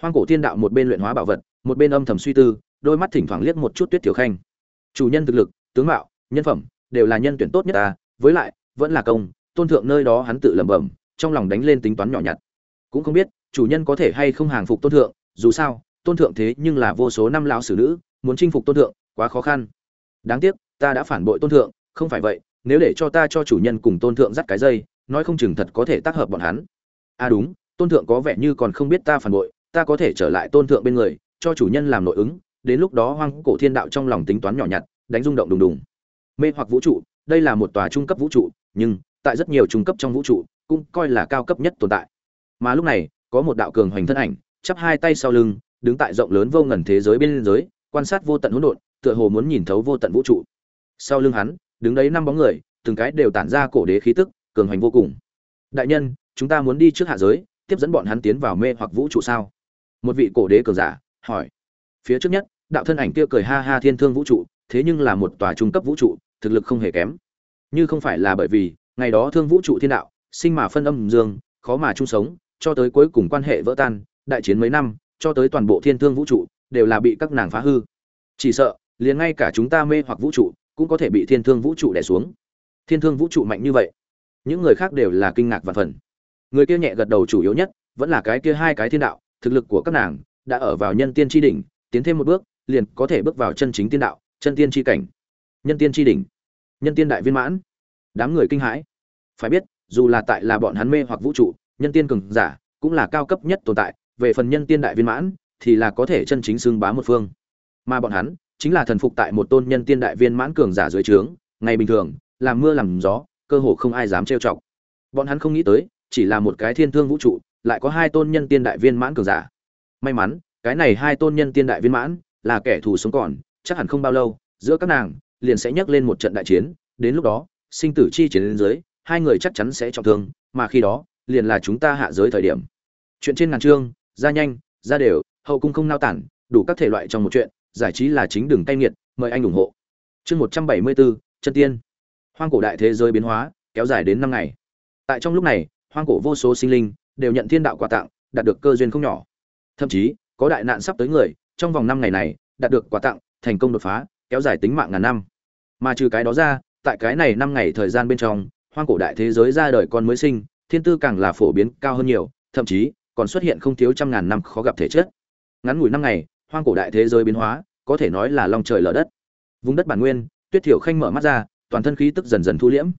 Hoang cổ thiên đạo một bên luyện hóa bảo vật, một bên âm thầm suy tư, đôi mắt thỉnh thoảng liếc một chút tuyết tiểu khanh. Chủ nhân thực lực, tướng mạo nhân phẩm, đều là nhân tuyển tốt nhất ta, với lại, vẫn là công, tôn thượng nơi đó hắn tự lẩm bẩm, trong lòng đánh lên tính toán nhỏ nhặt. Cũng không biết, chủ nhân có thể hay không hàng phục tôn thượng, dù sao, tôn thượng thế nhưng là vô số năm lão xử nữ, muốn chinh phục tôn thượng, quá khó khăn. Đáng tiếc, ta đã phản bội tôn thượng, không phải vậy, nếu để cho ta cho chủ nhân cùng tôn thượng dắt cái dây, nói không chừng thật có thể tác hợp bọn hắn. À đúng, tôn thượng có vẻ như còn không biết ta phản bội, ta có thể trở lại tôn thượng bên người, cho chủ nhân làm nội ứng, đến lúc đó hoang cổ thiên đạo trong lòng tính toán nhỏ nhặt, đánh rung động đùng đùng mê hoặc vũ trụ, đây là một tòa trung cấp vũ trụ, nhưng tại rất nhiều trung cấp trong vũ trụ cũng coi là cao cấp nhất tồn tại. Mà lúc này, có một đạo cường hoành thân ảnh, chắp hai tay sau lưng, đứng tại rộng lớn vô ngần thế giới bên giới quan sát vô tận hỗn độn, tựa hồ muốn nhìn thấu vô tận vũ trụ. Sau lưng hắn, đứng đấy năm bóng người, từng cái đều tản ra cổ đế khí tức, cường hoành vô cùng. Đại nhân, chúng ta muốn đi trước hạ giới, tiếp dẫn bọn hắn tiến vào mê hoặc vũ trụ sao? Một vị cổ đế cường giả hỏi. Phía trước nhất, đạo thân ảnh kia cười ha ha thiên thương vũ trụ, thế nhưng là một tòa trung cấp vũ trụ thực lực không hề kém. Như không phải là bởi vì, ngày đó thương vũ trụ thiên đạo, sinh mà phân âm dương, khó mà chung sống, cho tới cuối cùng quan hệ vỡ tan, đại chiến mấy năm, cho tới toàn bộ thiên thương vũ trụ, đều là bị các nàng phá hư. Chỉ sợ, liền ngay cả chúng ta mê hoặc vũ trụ, cũng có thể bị thiên thương vũ trụ đè xuống. Thiên thương vũ trụ mạnh như vậy, những người khác đều là kinh ngạc và phần. Người kia nhẹ gật đầu chủ yếu nhất, vẫn là cái kia hai cái thiên đạo, thực lực của các nàng, đã ở vào nhân tiên tri đỉnh, tiến thêm một bước, liền có thể bước vào chân chính tiên đạo, chân tiên tri cảnh nhân tiên tri đỉnh. Nhân tiên đại viên mãn. Đám người kinh hãi. Phải biết, dù là tại là bọn hắn mê hoặc vũ trụ, nhân tiên cường giả cũng là cao cấp nhất tồn tại, về phần nhân tiên đại viên mãn thì là có thể chân chính xưng bá một phương. Mà bọn hắn chính là thần phục tại một tôn nhân tiên đại viên mãn cường giả dưới trướng, ngày bình thường, làm mưa làm gió, cơ hồ không ai dám trêu chọc. Bọn hắn không nghĩ tới, chỉ là một cái thiên thương vũ trụ, lại có hai tôn nhân tiên đại viên mãn cường giả. May mắn, cái này hai tôn nhân tiên đại viên mãn là kẻ thù sống còn, chắc hẳn không bao lâu, giữa các nàng liền sẽ nhấc lên một trận đại chiến, đến lúc đó, sinh tử chi chiến đến dưới, hai người chắc chắn sẽ trọng thương, mà khi đó, liền là chúng ta hạ giới thời điểm. Chuyện trên ngàn chương ra nhanh, ra đều, hậu cung không nao tản, đủ các thể loại trong một chuyện, giải trí là chính đường tay nghiệt, mời anh ủng hộ. Chương một trăm bảy mươi bốn, chân tiên. Hoang cổ đại thế giới biến hóa, kéo dài đến năm ngày. Tại trong lúc này, hoang cổ vô số sinh linh đều nhận thiên đạo quà tặng, đạt được cơ duyên không nhỏ. Thậm chí, có đại nạn sắp tới người, trong vòng năm ngày này, đạt được quà tặng, thành công đột phá, kéo dài tính mạng ngàn năm mà trừ cái đó ra, tại cái này năm ngày thời gian bên trong, hoang cổ đại thế giới ra đời con mới sinh, thiên tư càng là phổ biến cao hơn nhiều, thậm chí còn xuất hiện không thiếu trăm ngàn năm khó gặp thể chất. Ngắn ngủi năm ngày, hoang cổ đại thế giới biến hóa, có thể nói là long trời lở đất. Vùng đất bản nguyên, tuyết thiểu khanh mở mắt ra, toàn thân khí tức dần dần thu liễm.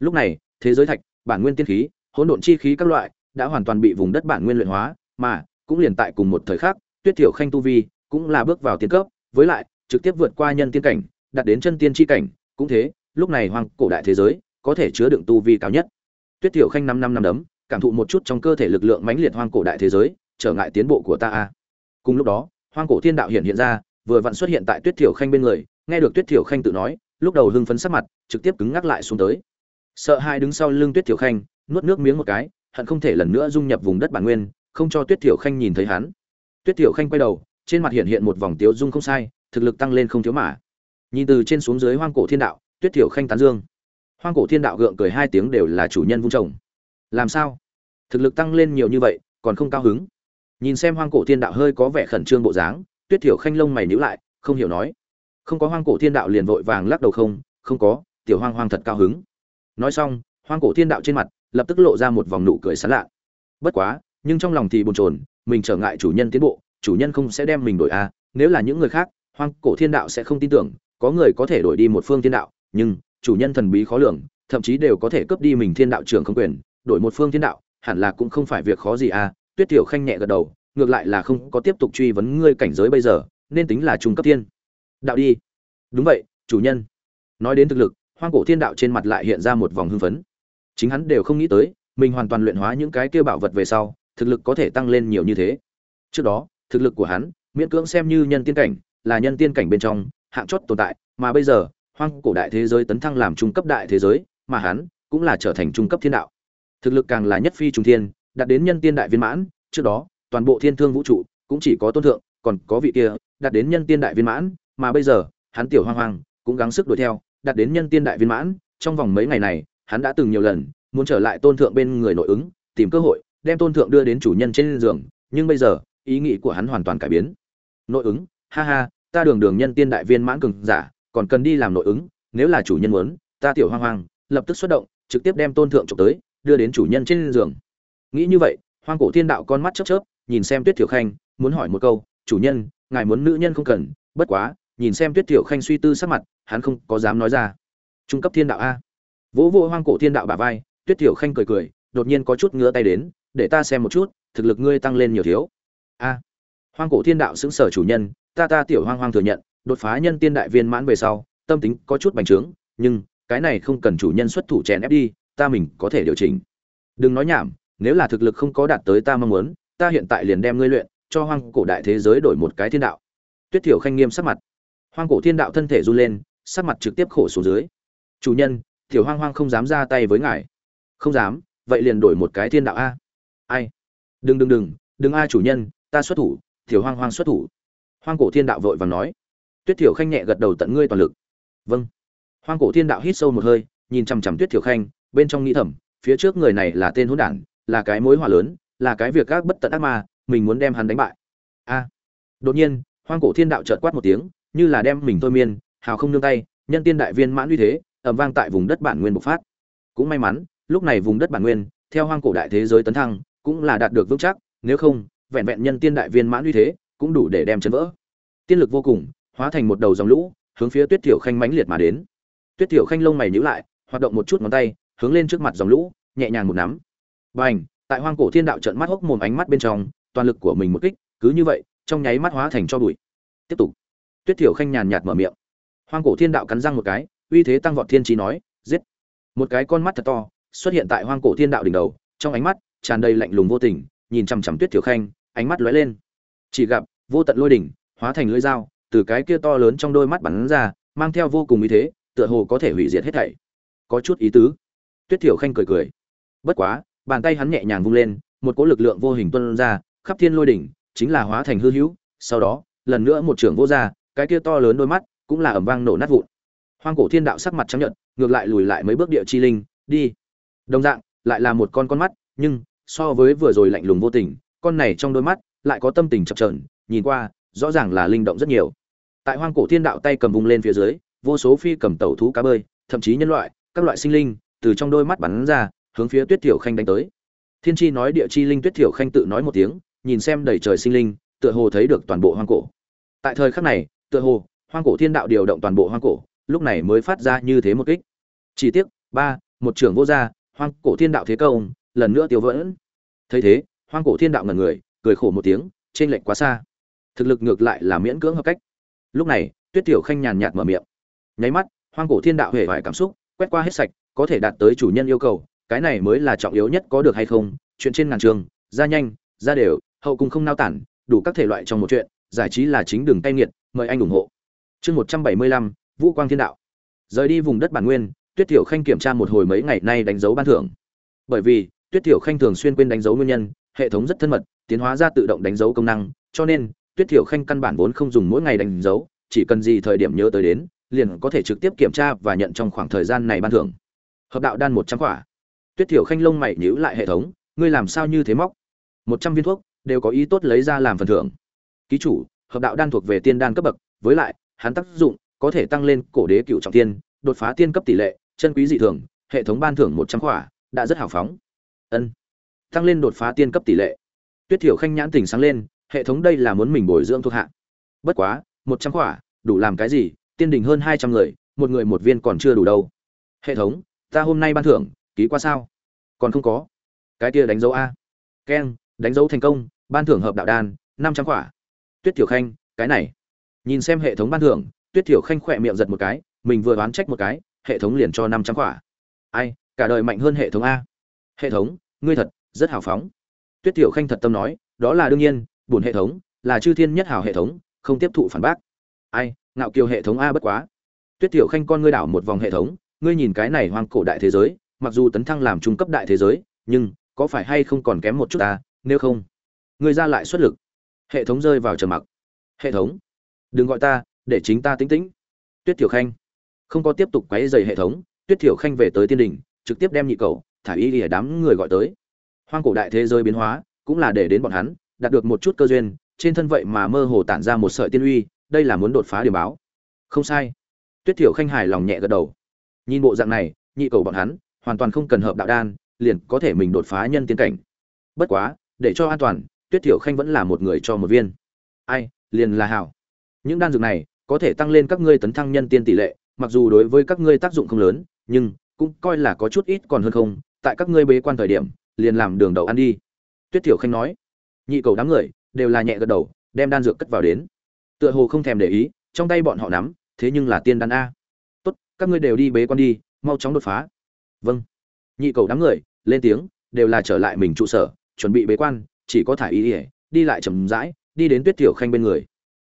Lúc này, thế giới thạch, bản nguyên tiên khí, hỗn độn chi khí các loại đã hoàn toàn bị vùng đất bản nguyên luyện hóa, mà cũng liền tại cùng một thời khắc, tuyết thiểu khanh tu vi cũng là bước vào tiến cấp, với lại trực tiếp vượt qua nhân tiên cảnh đạt đến chân tiên tri cảnh, cũng thế, lúc này hoang cổ đại thế giới có thể chứa đựng tu vi cao nhất. Tuyết thiểu khanh năm năm năm đấm, cảm thụ một chút trong cơ thể lực lượng mãnh liệt hoang cổ đại thế giới, trở ngại tiến bộ của ta a. Cùng lúc đó, hoang cổ thiên đạo hiện hiện ra, vừa vặn xuất hiện tại tuyết thiểu khanh bên người, nghe được tuyết thiểu khanh tự nói, lúc đầu hưng phấn sắc mặt, trực tiếp cứng ngắc lại xuống tới. Sợ hai đứng sau lưng tuyết thiểu khanh, nuốt nước miếng một cái, hận không thể lần nữa dung nhập vùng đất bản nguyên, không cho tuyết thiểu khanh nhìn thấy hắn. Tuyết thiểu khanh quay đầu, trên mặt hiện hiện một vòng tiếu dung không sai, thực lực tăng lên không thiếu mà nhìn từ trên xuống dưới hoang cổ thiên đạo, tuyết thiểu khanh tán dương. Hoang cổ thiên đạo gượng cười hai tiếng đều là chủ nhân vung trồng làm sao? Thực lực tăng lên nhiều như vậy, còn không cao hứng. Nhìn xem hoang cổ thiên đạo hơi có vẻ khẩn trương bộ dáng, tuyết thiểu khanh lông mày nhíu lại, không hiểu nói. Không có hoang cổ thiên đạo liền vội vàng lắc đầu không không có, tiểu hoang hoang thật cao hứng. Nói xong, hoang cổ thiên đạo trên mặt lập tức lộ ra một vòng nụ cười sán lạ. Bất quá, nhưng trong lòng thì bồn chồn, mình trở ngại chủ nhân tiến bộ, chủ nhân không sẽ đem mình đổi a, nếu là những người khác, hoang cổ thiên đạo sẽ không tin tưởng có người có thể đổi đi một phương thiên đạo, nhưng chủ nhân thần bí khó lường, thậm chí đều có thể cướp đi mình thiên đạo trưởng không quyền, đổi một phương thiên đạo, hẳn là cũng không phải việc khó gì a tuyết tiểu khanh nhẹ gật đầu, ngược lại là không có tiếp tục truy vấn ngươi cảnh giới bây giờ, nên tính là trung cấp thiên đạo đi. Đúng vậy, chủ nhân. Nói đến thực lực, hoang cổ thiên đạo trên mặt lại hiện ra một vòng hưng phấn. Chính hắn đều không nghĩ tới, mình hoàn toàn luyện hóa những cái kia bảo vật về sau, thực lực có thể tăng lên nhiều như thế. Trước đó, thực lực của hắn, miễn cưỡng xem như nhân tiên cảnh, là nhân tiên cảnh bên trong hạng chót tồn tại, mà bây giờ, hoang cổ đại thế giới tấn thăng làm trung cấp đại thế giới, mà hắn cũng là trở thành trung cấp thiên đạo. Thực lực càng là nhất phi trung thiên, đạt đến nhân tiên đại viên mãn, trước đó, toàn bộ thiên thương vũ trụ cũng chỉ có tôn thượng, còn có vị kia, đạt đến nhân tiên đại viên mãn, mà bây giờ, hắn tiểu hoang hoang, cũng gắng sức đuổi theo, đạt đến nhân tiên đại viên mãn, trong vòng mấy ngày này, hắn đã từng nhiều lần muốn trở lại tôn thượng bên người nội ứng, tìm cơ hội, đem tôn thượng đưa đến chủ nhân trên giường, nhưng bây giờ, ý nghĩ của hắn hoàn toàn cải biến. Nội ứng, ha ha ta đường đường nhân tiên đại viên mãn cường giả, còn cần đi làm nội ứng, nếu là chủ nhân muốn, ta tiểu hoang hoang, lập tức xuất động, trực tiếp đem tôn thượng chụp tới, đưa đến chủ nhân trên giường. Nghĩ như vậy, hoang cổ thiên đạo con mắt chớp chớp, nhìn xem tuyết tiểu khanh, muốn hỏi một câu, chủ nhân, ngài muốn nữ nhân không cần, bất quá, nhìn xem tuyết tiểu khanh suy tư sắc mặt, hắn không có dám nói ra. Trung cấp thiên đạo a. Vỗ vỗ hoang cổ thiên đạo bả vai, tuyết tiểu khanh cười cười, đột nhiên có chút ngứa tay đến, để ta xem một chút, thực lực ngươi tăng lên nhiều thiếu. A. Hoang cổ thiên đạo sững sở chủ nhân ta ta tiểu hoang hoang thừa nhận, đột phá nhân tiên đại viên mãn về sau, tâm tính có chút bành trướng, nhưng cái này không cần chủ nhân xuất thủ chèn ép đi, ta mình có thể điều chỉnh. Đừng nói nhảm, nếu là thực lực không có đạt tới ta mong muốn, ta hiện tại liền đem ngươi luyện, cho hoang cổ đại thế giới đổi một cái thiên đạo. Tuyết thiểu khanh nghiêm sắc mặt. Hoang cổ thiên đạo thân thể run lên, sắc mặt trực tiếp khổ xuống dưới. Chủ nhân, tiểu hoang hoang không dám ra tay với ngài. Không dám, vậy liền đổi một cái thiên đạo a. Ai? Đừng đừng đừng đừng a chủ nhân, ta xuất thủ, tiểu hoang hoang xuất thủ hoang cổ thiên đạo vội vàng nói. Tuyết thiểu khanh nhẹ gật đầu tận ngươi toàn lực. Vâng. Hoang cổ thiên đạo hít sâu một hơi, nhìn chằm chằm tuyết thiểu khanh, bên trong nghĩ thầm, phía trước người này là tên hỗn đản, là cái mối họa lớn, là cái việc các bất tận ác ma, mình muốn đem hắn đánh bại. A. Đột nhiên, hoang cổ thiên đạo chợt quát một tiếng, như là đem mình thôi miên, hào không nương tay, nhân tiên đại viên mãn uy thế, ầm vang tại vùng đất bản nguyên bộc phát. Cũng may mắn, lúc này vùng đất bản nguyên, theo hoang cổ đại thế giới tấn thăng, cũng là đạt được vững chắc, nếu không, vẹn vẹn nhân tiên đại viên mãn uy thế cũng đủ để đem chấn vỡ. Tiên lực vô cùng, hóa thành một đầu dòng lũ, hướng phía tuyết tiểu khanh mãnh liệt mà đến. Tuyết tiểu khanh lông mày nhíu lại, hoạt động một chút ngón tay, hướng lên trước mặt dòng lũ, nhẹ nhàng một nắm. Bành! Tại hoang cổ thiên đạo trận mắt hốc mồm ánh mắt bên trong, toàn lực của mình một kích, cứ như vậy, trong nháy mắt hóa thành cho bụi. Tiếp tục. Tuyết thiểu khanh nhàn nhạt mở miệng. Hoang cổ thiên đạo cắn răng một cái, uy thế tăng vọt thiên trí nói, giết! Một cái con mắt thật to, xuất hiện tại hoang cổ thiên đạo đỉnh đầu, trong ánh mắt tràn đầy lạnh lùng vô tình, nhìn chằm chằm tuyết thiểu khanh, ánh mắt lóe lên. Chỉ gặp vô tận lôi đỉnh, hóa thành lưỡi dao, từ cái kia to lớn trong đôi mắt bắn ra, mang theo vô cùng uy thế, tựa hồ có thể hủy diệt hết thảy. Có chút ý tứ. Tuyết thiểu khanh cười cười. Bất quá, bàn tay hắn nhẹ nhàng vung lên, một cỗ lực lượng vô hình tuôn ra, khắp thiên lôi đỉnh, chính là hóa thành hư hữu. Sau đó, lần nữa một trưởng vô ra, cái kia to lớn đôi mắt cũng là ầm vang nổ nát vụn. Hoang cổ thiên đạo sắc mặt trắng nhợt, ngược lại lùi lại mấy bước địa chi linh, đi. Đồng dạng, lại là một con con mắt, nhưng so với vừa rồi lạnh lùng vô tình, con này trong đôi mắt lại có tâm tình chập chờn nhìn qua, rõ ràng là linh động rất nhiều. Tại hoang cổ thiên đạo tay cầm vùng lên phía dưới, vô số phi cầm tẩu thú cá bơi, thậm chí nhân loại, các loại sinh linh, từ trong đôi mắt bắn ra, hướng phía tuyết thiểu khanh đánh tới. Thiên chi nói địa chi linh tuyết thiểu khanh tự nói một tiếng, nhìn xem đầy trời sinh linh, tựa hồ thấy được toàn bộ hoang cổ. Tại thời khắc này, tựa hồ, hoang cổ thiên đạo điều động toàn bộ hoang cổ, lúc này mới phát ra như thế một kích. Chỉ tiếc, ba, một trưởng vô gia, hoang cổ thiên đạo thế công, lần nữa tiêu vẫn thấy thế, hoang cổ thiên đạo ngần người, cười khổ một tiếng trên lệnh quá xa thực lực ngược lại là miễn cưỡng hợp cách. Lúc này, tuyết tiểu khanh nhàn nhạt mở miệng. Nháy mắt, hoang cổ thiên đạo hề vải cảm xúc, quét qua hết sạch, có thể đạt tới chủ nhân yêu cầu, cái này mới là trọng yếu nhất có được hay không, chuyện trên ngàn trường, ra nhanh, ra đều, hậu cùng không nao tản, đủ các thể loại trong một chuyện, giải trí là chính đường tay nghiệt, mời anh ủng hộ. Chương một trăm bảy mươi lăm, vũ quang thiên đạo. Rời đi vùng đất bản nguyên, tuyết tiểu khanh kiểm tra một hồi mấy ngày nay đánh dấu ban thưởng. Bởi vì, tuyết tiểu khanh thường xuyên quên đánh dấu nguyên nhân, hệ thống rất thân mật, tiến hóa ra tự động đánh dấu công năng, cho nên tuyết Thiểu khanh căn bản vốn không dùng mỗi ngày đánh dấu, chỉ cần gì thời điểm nhớ tới đến, liền có thể trực tiếp kiểm tra và nhận trong khoảng thời gian này ban thưởng. Hợp đạo đan một trăm quả. Tuyết Thiểu khanh lông mày nhíu lại hệ thống, ngươi làm sao như thế móc? Một trăm viên thuốc, đều có ý tốt lấy ra làm phần thưởng. Ký chủ, hợp đạo đan thuộc về tiên đan cấp bậc, với lại, hắn tác dụng, có thể tăng lên cổ đế cựu trọng tiên, đột phá tiên cấp tỷ lệ, chân quý dị thường, hệ thống ban thưởng một trăm quả, đã rất hào phóng. Ân. Tăng lên đột phá tiên cấp tỷ lệ. Tuyết thiểu khanh nhãn tình sáng lên hệ thống đây là muốn mình bồi dưỡng thuộc hạ. Bất quá, một trăm quả đủ làm cái gì? Tiên đình hơn hai trăm người, một người một viên còn chưa đủ đâu. Hệ thống, ta hôm nay ban thưởng, ký qua sao? Còn không có. Cái kia đánh dấu a. Keng, đánh dấu thành công, ban thưởng hợp đạo đan, năm trăm quả tuyết thiểu khanh, cái này. Nhìn xem hệ thống ban thưởng, tuyết thiểu khanh khỏe miệng giật một cái, mình vừa đoán trách một cái, hệ thống liền cho năm trăm quả ai, cả đời mạnh hơn hệ thống a. Hệ thống, ngươi thật, rất hào phóng. Tuyết thiểu khanh thật tâm nói, đó là đương nhiên bổn hệ thống, là chư thiên nhất hảo hệ thống, không tiếp thụ phản bác. Ai, ngạo kiều hệ thống a bất quá. Tuyết tiểu khanh con ngươi đảo một vòng hệ thống, ngươi nhìn cái này hoang cổ đại thế giới, mặc dù tấn thăng làm trung cấp đại thế giới, nhưng, có phải hay không còn kém một chút ta, nếu không? Ngươi ra lại xuất lực. Hệ thống rơi vào trầm mặc. Hệ thống, đừng gọi ta, để chính ta tính tĩnh. Tuyết tiểu khanh, không có tiếp tục quấy dày hệ thống, tuyết thiểu khanh về tới tiên đình trực tiếp đem nhị cầu, thả y lìa đám người gọi tới. Hoang cổ đại thế giới biến hóa, cũng là để đến bọn hắn đạt được một chút cơ duyên, trên thân vậy mà mơ hồ tản ra một sợi tiên uy, đây là muốn đột phá điểm báo. Không sai. Tuyết thiểu khanh hài lòng nhẹ gật đầu. Nhìn bộ dạng này, nhị cầu bọn hắn, hoàn toàn không cần hợp đạo đan, liền có thể mình đột phá nhân tiên cảnh. Bất quá, để cho an toàn, tuyết thiểu khanh vẫn là một người cho một viên. Ai, liền là hảo. Những đan dược này, có thể tăng lên các ngươi tấn thăng nhân tiên tỷ lệ, mặc dù đối với các ngươi tác dụng không lớn, nhưng cũng coi là có chút ít còn hơn không, tại các ngươi bế quan thời điểm, liền làm đường đầu ăn đi. Tuyết thiểu khanh nói nhị cầu đám người đều là nhẹ gật đầu, đem đan dược cất vào đến. Tựa hồ không thèm để ý, trong tay bọn họ nắm, thế nhưng là tiên đan a. Tốt, các ngươi đều đi bế quan đi, mau chóng đột phá. Vâng. Nhị cầu đám người lên tiếng, đều là trở lại mình trụ sở, chuẩn bị bế quan, chỉ có thả y ỉa đi lại chầm rãi, đi đến tuyết Tiểu khanh bên người.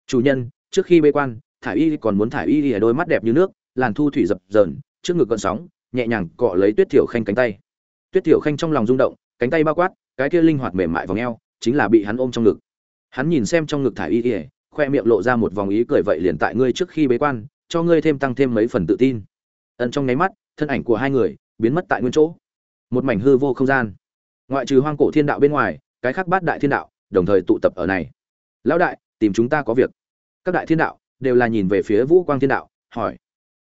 Chủ nhân, trước khi bế quan thả y còn muốn thả y ỉa đôi mắt đẹp như nước, làn thu thủy dập dờn, trước ngực gọn sóng, nhẹ nhàng cọ lấy tuyết Tiểu khanh cánh tay. Tuyết Tiểu khanh trong lòng rung động, cánh tay bao quát, cái kia linh hoạt mềm mại vòng eo chính là bị hắn ôm trong ngực. Hắn nhìn xem trong ngực thả y ỉa khoe miệng lộ ra một vòng ý cười vậy liền tại ngươi trước khi bế quan, cho ngươi thêm tăng thêm mấy phần tự tin. Ẩn trong nháy mắt, thân ảnh của hai người biến mất tại nguyên chỗ. Một mảnh hư vô không gian. Ngoại trừ hoang cổ thiên đạo bên ngoài, cái khác bát đại thiên đạo đồng thời tụ tập ở này. Lão đại, tìm chúng ta có việc. Các đại thiên đạo đều là nhìn về phía vũ quang thiên đạo, hỏi.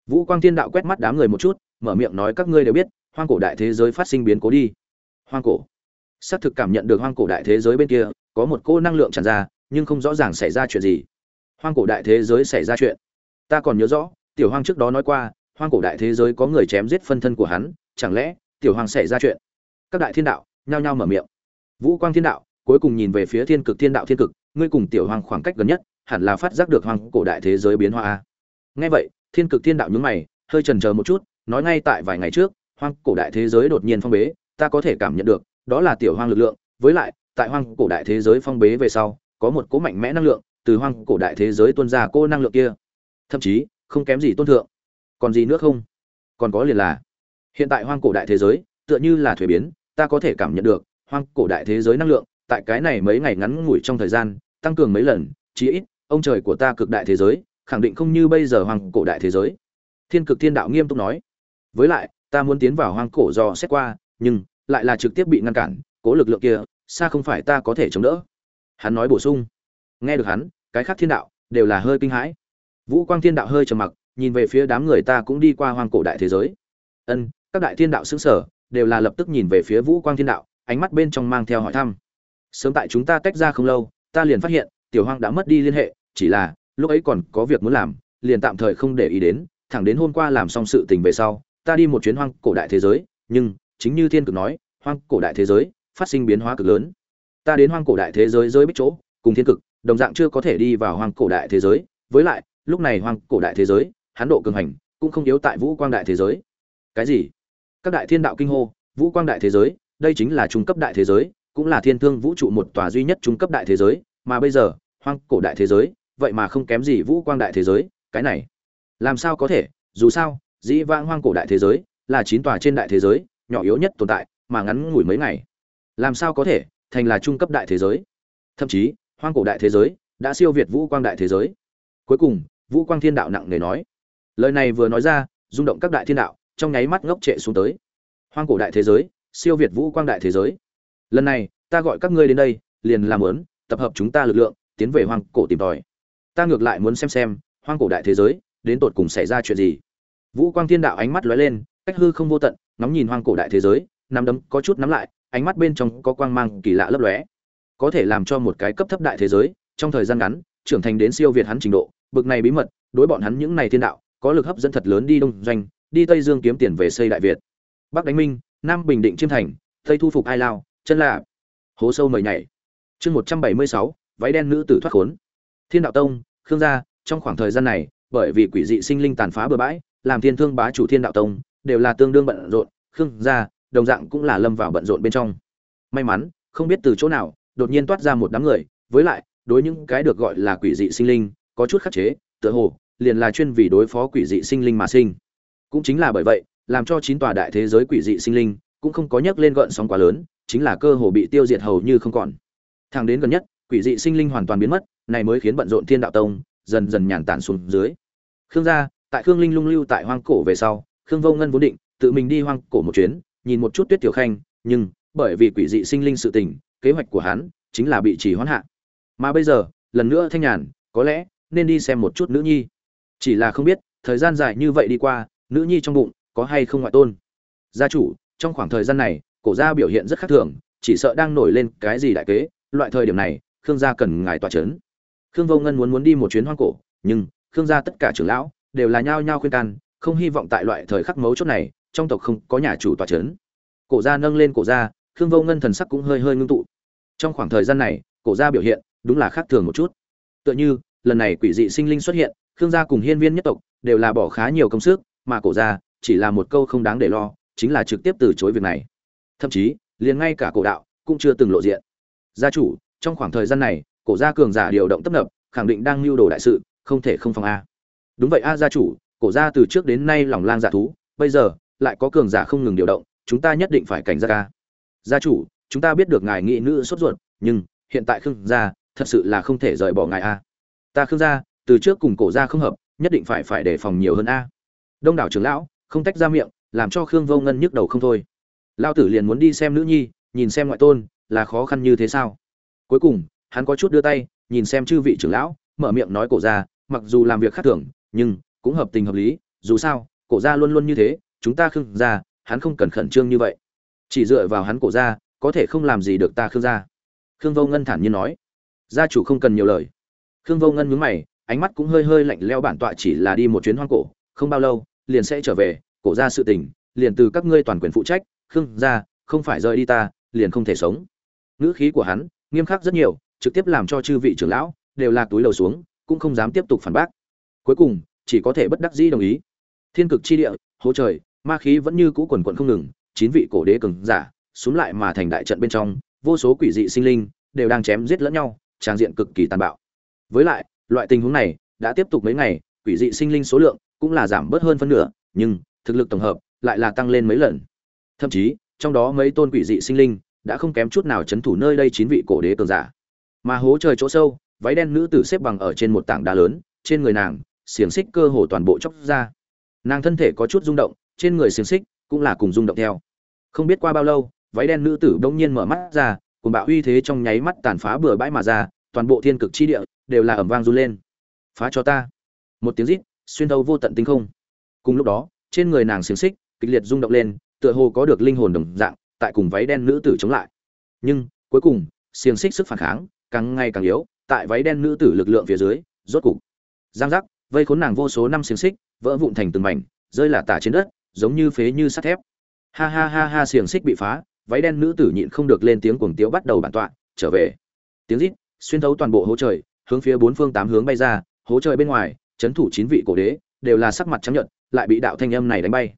Vũ quang thiên đạo quét mắt đám người một chút, mở miệng nói các ngươi đều biết, hoang cổ đại thế giới phát sinh biến cố đi. Hoang cổ xác thực cảm nhận được hoang cổ đại thế giới bên kia, có một cô năng lượng tràn ra, nhưng không rõ ràng xảy ra chuyện gì. Hoang cổ đại thế giới xảy ra chuyện. Ta còn nhớ rõ, tiểu hoang trước đó nói qua, hoang cổ đại thế giới có người chém giết phân thân của hắn, chẳng lẽ, tiểu hoang xảy ra chuyện? Các đại thiên đạo, nhao nhao mở miệng. Vũ quang thiên đạo, cuối cùng nhìn về phía thiên cực thiên đạo thiên cực, ngươi cùng tiểu hoang khoảng cách gần nhất, hẳn là phát giác được hoang cổ đại thế giới biến hóa ngay vậy, thiên cực thiên đạo nhúng mày, hơi chần chờ một chút, nói ngay tại vài ngày trước, hoang cổ đại thế giới đột nhiên phong bế, ta có thể cảm nhận được đó là tiểu hoang lực lượng, với lại, tại hoang cổ đại thế giới phong bế về sau, có một cỗ mạnh mẽ năng lượng, từ hoang cổ đại thế giới tuôn ra cô năng lượng kia. Thậm chí, không kém gì tôn thượng. Còn gì nữa không? Còn có liền là, hiện tại hoang cổ đại thế giới, tựa như là thuế biến, ta có thể cảm nhận được, hoang cổ đại thế giới năng lượng, tại cái này mấy ngày ngắn ngủi trong thời gian, tăng cường mấy lần, chí ít, ông trời của ta cực đại thế giới, khẳng định không như bây giờ hoang cổ đại thế giới. Thiên cực thiên đạo nghiêm túc nói. Với lại, ta muốn tiến vào hoang cổ do xét qua, nhưng lại là trực tiếp bị ngăn cản, cố lực lượng kia, xa không phải ta có thể chống đỡ. Hắn nói bổ sung. Nghe được hắn, cái khác thiên đạo, đều là hơi kinh hãi. Vũ quang thiên đạo hơi trầm mặc, nhìn về phía đám người ta cũng đi qua hoang cổ đại thế giới. Ân, các đại thiên đạo xứng sở, đều là lập tức nhìn về phía vũ quang thiên đạo, ánh mắt bên trong mang theo hỏi thăm. Sớm tại chúng ta tách ra không lâu, ta liền phát hiện, tiểu hoang đã mất đi liên hệ, chỉ là, lúc ấy còn có việc muốn làm, liền tạm thời không để ý đến, thẳng đến hôm qua làm xong sự tình về sau, ta đi một chuyến hoang cổ đại thế giới, nhưng chính như thiên cực nói hoang cổ đại thế giới phát sinh biến hóa cực lớn ta đến hoang cổ đại thế giới giới bích chỗ cùng thiên cực đồng dạng chưa có thể đi vào hoang cổ đại thế giới với lại lúc này hoang cổ đại thế giới hán độ cường hành cũng không yếu tại vũ quang đại thế giới cái gì các đại thiên đạo kinh hô vũ quang đại thế giới đây chính là trung cấp đại thế giới cũng là thiên thương vũ trụ một tòa duy nhất trung cấp đại thế giới mà bây giờ hoang cổ đại thế giới vậy mà không kém gì vũ quang đại thế giới cái này làm sao có thể dù sao dĩ vãng hoang cổ đại thế giới là chín tòa trên đại thế giới nhỏ yếu nhất tồn tại mà ngắn ngủi mấy ngày. Làm sao có thể thành là trung cấp đại thế giới? Thậm chí, hoang cổ đại thế giới đã siêu việt vũ quang đại thế giới. Cuối cùng, vũ quang thiên đạo nặng nề nói. Lời này vừa nói ra, rung động các đại thiên đạo trong nháy mắt ngốc trệ xuống tới. Hoang cổ đại thế giới siêu việt vũ quang đại thế giới. Lần này, ta gọi các ngươi đến đây, liền làm lớn tập hợp chúng ta lực lượng, tiến về hoang cổ tìm tòi. Ta ngược lại muốn xem xem, hoang cổ đại thế giới đến tột cùng xảy ra chuyện gì. Vũ quang thiên đạo ánh mắt lóe lên, cách hư không vô tận ngóng nhìn hoang cổ đại thế giới, nắm đấm có chút nắm lại, ánh mắt bên trong có quang mang kỳ lạ lấp lóe. Có thể làm cho một cái cấp thấp đại thế giới, trong thời gian ngắn, trưởng thành đến siêu việt hắn trình độ, bực này bí mật, đối bọn hắn những này thiên đạo, có lực hấp dẫn thật lớn đi đông doanh, đi tây dương kiếm tiền về xây đại việt. Bắc đánh minh, nam bình định chiêm thành, tây thu phục ai lao, chân lạ hố sâu mời nhảy. Chương một trăm bảy mươi sáu, váy đen nữ tử thoát khốn. Thiên đạo tông, khương gia, trong khoảng thời gian này, bởi vì quỷ dị sinh linh tàn phá bừa bãi, làm thiên thương bá chủ thiên đạo tông đều là tương đương bận rộn, khương gia, đồng dạng cũng là lâm vào bận rộn bên trong. May mắn, không biết từ chỗ nào, đột nhiên toát ra một đám người, với lại, đối những cái được gọi là quỷ dị sinh linh, có chút khắc chế, tựa hồ, liền là chuyên vì đối phó quỷ dị sinh linh mà sinh. Cũng chính là bởi vậy, làm cho chín tòa đại thế giới quỷ dị sinh linh, cũng không có nhắc lên gợn sóng quá lớn, chính là cơ hồ bị tiêu diệt hầu như không còn. Thang đến gần nhất, quỷ dị sinh linh hoàn toàn biến mất, này mới khiến bận rộn thiên đạo tông dần dần nhàn tản xuống dưới. Khương gia, tại khương linh lung lưu tại hoang cổ về sau khương vô ngân vốn định, tự mình đi hoang cổ một chuyến, nhìn một chút tuyết tiểu khanh, nhưng bởi vì quỷ dị sinh linh sự tình, kế hoạch của hắn chính là bị chỉ hoãn hạ. Mà bây giờ, lần nữa thanh nhàn, có lẽ nên đi xem một chút nữ nhi. Chỉ là không biết, thời gian dài như vậy đi qua, nữ nhi trong bụng có hay không ngoại tôn? Gia chủ, trong khoảng thời gian này, cổ gia biểu hiện rất khác thường, chỉ sợ đang nổi lên cái gì đại kế, loại thời điểm này, khương gia cần ngài tỏa chấn. Khương vô ngân muốn muốn đi một chuyến hoang cổ, nhưng khương gia tất cả trưởng lão đều là nhao nhao khuyên can không hy vọng tại loại thời khắc mấu chốt này, trong tộc không có nhà chủ tòa chấn. Cổ gia nâng lên cổ gia, khương vô ngân thần sắc cũng hơi hơi ngưng tụ. Trong khoảng thời gian này, cổ gia biểu hiện đúng là khác thường một chút. Tựa như, lần này quỷ dị sinh linh xuất hiện, khương gia cùng hiên viên nhất tộc đều là bỏ khá nhiều công sức, mà cổ gia chỉ là một câu không đáng để lo, chính là trực tiếp từ chối việc này. Thậm chí, liền ngay cả cổ đạo cũng chưa từng lộ diện. Gia chủ, trong khoảng thời gian này, cổ gia cường giả điều động tấp nập, khẳng định đang lưu đồ đại sự, không thể không phòng a. Đúng vậy a, gia chủ cổ gia từ trước đến nay lòng lang dạ thú, bây giờ, lại có cường giả không ngừng điều động, chúng ta nhất định phải cảnh giác ca gia chủ, chúng ta biết được ngài nghị nữ sốt ruột, nhưng, hiện tại khương gia, thật sự là không thể rời bỏ ngài a. Ta khương gia, từ trước cùng cổ gia không hợp, nhất định phải phải đề phòng nhiều hơn a. Đông đảo trưởng lão, không tách ra miệng, làm cho khương vô ngân nhức đầu không thôi. Lao tử liền muốn đi xem nữ nhi, nhìn xem ngoại tôn, là khó khăn như thế sao? Cuối cùng, hắn có chút đưa tay, nhìn xem chư vị trưởng lão, mở miệng nói cổ gia, mặc dù làm việc khác thường, nhưng cũng hợp tình hợp lý, dù sao, cổ gia luôn luôn như thế, chúng ta khương gia, hắn không cần khẩn trương như vậy. Chỉ dựa vào hắn cổ gia, có thể không làm gì được ta khương gia. Khương vô ngân thản nhiên nói. Gia chủ không cần nhiều lời. Khương vô ngân nhướng mày, ánh mắt cũng hơi hơi lạnh leo bản tọa chỉ là đi một chuyến hoang cổ, không bao lâu, liền sẽ trở về, cổ gia sự tình, liền từ các ngươi toàn quyền phụ trách, khương gia, không phải rời đi ta, liền không thể sống. Ngữ khí của hắn, nghiêm khắc rất nhiều, trực tiếp làm cho chư vị trưởng lão, đều là túi lầu xuống, cũng không dám tiếp tục phản bác. Cuối cùng chỉ có thể bất đắc dĩ đồng ý. Thiên cực chi địa, hố trời, ma khí vẫn như cũ quần quận không ngừng, chín vị cổ đế cường giả xuống lại mà thành đại trận bên trong, vô số quỷ dị sinh linh, đều đang chém giết lẫn nhau, trang diện cực kỳ tàn bạo. Với lại, loại tình huống này đã tiếp tục mấy ngày, quỷ dị sinh linh số lượng cũng là giảm bớt hơn phân nửa, nhưng thực lực tổng hợp lại là tăng lên mấy lần. Thậm chí, trong đó mấy tôn quỷ dị sinh linh đã không kém chút nào chấn thủ nơi đây chín vị cổ đế cường giả. Mà hố trời chỗ sâu, váy đen nữ tử xếp bằng ở trên một tảng đá lớn, trên người nàng xiềng xích cơ hồ toàn bộ chóc ra. Nàng thân thể có chút rung động, trên người xiềng xích cũng là cùng rung động theo. Không biết qua bao lâu, váy đen nữ tử bỗng nhiên mở mắt ra cùng bạo uy thế trong nháy mắt tàn phá bừa bãi mà ra, toàn bộ thiên cực chi địa đều là ẩm vang run lên. Phá cho ta! Một tiếng rít, xuyên thấu vô tận tinh không. Cùng lúc đó, trên người nàng xiềng xích kịch liệt rung động lên, tựa hồ có được linh hồn đồng dạng, tại cùng váy đen nữ tử chống lại. Nhưng, cuối cùng, xiềng xích sức phản kháng càng ngày càng yếu, tại váy đen nữ tử lực lượng phía dưới, rốt cục, giang giác vây khốn nàng vô số năm xiềng xích, vỡ vụn thành từng mảnh, rơi là tả trên đất, giống như phế như sắt thép. Ha ha ha ha, xiềng xích bị phá, váy đen nữ tử nhịn không được lên tiếng cuồng tiếu bắt đầu bản tọa, trở về. Tiếng rít, xuyên thấu toàn bộ hố trời, hướng phía bốn phương tám hướng bay ra, hố trời bên ngoài, chấn thủ chín vị cổ đế, đều là sắc mặt trắng nhợt, lại bị đạo thanh âm này đánh bay.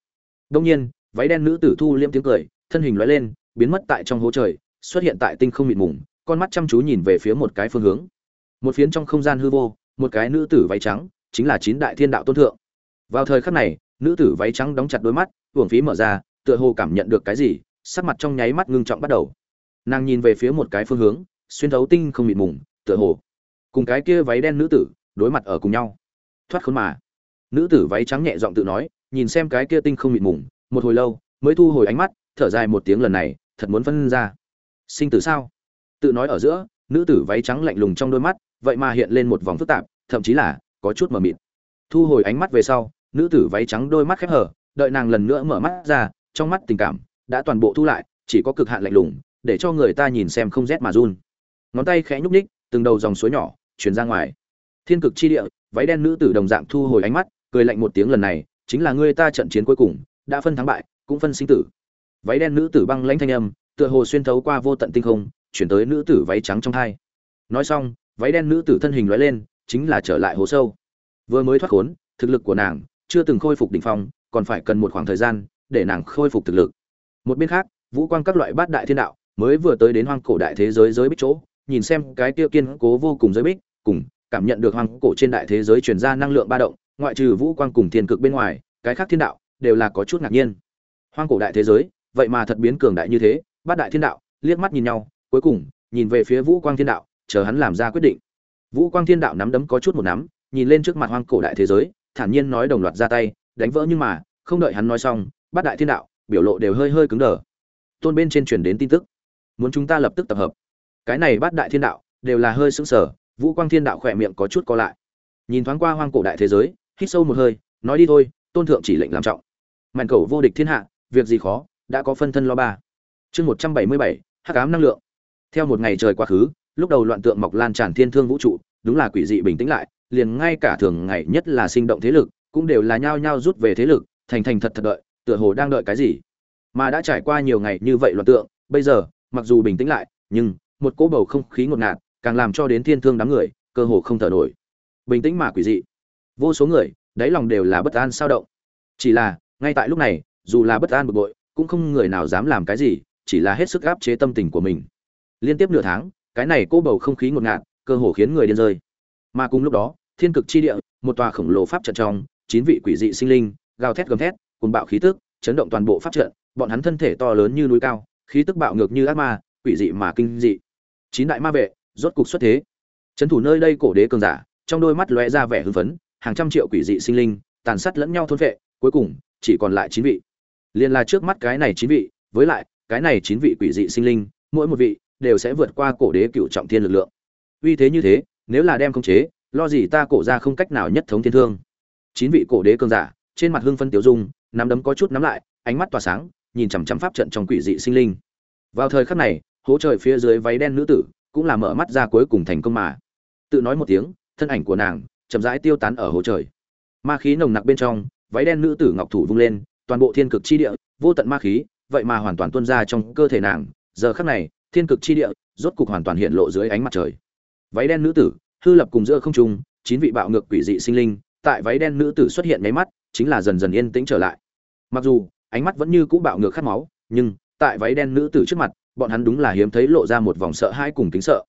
Đông nhiên, váy đen nữ tử thu liêm tiếng cười, thân hình lóe lên, biến mất tại trong hố trời, xuất hiện tại tinh không mịt mùng, con mắt chăm chú nhìn về phía một cái phương hướng. Một phiến trong không gian hư vô, một cái nữ tử váy trắng chính là chín đại thiên đạo tôn thượng. Vào thời khắc này, nữ tử váy trắng đóng chặt đôi mắt uổng phí mở ra, tựa hồ cảm nhận được cái gì, sắc mặt trong nháy mắt ngưng trọng bắt đầu. Nàng nhìn về phía một cái phương hướng, xuyên thấu tinh không mịt mùng, tựa hồ. Cùng cái kia váy đen nữ tử, đối mặt ở cùng nhau. Thoát khốn mà. Nữ tử váy trắng nhẹ giọng tự nói, nhìn xem cái kia tinh không mịt mùng, một hồi lâu, mới thu hồi ánh mắt, thở dài một tiếng lần này, thật muốn phân ra. Sinh tử sao? Tự nói ở giữa, nữ tử váy trắng lạnh lùng trong đôi mắt, vậy mà hiện lên một vòng phức tạp, thậm chí là có chút mờ mịt. Thu hồi ánh mắt về sau, nữ tử váy trắng đôi mắt khép hở đợi nàng lần nữa mở mắt ra, trong mắt tình cảm đã toàn bộ thu lại, chỉ có cực hạn lạnh lùng, để cho người ta nhìn xem không rét mà run. Ngón tay khẽ nhúc ních từng đầu dòng suối nhỏ chuyển ra ngoài. Thiên cực chi địa, váy đen nữ tử đồng dạng thu hồi ánh mắt, cười lạnh một tiếng lần này, chính là ngươi ta trận chiến cuối cùng, đã phân thắng bại, cũng phân sinh tử. Váy đen nữ tử băng lãnh thanh âm, tựa hồ xuyên thấu qua vô tận tinh không, chuyển tới nữ tử váy trắng trong hai. Nói xong, váy đen nữ tử thân hình lóe lên chính là trở lại hố sâu. Vừa mới thoát khốn, thực lực của nàng chưa từng khôi phục đỉnh phong, còn phải cần một khoảng thời gian để nàng khôi phục thực lực. Một bên khác, vũ quang các loại bát đại thiên đạo mới vừa tới đến hoang cổ đại thế giới giới bích chỗ, nhìn xem cái tiêu kiên cố vô cùng giới bích, cùng cảm nhận được hoang cổ trên đại thế giới truyền ra năng lượng ba động, ngoại trừ vũ quang cùng thiên cực bên ngoài, cái khác thiên đạo đều là có chút ngạc nhiên. Hoang cổ đại thế giới, vậy mà thật biến cường đại như thế, bát đại thiên đạo, liếc mắt nhìn nhau, cuối cùng nhìn về phía vũ quang thiên đạo, chờ hắn làm ra quyết định vũ quang thiên đạo nắm đấm có chút một nắm, nhìn lên trước mặt hoang cổ đại thế giới, thản nhiên nói đồng loạt ra tay, đánh vỡ nhưng mà, không đợi hắn nói xong, bát đại thiên đạo, biểu lộ đều hơi hơi cứng đờ. Tôn bên trên truyền đến tin tức. Muốn chúng ta lập tức tập hợp. Cái này bát đại thiên đạo, đều là hơi sững sờ, vũ quang thiên đạo khỏe miệng có chút co lại. Nhìn thoáng qua hoang cổ đại thế giới, hít sâu một hơi, nói đi thôi, tôn thượng chỉ lệnh làm trọng. Màn cầu vô địch thiên hạ, việc gì khó, đã có phân thân lo ba. Chương một trăm bảy mươi bảy, hắc ám năng lượng. Theo một ngày trời quá khứ lúc đầu loạn tượng mọc lan tràn thiên thương vũ trụ, đúng là quỷ dị bình tĩnh lại, liền ngay cả thường ngày nhất là sinh động thế lực, cũng đều là nhao nhao rút về thế lực, thành thành thật thật đợi, tựa hồ đang đợi cái gì. Mà đã trải qua nhiều ngày như vậy loạn tượng, bây giờ, mặc dù bình tĩnh lại, nhưng, một cỗ bầu không khí ngột ngạt, càng làm cho đến thiên thương đám người, cơ hồ không thở nổi. Bình tĩnh mà quỷ dị. Vô số người, đáy lòng đều là bất an sao động. Chỉ là, ngay tại lúc này, dù là bất an bực bội, cũng không người nào dám làm cái gì, chỉ là hết sức áp chế tâm tình của mình. Liên tiếp nửa tháng cái này cô bầu không khí ngột ngạt, cơ hồ khiến người điên rơi. Mà cùng lúc đó, thiên cực chi địa, một tòa khổng lồ pháp trận trong, chín vị quỷ dị sinh linh, gào thét gầm thét cùng bạo khí tức, chấn động toàn bộ pháp trận, bọn hắn thân thể to lớn như núi cao, khí tức bạo ngược như ác ma, quỷ dị mà kinh dị. Chín đại ma vệ, rốt cục xuất thế. Trấn thủ nơi đây cổ đế cường giả, trong đôi mắt lóe ra vẻ hưng phấn, hàng trăm triệu quỷ dị sinh linh, tàn sát lẫn nhau thôn vệ, cuối cùng, chỉ còn lại chín vị. Liền là trước mắt cái này chín vị, với lại, cái này chín vị quỷ dị sinh linh, mỗi một vị đều sẽ vượt qua cổ đế cựu trọng thiên lực lượng. Uy thế như thế, nếu là đem khống chế, lo gì ta cổ ra không cách nào nhất thống thiên thương. Chín vị cổ đế cường giả, trên mặt hưng phân tiểu dung, nắm đấm có chút nắm lại, ánh mắt tỏa sáng, nhìn chằm chằm pháp trận trong quỷ dị sinh linh. Vào thời khắc này, hố trời phía dưới váy đen nữ tử cũng là mở mắt ra cuối cùng thành công mà. Tự nói một tiếng, thân ảnh của nàng chậm rãi tiêu tán ở hố trời. Ma khí nồng nặc bên trong, váy đen nữ tử ngọc thủ vung lên, toàn bộ thiên cực chi địa, vô tận ma khí, vậy mà hoàn toàn tuôn ra trong cơ thể nàng. Giờ khắc này thiên cực chi địa, rốt cục hoàn toàn hiện lộ dưới ánh mặt trời. Váy đen nữ tử, hư lập cùng giữa không trung, chín vị bạo ngược quỷ dị sinh linh, tại váy đen nữ tử xuất hiện nháy mắt, chính là dần dần yên tĩnh trở lại. Mặc dù, ánh mắt vẫn như cũ bạo ngược khát máu, nhưng, tại váy đen nữ tử trước mặt, bọn hắn đúng là hiếm thấy lộ ra một vòng sợ hãi cùng kính sợ.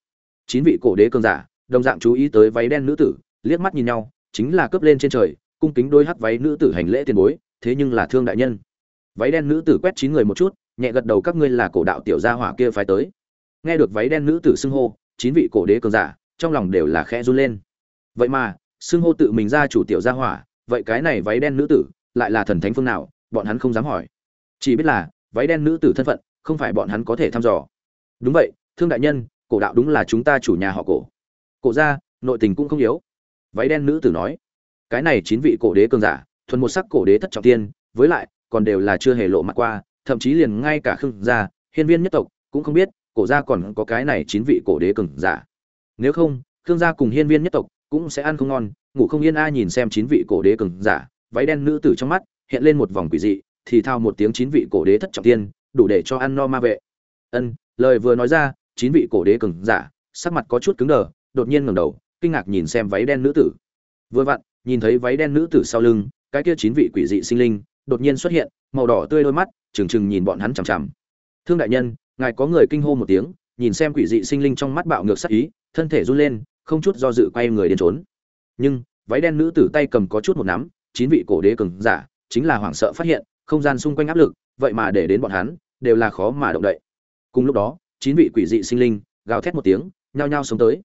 Chín vị cổ đế cường giả, đồng dạng chú ý tới váy đen nữ tử, liếc mắt nhìn nhau, chính là cướp lên trên trời, cung kính đôi hắt váy nữ tử hành lễ tiền bối, thế nhưng là thương đại nhân váy đen nữ tử quét chín người một chút, nhẹ gật đầu, các ngươi là cổ đạo tiểu gia hỏa kia phái tới. Nghe được váy đen nữ tử xưng hô, chín vị cổ đế cường giả, trong lòng đều là khẽ run lên. Vậy mà, xưng hô tự mình ra chủ tiểu gia hỏa, vậy cái này váy đen nữ tử, lại là thần thánh phương nào, bọn hắn không dám hỏi. Chỉ biết là, váy đen nữ tử thân phận, không phải bọn hắn có thể thăm dò. Đúng vậy, thương đại nhân, cổ đạo đúng là chúng ta chủ nhà họ cổ. Cổ gia, nội tình cũng không yếu. Váy đen nữ tử nói, cái này chín vị cổ đế cường giả, thuần một sắc cổ đế thất trọng tiên, với lại còn đều là chưa hề lộ mặt qua, thậm chí liền ngay cả khương gia, hiên viên nhất tộc cũng không biết, cổ gia còn có cái này chín vị cổ đế cường giả. Nếu không, khương gia cùng hiên viên nhất tộc cũng sẽ ăn không ngon, ngủ không yên ai nhìn xem chín vị cổ đế cường giả, váy đen nữ tử trong mắt hiện lên một vòng quỷ dị, thì thao một tiếng chín vị cổ đế thất trọng tiên, đủ để cho ăn no ma vệ. Ân, lời vừa nói ra, chín vị cổ đế cường giả, sắc mặt có chút cứng đờ, đột nhiên ngẩng đầu, kinh ngạc nhìn xem váy đen nữ tử. Vừa vặn, nhìn thấy váy đen nữ tử sau lưng, cái kia chín vị quỷ dị sinh linh đột nhiên xuất hiện, màu đỏ tươi đôi mắt, trừng trừng nhìn bọn hắn chằm chằm. Thương đại nhân, ngài có người kinh hô một tiếng, nhìn xem quỷ dị sinh linh trong mắt bạo ngược sắc ý, thân thể run lên, không chút do dự quay người đến trốn. Nhưng, váy đen nữ tử tay cầm có chút một nắm, chín vị cổ đế cường giả, chính là hoảng sợ phát hiện, không gian xung quanh áp lực, vậy mà để đến bọn hắn, đều là khó mà động đậy. Cùng lúc đó, chín vị quỷ dị sinh linh, gào thét một tiếng, nhao nhao sống tới.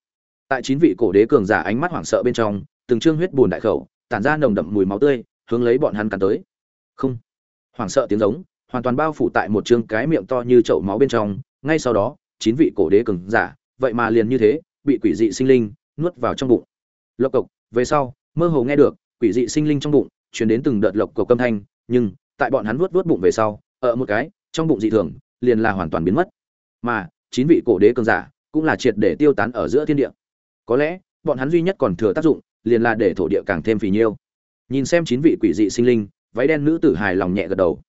Tại chín vị cổ đế cường giả ánh mắt hoảng sợ bên trong, từng trương huyết buồn đại khẩu, tản ra nồng đậm mùi máu tươi, hướng lấy bọn hắn cắn tới không. Hoảng sợ tiếng giống, hoàn toàn bao phủ tại một trương cái miệng to như chậu máu bên trong, ngay sau đó, chín vị cổ đế cường giả, vậy mà liền như thế, bị quỷ dị sinh linh nuốt vào trong bụng. Lộc cộc, về sau, mơ hồ nghe được, quỷ dị sinh linh trong bụng, truyền đến từng đợt lộc cộc âm thanh, nhưng, tại bọn hắn nuốt nuốt bụng về sau, ở một cái, trong bụng dị thường, liền là hoàn toàn biến mất. Mà, chín vị cổ đế cường giả, cũng là triệt để tiêu tán ở giữa thiên địa. Có lẽ, bọn hắn duy nhất còn thừa tác dụng, liền là để thổ địa càng thêm phì nhiêu. Nhìn xem chín vị quỷ dị sinh linh váy đen nữ tử hài lòng nhẹ gật đầu.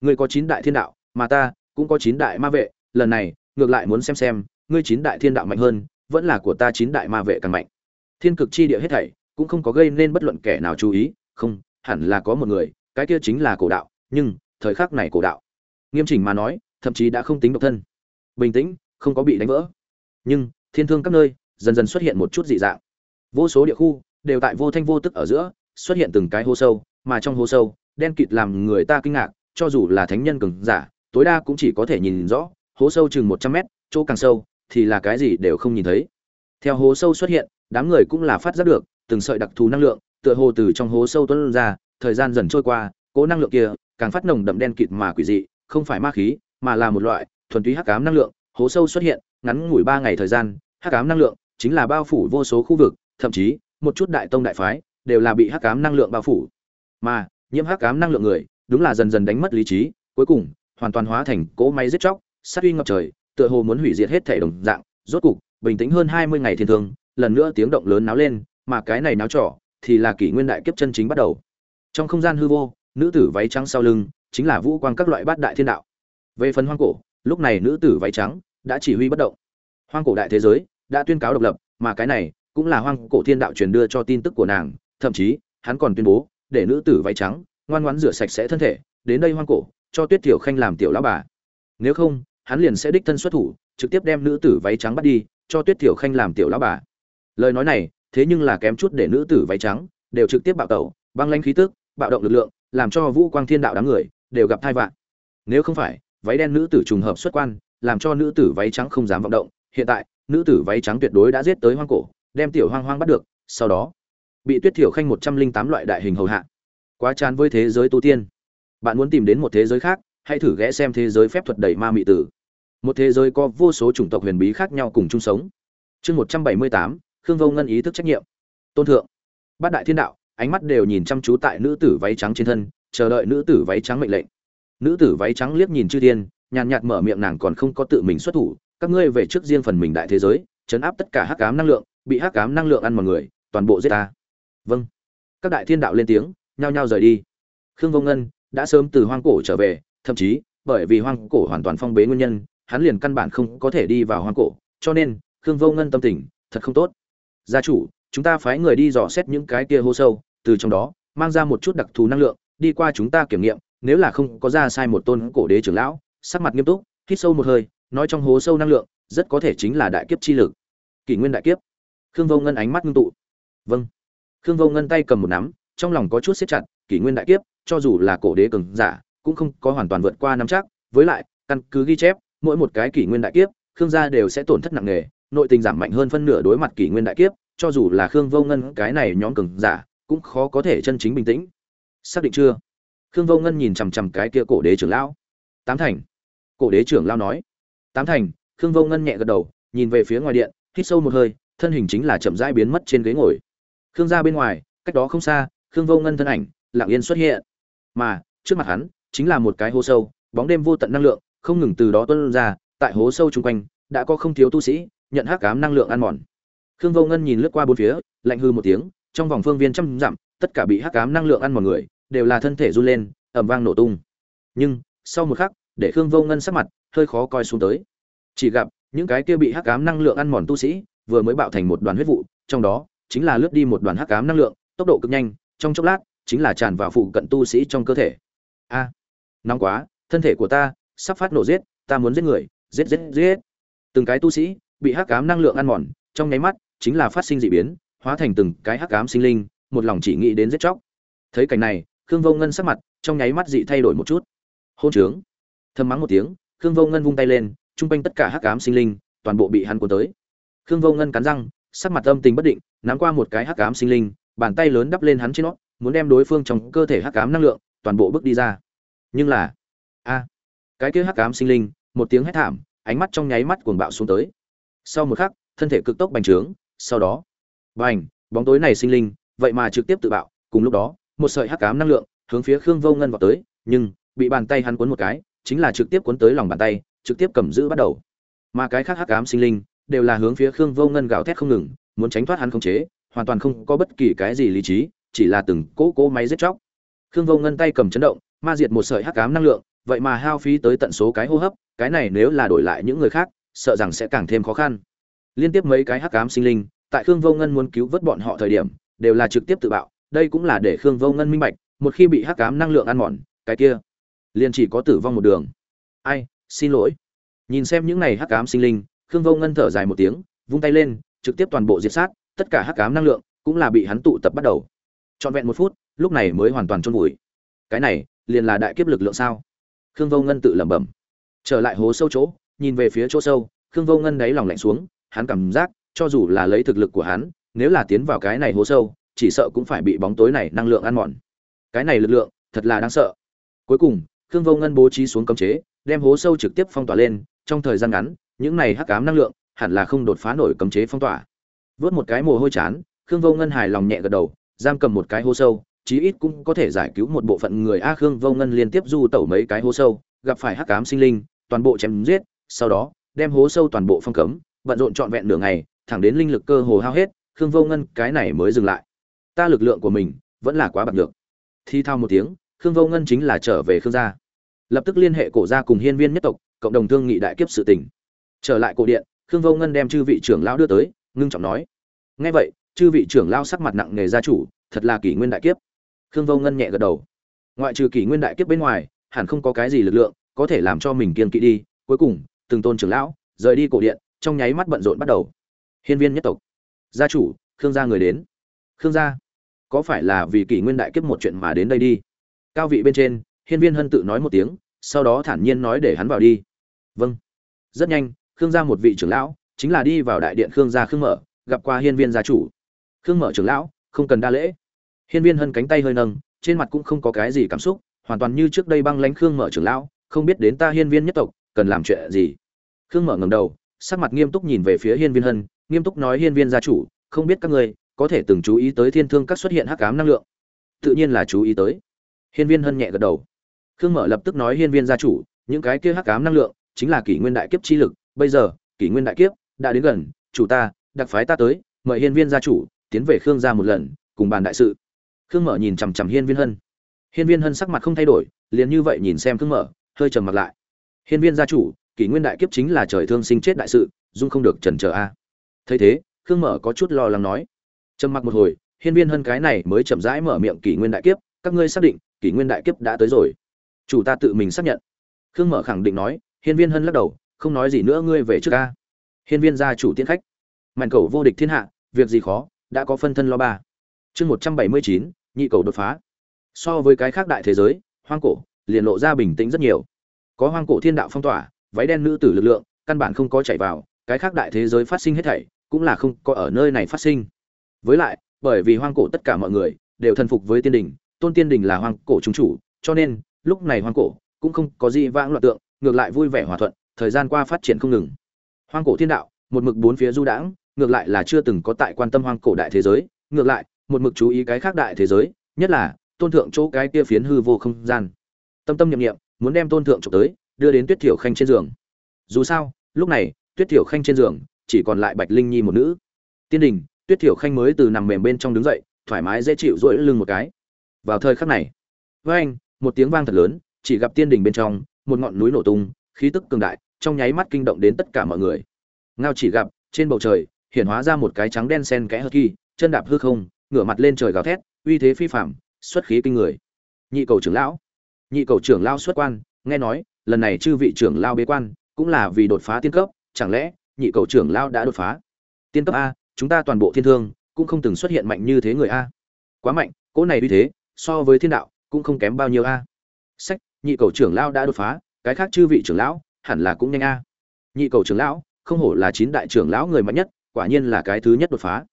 Ngươi có chín đại thiên đạo, mà ta cũng có chín đại ma vệ, lần này, ngược lại muốn xem xem, ngươi chín đại thiên đạo mạnh hơn, vẫn là của ta chín đại ma vệ càng mạnh. Thiên cực chi địa hết thảy, cũng không có gây nên bất luận kẻ nào chú ý, không, hẳn là có một người, cái kia chính là cổ đạo, nhưng, thời khắc này cổ đạo. Nghiêm chỉnh mà nói, thậm chí đã không tính độc thân. Bình tĩnh, không có bị đánh vỡ. Nhưng, thiên thương các nơi, dần dần xuất hiện một chút dị dạng. Vô số địa khu, đều tại vô thanh vô tức ở giữa, xuất hiện từng cái hố sâu, mà trong hố sâu đen kịt làm người ta kinh ngạc, cho dù là thánh nhân cường giả, tối đa cũng chỉ có thể nhìn rõ, hố sâu chừng một trăm mét, chỗ càng sâu, thì là cái gì đều không nhìn thấy. Theo hố sâu xuất hiện, đám người cũng là phát giác được, từng sợi đặc thù năng lượng, tựa hồ từ trong hố sâu tuôn ra, thời gian dần trôi qua cố năng lượng kia càng phát nồng đậm đen kịt mà quỷ dị, không phải ma khí, mà là một loại thuần túy hắc ám năng lượng. Hố sâu xuất hiện, ngắn ngủi ba ngày thời gian, hắc ám năng lượng chính là bao phủ vô số khu vực, thậm chí, một chút đại tông đại phái đều là bị hắc ám năng lượng bao phủ. Mà nhiễm hắc ám năng lượng người, đúng là dần dần đánh mất lý trí, cuối cùng, hoàn toàn hóa thành cỗ máy giết chóc, sát uy ngập trời, tựa hồ muốn hủy diệt hết thể đồng dạng, rốt cục, bình tĩnh hơn hai mươi ngày thiên thương, lần nữa tiếng động lớn náo lên, mà cái này náo trỏ thì là kỷ nguyên đại kiếp chân chính bắt đầu. Trong không gian hư vô, nữ tử váy trắng sau lưng, chính là vũ quang các loại bát đại thiên đạo. Về phần hoang cổ, lúc này nữ tử váy trắng đã chỉ huy bất động. Hoang cổ đại thế giới đã tuyên cáo độc lập, mà cái này cũng là hoang cổ thiên đạo truyền đưa cho tin tức của nàng, thậm chí, hắn còn tuyên bố để nữ tử váy trắng, ngoan ngoãn rửa sạch sẽ thân thể, đến đây hoang cổ, cho tuyết tiểu khanh làm tiểu lão bà. Nếu không, hắn liền sẽ đích thân xuất thủ, trực tiếp đem nữ tử váy trắng bắt đi, cho tuyết tiểu khanh làm tiểu lão bà. Lời nói này, thế nhưng là kém chút để nữ tử váy trắng đều trực tiếp bạo tẩu, băng lanh khí tức, bạo động lực lượng, làm cho vũ quang thiên đạo đám người đều gặp thai vạn nếu không phải, váy đen nữ tử trùng hợp xuất quan, làm cho nữ tử váy trắng không dám vọng động. Hiện tại, nữ tử váy trắng tuyệt đối đã giết tới hoang cổ, đem tiểu hoang hoang bắt được, sau đó bị tuyết thiểu khanh một trăm linh tám loại đại hình hầu hạ. Quá chán với thế giới tu tiên. Bạn muốn tìm đến một thế giới khác, hãy thử ghé xem thế giới phép thuật đầy ma mị tử. Một thế giới có vô số chủng tộc huyền bí khác nhau cùng chung sống. Chương một trăm bảy mươi tám, khương vô ngân ý thức trách nhiệm. Tôn thượng. Bát đại thiên đạo, ánh mắt đều nhìn chăm chú tại nữ tử váy trắng trên thân, chờ đợi nữ tử váy trắng mệnh lệnh. Nữ tử váy trắng liếc nhìn chư thiên, nhàn nhạt mở miệng nàng còn không có tự mình xuất thủ, các ngươi về trước riêng phần mình đại thế giới, chấn áp tất cả hắc ám năng lượng, bị hắc ám năng lượng ăn mọi người, toàn bộ giết ta vâng. Các đại thiên đạo lên tiếng, nhao nhao rời đi. Khương vô ngân đã sớm từ hoang cổ trở về, thậm chí, bởi vì hoang cổ hoàn toàn phong bế nguyên nhân, hắn liền căn bản không có thể đi vào hoang cổ, cho nên, khương vô ngân tâm tình, thật không tốt. Gia chủ, chúng ta phái người đi dò xét những cái kia hô sâu, từ trong đó, mang ra một chút đặc thù năng lượng, đi qua chúng ta kiểm nghiệm, nếu là không có ra sai một tôn cổ đế trưởng lão, sắc mặt nghiêm túc, hít sâu một hơi, nói trong hố sâu năng lượng, rất có thể chính là đại kiếp chi lực. Kỷ nguyên đại kiếp. Khương vô ngân ánh mắt ngưng tụ. Vâng khương vô ngân tay cầm một nắm, trong lòng có chút siết chặt, kỷ nguyên đại kiếp, cho dù là cổ đế cường giả, cũng không có hoàn toàn vượt qua năm chắc. Với lại, căn cứ ghi chép, mỗi một cái kỷ nguyên đại kiếp, khương gia đều sẽ tổn thất nặng nề, nội tình giảm mạnh hơn phân nửa đối mặt kỷ nguyên đại kiếp, cho dù là khương vô ngân cái này nhóm cường giả, cũng khó có thể chân chính bình tĩnh. Xác định chưa? Khương vô ngân nhìn chằm chằm cái kia cổ đế trưởng lão. Tám thành. Cổ đế trưởng lão nói. Tám thành, khương vô ngân nhẹ gật đầu, nhìn về phía ngoài điện, hít sâu một hơi, thân hình chính là chậm rãi biến mất trên ghế ngồi khương gia bên ngoài, cách đó không xa, khương vô ngân thân ảnh, lặng yên xuất hiện. Mà, trước mặt hắn, chính là một cái hố sâu, bóng đêm vô tận năng lượng, không ngừng từ đó tuôn ra, tại hố sâu chung quanh, đã có không thiếu tu sĩ, nhận hắc ám năng lượng ăn mòn. Khương vô ngân nhìn lướt qua bốn phía, lạnh hư một tiếng, trong vòng phương viên trăm dặm, tất cả bị hắc ám năng lượng ăn mòn người, đều là thân thể run lên ẩm vang nổ tung. Nhưng, sau một khắc, để khương vô ngân sắc mặt hơi khó coi xuống tới. Chỉ gặp, những cái kia bị hắc ám năng lượng ăn mòn tu sĩ, vừa mới bạo thành một đoàn huyết vụ, trong đó chính là lướt đi một đoàn hắc ám năng lượng, tốc độ cực nhanh, trong chốc lát, chính là tràn vào phụ cận tu sĩ trong cơ thể. A, nóng quá, thân thể của ta sắp phát nổ giết, ta muốn giết người, giết giết giết. Từng cái tu sĩ bị hắc ám năng lượng ăn mòn, trong nháy mắt, chính là phát sinh dị biến, hóa thành từng cái hắc ám sinh linh, một lòng chỉ nghĩ đến giết chóc. Thấy cảnh này, khương vô ngân sắc mặt trong nháy mắt dị thay đổi một chút. Hôn trướng. Thầm mắng một tiếng, khương vô ngân vung tay lên, trung quanh tất cả hắc ám sinh linh, toàn bộ bị hắn cuốn tới. Khương vô ngân cắn răng, sắc mặt âm tình bất định nắm qua một cái hắc ám sinh linh, bàn tay lớn đắp lên hắn trên nó, muốn đem đối phương trong cơ thể hắc ám năng lượng, toàn bộ bước đi ra. Nhưng là, a, cái kia hắc ám sinh linh, một tiếng hét thảm, ánh mắt trong nháy mắt cuồng bạo xuống tới. Sau một khắc, thân thể cực tốc bành trướng, sau đó, bành, bóng tối này sinh linh, vậy mà trực tiếp tự bạo, cùng lúc đó, một sợi hắc ám năng lượng, hướng phía khương vô ngân vọt tới, nhưng, bị bàn tay hắn cuốn một cái, chính là trực tiếp cuốn tới lòng bàn tay, trực tiếp cầm giữ bắt đầu. Mà cái khác hắc ám sinh linh, đều là hướng phía khương vô ngân gào thét không ngừng muốn tránh thoát hắn khống chế, hoàn toàn không có bất kỳ cái gì lý trí, chỉ là từng cố cố máy giết chóc. Khương vô ngân tay cầm chấn động, ma diệt một sợi hắc ám năng lượng, vậy mà hao phí tới tận số cái hô hấp, cái này nếu là đổi lại những người khác, sợ rằng sẽ càng thêm khó khăn. Liên tiếp mấy cái hắc ám sinh linh, tại khương vô ngân muốn cứu vớt bọn họ thời điểm, đều là trực tiếp tự bạo, đây cũng là để khương vô ngân minh bạch, một khi bị hắc ám năng lượng ăn mòn, cái kia liền chỉ có tử vong một đường. Ai, xin lỗi. Nhìn xem những này hắc ám sinh linh, khương vô ngân thở dài một tiếng, vung tay lên trực tiếp toàn bộ diệt sát, tất cả hắc ám năng lượng cũng là bị hắn tụ tập bắt đầu. Trọn vẹn một phút, lúc này mới hoàn toàn chôn vùi. Cái này, liền là đại kiếp lực lượng sao? Khương vô ngân tự lẩm bẩm. Trở lại hố sâu chỗ, nhìn về phía chỗ sâu, khương vô ngân đáy lòng lạnh xuống, hắn cảm giác, cho dù là lấy thực lực của hắn, nếu là tiến vào cái này hố sâu, chỉ sợ cũng phải bị bóng tối này năng lượng ăn mòn. Cái này lực lượng, thật là đáng sợ. Cuối cùng, khương vô ngân bố trí xuống cấm chế, đem hố sâu trực tiếp phong tỏa lên, trong thời gian ngắn, những này hắc ám năng lượng hẳn là không đột phá nổi cấm chế phong tỏa. Vớt một cái mồ hôi chán, khương vô ngân hài lòng nhẹ gật đầu, giam cầm một cái hố sâu, chí ít cũng có thể giải cứu một bộ phận người a khương vô ngân liên tiếp du tẩu mấy cái hố sâu, gặp phải hắc ám sinh linh, toàn bộ chém giết, sau đó, đem hố sâu toàn bộ phong cấm, bận rộn trọn vẹn nửa ngày, thẳng đến linh lực cơ hồ hao hết, khương vô ngân cái này mới dừng lại. Ta lực lượng của mình vẫn là quá bạc được thi thao một tiếng, khương vô ngân chính là trở về khương gia. Lập tức liên hệ cổ gia cùng hiên viên nhất tộc, cộng đồng thương nghị đại kiếp sự tình. Trở lại cổ điện khương vô ngân đem chư vị trưởng lão đưa tới, ngưng trọng nói. Nghe vậy, chư vị trưởng lão sắc mặt nặng nề gia chủ, thật là kỷ nguyên đại kiếp. Khương vô ngân nhẹ gật đầu. Ngoại trừ kỷ nguyên đại kiếp bên ngoài, hẳn không có cái gì lực lượng, có thể làm cho mình kiên kỵ đi. Cuối cùng, từng tôn trưởng lão, rời đi cổ điện, trong nháy mắt bận rộn bắt đầu. Hiên viên nhất tộc. Gia chủ, khương gia người đến. Khương gia, có phải là vì kỷ nguyên đại kiếp một chuyện mà đến đây đi? Cao vị bên trên, hiên viên hân tự nói một tiếng, sau đó thản nhiên nói để hắn vào đi. Vâng. Rất nhanh khương gia một vị trưởng lão, chính là đi vào đại điện khương gia khương mở, gặp qua hiên viên gia chủ. Khương mở trưởng lão, không cần đa lễ. Hiên viên hân cánh tay hơi nâng, trên mặt cũng không có cái gì cảm xúc, hoàn toàn như trước đây băng lánh khương mở trưởng lão, không biết đến ta hiên viên nhất tộc, cần làm chuyện gì. Khương mở ngầm đầu, sắc mặt nghiêm túc nhìn về phía hiên viên hân, nghiêm túc nói, hiên viên gia chủ, không biết các ngươi có thể từng chú ý tới thiên thương các xuất hiện hắc ám năng lượng? Tự nhiên là chú ý tới. Hiên viên hân nhẹ gật đầu. Khương mở lập tức nói, hiên viên gia chủ, những cái kia hắc ám năng lượng chính là kỷ nguyên đại kiếp chi lực bây giờ, kỷ nguyên đại kiếp, đã đến gần, chủ ta, đặc phái ta tới, mời hiên viên gia chủ, tiến về khương gia một lần, cùng bàn đại sự. Khương mở nhìn chằm chằm hiên viên hân. Hiên viên hân sắc mặt không thay đổi, liền như vậy nhìn xem khương mở, hơi trầm mặt lại. Hiên viên gia chủ, kỷ nguyên đại kiếp chính là trời thương sinh chết đại sự, dung không được trần trở a. Thấy thế, khương mở có chút lo lắng nói. Trầm mặc một hồi, hiên viên hân cái này mới chậm rãi mở miệng kỷ nguyên đại kiếp, các ngươi xác định, kỷ nguyên đại kiếp đã tới rồi. Chủ ta tự mình xác nhận. Khương mở khẳng định nói, hiên viên hân lắc đầu không nói gì nữa, ngươi về trước ca hiên viên gia chủ tiên khách. Mạnh cầu vô địch thiên hạ, việc gì khó, đã có phân thân lo ba. Chương một trăm bảy mươi chín, nhị cầu đột phá. So với cái khác đại thế giới, hoang cổ, liền lộ ra bình tĩnh rất nhiều. Có hoang cổ thiên đạo phong tỏa, váy đen nữ tử lực lượng, căn bản không có chạy vào, cái khác đại thế giới phát sinh hết thảy, cũng là không có ở nơi này phát sinh. Với lại, bởi vì hoang cổ tất cả mọi người, đều thần phục với tiên đình, tôn tiên đình là hoang cổ chúng chủ, cho nên, lúc này hoang cổ, cũng không có gì vãng loạn tượng, ngược lại vui vẻ hòa thuận thời gian qua phát triển không ngừng. Hoang cổ thiên đạo, một mực bốn phía du đãng, ngược lại là chưa từng có tại quan tâm hoang cổ đại thế giới, ngược lại, một mực chú ý cái khác đại thế giới, nhất là, tôn thượng chỗ cái kia phiến hư vô không gian. Tâm tâm nhiệm nghiệm muốn đem tôn thượng trộm tới, đưa đến tuyết thiểu khanh trên giường. Dù sao, lúc này, tuyết thiểu khanh trên giường, chỉ còn lại bạch linh nhi một nữ. Tiên đình, tuyết thiểu khanh mới từ nằm mềm bên trong đứng dậy, thoải mái dễ chịu rỗi lưng một cái. Vào thời khắc này, với anh, một tiếng vang thật lớn, chỉ gặp tiên đình bên trong, một ngọn núi nổ tung khí tức cường đại, trong nháy mắt kinh động đến tất cả mọi người. Ngao chỉ gặp, trên bầu trời, hiện hóa ra một cái trắng đen sen kẽ hờ kỳ chân đạp hư không, ngửa mặt lên trời gào thét, uy thế phi phạm xuất khí kinh người. Nhị cầu trưởng lão. Nhị cầu trưởng lao xuất quan, nghe nói, lần này chư vị trưởng lao bế quan, cũng là vì đột phá tiên cấp, chẳng lẽ, nhị cầu trưởng lao đã đột phá? Tiên cấp a, chúng ta toàn bộ thiên thương, cũng không từng xuất hiện mạnh như thế người a. Quá mạnh, cỗ này uy thế, so với thiên đạo, cũng không kém bao nhiêu a. Sách, nhị cầu trưởng lao đã đột phá cái khác chư vị trưởng lão, hẳn là cũng nhanh a. Nhị cầu trưởng lão, không hổ là chín đại trưởng lão người mạnh nhất, quả nhiên là cái thứ nhất đột phá.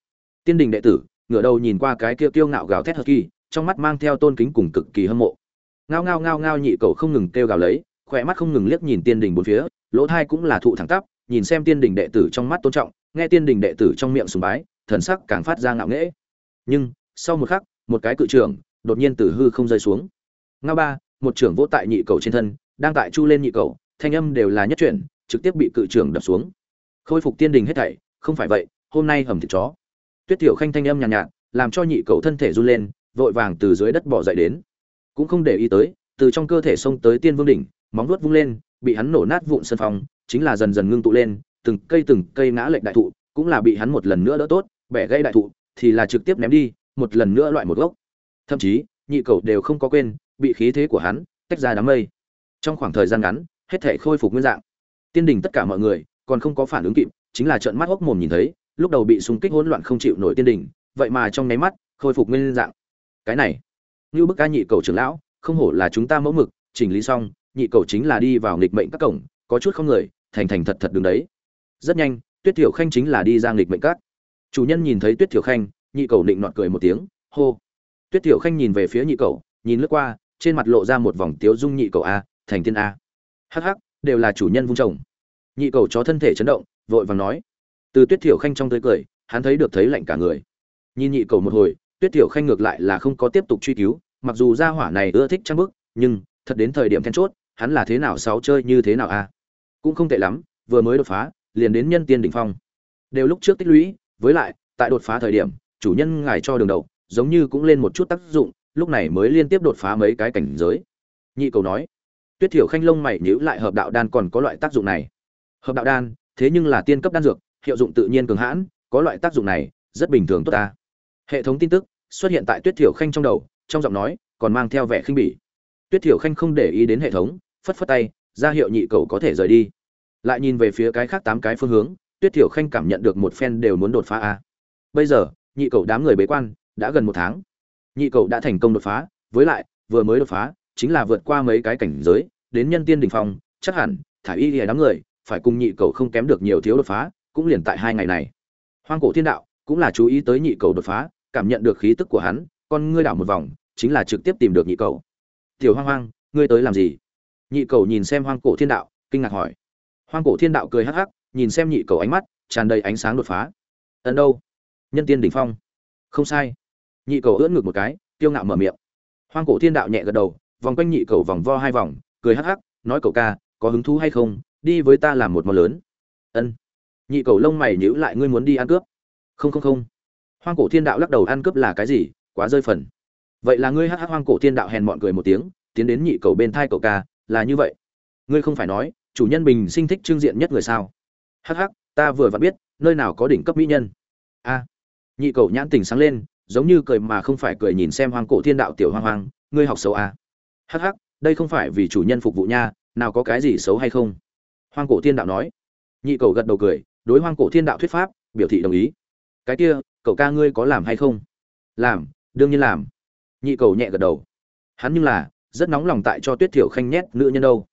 Tiên đình đệ tử, ngửa đầu nhìn qua cái kia kiêu ngạo gào thét hờ kỳ trong mắt mang theo tôn kính cùng cực kỳ hâm mộ. Ngao ngao ngao ngao nhị cầu không ngừng kêu gào lấy, khỏe mắt không ngừng liếc nhìn tiên đình bốn phía, lỗ thai cũng là thụ thẳng tắp, nhìn xem tiên đình đệ tử trong mắt tôn trọng, nghe tiên đình đệ tử trong miệng sùng bái, thần sắc càng phát ra ngạo nghễ. Nhưng, sau một khắc, một cái cự trưởng đột nhiên từ hư không rơi xuống. Ngao ba, một trưởng vỗ tại nhị cầu trên thân đang tại chu lên nhị cầu thanh âm đều là nhất chuyển trực tiếp bị cự trưởng đập xuống. Khôi phục tiên đình hết thảy không phải vậy hôm nay hầm thịt chó. Tuyết tiểu khanh thanh âm nhàn nhạt, nhạt làm cho nhị cầu thân thể run lên vội vàng từ dưới đất bỏ dậy đến. Cũng không để ý tới từ trong cơ thể xông tới tiên vương đỉnh móng vuốt vung lên bị hắn nổ nát vụn sân phòng chính là dần dần ngưng tụ lên từng cây từng cây ngã lệch đại thụ cũng là bị hắn một lần nữa đỡ tốt bẻ gây đại thụ thì là trực tiếp ném đi một lần nữa loại một gốc. Thậm chí nhị cầu đều không có quên bị khí thế của hắn tách ra đám mây trong khoảng thời gian ngắn, hết thể khôi phục nguyên dạng. Tiên đình tất cả mọi người còn không có phản ứng kịp, chính là trợn mắt hốc mồm nhìn thấy, lúc đầu bị xung kích hỗn loạn không chịu nổi tiên đình, vậy mà trong nháy mắt khôi phục nguyên dạng. Cái này như bức ca nhị cầu trưởng lão, không hổ là chúng ta mẫu mực, chỉnh lý xong, nhị cầu chính là đi vào nghịch mệnh các cổng, có chút không người, thành thành thật thật đứng đấy. Rất nhanh, tuyết tiểu khanh chính là đi ra nghịch mệnh các. Chủ nhân nhìn thấy tuyết tiểu khanh, nhị cầu định nọt cười một tiếng, hô. Tuyết tiểu khanh nhìn về phía nhị cầu, nhìn lướt qua, trên mặt lộ ra một vòng tiếu dung nhị cầu a thành tiên a. Hắc hắc, đều là chủ nhân vung trồng nhị cầu chó thân thể chấn động, vội vàng nói. Từ tuyết tiểu khanh trong tới cười, hắn thấy được thấy lạnh cả người. Nhìn nhị cầu một hồi, tuyết tiểu khanh ngược lại là không có tiếp tục truy cứu, mặc dù gia hỏa này ưa thích trang bức, nhưng, thật đến thời điểm then chốt, hắn là thế nào sáu chơi như thế nào a. Cũng không tệ lắm, vừa mới đột phá, liền đến nhân tiên đỉnh phong. Đều lúc trước tích lũy, với lại, tại đột phá thời điểm, chủ nhân ngài cho đường đầu, giống như cũng lên một chút tác dụng, lúc này mới liên tiếp đột phá mấy cái cảnh giới. Nhị cầu nói tuyết thiểu khanh lông mày nhíu lại, hợp đạo đan còn có loại tác dụng này. Hợp đạo đan, thế nhưng là tiên cấp đan dược, hiệu dụng tự nhiên cường hãn, có loại tác dụng này, rất bình thường tốt ta. Hệ thống tin tức xuất hiện tại tuyết thiểu khanh trong đầu, trong giọng nói còn mang theo vẻ khinh bỉ. Tuyết thiểu khanh không để ý đến hệ thống, phất phất tay, ra hiệu nhị cầu có thể rời đi. Lại nhìn về phía cái khác tám cái phương hướng, tuyết thiểu khanh cảm nhận được một phen đều muốn đột phá a bây giờ, nhị cầu đám người bế quan, đã gần một tháng. Nhị cầu đã thành công đột phá, với lại, vừa mới đột phá chính là vượt qua mấy cái cảnh giới, đến nhân tiên đỉnh phong, chắc hẳn, thả y lìa đám người, phải cùng nhị cầu không kém được nhiều thiếu đột phá, cũng liền tại hai ngày này. Hoang cổ thiên đạo cũng là chú ý tới nhị cầu đột phá, cảm nhận được khí tức của hắn, con ngươi đảo một vòng, chính là trực tiếp tìm được nhị cầu. Tiểu hoang hoang, ngươi tới làm gì? Nhị cầu nhìn xem hoang cổ thiên đạo, kinh ngạc hỏi. Hoang cổ thiên đạo cười hắc hắc, nhìn xem nhị cầu ánh mắt, tràn đầy ánh sáng đột phá. Ẩn đâu? Nhân tiên đỉnh phong. Không sai. Nhị cầu ưỡn ngực một cái, kiêu ngạo mở miệng. Hoang cổ thiên đạo nhẹ gật đầu vòng quanh nhị cầu vòng vo hai vòng, cười hắc hắc, nói cậu ca, có hứng thú hay không, đi với ta làm một món lớn. Ân. Nhị cầu lông mày nhíu lại, ngươi muốn đi ăn cướp? Không không không. Hoang cổ thiên đạo lắc đầu, ăn cướp là cái gì? Quá rơi phần. Vậy là ngươi hắc hắc hoang cổ thiên đạo hèn mọn cười một tiếng, tiến đến nhị cầu bên thai cậu ca, là như vậy. Ngươi không phải nói, chủ nhân bình sinh thích trương diện nhất người sao? Hắc hắc, ta vừa vặn biết, nơi nào có đỉnh cấp mỹ nhân. A. Nhị cầu nhãn tình sáng lên, giống như cười mà không phải cười nhìn xem hoang cổ thiên đạo tiểu hoang hoang, ngươi học xấu à hắc hắc, đây không phải vì chủ nhân phục vụ nha, nào có cái gì xấu hay không? Hoang cổ thiên đạo nói. Nhị cầu gật đầu cười, đối hoang cổ thiên đạo thuyết pháp, biểu thị đồng ý. Cái kia, cậu ca ngươi có làm hay không? Làm, đương nhiên làm. Nhị cầu nhẹ gật đầu. Hắn nhưng là, rất nóng lòng tại cho tuyết thiểu khanh nhét nữ nhân đâu.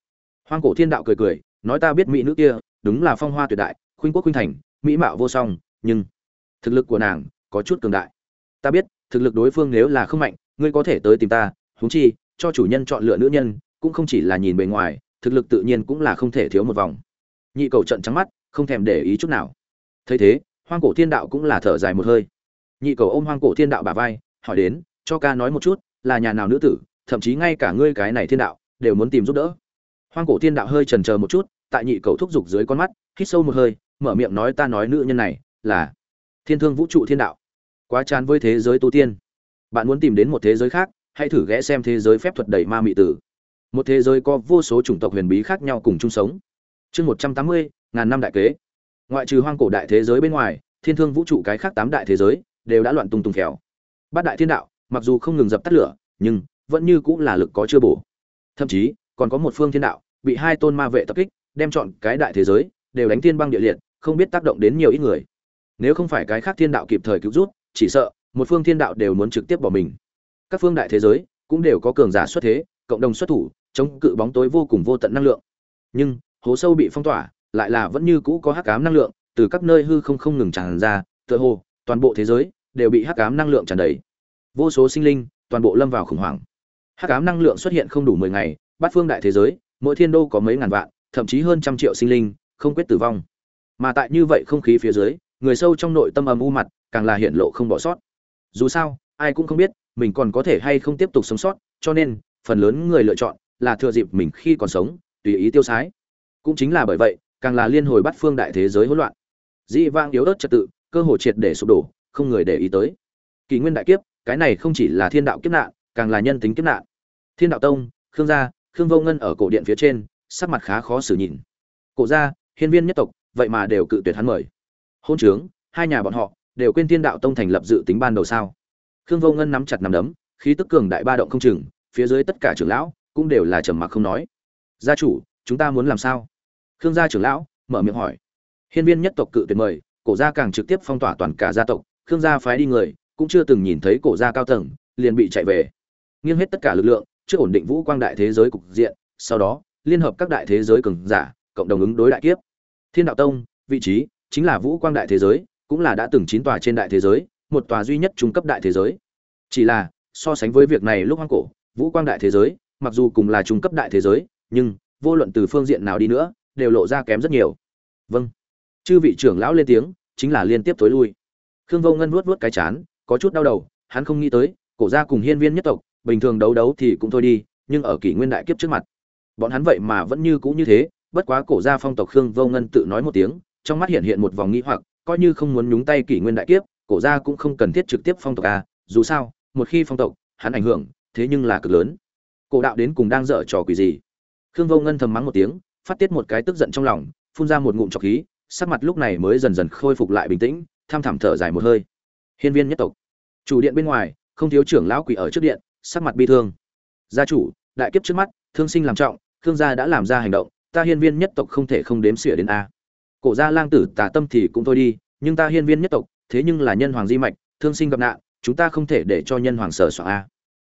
Hoang cổ thiên đạo cười cười, nói ta biết mỹ nữ kia, đúng là phong hoa tuyệt đại, khuynh quốc khuynh thành, mỹ mạo vô song, nhưng thực lực của nàng có chút cường đại. Ta biết, thực lực đối phương nếu là không mạnh, ngươi có thể tới tìm ta, huống chi cho chủ nhân chọn lựa nữ nhân, cũng không chỉ là nhìn bề ngoài, thực lực tự nhiên cũng là không thể thiếu một vòng. Nhị cầu trận trắng mắt, không thèm để ý chút nào. Thấy thế, hoang cổ thiên đạo cũng là thở dài một hơi. Nhị cầu ôm hoang cổ thiên đạo bà vai, hỏi đến, cho ca nói một chút, là nhà nào nữ tử, thậm chí ngay cả ngươi cái này thiên đạo, đều muốn tìm giúp đỡ? Hoang cổ thiên đạo hơi trần chờ một chút, tại nhị cầu thúc giục dưới con mắt, hít sâu một hơi, mở miệng nói, ta nói nữ nhân này là thiên thương vũ trụ thiên đạo. Quá chán với thế giới tu tiên. Bạn muốn tìm đến một thế giới khác hãy thử ghé xem thế giới phép thuật đầy ma mị tử. Một thế giới có vô số chủng tộc huyền bí khác nhau cùng chung sống. Chương một trăm tám mươi, ngàn năm đại kế. Ngoại trừ hoang cổ đại thế giới bên ngoài, thiên thương vũ trụ cái khác tám đại thế giới đều đã loạn tung tung khéo. Bát đại thiên đạo, mặc dù không ngừng dập tắt lửa, nhưng vẫn như cũng là lực có chưa bổ. Thậm chí, còn có một phương thiên đạo bị hai tôn ma vệ tập kích, đem chọn cái đại thế giới đều đánh thiên băng địa liệt, không biết tác động đến nhiều ít người. Nếu không phải cái khác thiên đạo kịp thời cứu rút, chỉ sợ một phương thiên đạo đều muốn trực tiếp bỏ mình các phương đại thế giới cũng đều có cường giả xuất thế, cộng đồng xuất thủ, chống cự bóng tối vô cùng vô tận năng lượng. Nhưng, hố sâu bị phong tỏa, lại là vẫn như cũ có hắc ám năng lượng, từ các nơi hư không không ngừng tràn ra, tựa hồ, toàn bộ thế giới đều bị hắc ám năng lượng tràn đầy. Vô số sinh linh, toàn bộ lâm vào khủng hoảng. Hắc ám năng lượng xuất hiện không đủ mười ngày, bát phương đại thế giới, mỗi thiên đô có mấy ngàn vạn, thậm chí hơn trăm triệu sinh linh, không quyết tử vong. Mà tại như vậy không khí phía dưới, người sâu trong nội tâm âm u mặt, càng là hiện lộ không bỏ sót. Dù sao, ai cũng không biết mình còn có thể hay không tiếp tục sống sót, cho nên, phần lớn người lựa chọn là thừa dịp mình khi còn sống, tùy ý tiêu xái. cũng chính là bởi vậy, càng là liên hồi bắt phương đại thế giới hỗn loạn. Dị vang yếu ớt trật tự, cơ hồ triệt để sụp đổ, không người để ý tới. Kỳ nguyên đại kiếp, cái này không chỉ là thiên đạo kiếp nạn, càng là nhân tính kiếp nạn. Thiên đạo tông, khương gia, khương vô ngân ở cổ điện phía trên, sắc mặt khá khó xử nhìn. Cổ gia, hiên viên nhất tộc, vậy mà đều cự tuyệt hắn mời. Hôn trướng, hai nhà bọn họ, đều quên thiên đạo tông thành lập dự tính ban đầu sao? Khương vô ngân nắm chặt nắm đấm, khí tức cường đại ba động không chừng, phía dưới tất cả trưởng lão cũng đều là trầm mặc không nói. Gia chủ, chúng ta muốn làm sao? Khương gia trưởng lão mở miệng hỏi. Hiên viên nhất tộc cự tuyệt mời, cổ gia càng trực tiếp phong tỏa toàn cả gia tộc, khương gia phái đi người, cũng chưa từng nhìn thấy cổ gia cao tầng, liền bị chạy về. Nghiêng hết tất cả lực lượng trước ổn định vũ quang đại thế giới cục diện, sau đó, liên hợp các đại thế giới cường giả, cộng đồng ứng đối đại kiếp. Thiên đạo tông, vị trí chính là vũ quang đại thế giới, cũng là đã từng chín tòa trên đại thế giới một tòa duy nhất trung cấp đại thế giới. Chỉ là, so sánh với việc này lúc hoang cổ, vũ quang đại thế giới, mặc dù cùng là trung cấp đại thế giới, nhưng, vô luận từ phương diện nào đi nữa, đều lộ ra kém rất nhiều. Vâng. Chư vị trưởng lão lên tiếng, chính là liên tiếp tối lui. Khương vô ngân vuốt vuốt cái chán, có chút đau đầu, hắn không nghĩ tới, cổ gia cùng hiên viên nhất tộc, bình thường đấu đấu thì cũng thôi đi, nhưng ở kỷ nguyên đại kiếp trước mặt, bọn hắn vậy mà vẫn như cũ như thế, bất quá cổ gia phong tộc khương vô ngân tự nói một tiếng, trong mắt hiện hiện một vòng nghĩ hoặc, coi như không muốn nhúng tay kỷ nguyên đại kiếp cổ gia cũng không cần thiết trực tiếp phong tộc a, dù sao, một khi phong tộc, hắn ảnh hưởng, thế nhưng là cực lớn. Cổ đạo đến cùng đang dở trò quỷ gì? Khương vô ngân thầm mắng một tiếng, phát tiết một cái tức giận trong lòng, phun ra một ngụm trọc khí, sắc mặt lúc này mới dần dần khôi phục lại bình tĩnh, tham thảm thở dài một hơi. Hiên viên nhất tộc. Chủ điện bên ngoài, không thiếu trưởng lão quỷ ở trước điện, sắc mặt bi thương. Gia chủ, đại kiếp trước mắt, thương sinh làm trọng thương gia đã làm ra hành động, ta hiên viên nhất tộc không thể không đếm xỉa đến a. Cổ gia lang tử tà tâm thì cũng thôi đi, nhưng ta hiên viên nhất tộc thế nhưng là nhân hoàng di mạch, thương sinh gặp nạn, chúng ta không thể để cho nhân hoàng sở soạn a.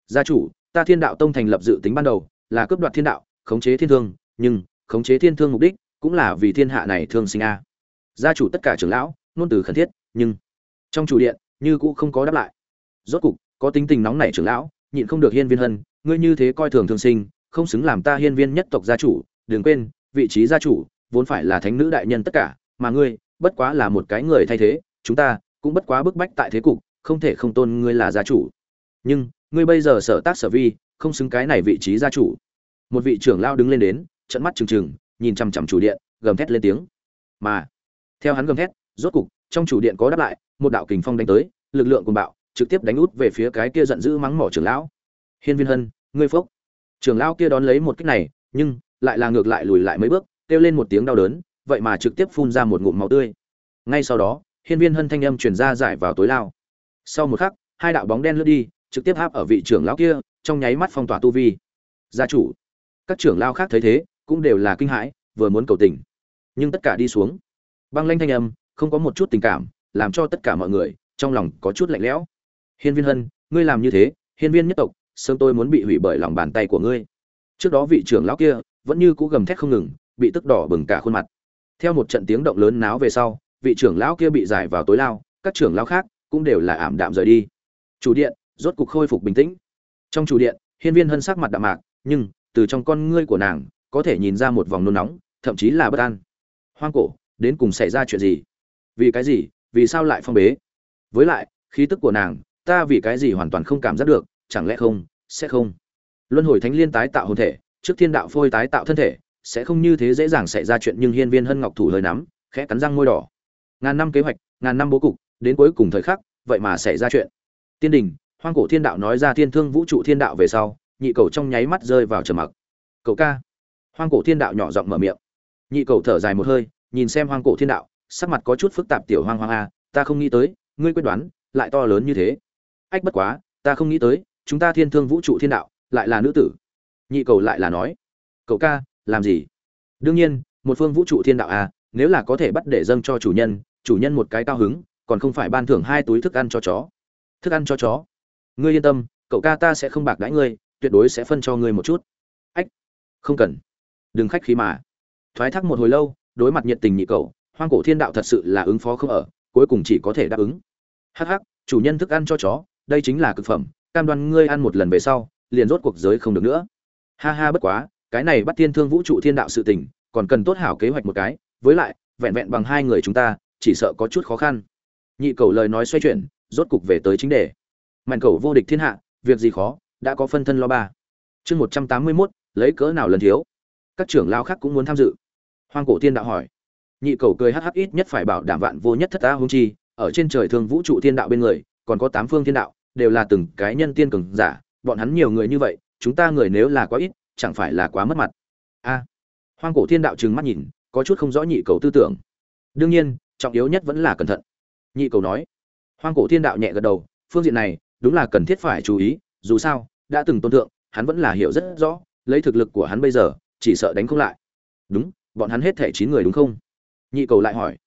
Gia chủ, ta thiên đạo tông thành lập dự tính ban đầu, là cướp đoạt thiên đạo, khống chế thiên thương, nhưng khống chế thiên thương mục đích cũng là vì thiên hạ này thương sinh a. Gia chủ tất cả trưởng lão nôn từ khẩn thiết, nhưng trong chủ điện, như cũ không có đáp lại. Rốt cục, có tính tình nóng nảy trưởng lão, nhịn không được hiên viên hân, ngươi như thế coi thường thương sinh, không xứng làm ta hiên viên nhất tộc gia chủ, đừng quên, vị trí gia chủ vốn phải là thánh nữ đại nhân tất cả, mà ngươi bất quá là một cái người thay thế chúng ta cũng bất quá bức bách tại thế cục, không thể không tôn ngươi là gia chủ. Nhưng, ngươi bây giờ sở tác sở vi, không xứng cái này vị trí gia chủ. Một vị trưởng lao đứng lên đến trận mắt trừng trừng, nhìn chằm chằm chủ điện, gầm thét lên tiếng. Mà, theo hắn gầm thét, rốt cục, trong chủ điện có đáp lại, một đạo kình phong đánh tới, lực lượng cùng bạo, trực tiếp đánh út về phía cái kia giận dữ mắng mỏ trưởng lão. Hiên viên hân, ngươi phốc. Trưởng lão kia đón lấy một kích này, nhưng lại là ngược lại lùi lại mấy bước, kêu lên một tiếng đau đớn, vậy mà trực tiếp phun ra một ngụm máu tươi. Ngay sau đó hiên viên hân thanh âm truyền ra giải vào tối lao. Sau một khắc, hai đạo bóng đen lướt đi, trực tiếp hấp ở vị trưởng lão kia, trong nháy mắt phong tỏa tu vi. Gia chủ, các trưởng lao khác thấy thế, cũng đều là kinh hãi, vừa muốn cầu tình. Nhưng tất cả đi xuống. Băng lanh thanh âm, không có một chút tình cảm, làm cho tất cả mọi người, trong lòng có chút lạnh lẽo. Hiên viên hân, ngươi làm như thế, hiên viên nhất tộc, sớm tôi muốn bị hủy bởi lòng bàn tay của ngươi. Trước đó vị trưởng lão kia, vẫn như cũ gầm thét không ngừng, bị tức đỏ bừng cả khuôn mặt. Theo một trận tiếng động lớn náo về sau vị trưởng lão kia bị giải vào tối lao, các trưởng lão khác cũng đều là ảm đạm rời đi. Chủ điện rốt cục khôi phục bình tĩnh. Trong chủ điện, hiên viên hân sắc mặt đạm mạc, nhưng từ trong con ngươi của nàng có thể nhìn ra một vòng nôn nóng, thậm chí là bất an. Hoang cổ, đến cùng xảy ra chuyện gì? Vì cái gì? Vì sao lại phong bế? Với lại, khí tức của nàng, ta vì cái gì hoàn toàn không cảm giác được, chẳng lẽ không, sẽ không? Luân hồi thánh liên tái tạo hồn thể, trước thiên đạo phôi tái tạo thân thể, sẽ không như thế dễ dàng xảy ra chuyện nhưng hiên viên hân ngọc thủ hơi nắm, khẽ cắn răng môi đỏ ngàn năm kế hoạch, ngàn năm bố cục, đến cuối cùng thời khắc, vậy mà xảy ra chuyện. Tiên đình, hoang cổ thiên đạo nói ra thiên thương vũ trụ thiên đạo về sau, nhị cầu trong nháy mắt rơi vào trầm mặc. Cậu ca. Hoang cổ thiên đạo nhỏ giọng mở miệng. Nhị cầu thở dài một hơi, nhìn xem hoang cổ thiên đạo, sắc mặt có chút phức tạp tiểu hoang hoang a, ta không nghĩ tới, ngươi quyết đoán, lại to lớn như thế. Ách bất quá, ta không nghĩ tới, chúng ta thiên thương vũ trụ thiên đạo, lại là nữ tử. Nhị cầu lại là nói. Cậu ca, làm gì? Đương nhiên, một phương vũ trụ thiên đạo a, nếu là có thể bắt để dâng cho chủ nhân chủ nhân một cái cao hứng, còn không phải ban thưởng hai túi thức ăn cho chó. Thức ăn cho chó. Ngươi yên tâm, cậu ca ta sẽ không bạc đãi ngươi, tuyệt đối sẽ phân cho ngươi một chút. Ách, không cần. Đừng khách khí mà. Thoái thác một hồi lâu, đối mặt nhiệt tình nhị cậu, hoang cổ thiên đạo thật sự là ứng phó không ở, cuối cùng chỉ có thể đáp ứng. Hắc hắc, chủ nhân thức ăn cho chó, đây chính là cực phẩm, cam đoan ngươi ăn một lần về sau, liền rốt cuộc giới không được nữa. Ha ha bất quá, cái này bắt thiên thương vũ trụ thiên đạo sự tình, còn cần tốt hảo kế hoạch một cái, với lại, vẹn vẹn bằng hai người chúng ta chỉ sợ có chút khó khăn. Nhị cầu lời nói xoay chuyển, rốt cục về tới chính đề. Mạnh cầu vô địch thiên hạ, việc gì khó, đã có phân thân lo ba. Chương một trăm tám mươi mốt, lấy cỡ nào lần thiếu? Các trưởng lao khác cũng muốn tham dự. Hoang cổ thiên đạo hỏi. Nhị cầu cười hắc hắc ít nhất phải bảo đảm vạn vô nhất thất ta hung chi, ở trên trời thương vũ trụ thiên đạo bên người, còn có tám phương thiên đạo, đều là từng cái nhân tiên cường giả, bọn hắn nhiều người như vậy, chúng ta người nếu là quá ít, chẳng phải là quá mất mặt. A. Hoang cổ thiên đạo trừng mắt nhìn, có chút không rõ nhị cầu tư tưởng. Đương nhiên trọng yếu nhất vẫn là cẩn thận. Nhị cầu nói. Hoang cổ thiên đạo nhẹ gật đầu, phương diện này, đúng là cần thiết phải chú ý, dù sao, đã từng tôn thượng, hắn vẫn là hiểu rất rõ, lấy thực lực của hắn bây giờ, chỉ sợ đánh không lại. Đúng, bọn hắn hết thẻ chín người đúng không? Nhị cầu lại hỏi.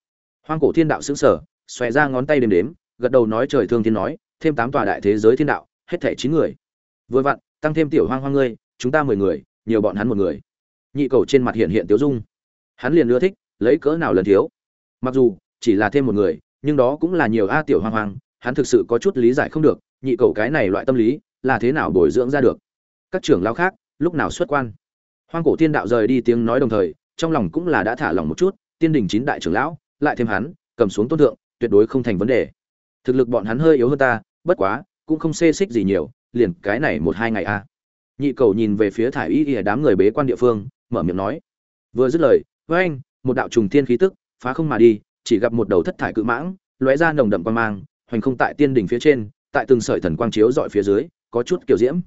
Hoang cổ thiên đạo xứng sở xòe ra ngón tay đếm đếm, gật đầu nói trời thương thiên nói, thêm tám tòa đại thế giới thiên đạo, hết thẻ chín người. Vừa vặn, tăng thêm tiểu hoang hoang ngươi, chúng ta mười người, nhiều bọn hắn một người. Nhị cầu trên mặt hiện hiện tiếu dung. Hắn liền ưa thích, lấy cỡ nào lần thiếu mặc dù, chỉ là thêm một người, nhưng đó cũng là nhiều a tiểu hoang hoang, hắn thực sự có chút lý giải không được, nhị cầu cái này loại tâm lý, là thế nào bồi dưỡng ra được? Các trưởng lao khác, lúc nào xuất quan? Hoang cổ tiên đạo rời đi tiếng nói đồng thời, trong lòng cũng là đã thả lòng một chút, tiên đình chín đại trưởng lão, lại thêm hắn, cầm xuống tôn thượng, tuyệt đối không thành vấn đề. Thực lực bọn hắn hơi yếu hơn ta, bất quá, cũng không xê xích gì nhiều, liền cái này một hai ngày a. Nhị cầu nhìn về phía thải y y đám người bế quan địa phương, mở miệng nói. Vừa dứt lời, với anh, một đạo trùng thiên khí tức phá không mà đi, chỉ gặp một đầu thất thải cự mãng, lóe ra nồng đậm quan mang, hoành không tại tiên đỉnh phía trên, tại từng sợi thần quang chiếu dọi phía dưới, có chút kiểu diễm.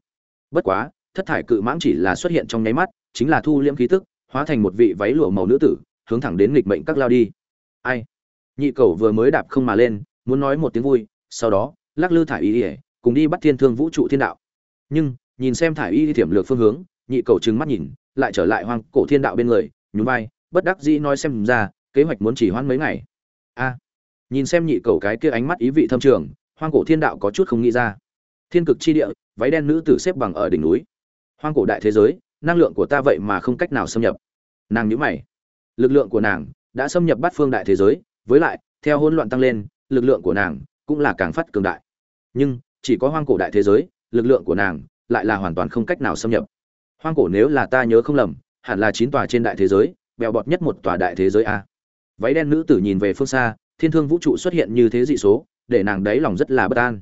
Bất quá, thất thải cự mãng chỉ là xuất hiện trong nháy mắt, chính là thu liễm khí tức, hóa thành một vị váy lụa màu nữ tử, hướng thẳng đến nghịch mệnh các lao đi. Ai? Nhị cầu vừa mới đạp không mà lên, muốn nói một tiếng vui, sau đó, lắc lư thải y cùng đi bắt thiên thương vũ trụ thiên đạo. Nhưng, nhìn xem thải y thiểm lược phương hướng, nhị cầu trừng mắt nhìn, lại trở lại hoang cổ thiên đạo bên người, nhún vai, bất đắc dĩ nói xem ra kế hoạch muốn chỉ hoãn mấy ngày. A, nhìn xem nhị cầu cái kia ánh mắt ý vị thâm trường, hoang cổ thiên đạo có chút không nghĩ ra. Thiên cực chi địa, váy đen nữ tử xếp bằng ở đỉnh núi. Hoang cổ đại thế giới, năng lượng của ta vậy mà không cách nào xâm nhập. Nàng nhữ mày. Lực lượng của nàng đã xâm nhập bát phương đại thế giới, với lại, theo hỗn loạn tăng lên, lực lượng của nàng cũng là càng phát cường đại. Nhưng, chỉ có hoang cổ đại thế giới, lực lượng của nàng lại là hoàn toàn không cách nào xâm nhập. Hoang cổ nếu là ta nhớ không lầm, hẳn là chín tòa trên đại thế giới, bèo bọt nhất một tòa đại thế giới a váy đen nữ tử nhìn về phương xa, thiên thương vũ trụ xuất hiện như thế dị số, để nàng đấy lòng rất là bất an.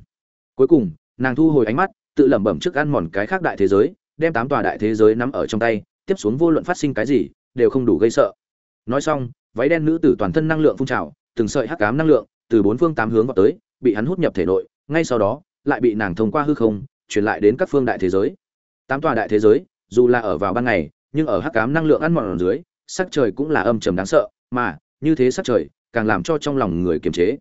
Cuối cùng, nàng thu hồi ánh mắt, tự lẩm bẩm trước ăn mòn cái khác đại thế giới, đem tám tòa đại thế giới nắm ở trong tay, tiếp xuống vô luận phát sinh cái gì, đều không đủ gây sợ. Nói xong, váy đen nữ tử toàn thân năng lượng phun trào, từng sợi hắc ám năng lượng, từ bốn phương tám hướng vào tới, bị hắn hút nhập thể nội, ngay sau đó, lại bị nàng thông qua hư không, truyền lại đến các phương đại thế giới. Tám tòa đại thế giới, dù là ở vào ban ngày, nhưng ở hắc ám năng lượng ăn mòn ở dưới, sắc trời cũng là âm trầm đáng sợ, mà như thế sắc trời, càng làm cho trong lòng người kiềm chế.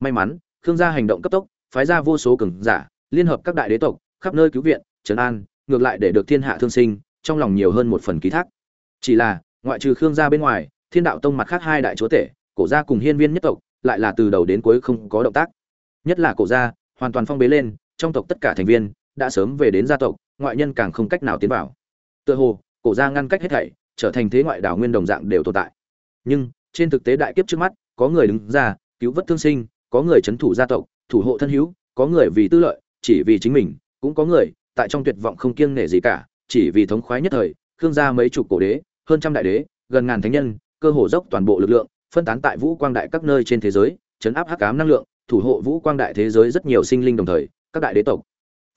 May mắn, khương gia hành động cấp tốc, phái ra vô số cường giả, liên hợp các đại đế tộc, khắp nơi cứu viện, trấn an, ngược lại để được thiên hạ thương sinh, trong lòng nhiều hơn một phần ký thác. Chỉ là, ngoại trừ khương gia bên ngoài, thiên đạo tông mặt khác hai đại chúa tể, cổ gia cùng hiên viên nhất tộc, lại là từ đầu đến cuối không có động tác. Nhất là cổ gia, hoàn toàn phong bế lên, trong tộc tất cả thành viên, đã sớm về đến gia tộc, ngoại nhân càng không cách nào tiến vào. Tựa hồ, cổ gia ngăn cách hết thảy, trở thành thế ngoại đảo nguyên đồng dạng đều tồn tại. Nhưng trên thực tế đại kiếp trước mắt, có người đứng ra, cứu vớt thương sinh, có người chấn thủ gia tộc, thủ hộ thân hữu, có người vì tư lợi, chỉ vì chính mình, cũng có người, tại trong tuyệt vọng không kiêng nể gì cả, chỉ vì thống khoái nhất thời, khương gia mấy chục cổ đế, hơn trăm đại đế, gần ngàn thánh nhân, cơ hồ dốc toàn bộ lực lượng, phân tán tại vũ quang đại các nơi trên thế giới, chấn áp hắc ám năng lượng, thủ hộ vũ quang đại thế giới rất nhiều sinh linh đồng thời, các đại đế tộc.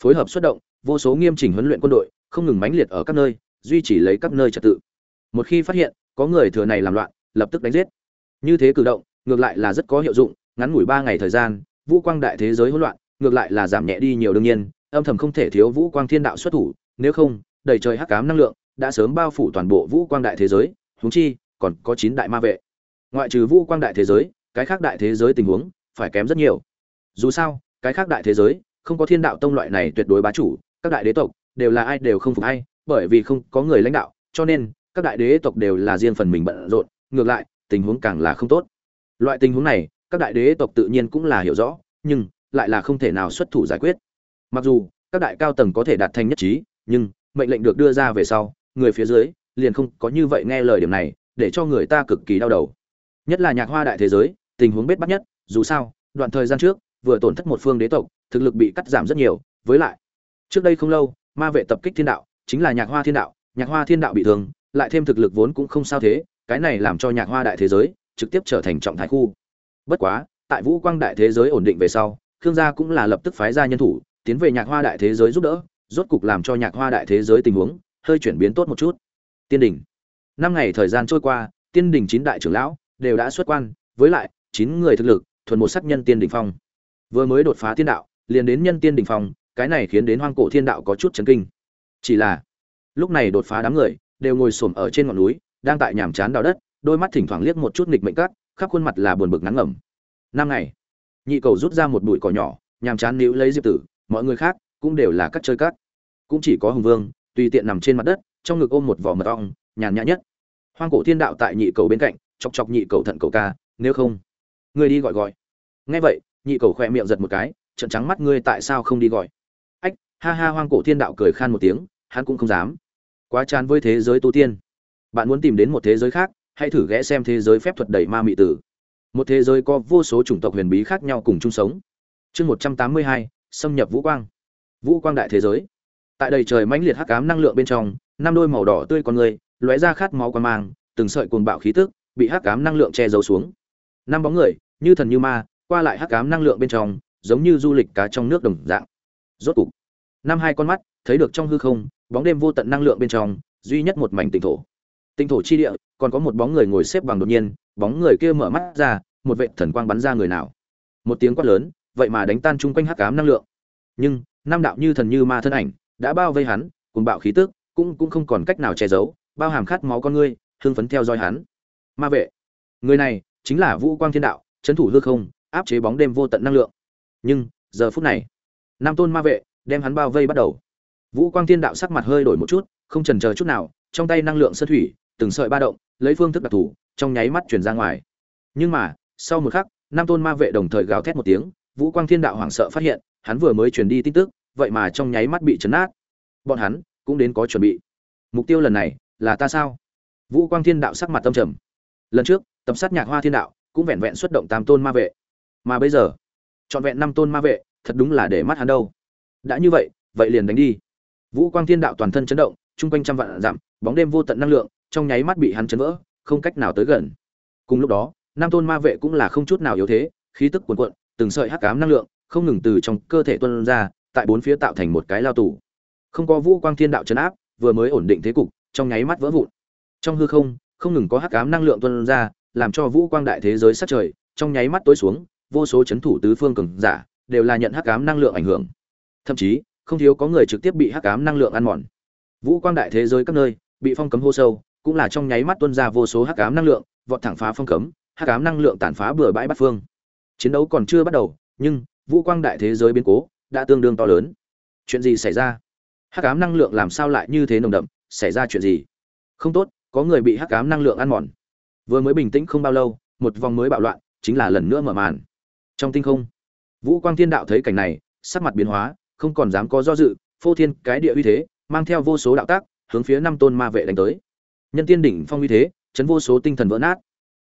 Phối hợp xuất động, vô số nghiêm chỉnh huấn luyện quân đội, không ngừng mãnh liệt ở các nơi, duy trì lấy các nơi trật tự. Một khi phát hiện, có người thừa này làm loạn lập tức đánh giết. Như thế cử động, ngược lại là rất có hiệu dụng, ngắn ngủi ba ngày thời gian, vũ quang đại thế giới hỗn loạn, ngược lại là giảm nhẹ đi nhiều đương nhiên, âm thầm không thể thiếu vũ quang thiên đạo xuất thủ, nếu không, đầy trời hắc ám năng lượng đã sớm bao phủ toàn bộ vũ quang đại thế giới, huống chi, còn có chín đại ma vệ. Ngoại trừ vũ quang đại thế giới, cái khác đại thế giới tình huống phải kém rất nhiều. Dù sao, cái khác đại thế giới, không có thiên đạo tông loại này tuyệt đối bá chủ, các đại đế tộc đều là ai đều không phục ai, bởi vì không có người lãnh đạo, cho nên các đại đế tộc đều là riêng phần mình bận rộn ngược lại, tình huống càng là không tốt. Loại tình huống này, các đại đế tộc tự nhiên cũng là hiểu rõ, nhưng lại là không thể nào xuất thủ giải quyết. Mặc dù, các đại cao tầng có thể đạt thành nhất trí, nhưng mệnh lệnh được đưa ra về sau, người phía dưới liền không có như vậy nghe lời điểm này, để cho người ta cực kỳ đau đầu. Nhất là nhạc hoa đại thế giới, tình huống bết bắt nhất, dù sao, đoạn thời gian trước, vừa tổn thất một phương đế tộc, thực lực bị cắt giảm rất nhiều, với lại, trước đây không lâu, ma vệ tập kích thiên đạo, chính là nhạc hoa thiên đạo, nhạc hoa thiên đạo bị thương, lại thêm thực lực vốn cũng không sao thế cái này làm cho nhạc hoa đại thế giới trực tiếp trở thành trọng thái khu. Bất quá, tại vũ quang đại thế giới ổn định về sau, khương gia cũng là lập tức phái ra nhân thủ, tiến về nhạc hoa đại thế giới giúp đỡ, rốt cục làm cho nhạc hoa đại thế giới tình huống hơi chuyển biến tốt một chút. Tiên đình. Năm ngày thời gian trôi qua, tiên đình chín đại trưởng lão đều đã xuất quan, với lại chín người thực lực, thuần một sắc nhân tiên đình phong. Vừa mới đột phá thiên đạo, liền đến nhân tiên đình phong, cái này khiến đến hoang cổ thiên đạo có chút chấn kinh. Chỉ là, lúc này đột phá đám người đều ngồi xổm ở trên ngọn núi đang tại nhàm chán đào đất, đôi mắt thỉnh thoảng liếc một chút nghịch mệnh cắt khắp khuôn mặt là buồn bực ngắn ngẩm. Năm ngày, nhị cầu rút ra một bụi cỏ nhỏ, nhàm chán níu lấy diệp tử, mọi người khác cũng đều là cắt chơi cắt. Cũng chỉ có hùng vương, tùy tiện nằm trên mặt đất, trong ngực ôm một vỏ mật ong, nhàn nhã nhất. Hoang cổ thiên đạo tại nhị cầu bên cạnh, chọc chọc nhị cầu thận cầu ca, nếu không, ngươi đi gọi gọi. Nghe vậy, nhị cầu khỏe miệng giật một cái trận trắng mắt ngươi tại sao không đi gọi. Ách, ha ha, hoang cổ thiên đạo cười khan một tiếng, hắn cũng không dám. Quá chán với thế giới tu tiên bạn muốn tìm đến một thế giới khác, hãy thử ghé xem thế giới phép thuật đầy ma mị tử một thế giới có vô số chủng tộc huyền bí khác nhau cùng chung sống. Chương một trăm tám mươi hai, xâm nhập vũ quang. Vũ quang đại thế giới. Tại đầy trời mãnh liệt hắc ám năng lượng bên trong, năm đôi màu đỏ tươi con người, lóe ra khát máu quan mang, từng sợi cuồng bạo khí tức, bị hắc ám năng lượng che giấu xuống. Năm bóng người, như thần như ma, qua lại hắc ám năng lượng bên trong, giống như du lịch cá trong nước đồng dạng. Rốt cục, năm hai con mắt, thấy được trong hư không, bóng đêm vô tận năng lượng bên trong, duy nhất một mảnh tỉnh thổ tinh thổ chi địa, còn có một bóng người ngồi xếp bằng đột nhiên, bóng người kia mở mắt ra, một vệ thần quang bắn ra người nào. Một tiếng quát lớn, vậy mà đánh tan chung quanh hắc ám năng lượng. Nhưng nam đạo như thần như ma thân ảnh, đã bao vây hắn, cùng bạo khí tức, cũng cũng không còn cách nào che giấu, bao hàm khát máu con ngươi, hưng phấn theo dõi hắn. Ma vệ, người này chính là vũ quang thiên đạo trấn thủ hư không, áp chế bóng đêm vô tận năng lượng. Nhưng, giờ phút này, nam tôn ma vệ đem hắn bao vây bắt đầu. Vũ quang thiên đạo sắc mặt hơi đổi một chút, không chần chờ chút nào, trong tay năng lượng sơ thủy từng sợi ba động, lấy phương thức đặc thù, trong nháy mắt chuyển ra ngoài. Nhưng mà, sau một khắc, năm tôn ma vệ đồng thời gào thét một tiếng, vũ quang thiên đạo hoảng sợ phát hiện, hắn vừa mới truyền đi tin tức, vậy mà trong nháy mắt bị chấn át bọn hắn cũng đến có chuẩn bị. Mục tiêu lần này là ta sao? Vũ quang thiên đạo sắc mặt tâm trầm. Lần trước, tập sát nhạc hoa thiên đạo cũng vẹn vẹn xuất động tam tôn ma vệ. Mà bây giờ, trọn vẹn năm tôn ma vệ, thật đúng là để mắt hắn đâu. Đã như vậy vậy liền đánh đi. Vũ quang thiên đạo toàn thân chấn động, chung quanh trăm vạn dặm, bóng đêm vô tận năng lượng trong nháy mắt bị hắn chấn vỡ, không cách nào tới gần. Cùng lúc đó, nam tôn ma vệ cũng là không chút nào yếu thế, khí tức cuồn cuộn, từng sợi hắc ám năng lượng, không ngừng từ trong cơ thể tuôn ra, tại bốn phía tạo thành một cái lao tù. Không có vũ quang thiên đạo chấn áp, vừa mới ổn định thế cục, trong nháy mắt vỡ vụn. Trong hư không không ngừng có hắc ám năng lượng tuôn ra, làm cho vũ quang đại thế giới sát trời, trong nháy mắt tối xuống, vô số chấn thủ tứ phương cường giả, đều là nhận hắc ám năng lượng ảnh hưởng. Thậm chí, không thiếu có người trực tiếp bị hắc ám năng lượng ăn mòn. Vũ quang đại thế giới các nơi, bị phong cấm hô sâu cũng là trong nháy mắt tuôn ra vô số hắc ám năng lượng, vọt thẳng phá phong cấm, hắc ám năng lượng tàn phá bừa bãi bát phương. Chiến đấu còn chưa bắt đầu, nhưng vũ quang đại thế giới biến cố đã tương đương to lớn. Chuyện gì xảy ra? Hắc ám năng lượng làm sao lại như thế nồng đậm? Xảy ra chuyện gì? Không tốt, có người bị hắc ám năng lượng ăn mòn. Vừa mới bình tĩnh không bao lâu, một vòng mới bạo loạn, chính là lần nữa mở màn. Trong tinh không, vũ quang thiên đạo thấy cảnh này, sắc mặt biến hóa, không còn dám có do dự, phô thiên cái địa uy thế, mang theo vô số đạo tác, hướng phía năm tôn ma vệ đánh tới nhân tiên đỉnh phong uy thế, chấn vô số tinh thần vỡ nát.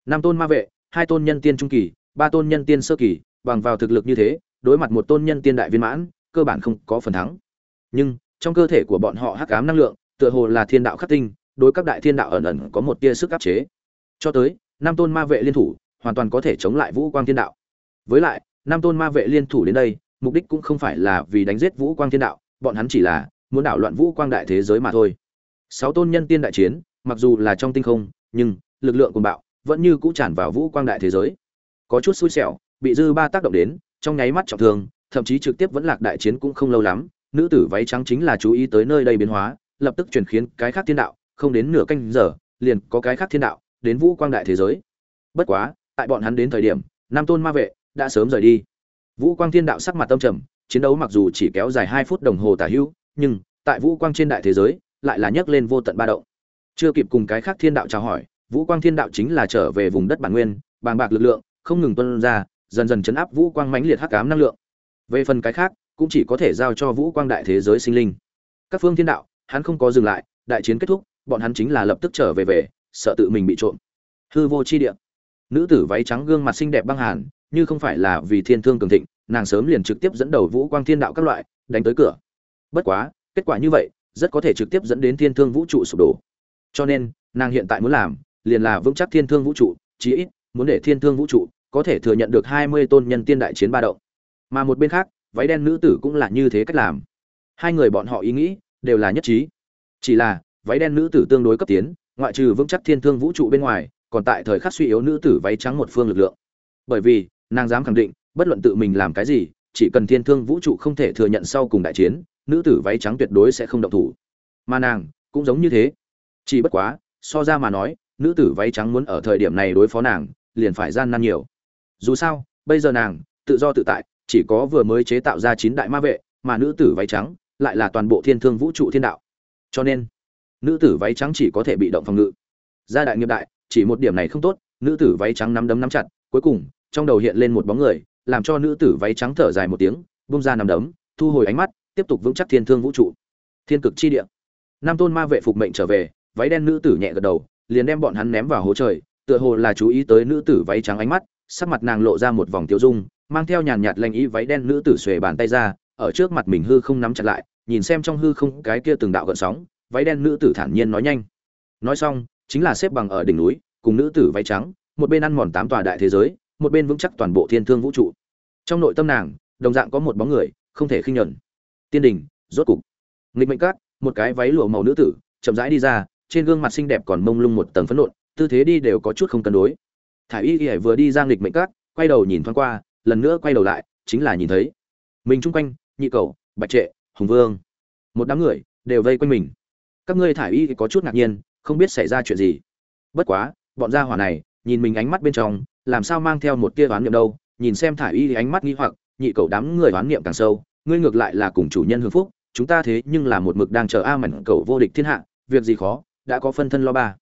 Năm tôn ma vệ, hai tôn nhân tiên trung kỳ, ba tôn nhân tiên sơ kỳ, bằng vào thực lực như thế, đối mặt một tôn nhân tiên đại viên mãn, cơ bản không có phần thắng. Nhưng, trong cơ thể của bọn họ hắc ám năng lượng, tựa hồ là thiên đạo khắc tinh, đối các đại thiên đạo ẩn ẩn có một tia sức áp chế. Cho tới, năm tôn ma vệ liên thủ, hoàn toàn có thể chống lại vũ quang thiên đạo. Với lại, năm tôn ma vệ liên thủ đến đây, mục đích cũng không phải là vì đánh giết vũ quang thiên đạo, bọn hắn chỉ là muốn đảo loạn vũ quang đại thế giới mà thôi. Sáu tôn nhân tiên đại chiến mặc dù là trong tinh không, nhưng lực lượng cuồng bạo vẫn như cũ tràn vào vũ quang đại thế giới. Có chút xui xẻo, bị dư ba tác động đến, trong nháy mắt trọng thương, thậm chí trực tiếp vẫn lạc đại chiến cũng không lâu lắm, nữ tử váy trắng chính là chú ý tới nơi đây biến hóa, lập tức chuyển khiến cái khác thiên đạo, không đến nửa canh giờ, liền có cái khác thiên đạo đến vũ quang đại thế giới. Bất quá, tại bọn hắn đến thời điểm, nam tôn ma vệ đã sớm rời đi. Vũ quang thiên đạo sắc mặt tâm trầm, chiến đấu mặc dù chỉ kéo dài hai phút đồng hồ tả hữu, nhưng tại vũ quang trên đại thế giới lại là nhấc lên vô tận ba động chưa kịp cùng cái khác thiên đạo chào hỏi, vũ quang thiên đạo chính là trở về vùng đất bản nguyên, bàng bạc lực lượng, không ngừng tuân ra, dần dần chấn áp vũ quang mãnh liệt hắc cám năng lượng. Về phần cái khác, cũng chỉ có thể giao cho vũ quang đại thế giới sinh linh. Các phương thiên đạo, hắn không có dừng lại, đại chiến kết thúc, bọn hắn chính là lập tức trở về về, sợ tự mình bị trộm. Hư vô chi địa. Nữ tử váy trắng gương mặt xinh đẹp băng hàn, như không phải là vì thiên thương cường thịnh, nàng sớm liền trực tiếp dẫn đầu vũ quang thiên đạo các loại, đánh tới cửa. Bất quá, kết quả như vậy, rất có thể trực tiếp dẫn đến thiên thương vũ trụ sụp đổ cho nên, nàng hiện tại muốn làm, liền là vững chắc thiên thương vũ trụ, chí ít, muốn để thiên thương vũ trụ có thể thừa nhận được hai mươi tôn nhân tiên đại chiến ba động. Mà một bên khác, váy đen nữ tử cũng là như thế cách làm. Hai người bọn họ ý nghĩ đều là nhất trí. Chỉ là, váy đen nữ tử tương đối cấp tiến, ngoại trừ vững chắc thiên thương vũ trụ bên ngoài, còn tại thời khắc suy yếu nữ tử váy trắng một phương lực lượng. Bởi vì, nàng dám khẳng định, bất luận tự mình làm cái gì, chỉ cần thiên thương vũ trụ không thể thừa nhận sau cùng đại chiến, nữ tử váy trắng tuyệt đối sẽ không động thủ. Mà nàng cũng giống như thế chỉ bất quá, so ra mà nói, nữ tử váy trắng muốn ở thời điểm này đối phó nàng, liền phải gian nan nhiều. Dù sao, bây giờ nàng, tự do tự tại, chỉ có vừa mới chế tạo ra chín đại ma vệ, mà nữ tử váy trắng lại là toàn bộ thiên thương vũ trụ thiên đạo. Cho nên, nữ tử váy trắng chỉ có thể bị động phòng ngự. Gia đại nghiệp đại, chỉ một điểm này không tốt, nữ tử váy trắng nắm đấm nắm chặt, cuối cùng, trong đầu hiện lên một bóng người, làm cho nữ tử váy trắng thở dài một tiếng bung ra nắm đấm, thu hồi ánh mắt, tiếp tục vững chắc thiên thương vũ trụ. Thiên cực chi địa. Nam tôn ma vệ phục mệnh trở về váy đen nữ tử nhẹ gật đầu, liền đem bọn hắn ném vào hố trời, tựa hồ là chú ý tới nữ tử váy trắng ánh mắt, sắc mặt nàng lộ ra một vòng tiêu dung, mang theo nhàn nhạt lanh ý váy đen nữ tử xuề bàn tay ra, ở trước mặt mình hư không nắm chặt lại, nhìn xem trong hư không cái kia từng đạo gợn sóng, váy đen nữ tử thản nhiên nói nhanh. Nói xong, chính là xếp bằng ở đỉnh núi, cùng nữ tử váy trắng, một bên ăn mòn tám tòa đại thế giới, một bên vững chắc toàn bộ thiên thương vũ trụ. Trong nội tâm nàng, đồng dạng có một bóng người, không thể khinh nhẫn tiên đình, rốt cục. Nghịch mệnh cát, một cái váy lụa màu nữ tử, chậm rãi đi ra trên gương mặt xinh đẹp còn mông lung một tầng phấn nộn, tư thế đi đều có chút không cân đối. Thả y y vừa đi ra nghịch mệnh cát quay đầu nhìn thoáng qua, lần nữa quay đầu lại, chính là nhìn thấy mình chung quanh, nhị cầu bạch trệ, hùng vương. Một đám người đều vây quanh mình. Các ngươi thả y có chút ngạc nhiên, không biết xảy ra chuyện gì. Bất quá, bọn gia hỏa này nhìn mình ánh mắt bên trong, làm sao mang theo một tia đoán niệm đâu, nhìn xem thả y ánh mắt nghi hoặc, nhị cầu đám người đoán niệm càng sâu, ngươi ngược lại là cùng chủ nhân hưng phúc, chúng ta thế nhưng là một mực đang chờ a mảnh cầu vô địch thiên hạ, việc gì khó đã có phân thân lo ba.